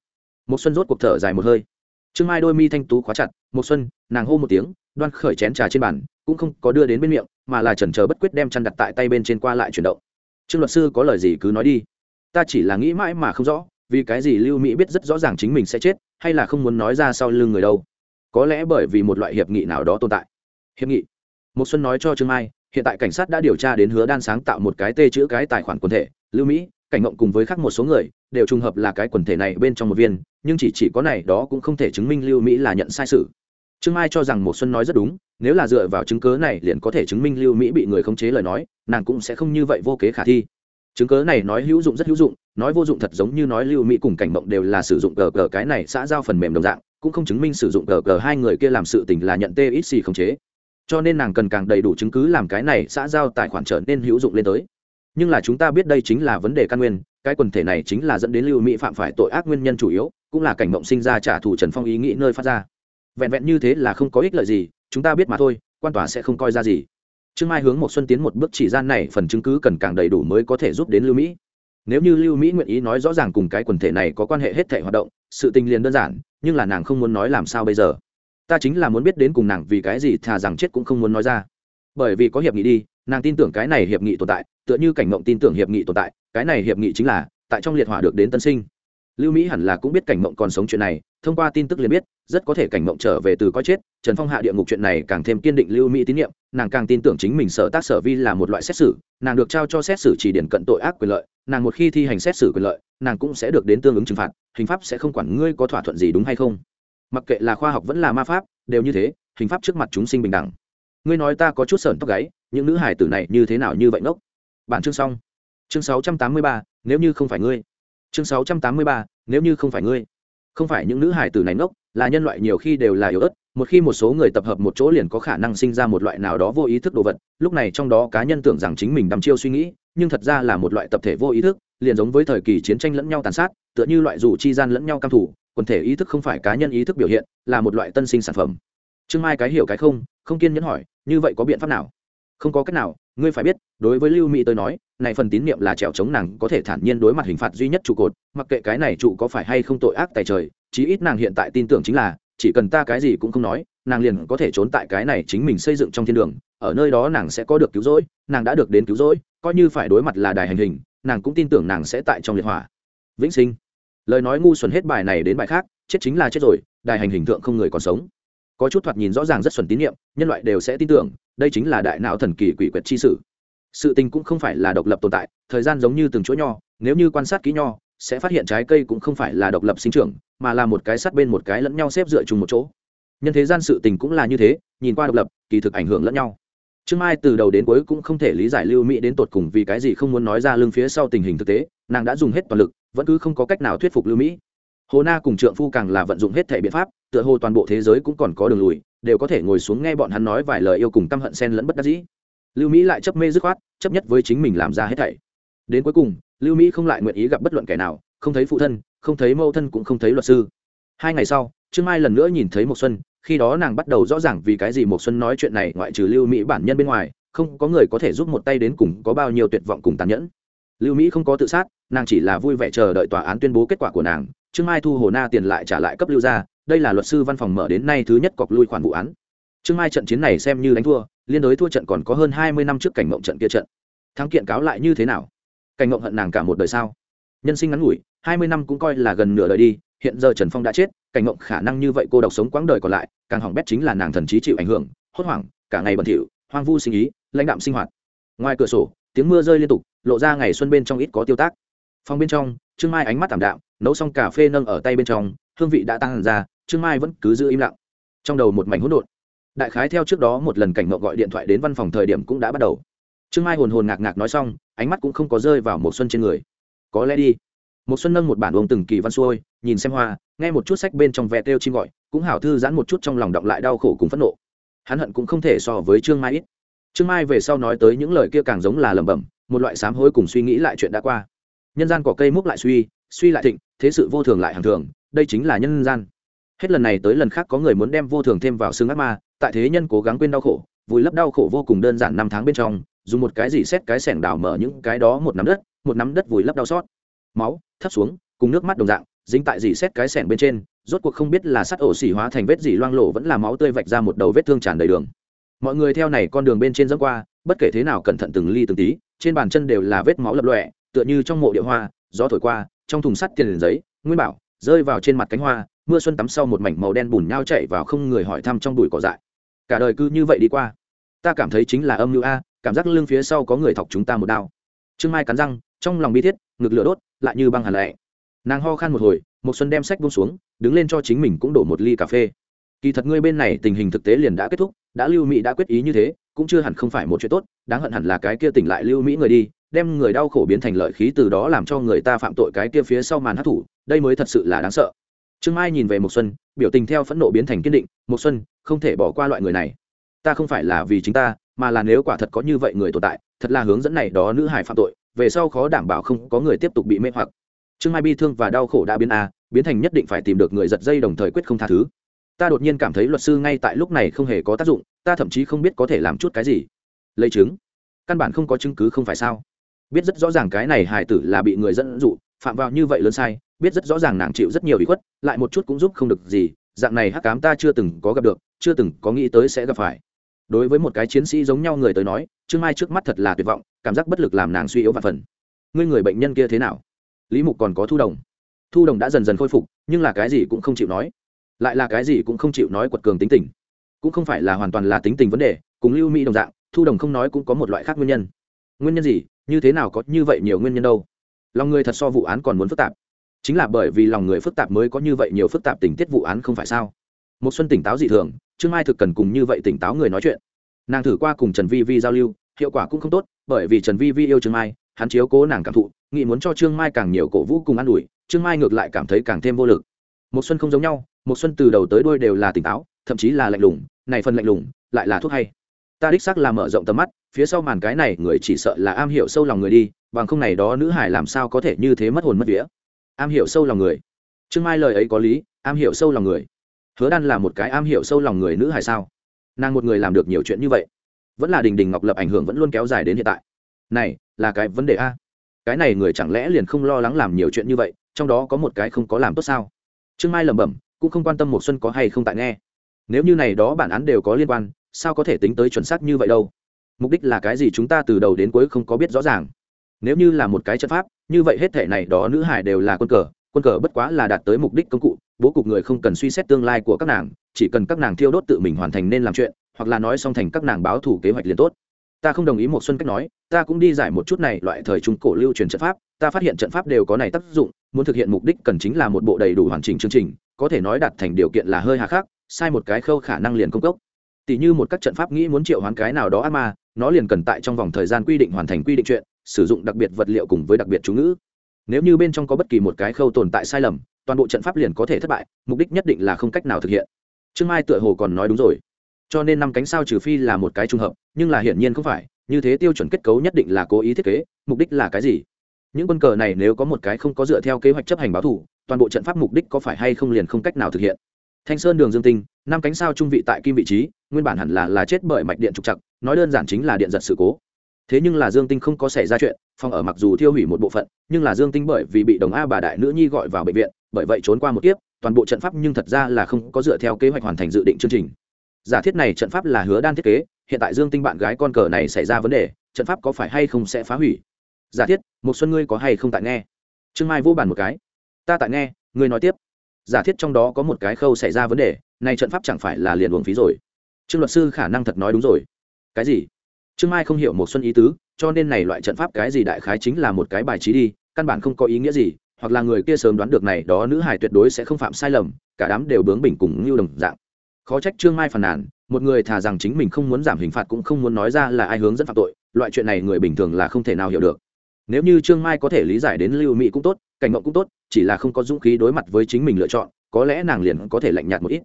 Một xuân rốt cuộc thở dài một hơi. Trương mai đôi mi thanh tú khóa chặt một xuân, nàng hô một tiếng, đoan khởi chén trà trên bàn, cũng không có đưa đến bên miệng, mà là chần chờ bất quyết đem chăn đặt tại tay bên trên qua lại chuyển động. Trương luật sư có lời gì cứ nói đi. Ta chỉ là nghĩ mãi mà không rõ vì cái gì lưu mỹ biết rất rõ ràng chính mình sẽ chết, hay là không muốn nói ra sau lưng người đâu? Có lẽ bởi vì một loại hiệp nghị nào đó tồn tại. Hiệp nghị. Một xuân nói cho trương mai, hiện tại cảnh sát đã điều tra đến hứa đan sáng tạo một cái tê chữ cái tài khoản quần thể. Lưu mỹ, cảnh ngộng cùng với khác một số người, đều trùng hợp là cái quần thể này bên trong một viên, nhưng chỉ chỉ có này đó cũng không thể chứng minh lưu mỹ là nhận sai sự. Trương mai cho rằng một xuân nói rất đúng, nếu là dựa vào chứng cớ này liền có thể chứng minh lưu mỹ bị người khống chế lời nói, nàng cũng sẽ không như vậy vô kế khả thi chứng cớ này nói hữu dụng rất hữu dụng, nói vô dụng thật giống như nói lưu mỹ cùng cảnh mộng đều là sử dụng cờ cờ cái này xã giao phần mềm đồng dạng, cũng không chứng minh sử dụng cờ cờ hai người kia làm sự tình là nhận tê ít xì khống chế. Cho nên nàng cần càng đầy đủ chứng cứ làm cái này xã giao tài khoản trở nên hữu dụng lên tới. Nhưng là chúng ta biết đây chính là vấn đề căn nguyên, cái quần thể này chính là dẫn đến lưu mỹ phạm phải tội ác nguyên nhân chủ yếu, cũng là cảnh mộng sinh ra trả thù trần phong ý nghĩ nơi phát ra. Vẹn vẹn như thế là không có ích lợi gì, chúng ta biết mà thôi, quan tòa sẽ không coi ra gì trương mai hướng một xuân tiến một bước chỉ gian này phần chứng cứ cần càng đầy đủ mới có thể giúp đến lưu mỹ. Nếu như lưu mỹ nguyện ý nói rõ ràng cùng cái quần thể này có quan hệ hết thể hoạt động, sự tình liền đơn giản, nhưng là nàng không muốn nói làm sao bây giờ? Ta chính là muốn biết đến cùng nàng vì cái gì thà rằng chết cũng không muốn nói ra. Bởi vì có hiệp nghị đi, nàng tin tưởng cái này hiệp nghị tồn tại, tựa như cảnh mộng tin tưởng hiệp nghị tồn tại, cái này hiệp nghị chính là, tại trong liệt hỏa được đến tân sinh. Lưu mỹ hẳn là cũng biết cảnh mộng còn sống chuyện này thông qua tin tức liền biết, rất có thể cảnh mộng trở về từ coi chết, trần phong hạ địa ngục chuyện này càng thêm kiên định lưu mỹ tín nhiệm, nàng càng tin tưởng chính mình sở tác sở vi là một loại xét xử, nàng được trao cho xét xử chỉ điển cận tội ác quyền lợi, nàng một khi thi hành xét xử quyền lợi, nàng cũng sẽ được đến tương ứng trừng phạt, hình pháp sẽ không quản ngươi có thỏa thuận gì đúng hay không. Mặc kệ là khoa học vẫn là ma pháp, đều như thế, hình pháp trước mặt chúng sinh bình đẳng. Ngươi nói ta có chút sởn tóc gáy, những nữ hải tử này như thế nào như vậy ngốc? Bản chương xong. Chương sáu trăm tám mươi ba, nếu như không phải ngươi. Chương sáu trăm tám mươi ba, nếu như không phải ngươi không phải những nữ hải tử này ngốc, là nhân loại nhiều khi đều là yếu ớt, một khi một số người tập hợp một chỗ liền có khả năng sinh ra một loại nào đó vô ý thức đồ vật, lúc này trong đó cá nhân tưởng rằng chính mình đắm chiêu suy nghĩ, nhưng thật ra là một loại tập thể vô ý thức, liền giống với thời kỳ chiến tranh lẫn nhau tàn sát, tựa như loại dù chi gian lẫn nhau cam thủ quần thể ý thức không phải cá nhân ý thức biểu hiện, là một loại tân sinh sản phẩm. Trương mai cái hiểu cái không không kiên nhẫn hỏi, như vậy có biện pháp nào? Không có cách nào ngươi phải biết, đối với lưu mỹ tôi nói, này phần tín nhiệm là trèo chống nàng có thể thản nhiên đối mặt hình phạt duy nhất trụ cột, mặc kệ cái này trụ có phải hay không tội ác tài trời, chí ít nàng hiện tại tin tưởng chính là, chỉ cần ta cái gì cũng không nói, nàng liền có thể trốn tại cái này chính mình xây dựng trong thiên đường, ở nơi đó nàng sẽ có được cứu rỗi, nàng đã được đến cứu rỗi, coi như phải đối mặt là đài hành hình, nàng cũng tin tưởng nàng sẽ tại trong liệt hỏa. Vĩnh sinh. Lời nói ngu xuẩn hết bài này đến bài khác, chết chính là chết rồi, đài hành hình tượng không người còn sống có chút thoạt nhìn rõ ràng rất xuẩn tín nhiệm, nhân loại đều sẽ tin tưởng, đây chính là đại não thần kỳ quỷ quyệt chi sử sự tình cũng không phải là độc lập tồn tại, thời gian giống như từng chỗ nho, nếu như quan sát kỹ nho, sẽ phát hiện trái cây cũng không phải là độc lập sinh trưởng, mà là một cái sát bên một cái lẫn nhau xếp dựa chung một chỗ. Nhân thế gian sự tình cũng là như thế, nhìn qua độc lập, kỳ thực ảnh hưởng lẫn nhau. Trương mai từ đầu đến cuối cũng không thể lý giải lưu mỹ đến tột cùng vì cái gì không muốn nói ra lưng phía sau tình hình thực tế, nàng đã dùng hết toàn lực, vẫn cứ không có cách nào thuyết phục lưu mỹ hồ na cùng trượng phu càng là vận dụng hết thể biện pháp, tựa hồ toàn bộ thế giới cũng còn có đường lùi, đều có thể ngồi xuống nghe bọn hắn nói vài lời yêu cùng căm hận sen lẫn bất đắc dĩ. Lưu mỹ lại chấp mê dứt khoát, chấp nhất với chính mình làm ra hết thảy. Đến cuối cùng, lưu mỹ không lại nguyện ý gặp bất luận kẻ nào, không thấy phụ thân, không thấy mâu thân cũng không thấy luật sư. Hai ngày sau, trương mai lần nữa nhìn thấy một xuân, khi đó nàng bắt đầu rõ ràng vì cái gì một xuân nói chuyện này ngoại trừ lưu mỹ bản nhân bên ngoài, không có người có thể giúp một tay đến cùng có bao nhiêu tuyệt vọng cùng tàn nhẫn. Lưu mỹ không có tự sát, nàng chỉ là vui vẻ chờ đợi tòa án tuyên bố kết quả của nàng trương mai thu hồ na tiền lại trả lại cấp lưu ra đây là luật sư văn phòng mở đến nay thứ nhất cọc lui khoản vụ án. Trương mai trận chiến này xem như đánh thua, liên đối thua trận còn có hơn hai mươi năm trước cảnh mộng trận kia trận. Thắng kiện cáo lại như thế nào? Cảnh mộng hận nàng cả một đời sao? Nhân sinh ngắn ngủi, hai mươi năm cũng coi là gần nửa đời đi, hiện giờ trần phong đã chết, cảnh mộng khả năng như vậy cô độc sống quãng đời còn lại, càng hỏng bét chính là nàng thần trí chịu ảnh hưởng, hốt hoảng, cả ngày bẩn thỉu, hoang vu sinh ý, lãnh đạm sinh hoạt. Ngoài cửa sổ, tiếng mưa rơi liên tục, lộ ra ngày xuân bên trong ít có tiêu tác phòng bên trong, trương mai ánh mắt thảm đạm, nấu xong cà phê nâng ở tay bên trong, hương vị đã tăng ra, trương mai vẫn cứ giữ im lặng. Trong đầu một mảnh hỗn độn. Đại khái theo trước đó một lần cảnh ngộ gọi điện thoại đến văn phòng thời điểm cũng đã bắt đầu. Trương mai hồn hồn ngạc ngạc nói xong, ánh mắt cũng không có rơi vào một xuân trên người. Có lẽ đi. Một xuân nâng một bản ông từng kỳ văn xuôi, nhìn xem hoa, nghe một chút sách bên trong ve têu chim gọi, cũng hảo thư giãn một chút trong lòng động lại đau khổ cùng phẫn nộ. Hắn hận cũng không thể so với trương mai ít. Trương mai về sau nói tới những lời kia càng giống là lẩm bẩm, một loại sám hối cùng suy nghĩ lại chuyện đã qua nhân gian cỏ cây múc lại suy suy lại thịnh, thế sự vô thường lại hàng thường, đây chính là nhân gian. Hết lần này tới lần khác có người muốn đem vô thường thêm vào xương ác ma, tại thế nhân cố gắng quên đau khổ, vùi lấp đau khổ vô cùng đơn giản năm tháng bên trong, dùng một cái gì xét cái sẻng đào mở những cái đó một nắm đất, một nắm đất vùi lấp đau xót. Máu, thấp xuống, cùng nước mắt đồng dạng, dính tại gì xét cái sẻng bên trên, rốt cuộc không biết là sắt ổ xỉ hóa thành vết gì loang lộ vẫn là máu tươi vạch ra một đầu vết thương tràn đầy đường. Mọi người theo này con đường bên trên dẫm qua, bất kể thế nào cẩn thận từng ly từng tí, trên bàn chân đều là vết máu lập lọe tựa như trong mộ địa hoa, gió thổi qua, trong thùng sắt tiền giấy, nguyên bảo, rơi vào trên mặt cánh hoa, mưa xuân tắm sau một mảnh màu đen bùn nhau chạy vào không người hỏi thăm trong bụi cỏ dại. Cả đời cứ như vậy đi qua. Ta cảm thấy chính là âm mưu a, cảm giác lưng phía sau có người thọc chúng ta một đao. Trương mai cắn răng, trong lòng bi thiết, ngực lửa đốt, lại như băng hàn lệ. Nàng ho khan một hồi, một xuân đem sách buông xuống, đứng lên cho chính mình cũng đổ một ly cà phê. Kỳ thật ngươi bên này tình hình thực tế liền đã kết thúc, đã lưu mỹ đã quyết ý như thế, cũng chưa hẳn không phải một chuyện tốt, đáng hận hẳn là cái kia tỉnh lại lưu mỹ người đi đem người đau khổ biến thành lợi khí từ đó làm cho người ta phạm tội cái kia phía sau màn hát thủ, đây mới thật sự là đáng sợ. Trương mai nhìn về một xuân, biểu tình theo phẫn nộ biến thành kiên định một xuân, không thể bỏ qua loại người này. Ta không phải là vì chính ta, mà là nếu quả thật có như vậy người tồn tại, thật là hướng dẫn này đó nữ hải phạm tội, về sau khó đảm bảo không có người tiếp tục bị mê hoặc. Trương mai bi thương và đau khổ đã biến a, biến thành nhất định phải tìm được người giật dây đồng thời quyết không tha thứ. Ta đột nhiên cảm thấy luật sư ngay tại lúc này không hề có tác dụng, ta thậm chí không biết có thể làm chút cái gì. Lấy chứng. Căn bản không có chứng cứ không phải sao? Biết rất rõ ràng cái này hài tử là bị người dẫn dụ, phạm vào như vậy lớn sai, biết rất rõ ràng nàng chịu rất nhiều bị khuất, lại một chút cũng giúp không được gì, dạng này hắc cám ta chưa từng có gặp được, chưa từng có nghĩ tới sẽ gặp phải. Đối với một cái chiến sĩ giống nhau người tới nói, trương mai trước mắt thật là tuyệt vọng, cảm giác bất lực làm nàng suy yếu và phần. Ngươi người bệnh nhân kia thế nào? Lý mục còn có thu đồng. Thu đồng đã dần dần khôi phục, nhưng là cái gì cũng không chịu nói. Lại là cái gì cũng không chịu nói quật cường tính tình. Cũng không phải là hoàn toàn là tính tình vấn đề, cùng lưu mỹ đồng dạng, thu đồng không nói cũng có một loại khác nguyên nhân nguyên nhân gì? Như thế nào có như vậy nhiều nguyên nhân đâu? Lòng người thật so vụ án còn muốn phức tạp. Chính là bởi vì lòng người phức tạp mới có như vậy nhiều phức tạp tình tiết vụ án không phải sao? Một xuân tỉnh táo dị thường, trương mai thực cần cùng như vậy tỉnh táo người nói chuyện. Nàng thử qua cùng trần vi vi giao lưu, hiệu quả cũng không tốt, bởi vì trần vi vi yêu trương mai, hắn chiếu cố nàng cảm thụ, nghĩ muốn cho trương mai càng nhiều cổ vũ cùng an ủi, trương mai ngược lại cảm thấy càng thêm vô lực. Một xuân không giống nhau một xuân từ đầu tới đuôi đều là tỉnh táo, thậm chí là lạnh lùng, này phần lạnh lùng, lại là thuốc hay ta đích xác là mở rộng tầm mắt, phía sau màn cái này người chỉ sợ là am hiểu sâu lòng người đi, bằng không này đó nữ hải làm sao có thể như thế mất hồn mất vía. Am hiểu sâu lòng người. Trương mai lời ấy có lý, am hiểu sâu lòng người. Hứa đan là một cái am hiểu sâu lòng người nữ hải sao? Nàng một người làm được nhiều chuyện như vậy, vẫn là đình đình ngọc lập ảnh hưởng vẫn luôn kéo dài đến hiện tại. Này, là cái vấn đề a. Cái này người chẳng lẽ liền không lo lắng làm nhiều chuyện như vậy, trong đó có một cái không có làm tốt sao? Trương mai lẩm bẩm, cũng không quan tâm một xuân có hay không tại nghe. Nếu như này đó bản án đều có liên quan sao có thể tính tới chuẩn xác như vậy đâu? Mục đích là cái gì chúng ta từ đầu đến cuối không có biết rõ ràng. Nếu như là một cái trận pháp, như vậy hết thể này đó nữ hải đều là quân cờ quân cờ bất quá là đạt tới mục đích công cụ, bố cục người không cần suy xét tương lai của các nàng, chỉ cần các nàng thiêu đốt tự mình hoàn thành nên làm chuyện, hoặc là nói xong thành các nàng báo thủ kế hoạch liền tốt. Ta không đồng ý một xuân cách nói, ta cũng đi giải một chút này loại thời trung cổ lưu truyền trận pháp, ta phát hiện trận pháp đều có này tác dụng, muốn thực hiện mục đích cần chính là một bộ đầy đủ hoàn chỉnh chương trình, có thể nói đạt thành điều kiện là hơi hà khắc, sai một cái khâu khả năng liền công cốc tỷ như một các trận pháp nghĩ muốn triệu hoán cái nào đó ác ma, nó liền cần tại trong vòng thời gian quy định hoàn thành quy định chuyện, sử dụng đặc biệt vật liệu cùng với đặc biệt chú ngữ. Nếu như bên trong có bất kỳ một cái khâu tồn tại sai lầm, toàn bộ trận pháp liền có thể thất bại, mục đích nhất định là không cách nào thực hiện. Trương mai tựa hồ còn nói đúng rồi. Cho nên năm cánh sao trừ phi là một cái trùng hợp, nhưng là hiển nhiên không phải, như thế tiêu chuẩn kết cấu nhất định là cố ý thiết kế, mục đích là cái gì? Những quân cờ này nếu có một cái không có dựa theo kế hoạch chấp hành báo thủ toàn bộ trận pháp mục đích có phải hay không liền không cách nào thực hiện thanh sơn đường dương tinh, năm cánh sao trung vị tại kim vị trí, nguyên bản hẳn là là chết bởi mạch điện trục chặt nói đơn giản chính là điện giật sự cố. Thế nhưng là dương tinh không có xảy ra chuyện, phòng ở mặc dù thiêu hủy một bộ phận, nhưng là dương tinh bởi vì bị đồng a bà đại nữ nhi gọi vào bệnh viện, bởi vậy trốn qua một kiếp, toàn bộ trận pháp nhưng thật ra là không có dựa theo kế hoạch hoàn thành dự định chương trình. Giả thiết này trận pháp là hứa đan thiết kế, hiện tại dương tinh bạn gái con cờ này xảy ra vấn đề, trận pháp có phải hay không sẽ phá hủy? Giả thiết một xuân ngươi có hay không tại nghe? Trương mai vô bàn một cái. Ta tại nghe, ngươi nói tiếp giả thiết trong đó có một cái khâu xảy ra vấn đề này trận pháp chẳng phải là liền uổng phí rồi. Trương luật sư khả năng thật nói đúng rồi. Cái gì? Trương mai không hiểu một xuân ý tứ, cho nên này loại trận pháp cái gì đại khái chính là một cái bài trí đi, căn bản không có ý nghĩa gì, hoặc là người kia sớm đoán được này đó nữ hải tuyệt đối sẽ không phạm sai lầm, cả đám đều bướng bỉnh cùng như đồng dạng. Khó trách trương mai phàn nàn, một người thà rằng chính mình không muốn giảm hình phạt cũng không muốn nói ra là ai hướng dẫn phạm tội, loại chuyện này người bình thường là không thể nào hiểu được. Nếu như trương mai có thể lý giải đến lưu mỹ cũng tốt cảnh mộng cũng tốt, chỉ là không có dũng khí đối mặt với chính mình lựa chọn, có lẽ nàng liền có thể lạnh nhạt một ít.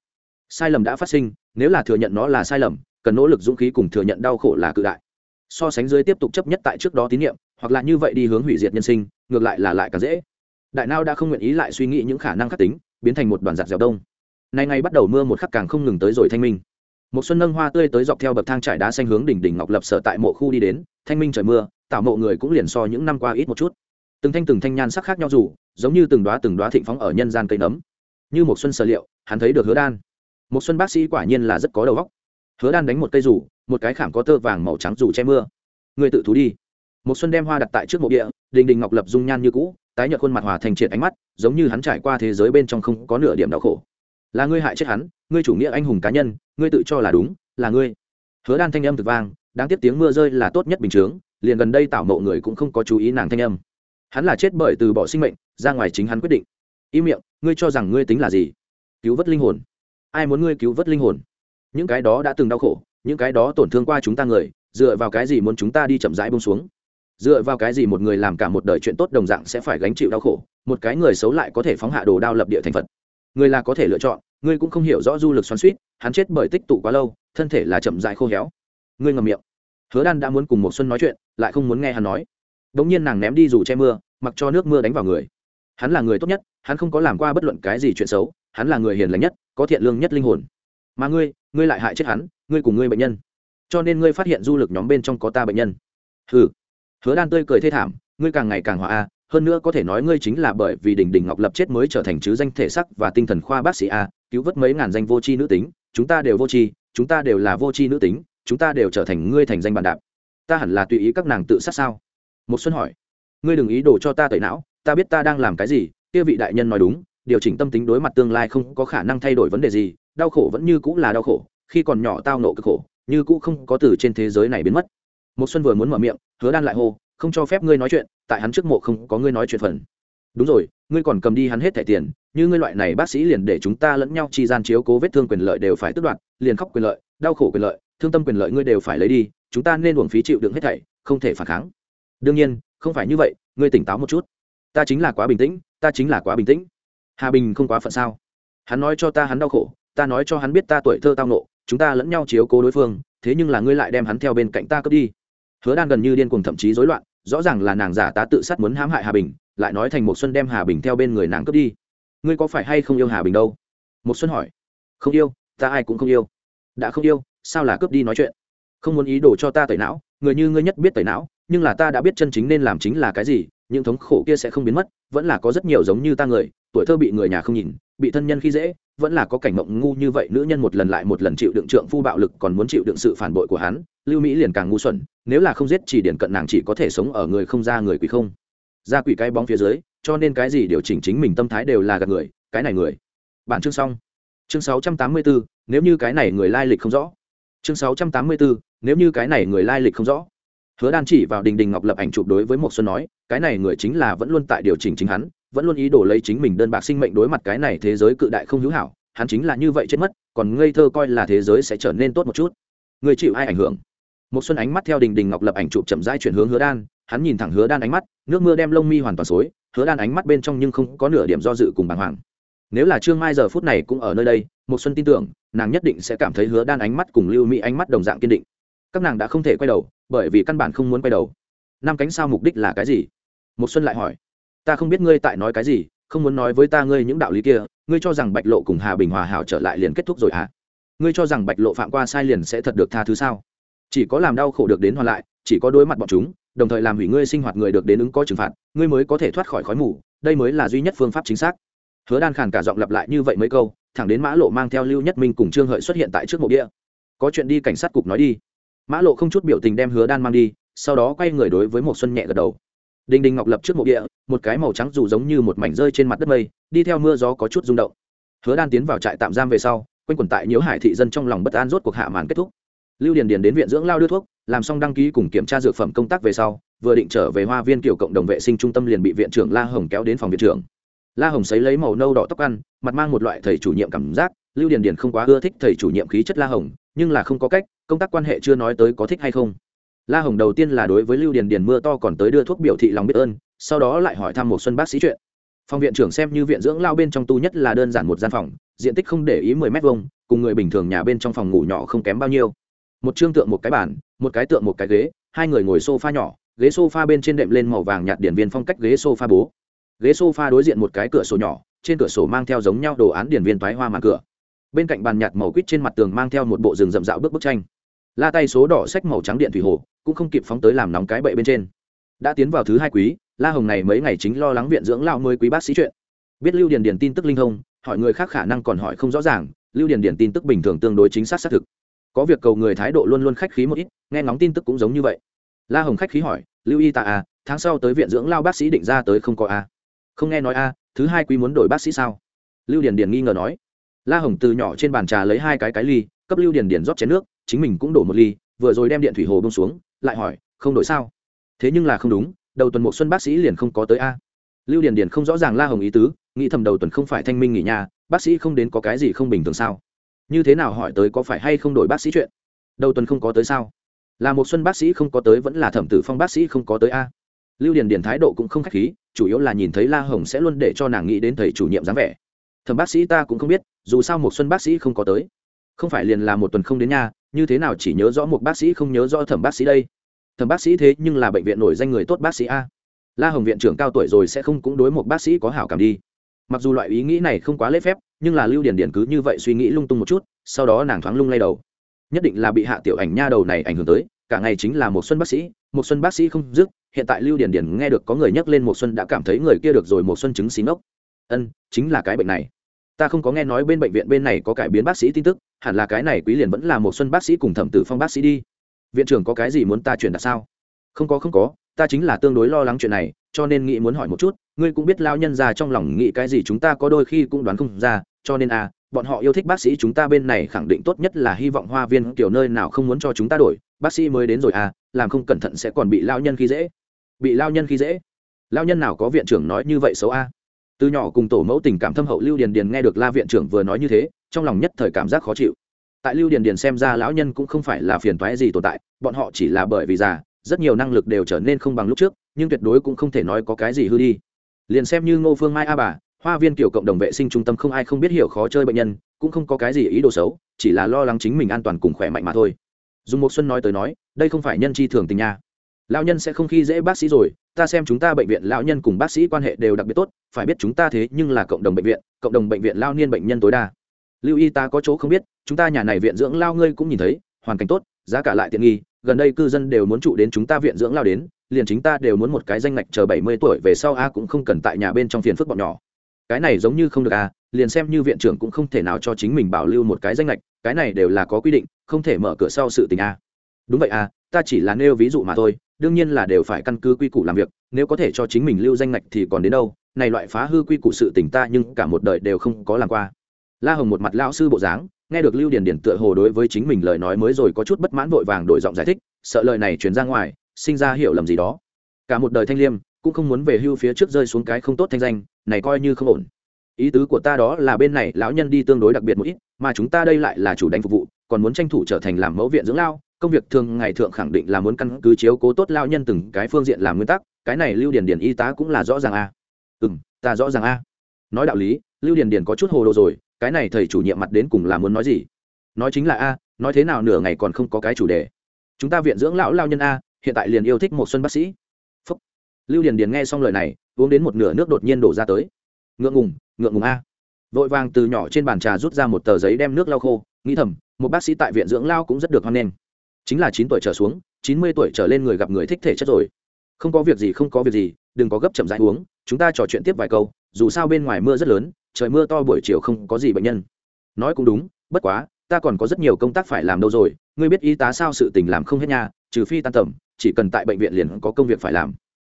Sai lầm đã phát sinh, nếu là thừa nhận nó là sai lầm, cần nỗ lực dũng khí cùng thừa nhận đau khổ là cự đại. So sánh dưới tiếp tục chấp nhất tại trước đó tín nhiệm, hoặc là như vậy đi hướng hủy diệt nhân sinh, ngược lại là lại càng dễ. Đại nao đã không nguyện ý lại suy nghĩ những khả năng khắc tính, biến thành một đoàn giặt dẻo đông. Nay ngày bắt đầu mưa một khắc càng không ngừng tới rồi thanh minh. Một xuân nâng hoa tươi tới dọc theo bậc thang trải đá xanh hướng đỉnh đỉnh ngọc lập sở tại mộ khu đi đến, thanh minh trời mưa, tạo mộ người cũng liền so những năm qua ít một chút từng thanh từng thanh nhan sắc khác nhau dù, giống như từng đoá từng đoá thịnh phóng ở nhân gian cây nấm. Như một xuân sở liệu, hắn thấy được hứa đan. Một xuân bác sĩ quả nhiên là rất có đầu óc. Hứa đan đánh một cây rủ một cái khảm có tơ vàng màu trắng rủ che mưa. Người tự thú đi. Một xuân đem hoa đặt tại trước mộ địa, đình đình ngọc lập dung nhan như cũ, tái nhợt khuôn mặt hòa thành triệt ánh mắt, giống như hắn trải qua thế giới bên trong không có nửa điểm đau khổ. Là ngươi hại chết hắn, ngươi chủ nghĩa anh hùng cá nhân, ngươi tự cho là đúng, là ngươi. Hứa đan thanh âm thực vang, đáng tiếc tiếng mưa rơi là tốt nhất bình chướng, liền gần đây tảo mộ người cũng không có chú ý nàng thanh âm hắn là chết bởi từ bỏ sinh mệnh, ra ngoài chính hắn quyết định. Im miệng, ngươi cho rằng ngươi tính là gì? Cứu vớt linh hồn. Ai muốn ngươi cứu vớt linh hồn? Những cái đó đã từng đau khổ, những cái đó tổn thương qua chúng ta người, dựa vào cái gì muốn chúng ta đi chậm rãi bông xuống? Dựa vào cái gì một người làm cả một đời chuyện tốt đồng dạng sẽ phải gánh chịu đau khổ, một cái người xấu lại có thể phóng hạ đồ đao lập địa thành phật? Người là có thể lựa chọn, ngươi cũng không hiểu rõ du lực xoắn suýt hắn chết bởi tích tụ quá lâu, thân thể là chậm dại khô héo. Ngươi ngầm miệng. Hứa đan đã muốn cùng một xuân nói chuyện, lại không muốn nghe hắn nói bỗng nhiên nàng ném đi dù che mưa, mặc cho nước mưa đánh vào người. Hắn là người tốt nhất, hắn không có làm qua bất luận cái gì chuyện xấu, hắn là người hiền lành nhất, có thiện lương nhất linh hồn. Mà ngươi ngươi lại hại chết hắn, ngươi cùng ngươi bệnh nhân. Cho nên ngươi phát hiện du lực nhóm bên trong có ta bệnh nhân. Hừ. Hứa đan tươi cười thê thảm, ngươi càng ngày càng hòa a, hơn nữa có thể nói ngươi chính là bởi vì đình đình ngọc lập chết mới trở thành chứ danh thể sắc và tinh thần khoa bác sĩ a, cứu vớt mấy ngàn danh vô tri nữ tính, chúng ta đều vô tri, chúng ta đều là vô tri nữ tính, chúng ta đều trở thành ngươi thành danh bàn đạp. Ta hẳn là tùy ý các nàng tự sát sao? Một xuân hỏi. Ngươi đừng ý đồ cho ta tẩy não, ta biết ta đang làm cái gì, kia vị đại nhân nói đúng, điều chỉnh tâm tính đối mặt tương lai không có khả năng thay đổi vấn đề gì, đau khổ vẫn như cũ là đau khổ, khi còn nhỏ tao nộ cực khổ, như cũ không có từ trên thế giới này biến mất. Một xuân vừa muốn mở miệng, hứa đan lại hô, không cho phép ngươi nói chuyện, tại hắn trước mộ không có ngươi nói chuyện phần. Đúng rồi, ngươi còn cầm đi hắn hết thẻ tiền, như ngươi loại này bác sĩ liền để chúng ta lẫn nhau chi gian chiếu cố vết thương quyền lợi đều phải tước đoạt, liền khóc quyền lợi, đau khổ quyền lợi, thương tâm quyền lợi ngươi đều phải lấy đi, chúng ta nên uổng phí chịu đựng hết thảy, không thể phản kháng đương nhiên, không phải như vậy, ngươi tỉnh táo một chút. Ta chính là quá bình tĩnh, ta chính là quá bình tĩnh. Hà bình không quá phận sao? Hắn nói cho ta hắn đau khổ, ta nói cho hắn biết ta tuổi thơ tao nộ chúng ta lẫn nhau chiếu cố đối phương, thế nhưng là ngươi lại đem hắn theo bên cạnh ta cướp đi. Hứa đan gần như điên cuồng thậm chí rối loạn, rõ ràng là nàng giả tá tự sát muốn hãm hại hà bình, lại nói thành một xuân đem hà bình theo bên người nàng cướp đi. Ngươi có phải hay không yêu hà bình đâu? Một xuân hỏi. Không yêu, ta ai cũng không yêu. Đã không yêu, sao là cướp đi nói chuyện? Không muốn ý đồ cho ta tẩy não, người như ngươi nhất biết tẩy não nhưng là ta đã biết chân chính nên làm chính là cái gì những thống khổ kia sẽ không biến mất vẫn là có rất nhiều giống như ta người tuổi thơ bị người nhà không nhìn bị thân nhân khi dễ vẫn là có cảnh mộng ngu như vậy nữ nhân một lần lại một lần chịu đựng trượng phu bạo lực còn muốn chịu đựng sự phản bội của hắn lưu mỹ liền càng ngu xuẩn nếu là không giết chỉ điển cận nàng chỉ có thể sống ở người không ra người quỷ không. Ra quỷ cái bóng phía dưới cho nên cái gì điều chỉnh chính mình tâm thái đều là gạt người cái này người. Bản chương xong. Chương 684, nếu như cái này người lai lịch không rõ. Chương 684, nếu như cái này người lai lịch không rõ hứa đan chỉ vào đình đình ngọc lập ảnh chụp đối với một xuân nói, cái này người chính là vẫn luôn tại điều chỉnh chính hắn, vẫn luôn ý đồ lấy chính mình đơn bạc sinh mệnh đối mặt cái này thế giới cự đại không hữu hảo, hắn chính là như vậy chết mất, còn ngây thơ coi là thế giới sẽ trở nên tốt một chút. Người chịu ai ảnh hưởng? Một xuân ánh mắt theo đình đình ngọc lập ảnh chụp chậm rãi chuyển hướng hứa đan, hắn nhìn thẳng hứa đan ánh mắt, nước mưa đem lông mi hoàn toàn xối, hứa đan ánh mắt bên trong nhưng không có nửa điểm do dự cùng bàng hoàng. Nếu là trương mai giờ phút này cũng ở nơi đây một xuân tin tưởng, nàng nhất định sẽ cảm thấy hứa đan ánh mắt cùng lưu mỹ ánh mắt đồng dạng kiên định các nàng đã không thể quay đầu, bởi vì căn bản không muốn quay đầu. Năm cánh sao mục đích là cái gì? Một xuân lại hỏi. Ta không biết ngươi tại nói cái gì, không muốn nói với ta ngươi những đạo lý kia, ngươi cho rằng bạch lộ cùng hà bình hòa hảo trở lại liền kết thúc rồi à ngươi cho rằng bạch lộ phạm qua sai liền sẽ thật được tha thứ sao? Chỉ có làm đau khổ được đến hoàn lại, chỉ có đối mặt bọn chúng, đồng thời làm hủy ngươi sinh hoạt người được đến ứng có trừng phạt, ngươi mới có thể thoát khỏi khói mù, đây mới là duy nhất phương pháp chính xác. Hứa đan khàn cả giọng lặp lại như vậy mấy câu, thẳng đến mã lộ mang theo lưu nhất minh cùng trương hợi xuất hiện tại trước mộ địa. Có chuyện đi, cảnh sát cục nói đi mã lộ không chút biểu tình đem hứa đan mang đi, sau đó quay người đối với một xuân nhẹ gật đầu. Đinh đinh ngọc lập trước mộ địa, một cái màu trắng dù giống như một mảnh rơi trên mặt đất mây, đi theo mưa gió có chút rung động. Hứa đan tiến vào trại tạm giam về sau, quanh quẩn tại nhiễu hải thị dân trong lòng bất an rốt cuộc hạ màn kết thúc. Lưu điền điền đến viện dưỡng lao đưa thuốc, làm xong đăng ký cùng kiểm tra dược phẩm công tác về sau, vừa định trở về hoa viên kiểu cộng đồng vệ sinh trung tâm liền bị viện trưởng la hồng kéo đến phòng viện trưởng. La hồng sấy lấy màu nâu đỏ tóc ăn, mặt mang một loại thầy chủ nhiệm cảm giác, lưu điền điền không quá ưa thích thầy chủ nhiệm khí chất la hồng nhưng là không có cách, công tác quan hệ chưa nói tới có thích hay không. La hồng đầu tiên là đối với lưu điền điền mưa to còn tới đưa thuốc biểu thị lòng biết ơn, sau đó lại hỏi thăm một xuân bác sĩ chuyện. Phòng viện trưởng xem như viện dưỡng lao bên trong tu nhất là đơn giản một gian phòng, diện tích không để ý mười mét vuông, cùng người bình thường nhà bên trong phòng ngủ nhỏ không kém bao nhiêu. Một trương tượng một cái bàn, một cái tượng một cái ghế, hai người ngồi sofa nhỏ, ghế sofa bên trên đệm lên màu vàng nhạt điển viên phong cách ghế sofa bố. Ghế sofa đối diện một cái cửa sổ nhỏ, trên cửa sổ mang theo giống nhau đồ án điển viên toái hoa màn cửa bên cạnh bàn nhạt màu quýt trên mặt tường mang theo một bộ rừng rậm rạo bước bức tranh. La tay số đỏ sách màu trắng điện thủy hồ cũng không kịp phóng tới làm nóng cái bậy bên trên. Đã tiến vào thứ hai quý la hồng này mấy ngày chính lo lắng viện dưỡng lao mới quý bác sĩ chuyện. Biết lưu điền điền tin tức linh thông hỏi người khác khả năng còn hỏi không rõ ràng lưu điền điền tin tức bình thường tương đối chính xác xác thực. Có việc cầu người thái độ luôn luôn khách khí một ít nghe ngóng tin tức cũng giống như vậy. La hồng khách khí hỏi lưu y ta à tháng sau tới viện dưỡng lao bác sĩ định ra tới không có a à. không nghe nói a à, thứ hai quý muốn đổi bác sĩ sao? Lưu điền điền nghi ngờ nói la hồng từ nhỏ trên bàn trà lấy hai cái cái ly, cấp lưu điền điền rót chén nước, chính mình cũng đổ một ly, vừa rồi đem điện thủy hồ bông xuống, lại hỏi, không đổi sao? Thế nhưng là không đúng, đầu tuần một xuân bác sĩ liền không có tới a. Lưu điền điền không rõ ràng la hồng ý tứ, nghĩ thầm đầu tuần không phải thanh minh nghỉ nhà, bác sĩ không đến có cái gì không bình thường sao? Như thế nào hỏi tới có phải hay không đổi bác sĩ chuyện? Đầu tuần không có tới sao? Là một xuân bác sĩ không có tới vẫn là thẩm tử phong bác sĩ không có tới a? Lưu điền điền thái độ cũng không khách khí, chủ yếu là nhìn thấy la hồng sẽ luôn để cho nàng nghĩ đến thầy chủ nhiệm dáng vẻ. Thẩm bác sĩ ta cũng không biết dù sao một xuân bác sĩ không có tới. Không phải liền là một tuần không đến nhà, như thế nào chỉ nhớ rõ một bác sĩ không nhớ rõ thẩm bác sĩ đây? Thẩm bác sĩ thế nhưng là bệnh viện nổi danh người tốt bác sĩ a. La hồng viện trưởng cao tuổi rồi sẽ không cũng đối một bác sĩ có hảo cảm đi. Mặc dù loại ý nghĩ này không quá lễ phép, nhưng là lưu điển điển cứ như vậy suy nghĩ lung tung một chút, sau đó nàng thoáng lung lay đầu. Nhất định là bị hạ tiểu ảnh nha đầu này ảnh hưởng tới, cả ngày chính là một xuân bác sĩ, một xuân bác sĩ không dứt, hiện tại lưu điển điển nghe được có người nhắc lên một xuân đã cảm thấy người kia được rồi một xuân chứng xí ngốc. Ân, chính là cái bệnh này ta không có nghe nói bên bệnh viện bên này có cải biến bác sĩ tin tức, hẳn là cái này quý liền vẫn là một xuân bác sĩ cùng thẩm tử phong bác sĩ đi. Viện trưởng có cái gì muốn ta truyền đạt sao? Không có không có, ta chính là tương đối lo lắng chuyện này, cho nên nghĩ muốn hỏi một chút, ngươi cũng biết lao nhân ra trong lòng nghĩ cái gì chúng ta có đôi khi cũng đoán không ra, cho nên à bọn họ yêu thích bác sĩ chúng ta bên này khẳng định tốt nhất là hy vọng hoa viên kiểu nơi nào không muốn cho chúng ta đổi, bác sĩ mới đến rồi à làm không cẩn thận sẽ còn bị lao nhân khi dễ. Bị lao nhân khi dễ? Lao nhân nào có viện trưởng nói như vậy xấu a à? Từ nhỏ cùng tổ mẫu tình cảm thâm hậu lưu điền điền nghe được la viện trưởng vừa nói như thế, trong lòng nhất thời cảm giác khó chịu. Tại lưu điền điền xem ra lão nhân cũng không phải là phiền toái gì tồn tại, bọn họ chỉ là bởi vì già, rất nhiều năng lực đều trở nên không bằng lúc trước, nhưng tuyệt đối cũng không thể nói có cái gì hư đi. Liền xem như ngô phương mai a bà, hoa viên kiểu cộng đồng vệ sinh trung tâm không ai không biết hiểu khó chơi bệnh nhân, cũng không có cái gì ý đồ xấu, chỉ là lo lắng chính mình an toàn cùng khỏe mạnh mà thôi. Dùng một xuân nói tới nói, đây không phải nhân chi thường tình nha. Lão nhân sẽ không khi dễ bác sĩ rồi ta xem chúng ta bệnh viện lão nhân cùng bác sĩ quan hệ đều đặc biệt tốt, phải biết chúng ta thế nhưng là cộng đồng bệnh viện, cộng đồng bệnh viện lao niên bệnh nhân tối đa. Lưu y ta có chỗ không biết, chúng ta nhà này viện dưỡng lao ngươi cũng nhìn thấy, hoàn cảnh tốt, giá cả lại tiện nghi, gần đây cư dân đều muốn trụ đến chúng ta viện dưỡng lao đến, liền chính ta đều muốn một cái danh ngạch chờ bảy mươi tuổi về sau a cũng không cần tại nhà bên trong phiền phức bọn nhỏ. Cái này giống như không được a, liền xem như viện trưởng cũng không thể nào cho chính mình bảo lưu một cái danh ngạch, cái này đều là có quy định, không thể mở cửa sau sự tình a. Đúng vậy a, ta chỉ là nêu ví dụ mà thôi đương nhiên là đều phải căn cứ quy củ làm việc, nếu có thể cho chính mình lưu danh ngạch thì còn đến đâu, này loại phá hư quy củ sự tình ta nhưng cả một đời đều không có làm qua. La hồng một mặt lão sư bộ dáng, nghe được lưu điền điền tựa hồ đối với chính mình lời nói mới rồi có chút bất mãn vội vàng đổi giọng giải thích, sợ lời này truyền ra ngoài, sinh ra hiểu lầm gì đó. Cả một đời thanh liêm, cũng không muốn về hưu phía trước rơi xuống cái không tốt thanh danh, này coi như không ổn. Ý tứ của ta đó là bên này lão nhân đi tương đối đặc biệt một ít, mà chúng ta đây lại là chủ đánh phục vụ, còn muốn tranh thủ trở thành làm mẫu viện dưỡng lao công việc thường ngày thượng khẳng định là muốn căn cứ chiếu cố tốt lao nhân từng cái phương diện làm nguyên tắc, cái này lưu điền điền y tá cũng là rõ ràng a. À. ừ m ta rõ ràng a. Nói đạo lý, lưu điền điền có chút hồ đồ rồi, cái này thầy chủ nhiệm mặt đến cùng là muốn nói gì? Nói chính là a, nói thế nào nửa ngày còn không có cái chủ đề. Chúng ta viện dưỡng lão lao nhân a, hiện tại liền yêu thích một xuân bác sĩ. Phúc. lưu điền điền nghe xong lời này, uống đến một nửa nước đột nhiên đổ ra tới. Ngượng ngùng ngượng ngùng a. Vội vàng từ nhỏ trên bàn trà rút ra một tờ giấy đem nước lau khô, nghĩ thầm, một bác sĩ tại viện dưỡng lao cũng rất được hoan nghênh chính là chín tuổi trở xuống, chín mươi tuổi trở lên người gặp người thích thể chất rồi. Không có việc gì, không có việc gì, đừng có gấp chậm rãi uống, chúng ta trò chuyện tiếp vài câu, dù sao bên ngoài mưa rất lớn, trời mưa to buổi chiều không có gì bệnh nhân. Nói cũng đúng, bất quá, ta còn có rất nhiều công tác phải làm đâu rồi, ngươi biết y tá sao sự tình làm không hết nha, trừ phi tan tầm, chỉ cần tại bệnh viện liền có công việc phải làm.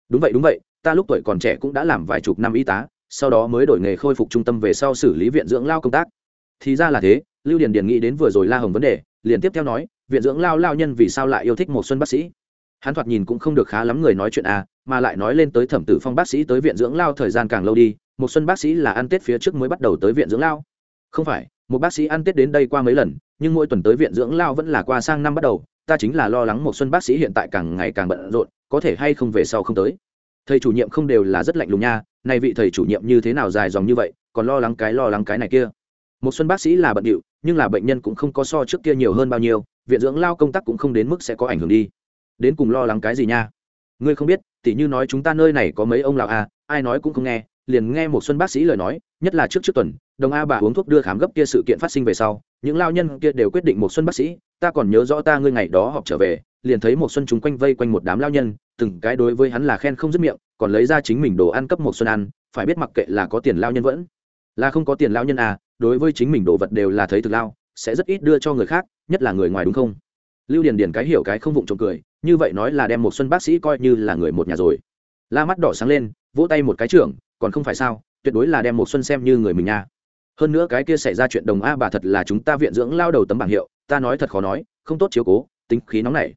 Đúng vậy đúng vậy, ta lúc tuổi còn trẻ cũng đã làm vài chục năm y tá, sau đó mới đổi nghề khôi phục trung tâm về sau xử lý viện dưỡng lao công tác. Thì ra là thế, lưu điền điền nghĩ đến vừa rồi la hồng vấn đề, liền tiếp theo nói viện dưỡng lao lao nhân vì sao lại yêu thích một xuân bác sĩ? Hắn thoạt nhìn cũng không được khá lắm người nói chuyện à mà lại nói lên tới thẩm tử phong bác sĩ tới viện dưỡng lao thời gian càng lâu đi, một xuân bác sĩ là ăn tết phía trước mới bắt đầu tới viện dưỡng lao. Không phải, một bác sĩ ăn tết đến đây qua mấy lần, nhưng mỗi tuần tới viện dưỡng lao vẫn là qua sang năm bắt đầu, ta chính là lo lắng một xuân bác sĩ hiện tại càng ngày càng bận rộn, có thể hay không về sau không tới. Thầy chủ nhiệm không đều là rất lạnh lùng nha này vị thầy chủ nhiệm như thế nào dài dòng như vậy, còn lo lắng cái lo lắng cái này kia một xuân bác sĩ là bận điệu, nhưng là bệnh nhân cũng không có so trước kia nhiều hơn bao nhiêu, viện dưỡng lao công tác cũng không đến mức sẽ có ảnh hưởng đi. Đến cùng lo lắng cái gì nha? Ngươi không biết, tỉ như nói chúng ta nơi này có mấy ông lão à ai nói cũng không nghe, liền nghe một xuân bác sĩ lời nói, nhất là trước trước tuần, đồng a bà uống thuốc đưa khám gấp kia sự kiện phát sinh về sau, những lao nhân kia đều quyết định một xuân bác sĩ, ta còn nhớ rõ ta ngươi ngày đó họp trở về, liền thấy một xuân chúng quanh vây quanh một đám lao nhân, từng cái đối với hắn là khen không dứt miệng, còn lấy ra chính mình đồ ăn cấp một xuân ăn, phải biết mặc kệ là có tiền lao nhân vẫn là không có tiền lao nhân à đối với chính mình đồ vật đều là thấy thực lao, sẽ rất ít đưa cho người khác, nhất là người ngoài đúng không? Lưu điền điền cái hiểu cái không vụng trộm cười, như vậy nói là đem một xuân bác sĩ coi như là người một nhà rồi. La mắt đỏ sáng lên, vỗ tay một cái trưởng, còn không phải sao, tuyệt đối là đem một xuân xem như người mình nha hơn nữa cái kia xảy ra chuyện đồng a bà thật là chúng ta viện dưỡng lao đầu tấm bảng hiệu, ta nói thật khó nói, không tốt chiếu cố, tính khí nóng này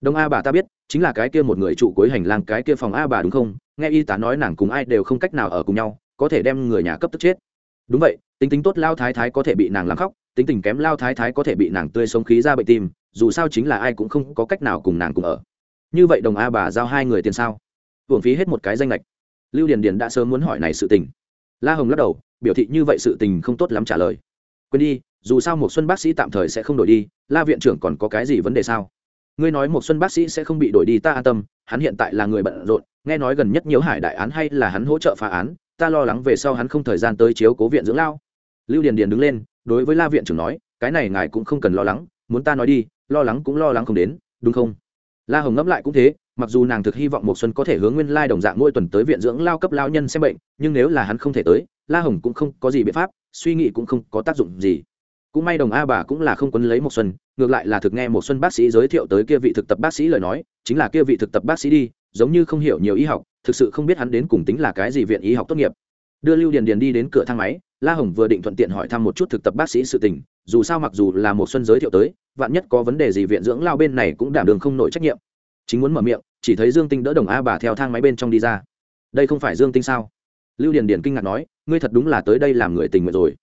đồng a bà ta biết, chính là cái kia một người trụ cuối hành lang cái kia phòng a bà đúng không? Nghe y tá nói nàng cùng ai đều không cách nào ở cùng nhau, có thể đem người nhà cấp tức chết đúng vậy, tính tính tốt lao thái thái có thể bị nàng làm khóc, tính tình kém lao thái thái có thể bị nàng tươi sống khí ra bệnh tim, dù sao chính là ai cũng không có cách nào cùng nàng cùng ở. Như vậy đồng a bà giao hai người tiền sao? Hưởng phí hết một cái danh lệch lưu điền điền đã sớm muốn hỏi này sự tình. La hồng lắc đầu, biểu thị như vậy sự tình không tốt lắm trả lời. Quên đi, dù sao một xuân bác sĩ tạm thời sẽ không đổi đi, la viện trưởng còn có cái gì vấn đề sao? Ngươi nói một xuân bác sĩ sẽ không bị đổi đi ta an tâm, hắn hiện tại là người bận rộn, nghe nói gần nhất nhiều hải đại án hay là hắn hỗ trợ phá án ta lo lắng về sau hắn không thời gian tới chiếu cố viện dưỡng lao. Lưu điền điền đứng lên, đối với la viện trưởng nói, cái này ngài cũng không cần lo lắng, muốn ta nói đi, lo lắng cũng lo lắng không đến, đúng không? La hồng ngẫm lại cũng thế, mặc dù nàng thực hy vọng một xuân có thể hướng nguyên lai đồng dạng mỗi tuần tới viện dưỡng lao cấp lao nhân xem bệnh, nhưng nếu là hắn không thể tới, la hồng cũng không có gì biện pháp, suy nghĩ cũng không có tác dụng gì. Cũng may đồng a bà cũng là không quấn lấy một xuân, ngược lại là thực nghe một xuân bác sĩ giới thiệu tới kia vị thực tập bác sĩ lời nói, chính là kia vị thực tập bác sĩ đi, giống như không hiểu nhiều y học thực sự không biết hắn đến cùng tính là cái gì viện y học tốt nghiệp. Đưa lưu điền điền đi đến cửa thang máy, la hồng vừa định thuận tiện hỏi thăm một chút thực tập bác sĩ sự tình, dù sao mặc dù là một xuân giới thiệu tới, vạn nhất có vấn đề gì viện dưỡng lao bên này cũng đảm đường không nổi trách nhiệm. Chính muốn mở miệng, chỉ thấy dương tinh đỡ đồng a bà theo thang máy bên trong đi ra. Đây không phải dương tinh sao? Lưu điền điền kinh ngạc nói, ngươi thật đúng là tới đây làm người tình nguyện rồi.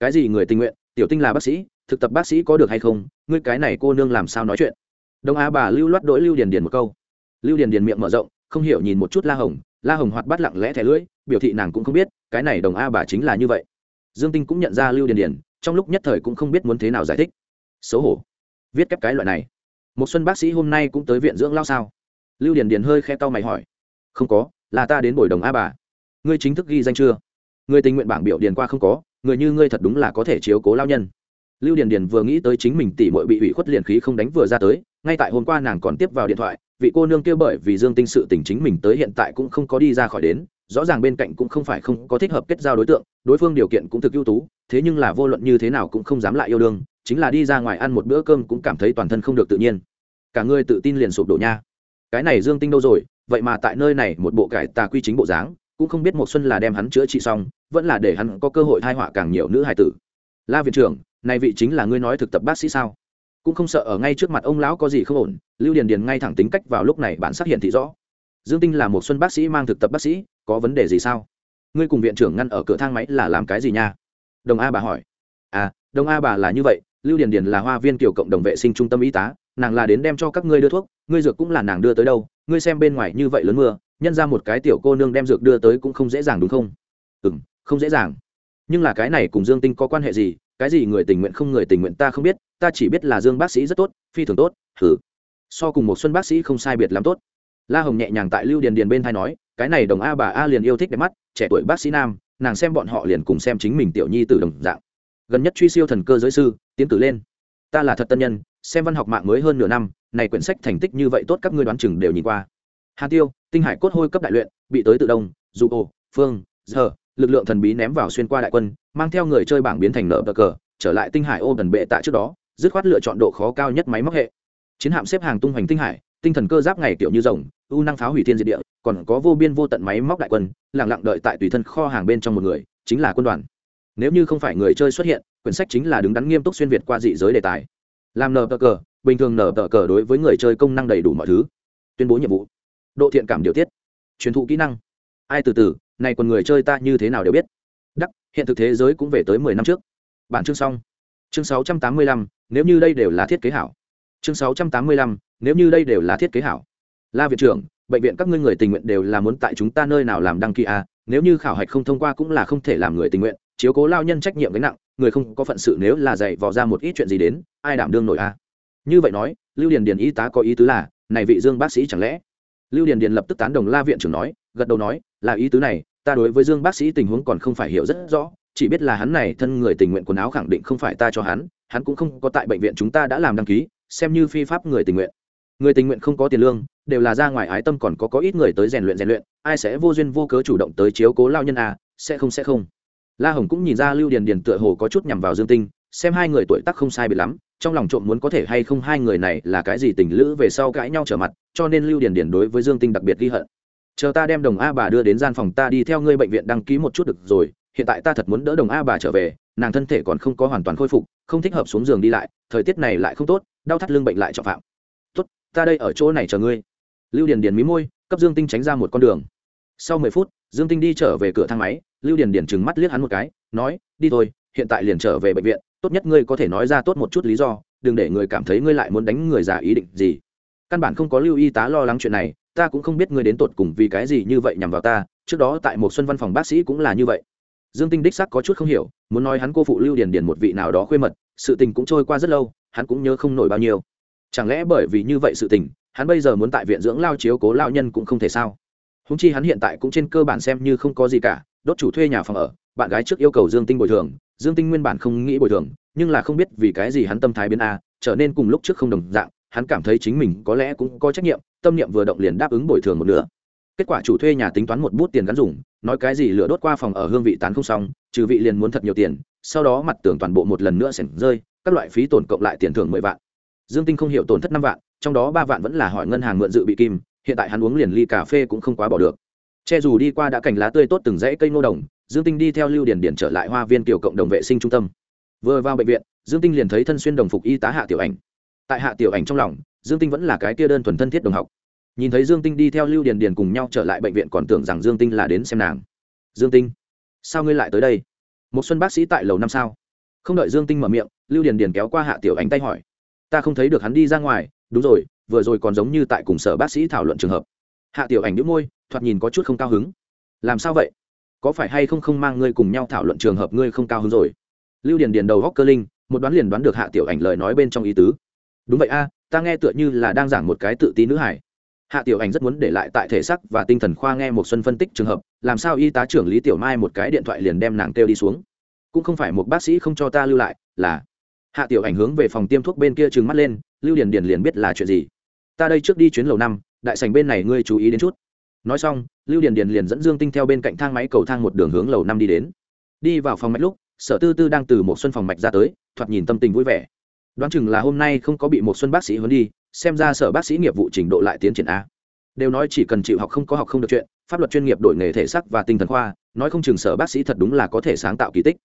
Cái gì người tình nguyện? Tiểu tinh là bác sĩ, thực tập bác sĩ có được hay không? Ngươi cái này cô nương làm sao nói chuyện? Đồng a bà lưu loát đỗi lưu điền điền một câu. Lưu điền điền miệng mở rộng không hiểu nhìn một chút la hồng la hồng hoạt bắt lặng lẽ thẻ lưỡi, biểu thị nàng cũng không biết, cái này đồng a bà chính là như vậy. Dương tinh cũng nhận ra lưu điền điền, trong lúc nhất thời cũng không biết muốn thế nào giải thích. Xấu hổ. Viết kép cái loại này. Một xuân bác sĩ hôm nay cũng tới viện dưỡng lao sao? Lưu điền điền hơi khe tao mày hỏi. Không có, là ta đến bồi đồng a bà. Ngươi chính thức ghi danh chưa? Người tình nguyện bảng biểu điền qua không có, người như ngươi thật đúng là có thể chiếu cố lao nhân lưu điền điền vừa nghĩ tới chính mình tỉ mội bị ủy khuất liền khí không đánh vừa ra tới, ngay tại hôm qua nàng còn tiếp vào điện thoại, vị cô nương kia bởi vì dương tinh sự tình chính mình tới hiện tại cũng không có đi ra khỏi đến, rõ ràng bên cạnh cũng không phải không có thích hợp kết giao đối tượng, đối phương điều kiện cũng thực ưu tú, thế nhưng là vô luận như thế nào cũng không dám lại yêu đương, chính là đi ra ngoài ăn một bữa cơm cũng cảm thấy toàn thân không được tự nhiên. Cả người tự tin liền sụp đổ nha. Cái này dương tinh đâu rồi, vậy mà tại nơi này một bộ cải tà quy chính bộ dáng, cũng không biết một xuân là đem hắn chữa trị xong, vẫn là để hắn có cơ hội thai họa càng nhiều nữ hài tử. La viện trưởng này vị chính là ngươi nói thực tập bác sĩ sao? Cũng không sợ ở ngay trước mặt ông lão có gì không ổn, lưu điền điền ngay thẳng tính cách vào lúc này bản xác hiện thị rõ. Dương tinh là một xuân bác sĩ mang thực tập bác sĩ, có vấn đề gì sao? Ngươi cùng viện trưởng ngăn ở cửa thang máy là làm cái gì nha? Đồng a bà hỏi. À đồng a bà là như vậy, lưu điền điền là hoa viên kiểu cộng đồng vệ sinh trung tâm y tá, nàng là đến đem cho các ngươi đưa thuốc, ngươi dược cũng là nàng đưa tới đâu, ngươi xem bên ngoài như vậy lớn mưa, nhân ra một cái tiểu cô nương đem dược đưa tới cũng không dễ dàng đúng không? Ừ m không dễ dàng. Nhưng là cái này cùng dương tinh có quan hệ gì cái gì người tình nguyện không người tình nguyện ta không biết, ta chỉ biết là dương bác sĩ rất tốt, phi thường tốt thử so cùng một xuân bác sĩ không sai biệt lắm tốt. La hồng nhẹ nhàng tại lưu điền điền bên thai nói, cái này đồng a bà a liền yêu thích đẹp mắt, trẻ tuổi bác sĩ nam, nàng xem bọn họ liền cùng xem chính mình tiểu nhi từ đồng dạng. Gần nhất truy siêu thần cơ giới sư, tiến cử lên. Ta là thật tân nhân, xem văn học mạng mới hơn nửa năm, này quyển sách thành tích như vậy tốt các ngươi đoán chừng đều nhìn qua. Hà tiêu, tinh hải cốt hôi cấp đại luyện, bị tới tự đông, dù ồ, phương, giờ lực lượng thần bí ném vào xuyên qua đại quân, mang theo người chơi bảng biến thành nợ bờ cờ, trở lại tinh hải ô gần bệ tại trước đó, dứt khoát lựa chọn độ khó cao nhất máy móc hệ. Chiến hạm xếp hàng tung hoành tinh hải, tinh thần cơ giáp ngày tiểu như rồng, u năng pháo hủy thiên diệt địa, còn có vô biên vô tận máy móc đại quân lẳng lặng đợi tại tùy thân kho hàng bên trong một người, chính là quân đoàn. Nếu như không phải người chơi xuất hiện, quyển sách chính là đứng đắn nghiêm túc xuyên việt qua dị giới đề tài. Làm nở tờ cờ, bình thường nở tờ cờ đối với người chơi công năng đầy đủ mọi thứ. Tuyên bố nhiệm vụ. Độ thiện cảm điều tiết. Truyền thụ kỹ năng. Ai từ từ này còn người chơi ta như thế nào đều biết. Đắc hiện thực thế giới cũng về tới mười năm trước. Bản chương xong. Chương sáu trăm tám mươi lăm nếu như đây đều là thiết kế hảo. Chương sáu trăm tám mươi lăm nếu như đây đều là thiết kế hảo. La viện trưởng bệnh viện các ngươi người tình nguyện đều là muốn tại chúng ta nơi nào làm đăng ký à, nếu như khảo hạch không thông qua cũng là không thể làm người tình nguyện chiếu cố lao nhân trách nhiệm gánh nặng người không có phận sự nếu là dạy vò ra một ít chuyện gì đến ai đảm đương nổi à. như vậy nói lưu điền điền y tá có ý tứ là này vị dương bác sĩ chẳng lẽ? Lưu điền điền lập tức tán đồng la viện trưởng nói gật đầu nói là ý tứ này ta đối với dương bác sĩ tình huống còn không phải hiểu rất rõ, chỉ biết là hắn này thân người tình nguyện quần áo khẳng định không phải ta cho hắn hắn cũng không có tại bệnh viện chúng ta đã làm đăng ký, xem như phi pháp người tình nguyện. Người tình nguyện không có tiền lương, đều là ra ngoài ái tâm còn có có ít người tới rèn luyện rèn luyện, ai sẽ vô duyên vô cớ chủ động tới chiếu cố lao nhân à sẽ không sẽ không. La hồng cũng nhìn ra lưu điền điền tựa hồ có chút nhằm vào dương tinh, xem hai người tuổi tác không sai biệt lắm, trong lòng trộm muốn có thể hay không hai người này là cái gì tình lữ về sau cãi nhau trở mặt, cho nên lưu điền điền đối với dương tinh đặc biệt ghi hận chờ ta đem đồng a bà đưa đến gian phòng ta đi theo ngươi bệnh viện đăng ký một chút được rồi, hiện tại ta thật muốn đỡ đồng a bà trở về, nàng thân thể còn không có hoàn toàn khôi phục, không thích hợp xuống giường đi lại, thời tiết này lại không tốt, đau thắt lưng bệnh lại trọng phạm. Tốt, ta đây ở chỗ này chờ ngươi. Lưu điền điền mí môi, cấp dương tinh tránh ra một con đường. Sau mười phút, dương tinh đi trở về cửa thang máy, lưu điền điền trừng mắt liếc hắn một cái, nói, đi thôi, hiện tại liền trở về bệnh viện, tốt nhất ngươi có thể nói ra tốt một chút lý do, đừng để người cảm thấy ngươi lại muốn đánh người già ý định gì. Căn bản không có lưu y tá lo lắng chuyện này ta cũng không biết ngươi đến tột cùng vì cái gì như vậy nhằm vào ta, trước đó tại một xuân văn phòng bác sĩ cũng là như vậy. Dương tinh đích sắc có chút không hiểu, muốn nói hắn cô phụ lưu điền điền một vị nào đó khuê mật, sự tình cũng trôi qua rất lâu, hắn cũng nhớ không nổi bao nhiêu. Chẳng lẽ bởi vì như vậy sự tình, hắn bây giờ muốn tại viện dưỡng lao chiếu cố lao nhân cũng không thể sao? Húng chi hắn hiện tại cũng trên cơ bản xem như không có gì cả, đốt chủ thuê nhà phòng ở, bạn gái trước yêu cầu dương tinh bồi thường, dương tinh nguyên bản không nghĩ bồi thường, nhưng là không biết vì cái gì hắn tâm thái biến a, trở nên cùng lúc trước không đồng dạng hắn cảm thấy chính mình có lẽ cũng có trách nhiệm, tâm niệm vừa động liền đáp ứng bồi thường một nửa. Kết quả chủ thuê nhà tính toán một bút tiền gắn dùng, nói cái gì lửa đốt qua phòng ở hương vị tán không xong, trừ vị liền muốn thật nhiều tiền, sau đó mặt tưởng toàn bộ một lần nữa xẻng rơi, các loại phí tổn cộng lại tiền thưởng mười vạn. Dương tinh không hiểu tổn thất năm vạn, trong đó ba vạn vẫn là hỏi ngân hàng mượn dự bị kim, hiện tại hắn uống liền ly cà phê cũng không quá bỏ được. Che dù đi qua đã cành lá tươi tốt từng dãy cây nô đồng, dương tinh đi theo lưu điển điển trở lại hoa viên kiểu cộng đồng vệ sinh trung tâm. Vừa vào bệnh viện, dương tinh liền thấy thân xuyên đồng phục y tá hạ tiểu ảnh tại hạ tiểu ảnh trong lòng, dương tinh vẫn là cái kia đơn thuần thân thiết đồng học. Nhìn thấy dương tinh đi theo lưu điền điền cùng nhau trở lại bệnh viện còn tưởng rằng dương tinh là đến xem nàng. Dương tinh, sao ngươi lại tới đây? Một xuân bác sĩ tại lầu năm sao? Không đợi dương tinh mở miệng, lưu điền điền kéo qua hạ tiểu ánh tay hỏi. Ta không thấy được hắn đi ra ngoài, đúng rồi, vừa rồi còn giống như tại cùng sở bác sĩ thảo luận trường hợp. Hạ tiểu ảnh đĩu môi, thoạt nhìn có chút không cao hứng. Làm sao vậy? Có phải hay không không mang ngươi cùng nhau thảo luận trường hợp ngươi không cao hứng rồi? Lưu điền điền đầu góc cơ linh, một đoán liền đoán được hạ tiểu ảnh lời nói bên trong ý tứ đúng vậy a, ta nghe tựa như là đang giảng một cái tự tí nữ hải hạ tiểu ảnh rất muốn để lại tại thể sắc và tinh thần khoa nghe một xuân phân tích trường hợp, làm sao y tá trưởng lý tiểu mai một cái điện thoại liền đem nàng kêu đi xuống. Cũng không phải một bác sĩ không cho ta lưu lại, là. Hạ tiểu ảnh hướng về phòng tiêm thuốc bên kia trừng mắt lên, lưu điền điền liền biết là chuyện gì. Ta đây trước đi chuyến lầu năm, đại sành bên này ngươi chú ý đến chút. Nói xong, lưu điền điền liền dẫn dương tinh theo bên cạnh thang máy cầu thang một đường hướng lầu năm đi đến. Đi vào phòng mạch lúc, sở tư tư đang từ một xuân phòng mạch ra tới, thoạt nhìn tâm tình vui vẻ đoán chừng là hôm nay không có bị một xuân bác sĩ huấn đi, xem ra sở bác sĩ nghiệp vụ trình độ lại tiến triển a. Đều nói chỉ cần chịu học không có học không được chuyện, pháp luật chuyên nghiệp đổi nghề thể sắc và tinh thần khoa, nói không chừng sở bác sĩ thật đúng là có thể sáng tạo kỳ tích.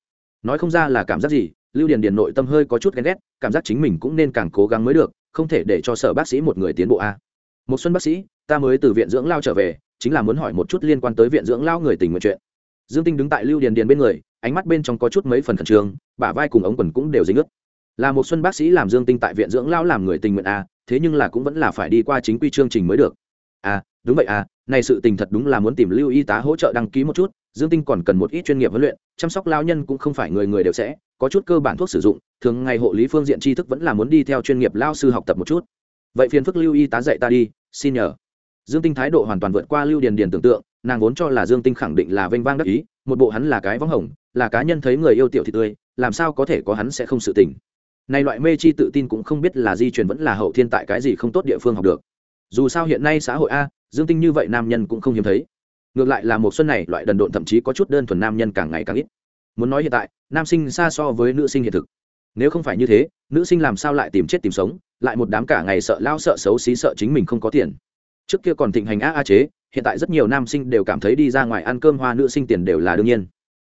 Nói không ra là cảm giác gì, lưu điền điền nội tâm hơi có chút ghen ghét, cảm giác chính mình cũng nên càng cố gắng mới được, không thể để cho sở bác sĩ một người tiến bộ a. Một xuân bác sĩ, ta mới từ viện dưỡng lao trở về, chính là muốn hỏi một chút liên quan tới viện dưỡng lao người tình nguyện chuyện. Dương tinh đứng tại lưu điền điền bên người, ánh mắt bên trong có chút mấy phần khẩn trương, bả vai cùng ống quần cũng đều dính ướt là một xuân bác sĩ làm dương tinh tại viện dưỡng lão làm người tình nguyện à thế nhưng là cũng vẫn là phải đi qua chính quy chương trình mới được. À đúng vậy à này sự tình thật đúng là muốn tìm lưu y tá hỗ trợ đăng ký một chút, dương tinh còn cần một ít chuyên nghiệp huấn luyện, chăm sóc lao nhân cũng không phải người người đều sẽ, có chút cơ bản thuốc sử dụng, thường ngày hộ lý phương diện tri thức vẫn là muốn đi theo chuyên nghiệp lao sư học tập một chút. Vậy phiền phức lưu y tá dạy ta đi, xin nhờ. Dương tinh thái độ hoàn toàn vượt qua lưu điền điền tưởng tượng, nàng vốn cho là dương tinh khẳng định là vênh vang đắc ý, một bộ hắn là cái võng hồng, là cá nhân thấy người yêu tiểu thị tươi, làm sao có thể có hắn sẽ không sự tình này loại mê chi tự tin cũng không biết là di truyền vẫn là hậu thiên tại cái gì không tốt địa phương học được. Dù sao hiện nay xã hội a, dương tinh như vậy nam nhân cũng không hiếm thấy. Ngược lại là một xuân này, loại đần độn thậm chí có chút đơn thuần nam nhân càng ngày càng ít. Muốn nói hiện tại, nam sinh xa so với nữ sinh hiện thực. Nếu không phải như thế, nữ sinh làm sao lại tìm chết tìm sống, lại một đám cả ngày sợ lao sợ xấu xí sợ chính mình không có tiền. Trước kia còn thịnh hành a a chế, hiện tại rất nhiều nam sinh đều cảm thấy đi ra ngoài ăn cơm hoa nữ sinh tiền đều là đương nhiên.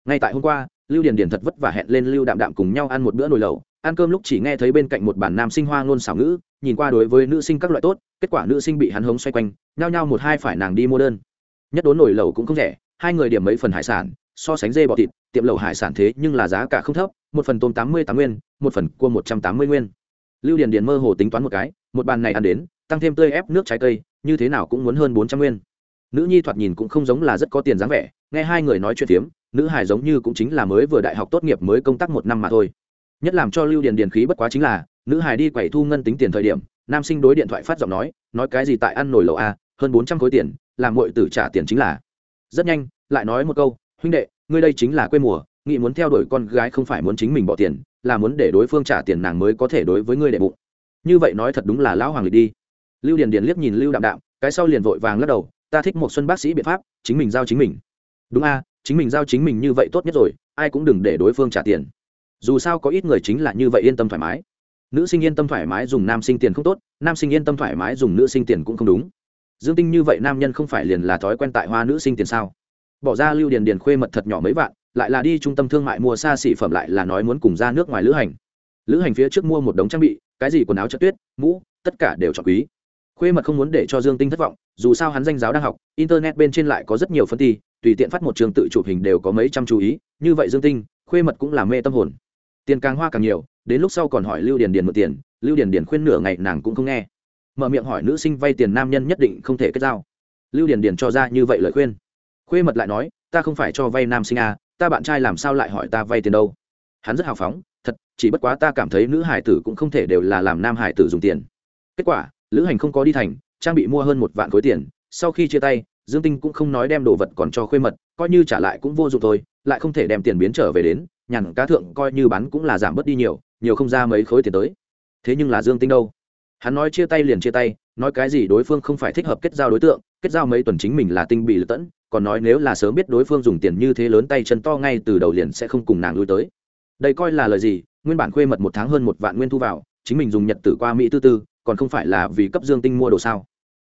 Ngay tại hôm qua, lưu điền điền thật vất vả hẹn lên lưu đạm đạm cùng nhau ăn một bữa nồi lẩu ăn cơm lúc chỉ nghe thấy bên cạnh một bản nam sinh hoa ngôn xảo ngữ, nhìn qua đối với nữ sinh các loại tốt, kết quả nữ sinh bị hắn hống xoay quanh, nhao nhao một hai phải nàng đi mua đơn. Nhất đốn nổi lẩu cũng không rẻ, hai người điểm mấy phần hải sản, so sánh dê bọ thịt, tiệm lẩu hải sản thế nhưng là giá cả không thấp, một phần tôm tám mươi tám nguyên, một phần cua một trăm tám mươi nguyên. Lưu điền điền mơ hồ tính toán một cái, một bàn này ăn đến, tăng thêm tươi ép nước trái cây, như thế nào cũng muốn hơn bốn trăm nguyên. Nữ nhi thoạt nhìn cũng không giống là rất có tiền dáng vẻ, nghe hai người nói chuyện phiếm, nữ hài giống như cũng chính là mới vừa đại học tốt nghiệp mới công tác một năm mà thôi nhất làm cho lưu điền điền khí bất quá chính là, nữ hài đi quẩy thu ngân tính tiền thời điểm, nam sinh đối điện thoại phát giọng nói nói cái gì tại ăn nổi lầu a à, hơn bốn trăm khối tiền, làm mọi tử trả tiền chính là. Rất nhanh, lại nói một câu, huynh đệ, ngươi đây chính là quê mùa nghị muốn theo đuổi con gái không phải muốn chính mình bỏ tiền, là muốn để đối phương trả tiền nàng mới có thể đối với ngươi đệ bụng. Như vậy nói thật đúng là lão hoàng lịch đi. Lưu điền điền liếc nhìn lưu đạm đạm, cái sau liền vội vàng lắc đầu, ta thích một xuân bác sĩ biện pháp, chính mình giao chính mình. Đúng a, chính mình giao chính mình như vậy tốt nhất rồi, ai cũng đừng để đối phương trả tiền dù sao có ít người chính là như vậy yên tâm thoải mái. Nữ sinh yên tâm thoải mái dùng nam sinh tiền không tốt, nam sinh yên tâm thoải mái dùng nữ sinh tiền cũng không đúng. Dương tinh như vậy nam nhân không phải liền là thói quen tại hoa nữ sinh tiền sao? Bỏ ra lưu điền điền khuê mật thật nhỏ mấy vạn, lại là đi trung tâm thương mại mua xa xỉ phẩm lại là nói muốn cùng ra nước ngoài lữ hành. Lữ hành phía trước mua một đống trang bị, cái gì quần áo chất tuyết, mũ, tất cả đều chọn quý. Khuê mật không muốn để cho dương tinh thất vọng, dù sao hắn danh giáo đang học, internet bên trên lại có rất nhiều phân ti, tùy tiện phát một trường tự chụp hình đều có mấy trăm chú ý, như vậy dương tinh, khuê mật cũng là mê tâm hồn tiền càng hoa càng nhiều, đến lúc sau còn hỏi lưu điền điền mượn tiền, lưu điền điền khuyên nửa ngày nàng cũng không nghe. Mở miệng hỏi nữ sinh vay tiền nam nhân nhất định không thể kết giao. Lưu điền điền cho ra như vậy lời khuyên. Khuê mật lại nói, ta không phải cho vay nam sinh à ta bạn trai làm sao lại hỏi ta vay tiền đâu? Hắn rất hào phóng, thật, chỉ bất quá ta cảm thấy nữ hải tử cũng không thể đều là làm nam hải tử dùng tiền. Kết quả, lữ hành không có đi thành, trang bị mua hơn một vạn khối tiền, sau khi chia tay, dương tinh cũng không nói đem đồ vật còn cho khuê mật, coi như trả lại cũng vô dụng thôi, lại không thể đem tiền biến trở về đến nhàn cá thượng coi như bán cũng là giảm bớt đi nhiều nhiều không ra mấy khối tiền tới. Thế nhưng là dương tinh đâu? Hắn nói chia tay liền chia tay, nói cái gì đối phương không phải thích hợp kết giao đối tượng, kết giao mấy tuần chính mình là tinh bị lật tẫn, còn nói nếu là sớm biết đối phương dùng tiền như thế lớn tay chân to ngay từ đầu liền sẽ không cùng nàng lui tới. Đây coi là lời gì? Nguyên bản khuê mật một tháng hơn một vạn nguyên thu vào, chính mình dùng nhật tử qua mỹ tư tư, còn không phải là vì cấp dương tinh mua đồ sao?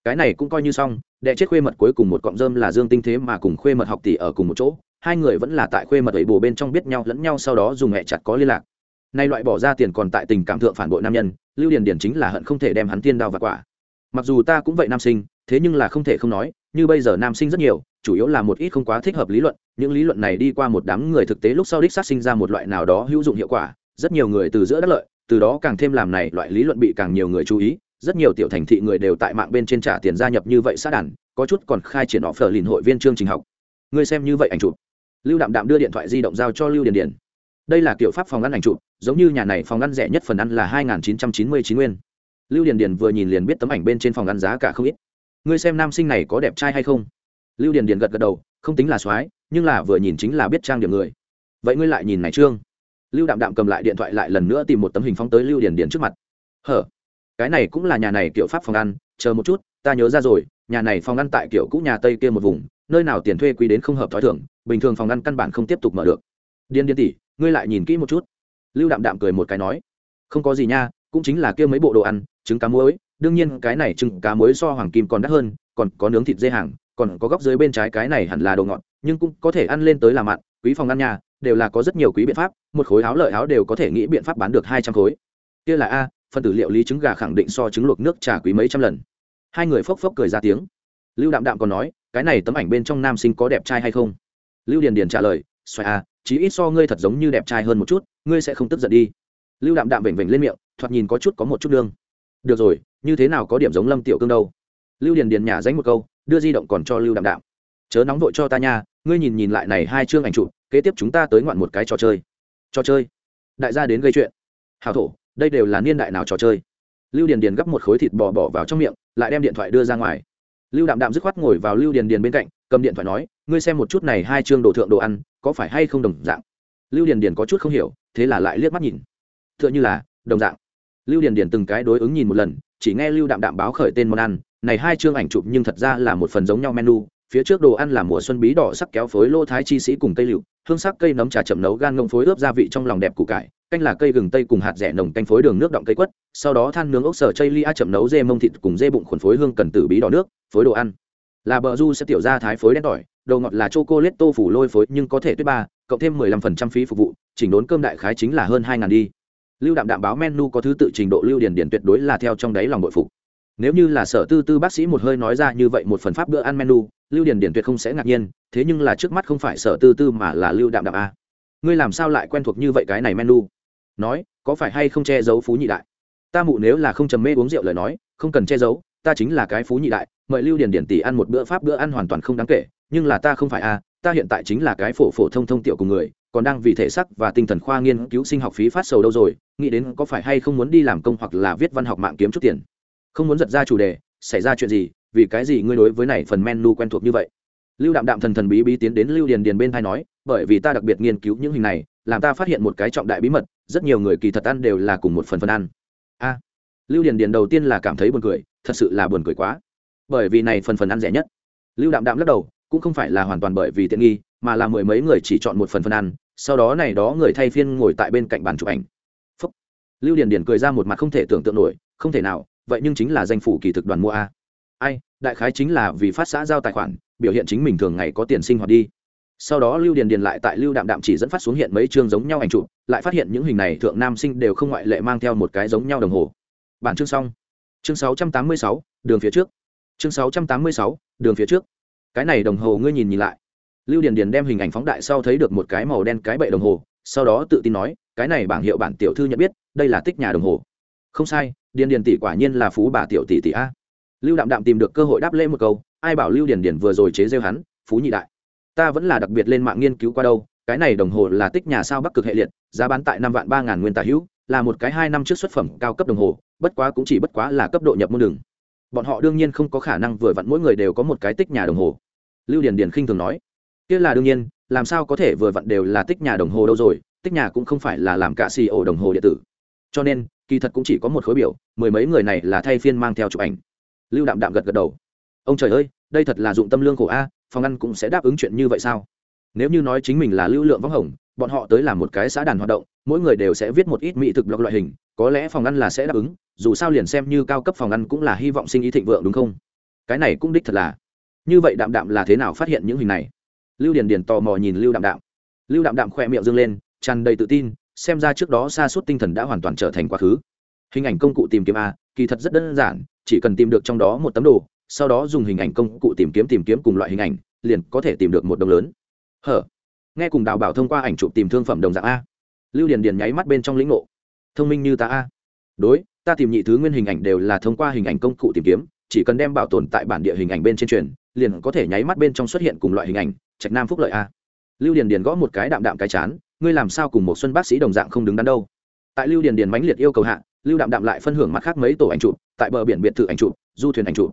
Cái này cũng coi như xong, đệ chết khuê mật cuối cùng một cọng rơm là dương tinh thế mà cùng khuê mật học tỷ ở cùng một chỗ hai người vẫn là tại khuê mật ấy bồ bên trong biết nhau lẫn nhau sau đó dùng hẹ chặt có liên lạc. Nay loại bỏ ra tiền còn tại tình cảm thượng phản bội nam nhân, lưu điền điển chính là hận không thể đem hắn tiên đao và quả. Mặc dù ta cũng vậy nam sinh, thế nhưng là không thể không nói, như bây giờ nam sinh rất nhiều, chủ yếu là một ít không quá thích hợp lý luận, những lý luận này đi qua một đám người thực tế lúc sau đích sát sinh ra một loại nào đó hữu dụng hiệu quả, rất nhiều người từ giữa đất lợi, từ đó càng thêm làm này loại lý luận bị càng nhiều người chú ý, rất nhiều tiểu thành thị người đều tại mạng bên trên trả tiền gia nhập như vậy sát đàn, có chút còn khai triển họ phở lìn hội viên chương trình học. Ngươi xem như vậy ảnh chụp lưu đạm đạm đưa điện thoại di động giao cho lưu điền điền. Đây là kiểu pháp phòng ăn ảnh chụp, giống như nhà này phòng ăn rẻ nhất phần ăn là hai chín trăm chín mươi chín nguyên. Lưu điền điền vừa nhìn liền biết tấm ảnh bên trên phòng ăn giá cả không ít. Ngươi xem nam sinh này có đẹp trai hay không? Lưu điền điền gật gật đầu, không tính là soái, nhưng là vừa nhìn chính là biết trang điểm người. Vậy ngươi lại nhìn này trương? Lưu đạm đạm cầm lại điện thoại lại lần nữa tìm một tấm hình phóng tới lưu điền điền trước mặt. Hở, cái này cũng là nhà này kiểu pháp phòng ăn chờ một chút, ta nhớ ra rồi, nhà này phòng ăn tại kiểu cũ nhà tây kia một vùng, nơi nào tiền thuê quý đến không hợp t h ó i thưởng bình thường phòng ngăn căn bản không tiếp tục mở được. Điên điên tỷ, ngươi lại nhìn kỹ một chút. Lưu đạm đạm cười một cái nói, không có gì nha, cũng chính là kia mấy bộ đồ ăn, trứng cá muối, đương nhiên cái này trứng cá muối so hoàng kim còn đắt hơn, còn có nướng thịt dê hàng, còn có góc dưới bên trái cái này hẳn là đồ ngọt, nhưng cũng có thể ăn lên tới là mặn, quý phòng ăn nhà, đều là có rất nhiều quý biện pháp, một khối áo lợi áo đều có thể nghĩ biện pháp bán được hai trăm khối. Kia là a phân tử liệu lý trứng gà khẳng định so trứng luộc nước trà quý mấy trăm lần. Hai người phốc phốc cười ra tiếng. Lưu đạm đạm còn nói, cái này tấm ảnh bên trong nam sinh có đẹp trai hay không? Lưu điền điền trả lời, xoài à chí ít so ngươi thật giống như đẹp trai hơn một chút, ngươi sẽ không tức giận đi. Lưu đạm đạm vểnh vểnh lên miệng, thoạt nhìn có chút có một chút đương được rồi, như thế nào có điểm giống lâm tiểu cương đâu? Lưu điền điền nhả dánh một câu, đưa di động còn cho lưu đạm đạm. Chớ nóng vội cho ta nha, ngươi nhìn nhìn lại này hai chương ảnh chụp, kế tiếp chúng ta tới ngoạn một cái trò chơi. Trò chơi? Đại gia đến gây chuyện. Hào thổ, đây đều là niên đại nào trò chơi? Lưu điền điền gấp một khối thịt bò bỏ vào trong miệng, lại đem điện thoại đưa ra ngoài. Lưu đạm đạm dứt khoát ngồi vào lưu điền điền bên cạnh, cầm điện thoại nói ngươi xem một chút này hai chương đồ thượng đồ ăn, có phải hay không đồng dạng? Lưu điền điền có chút không hiểu, thế là lại liếc mắt nhìn. T h ư ợ n h ư là, đồng dạng. Lưu điền điền từng cái đối ứng nhìn một lần, chỉ nghe lưu đạm đạm báo khởi tên món ăn, này hai chương ảnh chụp nhưng thật ra là một phần giống nhau menu, phía trước đồ ăn là mùa xuân bí đỏ sắc kéo phối lô thái chi sĩ cùng cây liệu hương sắc cây nấm trà chậm nấu gan ngông phối ướp gia vị trong lòng đẹp củ cải, canh là cây gừng tây cùng hạt rẻ nồng canh phối đường nước động cây quất, sau đó than nướng ốc sở chây lia chậm nấu dê mông thịt cùng dê bụng khuẩn phối hương cần tử bí đỏ nước, phối đồ ăn. Là bờ du sẽ tiểu ra thái phối đen tỏi đầu ngọt là chocolate tô phủ lôi phối nhưng có thể tuyết ba, cộng thêm 15% phí phục vụ, chỉnh đốn cơm đại khái chính là hơn hai ngàn đi. Lưu đạm đạm báo menu có thứ tự trình độ lưu điền điển tuyệt đối là theo trong đáy lòng bội phục. Nếu như là sở tư tư bác sĩ một hơi nói ra như vậy một phần pháp bữa ăn menu, lưu điền điển tuyệt không sẽ ngạc nhiên, thế nhưng là trước mắt không phải sở tư tư mà là lưu đạm đạm a. Ngươi làm sao lại quen thuộc như vậy cái này menu? Nói, có phải hay không che giấu phú nhị đại? Ta mụ nếu là không trầm mê uống rượu lời nói, không cần che giấu, ta chính là cái phú nhị đại, mời lưu điền điển tỷ ăn một bữa pháp bữa ăn hoàn toàn không đáng kể nhưng là ta không phải a, ta hiện tại chính là cái phổ phổ thông thông tiểu của người, còn đang vì thể sắc và tinh thần khoa nghiên cứu sinh học phí phát sầu đâu rồi, nghĩ đến có phải hay không muốn đi làm công hoặc là viết văn học mạng kiếm chút tiền. Không muốn giật ra chủ đề, xảy ra chuyện gì, vì cái gì ngươi đối với này phần menu quen thuộc như vậy? Lưu đạm đạm thần thần bí bí tiến đến lưu điền điền bên thai nói, bởi vì ta đặc biệt nghiên cứu những hình này, làm ta phát hiện một cái trọng đại bí mật, rất nhiều người kỳ thật ăn đều là cùng một phần phần ăn. A. Lưu điền điền đầu tiên là cảm thấy buồn cười, thật sự là buồn cười quá. Bởi vì này phần phần ăn rẻ nhất. Lưu đạm đạm lắc đầu cũng không phải là hoàn toàn bởi vì tiện nghi mà là mười mấy người chỉ chọn một phần phần ăn sau đó này đó người thay phiên ngồi tại bên cạnh bàn chụp ảnh. Phúc. lưu điền điền cười ra một mặt không thể tưởng tượng nổi không thể nào vậy nhưng chính là danh phủ kỳ thực đoàn mua a. Ai đại khái chính là vì phát xã giao tài khoản biểu hiện chính mình thường ngày có tiền sinh hoạt đi. Sau đó lưu điền điền lại tại lưu đạm đạm chỉ dẫn phát xuống hiện mấy chương giống nhau ảnh chụp lại phát hiện những hình này thượng nam sinh đều không ngoại lệ mang theo một cái giống nhau đồng hồ. Bản chương xong. Chương 686, đường phía trước. Chương 686, đường phía trước cái này đồng hồ ngươi nhìn nhìn lại. Lưu điền điền đem hình ảnh phóng đại sau thấy được một cái màu đen cái bậy đồng hồ, sau đó tự tin nói, cái này bảng hiệu bản tiểu thư nhận biết, đây là tích nhà đồng hồ. Không sai, điền điền tỷ quả nhiên là phú bà tiểu tỷ tỷ a. Lưu đạm đạm tìm được cơ hội đáp lễ một câu, ai bảo lưu điền điền vừa rồi chế rêu hắn, phú nhị đại. Ta vẫn là đặc biệt lên mạng nghiên cứu qua đâu, cái này đồng hồ là tích nhà sao bắc cực hệ liệt, giá bán tại năm vạn ba ngàn nguyên tả hữu, là một cái hai năm trước xuất phẩm cao cấp đồng hồ, bất quá cũng chỉ bất quá là cấp độ nhập môn đường. Bọn họ đương nhiên không có khả năng vừa vặn mỗi người đều có một cái tích nhà đồng hồ lưu điền điền khinh thường nói, kia là đương nhiên, làm sao có thể vừa vặn đều là tích nhà đồng hồ đâu rồi, tích nhà cũng không phải là làm cả xì ổ đồng hồ điện tử. Cho nên, kỳ thật cũng chỉ có một khối biểu, mười mấy người này là thay phiên mang theo chụp ảnh. Lưu đạm đạm gật gật đầu, ông trời ơi, đây thật là dụng tâm lương khổ a, phòng ăn cũng sẽ đáp ứng chuyện như vậy sao? Nếu như nói chính mình là lưu lượng võng hồng, bọn họ tới làm một cái xã đàn hoạt động, mỗi người đều sẽ viết một ít mỹ thực blog loại hình, có lẽ phòng ăn là sẽ đáp ứng, dù sao liền xem như cao cấp phòng ăn cũng là hy vọng sinh ý thịnh vượng đúng không? Cái này cũng đích thật là như vậy đạm đạm là thế nào phát hiện những hình này? Lưu điền điền tò mò nhìn lưu đạm đạm. Lưu đạm đạm khỏe miệng dâng lên, tràn đầy tự tin, xem ra trước đó xa suốt tinh thần đã hoàn toàn trở thành quá khứ. Hình ảnh công cụ tìm kiếm a, kỳ thật rất đơn giản, chỉ cần tìm được trong đó một tấm đồ, sau đó dùng hình ảnh công cụ tìm kiếm tìm kiếm cùng loại hình ảnh, liền có thể tìm được một đồng lớn. Hở? Nghe cùng đào bảo thông qua ảnh chụp tìm thương phẩm đồng dạng a. Lưu điền điền nháy mắt bên trong lĩnh ngộ. Thông minh như ta a. Đối, ta tìm nhị thứ nguyên hình ảnh đều là thông qua hình ảnh công cụ tìm kiếm, chỉ cần đem bảo tồn tại bản địa hình ảnh bên trên truyền liền có thể nháy mắt bên trong xuất hiện cùng loại hình ảnh, trạch nam phúc lợi a. Lưu điền điền gõ một cái đạm đạm cái chán, ngươi làm sao cùng một xuân bác sĩ đồng dạng không đứng đắn đâu? Tại lưu điền điền mãnh liệt yêu cầu hạ, lưu đạm đạm lại phân hưởng mặt khác mấy tổ ảnh chụp, tại bờ biển biệt thự ảnh chụp, du thuyền ảnh chụp.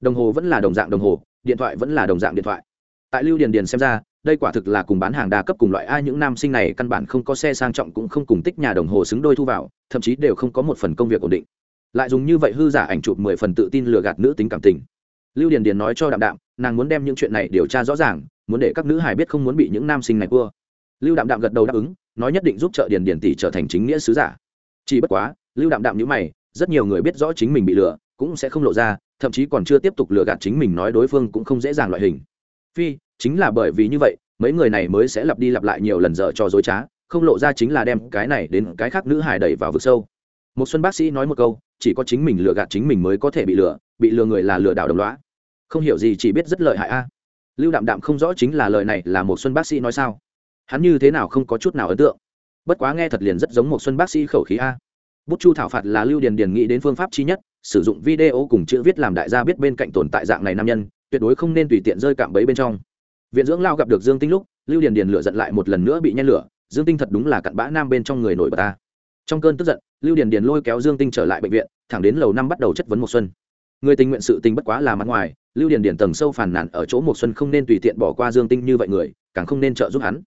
Đồng hồ vẫn là đồng dạng đồng hồ, điện thoại vẫn là đồng dạng điện thoại. Tại lưu điền điền xem ra, đây quả thực là cùng bán hàng đa cấp cùng loại ai những nam sinh này căn bản không có xe sang trọng cũng không cùng tích nhà đồng hồ xứng đôi thu vào, thậm chí đều không có một phần công việc ổn định. Lại dùng như vậy hư giả ảnh chụp mười phần tự tin lừa gạt nữ tính cảm tình lưu điền điền nói cho đạm đạm, nàng muốn đem những chuyện này điều tra rõ ràng, muốn để các nữ hải biết không muốn bị những nam sinh này cua. Lưu đạm đạm gật đầu đáp ứng, nói nhất định giúp trợ điền điền tỷ trở thành chính nghĩa sứ giả. Chỉ bất quá, lưu đạm đạm nhữ mày, rất nhiều người biết rõ chính mình bị lừa, cũng sẽ không lộ ra, thậm chí còn chưa tiếp tục lừa gạt chính mình nói đối phương cũng không dễ dàng loại hình. Phi, chính là bởi vì như vậy, mấy người này mới sẽ lặp đi lặp lại nhiều lần dở cho dối trá, không lộ ra chính là đem cái này đến cái khác nữ hải đẩy vào vực sâu. Một xuân bác sĩ nói một câu, chỉ có chính mình lừa gạt chính mình mới có thể bị lừa bị lừa người là lừa đảo đồng loá không hiểu gì, chỉ biết rất lợi hại a. Lưu đạm đạm không rõ chính là lời này là một xuân bác sĩ nói sao. Hắn như thế nào không có chút nào ấn tượng. Bất quá nghe thật liền rất giống một xuân bác sĩ khẩu khí a. Bút chu thảo phạt là lưu điền điền nghĩ đến phương pháp chi nhất, sử dụng video cùng chữ viết làm đại gia biết bên cạnh tồn tại dạng này nam nhân, tuyệt đối không nên tùy tiện rơi cạm bẫy bên trong. Viện dưỡng lao gặp được dương tinh lúc, lưu điền điền lửa giận lại một lần nữa bị nhen lửa, dương tinh thật đúng là cặn bã nam bên trong người nổi bật ta. Trong cơn tức giận, lưu điền điền lôi kéo dương tinh trở lại bệnh viện, thẳng đến lầu năm bắt đầu chất vấn một xuân người tình nguyện sự tình bất quá là mặt ngoài, lưu điền điền tầng sâu phản nàn ở chỗ một xuân không nên tùy tiện bỏ qua dương tinh như vậy người, càng không nên trợ giúp hắn.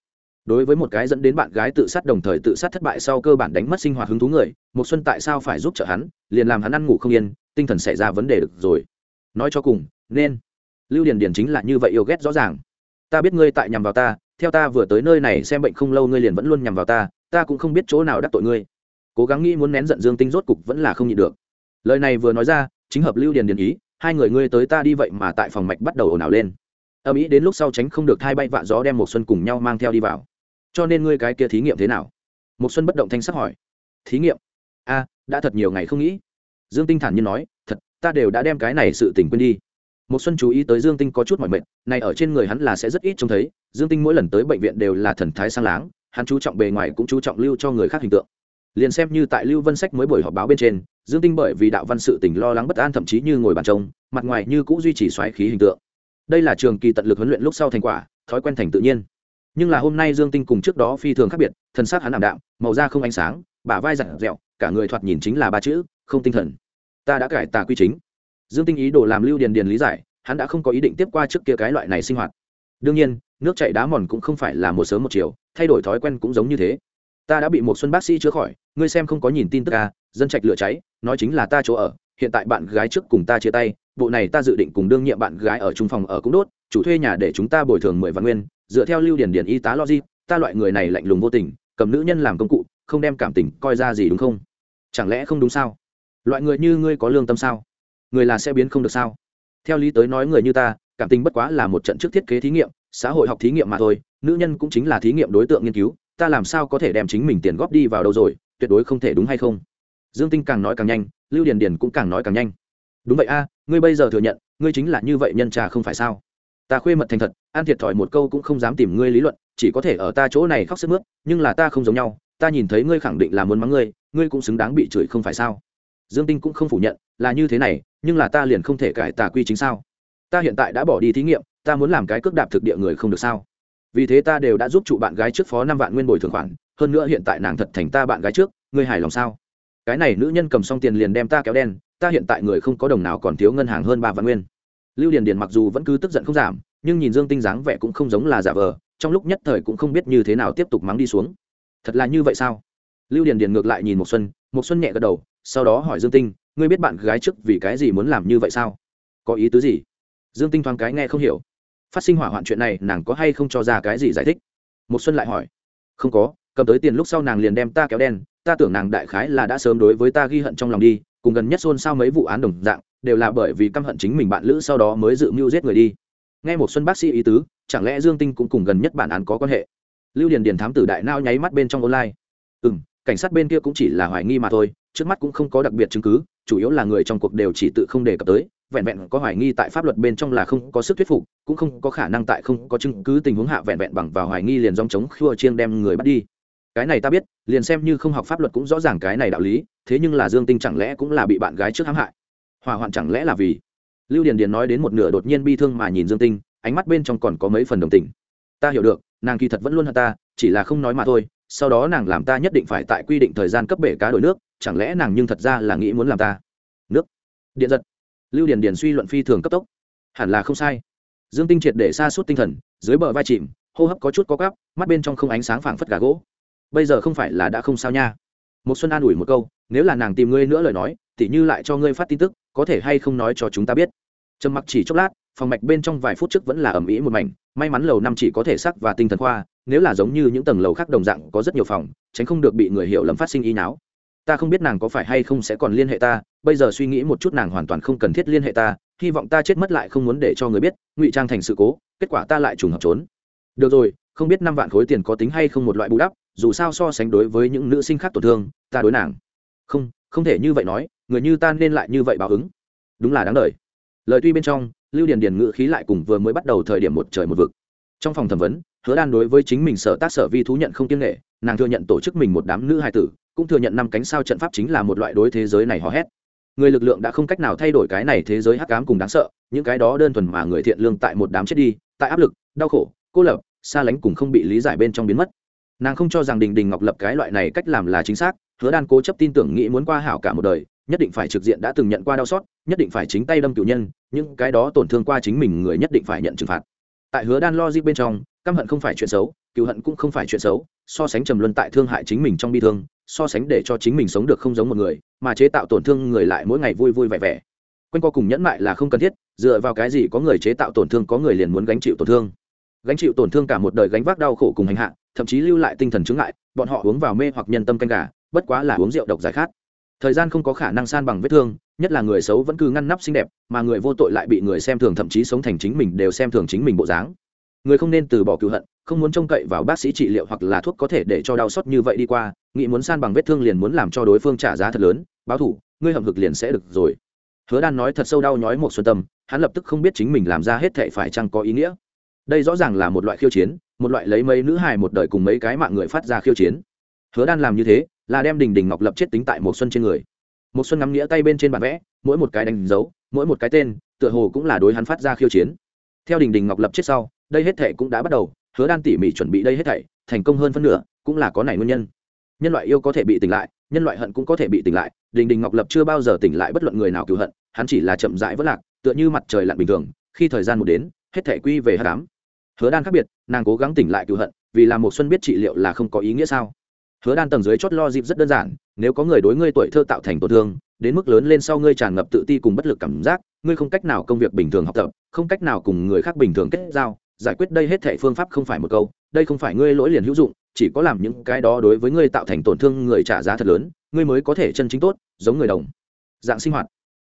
Đối với một cái dẫn đến bạn gái tự sát đồng thời tự sát thất bại sau cơ bản đánh mất sinh hoạt hứng thú người một xuân tại sao phải giúp trợ hắn, liền làm hắn ăn ngủ không yên, tinh thần xảy ra vấn đề được rồi. Nói cho cùng, nên. Lưu điền điền chính là như vậy yêu ghét rõ ràng. Ta biết ngươi tại nhằm vào ta, theo ta vừa tới nơi này xem bệnh không lâu ngươi liền vẫn luôn nhằm vào ta ta cũng không biết chỗ nào đắc tội ngươi. Cố gắng nghĩ muốn nén giận dương tinh rốt cục vẫn là không nhịn được. Lời này vừa nói ra chính hợp lưu điền điền ý, hai người ngươi tới ta đi vậy mà tại phòng mạch bắt đầu ồn ào lên. Âm ý đến lúc sau tránh không được hai bay vạ gió đem một xuân cùng nhau mang theo đi vào. Cho nên ngươi cái kia thí nghiệm thế nào? Một xuân bất động thanh sắc hỏi. Thí nghiệm? A, đã thật nhiều ngày không nghĩ. Dương tinh thản nhiên nói, thật, ta đều đã đem cái này sự tình quên đi. Một xuân chú ý tới dương tinh có chút mỏi mệt, này ở trên người hắn là sẽ rất ít trông thấy, dương tinh mỗi lần tới bệnh viện đều là thần thái sang láng, hắn chú trọng bề ngoài cũng chú trọng lưu cho người khác hình tượng liền xem như tại lưu vân sách mới buổi họp báo bên trên, dương tinh bởi vì đạo văn sự tình lo lắng bất an thậm chí như ngồi bàn trông, mặt ngoài như cũng duy trì xoáy khí hình tượng. Đây là trường kỳ tận lực huấn luyện lúc sau thành quả, thói quen thành tự nhiên. Nhưng là hôm nay dương tinh cùng trước đó phi thường khác biệt, thân xác hắn ảm đạm, màu da không ánh sáng, bả vai dặn dẹo cả người thoạt nhìn chính là ba chữ, không tinh thần. Ta đã cải tà quy chính. Dương tinh ý đồ làm lưu điền điền lý giải, hắn đã không có ý định tiếp qua trước kia cái loại này sinh hoạt. Đương nhiên, nước chảy đá mòn cũng không phải là một sớm một chiều, thay đổi thói quen cũng giống như thế ta đã bị một xuân bác sĩ chữa khỏi, ngươi xem không có nhìn tin tức à dân trạch lửa cháy, nói chính là ta chỗ ở, hiện tại bạn gái trước cùng ta chia tay, bộ này ta dự định cùng đương nhiệm bạn gái ở trung phòng ở cũng đốt, chủ thuê nhà để chúng ta bồi thường mười vạn nguyên, dựa theo lưu điển điển y tá logic, ta loại người này lạnh lùng vô tình, cầm nữ nhân làm công cụ, không đem cảm tình coi ra gì đúng không? Chẳng lẽ không đúng sao? Loại người như ngươi có lương tâm sao? Người là sẽ biến không được sao? Theo lý tới nói người như ta, cảm tình bất quá là một trận trước thiết kế thí nghiệm, xã hội học thí nghiệm mà thôi, nữ nhân cũng chính là thí nghiệm đối tượng nghiên cứu ta làm sao có thể đem chính mình tiền góp đi vào đâu rồi, tuyệt đối không thể đúng hay không? Dương tinh càng nói càng nhanh, lưu điền điền cũng càng nói càng nhanh. Đúng vậy a, ngươi bây giờ thừa nhận, ngươi chính là như vậy nhân trà không phải sao? Ta khuê mật thành thật, an thiệt thòi một câu cũng không dám tìm ngươi lý luận, chỉ có thể ở ta chỗ này khóc sức mướt, nhưng là ta không giống nhau, ta nhìn thấy ngươi khẳng định là muốn mắng ngươi ngươi cũng xứng đáng bị chửi không phải sao? Dương tinh cũng không phủ nhận, là như thế này, nhưng là ta liền không thể cải tà quy chính sao? Ta hiện tại đã bỏ đi thí nghiệm, ta muốn làm cái cước đạp thực địa người không được sao? Vì thế ta đều đã giúp trụ bạn gái trước phó năm vạn nguyên bồi thường khoản, hơn nữa hiện tại nàng thật thành ta bạn gái trước, ngươi hài lòng sao? Cái này nữ nhân cầm xong tiền liền đem ta kéo đen, ta hiện tại người không có đồng nào còn thiếu ngân hàng hơn ba vạn nguyên. Lưu điền điền mặc dù vẫn cứ tức giận không giảm, nhưng nhìn dương tinh dáng vẻ cũng không giống là giả vờ, trong lúc nhất thời cũng không biết như thế nào tiếp tục mắng đi xuống. Thật là như vậy sao? Lưu điền điền ngược lại nhìn một xuân một xuân nhẹ gật đầu, sau đó hỏi dương tinh, ngươi biết bạn gái trước vì cái gì muốn làm như vậy sao? Có ý tứ gì? Dương tinh thoáng cái nghe không hiểu phát sinh hỏa hoạn chuyện này, nàng có hay không cho ra cái gì giải thích? Một xuân lại hỏi. Không có, cầm tới tiền lúc sau nàng liền đem ta kéo đen, ta tưởng nàng đại khái là đã sớm đối với ta ghi hận trong lòng đi, cùng gần nhất xôn xao mấy vụ án đồng dạng, đều là bởi vì căm hận chính mình bạn lữ sau đó mới dự mưu giết người đi. Nghe một xuân bác sĩ ý tứ, chẳng lẽ dương tinh cũng cùng gần nhất bản án có quan hệ? Lưu điền điền thám tử đại nao nháy mắt bên trong online. Ừ cảnh sát bên kia cũng chỉ là hoài nghi mà thôi, trước mắt cũng không có đặc biệt chứng cứ, chủ yếu là người trong cuộc đều chỉ tự không đề cập tới vẹn vẹn có hoài nghi tại pháp luật bên trong là không có sức thuyết phục, cũng không có khả năng tại không có chứng cứ tình huống hạ vẹn vẹn bằng vào hoài nghi liền dòng chống khua chiêng đem người bắt đi. Cái này ta biết, liền xem như không học pháp luật cũng rõ ràng cái này đạo lý, thế nhưng là dương tinh chẳng lẽ cũng là bị bạn gái trước hãm hại? Hỏa hoạn chẳng lẽ là vì? Lưu điền điền nói đến một nửa đột nhiên bi thương mà nhìn dương tinh, ánh mắt bên trong còn có mấy phần đồng tình. Ta hiểu được, nàng kỳ thật vẫn luôn hận ta, chỉ là không nói mà thôi, sau đó nàng làm ta nhất định phải tại quy định thời gian cấp bể cá đổi nước, chẳng lẽ nàng nhưng thật ra là nghĩ muốn làm ta? Nước. Điện giật lưu điền điền suy luận phi thường cấp tốc. Hẳn là không sai. Dương tinh triệt để xa suốt tinh thần, dưới bờ vai chìm, hô hấp có chút có gắp mắt bên trong không ánh sáng phảng phất gà gỗ. Bây giờ không phải là đã không sao nha. Một xuân an ủi một câu, nếu là nàng tìm ngươi nữa lời nói, tỉ như lại cho ngươi phát tin tức, có thể hay không nói cho chúng ta biết. Trầm mặc chỉ chốc lát, phòng mạch bên trong vài phút trước vẫn là ẩm ĩ một mảnh, may mắn lầu năm chỉ có thể sắc và tinh thần khoa, nếu là giống như những tầng lầu khác đồng dạng có rất nhiều phòng, tránh không được bị người hiểu lầm phát sinh y náo. Ta không biết nàng có phải hay không sẽ còn liên hệ ta bây giờ suy nghĩ một chút nàng hoàn toàn không cần thiết liên hệ ta, hy vọng ta chết mất lại không muốn để cho người biết, ngụy trang thành sự cố, kết quả ta lại trùng hợp trốn. Được rồi, không biết năm vạn khối tiền có tính hay không một loại bù đắp, dù sao so sánh đối với những nữ sinh khác tổn thương, ta đối nàng. Không không thể như vậy nói, người như ta nên lại như vậy báo ứng. Đúng là đáng lời. lời tuy bên trong, lưu điền điền ngữ khí lại cùng vừa mới bắt đầu thời điểm một trời một vực. Trong phòng thẩm vấn, hứa đan đối với chính mình sở tác sở vi thú nhận không kiêng nghệ nàng thừa nhận tổ chức mình một đám nữ hài tử, cũng thừa nhận năm cánh sao trận pháp chính là một loại đối thế giới này hò hét người lực lượng đã không cách nào thay đổi cái này thế giới hắc ám cùng đáng sợ, những cái đó đơn thuần mà người thiện lương tại một đám chết đi, tại áp lực, đau khổ, cô lập, xa lánh cùng không bị lý giải bên trong biến mất. Nàng không cho rằng đình đình ngọc lập cái loại này cách làm là chính xác, hứa đan cố chấp tin tưởng nghĩ muốn qua hảo cả một đời, nhất định phải trực diện đã từng nhận qua đau xót, nhất định phải chính tay đâm cựu nhân, những cái đó tổn thương qua chính mình người nhất định phải nhận trừng phạt. Tại hứa đan logic bên trong, căm hận không phải chuyện xấu cựu hận cũng không phải chuyện xấu, so sánh trầm luân tại thương hại chính mình trong bi thương so sánh để cho chính mình sống được không giống một người, mà chế tạo tổn thương người lại mỗi ngày vui vui vẻ vẻ. Quanh co cùng nhẫn mại là không cần thiết, dựa vào cái gì có người chế tạo tổn thương có người liền muốn gánh chịu tổn thương. Gánh chịu tổn thương cả một đời gánh vác đau khổ cùng hành hạ, thậm chí lưu lại tinh thần chứng ngại, bọn họ uống vào mê hoặc nhân tâm canh gà, bất quá là uống rượu độc giải khát. Thời gian không có khả năng san bằng vết thương, nhất là người xấu vẫn cứ ngăn nắp xinh đẹp, mà người vô tội lại bị người xem thường thậm chí sống thành chính mình đều xem thường chính mình bộ dáng. Người không nên từ bỏ cựu hận, không muốn trông cậy vào bác sĩ trị liệu hoặc là thuốc có thể để cho đau xót như vậy đi qua nghĩ muốn san bằng vết thương liền muốn làm cho đối phương trả giá thật lớn, báo thủ ngươi hầm hực liền sẽ được rồi. Hứa đan nói thật sâu đau nhói một xuân tâm, hắn lập tức không biết chính mình làm ra hết thệ phải chăng có ý nghĩa. Đây rõ ràng là một loại khiêu chiến, một loại lấy mấy nữ hài một đời cùng mấy cái mạng người phát ra khiêu chiến. Hứa đan làm như thế, là đem đình đình ngọc lập chết tính tại một xuân trên người. Một xuân ngắm nghĩa tay bên trên bản vẽ, mỗi một cái đánh dấu, mỗi một cái tên, tựa hồ cũng là đối hắn phát ra khiêu chiến. Theo đình đình ngọc lập chết sau, đây hết thệ cũng đã bắt đầu, hứa đan tỉ mỉ chuẩn bị đây hết thảy, thành công hơn phân nửa, cũng là có này nguyên nhân nhân loại yêu có thể bị tỉnh lại, nhân loại hận cũng có thể bị tỉnh lại. Đình đình ngọc lập chưa bao giờ tỉnh lại bất luận người nào cứu hận, hắn chỉ là chậm rãi vất lạc, tựa như mặt trời lặn bình thường, khi thời gian một đến, hết thể quy về hát đám. Hứa đan khác biệt, nàng cố gắng tỉnh lại cứu hận, vì làm một xuân biết trị liệu là không có ý nghĩa sao? Hứa đan tầng dưới chót lo dịp rất đơn giản, nếu có người đối ngươi tuổi thơ tạo thành tổn thương, đến mức lớn lên sau ngươi tràn ngập tự ti cùng bất lực cảm giác, ngươi không cách nào công việc bình thường học tập, không cách nào cùng người khác bình thường kết giao, giải quyết đây hết thể phương pháp không phải một câu đây không phải ngươi lỗi liền hữu dụng, chỉ có làm những cái đó đối với ngươi tạo thành tổn thương người trả giá thật lớn, ngươi mới có thể chân chính tốt, giống người đồng. Dạng sinh hoạt.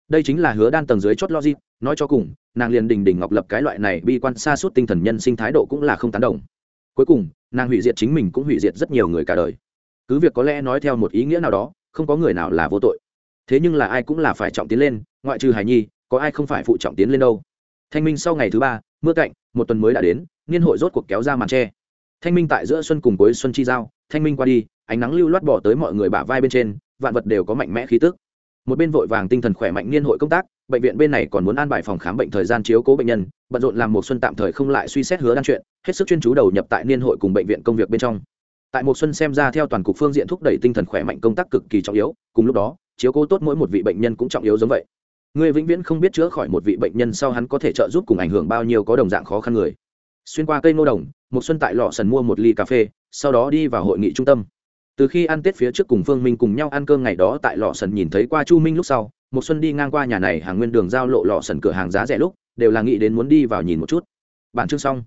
Đây chính là hứa đan tầng dưới chót logic, nói cho cùng, nàng liền đình đình ngọc lập cái loại này bi quan xa suốt tinh thần nhân sinh thái độ cũng là không tán đồng. Cuối cùng, nàng hủy diệt chính mình cũng hủy diệt rất nhiều người cả đời. Cứ việc có lẽ nói theo một ý nghĩa nào đó, không có người nào là vô tội. Thế nhưng là ai cũng là phải trọng tiến lên, ngoại trừ hải nhi, có ai không phải phụ trọng tiến lên đâu. Thanh minh sau ngày thứ ba, mưa cạnh, một tuần mới đã đến, niên hội rốt cuộc kéo ra màn tre thanh minh tại giữa xuân cùng cuối xuân chi giao, thanh minh qua đi, ánh nắng lưu loát bỏ tới mọi người bả vai bên trên, vạn vật đều có mạnh mẽ khí tức. Một bên vội vàng tinh thần khỏe mạnh niên hội công tác, bệnh viện bên này còn muốn an bài phòng khám bệnh thời gian chiếu cố bệnh nhân, bận rộn làm một xuân tạm thời không lại suy xét hứa đan chuyện, hết sức chuyên chú đầu nhập tại niên hội cùng bệnh viện công việc bên trong. Tại một xuân xem ra theo toàn cục phương diện thúc đẩy tinh thần khỏe mạnh công tác cực kỳ trọng yếu, cùng lúc đó, chiếu cố tốt mỗi một vị bệnh nhân cũng trọng yếu giống vậy. Người vĩnh viễn không biết chữa khỏi một vị bệnh nhân sau hắn có thể trợ giúp cùng ảnh hưởng bao nhiêu có đồng dạng khó khăn người. Xuyên qua cây ngô đồng một xuân tại lọ sần mua một ly cà phê, sau đó đi vào hội nghị trung tâm. Từ khi ăn tết phía trước cùng phương minh cùng nhau ăn cơm ngày đó tại lọ sần nhìn thấy qua chu minh lúc sau, một xuân đi ngang qua nhà này hàng nguyên đường giao lộ lọ sần cửa hàng giá rẻ lúc, đều là nghĩ đến muốn đi vào nhìn một chút. Bản chương xong.